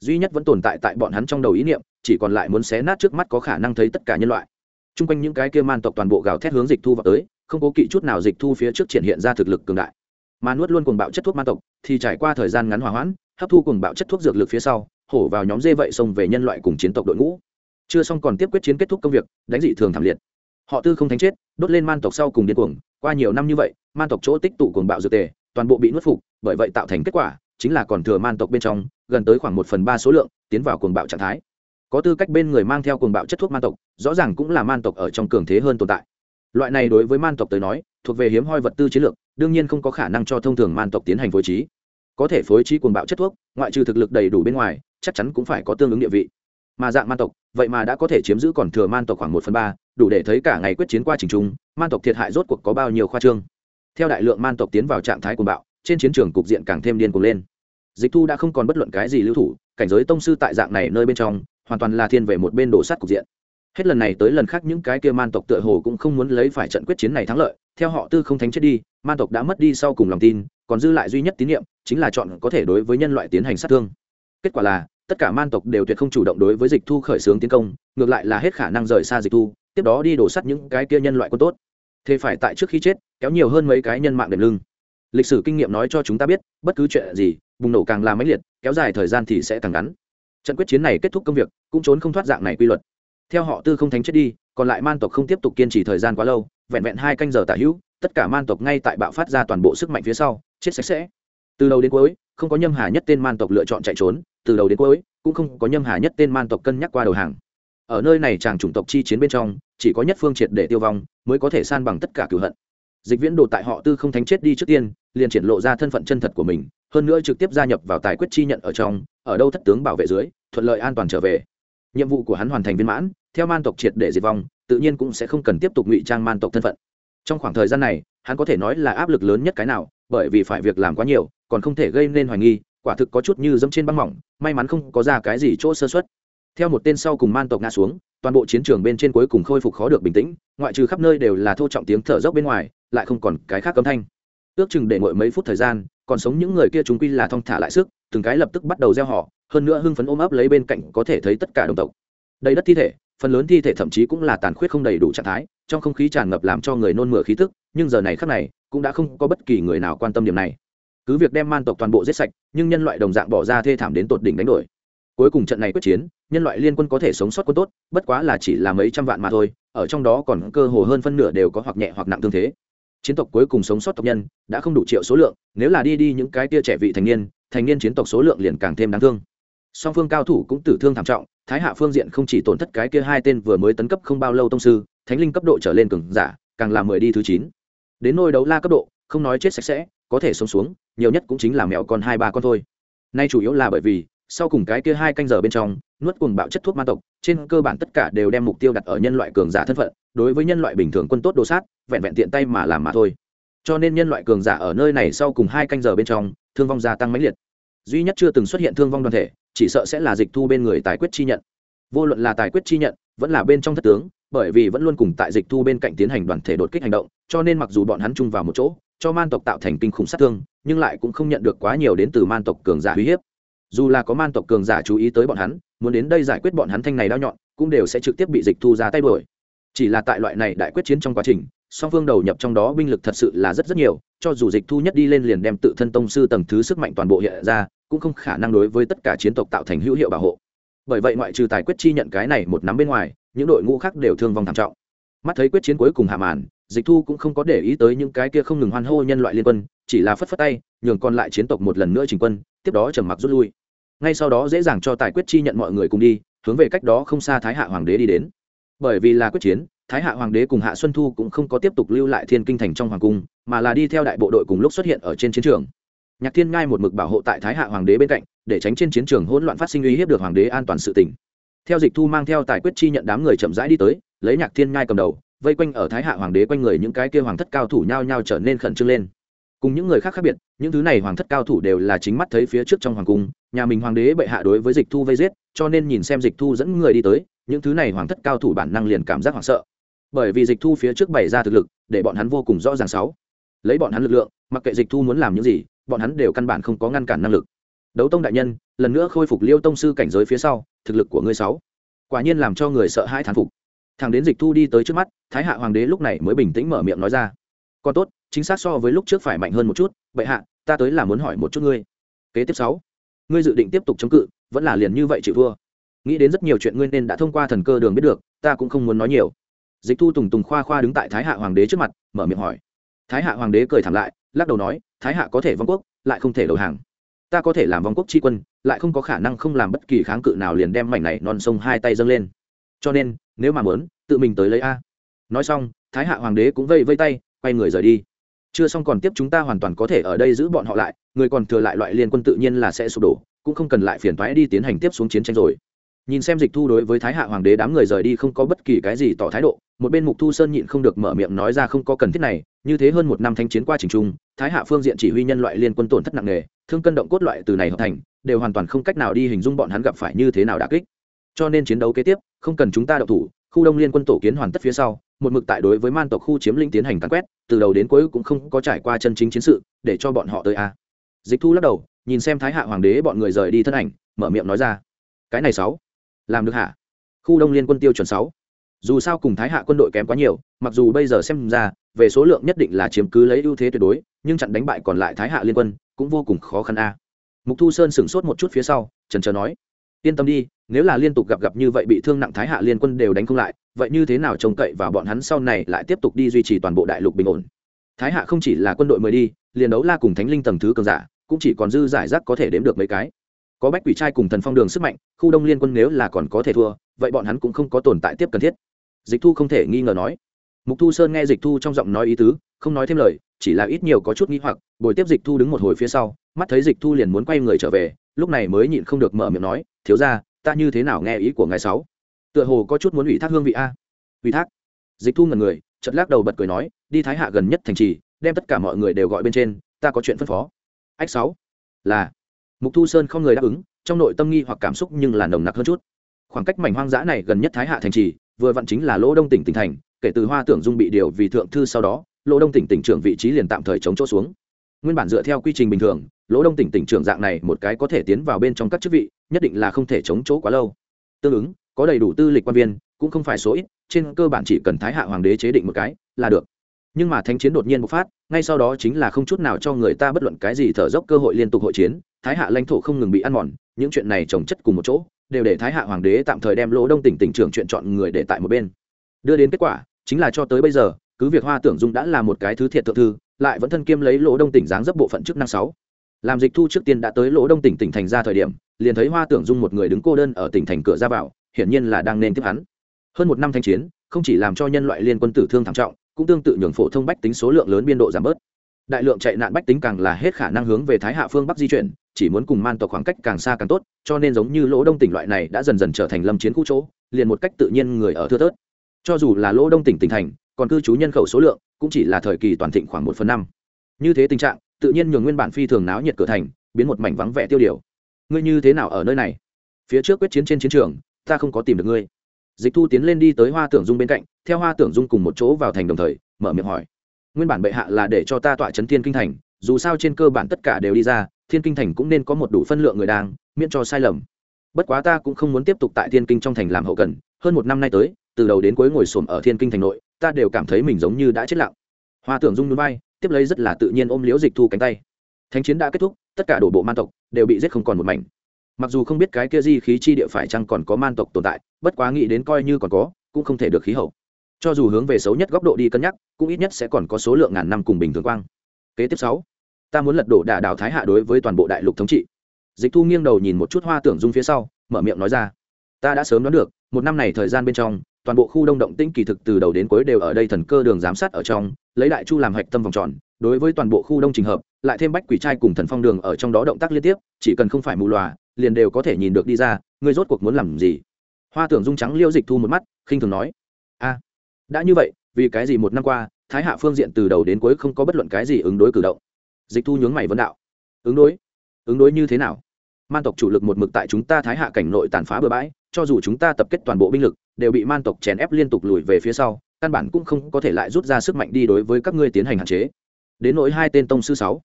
Duy nhất vẫn tồn tại tại bọn hắn trong đầu ý niệm, chỉ còn lại muốn xé nát trước mắt có khả năng thấy tất cả nhân loại. T r u n g quanh những cái kia man tộc toàn bộ gào thét hướng dịch thu vào tới, không cố kỵ chút nào dịch thu phía trước triển hiện ra thực lực cường đại. Mà nuốt luôn cùng bạo chất thuốc man tộc, thì trải qua thời gian ngắn hòa hoãn, hấp thu cùng bạo chất thuốc dược lực phía sau, hổ vào nhóm dê vậy xông về nhân loại cùng chiến tộc đội ngũ chưa xong còn tiếp quyết chiến kết thúc công việc, đánh dị thường thảm liệt. Họ tư không thánh chết, đốt lên man tộc sau cùng điên cuồng. Qua nhiều năm như vậy, man tộc chỗ tích tụ cuồng bạo dược tề, toàn bộ bị nuốt phục, bởi vậy tạo thành kết quả, chính là còn thừa man tộc bên trong, gần tới khoảng một phần ba số lượng, tiến vào cuồng bạo trạng thái. Có tư cách bên người mang theo cuồng bạo chất thuốc man tộc, rõ ràng cũng là man tộc ở trong cường thế hơn tồn tại. Loại này đối với man tộc tới nói, thuộc về hiếm hoi vật tư chiến lược, đương nhiên không có khả năng cho thông thường man tộc tiến hành phối trí. Có thể phối trí cuồng bạo chất thuốc, ngoại trừ thực lực đầy đủ bên ngoài, chắc chắn cũng phải có tương ứng địa vị mà dạng man tộc, vậy mà đã có thể chiếm giữ còn thừa man tộc khoảng một phần ba, đủ để thấy cả ngày quyết chiến qua trình trung, man tộc thiệt hại rốt cuộc có bao nhiêu khoa trương. Theo đại lượng man tộc tiến vào trạng thái cuồng bạo, trên chiến trường cục diện càng thêm điên cuồng lên. Dịch thu đã không còn bất luận cái gì lưu thủ, cảnh giới tông sư tại dạng này nơi bên trong, hoàn toàn là thiên về một bên đổ sát cục diện. Hết lần này tới lần khác những cái kia man tộc tựa hồ cũng không muốn lấy phải trận quyết chiến này thắng lợi, theo họ tư không thánh chết đi, man tộc đã mất đi sau cùng lòng tin, còn dư lại duy nhất tín nhiệm chính là chọn có thể đối với nhân loại tiến hành sát thương. Kết quả là tất cả man tộc đều tuyệt không chủ động đối với dịch thu khởi xướng tiến công, ngược lại là hết khả năng rời xa dịch thu, tiếp đó đi đổ sắt những cái kia nhân loại quân tốt. Thế phải tại trước khi chết, kéo nhiều hơn mấy cái nhân mạng đệm lưng. Lịch sử kinh nghiệm nói cho chúng ta biết, bất cứ chuyện gì, bùng nổ càng là máy liệt, kéo dài thời gian thì sẽ càng ngắn. Trận quyết chiến này kết thúc công việc, cũng trốn không thoát dạng này quy luật. Theo họ tư không thánh chết đi, còn lại man tộc không tiếp tục kiên trì thời gian quá lâu, vẹn vẹn hai canh giờ tả hữu, tất cả man tộc ngay tại bạo phát ra toàn bộ sức mạnh phía sau, chết sạch sẽ. Từ đầu đến cuối, không có nhâm hà nhất tên man tộc lựa chọn chạy trốn từ đầu đến cuối, cũng không có nhâm hà nhất tên man tộc cân nhắc qua đầu hàng. Ở nơi này chàng chủng tộc chi chiến bên trong, chỉ có nhất phương triệt để tiêu vong, mới có thể san bằng tất cả cửu hận. Dịch viễn đồ tại họ tư không thánh chết đi trước tiên, liền triển lộ ra thân phận chân thật của mình, hơn nữa trực tiếp gia nhập vào tài quyết chi nhận ở trong, ở đâu thất tướng bảo vệ dưới, thuận lợi an toàn trở về. Nhiệm vụ của hắn hoàn thành viên mãn, theo man tộc triệt để diệt vong, tự nhiên cũng sẽ không cần tiếp tục ngụy trang man tộc thân phận. Trong khoảng thời gian này, hắn có thể nói là áp lực lớn nhất cái nào, bởi vì phải việc làm quá nhiều, còn không thể gây nên hoài nghi quả thực có chút như dẫm trên băng mỏng, may mắn không có ra cái gì chỗ sơ xuất theo một tên sau cùng man tộc ngã xuống, toàn bộ chiến trường bên trên cuối cùng khôi phục khó được bình tĩnh, ngoại trừ khắp nơi đều là thô trọng tiếng thở dốc bên ngoài, lại không còn cái khác cấm thanh. Ước chừng để ngồi mấy phút thời gian, còn sống những người kia chúng quy là thong thả lại sức, từng cái lập tức bắt đầu gieo họ, hơn nữa hưng phấn ôm ấp lấy bên cạnh có thể thấy tất cả đồng tộc. Đầy đất thi thể, phần lớn thi thể thậm chí cũng là tàn khuyết không đầy đủ trạng thái, trong không khí tràn ngập làm cho người nôn mửa khí tức, nhưng giờ này khác này, cũng đã không có bất kỳ người nào quan tâm điểm này cứ việc đem man tộc toàn bộ giết sạch, nhưng nhân loại đồng dạng bỏ ra thê thảm đến tột đỉnh đánh đổi. Cuối cùng trận này quyết chiến, nhân loại liên quân có thể sống sót quân tốt, bất quá là chỉ là mấy trăm vạn mà thôi, ở trong đó còn cơ hồ hơn phân nửa đều có hoặc nhẹ hoặc nặng thương thế. Chiến tộc cuối cùng sống sót tộc nhân, đã không đủ triệu số lượng, nếu là đi đi những cái tia trẻ vị thành niên thành niên chiến tộc số lượng liền càng thêm đáng thương. Song phương cao thủ cũng tử thương thảm trọng, thái hạ phương diện không chỉ tổn thất cái kia hai tên vừa mới tấn cấp không bao lâu tông sư, thánh linh cấp độ trở lên cường giả, càng làm mười đi thứ chín. Đến nôi đấu la cấp độ, không nói chết sạch sẽ có thể sống xuống, nhiều nhất cũng chính là mèo con hai ba con thôi. Nay chủ yếu là bởi vì, sau cùng cái kia hai canh giờ bên trong, nuốt cuồng bạo chất thuốc ma tộc, trên cơ bản tất cả đều đem mục tiêu đặt ở nhân loại cường giả thân phận, đối với nhân loại bình thường quân tốt đồ sát, vẹn vẹn tiện tay mà làm mà thôi. Cho nên nhân loại cường giả ở nơi này sau cùng hai canh giờ bên trong, thương vong gia tăng mãnh liệt. Duy nhất chưa từng xuất hiện thương vong đoàn thể, chỉ sợ sẽ là dịch thu bên người tài quyết chi nhận. Vô luận là tài quyết chi nhận, vẫn là bên trong thất tướng bởi vì vẫn luôn cùng tại dịch thu bên cạnh tiến hành đoàn thể đột kích hành động, cho nên mặc dù bọn hắn chung vào một chỗ, cho man tộc tạo thành kinh khủng sát thương, nhưng lại cũng không nhận được quá nhiều đến từ man tộc cường giả uy hiếp. Dù là có man tộc cường giả chú ý tới bọn hắn, muốn đến đây giải quyết bọn hắn thanh này đao nhọn, cũng đều sẽ trực tiếp bị dịch thu ra tay đuổi. Chỉ là tại loại này đại quyết chiến trong quá trình, song phương đầu nhập trong đó binh lực thật sự là rất rất nhiều, cho dù dịch thu nhất đi lên liền đem tự thân tông sư tầng thứ sức mạnh toàn bộ hiện ra, cũng không khả năng đối với tất cả chiến tộc tạo thành hữu hiệu bảo hộ. Bởi vậy ngoại trừ tài quyết chi nhận cái này một nắm bên ngoài những đội ngũ khác đều thương vong thảm trọng. Mắt thấy quyết chiến cuối cùng hạ màn, dịch thu cũng không có để ý tới những cái kia không ngừng hoan hô nhân loại liên quân, chỉ là phất phất tay, nhường còn lại chiến tộc một lần nữa trình quân, tiếp đó trầm mặc rút lui. Ngay sau đó dễ dàng cho tài quyết chi nhận mọi người cùng đi, hướng về cách đó không xa thái hạ hoàng đế đi đến. Bởi vì là quyết chiến, thái hạ hoàng đế cùng hạ xuân thu cũng không có tiếp tục lưu lại thiên kinh thành trong hoàng cung, mà là đi theo đại bộ đội cùng lúc xuất hiện ở trên chiến trường. Nhạc thiên ngai một mực bảo hộ tại thái hạ hoàng đế bên cạnh, để tránh trên chiến trường hỗn loạn phát sinh uy hiếp được hoàng đế an toàn sự tỉnh theo dịch thu mang theo tài quyết chi nhận đám người chậm rãi đi tới, lấy nhạc thiên ngai cầm đầu, vây quanh ở thái hạ hoàng đế quanh người những cái kia hoàng thất cao thủ nhao nhao trở nên khẩn trương lên. Cùng những người khác khác biệt, những thứ này hoàng thất cao thủ đều là chính mắt thấy phía trước trong hoàng cung, nhà mình hoàng đế bệ hạ đối với dịch thu vây giết, cho nên nhìn xem dịch thu dẫn người đi tới, những thứ này hoàng thất cao thủ bản năng liền cảm giác hoảng sợ. Bởi vì dịch thu phía trước bày ra thực lực, để bọn hắn vô cùng rõ ràng sáu. Lấy bọn hắn lực lượng, mặc kệ dịch thu muốn làm những gì, bọn hắn đều căn bản không có ngăn cản năng lực. Đấu tông đại nhân lần nữa khôi phục liêu tông sư cảnh giới phía sau, thực lực của ngươi sáu. Quả nhiên làm cho người sợ hãi thán phục. Thằng đến dịch thu đi tới trước mắt, thái hạ hoàng đế lúc này mới bình tĩnh mở miệng nói ra. Còn tốt, chính xác so với lúc trước phải mạnh hơn một chút, bệ hạ, ta tới là muốn hỏi một chút ngươi. Kế tiếp sáu. Ngươi dự định tiếp tục chống cự, vẫn là liền như vậy chịu thua. Nghĩ đến rất nhiều chuyện ngươi nên đã thông qua thần cơ đường biết được, ta cũng không muốn nói nhiều. Dịch thu tùng tùng khoa khoa đứng tại thái hạ hoàng đế trước mặt, mở miệng hỏi. Thái hạ hoàng đế cười thẳng lại, lắc đầu nói, thái hạ có thể vong quốc, lại không thể đầu hàng. Ta có thể làm vong quốc tri quân lại không có khả năng không làm bất kỳ kháng cự nào liền đem mảnh này non sông hai tay dâng lên. Cho nên, nếu mà muốn, tự mình tới lấy a. Nói xong, thái hạ hoàng đế cũng vây vây tay, quay người rời đi. Chưa xong còn tiếp chúng ta hoàn toàn có thể ở đây giữ bọn họ lại, người còn thừa lại loại liên quân tự nhiên là sẽ sụp đổ, cũng không cần lại phiền thoái đi tiến hành tiếp xuống chiến tranh rồi. Nhìn xem dịch thu đối với thái hạ hoàng đế đám người rời đi không có bất kỳ cái gì tỏ thái độ, một bên mục thu sơn nhịn không được mở miệng nói ra không có cần thiết này, như thế hơn một năm thanh chiến qua trình trung thái hạ phương diện chỉ huy nhân loại liên quân tổn thất nặng nề, thương cân động cốt loại từ này hợp thành đều hoàn toàn không cách nào đi hình dung bọn hắn gặp phải như thế nào đã kích. Cho nên chiến đấu kế tiếp, không cần chúng ta đậu thủ, khu đông liên quân tổ kiến hoàn tất phía sau, một mực tại đối với man tộc khu chiếm lĩnh tiến hành cắn quét, từ đầu đến cuối cũng không có trải qua chân chính chiến sự, để cho bọn họ tới a. Dịch thu lắc đầu, nhìn xem thái hạ hoàng đế bọn người rời đi thân ảnh, mở miệng nói ra. Cái này sáu, làm được hả? Khu đông liên quân tiêu chuẩn sáu. Dù sao cùng thái hạ quân đội kém quá nhiều, mặc dù bây giờ xem ra, về số lượng nhất định là chiếm cứ lấy ưu thế tuyệt đối, nhưng chặn đánh bại còn lại thái hạ liên quân, cũng vô cùng khó khăn a mục thu sơn sửng sốt một chút phía sau trần trờ nói, yên tâm đi, nếu là liên tục gặp gặp như vậy bị thương nặng thái hạ liên quân đều đánh không lại, vậy như thế nào trông cậy vào bọn hắn sau này lại tiếp tục đi duy trì toàn bộ đại lục bình ổn? Thái hạ không chỉ là quân đội mới đi, liền đấu la cùng thánh linh tầng thứ cường giả, cũng chỉ còn dư giải rác có thể đếm được mấy cái. Có bách quỷ trai cùng thần phong đường sức mạnh, khu đông liên quân nếu là còn có thể thua, vậy bọn hắn cũng không có tồn tại tiếp cần thiết. Dịch thu không thể nghi ngờ nói. Mục thu sơn nghe dịch thu trong giọng nói ý tứ, không nói thêm lời, chỉ là ít nhiều có chút nghĩ hoặc, bồi tiếp dịch thu đứng một hồi phía sau mắt thấy dịch thu liền muốn quay người trở về, lúc này mới nhịn không được mở miệng nói, thiếu ra ta như thế nào nghe ý của ngài sáu? Tựa hồ có chút muốn ủy thác hương vị a. Ủy thác? Dịch thu ngần người chật lắc đầu bật cười nói, đi thái hạ gần nhất thành trì, đem tất cả mọi người đều gọi bên trên, ta có chuyện phân phó. Ách sáu, là. Mục thu sơn không người đáp ứng, trong nội tâm nghi hoặc cảm xúc nhưng là nồng nặc hơn chút. Khoảng cách mảnh hoang dã này gần nhất thái hạ thành trì, vừa vặn chính là lỗ đông tỉnh tỉnh thành, kể từ hoa tưởng dung bị điều vì thượng thư sau đó, lỗ đông tỉnh tỉnh trưởng vị trí liền tạm thời chống chỗ xuống nguyên bản dựa theo quy trình bình thường, lỗ đông tỉnh tỉnh trưởng dạng này một cái có thể tiến vào bên trong các chức vị, nhất định là không thể chống chỗ quá lâu. Tương ứng, có đầy đủ tư lịch quan viên, cũng không phải số ít, trên cơ bản chỉ cần thái hạ hoàng đế chế định một cái, là được. Nhưng mà thanh chiến đột nhiên bộc phát, ngay sau đó chính là không chút nào cho người ta bất luận cái gì thở dốc cơ hội liên tục hội chiến, thái hạ lãnh thổ không ngừng bị ăn mòn, những chuyện này trồng chất cùng một chỗ, đều để thái hạ hoàng đế tạm thời đem lỗ đông tỉnh tỉnh trưởng chuyện chọn người để tại một bên. Đưa đến kết quả, chính là cho tới bây giờ, cứ việc hoa tưởng dung đã là một cái thứ thiệt thượng thư lại vẫn thân kiêm lấy lỗ đông tỉnh dáng dấp bộ phận chức năng sáu. Làm dịch thu trước tiên đã tới lỗ đông tỉnh tỉnh thành ra thời điểm, liền thấy hoa tưởng dung một người đứng cô đơn ở tỉnh thành cửa ra vào, hiển nhiên là đang nên tiếp hắn. Hơn một năm thanh chiến, không chỉ làm cho nhân loại liên quân tử thương thảm trọng, cũng tương tự nhường phổ thông bách tính số lượng lớn biên độ giảm bớt. Đại lượng chạy nạn bách tính càng là hết khả năng hướng về thái hạ phương bắc di chuyển, chỉ muốn cùng man tộc khoảng cách càng xa càng tốt, cho nên giống như lỗ đông tỉnh loại này đã dần dần trở thành lâm chiến khu chỗ, liền một cách tự nhiên người ở thưa thớt. Cho dù là lỗ đông tỉnh tỉnh thành, còn cư trú nhân khẩu số lượng cũng chỉ là thời kỳ toàn thịnh khoảng một phần năm. Như thế tình trạng, tự nhiên nhường nguyên bản phi thường náo nhiệt cửa thành, biến một mảnh vắng vẻ tiêu điều. Ngươi như thế nào ở nơi này? Phía trước quyết chiến trên chiến trường, ta không có tìm được ngươi. Dịch thu tiến lên đi tới hoa tưởng dung bên cạnh, theo hoa tưởng dung cùng một chỗ vào thành đồng thời, mở miệng hỏi. Nguyên bản bệ hạ là để cho ta tọa chấn thiên kinh thành, dù sao trên cơ bản tất cả đều đi ra, thiên kinh thành cũng nên có một đủ phân lượng người đang, miễn cho sai lầm. Bất quá ta cũng không muốn tiếp tục tại thiên kinh trong thành làm hậu cần, hơn một năm nay tới, từ đầu đến cuối ngồi xổm ở thiên kinh thành nội ta đều cảm thấy mình giống như đã chết lặng. Hoa tưởng dung núi bay tiếp lấy rất là tự nhiên ôm liễu dịch thu cánh tay. Thánh chiến đã kết thúc, tất cả đổ bộ man tộc đều bị giết không còn một mảnh. Mặc dù không biết cái kia di khí chi địa phải chăng còn có man tộc tồn tại, bất quá nghĩ đến coi như còn có, cũng không thể được khí hậu. Cho dù hướng về xấu nhất góc độ đi cân nhắc, cũng ít nhất sẽ còn có số lượng ngàn năm cùng bình thường quang. Kế tiếp sáu, ta muốn lật đổ đả đảo thái hạ đối với toàn bộ đại lục thống trị. Dịch thu nghiêng đầu nhìn một chút hoa tưởng dung phía sau, mở miệng nói ra, ta đã sớm đoán được, một năm này thời gian bên trong toàn bộ khu đông động tĩnh kỳ thực từ đầu đến cuối đều ở đây thần cơ đường giám sát ở trong, lấy đại chu làm hạch tâm vòng tròn, đối với toàn bộ khu đông trình hợp, lại thêm bách quỷ trai cùng thần phong đường ở trong đó động tác liên tiếp, chỉ cần không phải mù lòa liền đều có thể nhìn được đi ra, ngươi rốt cuộc muốn làm gì? Hoa tưởng dung trắng liêu dịch thu một mắt, khinh thường nói. A, đã như vậy, vì cái gì một năm qua, thái hạ phương diện từ đầu đến cuối không có bất luận cái gì ứng đối cử động? Dịch thu nhướng mày vấn đạo. Ứng đối? Ứng đối như thế nào? Man tộc chủ lực một mực tại chúng ta thái hạ cảnh nội tàn phá bừa bãi cho dù chúng ta tập kết toàn bộ binh lực, đều bị man tộc chèn ép liên tục lùi về phía sau, căn bản cũng không có thể lại rút ra sức mạnh đi đối với các ngươi tiến hành hạn chế. Đến nỗi hai tên tông sư sáu,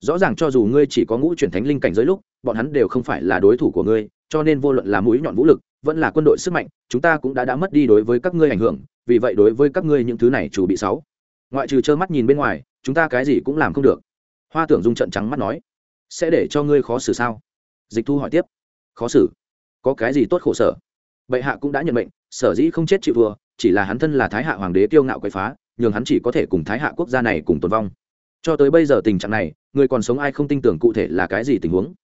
rõ ràng cho dù ngươi chỉ có ngũ chuyển thánh linh cảnh giới lúc, bọn hắn đều không phải là đối thủ của ngươi, cho nên vô luận là mũi nhọn vũ lực, vẫn là quân đội sức mạnh, chúng ta cũng đã đã mất đi đối với các ngươi ảnh hưởng, vì vậy đối với các ngươi những thứ này chủ bị sáu. Ngoại trừ trơ mắt nhìn bên ngoài, chúng ta cái gì cũng làm không được. Hoa tưởng dung trận trắng mắt nói, sẽ để cho ngươi khó xử sao? Dịch thu hỏi tiếp, khó xử có cái gì tốt khổ sở. Bệ hạ cũng đã nhận mệnh sở dĩ không chết chịu vừa, chỉ là hắn thân là thái hạ hoàng đế kiêu ngạo quậy phá nhường hắn chỉ có thể cùng thái hạ quốc gia này cùng tồn vong. Cho tới bây giờ tình trạng này người còn sống ai không tin tưởng cụ thể là cái gì tình huống.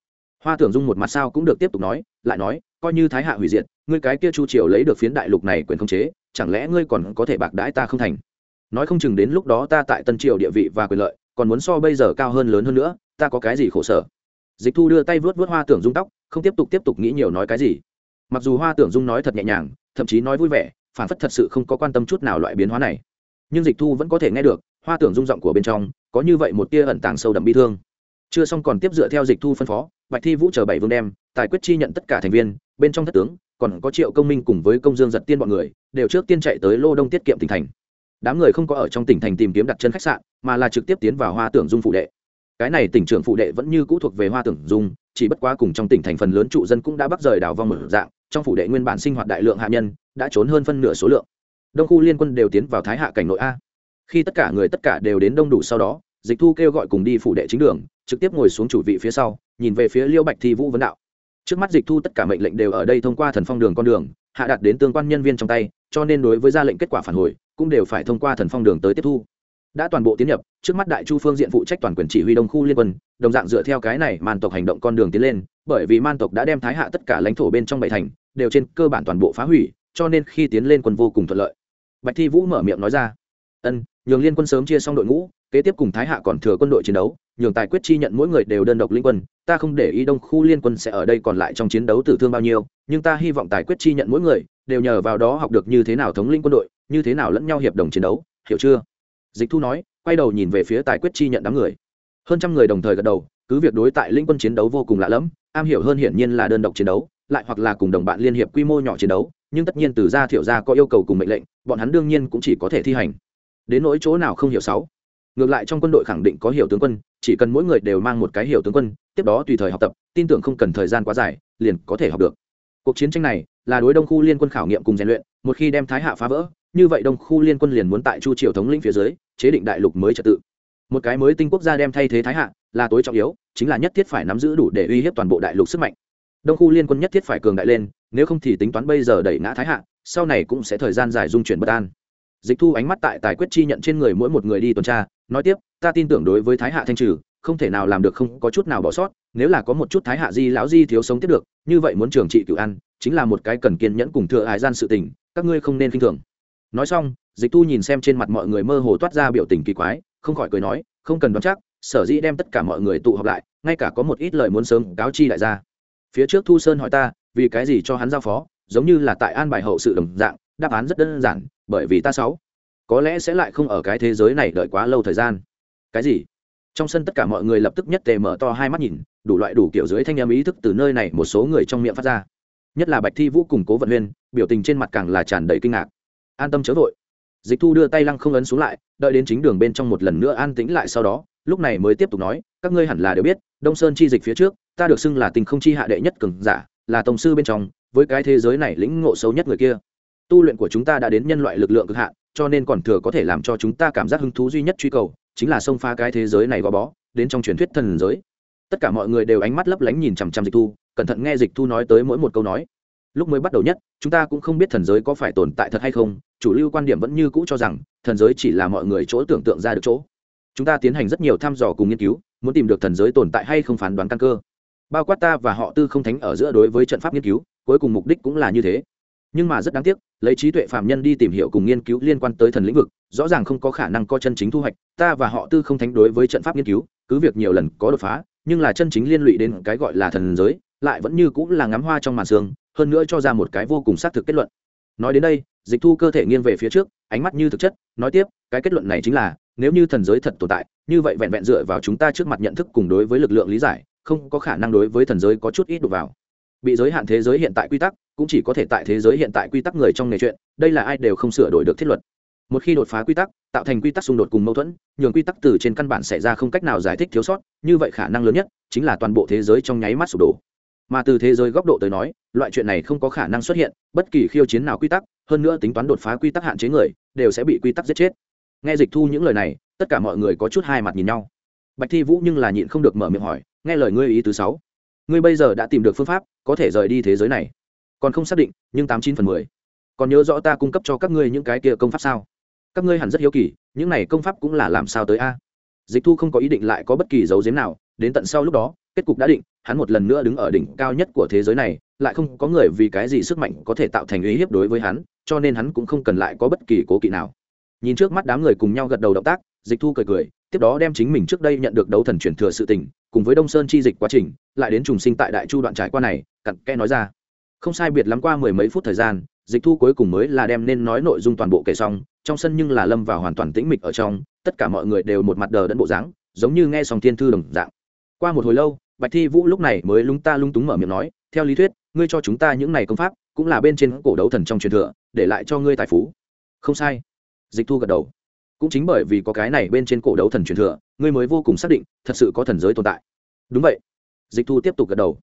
Hoa tưởng dung một mặt sao cũng được tiếp tục nói lại nói coi như thái hạ hủy diệt ngươi cái kia chu triều lấy được phiến đại lục này quyền khống chế chẳng lẽ ngươi còn có thể bạc đãi ta không thành? Nói không chừng đến lúc đó ta tại tân triều địa vị và quyền lợi còn muốn so bây giờ cao hơn lớn hơn nữa ta có cái gì khổ sở? Dịch thu đưa tay vớt vớt hoa tưởng dung tóc không tiếp tục tiếp tục nghĩ nhiều nói cái gì. Mặc dù hoa tưởng dung nói thật nhẹ nhàng, thậm chí nói vui vẻ, phản phất thật sự không có quan tâm chút nào loại biến hóa này. Nhưng dịch thu vẫn có thể nghe được, hoa tưởng dung giọng của bên trong, có như vậy một tia ẩn tàng sâu đậm bi thương. Chưa xong còn tiếp dựa theo dịch thu phân phó, bạch thi vũ chờ bảy vương đem, tài quyết chi nhận tất cả thành viên, bên trong thất tướng, còn có triệu công minh cùng với công dương giật tiên bọn người, đều trước tiên chạy tới lô đông tiết kiệm tỉnh thành. Đám người không có ở trong tỉnh thành tìm kiếm đặt chân khách sạn, mà là trực tiếp tiến vào hoa tưởng dung phụ đệ. Cái này tỉnh trưởng phụ đệ vẫn như cũ thuộc về hoa tưởng dung chỉ bất quá cùng trong tỉnh thành phần lớn trụ dân cũng đã bắt rời đảo vong mở dạng, trong phủ đệ nguyên bản sinh hoạt đại lượng hạ nhân, đã trốn hơn phân nửa số lượng. Đông khu liên quân đều tiến vào thái hạ cảnh nội a. Khi tất cả người tất cả đều đến đông đủ sau đó, dịch thu kêu gọi cùng đi phủ đệ chính đường, trực tiếp ngồi xuống chủ vị phía sau, nhìn về phía liêu bạch thi vũ vấn đạo. Trước mắt dịch thu tất cả mệnh lệnh đều ở đây thông qua thần phong đường con đường, hạ đặt đến tương quan nhân viên trong tay, cho nên đối với ra lệnh kết quả phản hồi, cũng đều phải thông qua thần phong đường tới tiếp thu đã toàn bộ tiến nhập, trước mắt đại chu phương diện phụ trách toàn quyền chỉ huy đông khu liên quân, đồng dạng dựa theo cái này man tộc hành động con đường tiến lên, bởi vì man tộc đã đem thái hạ tất cả lãnh thổ bên trong bảy thành, đều trên cơ bản toàn bộ phá hủy, cho nên khi tiến lên quân vô cùng thuận lợi. Bạch thi vũ mở miệng nói ra, ân, nhường liên quân sớm chia xong đội ngũ, kế tiếp cùng thái hạ còn thừa quân đội chiến đấu, nhường tài quyết chi nhận mỗi người đều đơn độc linh quân, ta không để ý đông khu liên quân sẽ ở đây còn lại trong chiến đấu tử thương bao nhiêu, nhưng ta hy vọng tài quyết chi nhận mỗi người đều nhờ vào đó học được như thế nào thống lĩnh quân đội, như thế nào lẫn nhau hiệp đồng chiến đấu, hiểu chưa? Dịch thu nói, quay đầu nhìn về phía tài quyết chi nhận đám người. Hơn trăm người đồng thời gật đầu, cứ việc đối tại lĩnh quân chiến đấu vô cùng lạ lẫm, am hiểu hơn hiển nhiên là đơn độc chiến đấu, lại hoặc là cùng đồng bạn liên hiệp quy mô nhỏ chiến đấu, nhưng tất nhiên từ gia thiệu gia có yêu cầu cùng mệnh lệnh, bọn hắn đương nhiên cũng chỉ có thể thi hành. Đến nỗi chỗ nào không hiểu sáu. Ngược lại trong quân đội khẳng định có hiểu tướng quân, chỉ cần mỗi người đều mang một cái hiểu tướng quân, tiếp đó tùy thời học tập, tin tưởng không cần thời gian quá dài, liền có thể học được. Cuộc chiến tranh này là đối đông khu liên quân khảo nghiệm cùng rèn luyện, một khi đem thái hạ phá vỡ như vậy đông khu liên quân liền muốn tại chu triều thống lĩnh phía dưới, chế định đại lục mới trật tự. Một cái mới tinh quốc gia đem thay thế thái hạ, là tối trọng yếu, chính là nhất thiết phải nắm giữ đủ để uy hiếp toàn bộ đại lục sức mạnh. Đông khu liên quân nhất thiết phải cường đại lên, nếu không thì tính toán bây giờ đẩy ngã thái hạ, sau này cũng sẽ thời gian dài dung chuyển bất an. Dịch thu ánh mắt tại tài quyết chi nhận trên người mỗi một người đi tuần tra, nói tiếp, ta tin tưởng đối với thái hạ thanh trừ, không thể nào làm được không có chút nào bỏ sót, nếu là có một chút thái hạ di lão di thiếu sống tiếp được, như vậy muốn trường trị cựu ăn chính là một cái cần kiên nhẫn cùng thừa hải gian sự tình, các ngươi không nên k i n h thường nói xong, dịch thu nhìn xem trên mặt mọi người mơ hồ toát ra biểu tình kỳ quái, không khỏi cười nói, không cần đoán chắc, sở dĩ đem tất cả mọi người tụ họp lại, ngay cả có một ít lời muốn sớm cáo chi đại gia phía trước thu sơn hỏi ta, vì cái gì cho hắn giao phó, giống như là tại an bài hậu sự đồng dạng, đáp án rất đơn giản, bởi vì ta sáu. Có lẽ sẽ lại không ở cái thế giới này đợi quá lâu thời gian. Cái gì? Trong sân tất cả mọi người lập tức nhất tề mở to hai mắt nhìn, đủ loại đủ kiểu dưới thanh âm ý thức từ nơi này một số người trong miệng phát ra. Nhất là bạch thi vũ cùng cố vận huyên, biểu tình trên mặt càng là tràn đầy kinh ngạc an tâm chớ vội. Dịch thu đưa tay lăng không ấn xuống lại, đợi đến chính đường bên trong một lần nữa an tĩnh lại sau đó, lúc này mới tiếp tục nói, các ngươi hẳn là đều biết, đông sơn chi dịch phía trước, ta được xưng là tình không chi hạ đệ nhất cường giả, là tổng sư bên trong, với cái thế giới này lĩnh ngộ xấu nhất người kia. Tu luyện của chúng ta đã đến nhân loại lực lượng cực hạn, cho nên còn thừa có thể làm cho chúng ta cảm giác hứng thú duy nhất truy cầu, chính là xông phá cái thế giới này gò bó, đến trong truyền thuyết thần giới. Tất cả mọi người đều ánh mắt lấp lánh nhìn chằm chằm dịch thu, cẩn thận nghe dịch thu nói tới mỗi một câu nói lúc mới bắt đầu nhất, chúng ta cũng không biết thần giới có phải tồn tại thật hay không, chủ lưu quan điểm vẫn như cũ cho rằng, thần giới chỉ là mọi người chỗ tưởng tượng ra được chỗ. Chúng ta tiến hành rất nhiều thăm dò cùng nghiên cứu, muốn tìm được thần giới tồn tại hay không phán đoán căn cơ. Bao quát ta và họ tư không thánh ở giữa đối với trận pháp nghiên cứu, cuối cùng mục đích cũng là như thế. Nhưng mà rất đáng tiếc, lấy trí tuệ phạm nhân đi tìm hiểu cùng nghiên cứu liên quan tới thần lĩnh vực, rõ ràng không có khả năng có chân chính thu hoạch. Ta và họ tư không thánh đối với trận pháp nghiên cứu, cứ việc nhiều lần có đột phá, nhưng là chân chính liên lụy đến cái gọi là thần giới, lại vẫn như cũng là ngắm hoa trong màn sương hơn nữa cho ra một cái vô cùng xác thực kết luận. Nói đến đây, dịch thu cơ thể nghiêng về phía trước, ánh mắt như thực chất, nói tiếp, cái kết luận này chính là, nếu như thần giới thật tồn tại, như vậy vẹn vẹn dựa vào chúng ta trước mặt nhận thức cùng đối với lực lượng lý giải, không có khả năng đối với thần giới có chút ít đụng vào. Bị giới hạn thế giới hiện tại quy tắc, cũng chỉ có thể tại thế giới hiện tại quy tắc người trong nghề chuyện, đây là ai đều không sửa đổi được thiết luật. Một khi đột phá quy tắc, tạo thành quy tắc xung đột cùng mâu thuẫn, nhường quy tắc từ trên căn bản xảy ra không cách nào giải thích thiếu sót, như vậy khả năng lớn nhất chính là toàn bộ thế giới trong nháy mắt sụp đổ mà từ thế giới góc độ tới nói, loại chuyện này không có khả năng xuất hiện, bất kỳ khiêu chiến nào quy tắc, hơn nữa tính toán đột phá quy tắc hạn chế người, đều sẽ bị quy tắc giết chết. Nghe dịch thu những lời này, tất cả mọi người có chút hai mặt nhìn nhau. Bạch thi vũ nhưng là nhịn không được mở miệng hỏi, nghe lời ngươi ý thứ sáu, ngươi bây giờ đã tìm được phương pháp, có thể rời đi thế giới này. Còn không xác định, nhưng tám chín phần mười. Còn nhớ rõ ta cung cấp cho các ngươi những cái kia công pháp sao? Các ngươi hẳn rất hiếu kỳ, những này công pháp cũng là làm sao tới a? Dịch thu không có ý định lại có bất kỳ dấu diếm nào đến tận sau lúc đó, kết cục đã định, hắn một lần nữa đứng ở đỉnh cao nhất của thế giới này, lại không có người vì cái gì sức mạnh có thể tạo thành uy hiếp đối với hắn, cho nên hắn cũng không cần lại có bất kỳ cố kỵ nào. Nhìn trước mắt đám người cùng nhau gật đầu động tác, dịch thu cười cười, tiếp đó đem chính mình trước đây nhận được đấu thần chuyển thừa sự tình, cùng với đông sơn chi dịch quá trình, lại đến trùng sinh tại đại chu đoạn trải qua này, cặn kẽ nói ra. Không sai biệt lắm qua mười mấy phút thời gian, dịch thu cuối cùng mới là đem nên nói nội dung toàn bộ kể xong, trong sân nhưng là lâm vào hoàn toàn tĩnh mịch ở trong, tất cả mọi người đều một mặt đờ đẫn bộ dáng, giống như nghe xong thiên thư đồng dạng qua một hồi lâu, bạch thi vũ lúc này mới lúng ta lung túng mở miệng nói, theo lý thuyết, ngươi cho chúng ta những này công pháp, cũng là bên trên cổ đấu thần trong truyền thừa, để lại cho ngươi tài phú. Không sai. Dịch thu gật đầu. Cũng chính bởi vì có cái này bên trên cổ đấu thần truyền thừa, ngươi mới vô cùng xác định, thật sự có thần giới tồn tại. Đúng vậy. Dịch thu tiếp tục gật đầu.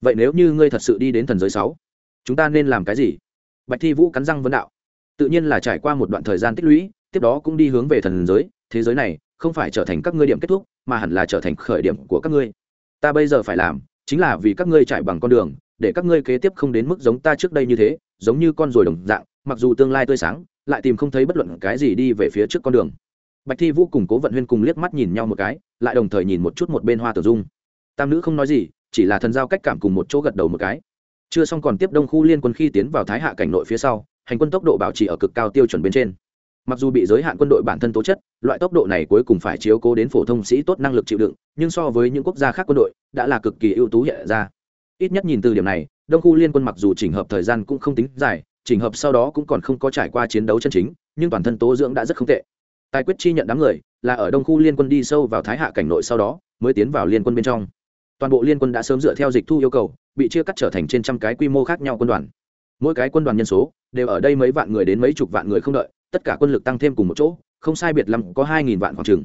Vậy nếu như ngươi thật sự đi đến thần giới sáu, chúng ta nên làm cái gì? Bạch thi vũ cắn răng vấn đạo. Tự nhiên là trải qua một đoạn thời gian tích lũy, tiếp đó cũng đi hướng về thần giới, thế giới này không phải trở thành các ngươi điểm kết thúc mà hẳn là trở thành khởi điểm của các ngươi. Ta bây giờ phải làm chính là vì các ngươi trải bằng con đường, để các ngươi kế tiếp không đến mức giống ta trước đây như thế, giống như con ruồi đồng dạng, mặc dù tương lai tươi sáng, lại tìm không thấy bất luận cái gì đi về phía trước con đường. Bạch thi vũ cùng cố vận huyên cùng liếc mắt nhìn nhau một cái, lại đồng thời nhìn một chút một bên hoa tử dung. Tam nữ không nói gì, chỉ là thần giao cách cảm cùng một chỗ gật đầu một cái. Chưa xong còn tiếp đông khu liên quân khi tiến vào thái hạ cảnh nội phía sau, hành quân tốc độ bảo trì ở cực cao tiêu chuẩn bên trên mặc dù bị giới hạn quân đội bản thân tố chất, loại tốc độ này cuối cùng phải chiếu cố đến phổ thông sĩ tốt năng lực chịu đựng, nhưng so với những quốc gia khác quân đội, đã là cực kỳ ưu tú hiện ra. Ít nhất nhìn từ điểm này, đông khu liên quân mặc dù chỉnh hợp thời gian cũng không tính dài, chỉnh hợp sau đó cũng còn không có trải qua chiến đấu chân chính, nhưng toàn thân tố dưỡng đã rất không tệ. Tài quyết chi nhận đám người, là ở đông khu liên quân đi sâu vào thái hạ cảnh nội sau đó, mới tiến vào liên quân bên trong. Toàn bộ liên quân đã sớm dựa theo dịch thu yêu cầu, bị chia cắt trở thành trên trăm cái quy mô khác nhau quân đoàn. Mỗi cái quân đoàn nhân số, đều ở đây mấy vạn người đến mấy chục vạn người không đợi tất cả quân lực tăng thêm cùng một chỗ, không sai biệt lắm có hai nghìn vạn khoảng trừng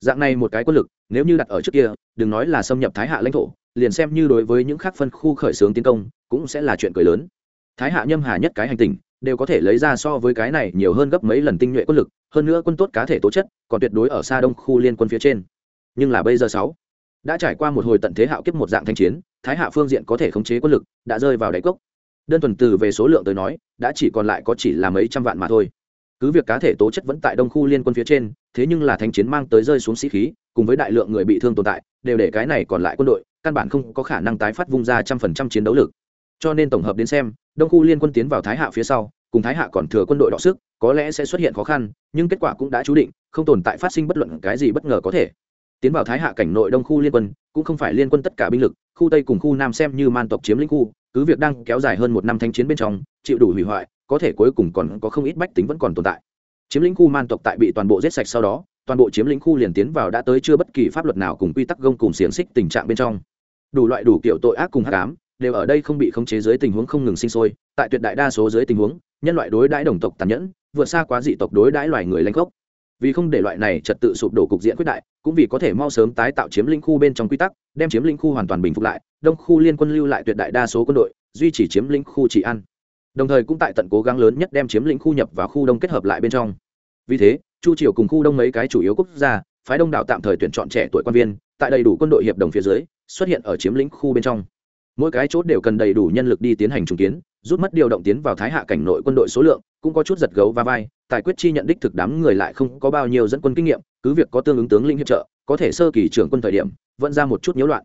dạng này một cái quân lực, nếu như đặt ở trước kia, đừng nói là xâm nhập thái hạ lãnh thổ, liền xem như đối với những khác phân khu khởi xướng tiến công, cũng sẽ là chuyện cười lớn. Thái hạ nhâm hà nhất cái hành tình đều có thể lấy ra so với cái này nhiều hơn gấp mấy lần tinh nhuệ quân lực, hơn nữa quân tốt cá thể tố chất, còn tuyệt đối ở xa đông khu liên quân phía trên. Nhưng là bây giờ sáu, đã trải qua một hồi tận thế hạo kiếp một dạng thanh chiến, thái hạ phương diện có thể khống chế quân lực, đã rơi vào đáy cốc. Đơn thuần từ về số lượng tới nói, đã chỉ còn lại có chỉ là mấy trăm vạn mà thôi cứ việc cá thể tố chất vẫn tại đông khu liên quân phía trên, thế nhưng là thanh chiến mang tới rơi xuống sĩ khí, cùng với đại lượng người bị thương tồn tại, đều để cái này còn lại quân đội, căn bản không có khả năng tái phát vung ra trăm phần trăm chiến đấu lực. Cho nên tổng hợp đến xem, đông khu liên quân tiến vào thái hạ phía sau, cùng thái hạ còn thừa quân đội đọ sức, có lẽ sẽ xuất hiện khó khăn, nhưng kết quả cũng đã chú định, không tồn tại phát sinh bất luận cái gì bất ngờ có thể. Tiến vào thái hạ cảnh nội đông khu liên quân, cũng không phải liên quân tất cả binh lực, khu tây cùng khu nam xem như man tộc chiếm lĩnh khu, cứ việc đang kéo dài hơn một năm thanh chiến bên trong, chịu đủ hủy hoại có thể cuối cùng còn có không ít bách tính vẫn còn tồn tại. Chiếm lĩnh khu man tộc tại bị toàn bộ giết sạch sau đó, toàn bộ chiếm lĩnh khu liền tiến vào đã tới chưa bất kỳ pháp luật nào cùng quy tắc gông cùng xiềng xích tình trạng bên trong. Đủ loại đủ kiểu tội ác cùng hắc ám, đều ở đây không bị khống chế dưới tình huống không ngừng sinh sôi, tại tuyệt đại đa số dưới tình huống, nhân loại đối đãi đồng tộc tàn nhẫn, vượt xa quá dị tộc đối đãi loài người lanh gốc. Vì không để loại này trật tự sụp đổ cục diện quyết đại, cũng vì có thể mau sớm tái tạo chiếm lĩnh khu bên trong quy tắc, đem chiếm lĩnh khu hoàn toàn bình phục lại, đông khu liên quân lưu lại tuyệt đại đa số quân đội, duy trì chiếm lĩnh khu trị an đồng thời cũng tại tận cố gắng lớn nhất đem chiếm lĩnh khu nhập và khu đông kết hợp lại bên trong. Vì thế, chu triều cùng khu đông mấy cái chủ yếu quốc gia, phái đông đảo tạm thời tuyển chọn trẻ tuổi quan viên, tại đầy đủ quân đội hiệp đồng phía dưới, xuất hiện ở chiếm lĩnh khu bên trong. Mỗi cái chốt đều cần đầy đủ nhân lực đi tiến hành trùng kiến, rút mất điều động tiến vào thái hạ cảnh nội quân đội số lượng, cũng có chút giật gấu và vai, tài quyết chi nhận đích thực đám người lại không có bao nhiêu dẫn quân kinh nghiệm, cứ việc có tương ứng tướng linh hiệp trợ, có thể sơ kỳ trưởng quân thời điểm, vẫn ra một chút nhiễu loạn.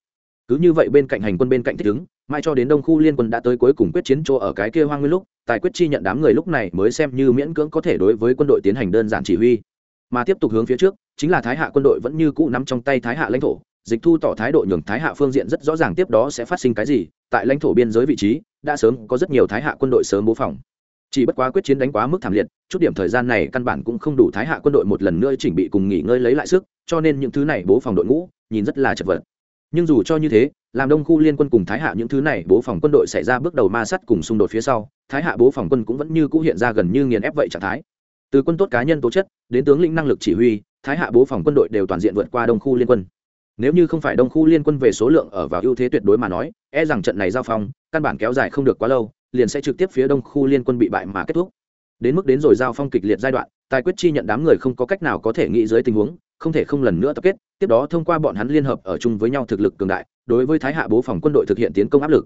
Cứ như vậy bên cạnh hành quân bên cạnh thích ứng mai cho đến đông khu liên quân đã tới cuối cùng quyết chiến chỗ ở cái kia hoang nguyên lúc, tài quyết chi nhận đám người lúc này mới xem như miễn cưỡng có thể đối với quân đội tiến hành đơn giản chỉ huy. Mà tiếp tục hướng phía trước, chính là thái hạ quân đội vẫn như cũ nắm trong tay thái hạ lãnh thổ, dịch thu tỏ thái độ nhường thái hạ phương diện rất rõ ràng tiếp đó sẽ phát sinh cái gì, tại lãnh thổ biên giới vị trí, đã sớm có rất nhiều thái hạ quân đội sớm bố phòng. Chỉ bất quá quyết chiến đánh quá mức thảm liệt, chút điểm thời gian này căn bản cũng không đủ thái hạ quân đội một lần nữa chỉnh bị cùng nghỉ ngơi lấy lại sức, cho nên những thứ này bố phòng đội ngũ, nhìn rất là chật vật nhưng dù cho như thế, làm đông khu liên quân cùng thái hạ những thứ này, bố phòng quân đội xảy ra bước đầu ma sắt cùng xung đột phía sau, thái hạ bố phòng quân cũng vẫn như cũ hiện ra gần như nghiền ép vậy trạng thái. Từ quân tốt cá nhân tố chất, đến tướng lĩnh năng lực chỉ huy, thái hạ bố phòng quân đội đều toàn diện vượt qua đông khu liên quân. Nếu như không phải đông khu liên quân về số lượng ở vào ưu thế tuyệt đối mà nói e rằng trận này giao phong, căn bản kéo dài không được quá lâu, liền sẽ trực tiếp phía đông khu liên quân bị bại mà kết thúc. Đến mức đến rồi giao phong kịch liệt giai đoạn, tài quyết chi nhận đám người không có cách nào có thể nghĩ dưới tình huống, không thể không lần nữa tập kết tiếp đó thông qua bọn hắn liên hợp ở chung với nhau thực lực cường đại, đối với thái hạ bố phòng quân đội thực hiện tiến công áp lực.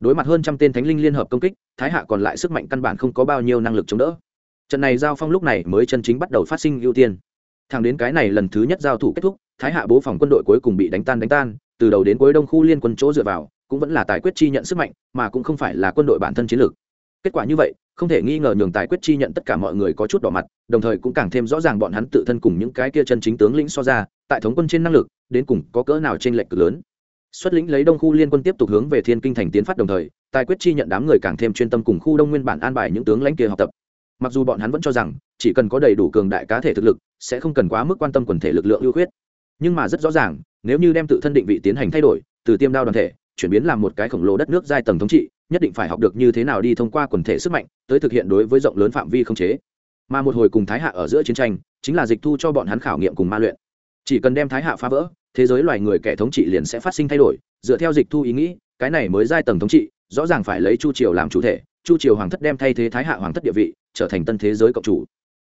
Đối mặt hơn trăm tên thánh linh liên hợp công kích, thái hạ còn lại sức mạnh căn bản không có bao nhiêu năng lực chống đỡ. Trận này giao phong lúc này mới chân chính bắt đầu phát sinh ưu tiên. Thẳng đến cái này lần thứ nhất giao thủ kết thúc, thái hạ bố phòng quân đội cuối cùng bị đánh tan đánh tan, từ đầu đến cuối đông khu liên quân chỗ dựa vào, cũng vẫn là tài quyết chi nhận sức mạnh, mà cũng không phải là quân đội bản thân chiến lược. Kết quả như vậy, không thể nghi ngờ nhường tài quyết chi nhận tất cả mọi người có chút đỏ mặt, đồng thời cũng càng thêm rõ ràng bọn hắn tự thân cùng những cái kia chân chính tướng lĩnh so ra tại thống quân trên năng lực, đến cùng có cỡ nào trên lệch cực lớn. Xuất lĩnh lấy đông khu liên quân tiếp tục hướng về thiên kinh thành tiến phát đồng thời, tài quyết chi nhận đám người càng thêm chuyên tâm cùng khu đông nguyên bản an bài những tướng lãnh kia học tập. Mặc dù bọn hắn vẫn cho rằng, chỉ cần có đầy đủ cường đại cá thể thực lực, sẽ không cần quá mức quan tâm quần thể lực lượng ưu khuyết. Nhưng mà rất rõ ràng, nếu như đem tự thân định vị tiến hành thay đổi, từ tiêm đao đoàn thể, chuyển biến làm một cái khổng lồ đất nước giai tầng thống trị, nhất định phải học được như thế nào đi thông qua quần thể sức mạnh, tới thực hiện đối với rộng lớn phạm vi không chế. Mà một hồi cùng thái hạ ở giữa chiến tranh, chính là dịch thu cho bọn hắn khảo nghiệm cùng ma luyện chỉ cần đem thái hạ phá vỡ, thế giới loài người kẻ thống trị liền sẽ phát sinh thay đổi. Dựa theo dịch thu ý nghĩ, cái này mới giai tầng thống trị, rõ ràng phải lấy chu triều làm chủ thể. Chu triều hoàng thất đem thay thế thái hạ hoàng thất địa vị, trở thành tân thế giới cộng chủ.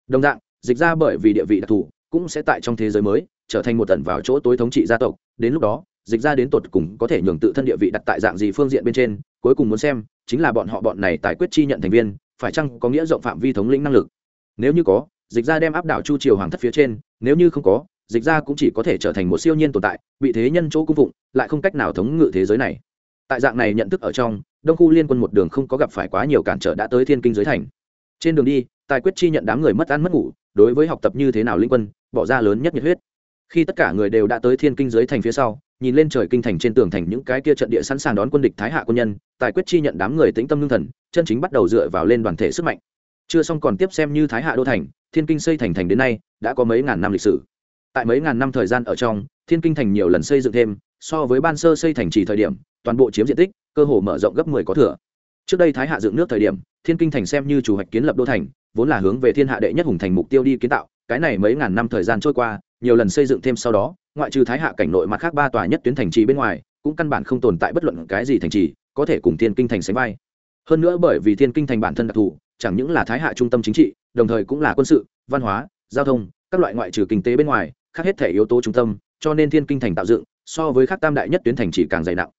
Đồng dạng, dịch ra bởi vì địa vị đặc thù, cũng sẽ tại trong thế giới mới, trở thành một tần vào chỗ tối thống trị gia tộc. Đến lúc đó, dịch ra đến tột cùng có thể nhường tự thân địa vị đặt tại dạng gì phương diện bên trên, cuối cùng muốn xem, chính là bọn họ bọn này tài quyết chi nhận thành viên, phải chăng có nghĩa rộng phạm vi thống lĩnh năng lực. Nếu như có, dịch ra đem áp đảo chu triều hoàng thất phía trên, nếu như không có dịch ra cũng chỉ có thể trở thành một siêu nhiên tồn tại, bị thế nhân chỗ cung phụng, lại không cách nào thống ngự thế giới này. Tại dạng này nhận thức ở trong, đông khu liên quân một đường không có gặp phải quá nhiều cản trở đã tới thiên kinh giới thành. Trên đường đi, tài quyết chi nhận đám người mất ăn mất ngủ, đối với học tập như thế nào linh quân, bỏ ra lớn nhất nhiệt huyết. Khi tất cả người đều đã tới thiên kinh giới thành phía sau, nhìn lên trời kinh thành trên tường thành những cái kia trận địa sẵn sàng đón quân địch thái hạ quân nhân, tài quyết chi nhận đám người tĩnh tâm lương thần, chân chính bắt đầu dựa vào lên đoàn thể sức mạnh. Chưa xong còn tiếp xem như thái hạ đô thành, thiên kinh xây thành thành đến nay, đã có mấy ngàn năm lịch sử tại mấy ngàn năm thời gian ở trong, thiên kinh thành nhiều lần xây dựng thêm, so với ban sơ xây thành trì thời điểm, toàn bộ chiếm diện tích, cơ hồ mở rộng gấp 10 có thừa. Trước đây thái hạ dựng nước thời điểm, thiên kinh thành xem như chủ hoạch kiến lập đô thành, vốn là hướng về thiên hạ đệ nhất hùng thành mục tiêu đi kiến tạo, cái này mấy ngàn năm thời gian trôi qua, nhiều lần xây dựng thêm sau đó, ngoại trừ thái hạ cảnh nội mặt khác ba tòa nhất tuyến thành trì bên ngoài, cũng căn bản không tồn tại bất luận cái gì thành trì có thể cùng thiên kinh thành sánh vai. Hơn nữa bởi vì thiên kinh thành bản thân đặc thù, chẳng những là thái hạ trung tâm chính trị, đồng thời cũng là quân sự, văn hóa, giao thông các loại ngoại trừ kinh tế bên ngoài, khác hết thể yếu tố trung tâm, cho nên thiên kinh thành tạo dựng, so với các tam đại nhất tuyến thành trì càng dày nặng.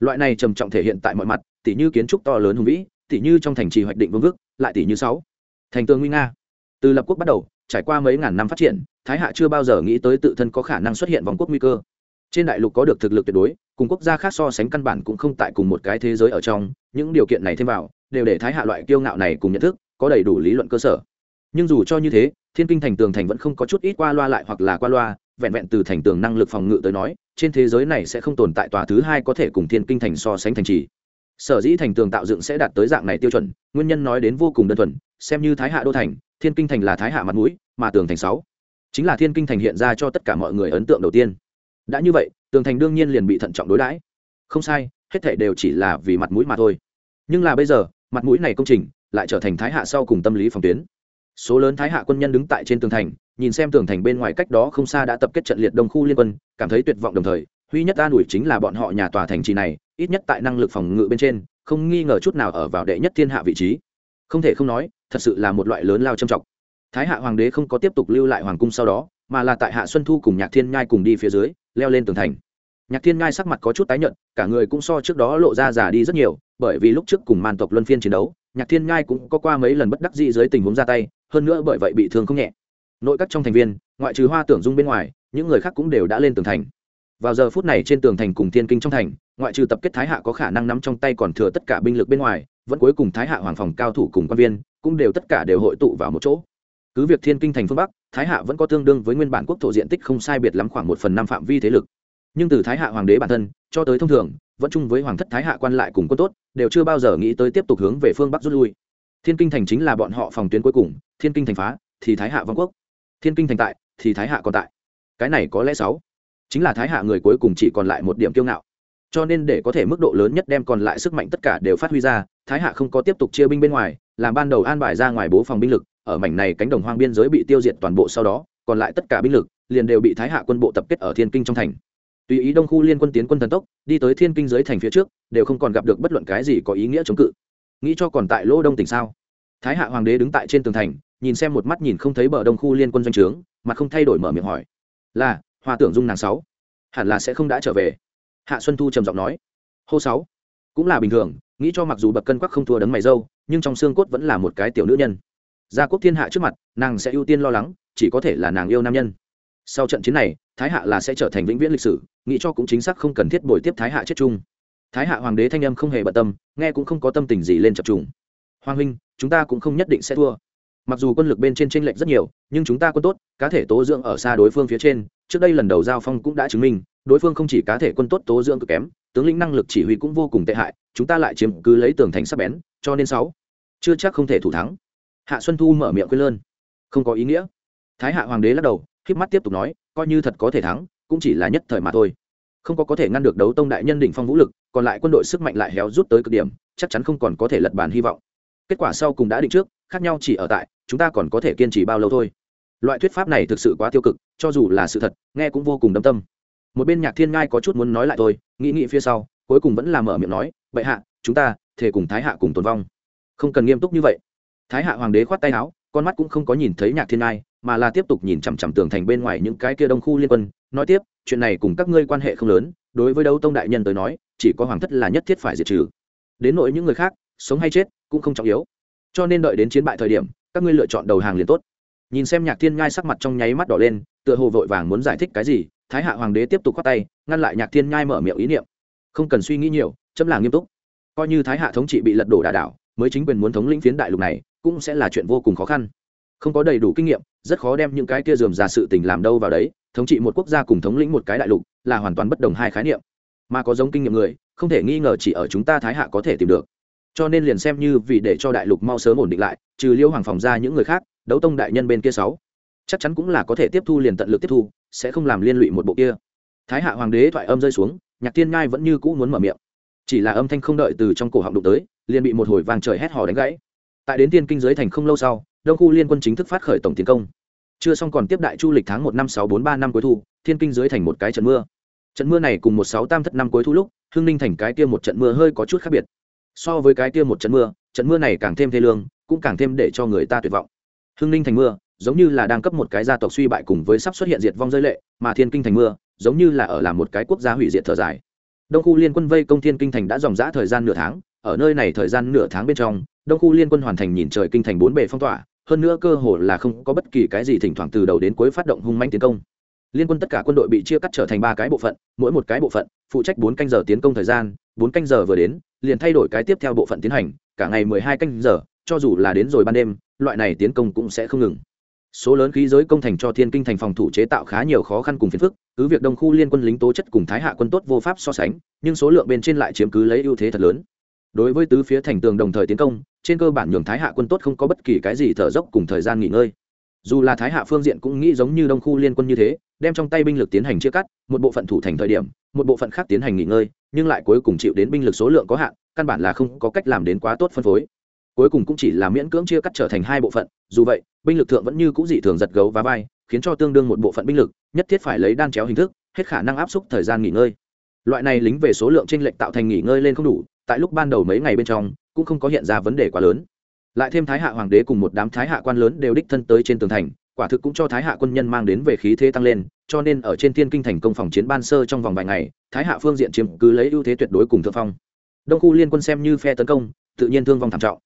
Loại này trầm trọng thể hiện tại mọi mặt, tỉ như kiến trúc to lớn hùng vĩ, tỉ như trong thành trì hoạch định vương vức, lại tỉ như sáu. Thành tường nguy nga. Từ lập quốc bắt đầu, trải qua mấy ngàn năm phát triển, thái hạ chưa bao giờ nghĩ tới tự thân có khả năng xuất hiện vòng quốc nguy cơ. Trên đại lục có được thực lực tuyệt đối, cùng quốc gia khác so sánh căn bản cũng không tại cùng một cái thế giới ở trong, những điều kiện này thêm vào, đều để thái hạ loại kiêu ngạo này cùng nhận thức, có đầy đủ lý luận cơ sở. Nhưng dù cho như thế thiên kinh thành tường thành vẫn không có chút ít qua loa lại hoặc là qua loa, vẹn vẹn từ thành tường năng lực phòng ngự tới nói, trên thế giới này sẽ không tồn tại tòa thứ hai có thể cùng thiên kinh thành so sánh thành trì. Sở dĩ thành tường tạo dựng sẽ đạt tới dạng này tiêu chuẩn, nguyên nhân nói đến vô cùng đơn thuần, xem như thái hạ đô thành, thiên kinh thành là thái hạ mặt mũi, mà tường thành sáu. Chính là thiên kinh thành hiện ra cho tất cả mọi người ấn tượng đầu tiên. Đã như vậy, tường thành đương nhiên liền bị thận trọng đối đãi. Không sai, hết thảy đều chỉ là vì mặt mũi mà thôi. Nhưng là bây giờ, mặt mũi này công trình lại trở thành thái hạ sau cùng tâm lý phòng tuyến số lớn thái hạ quân nhân đứng tại trên tường thành, nhìn xem tường thành bên ngoài cách đó không xa đã tập kết trận liệt đông khu liên quân, cảm thấy tuyệt vọng đồng thời huy nhất an ủi chính là bọn họ nhà tòa thành trì này, ít nhất tại năng lực phòng ngự bên trên, không nghi ngờ chút nào ở vào đệ nhất thiên hạ vị trí. Không thể không nói, thật sự là một loại lớn lao trầm trọng. Thái hạ hoàng đế không có tiếp tục lưu lại hoàng cung sau đó, mà là tại hạ xuân thu cùng nhạc thiên nhai cùng đi phía dưới, leo lên tường thành. Nhạc thiên nhai sắc mặt có chút tái nhợt, cả người cũng so trước đó lộ ra già đi rất nhiều, bởi vì lúc trước cùng man tộc luân phiên chiến đấu nhạc thiên nhai cũng có qua mấy lần bất đắc dĩ dưới tình huống ra tay, hơn nữa bởi vậy bị thương không nhẹ. Nội các trong thành viên, ngoại trừ hoa tưởng dung bên ngoài, những người khác cũng đều đã lên tường thành. Vào giờ phút này trên tường thành cùng thiên kinh trong thành, ngoại trừ tập kết thái hạ có khả năng nắm trong tay còn thừa tất cả binh lực bên ngoài, vẫn cuối cùng thái hạ hoàng phòng cao thủ cùng quan viên, cũng đều tất cả đều hội tụ vào một chỗ. Cứ việc thiên kinh thành phương bắc, thái hạ vẫn có tương đương với nguyên bản quốc thổ diện tích không sai biệt lắm khoảng một phần năm phạm vi thế lực. Nhưng từ thái hạ hoàng đế bản thân, cho tới thông thường vẫn chung với hoàng thất thái hạ quan lại cùng quân tốt, đều chưa bao giờ nghĩ tới tiếp tục hướng về phương bắc rút lui. Thiên kinh thành chính là bọn họ phòng tuyến cuối cùng, thiên kinh thành phá, thì thái hạ vong quốc. Thiên kinh thành tại, thì thái hạ còn tại. Cái này có lẽ sáu. Chính là thái hạ người cuối cùng chỉ còn lại một điểm kiêu ngạo. Cho nên để có thể mức độ lớn nhất đem còn lại sức mạnh tất cả đều phát huy ra, thái hạ không có tiếp tục chia binh bên ngoài, làm ban đầu an bài ra ngoài bố phòng binh lực, ở mảnh này cánh đồng hoang biên giới bị tiêu diệt toàn bộ sau đó, còn lại tất cả binh lực liền đều bị thái hạ quân bộ tập kết ở thiên kinh trong thành tùy ý đông khu liên quân tiến quân thần tốc, đi tới thiên kinh giới thành phía trước, đều không còn gặp được bất luận cái gì có ý nghĩa chống cự. Nghĩ cho còn tại lỗ đông tỉnh sao? Thái hạ hoàng đế đứng tại trên tường thành, nhìn xem một mắt nhìn không thấy bờ đông khu liên quân doanh trướng, mà không thay đổi mở miệng hỏi. Là, hoa tưởng dung nàng sáu, hẳn là sẽ không đã trở về. Hạ xuân thu trầm giọng nói. Hô sáu, cũng là bình thường, nghĩ cho mặc dù bậc cân quắc không thua đấng mày dâu, nhưng trong xương cốt vẫn là một cái tiểu nữ nhân. Gia quốc thiên hạ trước mặt, nàng sẽ ưu tiên lo lắng, chỉ có thể là nàng yêu nam nhân sau trận chiến này, thái hạ là sẽ trở thành vĩnh viễn lịch sử, nghĩ cho cũng chính xác không cần thiết bồi tiếp thái hạ chết chung. Thái hạ hoàng đế thanh âm không hề bận tâm, nghe cũng không có tâm tình gì lên chập trùng. Hoàng huynh, chúng ta cũng không nhất định sẽ thua. Mặc dù quân lực bên trên tranh lệch rất nhiều, nhưng chúng ta quân tốt, cá thể tố dưỡng ở xa đối phương phía trên, trước đây lần đầu giao phong cũng đã chứng minh, đối phương không chỉ cá thể quân tốt tố dưỡng cực kém, tướng lĩnh năng lực chỉ huy cũng vô cùng tệ hại, chúng ta lại chiếm cứ lấy tường thành sắp bén, cho nên sáu chưa chắc không thể thủ thắng. Hạ xuân thu mở miệng quên lơn. Không có ý nghĩa. Thái hạ hoàng đế lắc đầu k mắt tiếp tục nói, coi như thật có thể thắng, cũng chỉ là nhất thời mà thôi. Không có có thể ngăn được đấu tông đại nhân đỉnh phong vũ lực, còn lại quân đội sức mạnh lại héo rút tới cực điểm, chắc chắn không còn có thể lật bàn hy vọng. Kết quả sau cùng đã định trước, khác nhau chỉ ở tại, chúng ta còn có thể kiên trì bao lâu thôi. Loại thuyết pháp này thực sự quá tiêu cực, cho dù là sự thật, nghe cũng vô cùng đâm tâm. Một bên nhạc thiên ngai có chút muốn nói lại thôi, nghĩ nghĩ phía sau, cuối cùng vẫn là mở miệng nói, bệ hạ, chúng ta thể cùng thái hạ cùng tồn vong. Không cần nghiêm túc như vậy. Thái hạ hoàng đế khoát tay áo, con mắt cũng không có nhìn thấy nhạc thiên ngai mà là tiếp tục nhìn chằm chằm tường thành bên ngoài những cái kia đông khu liên quân, nói tiếp, chuyện này cùng các ngươi quan hệ không lớn, đối với đấu tông đại nhân tới nói, chỉ có hoàng thất là nhất thiết phải diệt trừ. Đến nội những người khác, sống hay chết cũng không trọng yếu. Cho nên đợi đến chiến bại thời điểm, các ngươi lựa chọn đầu hàng liền tốt. Nhìn xem nhạc thiên nhai sắc mặt trong nháy mắt đỏ lên, tựa hồ vội vàng muốn giải thích cái gì, thái hạ hoàng đế tiếp tục khoát tay, ngăn lại nhạc thiên nhai mở miệng ý niệm. Không cần suy nghĩ nhiều, chấm là nghiêm túc. Coi như thái hạ thống trị bị lật đổ đà đảo, mới chính quyền muốn thống lĩnh phiến đại lục này, cũng sẽ là chuyện vô cùng khó khăn không có đầy đủ kinh nghiệm, rất khó đem những cái kia dườm ra sự tình làm đâu vào đấy, thống trị một quốc gia cùng thống lĩnh một cái đại lục, là hoàn toàn bất đồng hai khái niệm. Mà có giống kinh nghiệm người, không thể nghi ngờ chỉ ở chúng ta thái hạ có thể tìm được. Cho nên liền xem như vì để cho đại lục mau sớm ổn định lại, trừ liêu hoàng phòng ra những người khác, đấu tông đại nhân bên kia sáu, chắc chắn cũng là có thể tiếp thu liền tận lực tiếp thu, sẽ không làm liên lụy một bộ kia. Thái hạ hoàng đế thoại âm rơi xuống, nhạc thiên ngai vẫn như cũ muốn mở miệng. Chỉ là âm thanh không đợi từ trong cổ họng đụng tới, liền bị một hồi vàng trời hét hò đánh gãy tại đến tiên kinh giới thành không lâu sau, đông khu liên quân chính thức phát khởi tổng tiến công. Chưa xong còn tiếp đại chu lịch tháng một năm sáu bốn ba năm cuối thu, thiên kinh giới thành một cái trận mưa. Trận mưa này cùng một sáu tam thất năm cuối thu lúc, hưng ninh thành cái kia một trận mưa hơi có chút khác biệt. So với cái kia một trận mưa trận mưa này càng thêm thê lương, cũng càng thêm để cho người ta tuyệt vọng. Hưng ninh thành mưa, giống như là đang cấp một cái gia tộc suy bại cùng với sắp xuất hiện diệt vong rơi lệ, mà thiên kinh thành mưa, giống như là ở làm một cái quốc gia hủy diệt thở dài. Đông khu liên quân vây công thiên kinh thành đã dòng dã thời gian nửa tháng, ở nơi này thời gian nửa tháng bên trong đông khu liên quân hoàn thành nhìn trời kinh thành bốn bề phong tỏa, hơn nữa cơ hồ là không có bất kỳ cái gì thỉnh thoảng từ đầu đến cuối phát động hung manh tiến công. Liên quân tất cả quân đội bị chia cắt trở thành ba cái bộ phận, mỗi một cái bộ phận phụ trách bốn canh giờ tiến công thời gian, bốn canh giờ vừa đến, liền thay đổi cái tiếp theo bộ phận tiến hành, cả ngày mười hai canh giờ, cho dù là đến rồi ban đêm, loại này tiến công cũng sẽ không ngừng. Số lớn khí giới công thành cho thiên kinh thành phòng thủ chế tạo khá nhiều khó khăn cùng phiền phức, cứ việc đông khu liên quân lính tố chất cùng thái hạ quân tốt vô pháp so sánh, nhưng số lượng bên trên lại chiếm cứ lấy ưu thế thật lớn đối với tứ phía thành tường đồng thời tiến công, trên cơ bản nhường thái hạ quân tốt không có bất kỳ cái gì thở dốc cùng thời gian nghỉ ngơi. Dù là thái hạ phương diện cũng nghĩ giống như đông khu liên quân như thế, đem trong tay binh lực tiến hành chia cắt, một bộ phận thủ thành thời điểm, một bộ phận khác tiến hành nghỉ ngơi, nhưng lại cuối cùng chịu đến binh lực số lượng có hạn, căn bản là không có cách làm đến quá tốt phân phối. Cuối cùng cũng chỉ là miễn cưỡng chia cắt trở thành hai bộ phận, dù vậy, binh lực thượng vẫn như c ũ dị thường giật gấu và vai, khiến cho tương đương một bộ phận binh lực, nhất thiết phải lấy đan chéo hình thức, hết khả năng áp suất thời gian nghỉ ngơi. Loại này lính về số lượng t r ê n lệch tạo thành nghỉ ngơi lên không đủ tại lúc ban đầu mấy ngày bên trong, cũng không có hiện ra vấn đề quá lớn. Lại thêm thái hạ hoàng đế cùng một đám thái hạ quan lớn đều đích thân tới trên tường thành, quả thực cũng cho thái hạ quân nhân mang đến về khí thế tăng lên, cho nên ở trên thiên kinh thành công phòng chiến ban sơ trong vòng vài ngày, thái hạ phương diện chiếm cứ lấy ưu thế tuyệt đối cùng thượng phong. Đông khu liên quân xem như phe tấn công, tự nhiên thương vong thảm trọng.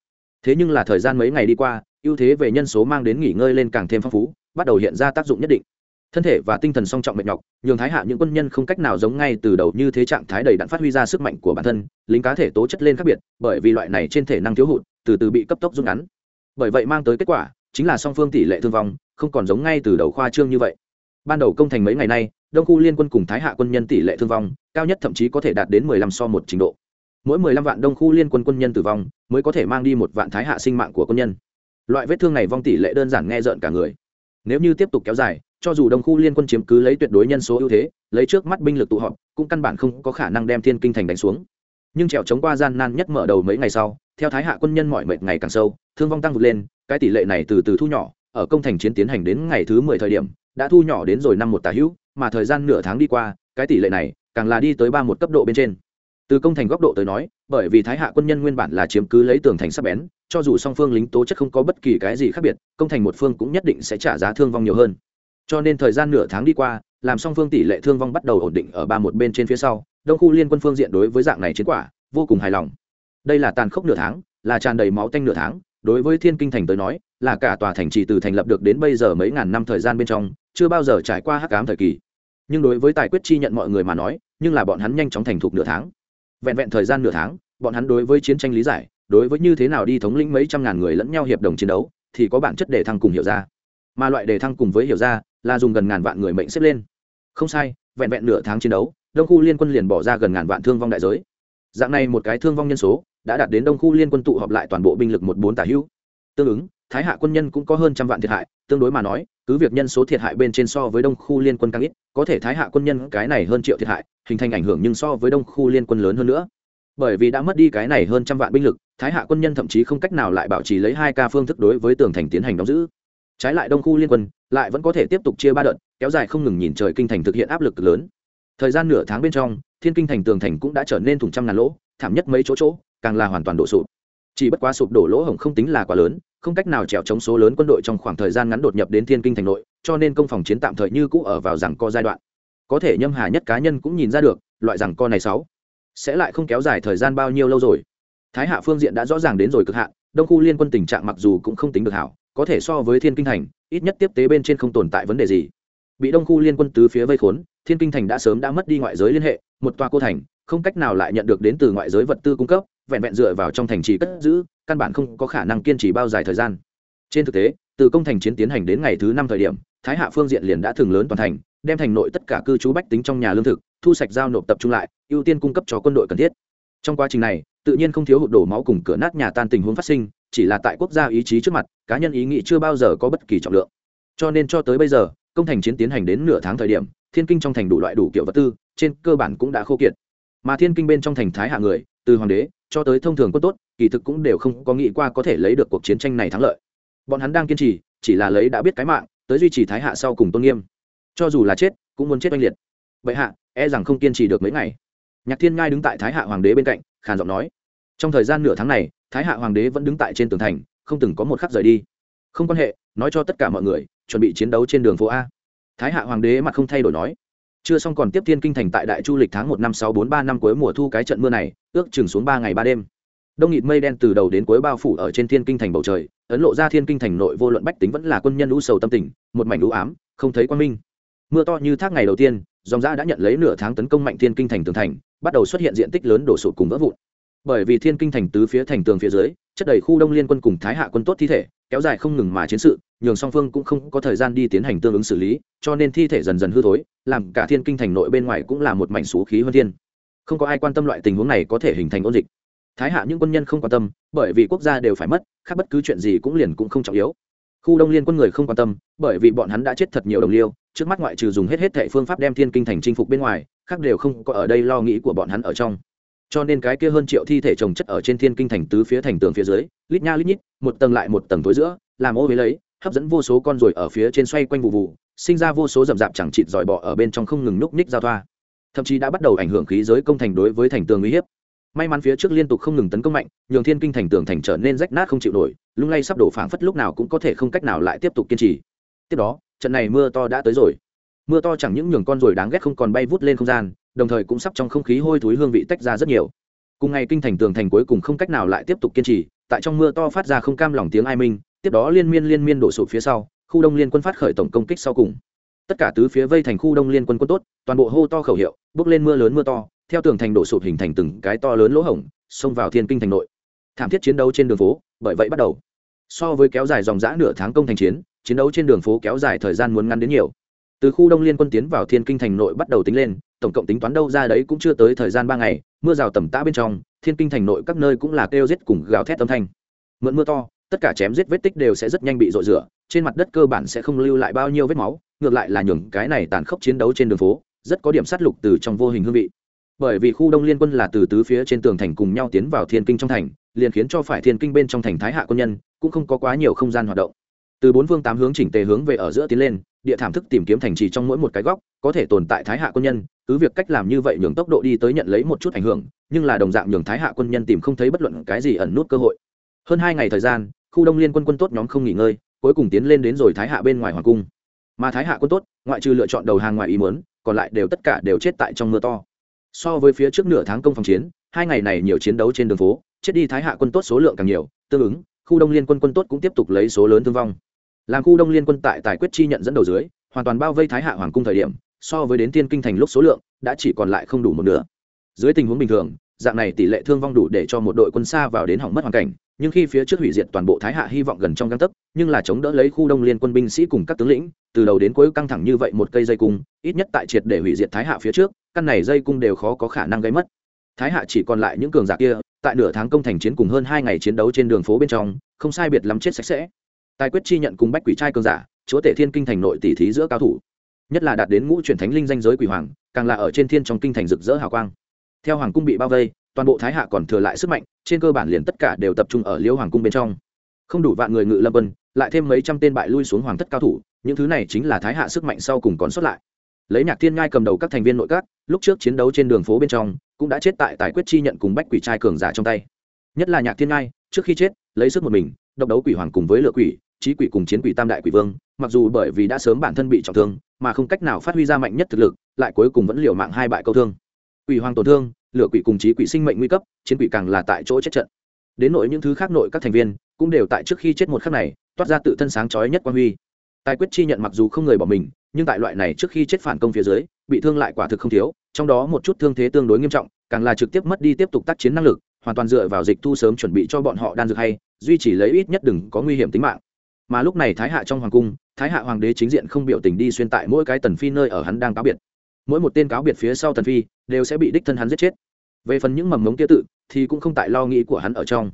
Thế nhưng là thời gian mấy ngày đi qua, ưu thế về nhân số mang đến nghỉ ngơi lên càng thêm phong phú, bắt đầu hiện ra tác dụng nhất định thân thể và tinh thần song trọng mệt nhọc, nhường thái hạ những quân nhân không cách nào giống ngay từ đầu như thế trạng thái đầy đặn phát huy ra sức mạnh của bản thân, lính cá thể tố chất lên khác biệt, bởi vì loại này trên thể năng thiếu hụt, từ từ bị cấp tốc rút ngắn. Bởi vậy mang tới kết quả, chính là song phương tỷ lệ thương vong, không còn giống ngay từ đầu khoa trương như vậy. Ban đầu công thành mấy ngày nay, đông khu liên quân cùng thái hạ quân nhân tỷ lệ thương vong, cao nhất thậm chí có thể đạt đến mười lăm so một trình độ. Mỗi mười lăm vạn đông khu liên quân quân nhân tử vong, mới có thể mang đi một vạn thái hạ sinh mạng của quân nhân. Loại vết thương này vong tỷ lệ đơn giản nghe rợn cả người. Nếu như tiếp tục kéo dài cho dù đông khu liên quân chiếm cứ lấy tuyệt đối nhân số ưu thế, lấy trước mắt binh lực tụ họp, cũng căn bản không có khả năng đem thiên kinh thành đánh xuống. Nhưng trèo chống qua gian nan nhất mở đầu mấy ngày sau, theo thái hạ quân nhân mọi mệt ngày càng sâu, thương vong tăng vượt lên, cái tỷ lệ này từ từ thu nhỏ, ở công thành chiến tiến hành đến ngày thứ mười thời điểm, đã thu nhỏ đến rồi năm một tà hữu, mà thời gian nửa tháng đi qua, cái tỷ lệ này càng là đi tới ba một cấp độ bên trên. Từ công thành góc độ tới nói, bởi vì thái hạ quân nhân nguyên bản là chiếm cứ lấy tường thành sắp bén, cho dù song phương lính tố chất không có bất kỳ cái gì khác biệt, công thành một phương cũng nhất định sẽ trả giá thương vong nhiều hơn cho nên thời gian nửa tháng đi qua, làm song phương tỷ lệ thương vong bắt đầu ổn định ở ba một bên trên phía sau, đông khu liên quân phương diện đối với dạng này chiến quả, vô cùng hài lòng. Đây là tàn khốc nửa tháng, là tràn đầy máu tanh nửa tháng, đối với thiên kinh thành tới nói, là cả tòa thành trì từ thành lập được đến bây giờ mấy ngàn năm thời gian bên trong, chưa bao giờ trải qua hắc ám thời kỳ. Nhưng đối với tài quyết chi nhận mọi người mà nói, nhưng là bọn hắn nhanh chóng thành thục nửa tháng. Vẹn vẹn thời gian nửa tháng, bọn hắn đối với chiến tranh lý giải, đối với như thế nào đi thống lĩnh mấy trăm ngàn người lẫn nhau hiệp đồng chiến đấu, thì có bản chất đề thăng cùng hiểu ra mà loại đề thăng cùng với hiểu ra là dùng gần ngàn vạn người mệnh xếp lên. Không sai, vẹn vẹn nửa tháng chiến đấu, đông khu liên quân liền bỏ ra gần ngàn vạn thương vong đại giới. Dạng này một cái thương vong nhân số đã đạt đến đông khu liên quân tụ họp lại toàn bộ binh lực một bốn tả hữu. Tương ứng, thái hạ quân nhân cũng có hơn trăm vạn thiệt hại, tương đối mà nói, cứ việc nhân số thiệt hại bên trên so với đông khu liên quân càng ít, có thể thái hạ quân nhân cái này hơn triệu thiệt hại, hình thành ảnh hưởng nhưng so với đông khu liên quân lớn hơn nữa. Bởi vì đã mất đi cái này hơn trăm vạn binh lực, thái hạ quân nhân thậm chí không cách nào lại bảo trì lấy hai ca phương thức đối với tường thành tiến hành đóng giữ trái lại đông khu liên quân lại vẫn có thể tiếp tục chia ba đợt, kéo dài không ngừng nhìn trời kinh thành thực hiện áp lực lớn. Thời gian nửa tháng bên trong, thiên kinh thành tường thành cũng đã trở nên thùng trăm ngàn lỗ, thảm nhất mấy chỗ chỗ, càng là hoàn toàn đổ sụp. Chỉ bất quá sụp đổ lỗ hổng không tính là quá lớn, không cách nào trèo chống số lớn quân đội trong khoảng thời gian ngắn đột nhập đến thiên kinh thành nội, cho nên công phòng chiến tạm thời như cũ ở vào rằng co giai đoạn. Có thể nhâm hà nhất cá nhân cũng nhìn ra được, loại rằng co này sáu sẽ lại không kéo dài thời gian bao nhiêu lâu rồi. Thái hạ phương diện đã rõ ràng đến rồi cực hạn, đông khu liên quân tình trạng mặc dù cũng không tính được hảo có thể so với thiên kinh thành, ít nhất tiếp tế bên trên không tồn tại vấn đề gì. Bị đông khu liên quân tứ phía vây khốn, thiên kinh thành đã sớm đã mất đi ngoại giới liên hệ, một tòa cô thành, không cách nào lại nhận được đến từ ngoại giới vật tư cung cấp, vẹn vẹn dựa vào trong thành trì cất giữ, căn bản không có khả năng kiên trì bao dài thời gian. Trên thực tế, từ công thành chiến tiến hành đến ngày thứ năm thời điểm, thái hạ phương diện liền đã thường lớn toàn thành, đem thành nội tất cả cư trú bách tính trong nhà lương thực, thu sạch giao nộp tập trung lại, ưu tiên cung cấp cho quân đội cần thiết. Trong quá trình này, tự nhiên không thiếu hụt đổ máu cùng cửa nát nhà tan tình huống phát sinh chỉ là tại quốc gia ý chí trước mặt, cá nhân ý nghĩ chưa bao giờ có bất kỳ trọng lượng. Cho nên cho tới bây giờ, công thành chiến tiến hành đến nửa tháng thời điểm, thiên kinh trong thành đủ loại đủ kiểu vật tư, trên cơ bản cũng đã khô kiệt. Mà thiên kinh bên trong thành thái hạ người, từ hoàng đế cho tới thông thường quân tốt, kỳ thực cũng đều không có nghĩ qua có thể lấy được cuộc chiến tranh này thắng lợi. Bọn hắn đang kiên trì, chỉ là lấy đã biết cái mạng, tới duy trì thái hạ sau cùng tôn nghiêm. Cho dù là chết, cũng muốn chết oanh liệt. Vậy hạ e rằng không kiên trì được mấy ngày. Nhạc thiên ngai đứng tại thái hạ hoàng đế bên cạnh, khàn giọng nói. Trong thời gian nửa tháng này thái hạ hoàng đế vẫn đứng tại trên tường thành, không từng có một khắc rời đi. Không quan hệ, nói cho tất cả mọi người, chuẩn bị chiến đấu trên đường phố a. Thái hạ hoàng đế mặt không thay đổi nói. Chưa xong còn tiếp thiên kinh thành tại đại chu lịch tháng một năm sáu bốn ba năm cuối mùa thu cái trận mưa này, ước chừng xuống ba ngày ba đêm. Đông nghịt mây đen từ đầu đến cuối bao phủ ở trên thiên kinh thành bầu trời, ấn lộ ra thiên kinh thành nội vô luận bách tính vẫn là quân nhân lũ sầu tâm tình, một mảnh lũ ám, không thấy quan minh. Mưa to như thác ngày đầu tiên, dòng giã đã nhận lấy nửa tháng tấn công mạnh thiên kinh thành tường thành, bắt đầu xuất hiện diện tích lớn đổ sụt cùng vỡ vụn bởi vì thiên kinh thành tứ phía thành tường phía dưới, chất đầy khu đông liên quân cùng thái hạ quân tốt thi thể, kéo dài không ngừng mà chiến sự, nhường song phương cũng không có thời gian đi tiến hành tương ứng xử lý, cho nên thi thể dần dần hư thối, làm cả thiên kinh thành nội bên ngoài cũng là một mảnh xú khí hơn thiên. Không có ai quan tâm loại tình huống này có thể hình thành ôn dịch. Thái hạ những quân nhân không quan tâm, bởi vì quốc gia đều phải mất, khác bất cứ chuyện gì cũng liền cũng không trọng yếu. Khu đông liên quân người không quan tâm, bởi vì bọn hắn đã chết thật nhiều đồng liêu, trước mắt ngoại trừ dùng hết hết thệ phương pháp đem thiên kinh thành chinh phục bên ngoài, khác đều không có ở đây lo nghĩ của bọn hắn ở trong cho nên cái kia hơn triệu thi thể trồng chất ở trên thiên kinh thành tứ phía thành tường phía dưới, lít nha lít nhít, một tầng lại một tầng tối giữa, làm ô với lấy, hấp dẫn vô số con ruồi ở phía trên xoay quanh vụ vụ, sinh ra vô số rậm rạp chẳng chịt dòi bọ ở bên trong không ngừng núp ních giao thoa. Thậm chí đã bắt đầu ảnh hưởng khí giới công thành đối với thành tường uy hiếp. May mắn phía trước liên tục không ngừng tấn công mạnh, nhường thiên kinh thành tường thành trở nên rách nát không chịu nổi, lung lay sắp đổ phảng phất lúc nào cũng có thể không cách nào lại tiếp tục kiên trì. Tiếp đó, trận này mưa to đã tới rồi. Mưa to chẳng những nhường con ruồi đáng ghét không còn bay vút lên không gian đồng thời cũng sắp trong không khí hôi thối hương vị tách ra rất nhiều. Cùng ngày kinh thành tường thành cuối cùng không cách nào lại tiếp tục kiên trì, tại trong mưa to phát ra không cam lòng tiếng ai minh, tiếp đó liên miên liên miên đổ sụp phía sau, khu đông liên quân phát khởi tổng công kích sau cùng. Tất cả tứ phía vây thành khu đông liên quân quân tốt, toàn bộ hô to khẩu hiệu, bước lên mưa lớn mưa to, theo tường thành đổ sụp hình thành từng cái to lớn lỗ hổng, xông vào thiên kinh thành nội. Thảm thiết chiến đấu trên đường phố, bởi vậy bắt đầu. So với kéo dài dòng g nửa tháng công thành chiến chiến đấu trên đường phố kéo dài thời gian muốn ngắn đến nhiều từ khu đông liên quân tiến vào thiên kinh thành nội bắt đầu tính lên, tổng cộng tính toán đâu ra đấy cũng chưa tới thời gian ba ngày, mưa rào tầm tã bên trong, thiên kinh thành nội các nơi cũng là kêu giết cùng gào thét âm thanh. Mượn mưa to, tất cả chém giết vết tích đều sẽ rất nhanh bị rội rửa, trên mặt đất cơ bản sẽ không lưu lại bao nhiêu vết máu, ngược lại là nhường cái này tàn khốc chiến đấu trên đường phố, rất có điểm sát lục từ trong vô hình hương vị. Bởi vì khu đông liên quân là từ tứ phía trên tường thành cùng nhau tiến vào thiên kinh trong thành, liền khiến cho phải thiên kinh bên trong thành thái hạ quân nhân cũng không có quá nhiều không gian hoạt động từ bốn phương tám hướng chỉnh tề hướng về ở giữa tiến lên, địa thảm thức tìm kiếm thành trì trong mỗi một cái góc, có thể tồn tại thái hạ quân nhân, cứ việc cách làm như vậy nhường tốc độ đi tới nhận lấy một chút ảnh hưởng, nhưng là đồng dạng nhường thái hạ quân nhân tìm không thấy bất luận cái gì ẩn nút cơ hội. Hơn hai ngày thời gian, khu đông liên quân quân tốt nhóm không nghỉ ngơi, cuối cùng tiến lên đến rồi thái hạ bên ngoài hoàng cung. Mà thái hạ quân tốt, ngoại trừ lựa chọn đầu hàng ngoài ý mớn còn lại đều tất cả đều chết tại trong mưa to. So với phía trước nửa tháng công phòng chiến, hai ngày này nhiều chiến đấu trên đường phố, chết đi thái hạ quân tốt số lượng càng nhiều, tương ứng, khu đông liên quân quân tốt cũng tiếp tục lấy số lớn thương vong làm khu đông liên quân tại tài quyết chi nhận dẫn đầu dưới, hoàn toàn bao vây thái hạ hoàng cung thời điểm, so với đến tiên kinh thành lúc số lượng, đã chỉ còn lại không đủ một nửa. Dưới tình huống bình thường, dạng này tỷ lệ thương vong đủ để cho một đội quân xa vào đến hỏng mất hoàn cảnh, nhưng khi phía trước hủy diệt toàn bộ thái hạ hy vọng gần trong găng tấc, nhưng là chống đỡ lấy khu đông liên quân binh sĩ cùng các tướng lĩnh, từ đầu đến cuối căng thẳng như vậy một cây dây cung, ít nhất tại triệt để hủy diệt thái hạ phía trước, căn này dây cung đều khó có khả năng gây mất. Thái hạ chỉ còn lại những cường giả kia, tại nửa tháng công thành chiến cùng hơn hai ngày chiến đấu trên đường phố bên trong, không sai biệt lắm chết sạch sẽ tài quyết chi nhận cùng bách quỷ trai cường giả, chúa tể thiên kinh thành nội tỷ thí giữa cao thủ. Nhất là đạt đến ngũ truyền thánh linh danh giới quỷ hoàng, càng là ở trên thiên trong kinh thành rực rỡ hào quang. Theo hoàng cung bị bao vây, toàn bộ thái hạ còn thừa lại sức mạnh, trên cơ bản liền tất cả đều tập trung ở liêu hoàng cung bên trong. Không đủ vạn người ngự lâm quân, lại thêm mấy trăm tên bại lui xuống hoàng thất cao thủ, những thứ này chính là thái hạ sức mạnh sau cùng còn xuất lại. Lấy nhạc thiên ngai cầm đầu các thành viên nội các, lúc trước chiến đấu trên đường phố bên trong, cũng đã chết tại tài quyết chi nhận cùng bách quỷ trai cường giả trong tay. Nhất là nhạc thiên ngai, trước khi chết lấy sức một mình, độc đấu quỷ hoàng cùng với lựa quỷ, trí quỷ cùng chiến quỷ tam đại quỷ vương, mặc dù bởi vì đã sớm bản thân bị trọng thương, mà không cách nào phát huy ra mạnh nhất thực lực, lại cuối cùng vẫn liều mạng hai bại câu thương. Quỷ hoàng tổn thương, lựa quỷ cùng trí quỷ sinh mệnh nguy cấp, chiến quỷ càng là tại chỗ chết trận. Đến nội những thứ khác nội các thành viên, cũng đều tại trước khi chết một khắc này, toát ra tự thân sáng chói nhất quan huy. Tài quyết chi nhận mặc dù không người bỏ mình, nhưng tại loại này trước khi chết phản công phía dưới, bị thương lại quả thực không thiếu, trong đó một chút thương thế tương đối nghiêm trọng, càng là trực tiếp mất đi tiếp tục tác chiến năng lực hoàn toàn dựa vào dịch thu sớm chuẩn bị cho bọn họ đan dược hay, duy trì lấy ít nhất đừng có nguy hiểm tính mạng. Mà lúc này thái hạ trong hoàng cung, thái hạ hoàng đế chính diện không biểu tình đi xuyên tại mỗi cái tần phi nơi ở hắn đang cáo biệt. Mỗi một tên cáo biệt phía sau tần phi, đều sẽ bị đích thân hắn giết chết. Về phần những mầm mống kia tự, thì cũng không tại lo nghĩ của hắn ở trong.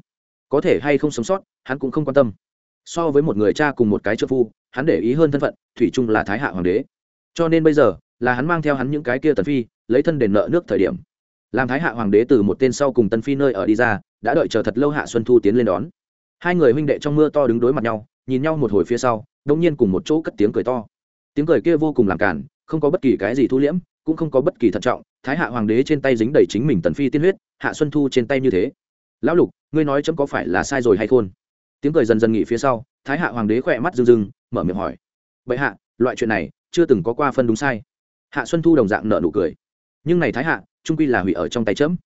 Có thể hay không sống sót, hắn cũng không quan tâm. So với một người cha cùng một cái trợ phu, hắn để ý hơn thân phận, thủy chung là thái hạ hoàng đế. Cho nên bây giờ, là hắn mang theo hắn những cái kia tần phi, lấy thân đền nợ nước thời điểm làm thái hạ hoàng đế từ một tên sau cùng tân phi nơi ở đi ra, đã đợi chờ thật lâu hạ xuân thu tiến lên đón. Hai người huynh đệ trong mưa to đứng đối mặt nhau, nhìn nhau một hồi phía sau đông nhiên cùng một chỗ cất tiếng cười to. Tiếng cười kia vô cùng làm cản không có bất kỳ cái gì thu liễm, cũng không có bất kỳ thận trọng, thái hạ hoàng đế trên tay dính đầy chính mình tần phi tiên huyết, hạ xuân thu trên tay như thế. Lão lục, ngươi nói chấm có phải là sai rồi hay khôn? Tiếng cười dần dần nghỉ phía sau, thái hạ hoàng đế khỏe mắt rưng rưng, mở miệng hỏi. Bệ hạ, loại chuyện này chưa từng có qua phân đúng sai. Hạ xuân thu đồng dạng nợ nụ cười. Nhưng này thái hạ trung quy là hủy ở trong tay chấm.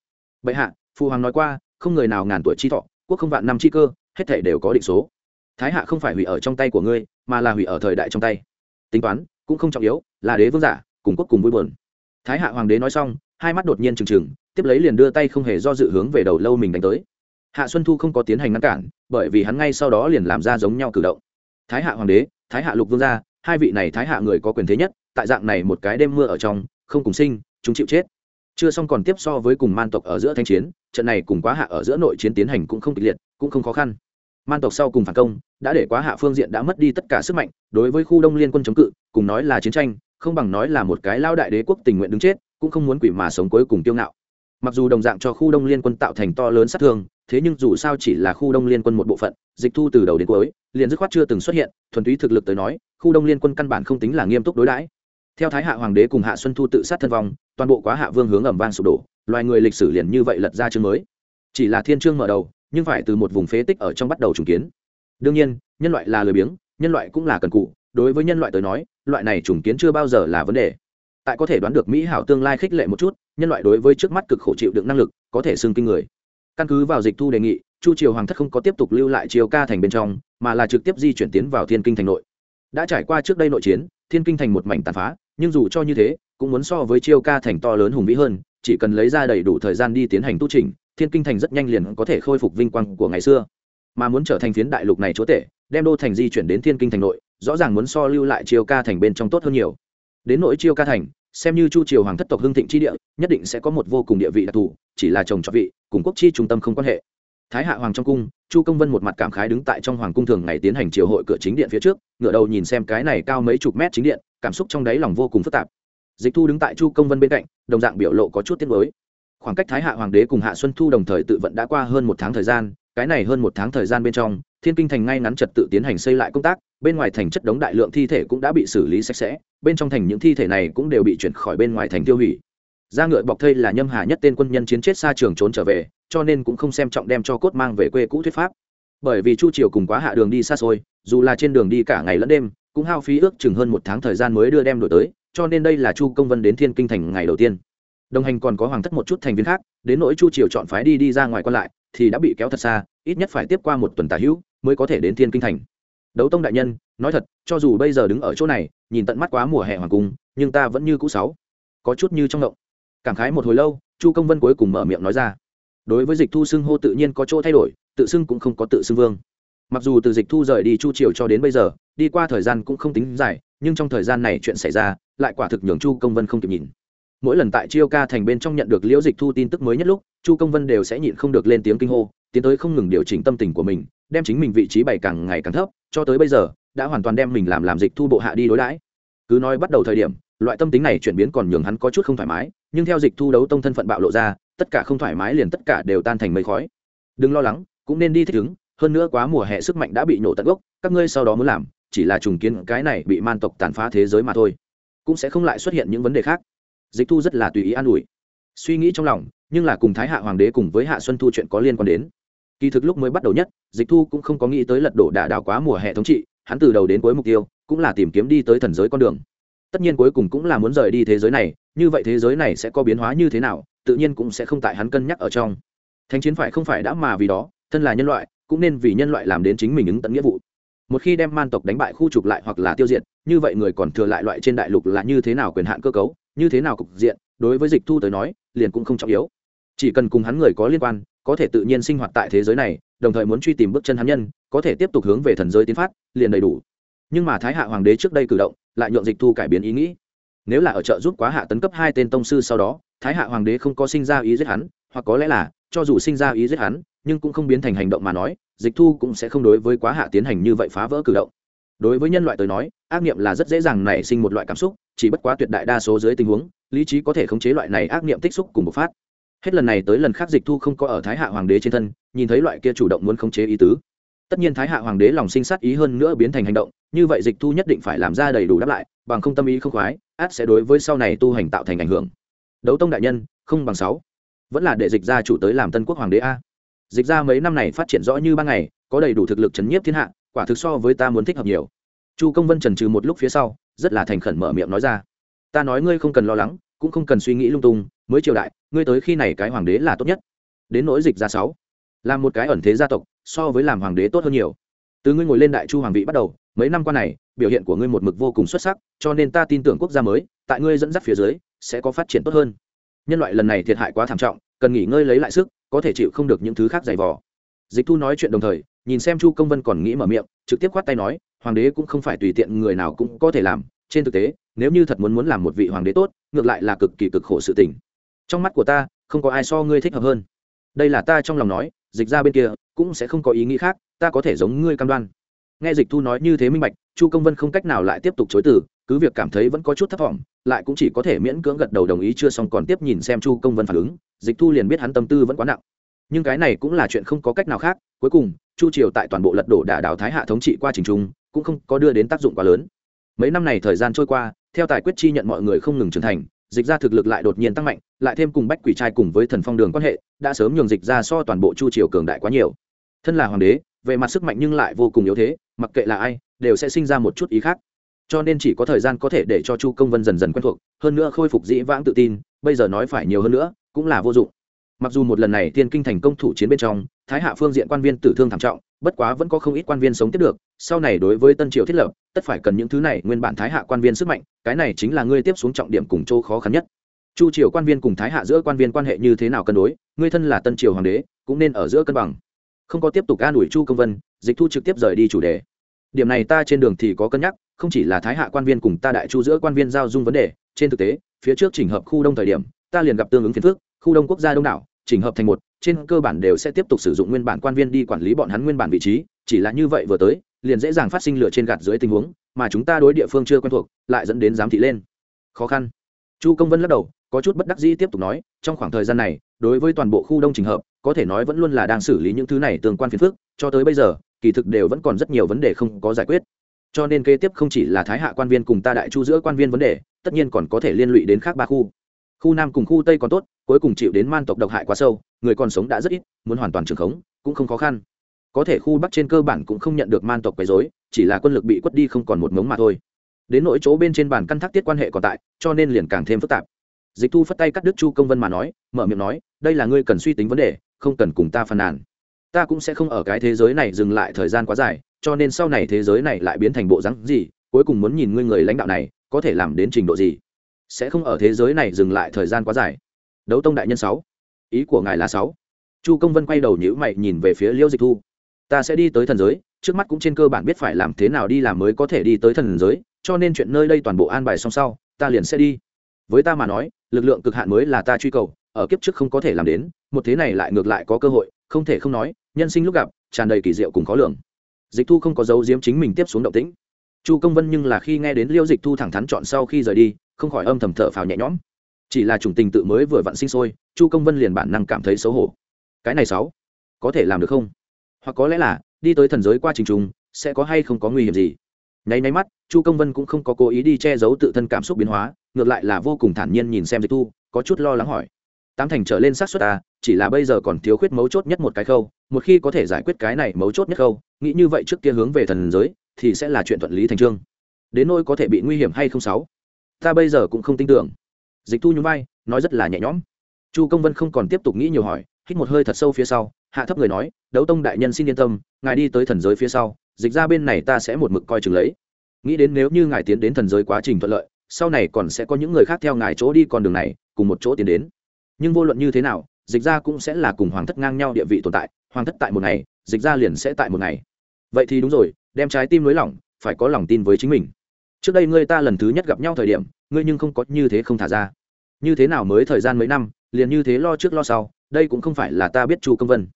Bệ hạ phụ hoàng nói qua, không người nào ngàn tuổi chi thọ, quốc không vạn năm chi cơ, hết thể đều có định số. Thái hạ không phải hủy ở trong tay của ngươi, mà là hủy ở thời đại trong tay. Tính toán, cũng không trọng yếu, là đế vương giả, cùng quốc cùng vui buồn. Thái hạ hoàng đế nói xong, hai mắt đột nhiên trừng trừng, tiếp lấy liền đưa tay không hề do dự hướng về đầu lâu mình đánh tới. Hạ xuân thu không có tiến hành ngăn cản, bởi vì hắn ngay sau đó liền làm ra giống nhau cử động. Thái hạ hoàng đế, thái hạ lục vương gia, hai vị này thái hạ người có quyền thế nhất, tại dạng này một cái đêm mưa ở trong, không cùng sinh, chúng chịu chết chưa xong còn tiếp so với cùng man tộc ở giữa thanh chiến, trận này cùng quá hạ ở giữa nội chiến tiến hành cũng không kịch liệt, cũng không khó khăn. Man tộc sau cùng phản công, đã để quá hạ phương diện đã mất đi tất cả sức mạnh, đối với khu đông liên quân chống cự, cùng nói là chiến tranh, không bằng nói là một cái lao đại đế quốc tình nguyện đứng chết, cũng không muốn quỷ mà sống cuối cùng tiêu ngạo. Mặc dù đồng dạng cho khu đông liên quân tạo thành to lớn sát thương, thế nhưng dù sao chỉ là khu đông liên quân một bộ phận, dịch thu từ đầu đến cuối, liền dứt khoát chưa từng xuất hiện, thuần túy thực lực tới nói, khu đông liên quân căn bản không tính là nghiêm túc đối đãi theo thái hạ hoàng đế cùng hạ xuân thu tự sát thân vong, toàn bộ quá hạ vương hướng ẩm vang sụp đổ, loài người lịch sử liền như vậy lật ra chương mới. Chỉ là thiên chương mở đầu, nhưng phải từ một vùng phế tích ở trong bắt đầu trùng kiến. Đương nhiên, nhân loại là lười biếng, nhân loại cũng là cần cụ đối với nhân loại tới nói, loại này trùng kiến chưa bao giờ là vấn đề. Tại có thể đoán được mỹ hảo tương lai khích lệ một chút, nhân loại đối với trước mắt cực khổ chịu đựng năng lực, có thể xưng kinh người. Căn cứ vào dịch thu đề nghị, chu triều hoàng thất không có tiếp tục lưu lại triều ca thành bên trong, mà là trực tiếp di chuyển tiến vào thiên kinh thành nội. Đã trải qua trước đây nội chiến, thiên kinh thành một mảnh tàn phá nhưng dù cho như thế, cũng muốn so với chiêu ca thành to lớn hùng vĩ hơn, chỉ cần lấy ra đầy đủ thời gian đi tiến hành tu trình thiên kinh thành rất nhanh liền có thể khôi phục vinh quang của ngày xưa. Mà muốn trở thành phiến đại lục này chúa tể, đem đô thành di chuyển đến thiên kinh thành nội, rõ ràng muốn so lưu lại chiêu ca thành bên trong tốt hơn nhiều. Đến nỗi chiêu ca thành, xem như chu triều hoàng thất tộc hưng thịnh chi địa, nhất định sẽ có một vô cùng địa vị đặc thù, chỉ là chồng cho vị, cùng quốc chi trung tâm không quan hệ thái hạ hoàng trong cung, chu công vân một mặt cảm khái đứng tại trong hoàng cung thường ngày tiến hành triều hội cửa chính điện phía trước ngựa đầu nhìn xem cái này cao mấy chục mét chính điện, cảm xúc trong đáy lòng vô cùng phức tạp. Dịch thu đứng tại chu công vân bên cạnh, đồng dạng biểu lộ có chút tiết mới khoảng cách thái hạ hoàng đế cùng hạ xuân thu đồng thời tự vận đã qua hơn một tháng thời gian, cái này hơn một tháng thời gian bên trong, thiên kinh thành ngay ngắn trật tự tiến hành xây lại công tác, bên ngoài thành chất đống đại lượng thi thể cũng đã bị xử lý sạch sẽ, bên trong thành những thi thể này cũng đều bị chuyển khỏi bên ngoài thành tiêu hủy. Ra ngựa bọc thây là nhâm hà nhất tên quân nhân chiến chết xa trường trốn trở về cho nên cũng không xem trọng đem cho cốt mang về quê cũ thuyết pháp. Bởi vì chu triều cùng quá hạ đường đi xa xôi, dù là trên đường đi cả ngày lẫn đêm, cũng hao phí ước chừng hơn một tháng thời gian mới đưa đem đổi tới, cho nên đây là chu công vân đến thiên kinh thành ngày đầu tiên. Đồng hành còn có hoàng thất một chút thành viên khác, đến nỗi chu triều chọn phái đi đi ra ngoài quan lại, thì đã bị kéo thật xa, ít nhất phải tiếp qua một tuần tả hữu mới có thể đến thiên kinh thành. Đấu tông đại nhân, nói thật, cho dù bây giờ đứng ở chỗ này, nhìn tận mắt quá mùa hè hoàng cung, nhưng ta vẫn như cũ sáu, có chút như trong động cảm khái một hồi lâu, chu công vân cuối cùng mở miệng nói ra đối với dịch thu xưng hô tự nhiên có chỗ thay đổi, tự xưng cũng không có tự xưng vương. Mặc dù từ dịch thu rời đi chu triều cho đến bây giờ, đi qua thời gian cũng không tính dài, nhưng trong thời gian này chuyện xảy ra, lại quả thực nhường chu công vân không kịp nhìn. Mỗi lần tại chiêu ca thành bên trong nhận được liễu dịch thu tin tức mới nhất lúc, chu công vân đều sẽ nhịn không được lên tiếng kinh hô, tiến tới không ngừng điều chỉnh tâm tình của mình, đem chính mình vị trí bày càng ngày càng thấp, cho tới bây giờ, đã hoàn toàn đem mình làm làm dịch thu bộ hạ đi đối đãi. Cứ nói bắt đầu thời điểm loại tâm tính này chuyển biến còn nhường hắn có chút không thoải mái, nhưng theo dịch thu đấu tông thân phận bạo lộ ra, tất cả không thoải mái liền tất cả đều tan thành mây khói. Đừng lo lắng, cũng nên đi thích ứng, hơn nữa quá mùa hè sức mạnh đã bị nổ tận gốc, các ngươi sau đó muốn làm, chỉ là trùng kiến cái này bị man tộc tàn phá thế giới mà thôi. Cũng sẽ không lại xuất hiện những vấn đề khác. Dịch thu rất là tùy ý an ủi. Suy nghĩ trong lòng, nhưng là cùng thái hạ hoàng đế cùng với hạ xuân thu chuyện có liên quan đến. Kỳ thực lúc mới bắt đầu nhất, dịch thu cũng không có nghĩ tới lật đổ đả đảo quá mùa hè thống trị, hắn từ đầu đến cuối mục tiêu, cũng là tìm kiếm đi tới thần giới con đường tất nhiên cuối cùng cũng là muốn rời đi thế giới này, như vậy thế giới này sẽ có biến hóa như thế nào, tự nhiên cũng sẽ không tại hắn cân nhắc ở trong. Thánh chiến phải không phải đã mà vì đó, thân là nhân loại, cũng nên vì nhân loại làm đến chính mình ứng tận nghĩa vụ. Một khi đem man tộc đánh bại khu trục lại hoặc là tiêu diệt, như vậy người còn thừa lại loại trên đại lục là như thế nào quyền hạn cơ cấu, như thế nào cục diện, đối với dịch thu tới nói, liền cũng không trọng yếu. Chỉ cần cùng hắn người có liên quan, có thể tự nhiên sinh hoạt tại thế giới này, đồng thời muốn truy tìm bước chân hắn nhân, có thể tiếp tục hướng về thần giới tiến phát, liền đầy đủ nhưng mà thái hạ hoàng đế trước đây cử động, lại nhượng dịch thu cải biến ý nghĩ. Nếu là ở trợ giúp quá hạ tấn cấp hai tên tông sư sau đó, thái hạ hoàng đế không có sinh ra ý giết hắn, hoặc có lẽ là, cho dù sinh ra ý giết hắn, nhưng cũng không biến thành hành động mà nói, dịch thu cũng sẽ không đối với quá hạ tiến hành như vậy phá vỡ cử động. Đối với nhân loại tới nói, ác niệm là rất dễ dàng nảy sinh một loại cảm xúc, chỉ bất quá tuyệt đại đa số dưới tình huống, lý trí có thể khống chế loại này ác niệm tích xúc cùng một phát. Hết lần này tới lần khác dịch thu không có ở thái hạ hoàng đế trên thân, nhìn thấy loại kia chủ động muốn khống chế ý tứ tất nhiên thái hạ hoàng đế lòng sinh sát ý hơn nữa biến thành hành động, như vậy dịch thu nhất định phải làm ra đầy đủ đáp lại, bằng không tâm ý không khoái, át sẽ đối với sau này tu hành tạo thành ảnh hưởng. Đấu tông đại nhân, không bằng sáu. Vẫn là để dịch gia chủ tới làm tân quốc hoàng đế a. Dịch ra mấy năm này phát triển rõ như ban ngày, có đầy đủ thực lực chấn nhiếp thiên hạ, quả thực so với ta muốn thích hợp nhiều. Chu công vân trần trừ một lúc phía sau, rất là thành khẩn mở miệng nói ra. Ta nói ngươi không cần lo lắng, cũng không cần suy nghĩ lung tung, mới triều đại, ngươi tới khi này cái hoàng đế là tốt nhất. Đến nỗi dịch ra sáu làm một cái ẩn thế gia tộc so với làm hoàng đế tốt hơn nhiều. Từ ngươi ngồi lên đại chu hoàng vị bắt đầu, mấy năm qua này, biểu hiện của ngươi một mực vô cùng xuất sắc, cho nên ta tin tưởng quốc gia mới, tại ngươi dẫn dắt phía dưới, sẽ có phát triển tốt hơn. Nhân loại lần này thiệt hại quá thảm trọng, cần nghỉ ngơi lấy lại sức, có thể chịu không được những thứ khác dày vò. Dịch thu nói chuyện đồng thời, nhìn xem chu công vân còn nghĩ mở miệng, trực tiếp khoát tay nói, hoàng đế cũng không phải tùy tiện người nào cũng có thể làm, trên thực tế, nếu như thật muốn muốn làm một vị hoàng đế tốt, ngược lại là cực kỳ cực khổ sự tình. Trong mắt của ta, không có ai so ngươi thích hợp hơn đây là ta trong lòng nói, dịch ra bên kia, cũng sẽ không có ý nghĩ khác, ta có thể giống ngươi cam đoan. Nghe dịch thu nói như thế minh bạch, chu công vân không cách nào lại tiếp tục chối từ, cứ việc cảm thấy vẫn có chút thất vọng lại cũng chỉ có thể miễn cưỡng gật đầu đồng ý chưa xong còn tiếp nhìn xem chu công vân phản ứng, dịch thu liền biết hắn tâm tư vẫn quá nặng. Nhưng cái này cũng là chuyện không có cách nào khác, cuối cùng, chu triều tại toàn bộ lật đổ đả đảo thái hạ thống trị qua trình trung, cũng không có đưa đến tác dụng quá lớn. Mấy năm này thời gian trôi qua, theo tài quyết chi nhận mọi người không ngừng trưởng thành dịch ra thực lực lại đột nhiên tăng mạnh, lại thêm cùng bách quỷ trai cùng với thần phong đường quan hệ, đã sớm nhường dịch ra so toàn bộ chu triều cường đại quá nhiều. Thân là hoàng đế, về mặt sức mạnh nhưng lại vô cùng yếu thế, mặc kệ là ai, đều sẽ sinh ra một chút ý khác. Cho nên chỉ có thời gian có thể để cho chu công vân dần dần quen thuộc, hơn nữa khôi phục dĩ vãng tự tin, bây giờ nói phải nhiều hơn nữa, cũng là vô dụng. Mặc dù một lần này tiên kinh thành công thủ chiến bên trong, thái hạ phương diện quan viên tử thương thảm trọng bất quá vẫn có không ít quan viên sống tiếp được, sau này đối với tân triều thiết lập, tất phải cần những thứ này, nguyên bản thái hạ quan viên sức mạnh, cái này chính là ngươi tiếp xuống trọng điểm cùng châu khó khăn nhất. Chu triều quan viên cùng thái hạ giữa quan viên quan hệ như thế nào cân đối, ngươi thân là tân triều hoàng đế, cũng nên ở giữa cân bằng. Không có tiếp tục an ủi chu công vân, dịch thu trực tiếp rời đi chủ đề. Điểm này ta trên đường thì có cân nhắc, không chỉ là thái hạ quan viên cùng ta đại chu giữa quan viên giao dung vấn đề, trên thực tế, phía trước chỉnh hợp khu đông thời điểm, ta liền gặp tương ứng phiền phước khu đông quốc gia đông đảo chỉnh hợp thành một, trên cơ bản đều sẽ tiếp tục sử dụng nguyên bản quan viên đi quản lý bọn hắn nguyên bản vị trí, chỉ là như vậy vừa tới, liền dễ dàng phát sinh lửa trên gạt dưới tình huống, mà chúng ta đối địa phương chưa quen thuộc, lại dẫn đến giám thị lên. Khó khăn. Chu công vân lắc đầu, có chút bất đắc dĩ tiếp tục nói, trong khoảng thời gian này, đối với toàn bộ khu đông trình hợp, có thể nói vẫn luôn là đang xử lý những thứ này tương quan phiền phức, cho tới bây giờ, kỳ thực đều vẫn còn rất nhiều vấn đề không có giải quyết. Cho nên kế tiếp không chỉ là thái hạ quan viên cùng ta đại chu giữa quan viên vấn đề, tất nhiên còn có thể liên lụy đến khác ba khu khu nam cùng khu tây còn tốt, cuối cùng chịu đến man tộc độc hại quá sâu, người còn sống đã rất ít, muốn hoàn toàn trường khống, cũng không khó khăn. Có thể khu bắc trên cơ bản cũng không nhận được man tộc quấy dối chỉ là quân lực bị quất đi không còn một mống mà thôi. Đến nỗi chỗ bên trên bàn căn thác tiết quan hệ còn tại, cho nên liền càng thêm phức tạp. Dịch thu phất tay cắt đứt chu công vân mà nói, mở miệng nói, đây là ngươi cần suy tính vấn đề, không cần cùng ta phàn nàn. Ta cũng sẽ không ở cái thế giới này dừng lại thời gian quá dài, cho nên sau này thế giới này lại biến thành bộ rắn gì, cuối cùng muốn nhìn ngươi người lãnh đạo này, có thể làm đến trình độ gì sẽ không ở thế giới này dừng lại thời gian quá dài. Đấu tông đại nhân sáu. Ý của ngài là sáu. Chu công vân quay đầu nhữ mày nhìn về phía liễu dịch thu. Ta sẽ đi tới thần giới, trước mắt cũng trên cơ bản biết phải làm thế nào đi làm mới có thể đi tới thần giới, cho nên chuyện nơi đây toàn bộ an bài xong sau, ta liền sẽ đi. Với ta mà nói, lực lượng cực hạn mới là ta truy cầu, ở kiếp trước không có thể làm đến, một thế này lại ngược lại có cơ hội, không thể không nói, nhân sinh lúc gặp, tràn đầy kỳ diệu cùng khó lường. Dịch thu không có dấu diếm chính mình tiếp xuống động tĩnh. Chu công vân nhưng là khi nghe đến liêu dịch thu thẳng thắn chọn sau khi rời đi không khỏi âm thầm thở phào nhẹ nhõm. Chỉ là chủng tình tự mới vừa vặn sinh sôi, chu công vân liền bản năng cảm thấy xấu hổ. Cái này sáu, có thể làm được không? Hoặc có lẽ là, đi tới thần giới qua trình trùng, sẽ có hay không có nguy hiểm gì? Nháy nháy mắt, chu công vân cũng không có cố ý đi che giấu tự thân cảm xúc biến hóa, ngược lại là vô cùng thản nhiên nhìn xem dịch thu, có chút lo lắng hỏi. Tám thành trở lên xác suất ta chỉ là bây giờ còn thiếu khuyết mấu chốt nhất một cái khâu, một khi có thể giải quyết cái này mấu chốt nhất khâu, nghĩ như vậy trước kia hướng về thần giới, thì sẽ là chuyện thuận lý thành trương đến nỗi có thể bị nguy hiểm hay không sáu? Ta bây giờ cũng không tin tưởng. Dịch thu nhún vai, nói rất là nhẹ nhõm. Chu công vân không còn tiếp tục nghĩ nhiều hỏi, hít một hơi thật sâu phía sau, hạ thấp người nói, đấu tông đại nhân xin yên tâm, ngài đi tới thần giới phía sau, dịch ra bên này ta sẽ một mực coi chừng lấy. Nghĩ đến nếu như ngài tiến đến thần giới quá trình thuận lợi, sau này còn sẽ có những người khác theo ngài chỗ đi con đường này, cùng một chỗ tiến đến. Nhưng vô luận như thế nào, dịch ra cũng sẽ là cùng hoàng thất ngang nhau địa vị tồn tại, hoàng thất tại một ngày, dịch ra liền sẽ tại một ngày. Vậy thì đúng rồi, đem trái tim nới lỏng, phải có lòng tin với chính mình trước đây ngươi ta lần thứ nhất gặp nhau thời điểm, ngươi nhưng không có như thế không thả ra. Như thế nào mới thời gian mấy năm, liền như thế lo trước lo sau, đây cũng không phải là ta biết chu công vân.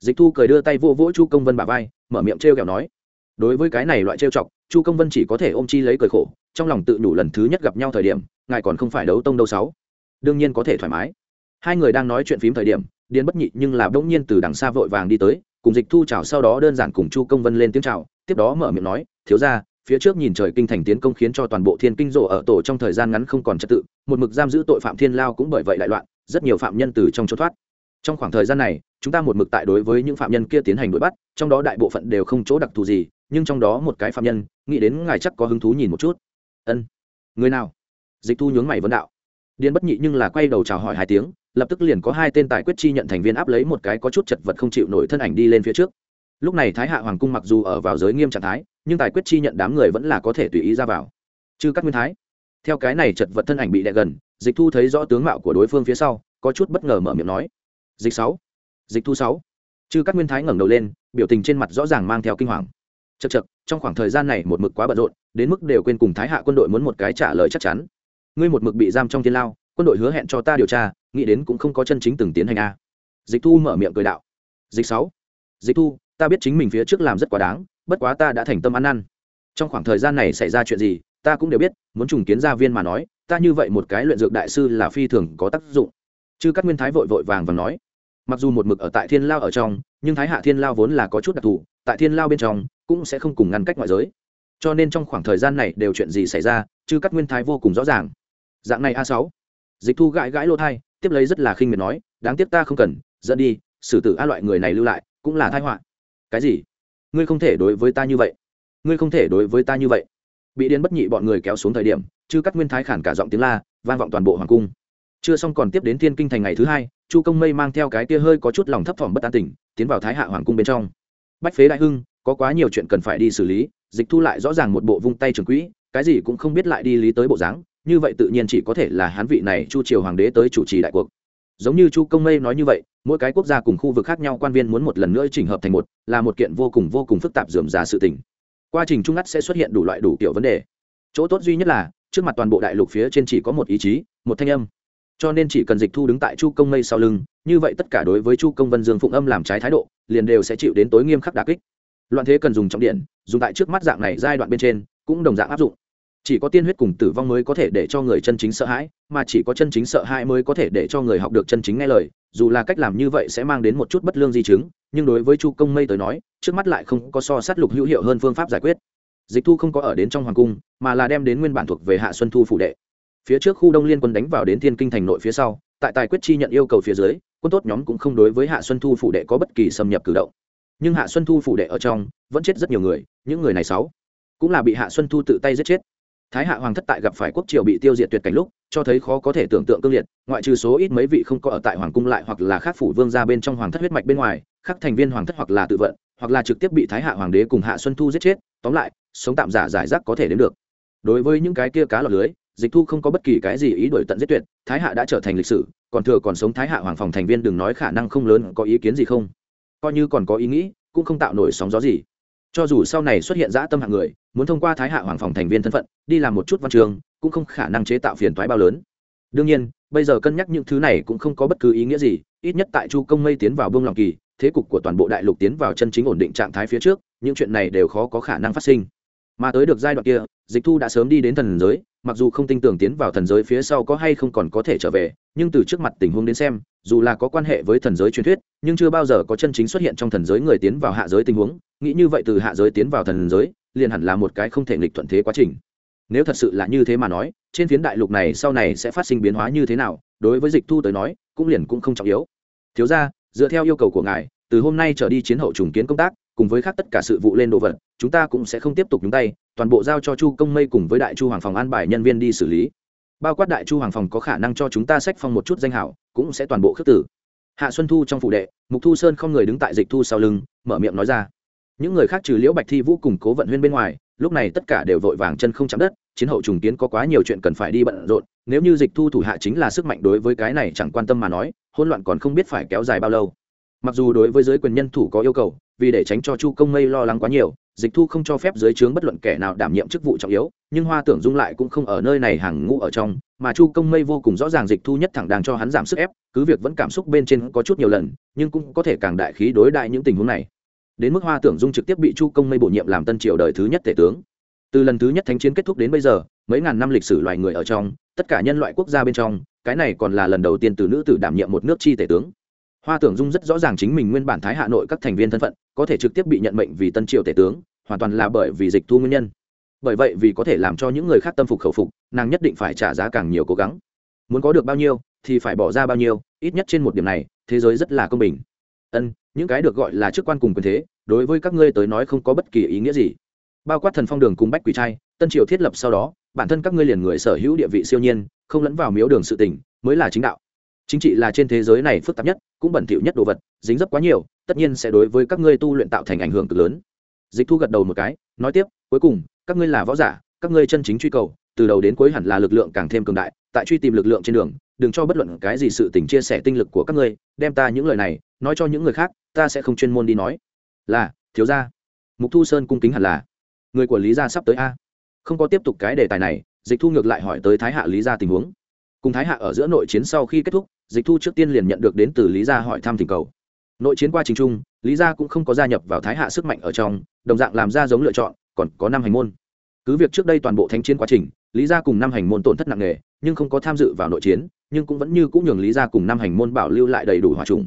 Dịch thu cười đưa tay vô vỗ chu công vân bà vai, mở miệng t r e o kẹo nói. Đối với cái này loại trêu chọc, chu công vân chỉ có thể ôm chi lấy cười khổ, trong lòng tự đủ lần thứ nhất gặp nhau thời điểm, ngài còn không phải đấu tông đâu sáu. Đương nhiên có thể thoải mái. Hai người đang nói chuyện phím thời điểm, điền bất nhị nhưng là bỗng nhiên từ đằng xa vội vàng đi tới, cùng dịch thu chào sau đó đơn giản cùng chu công vân lên tiếng chào, tiếp đó mở miệng nói, thiếu ra phía trước nhìn trời kinh thành tiến công khiến cho toàn bộ thiên kinh rộ ở tổ trong thời gian ngắn không còn trật tự, một mực giam giữ tội phạm thiên lao cũng bởi vậy đại loạn, rất nhiều phạm nhân từ trong trốn thoát. Trong khoảng thời gian này, chúng ta một mực tại đối với những phạm nhân kia tiến hành đuổi bắt, trong đó đại bộ phận đều không chỗ đặc thù gì, nhưng trong đó một cái phạm nhân, nghĩ đến ngài chắc có hứng thú nhìn một chút. Ân. Người nào? Dịch thu nhướng mày vấn đạo. Điền bất nhị nhưng là quay đầu chào hỏi hai tiếng, lập tức liền có hai tên tài quyết chi nhận thành viên áp lấy một cái có chút chật vật không chịu nổi thân ảnh đi lên phía trước lúc này thái hạ hoàng cung mặc dù ở vào giới nghiêm trạng thái, nhưng tài quyết chi nhận đám người vẫn là có thể tùy ý ra vào. Chư các nguyên thái, theo cái này chật vật thân ảnh bị đè gần, dịch thu thấy rõ tướng mạo của đối phương phía sau, có chút bất ngờ mở miệng nói, dịch sáu, dịch thu sáu. Chư các nguyên thái ngẩng đầu lên, biểu tình trên mặt rõ ràng mang theo kinh hoàng. Chật chật trong khoảng thời gian này một mực quá bận rộn, đến mức đều quên cùng thái hạ quân đội muốn một cái trả lời chắc chắn. Ngươi một mực bị giam trong thiên lao, quân đội hứa hẹn cho ta điều tra, nghĩ đến cũng không có chân chính từng tiến hành a. Dịch thu mở miệng cười đạo, dịch sáu, dịch thu ta biết chính mình phía trước làm rất quá đáng, bất quá ta đã thành tâm ăn năn. Trong khoảng thời gian này xảy ra chuyện gì, ta cũng đều biết, muốn trùng kiến gia viên mà nói, ta như vậy một cái luyện dược đại sư là phi thường có tác dụng. Chứ các nguyên thái vội vội vàng và nói. Mặc dù một mực ở tại thiên lao ở trong, nhưng thái hạ thiên lao vốn là có chút đặc thù, tại thiên lao bên trong, cũng sẽ không cùng ngăn cách ngoại giới. Cho nên trong khoảng thời gian này đều chuyện gì xảy ra chứ các nguyên thái vô cùng rõ ràng. Dạng này a sáu. Dịch thu gãi gãi lỗ thai, tiếp lấy rất là khinh miệt nói, đáng tiếc ta không cần, dẫn đi, xử tử a loại người này lưu lại, cũng là thai họa cái gì? Ngươi không thể đối với ta như vậy. Ngươi không thể đối với ta như vậy. Bị điên bất nhị bọn người kéo xuống thời điểm, chư cắt nguyên thái khản cả giọng tiếng la, vang vọng toàn bộ hoàng cung. Chưa xong còn tiếp đến thiên kinh thành ngày thứ hai, chu công mây mang theo cái kia hơi có chút lòng thấp thỏm bất an tỉnh, tiến vào thái hạ hoàng cung bên trong. Bách phế đại hưng, có quá nhiều chuyện cần phải đi xử lý, dịch thu lại rõ ràng một bộ vung tay trường quỹ, cái gì cũng không biết lại đi lý tới bộ dáng, như vậy tự nhiên chỉ có thể là hán vị này chu triều hoàng đế tới chủ trì đại cuộc giống như chu công mây nói như vậy, mỗi cái quốc gia cùng khu vực khác nhau quan viên muốn một lần nữa chỉnh hợp thành một, là một kiện vô cùng vô cùng phức tạp dườm già sự tình. Quá trình trung ngắt sẽ xuất hiện đủ loại đủ kiểu vấn đề. Chỗ tốt duy nhất là, trước mặt toàn bộ đại lục phía trên chỉ có một ý chí, một thanh âm. Cho nên chỉ cần dịch thu đứng tại chu công mây sau lưng, như vậy tất cả đối với chu công vân dương phụng âm làm trái thái độ, liền đều sẽ chịu đến tối nghiêm khắc đà kích. Loạn thế cần dùng trọng điện, dùng tại trước mắt dạng này giai đoạn bên trên, cũng đồng dạng áp dụng chỉ có tiên huyết cùng tử vong mới có thể để cho người chân chính sợ hãi, mà chỉ có chân chính sợ hãi mới có thể để cho người học được chân chính nghe lời. Dù là cách làm như vậy sẽ mang đến một chút bất lương di chứng, nhưng đối với chu công mây tới nói, trước mắt lại không có so sát lục hữu hiệu hơn phương pháp giải quyết. Dịch thu không có ở đến trong hoàng cung, mà là đem đến nguyên bản thuộc về hạ xuân thu phủ đệ. Phía trước khu đông liên quân đánh vào đến thiên kinh thành nội phía sau, tại tài quyết chi nhận yêu cầu phía dưới, quân tốt nhóm cũng không đối với hạ xuân thu phủ đệ có bất kỳ xâm nhập cử động. Nhưng hạ xuân thu phủ đệ ở trong, vẫn chết rất nhiều người, những người này sáu cũng là bị hạ xuân thu tự tay giết chết thái hạ hoàng thất tại gặp phải quốc triều bị tiêu diệt tuyệt cảnh lúc, cho thấy khó có thể tưởng tượng cương liệt, ngoại trừ số ít mấy vị không có ở tại hoàng cung lại hoặc là khác phủ vương ra bên trong hoàng thất huyết mạch bên ngoài, khác thành viên hoàng thất hoặc là tự vận, hoặc là trực tiếp bị thái hạ hoàng đế cùng hạ xuân thu giết chết, tóm lại, sống tạm giả giải rác có thể đến được. Đối với những cái kia cá lọt lưới, dịch thu không có bất kỳ cái gì ý đổi tận giết tuyệt, thái hạ đã trở thành lịch sử, còn thừa còn sống thái hạ hoàng phòng thành viên đừng nói khả năng không lớn có ý kiến gì không. Coi như còn có ý nghĩ, cũng không tạo nổi sóng gió gì cho dù sau này xuất hiện dã tâm hạng người, muốn thông qua thái hạ hoàng phòng thành viên thân phận, đi làm một chút văn trường, cũng không khả năng chế tạo phiền toái bao lớn. Đương nhiên, bây giờ cân nhắc những thứ này cũng không có bất cứ ý nghĩa gì, ít nhất tại chu công mây tiến vào bông lòng kỳ, thế cục của toàn bộ đại lục tiến vào chân chính ổn định trạng thái phía trước, những chuyện này đều khó có khả năng phát sinh. Mà tới được giai đoạn kia, dịch thu đã sớm đi đến thần giới mặc dù không tin tưởng tiến vào thần giới phía sau có hay không còn có thể trở về, nhưng từ trước mặt tình huống đến xem, dù là có quan hệ với thần giới truyền thuyết, nhưng chưa bao giờ có chân chính xuất hiện trong thần giới người tiến vào hạ giới tình huống. Nghĩ như vậy từ hạ giới tiến vào thần giới, liền hẳn là một cái không thể nghịch thuận thế quá trình. Nếu thật sự là như thế mà nói, trên phiến đại lục này sau này sẽ phát sinh biến hóa như thế nào, đối với dịch thu tới nói, cũng liền cũng không trọng yếu. Thiếu ra dựa theo yêu cầu của ngài, từ hôm nay trở đi chiến hậu trùng kiến công tác cùng với khác tất cả sự vụ lên đồ vật, chúng ta cũng sẽ không tiếp tục nhúng tay, toàn bộ giao cho chu công mây cùng với đại chu hoàng phòng an bài nhân viên đi xử lý. Bao quát đại chu hoàng phòng có khả năng cho chúng ta sách phong một chút danh hảo, cũng sẽ toàn bộ khước tử. Hạ xuân thu trong phụ đệ, mục thu sơn không người đứng tại dịch thu sau lưng, mở miệng nói ra. Những người khác trừ liễu bạch thi vũ cùng cố vận huyên bên ngoài, lúc này tất cả đều vội vàng chân không chạm đất, chiến hậu trùng kiến có quá nhiều chuyện cần phải đi bận rộn, nếu như dịch thu thủ hạ chính là sức mạnh đối với cái này chẳng quan tâm mà nói, hỗn loạn còn không biết phải kéo dài bao lâu. Mặc dù đối với giới quyền nhân thủ có yêu cầu vì để tránh cho chu công mây lo lắng quá nhiều, dịch thu không cho phép dưới trướng bất luận kẻ nào đảm nhiệm chức vụ trọng yếu, nhưng hoa tưởng dung lại cũng không ở nơi này hàng ngũ ở trong, mà chu công mây vô cùng rõ ràng dịch thu nhất thẳng đang cho hắn giảm sức ép, cứ việc vẫn cảm xúc bên trên có chút nhiều lần, nhưng cũng có thể càng đại khí đối đại những tình huống này. Đến mức hoa tưởng dung trực tiếp bị chu công mây bổ nhiệm làm tân triều đời thứ nhất tể tướng. Từ lần thứ nhất thánh chiến kết thúc đến bây giờ, mấy ngàn năm lịch sử loài người ở trong, tất cả nhân loại quốc gia bên trong, cái này còn là lần đầu tiên từ nữ tử đảm nhiệm một nước chi tể tướng hoa tưởng dung rất rõ ràng chính mình nguyên bản thái hà nội các thành viên thân phận, có thể trực tiếp bị nhận mệnh vì tân triều tể tướng, hoàn toàn là bởi vì dịch thu nguyên nhân. Bởi vậy vì có thể làm cho những người khác tâm phục khẩu phục, nàng nhất định phải trả giá càng nhiều cố gắng. Muốn có được bao nhiêu, thì phải bỏ ra bao nhiêu, ít nhất trên một điểm này, thế giới rất là công bình. Ân, những cái được gọi là chức quan cùng quyền thế, đối với các ngươi tới nói không có bất kỳ ý nghĩa gì. Bao quát thần phong đường cùng bách quỷ trai, tân triều thiết lập sau đó, bản thân các ngươi liền người sở hữu địa vị siêu nhiên, không lẫn vào miếu đường sự tình, mới là chính đạo chính trị là trên thế giới này phức tạp nhất, cũng bẩn thỉu nhất đồ vật, dính dấp quá nhiều, tất nhiên sẽ đối với các ngươi tu luyện tạo thành ảnh hưởng cực lớn. Dịch thu gật đầu một cái, nói tiếp, cuối cùng, các ngươi là võ giả, các ngươi chân chính truy cầu, từ đầu đến cuối hẳn là lực lượng càng thêm cường đại, tại truy tìm lực lượng trên đường, đừng cho bất luận cái gì sự tình chia sẻ tinh lực của các ngươi, đem ta những lời này nói cho những người khác, ta sẽ không chuyên môn đi nói. Là, thiếu gia. Mục thu sơn cung kính hẳn là. Người của lý gia sắp tới a. Không có tiếp tục cái đề tài này, dịch thu ngược lại hỏi tới thái hạ lý gia tình huống cùng thái hạ ở giữa nội chiến sau khi kết thúc, dịch thu trước tiên liền nhận được đến từ lý gia hỏi thăm thỉnh cầu. Nội chiến qua trình trung, lý gia cũng không có gia nhập vào thái hạ sức mạnh ở trong, đồng dạng làm ra giống lựa chọn, còn có năm hành môn. Cứ việc trước đây toàn bộ thánh chiến quá trình, lý gia cùng năm hành môn tổn thất nặng nề, nhưng không có tham dự vào nội chiến, nhưng cũng vẫn như cũng nhường lý gia cùng năm hành môn bảo lưu lại đầy đủ hòa trùng.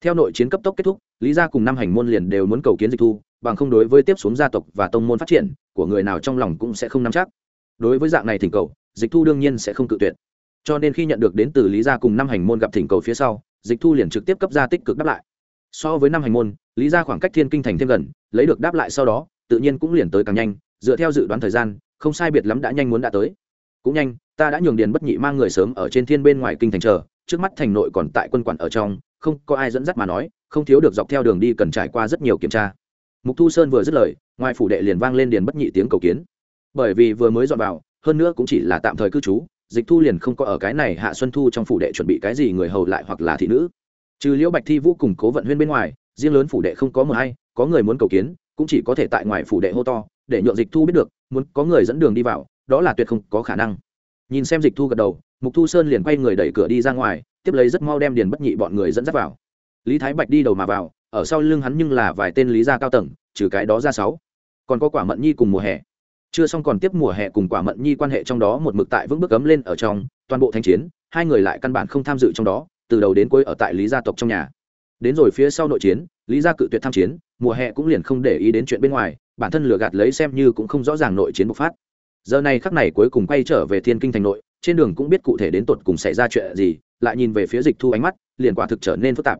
Theo nội chiến cấp tốc kết thúc, lý gia cùng năm hành môn liền đều muốn cầu kiến dịch thu, bằng không đối với tiếp xuống gia tộc và tông môn phát triển, của người nào trong lòng cũng sẽ không nắm chắc. Đối với dạng này thỉnh cầu, dịch thu đương nhiên sẽ không cự tuyệt cho nên khi nhận được đến từ lý gia cùng năm hành môn gặp thỉnh cầu phía sau, dịch thu liền trực tiếp cấp ra tích cực đáp lại. So với năm hành môn, lý gia khoảng cách thiên kinh thành thêm gần, lấy được đáp lại sau đó, tự nhiên cũng liền tới càng nhanh, dựa theo dự đoán thời gian, không sai biệt lắm đã nhanh muốn đã tới. Cũng nhanh, ta đã nhường điền bất nhị mang người sớm ở trên thiên bên ngoài kinh thành chờ, trước mắt thành nội còn tại quân quản ở trong, không có ai dẫn dắt mà nói, không thiếu được dọc theo đường đi cần trải qua rất nhiều kiểm tra. Mục thu sơn vừa dứt lời, ngoài phủ đệ liền vang lên điền bất nhị tiếng cầu kiến. Bởi vì vừa mới dọn vào, hơn nữa cũng chỉ là tạm thời cư trú dịch thu liền không có ở cái này hạ xuân thu trong phủ đệ chuẩn bị cái gì người hầu lại hoặc là thị nữ. Trừ liễu bạch thi vũ cùng cố vận huyên bên ngoài, riêng lớn phủ đệ không có mờ hay có người muốn cầu kiến, cũng chỉ có thể tại ngoài phủ đệ hô to, để nhượng dịch thu biết được, muốn có người dẫn đường đi vào, đó là tuyệt không có khả năng. Nhìn xem dịch thu gật đầu, mục thu sơn liền quay người đẩy cửa đi ra ngoài, tiếp lấy rất mau đem điền bất nhị bọn người dẫn dắt vào. Lý thái bạch đi đầu mà vào, ở sau lưng hắn nhưng là vài tên lý gia cao tầng, trừ cái đó ra sáu. Còn có quả mận nhi cùng mùa hè chưa xong còn tiếp mùa hè cùng quả mận nhi quan hệ trong đó một mực tại vững bước cấm lên ở trong, toàn bộ thanh chiến, hai người lại căn bản không tham dự trong đó, từ đầu đến cuối ở tại lý gia tộc trong nhà. Đến rồi phía sau nội chiến, lý gia cự tuyệt tham chiến, mùa hè cũng liền không để ý đến chuyện bên ngoài, bản thân lừa gạt lấy xem như cũng không rõ ràng nội chiến bộc phát. Giờ này khắc này cuối cùng quay trở về thiên kinh thành nội, trên đường cũng biết cụ thể đến tột cùng xảy ra chuyện gì, lại nhìn về phía dịch thu ánh mắt, liền quả thực trở nên phức tạp.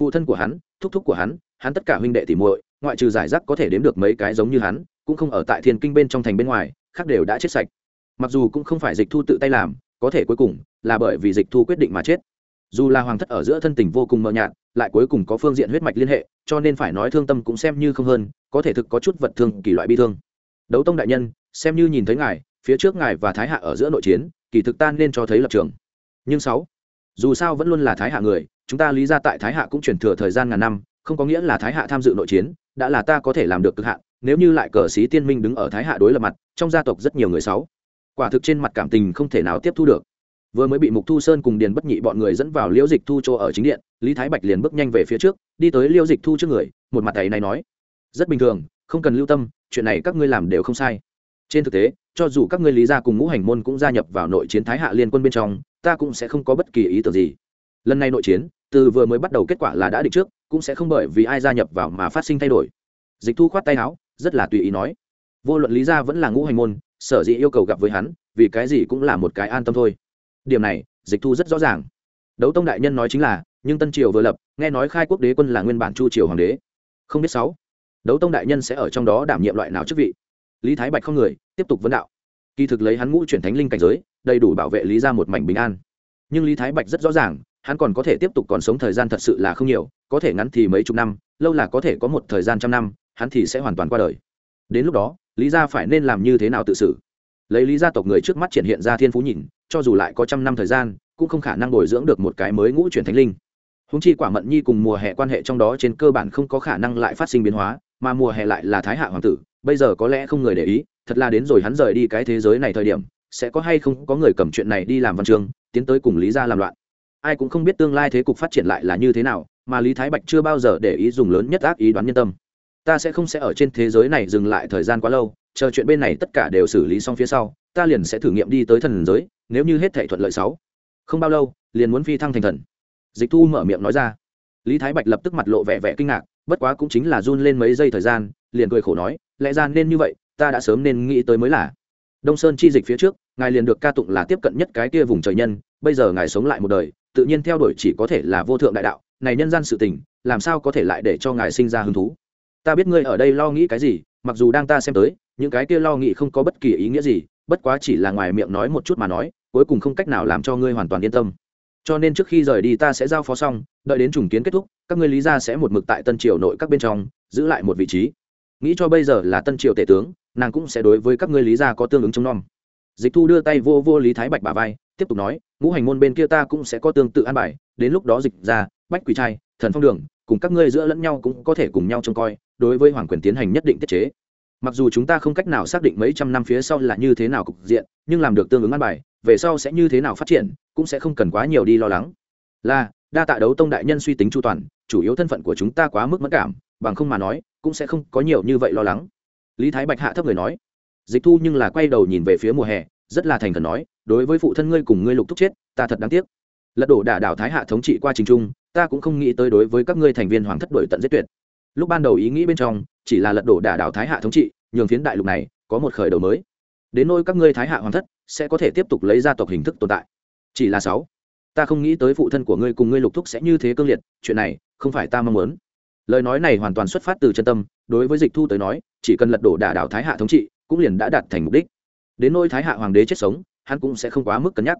Phụ thân của hắn, thúc thúc của hắn hắn tất cả huynh đệ tỉ muội, ngoại trừ giải rác có thể đếm được mấy cái giống như hắn cũng không ở tại thiên kinh bên trong thành bên ngoài, khác đều đã chết sạch. Mặc dù cũng không phải dịch thu tự tay làm, có thể cuối cùng là bởi vì dịch thu quyết định mà chết. Dù là hoàng thất ở giữa thân tình vô cùng mờ nhạt, lại cuối cùng có phương diện huyết mạch liên hệ, cho nên phải nói thương tâm cũng xem như không hơn, có thể thực có chút vật thương, kỳ loại bi thương. Đấu tông đại nhân, xem như nhìn thấy ngài, phía trước ngài và thái hạ ở giữa nội chiến, kỳ thực tan nên cho thấy lập trường. Nhưng sáu, dù sao vẫn luôn là thái hạ người, chúng ta lý ra tại thái hạ cũng chuyển thừa thời gian ngàn năm, không có nghĩa là thái hạ tham dự nội chiến, đã là ta có thể làm được cực hạn nếu như lại cờ sĩ tiên minh đứng ở thái hạ đối lập mặt, trong gia tộc rất nhiều người sáu quả thực trên mặt cảm tình không thể nào tiếp thu được. Vừa mới bị mục thu sơn cùng điền bất nhị bọn người dẫn vào liễu dịch thu chỗ ở chính điện, lý thái bạch liền bước nhanh về phía trước, đi tới liễu dịch thu trước người, một mặt thầy này nói, rất bình thường, không cần lưu tâm, chuyện này các ngươi làm đều không sai. Trên thực tế, cho dù các ngươi lý gia cùng ngũ hành môn cũng gia nhập vào nội chiến thái hạ liên quân bên trong, ta cũng sẽ không có bất kỳ ý tưởng gì. Lần này nội chiến, từ vừa mới bắt đầu kết quả là đã định trước, cũng sẽ không bởi vì ai gia nhập vào mà phát sinh thay đổi. Dịch thu khoát tay áo rất là tùy ý nói. Vô luận lý gia vẫn là ngũ hành môn, sở dĩ yêu cầu gặp với hắn, vì cái gì cũng là một cái an tâm thôi. Điểm này, dịch thu rất rõ ràng. Đấu tông đại nhân nói chính là, nhưng tân triều vừa lập, nghe nói khai quốc đế quân là nguyên bản chu triều hoàng đế. Không biết sáu, đấu tông đại nhân sẽ ở trong đó đảm nhiệm loại nào chức vị? Lý thái bạch không người, tiếp tục vấn đạo. Kỳ thực lấy hắn ngũ chuyển thánh linh cảnh giới, đầy đủ bảo vệ lý ra một mảnh bình an. Nhưng lý thái bạch rất rõ ràng, hắn còn có thể tiếp tục còn sống thời gian thật sự là không nhiều, có thể ngắn thì mấy chục năm, lâu là có thể có một thời gian trăm năm hắn thì sẽ hoàn toàn qua đời. Đến lúc đó, lý gia phải nên làm như thế nào tự xử? Lấy lý gia tộc người trước mắt triển hiện ra thiên phú nhìn, cho dù lại có trăm năm thời gian, cũng không khả năng bồi dưỡng được một cái mới ngũ chuyển thánh linh. Húng chi quả mận nhi cùng mùa hè quan hệ trong đó trên cơ bản không có khả năng lại phát sinh biến hóa, mà mùa hè lại là thái hạ hoàng tử, bây giờ có lẽ không người để ý, thật là đến rồi hắn rời đi cái thế giới này thời điểm, sẽ có hay không có người cầm chuyện này đi làm văn chương, tiến tới cùng lý gia làm loạn. Ai cũng không biết tương lai thế cục phát triển lại là như thế nào, mà lý thái bạch chưa bao giờ để ý dùng lớn nhất ác ý đoán nhân tâm ta sẽ không sẽ ở trên thế giới này dừng lại thời gian quá lâu, chờ chuyện bên này tất cả đều xử lý xong phía sau, ta liền sẽ thử nghiệm đi tới thần giới, nếu như hết thể thuận lợi sáu. Không bao lâu, liền muốn phi thăng thành thần. Dịch thu mở miệng nói ra. Lý thái bạch lập tức mặt lộ vẻ vẻ kinh ngạc, bất quá cũng chính là run lên mấy giây thời gian, liền cười khổ nói, lẽ ra nên như vậy, ta đã sớm nên nghĩ tới mới là. Đông sơn chi dịch phía trước, ngài liền được ca tụng là tiếp cận nhất cái kia vùng trời nhân, bây giờ ngài sống lại một đời, tự nhiên theo đuổi chỉ có thể là vô thượng đại đạo, này nhân gian sự tình, làm sao có thể lại để cho ngài sinh ra hứng thú? Ta biết ngươi ở đây lo nghĩ cái gì, mặc dù đang ta xem tới, những cái kia lo nghĩ không có bất kỳ ý nghĩa gì, bất quá chỉ là ngoài miệng nói một chút mà nói, cuối cùng không cách nào làm cho ngươi hoàn toàn yên tâm. Cho nên trước khi rời đi ta sẽ giao phó xong, đợi đến trùng kiến kết thúc, các ngươi lý gia sẽ một mực tại tân triều nội các bên trong, giữ lại một vị trí. Nghĩ cho bây giờ là tân triều tể tướng, nàng cũng sẽ đối với các ngươi lý gia có tương ứng chống nom. Dịch thu đưa tay vô vô lý thái bạch bà vai, tiếp tục nói, ngũ hành môn bên kia ta cũng sẽ có tương tự an bài, đến lúc đó dịch ra, bách quỷ trai, thần phong đường, cùng các ngươi giữa lẫn nhau cũng có thể cùng nhau trông coi đối với hoàng quyền tiến hành nhất định tiết chế. Mặc dù chúng ta không cách nào xác định mấy trăm năm phía sau là như thế nào cục diện, nhưng làm được tương ứng an bài, về sau sẽ như thế nào phát triển, cũng sẽ không cần quá nhiều đi lo lắng. Là, đa tạ đấu tông đại nhân suy tính chu toàn, chủ yếu thân phận của chúng ta quá mức mất cảm, bằng không mà nói, cũng sẽ không có nhiều như vậy lo lắng. Lý thái bạch hạ thấp người nói. Dịch thu nhưng là quay đầu nhìn về phía mùa hè, rất là thành khẩn nói, đối với phụ thân ngươi cùng ngươi lục thúc chết, ta thật đáng tiếc. Lật đổ đả đảo thái hạ thống trị qua trình trung, ta cũng không nghĩ tới đối với các ngươi thành viên hoàng thất đổi tận giết tuyệt lúc ban đầu ý nghĩ bên trong, chỉ là lật đổ đả đảo thái hạ thống trị, nhường phiến đại lục này có một khởi đầu mới. Đến nôi các ngươi thái hạ hoàng thất sẽ có thể tiếp tục lấy gia tộc hình thức tồn tại. Chỉ là sáu, ta không nghĩ tới phụ thân của ngươi cùng ngươi lục thúc sẽ như thế cương liệt, chuyện này không phải ta mong muốn. Lời nói này hoàn toàn xuất phát từ chân tâm, đối với dịch thu tới nói, chỉ cần lật đổ đả đảo thái hạ thống trị, cũng liền đã đạt thành mục đích. Đến nôi thái hạ hoàng đế chết sống, hắn cũng sẽ không quá mức cân nhắc.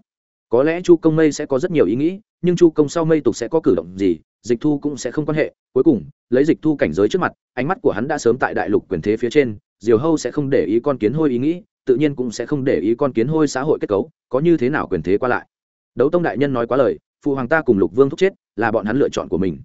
Có lẽ chu công mây sẽ có rất nhiều ý nghĩ, nhưng chu công sau mây tục sẽ có cử động gì dịch thu cũng sẽ không quan hệ. Cuối cùng, lấy dịch thu cảnh giới trước mặt, ánh mắt của hắn đã sớm tại đại lục quyền thế phía trên, diều hâu sẽ không để ý con kiến hôi ý nghĩ, tự nhiên cũng sẽ không để ý con kiến hôi xã hội kết cấu, có như thế nào quyền thế qua lại. Đấu tông đại nhân nói quá lời, phụ hoàng ta cùng lục vương thúc chết, là bọn hắn lựa chọn của mình.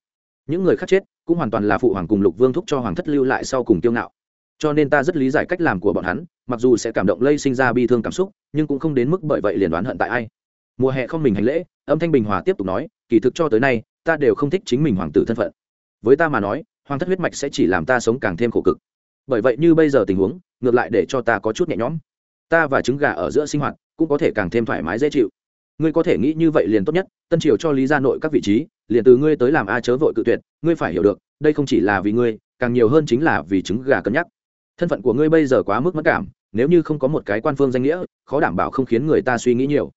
Những người khác chết, cũng hoàn toàn là phụ hoàng cùng lục vương thúc cho hoàng thất lưu lại sau cùng tiêu ngạo. Cho nên ta rất lý giải cách làm của bọn hắn, mặc dù sẽ cảm động lây sinh ra bi thương cảm xúc, nhưng cũng không đến mức bởi vậy liền đoán hận tại ai. Mùa hè không mình hành lễ, âm thanh bình hòa tiếp tục nói, kỳ thực cho tới nay ta đều không thích chính mình hoàng tử thân phận. Với ta mà nói, hoàng thất huyết mạch sẽ chỉ làm ta sống càng thêm khổ cực. Bởi vậy như bây giờ tình huống, ngược lại để cho ta có chút nhẹ nhõm. Ta và trứng gà ở giữa sinh hoạt, cũng có thể càng thêm thoải mái dễ chịu. Ngươi có thể nghĩ như vậy liền tốt nhất, tân triều cho lý gia nội các vị trí, liền từ ngươi tới làm a chớ vội cự tuyệt, ngươi phải hiểu được, đây không chỉ là vì ngươi, càng nhiều hơn chính là vì trứng gà cân nhắc. Thân phận của ngươi bây giờ quá mức mất cảm, nếu như không có một cái quan phương danh nghĩa, khó đảm bảo không khiến người ta suy nghĩ nhiều.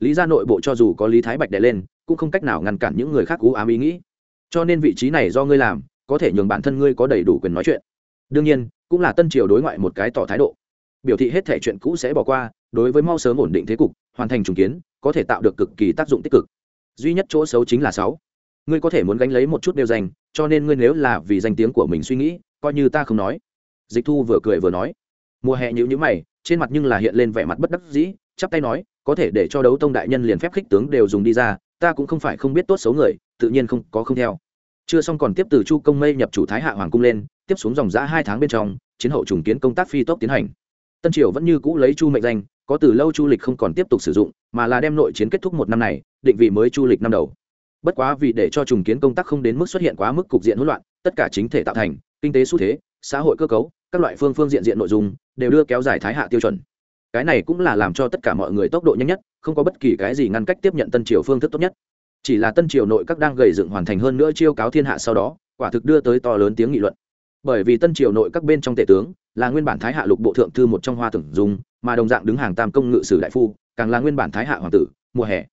Lý gia nội bộ cho dù có lý thái bạch đè lên cũng không cách nào ngăn cản những người khác cú ám ý nghĩ. Cho nên vị trí này do ngươi làm, có thể nhường bản thân ngươi có đầy đủ quyền nói chuyện. Đương nhiên, cũng là tân triều đối ngoại một cái tỏ thái độ. Biểu thị hết thể chuyện cũ sẽ bỏ qua, đối với mau sớm ổn định thế cục, hoàn thành trùng kiến, có thể tạo được cực kỳ tác dụng tích cực. Duy nhất chỗ xấu chính là sáu. Ngươi có thể muốn gánh lấy một chút đều danh cho nên ngươi nếu là vì danh tiếng của mình suy nghĩ, coi như ta không nói. Dịch thu vừa cười vừa nói. Mùa hè nhữ nhữ mày, trên mặt nhưng là hiện lên vẻ mặt bất đắc dĩ, chắp tay nói, có thể để cho đấu tông đại nhân liền phép khích tướng đều dùng đi ra ta cũng không phải không biết tốt xấu người, tự nhiên không, có không theo. Chưa xong còn tiếp từ chu công mây nhập chủ thái hạ hoàng cung lên, tiếp xuống dòng giã hai tháng bên trong, chiến hậu trùng kiến công tác phi tốc tiến hành. Tân triều vẫn như cũ lấy chu mệnh danh, có từ lâu chu lịch không còn tiếp tục sử dụng, mà là đem nội chiến kết thúc một năm này, định vị mới chu lịch năm đầu. Bất quá vì để cho trùng kiến công tác không đến mức xuất hiện quá mức cục diện hỗn loạn, tất cả chính thể tạo thành, kinh tế xu thế, xã hội cơ cấu, các loại phương phương diện diện nội dung, đều đưa kéo dài thái hạ tiêu chuẩn. Cái này cũng là làm cho tất cả mọi người tốc độ nhanh nhất không có bất kỳ cái gì ngăn cách tiếp nhận tân triều phương thức tốt nhất. Chỉ là tân triều nội các đang gầy dựng hoàn thành hơn nữa chiêu cáo thiên hạ sau đó, quả thực đưa tới to lớn tiếng nghị luận. Bởi vì tân triều nội các bên trong tể tướng là nguyên bản thái hạ lục bộ thượng thư một trong hoa tưởng dùng mà đồng dạng đứng hàng tam công ngự sử đại phu, càng là nguyên bản thái hạ hoàng tử, mùa hè.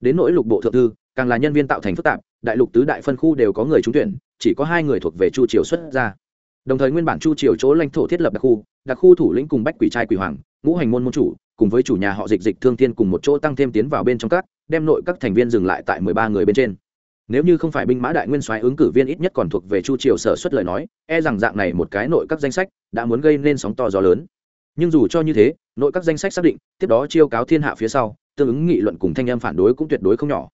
Đến nỗi lục bộ thượng thư, càng là nhân viên tạo thành phức tạp, đại lục tứ đại phân khu đều có người trúng tuyển, chỉ có hai người thuộc về chu triều xuất ra. Đồng thời nguyên bản chu triều chỗ lãnh thổ thiết lập đặc khu đặc khu thủ lĩnh cùng bách quỷ trai quỷ hoàng, ngũ hành môn môn chủ cùng với chủ nhà họ dịch dịch thương thiên cùng một chỗ tăng thêm tiến vào bên trong các, đem nội các thành viên dừng lại tại mười ba người bên trên. Nếu như không phải binh mã đại nguyên soái ứng cử viên ít nhất còn thuộc về chu triều sở xuất lời nói e rằng dạng này một cái nội các danh sách đã muốn gây nên sóng to gió lớn. Nhưng dù cho như thế, nội các danh sách xác định, tiếp đó chiêu cáo thiên hạ phía sau, tương ứng nghị luận cùng thanh em phản đối cũng tuyệt đối không nhỏ.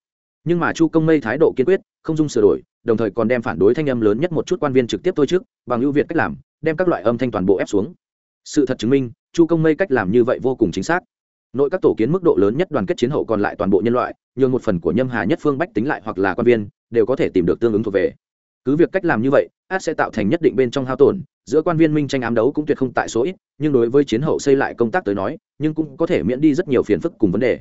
Nhưng mà chu công mây thái độ kiên quyết, không dung sửa đổi, đồng thời còn đem phản đối thanh âm lớn nhất một chút quan viên trực tiếp thôi trước, bằng ưu việt cách làm, đem các loại âm thanh toàn bộ ép xuống sự thật chứng minh, chu công mây cách làm như vậy vô cùng chính xác. Nội các tổ kiến mức độ lớn nhất đoàn kết chiến hậu còn lại toàn bộ nhân loại, nhường một phần của nhâm hà nhất phương bách tính lại hoặc là quan viên, đều có thể tìm được tương ứng thuộc về. Cứ việc cách làm như vậy, át sẽ tạo thành nhất định bên trong hao tổn, giữa quan viên minh tranh ám đấu cũng tuyệt không tại số ít, nhưng đối với chiến hậu xây lại công tác tới nói, nhưng cũng có thể miễn đi rất nhiều phiền phức cùng vấn đề.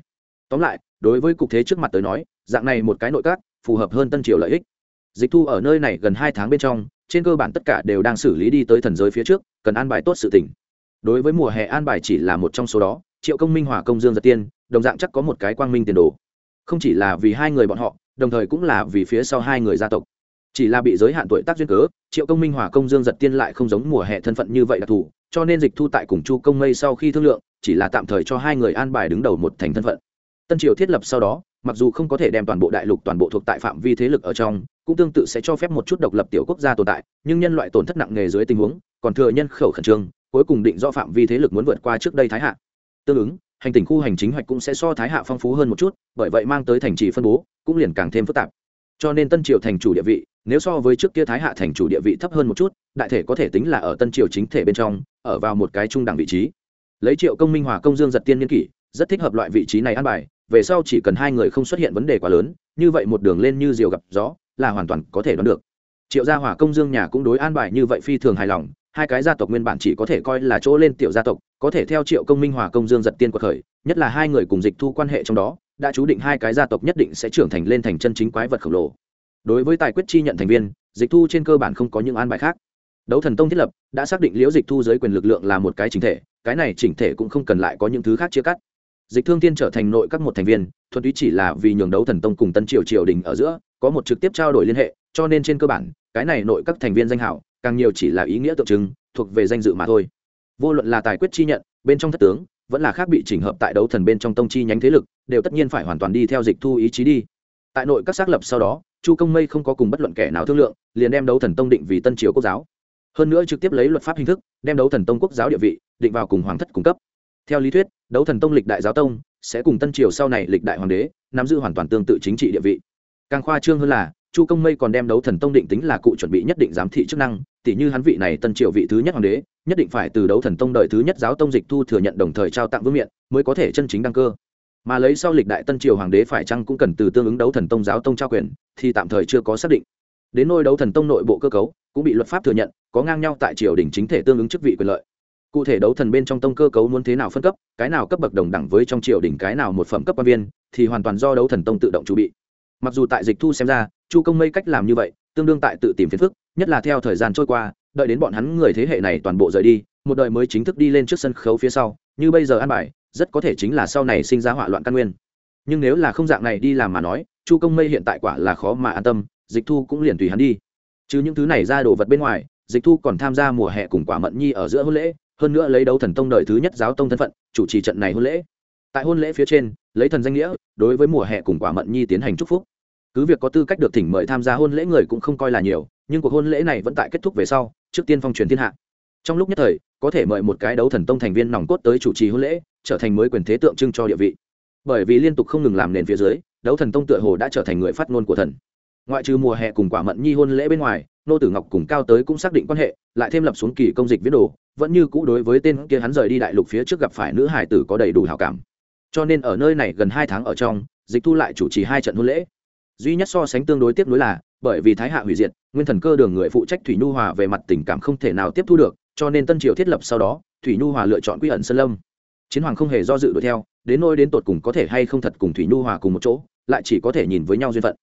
Tóm lại, đối với cục thế trước mặt tới nói, dạng này một cái nội các, phù hợp hơn tân triều lợi ích. Dịch thu ở nơi này gần hai tháng bên trong, trên cơ bản tất cả đều đang xử lý đi tới thần giới phía trước, cần an bài tốt sự tỉnh đối với mùa hè an bài chỉ là một trong số đó, triệu công minh, hòa công dương, giật tiên, đồng dạng chắc có một cái quang minh tiền đồ. Không chỉ là vì hai người bọn họ, đồng thời cũng là vì phía sau hai người gia tộc. Chỉ là bị giới hạn tuổi tác duyên cớ, triệu công minh, hòa công dương, giật tiên lại không giống mùa hè thân phận như vậy đặc thù cho nên dịch thu tại cùng chu công mây sau khi thương lượng, chỉ là tạm thời cho hai người an bài đứng đầu một thành thân phận. Tân triều thiết lập sau đó, mặc dù không có thể đem toàn bộ đại lục toàn bộ thuộc tại phạm vi thế lực ở trong cũng tương tự sẽ cho phép một chút độc lập tiểu quốc gia tồn tại, nhưng nhân loại tổn thất nặng nề dưới tình huống, còn thừa nhân khẩu khẩn trương, cuối cùng định do phạm vi thế lực muốn vượt qua trước đây thái hạ. Tương ứng, hành tình khu hành chính hoạch cũng sẽ so thái hạ phong phú hơn một chút, bởi vậy mang tới thành trì phân bố cũng liền càng thêm phức tạp. Cho nên tân triều thành chủ địa vị, nếu so với trước kia thái hạ thành chủ địa vị thấp hơn một chút, đại thể có thể tính là ở tân triều chính thể bên trong, ở vào một cái trung đẳng vị trí. Lấy triệu công minh hòa công dương giật tiên niên kỷ, rất thích hợp loại vị trí này ăn bài, về sau chỉ cần hai người không xuất hiện vấn đề quá lớn, như vậy một đường lên như diều gặp gió là hoàn toàn có thể đoán được. Triệu gia hỏa công dương nhà cũng đối an bài như vậy phi thường hài lòng, hai cái gia tộc nguyên bản chỉ có thể coi là chỗ lên tiểu gia tộc, có thể theo triệu công minh hòa công dương giật tiên của khởi, nhất là hai người cùng dịch thu quan hệ trong đó, đã chú định hai cái gia tộc nhất định sẽ trưởng thành lên thành chân chính quái vật khổng lồ. Đối với tài quyết chi nhận thành viên, dịch thu trên cơ bản không có những an bài khác. Đấu thần tông thiết lập, đã xác định liễu dịch thu giới quyền lực lượng là một cái chỉnh thể, cái này chỉnh thể cũng không cần lại có những thứ khác chia cắt. Dịch thương tiên trở thành nội các một thành viên, thuần túy chỉ là vì nhường đấu thần tông cùng tân triều triều đình ở giữa có một trực tiếp trao đổi liên hệ, cho nên trên cơ bản, cái này nội các thành viên danh hảo, càng nhiều chỉ là ý nghĩa tượng trưng, thuộc về danh dự mà thôi. Vô luận là tài quyết chi nhận, bên trong thất tướng, vẫn là khác bị chỉnh hợp tại đấu thần bên trong tông chi nhánh thế lực, đều tất nhiên phải hoàn toàn đi theo dịch thu ý chí đi. Tại nội các xác lập sau đó, chu công mây không có cùng bất luận kẻ nào thương lượng, liền đem đấu thần tông định vì tân triều quốc giáo. Hơn nữa trực tiếp lấy luật pháp hình thức, đem đấu thần tông quốc giáo địa vị, định vào cùng hoàng thất cung cấp. Theo lý thuyết, đấu thần tông lịch đại giáo tông, sẽ cùng tân triều sau này lịch đại hoàng đế, nắm giữ hoàn toàn tương tự chính trị địa vị càng khoa trương hơn là, chu công mây còn đem đấu thần tông định tính là cụ chuẩn bị nhất định giám thị chức năng tỷ như hắn vị này tân triều vị thứ nhất hoàng đế, nhất định phải từ đấu thần tông đợi thứ nhất giáo tông dịch thu thừa nhận đồng thời trao tặng vương miện, mới có thể chân chính đăng cơ. Mà lấy sau lịch đại tân triều hoàng đế phải chăng cũng cần từ tương ứng đấu thần tông giáo tông trao quyền, thì tạm thời chưa có xác định. Đến nôi đấu thần tông nội bộ cơ cấu, cũng bị luật pháp thừa nhận, có ngang nhau tại triều đình chính thể tương ứng chức vị quyền lợi. Cụ thể đấu thần bên trong tông cơ cấu muốn thế nào phân cấp, cái nào cấp bậc đồng đẳng với trong triều đình cái nào một phẩm cấp quan viên, thì hoàn toàn do đấu thần tông tự động chuẩn bị mặc dù tại dịch thu xem ra, chu công mây cách làm như vậy, tương đương tại tự tìm phiền phức, nhất là theo thời gian trôi qua, đợi đến bọn hắn người thế hệ này toàn bộ rời đi, một đời mới chính thức đi lên trước sân khấu phía sau, như bây giờ ăn bài, rất có thể chính là sau này sinh ra hỏa loạn căn nguyên. Nhưng nếu là không dạng này đi làm mà nói, chu công mây hiện tại quả là khó mà an tâm, dịch thu cũng liền tùy hắn đi. Chứ những thứ này ra đồ vật bên ngoài, dịch thu còn tham gia mùa hè cùng quả mận nhi ở giữa hôn lễ, hơn nữa lấy đấu thần tông đời thứ nhất giáo tông thân phận, chủ trì trận này hôn lễ. Tại hôn lễ phía trên, lấy thần danh nghĩa, đối với mùa hè cùng quả mận nhi tiến hành chúc phúc cứ việc có tư cách được thỉnh mời tham gia hôn lễ người cũng không coi là nhiều, nhưng cuộc hôn lễ này vẫn tại kết thúc về sau, trước tiên phong truyền thiên hạ. Trong lúc nhất thời, có thể mời một cái đấu thần tông thành viên nòng cốt tới chủ trì hôn lễ, trở thành mới quyền thế tượng trưng cho địa vị. Bởi vì liên tục không ngừng làm nền phía dưới, đấu thần tông tựa hồ đã trở thành người phát ngôn của thần. Ngoại trừ mùa hè cùng quả mận nhi hôn lễ bên ngoài, nô tử ngọc cùng cao tới cũng xác định quan hệ, lại thêm lập xuống kỳ công dịch viết đồ, vẫn như cũ đối với tên kia hắn rời đi đại lục phía trước gặp phải nữ hải tử có đầy đủ hào cảm. Cho nên ở nơi này gần hai tháng ở trong, dịch thu lại chủ trì hai trận hôn lễ duy nhất so sánh tương đối tiếp nối là, bởi vì thái hạ hủy diệt, nguyên thần cơ đường người phụ trách thủy nhu hòa về mặt tình cảm không thể nào tiếp thu được, cho nên tân triều thiết lập sau đó, thủy nhu hòa lựa chọn quy ẩn sơn lâm. Chiến hoàng không hề do dự đuổi theo, đến nôi đến tột cùng có thể hay không thật cùng thủy nhu hòa cùng một chỗ, lại chỉ có thể nhìn với nhau duyên phận.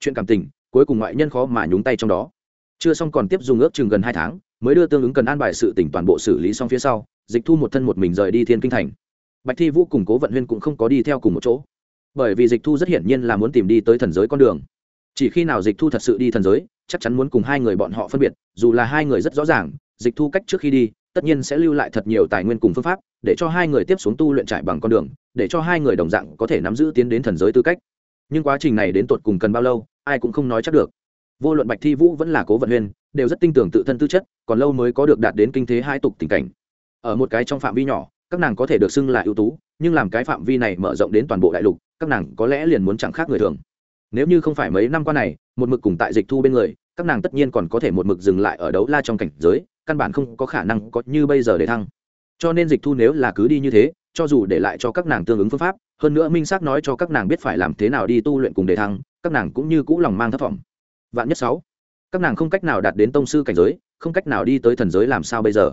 Chuyện cảm tình, cuối cùng ngoại nhân khó mà nhúng tay trong đó. Chưa xong còn tiếp dùng ước chừng gần hai tháng, mới đưa tương ứng cần an bài sự tỉnh toàn bộ xử lý xong phía sau, dịch thu một thân một mình rời đi thiên kinh thành. Bạch thi vũ cùng cố vận huyên cũng không có đi theo cùng một chỗ bởi vì dịch thu rất hiển nhiên là muốn tìm đi tới thần giới con đường. Chỉ khi nào dịch thu thật sự đi thần giới, chắc chắn muốn cùng hai người bọn họ phân biệt, dù là hai người rất rõ ràng, dịch thu cách trước khi đi, tất nhiên sẽ lưu lại thật nhiều tài nguyên cùng phương pháp, để cho hai người tiếp xuống tu luyện trải bằng con đường, để cho hai người đồng dạng có thể nắm giữ tiến đến thần giới tư cách. Nhưng quá trình này đến tột cùng cần bao lâu, ai cũng không nói chắc được. Vô luận bạch thi vũ vẫn là cố vận huyên, đều rất tin tưởng tự thân tư chất, còn lâu mới có được đạt đến kinh thế hai tục tình cảnh. Ở một cái trong phạm vi nhỏ, các nàng có thể được xưng là ưu tú, nhưng làm cái phạm vi này mở rộng đến toàn bộ đại lục các nàng có lẽ liền muốn chẳng khác người thường. Nếu như không phải mấy năm qua này, một mực cùng tại dịch thu bên người, các nàng tất nhiên còn có thể một mực dừng lại ở đấu la trong cảnh giới, căn bản không có khả năng có như bây giờ để thăng. Cho nên dịch thu nếu là cứ đi như thế, cho dù để lại cho các nàng tương ứng phương pháp, hơn nữa minh xác nói cho các nàng biết phải làm thế nào đi tu luyện cùng đề thăng, các nàng cũng như cũ lòng mang thất vọng. Vạn nhất sáu, các nàng không cách nào đạt đến tông sư cảnh giới, không cách nào đi tới thần giới làm sao bây giờ?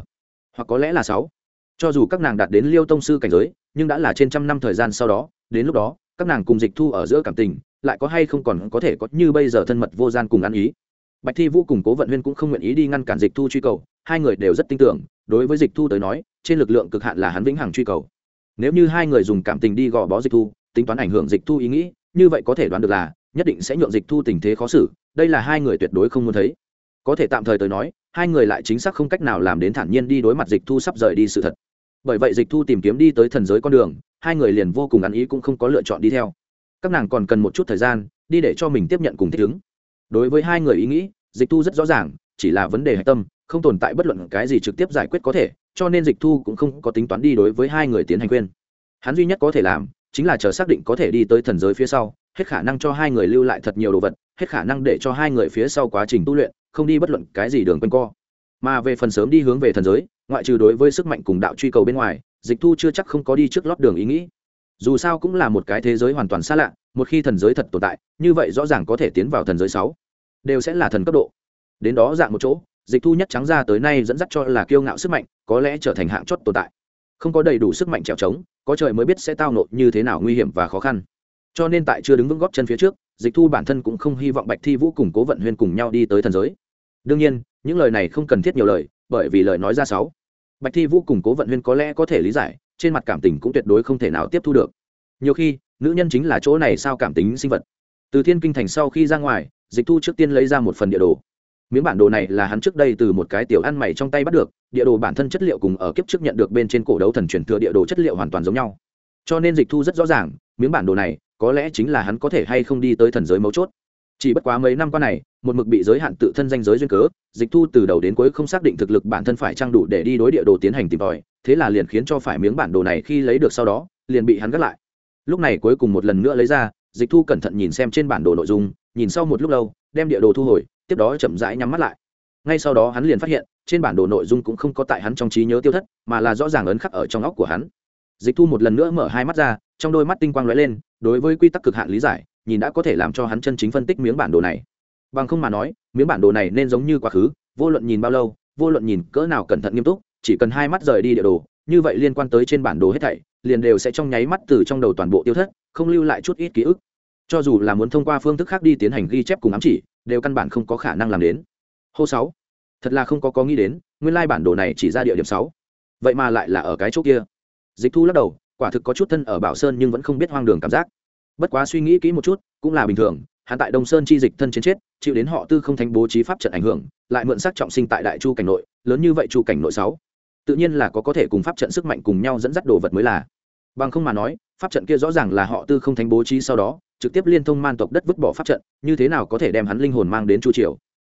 Hoặc có lẽ là sáu, cho dù các nàng đạt đến liêu tông sư cảnh giới, nhưng đã là trên trăm năm thời gian sau đó, đến lúc đó các nàng cùng dịch thu ở giữa cảm tình, lại có hay không còn có thể có như bây giờ thân mật vô gian cùng ăn ý. Bạch thi vũ cùng cố vận huyên cũng không nguyện ý đi ngăn cản dịch thu truy cầu, hai người đều rất tin tưởng, đối với dịch thu tới nói, trên lực lượng cực hạn là hắn vĩnh hằng truy cầu. Nếu như hai người dùng cảm tình đi gò bó dịch thu, tính toán ảnh hưởng dịch thu ý nghĩ, như vậy có thể đoán được là, nhất định sẽ nhượng dịch thu tình thế khó xử, đây là hai người tuyệt đối không muốn thấy. Có thể tạm thời tới nói, hai người lại chính xác không cách nào làm đến thản nhiên đi đối mặt dịch thu sắp rời đi sự thật. Bởi vậy dịch thu tìm kiếm đi tới thần giới con đường hai người liền vô cùng ăn ý cũng không có lựa chọn đi theo. Các nàng còn cần một chút thời gian, đi để cho mình tiếp nhận cùng thích ứng. Đối với hai người ý nghĩ, dịch thu rất rõ ràng, chỉ là vấn đề hạch tâm, không tồn tại bất luận cái gì trực tiếp giải quyết có thể, cho nên dịch thu cũng không có tính toán đi đối với hai người tiến hành khuyên. Hắn duy nhất có thể làm, chính là chờ xác định có thể đi tới thần giới phía sau, hết khả năng cho hai người lưu lại thật nhiều đồ vật, hết khả năng để cho hai người phía sau quá trình tu luyện, không đi bất luận cái gì đường quanh co. Mà về phần sớm đi hướng về thần giới, ngoại trừ đối với sức mạnh cùng đạo truy cầu bên ngoài dịch thu chưa chắc không có đi trước lót đường ý nghĩ. Dù sao cũng là một cái thế giới hoàn toàn xa lạ, một khi thần giới thật tồn tại, như vậy rõ ràng có thể tiến vào thần giới sáu. Đều sẽ là thần cấp độ. Đến đó dạng một chỗ, dịch thu nhất trắng ra tới nay dẫn dắt cho là kiêu ngạo sức mạnh, có lẽ trở thành hạng chót tồn tại. Không có đầy đủ sức mạnh trèo trống, có trời mới biết sẽ tao nộ như thế nào nguy hiểm và khó khăn. Cho nên tại chưa đứng vững góp chân phía trước, dịch thu bản thân cũng không hy vọng bạch thi vũ cùng cố vận huyên cùng nhau đi tới thần giới. Đương nhiên, những lời này không cần thiết nhiều lời, bởi vì lời nói ra sáu bạch thi vũ cùng cố vận huyên có lẽ có thể lý giải, trên mặt cảm tình cũng tuyệt đối không thể nào tiếp thu được. Nhiều khi, nữ nhân chính là chỗ này sao cảm tính sinh vật. Từ thiên kinh thành sau khi ra ngoài, dịch thu trước tiên lấy ra một phần địa đồ. Miếng bản đồ này là hắn trước đây từ một cái tiểu ăn mày trong tay bắt được, địa đồ bản thân chất liệu cùng ở kiếp trước nhận được bên trên cổ đấu thần truyền thừa địa đồ chất liệu hoàn toàn giống nhau. Cho nên dịch thu rất rõ ràng, miếng bản đồ này, có lẽ chính là hắn có thể hay không đi tới thần giới mấu chốt. Chỉ bất quá mấy năm qua này một mực bị giới hạn tự thân danh giới duyên cớ, dịch thu từ đầu đến cuối không xác định thực lực bản thân phải trang đủ để đi đối địa đồ tiến hành tìm tòi, thế là liền khiến cho phải miếng bản đồ này khi lấy được sau đó, liền bị hắn gắt lại. Lúc này cuối cùng một lần nữa lấy ra, dịch thu cẩn thận nhìn xem trên bản đồ nội dung, nhìn sau một lúc lâu, đem địa đồ thu hồi, tiếp đó chậm rãi nhắm mắt lại. Ngay sau đó hắn liền phát hiện, trên bản đồ nội dung cũng không có tại hắn trong trí nhớ tiêu thất, mà là rõ ràng ấn khắc ở trong óc của hắn. Dịch thu một lần nữa mở hai mắt ra, trong đôi mắt tinh quang lóe lên, đối với quy tắc cực hạn lý giải, nhìn đã có thể làm cho hắn chân chính phân tích miếng bản đồ này bằng không mà nói, miếng bản đồ này nên giống như quá khứ, vô luận nhìn bao lâu, vô luận nhìn cỡ nào cẩn thận nghiêm túc, chỉ cần hai mắt rời đi địa đồ, như vậy liên quan tới trên bản đồ hết thảy, liền đều sẽ trong nháy mắt từ trong đầu toàn bộ tiêu thất, không lưu lại chút ít ký ức. Cho dù là muốn thông qua phương thức khác đi tiến hành ghi chép cùng ám chỉ, đều căn bản không có khả năng làm đến. Hô sáu. Thật là không có có nghĩ đến, nguyên lai bản đồ này chỉ ra địa điểm sáu. Vậy mà lại là ở cái chỗ kia. Dịch thu lắc đầu, quả thực có chút thân ở bảo sơn nhưng vẫn không biết hoang đường cảm giác. Bất quá suy nghĩ kỹ một chút, cũng là bình thường hắn tại đông sơn chi dịch thân chiến chết chịu đến họ tư không Thánh bố trí pháp trận ảnh hưởng lại mượn sắc trọng sinh tại đại chu cảnh nội lớn như vậy chu cảnh nội sáu tự nhiên là có có thể cùng pháp trận sức mạnh cùng nhau dẫn dắt đồ vật mới là bằng không mà nói pháp trận kia rõ ràng là họ tư không Thánh bố trí sau đó trực tiếp liên thông man tộc đất vứt bỏ pháp trận như thế nào có thể đem hắn linh hồn mang đến chu triều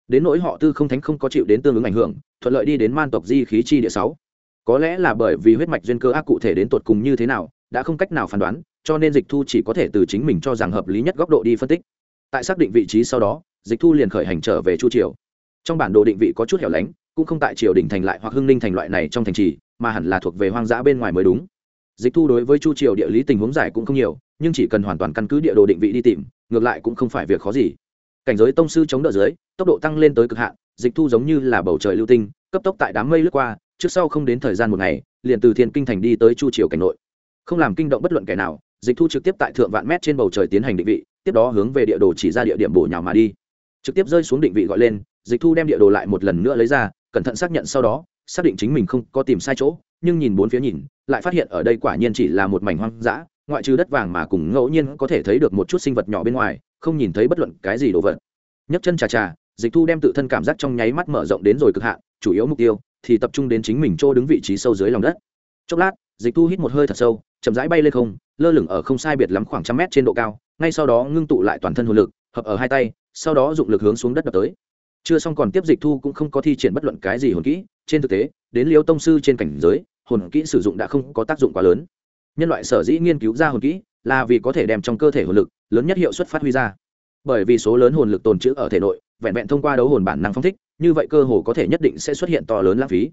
đến nỗi họ tư không thánh không có chịu đến tương ứng ảnh hưởng thuận lợi đi đến man tộc di khí chi địa sáu có lẽ là bởi vì huyết mạch duyên cơ ác cụ thể đến tột cùng như thế nào đã không cách nào phán đoán cho nên dịch thu chỉ có thể từ chính mình cho rằng hợp lý nhất góc độ đi phân tích tại xác định vị trí sau đó, dịch thu liền khởi hành trở về chu triều. Trong bản đồ định vị có chút hẻo lánh, cũng không tại triều đình thành lại hoặc hưng ninh thành loại này trong thành trì, mà hẳn là thuộc về hoang dã bên ngoài mới đúng. Dịch thu đối với chu triều địa lý tình huống giải cũng không nhiều, nhưng chỉ cần hoàn toàn căn cứ địa đồ định vị đi tìm, ngược lại cũng không phải việc khó gì. Cảnh giới tông sư chống đỡ dưới, tốc độ tăng lên tới cực hạn, dịch thu giống như là bầu trời lưu tinh, cấp tốc tại đám mây lướt qua, trước sau không đến thời gian một ngày, liền từ thiên kinh thành đi tới chu triều cảnh nội. Không làm kinh động bất luận kẻ nào, dịch thu trực tiếp tại thượng vạn mét trên bầu trời tiến hành định vị tiếp đó hướng về địa đồ chỉ ra địa điểm bổ nhào mà đi. Trực tiếp rơi xuống định vị gọi lên, dịch thu đem địa đồ lại một lần nữa lấy ra, cẩn thận xác nhận sau đó, xác định chính mình không có tìm sai chỗ, nhưng nhìn bốn phía nhìn, lại phát hiện ở đây quả nhiên chỉ là một mảnh hoang dã, ngoại trừ đất vàng mà cùng ngẫu nhiên có thể thấy được một chút sinh vật nhỏ bên ngoài, không nhìn thấy bất luận cái gì đồ vật. Nhấc chân trà trà dịch thu đem tự thân cảm giác trong nháy mắt mở rộng đến rồi cực hạn, chủ yếu mục tiêu thì tập trung đến chính mình chỗ đứng vị trí sâu dưới lòng đất. Chốc lát, dịch thu hít một hơi thật sâu, chậm rãi bay lên không, lơ lửng ở không sai biệt lắm khoảng trăm mét trên độ cao ngay sau đó ngưng tụ lại toàn thân hồn lực, hợp ở hai tay, sau đó dụng lực hướng xuống đất đập tới. Chưa xong còn tiếp dịch thu cũng không có thi triển bất luận cái gì hồn kỹ. Trên thực tế, đến liêu tông sư trên cảnh giới, hồn kỹ sử dụng đã không có tác dụng quá lớn. Nhân loại sở dĩ nghiên cứu ra hồn kỹ là vì có thể đem trong cơ thể hồn lực lớn nhất hiệu suất phát huy ra. Bởi vì số lớn hồn lực tồn trữ ở thể nội, vẹn vẹn thông qua đấu hồn bản năng phong thích, như vậy cơ hồ có thể nhất định sẽ xuất hiện to lớn lãng phí.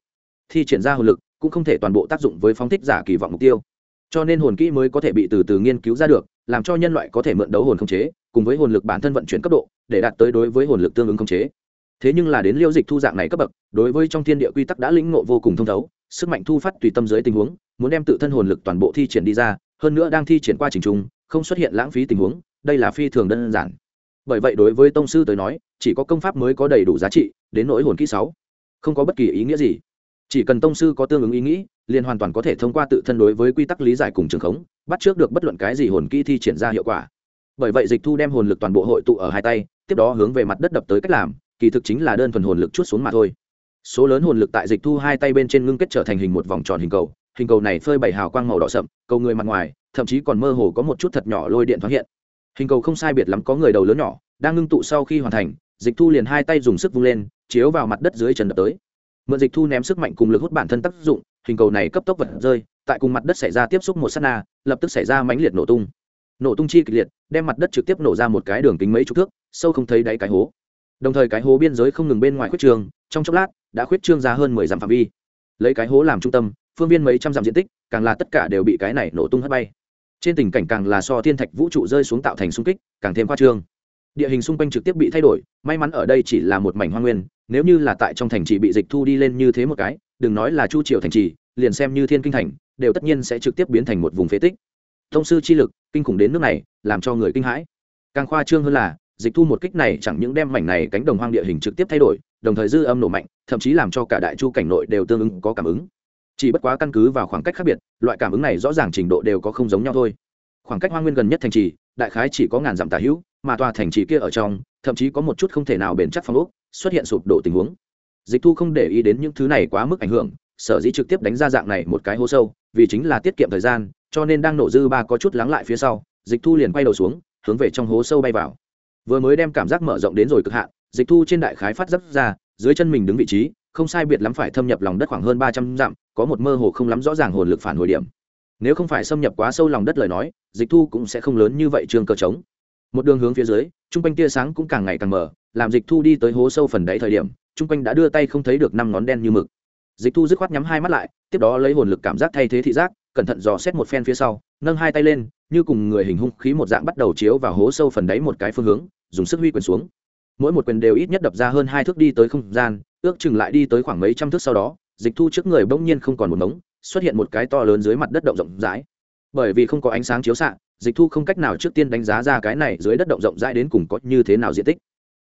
Thi triển ra hồn lực cũng không thể toàn bộ tác dụng với phong thích giả kỳ vọng mục tiêu. Cho nên hồn kỹ mới có thể bị từ từ nghiên cứu ra được làm cho nhân loại có thể mượn đấu hồn khống chế, cùng với hồn lực bản thân vận chuyển cấp độ, để đạt tới đối với hồn lực tương ứng khống chế. Thế nhưng là đến liêu dịch thu dạng này cấp bậc, đối với trong thiên địa quy tắc đã lĩnh ngộ vô cùng thông thấu, sức mạnh thu phát tùy tâm dưới tình huống, muốn đem tự thân hồn lực toàn bộ thi triển đi ra, hơn nữa đang thi triển qua trình trung không xuất hiện lãng phí tình huống, đây là phi thường đơn giản. Bởi vậy đối với tông sư tới nói, chỉ có công pháp mới có đầy đủ giá trị, đến nỗi hồn kỹ sáu, không có bất kỳ ý nghĩa gì. Chỉ cần tông sư có tương ứng ý nghĩ, liền hoàn toàn có thể thông qua tự thân đối với quy tắc lý giải cùng trường khống bắt trước được bất luận cái gì hồn kỹ thi triển ra hiệu quả. Bởi vậy dịch thu đem hồn lực toàn bộ hội tụ ở hai tay, tiếp đó hướng về mặt đất đập tới cách làm, kỳ thực chính là đơn thuần hồn lực chút xuống mà thôi. Số lớn hồn lực tại dịch thu hai tay bên trên ngưng kết trở thành hình một vòng tròn hình cầu hình cầu này phơi bày hào quang màu đỏ sậm, cầu người mặt ngoài, thậm chí còn mơ hồ có một chút thật nhỏ lôi điện thoáng hiện. Hình cầu không sai biệt lắm có người đầu lớn nhỏ, đang ngưng tụ sau khi hoàn thành, dịch thu liền hai tay dùng sức vung lên, chiếu vào mặt đất dưới chân đập tới. Mượn dịch thu ném sức mạnh cùng lực hút bản thân tác dụng, hình cầu này cấp tốc vật rơi tại cùng mặt đất xảy ra tiếp xúc một s á t na, lập tức xảy ra mãnh liệt nổ tung. Nổ tung chi kịch liệt, đem mặt đất trực tiếp nổ ra một cái đường kính mấy chục thước, sâu không thấy đáy cái hố. Đồng thời cái hố biên giới không ngừng bên ngoài khuyết trường, trong chốc lát, đã khuyết trương ra hơn mười dặm phạm vi. Lấy cái hố làm trung tâm, phương viên mấy trăm dặm diện tích, càng là tất cả đều bị cái này nổ tung hất bay. Trên tình cảnh càng là so thiên thạch vũ trụ rơi xuống tạo thành xung kích, càng thêm khoa trương. Địa hình xung quanh trực tiếp bị thay đổi, may mắn ở đây chỉ là một mảnh hoa nguyên, nếu như là tại trong thành trì bị dịch thu đi lên như thế một cái, đừng nói là chu triều thành trì, liền xem như thiên kinh thành đều tất nhiên sẽ trực tiếp biến thành một vùng phế tích. Thông sư chi lực, kinh khủng đến nước này, làm cho người kinh hãi. Càng khoa trương hơn là, dịch thu một kích này chẳng những đem mảnh này cánh đồng hoang địa hình trực tiếp thay đổi, đồng thời dư âm nổ mạnh, thậm chí làm cho cả đại chu cảnh nội đều tương ứng có cảm ứng. Chỉ bất quá căn cứ vào khoảng cách khác biệt, loại cảm ứng này rõ ràng trình độ đều có không giống nhau thôi. Khoảng cách hoa nguyên gần nhất thành trì, đại khái chỉ có ngàn dặm tà hữu, mà tòa thành trì kia ở trong, thậm chí có một chút không thể nào bền chắc phong ốc, xuất hiện sụp đổ tình huống. Dịch thu không để ý đến những thứ này quá mức ảnh hưởng sở dĩ trực tiếp đánh ra dạng này một cái hố sâu, vì chính là tiết kiệm thời gian, cho nên đang nổ dư ba có chút lắng lại phía sau, dịch thu liền quay đầu xuống, hướng về trong hố sâu bay vào. Vừa mới đem cảm giác mở rộng đến rồi cực hạn, dịch thu trên đại khái phát dấp ra, dưới chân mình đứng vị trí, không sai biệt lắm phải thâm nhập lòng đất khoảng hơn ba trăm dặm, có một mơ hồ không lắm rõ ràng hồn lực phản hồi điểm. Nếu không phải xâm nhập quá sâu lòng đất lời nói, dịch thu cũng sẽ không lớn như vậy trường cơ trống. Một đường hướng phía dưới t r u n g quanh tia sáng cũng càng ngày càng mở làm dịch thu đi tới hố sâu phần đáy thời điểm t r u n g quanh đã đưa tay không thấy được năm ngón đen như mực dịch thu dứt khoát nhắm hai mắt lại, tiếp đó lấy hồn lực cảm giác thay thế thị giác, cẩn thận dò xét một phen phía sau, nâng hai tay lên, như cùng người hình hung khí một dạng bắt đầu chiếu vào hố sâu phần đáy một cái phương hướng, dùng sức huy quyền xuống. Mỗi một quyền đều ít nhất đập ra hơn hai thước đi tới không gian, ước chừng lại đi tới khoảng mấy trăm thước sau đó, dịch thu trước người bỗng nhiên không còn một mống xuất hiện một cái to lớn dưới mặt đất động rộng rãi. Bởi vì không có ánh sáng chiếu xạ, dịch thu không cách nào trước tiên đánh giá ra cái này dưới đất động rộng rãi đến cùng có như thế nào diện tích.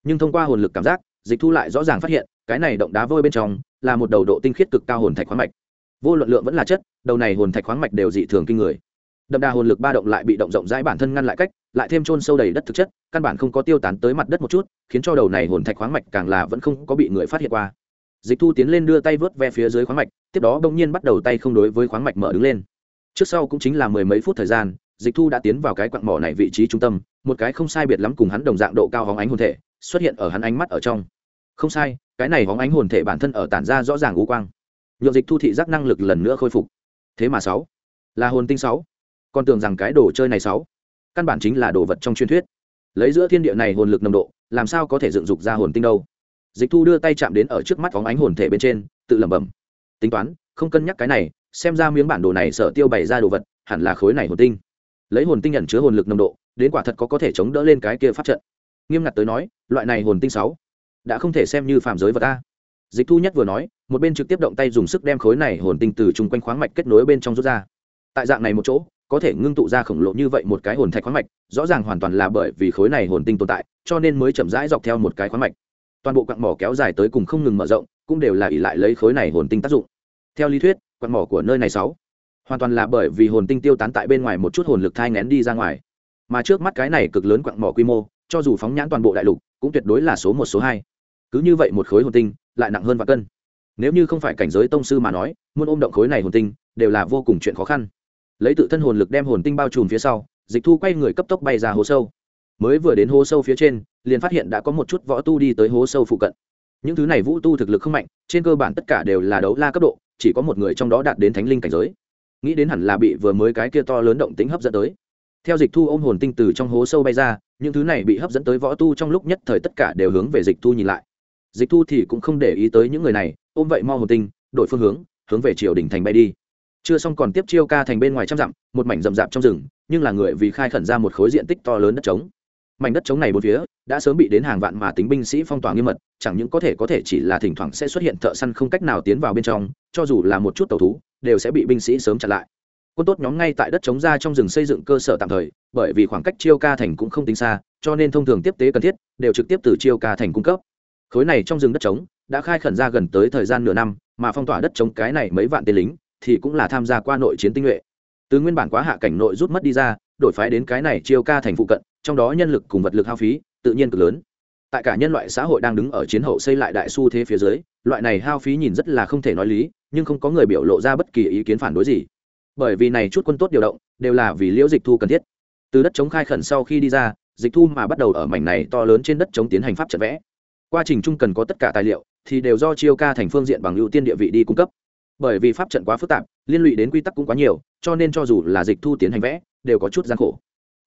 Nhưng thông qua hồn lực cảm giác dịch thu lại rõ ràng phát hiện, cái này động đá vôi bên trong là một đầu độ tinh khiết cực cao hồn thạch khoáng mạch. Vô luận lượng vẫn là chất, đầu này hồn thạch khoáng mạch đều dị thường kinh người. Đậm đà hồn lực ba động lại bị động rộng rãi bản thân ngăn lại cách, lại thêm trôn sâu đầy đất thực chất, căn bản không có tiêu tán tới mặt đất một chút, khiến cho đầu này hồn thạch khoáng mạch càng là vẫn không có bị người phát hiện qua. Dịch thu tiến lên đưa tay vớt ve phía dưới khoáng mạch, tiếp đó bỗng nhiên bắt đầu tay không đối với khoáng mạch mở đứng lên. Trước sau cũng chính là mười mấy phút thời gian, dịch thu đã tiến vào cái quặng mỏ này vị trí trung tâm, một cái không sai biệt lắm cùng hắn đồng dạng độ cao hóng ánh hồn thể xuất hiện ở hắn ánh mắt ở trong. Không sai, cái này hóng ánh hồn thể bản thân ở tản ra rõ ràng u quang. Nhộn dịch thu thị giác năng lực lần nữa khôi phục. Thế mà sáu, là hồn tinh sáu. Còn tưởng rằng cái đồ chơi này sáu. Căn bản chính là đồ vật trong truyền thuyết. Lấy giữa thiên địa này hồn lực nồng độ, làm sao có thể dựng dục ra hồn tinh đâu? Dịch thu đưa tay chạm đến ở trước mắt phóng ánh hồn thể bên trên, tự lẩm bẩm. Tính toán, không cân nhắc cái này, xem ra miếng bản đồ này sở tiêu bày ra đồ vật, hẳn là khối này hồn tinh. Lấy hồn tinh nhận chứa hồn lực nồng độ, đến quả thật có có thể chống đỡ lên cái kia pháp trận nghiêm ngặt tới nói, loại này hồn tinh sáu, đã không thể xem như phạm giới vật ta dịch thu nhất vừa nói, một bên trực tiếp động tay dùng sức đem khối này hồn tinh từ chung quanh khoáng mạch kết nối bên trong rút ra. Tại dạng này một chỗ, có thể ngưng tụ ra khổng lồ như vậy một cái hồn thạch khoáng mạch, rõ ràng hoàn toàn là bởi vì khối này hồn tinh tồn tại, cho nên mới chậm rãi dọc theo một cái khoáng mạch. Toàn bộ quặng mỏ kéo dài tới cùng không ngừng mở rộng, cũng đều là ỉ lại lấy khối này hồn tinh tác dụng. Theo lý thuyết, quặng mỏ của nơi này sáu, hoàn toàn là bởi vì hồn tinh tiêu tán tại bên ngoài một chút hồn lực thai ngén đi ra ngoài. Mà trước mắt cái này cực lớn quặng mỏ quy mô cho dù phóng nhãn toàn bộ đại lục, cũng tuyệt đối là số một, số hai. Cứ như vậy một khối hồn tinh, lại nặng hơn và cân. Nếu như không phải cảnh giới tông sư mà nói, muốn ôm động khối này hồn tinh, đều là vô cùng chuyện khó khăn. Lấy tự thân hồn lực đem hồn tinh bao trùm phía sau, dịch thu quay người cấp tốc bay ra hố sâu. Mới vừa đến hố sâu phía trên, liền phát hiện đã có một chút võ tu đi tới hố sâu phụ cận. Những thứ này vũ tu thực lực không mạnh, trên cơ bản tất cả đều là đấu la cấp độ, chỉ có một người trong đó đạt đến thánh linh cảnh giới. Nghĩ đến hẳn là bị vừa mới cái kia to lớn động tính hấp dẫn tới. Theo dịch thu ôm hồn tinh từ trong hố sâu bay ra những thứ này bị hấp dẫn tới võ tu trong lúc nhất thời tất cả đều hướng về dịch thu nhìn lại. Dịch thu thì cũng không để ý tới những người này, ôm vậy mo hồn tinh, đổi phương hướng hướng về triều đình thành bay đi. Chưa xong còn tiếp chiêu ca thành bên ngoài trăm dặm, một mảnh rậm rạp trong rừng, nhưng là người vì khai khẩn ra một khối diện tích to lớn đất trống. Mảnh đất trống này bốn phía, đã sớm bị đến hàng vạn mà tính binh sĩ phong tỏa nghiêm mật, chẳng những có thể có thể chỉ là thỉnh thoảng sẽ xuất hiện thợ săn không cách nào tiến vào bên trong, cho dù là một chút tàu thú, đều sẽ bị binh sĩ sớm chặn lại quân tốt nhóm ngay tại đất chống ra trong rừng xây dựng cơ sở tạm thời, bởi vì khoảng cách chiêu ca thành cũng không tính xa, cho nên thông thường tiếp tế cần thiết, đều trực tiếp từ chiêu ca thành cung cấp. Khối này trong rừng đất trống đã khai khẩn ra gần tới thời gian nửa năm, mà phong tỏa đất trống cái này mấy vạn tên lính thì cũng là tham gia qua nội chiến tinh nhuệ. Từ nguyên bản quá hạ cảnh nội rút mất đi ra, đổi phái đến cái này chiêu ca thành phụ cận, trong đó nhân lực cùng vật lực hao phí, tự nhiên cực lớn. Tại cả nhân loại xã hội đang đứng ở chiến hậu xây lại đại xu thế phía dưới, loại này hao phí nhìn rất là không thể nói lý, nhưng không có người biểu lộ ra bất kỳ ý kiến phản đối gì bởi vì này chút quân tốt điều động, đều là vì liễu dịch thu cần thiết. Từ đất chống khai khẩn sau khi đi ra, dịch thu mà bắt đầu ở mảnh này to lớn trên đất chống tiến hành pháp trận vẽ. Quá trình chung cần có tất cả tài liệu, thì đều do chiêu ca thành phương diện bằng ưu tiên địa vị đi cung cấp. Bởi vì pháp trận quá phức tạp, liên lụy đến quy tắc cũng quá nhiều, cho nên cho dù là dịch thu tiến hành vẽ, đều có chút gian khổ.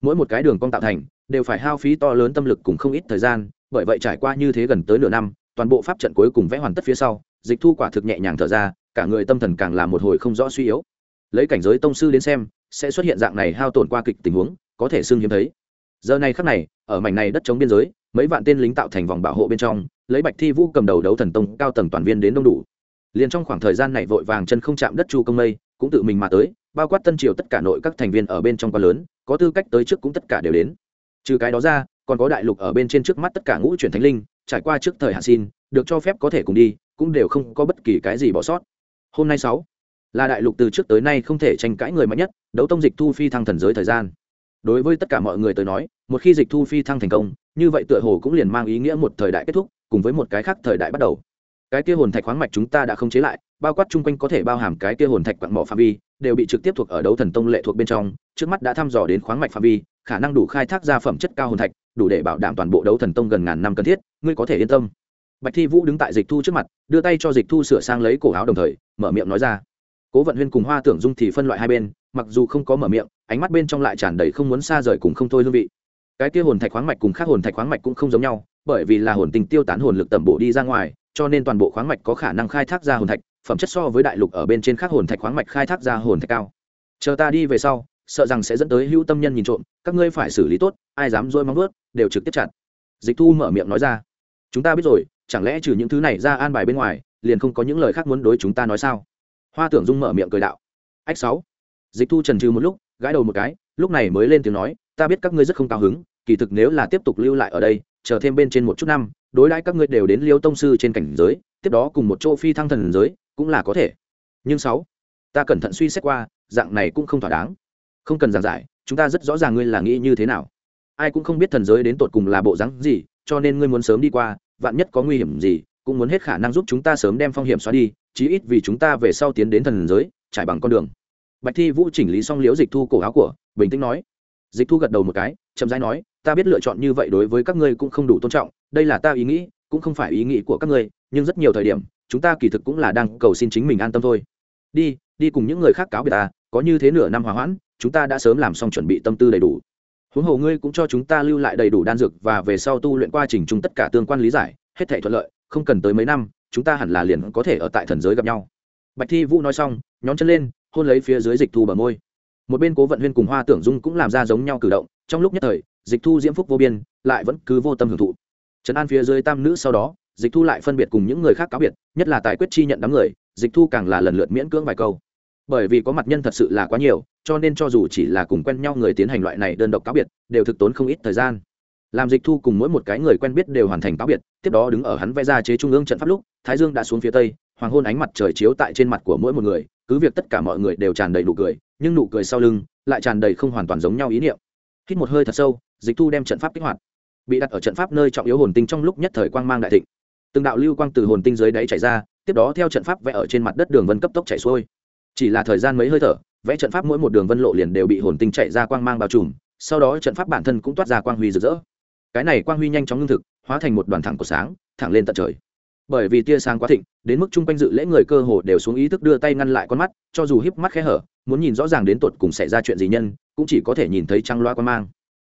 Mỗi một cái đường cong tạo thành, đều phải hao phí to lớn tâm lực cùng không ít thời gian, bởi vậy trải qua như thế gần tới nửa năm, toàn bộ pháp trận cuối cùng vẽ hoàn tất phía sau, dịch thu quả thực nhẹ nhàng thở ra, cả người tâm thần càng là một hồi không rõ suy yếu lấy cảnh giới tông sư đến xem, sẽ xuất hiện dạng này hao tổn qua kịch tình huống, có thể xưng hiếm thấy. Giờ này khắc này, ở mảnh này đất chống biên giới, mấy vạn tên lính tạo thành vòng bảo hộ bên trong, lấy bạch thi vũ cầm đầu đấu thần tông cao tầng toàn viên đến đông đủ. Liền trong khoảng thời gian này vội vàng chân không chạm đất chu công mây, cũng tự mình mà tới, bao quát tân triều tất cả nội các thành viên ở bên trong quá lớn, có tư cách tới trước cũng tất cả đều đến. Trừ cái đó ra, còn có đại lục ở bên trên trước mắt tất cả ngũ chuyển thánh linh, trải qua trước thời hạn xin, được cho phép có thể cùng đi, cũng đều không có bất kỳ cái gì bỏ sót. Hôm nay sáu là đại lục từ trước tới nay không thể tranh cãi người mạnh nhất, đấu tông dịch thu phi thăng thần giới thời gian. Đối với tất cả mọi người tới nói, một khi dịch thu phi thăng thành công, như vậy tựa hồ cũng liền mang ý nghĩa một thời đại kết thúc, cùng với một cái khác thời đại bắt đầu. Cái kia hồn thạch khoáng mạch chúng ta đã không chế lại, bao quát chung quanh có thể bao hàm cái kia hồn thạch quặng mỏ phạm vi, đều bị trực tiếp thuộc ở đấu thần tông lệ thuộc bên trong, trước mắt đã thăm dò đến khoáng mạch phạm vi, khả năng đủ khai thác ra phẩm chất cao hồn thạch, đủ để bảo đảm toàn bộ đấu thần tông gần ngàn năm cần thiết, ngươi có thể yên tâm. Bạch thi vũ đứng tại dịch thu trước mặt, đưa tay cho dịch thu sửa sang lấy cổ áo đồng thời, mở miệng nói ra cố vận huyên cùng hoa tưởng dung thì phân loại hai bên, mặc dù không có mở miệng, ánh mắt bên trong lại tràn đầy không muốn xa rời cùng không thôi hương vị. Cái kia hồn thạch khoáng mạch cùng khác hồn thạch khoáng mạch cũng không giống nhau, bởi vì là hồn tình tiêu tán hồn lực tẩm bộ đi ra ngoài, cho nên toàn bộ khoáng mạch có khả năng khai thác ra hồn thạch, phẩm chất so với đại lục ở bên trên khác hồn thạch khoáng mạch khai thác ra hồn thạch cao. Chờ ta đi về sau, sợ rằng sẽ dẫn tới hữu tâm nhân nhìn trộm, các ngươi phải xử lý tốt, ai dám dôi móng vớt đều trực tiếp chặt. Dịch thu mở miệng nói ra. Chúng ta biết rồi, chẳng lẽ trừ những thứ này ra an bài bên ngoài, liền không có những lời khác muốn đối chúng ta nói sao? Hoa tưởng dung mở miệng cười đạo. Ách sáu. Dịch thu trần trừ một lúc, gãi đầu một cái, lúc này mới lên tiếng nói, ta biết các ngươi rất không cao hứng, kỳ thực nếu là tiếp tục lưu lại ở đây, chờ thêm bên trên một chút năm, đối đãi các ngươi đều đến liêu tông sư trên cảnh giới, tiếp đó cùng một chỗ phi thăng thần giới, cũng là có thể. Nhưng sáu, ta cẩn thận suy xét qua, dạng này cũng không thỏa đáng. Không cần giảng giải, chúng ta rất rõ ràng ngươi là nghĩ như thế nào. Ai cũng không biết thần giới đến tột cùng là bộ rắn gì, cho nên ngươi muốn sớm đi qua, vạn nhất có nguy hiểm gì cũng muốn hết khả năng giúp chúng ta sớm đem phong hiểm xóa đi, chí ít vì chúng ta về sau tiến đến thần giới, trải bằng con đường. Bạch thi vũ chỉnh lý xong liễu dịch thu cổ áo của, bình tĩnh nói. Dịch thu gật đầu một cái, chậm rãi nói, ta biết lựa chọn như vậy đối với các ngươi cũng không đủ tôn trọng, đây là ta ý nghĩ, cũng không phải ý nghĩ của các ngươi, nhưng rất nhiều thời điểm, chúng ta kỳ thực cũng là đang cầu xin chính mình an tâm thôi. Đi đi cùng những người khác cáo biệt ta, có như thế nửa năm hòa hoãn, chúng ta đã sớm làm xong chuẩn bị tâm tư đầy đủ. Huống hồ ngươi cũng cho chúng ta lưu lại đầy đủ đan dược và về sau tu luyện qua trình chung tất cả tương quan lý giải, hết thể thuận lợi không cần tới mấy năm, chúng ta hẳn là liền có thể ở tại thần giới gặp nhau. Bạch thi vũ nói xong, nhón chân lên, hôn lấy phía dưới dịch thu bờ môi. Một bên cố vận huyên cùng hoa tưởng dung cũng làm ra giống nhau cử động, trong lúc nhất thời, dịch thu diễm phúc vô biên, lại vẫn cứ vô tâm hưởng thụ. Trấn an phía dưới tam nữ sau đó, dịch thu lại phân biệt cùng những người khác cáo biệt, nhất là tài quyết chi nhận đám người, dịch thu càng là lần lượt miễn cưỡng vài câu. Bởi vì có mặt nhân thật sự là quá nhiều, cho nên cho dù chỉ là cùng quen nhau người tiến hành loại này đơn độc cáo biệt, đều thực tốn không ít thời gian làm dịch thu cùng mỗi một cái người quen biết đều hoàn thành cáo biệt, tiếp đó đứng ở hắn vẽ ra chế trung ương trận pháp lúc, thái dương đã xuống phía tây, hoàng hôn ánh mặt trời chiếu tại trên mặt của mỗi một người, cứ việc tất cả mọi người đều tràn đầy nụ cười, nhưng nụ cười sau lưng lại tràn đầy không hoàn toàn giống nhau ý niệm. Hít một hơi thật sâu, dịch thu đem trận pháp kích hoạt. Bị đặt ở trận pháp nơi trọng yếu hồn tinh trong lúc nhất thời quang mang đại thịnh. Từng đạo lưu quang từ hồn tinh dưới đáy chảy ra, tiếp đó theo trận pháp vẽ ở trên mặt đất đường vân cấp tốc chảy xuôi. Chỉ là thời gian mấy hơi thở, vẽ trận pháp mỗi một đường vân lộ liền đều bị hồn tinh chạy ra quang mang bao trùm, sau đó trận pháp bản thân cũng toát ra quang huy rực rỡ cái này quang huy nhanh chóng ngưng thực, hóa thành một đoàn thẳng của sáng, thẳng lên tận trời. Bởi vì tia sáng quá thịnh, đến mức chung quanh dự lễ người cơ hồ đều xuống ý thức đưa tay ngăn lại con mắt, cho dù híp mắt khẽ hở, muốn nhìn rõ ràng đến tột cùng xảy ra chuyện gì nhân, cũng chỉ có thể nhìn thấy trăng loa quang mang.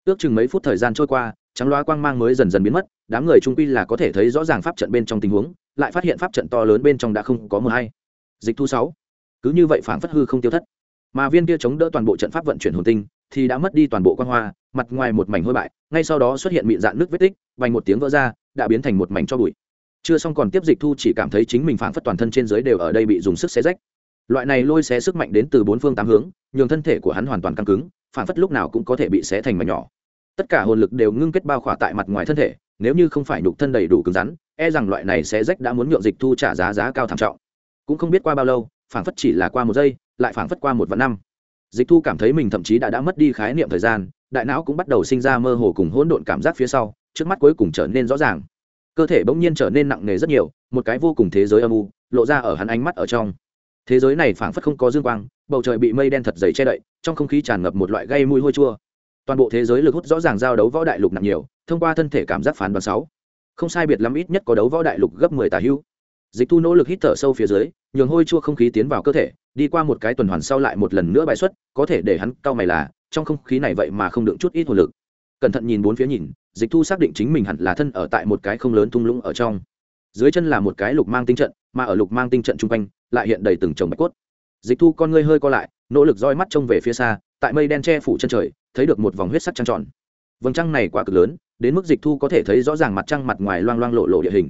Ước chừng mấy phút thời gian trôi qua trắng loa quang mang mới dần dần biến mất, đám người trung quy là có thể thấy rõ ràng pháp trận bên trong tình huống, lại phát hiện pháp trận to lớn bên trong đã không có mờ hay. Dịch thu sáu. Cứ như vậy phản phất hư không tiêu thất. Mà viên kia chống đỡ toàn bộ trận pháp vận chuyển hồn tinh thì đã mất đi toàn bộ quan hoa, mặt ngoài một mảnh hôi bại, ngay sau đó xuất hiện mịn dạn nước vết tích, vành một tiếng vỡ ra, đã biến thành một mảnh cho bụi. Chưa xong còn tiếp dịch thu chỉ cảm thấy chính mình phản phất toàn thân trên dưới đều ở đây bị dùng sức xé rách. Loại này lôi xé sức mạnh đến từ bốn phương tám hướng, nhường thân thể của hắn hoàn toàn căng cứng phản phất lúc nào cũng có thể bị xé thành mảnh nhỏ. Tất cả hồn lực đều ngưng kết bao khỏa tại mặt ngoài thân thể, nếu như không phải nhục thân đầy đủ cứng rắn e rằng loại này sẽ rách đã muốn nhượng dịch thu trả giá giá cao thảm trọng. Cũng không biết qua bao lâu phản phất chỉ là qua một giây, lại phản phất qua một vạn năm dịch thu cảm thấy mình thậm chí đã đã mất đi khái niệm thời gian, đại não cũng bắt đầu sinh ra mơ hồ cùng hỗn độn cảm giác phía sau, trước mắt cuối cùng trở nên rõ ràng. Cơ thể bỗng nhiên trở nên nặng nề rất nhiều, một cái vô cùng thế giới âm u, lộ ra ở hắn ánh mắt ở trong. Thế giới này phảng phất không có dương quang, bầu trời bị mây đen thật dày che đậy, trong không khí tràn ngập một loại gây mùi hôi chua. Toàn bộ thế giới lực hút rõ ràng giao đấu võ đại lục nặng nhiều, thông qua thân thể cảm giác phán đoán sáu. Không sai biệt lắm, ít nhất có đấu võ đại lục gấp mười tà hưu dịch thu nỗ lực hít thở sâu phía dưới, nhường hôi chua không khí tiến vào cơ thể, đi qua một cái tuần hoàn sau lại một lần nữa bài xuất, có thể để hắn cau mày là, trong không khí này vậy mà không đựng chút ít hồn lực. Cẩn thận nhìn bốn phía nhìn, dịch thu xác định chính mình hẳn là thân ở tại một cái không lớn thung lũng ở trong. Dưới chân là một cái lục mang tinh trận, mà ở lục mang tinh trận chung quanh, lại hiện đầy từng chồng bạch cốt. Dịch thu con ngươi hơi co lại, nỗ lực roi mắt trông về phía xa, tại mây đen che phủ chân trời, thấy được một vòng huyết sắc trăng tròn. Vầng trăng này quá cực lớn, đến mức dịch thu có thể thấy rõ ràng mặt trăng mặt ngoài loang loang lộ lộ địa hình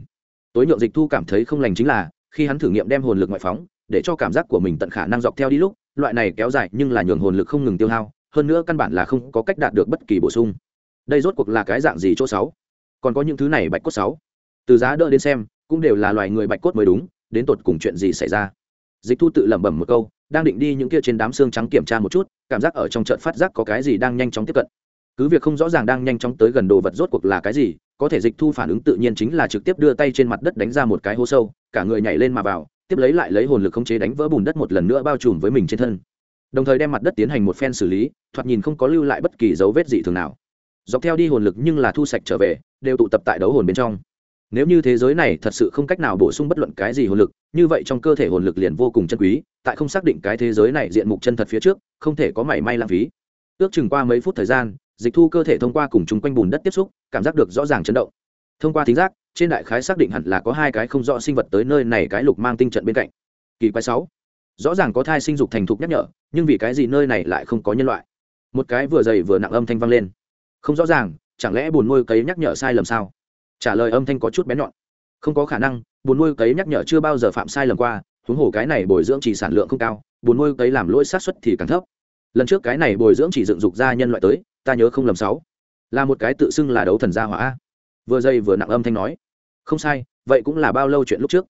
tối nhượng dịch thu cảm thấy không lành chính là, khi hắn thử nghiệm đem hồn lực ngoại phóng, để cho cảm giác của mình tận khả năng dọc theo đi lúc, loại này kéo dài nhưng là nhường hồn lực không ngừng tiêu hao, hơn nữa căn bản là không có cách đạt được bất kỳ bổ sung. Đây rốt cuộc là cái dạng gì chỗ sáu? Còn có những thứ này bạch cốt sáu? Từ giá đỡ đến xem, cũng đều là loài người bạch cốt mới đúng, đến tột cùng chuyện gì xảy ra? Dịch thu tự lẩm bẩm một câu, đang định đi những kia trên đám xương trắng kiểm tra một chút, cảm giác ở trong trận phát giác có cái gì đang nhanh chóng tiếp cận cứ việc không rõ ràng đang nhanh chóng tới gần đồ vật rốt cuộc là cái gì, có thể dịch thu phản ứng tự nhiên chính là trực tiếp đưa tay trên mặt đất đánh ra một cái hố sâu, cả người nhảy lên mà vào, tiếp lấy lại lấy hồn lực khống chế đánh vỡ bùn đất một lần nữa bao trùm với mình trên thân. Đồng thời đem mặt đất tiến hành một phen xử lý, thoạt nhìn không có lưu lại bất kỳ dấu vết gì thường nào. Dọc theo đi hồn lực nhưng là thu sạch trở về, đều tụ tập tại đấu hồn bên trong. Nếu như thế giới này thật sự không cách nào bổ sung bất luận cái gì hồn lực, như vậy trong cơ thể hồn lực liền vô cùng chân quý, tại không xác định cái thế giới này diện mục chân thật phía trước, không thể có mảy may lãng phí. Ước chừng qua mấy phút thời gian dịch thu cơ thể thông qua cùng chung quanh bùn đất tiếp xúc, cảm giác được rõ ràng chấn động. Thông qua thính giác, trên đại khái xác định hẳn là có hai cái không rõ sinh vật tới nơi này cái lục mang tinh trận bên cạnh. Kỳ quái sáu. Rõ ràng có thai sinh dục thành thục nhắc nhở, nhưng vì cái gì nơi này lại không có nhân loại? Một cái vừa dày vừa nặng âm thanh vang lên. Không rõ ràng, chẳng lẽ buồn nuôi cấy nhắc nhở sai lầm sao? Trả lời âm thanh có chút bén nhọn. Không có khả năng buồn nuôi cấy nhắc nhở chưa bao giờ phạm sai lầm qua, huống hồ cái này bồi dưỡng chỉ sản lượng không cao buồn nuôi cấy làm lỗi sát xuất thì càng thấp. Lần trước cái này bồi dưỡng chỉ dựng dục ra nhân loại tới ta nhớ không lầm sáu. Là một cái tự xưng là đấu thần gia hỏa vừa dây vừa nặng âm thanh nói. Không sai, vậy cũng là bao lâu chuyện lúc trước.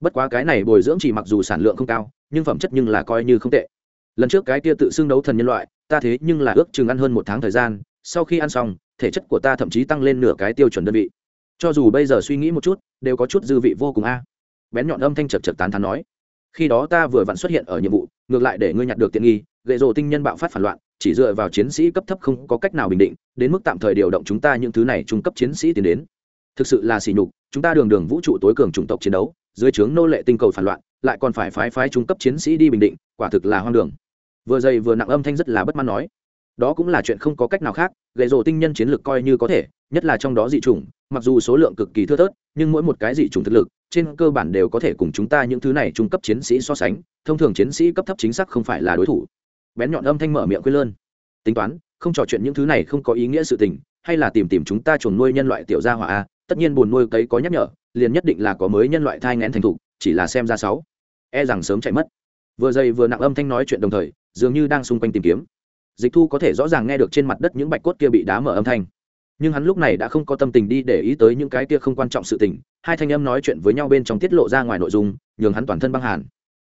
Bất quá cái này bồi dưỡng chỉ mặc dù sản lượng không cao, nhưng phẩm chất nhưng là coi như không tệ. Lần trước cái kia tự xưng đấu thần nhân loại, ta thế nhưng là ước chừng ăn hơn một tháng thời gian, sau khi ăn xong, thể chất của ta thậm chí tăng lên nửa cái tiêu chuẩn đơn vị. Cho dù bây giờ suy nghĩ một chút, đều có chút dư vị vô cùng a. Bén nhọn âm thanh chật chật tán thán nói khi đó ta vừa vặn xuất hiện ở nhiệm vụ, ngược lại để ngươi nhặt được tiện nghi, gậy rồ tinh nhân bạo phát phản loạn, chỉ dựa vào chiến sĩ cấp thấp không có cách nào bình định, đến mức tạm thời điều động chúng ta những thứ này trung cấp chiến sĩ tiến đến. Thực sự là sỉ nhục, chúng ta đường đường vũ trụ tối cường chủng tộc chiến đấu, dưới trướng nô lệ tinh cầu phản loạn, lại còn phải phái phái trung cấp chiến sĩ đi bình định, quả thực là hoang đường. Vừa dày vừa nặng âm thanh rất là bất mãn nói đó cũng là chuyện không có cách nào khác, gậy rồ tinh nhân chiến lược coi như có thể, nhất là trong đó dị chủng, mặc dù số lượng cực kỳ thưa thớt, nhưng mỗi một cái dị chủng thực lực, trên cơ bản đều có thể cùng chúng ta những thứ này trung cấp chiến sĩ so sánh, thông thường chiến sĩ cấp thấp chính xác không phải là đối thủ. Bén nhọn âm thanh mở miệng quên lơn. Tính toán, không trò chuyện những thứ này không có ý nghĩa sự tình, hay là tìm tìm chúng ta chuồn nuôi nhân loại tiểu gia hỏa a, tất nhiên buồn nuôi cấy có nhắc nhở, liền nhất định là có mới nhân loại thai ngén thành thục, chỉ là xem ra sáu. E rằng sớm chạy mất. Vừa dày vừa nặng âm thanh nói chuyện đồng thời, dường như đang xung quanh tìm kiếm dịch thu có thể rõ ràng nghe được trên mặt đất những bạch cốt kia bị đá mở âm thanh. Nhưng hắn lúc này đã không có tâm tình đi để ý tới những cái kia không quan trọng sự tình, hai thanh âm nói chuyện với nhau bên trong tiết lộ ra ngoài nội dung, nhường hắn toàn thân băng hàn.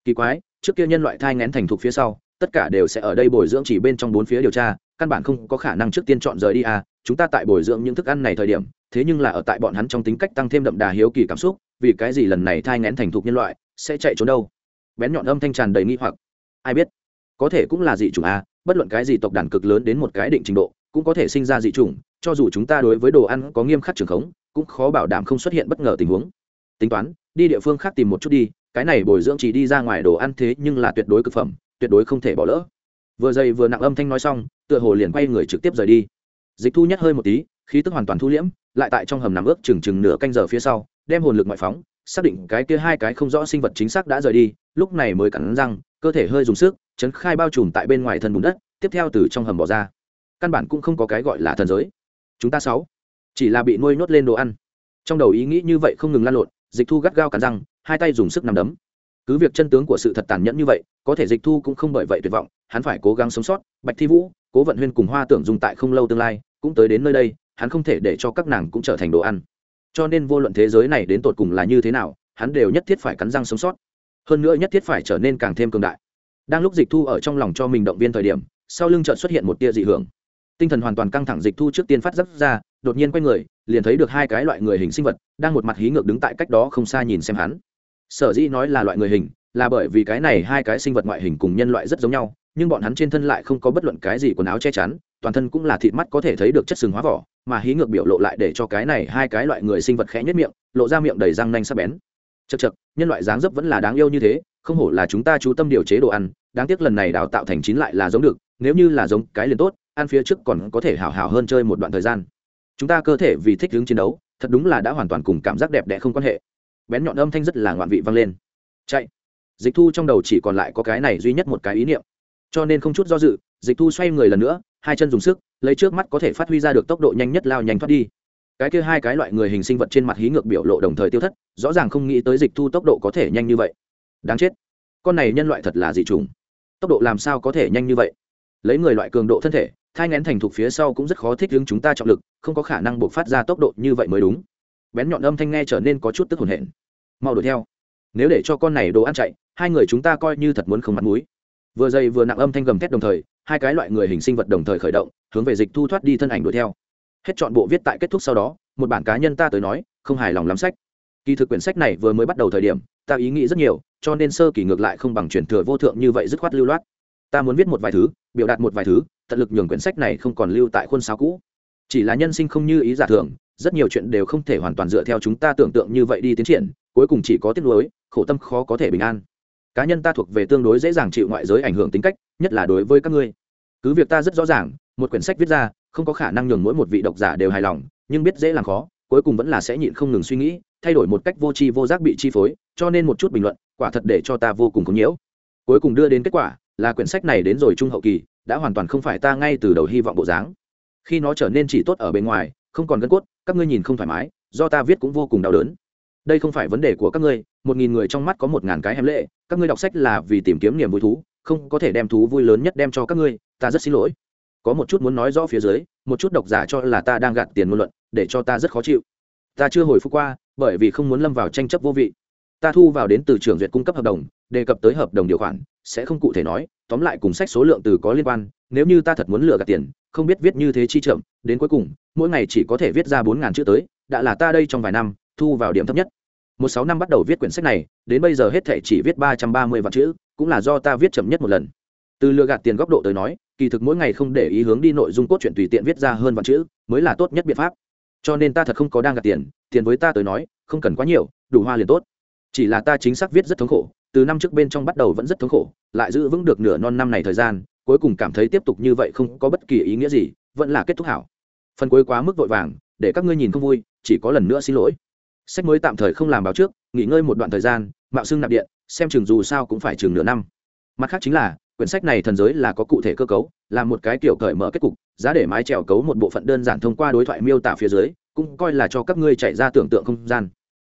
Kỳ quái, trước kia nhân loại thai ngén thành thục phía sau, tất cả đều sẽ ở đây bồi dưỡng chỉ bên trong bốn phía điều tra, căn bản không có khả năng trước tiên chọn rời đi à chúng ta tại bồi dưỡng những thức ăn này thời điểm, thế nhưng là ở tại bọn hắn trong tính cách tăng thêm đậm đà hiếu kỳ cảm xúc, vì cái gì lần này thai ngén thành thục nhân loại sẽ chạy trốn đâu? Bén nhọn âm thanh tràn đầy nghi hoặc. Ai biết, có thể cũng là dị chủng à bất luận cái gì tộc đàn cực lớn đến một cái định trình độ, cũng có thể sinh ra dị chủng, cho dù chúng ta đối với đồ ăn có nghiêm khắc trường khống, cũng khó bảo đảm không xuất hiện bất ngờ tình huống. Tính toán, đi địa phương khác tìm một chút đi, cái này bồi dưỡng chỉ đi ra ngoài đồ ăn thế nhưng là tuyệt đối cực phẩm, tuyệt đối không thể bỏ lỡ. Vừa dày vừa nặng âm thanh nói xong, tựa hồ liền quay người trực tiếp rời đi. Dịch thu nhất hơi một tí, khí tức hoàn toàn thu liễm, lại tại trong hầm nằm ước chừng chừng nửa canh giờ phía sau, đem hồn lực ngoại phóng, xác định cái kia hai cái không rõ sinh vật chính xác đã rời đi lúc này mới cắn răng, cơ thể hơi dùng sức, chấn khai bao trùm tại bên ngoài thân bùn đất, tiếp theo từ trong hầm bỏ ra. Căn bản cũng không có cái gọi là thần giới. Chúng ta sáu, chỉ là bị nuôi nhốt lên đồ ăn. Trong đầu ý nghĩ như vậy không ngừng lan lộn, dịch thu gắt gao cắn răng, hai tay dùng sức nằm đấm. Cứ việc chân tướng của sự thật tàn nhẫn như vậy, có thể dịch thu cũng không bởi vậy tuyệt vọng, hắn phải cố gắng sống sót. Bạch thi vũ, cố vận huyên cùng hoa tưởng dùng tại không lâu tương lai, cũng tới đến nơi đây, hắn không thể để cho các nàng cũng trở thành đồ ăn. Cho nên vô luận thế giới này đến tột cùng là như thế nào, hắn đều nhất thiết phải cắn răng sống sót hơn nữa nhất thiết phải trở nên càng thêm cường đại. Đang lúc dịch thu ở trong lòng cho mình động viên thời điểm, sau lưng chợt xuất hiện một tia dị hưởng. Tinh thần hoàn toàn căng thẳng dịch thu trước tiên phát giác ra, đột nhiên quay người, liền thấy được hai cái loại người hình sinh vật đang một mặt hí ngược đứng tại cách đó không xa nhìn xem hắn. Sở dĩ nói là loại người hình, là bởi vì cái này hai cái sinh vật ngoại hình cùng nhân loại rất giống nhau, nhưng bọn hắn trên thân lại không có bất luận cái gì quần áo che chắn, toàn thân cũng là thịt mắt có thể thấy được chất sừng hóa vỏ, mà hí ngược biểu lộ lại để cho cái này hai cái loại người sinh vật khẽ nhất miệng, lộ ra miệng đầy răng nanh sắc bén. Chật chật nhân loại dáng dấp vẫn là đáng yêu như thế, không hổ là chúng ta chú tâm điều chế đồ ăn, đáng tiếc lần này đào tạo thành chín lại là giống được, nếu như là giống cái liền tốt, ăn phía trước còn có thể hào hào hơn chơi một đoạn thời gian. Chúng ta cơ thể vì thích hướng chiến đấu, thật đúng là đã hoàn toàn cùng cảm giác đẹp đẽ không quan hệ. Bén nhọn âm thanh rất là ngoạn vị vang lên. Chạy. Dịch thu trong đầu chỉ còn lại có cái này duy nhất một cái ý niệm. Cho nên không chút do dự, dịch thu xoay người lần nữa, hai chân dùng sức, lấy trước mắt có thể phát huy ra được tốc độ nhanh nhất lao nhanh thoát đi cái kia hai cái loại người hình sinh vật trên mặt hí ngược biểu lộ đồng thời tiêu thất, rõ ràng không nghĩ tới dịch thu tốc độ có thể nhanh như vậy. Đáng chết. Con này nhân loại thật là dị trùng tốc độ làm sao có thể nhanh như vậy? Lấy người loại cường độ thân thể, thai ngén thành thục phía sau cũng rất khó thích ứng chúng ta trọng lực, không có khả năng buộc phát ra tốc độ như vậy mới đúng. Bén nhọn âm thanh nghe trở nên có chút tức hồn hển. Mau đuổi theo. Nếu để cho con này đồ ăn chạy, hai người chúng ta coi như thật muốn không mặt mũi. Vừa dày vừa nặng âm thanh gầm thét đồng thời, hai cái loại người hình sinh vật đồng thời khởi động, hướng về dịch thu thoát đi thân ảnh đuổi theo hết chọn bộ viết tại kết thúc sau đó, một bản cá nhân ta tới nói, không hài lòng lắm sách. Kỳ thực quyển sách này vừa mới bắt đầu thời điểm, ta ý nghĩ rất nhiều, cho nên sơ kỳ ngược lại không bằng truyền thừa vô thượng như vậy dứt khoát lưu loát. Ta muốn viết một vài thứ, biểu đạt một vài thứ, tận lực nhường quyển sách này không còn lưu tại khuôn sáo cũ. Chỉ là nhân sinh không như ý giả thường rất nhiều chuyện đều không thể hoàn toàn dựa theo chúng ta tưởng tượng như vậy đi tiến triển, cuối cùng chỉ có tiếc nuối, khổ tâm khó có thể bình an. Cá nhân ta thuộc về tương đối dễ dàng chịu ngoại giới ảnh hưởng tính cách, nhất là đối với các ngươi. Cứ việc ta rất rõ ràng, một quyển sách viết ra không có khả năng nhường mỗi một vị độc giả đều hài lòng, nhưng biết dễ làm khó, cuối cùng vẫn là sẽ nhịn không ngừng suy nghĩ, thay đổi một cách vô tri vô giác bị chi phối, cho nên một chút bình luận, quả thật để cho ta vô cùng có nhiễu. Cuối cùng đưa đến kết quả là quyển sách này đến rồi trung hậu kỳ, đã hoàn toàn không phải ta ngay từ đầu hy vọng bộ dáng. Khi nó trở nên chỉ tốt ở bên ngoài, không còn gân cốt, các ngươi nhìn không thoải mái, do ta viết cũng vô cùng đau đớn. Đây không phải vấn đề của các ngươi, một nghìn người trong mắt có một ngàn cái hèm lệ, các ngươi đọc sách là vì tìm kiếm niềm vui thú, không có thể đem thú vui lớn nhất đem cho các ngươi, ta rất xin lỗi có một chút muốn nói rõ phía dưới, một chút độc giả cho là ta đang gạt tiền ngôn luận, để cho ta rất khó chịu. Ta chưa hồi phục qua, bởi vì không muốn lâm vào tranh chấp vô vị. Ta thu vào đến từ trường duyệt cung cấp hợp đồng, đề cập tới hợp đồng điều khoản, sẽ không cụ thể nói, tóm lại cùng sách số lượng từ có liên quan, nếu như ta thật muốn lừa gạt tiền, không biết viết như thế chi chậm, đến cuối cùng, mỗi ngày chỉ có thể viết ra bốn ngàn chữ tới, đã là ta đây trong vài năm, thu vào điểm thấp nhất. Một sáu năm bắt đầu viết quyển sách này, đến bây giờ hết thể chỉ viết ba trăm ba mươi vạn chữ, cũng là do ta viết chậm nhất một lần từ lừa gạt tiền góc độ tới nói, kỳ thực mỗi ngày không để ý hướng đi nội dung cốt truyện tùy tiện viết ra hơn vạn chữ mới là tốt nhất biện pháp. Cho nên ta thật không có đang gạt tiền tiền với ta tới nói, không cần quá nhiều, đủ hoa liền tốt. Chỉ là ta chính xác viết rất thống khổ, từ năm trước bên trong bắt đầu vẫn rất thống khổ, lại giữ vững được nửa non năm này thời gian, cuối cùng cảm thấy tiếp tục như vậy không có bất kỳ ý nghĩa gì, vẫn là kết thúc hảo. Phần cuối quá mức vội vàng, để các ngươi nhìn không vui, chỉ có lần nữa xin lỗi. Sách mới tạm thời không làm báo trước, nghỉ ngơi một đoạn thời gian, mạo xưng nạp điện, xem chừng dù sao cũng phải chừng nửa năm mặt khác chính là, quyển sách này thần giới là có cụ thể cơ cấu, là một cái kiểu cởi mở kết cục, giá để mái trèo cấu một bộ phận đơn giản thông qua đối thoại miêu tả phía dưới, cũng coi là cho các ngươi chạy ra tưởng tượng không gian.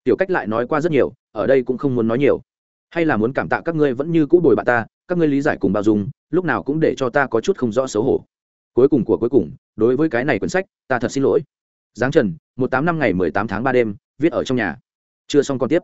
Tiểu cách lại nói qua rất nhiều, ở đây cũng không muốn nói nhiều. Hay là muốn cảm tạ các ngươi vẫn như cũ bồi bạn ta, các ngươi lý giải cùng bao dung, lúc nào cũng để cho ta có chút không rõ xấu hổ. Cuối cùng của cuối cùng, đối với cái này quyển sách, ta thật xin lỗi. Giáng trần, một tám năm ngày mười tám tháng ba đêm, viết ở trong nhà. Chưa xong còn tiếp.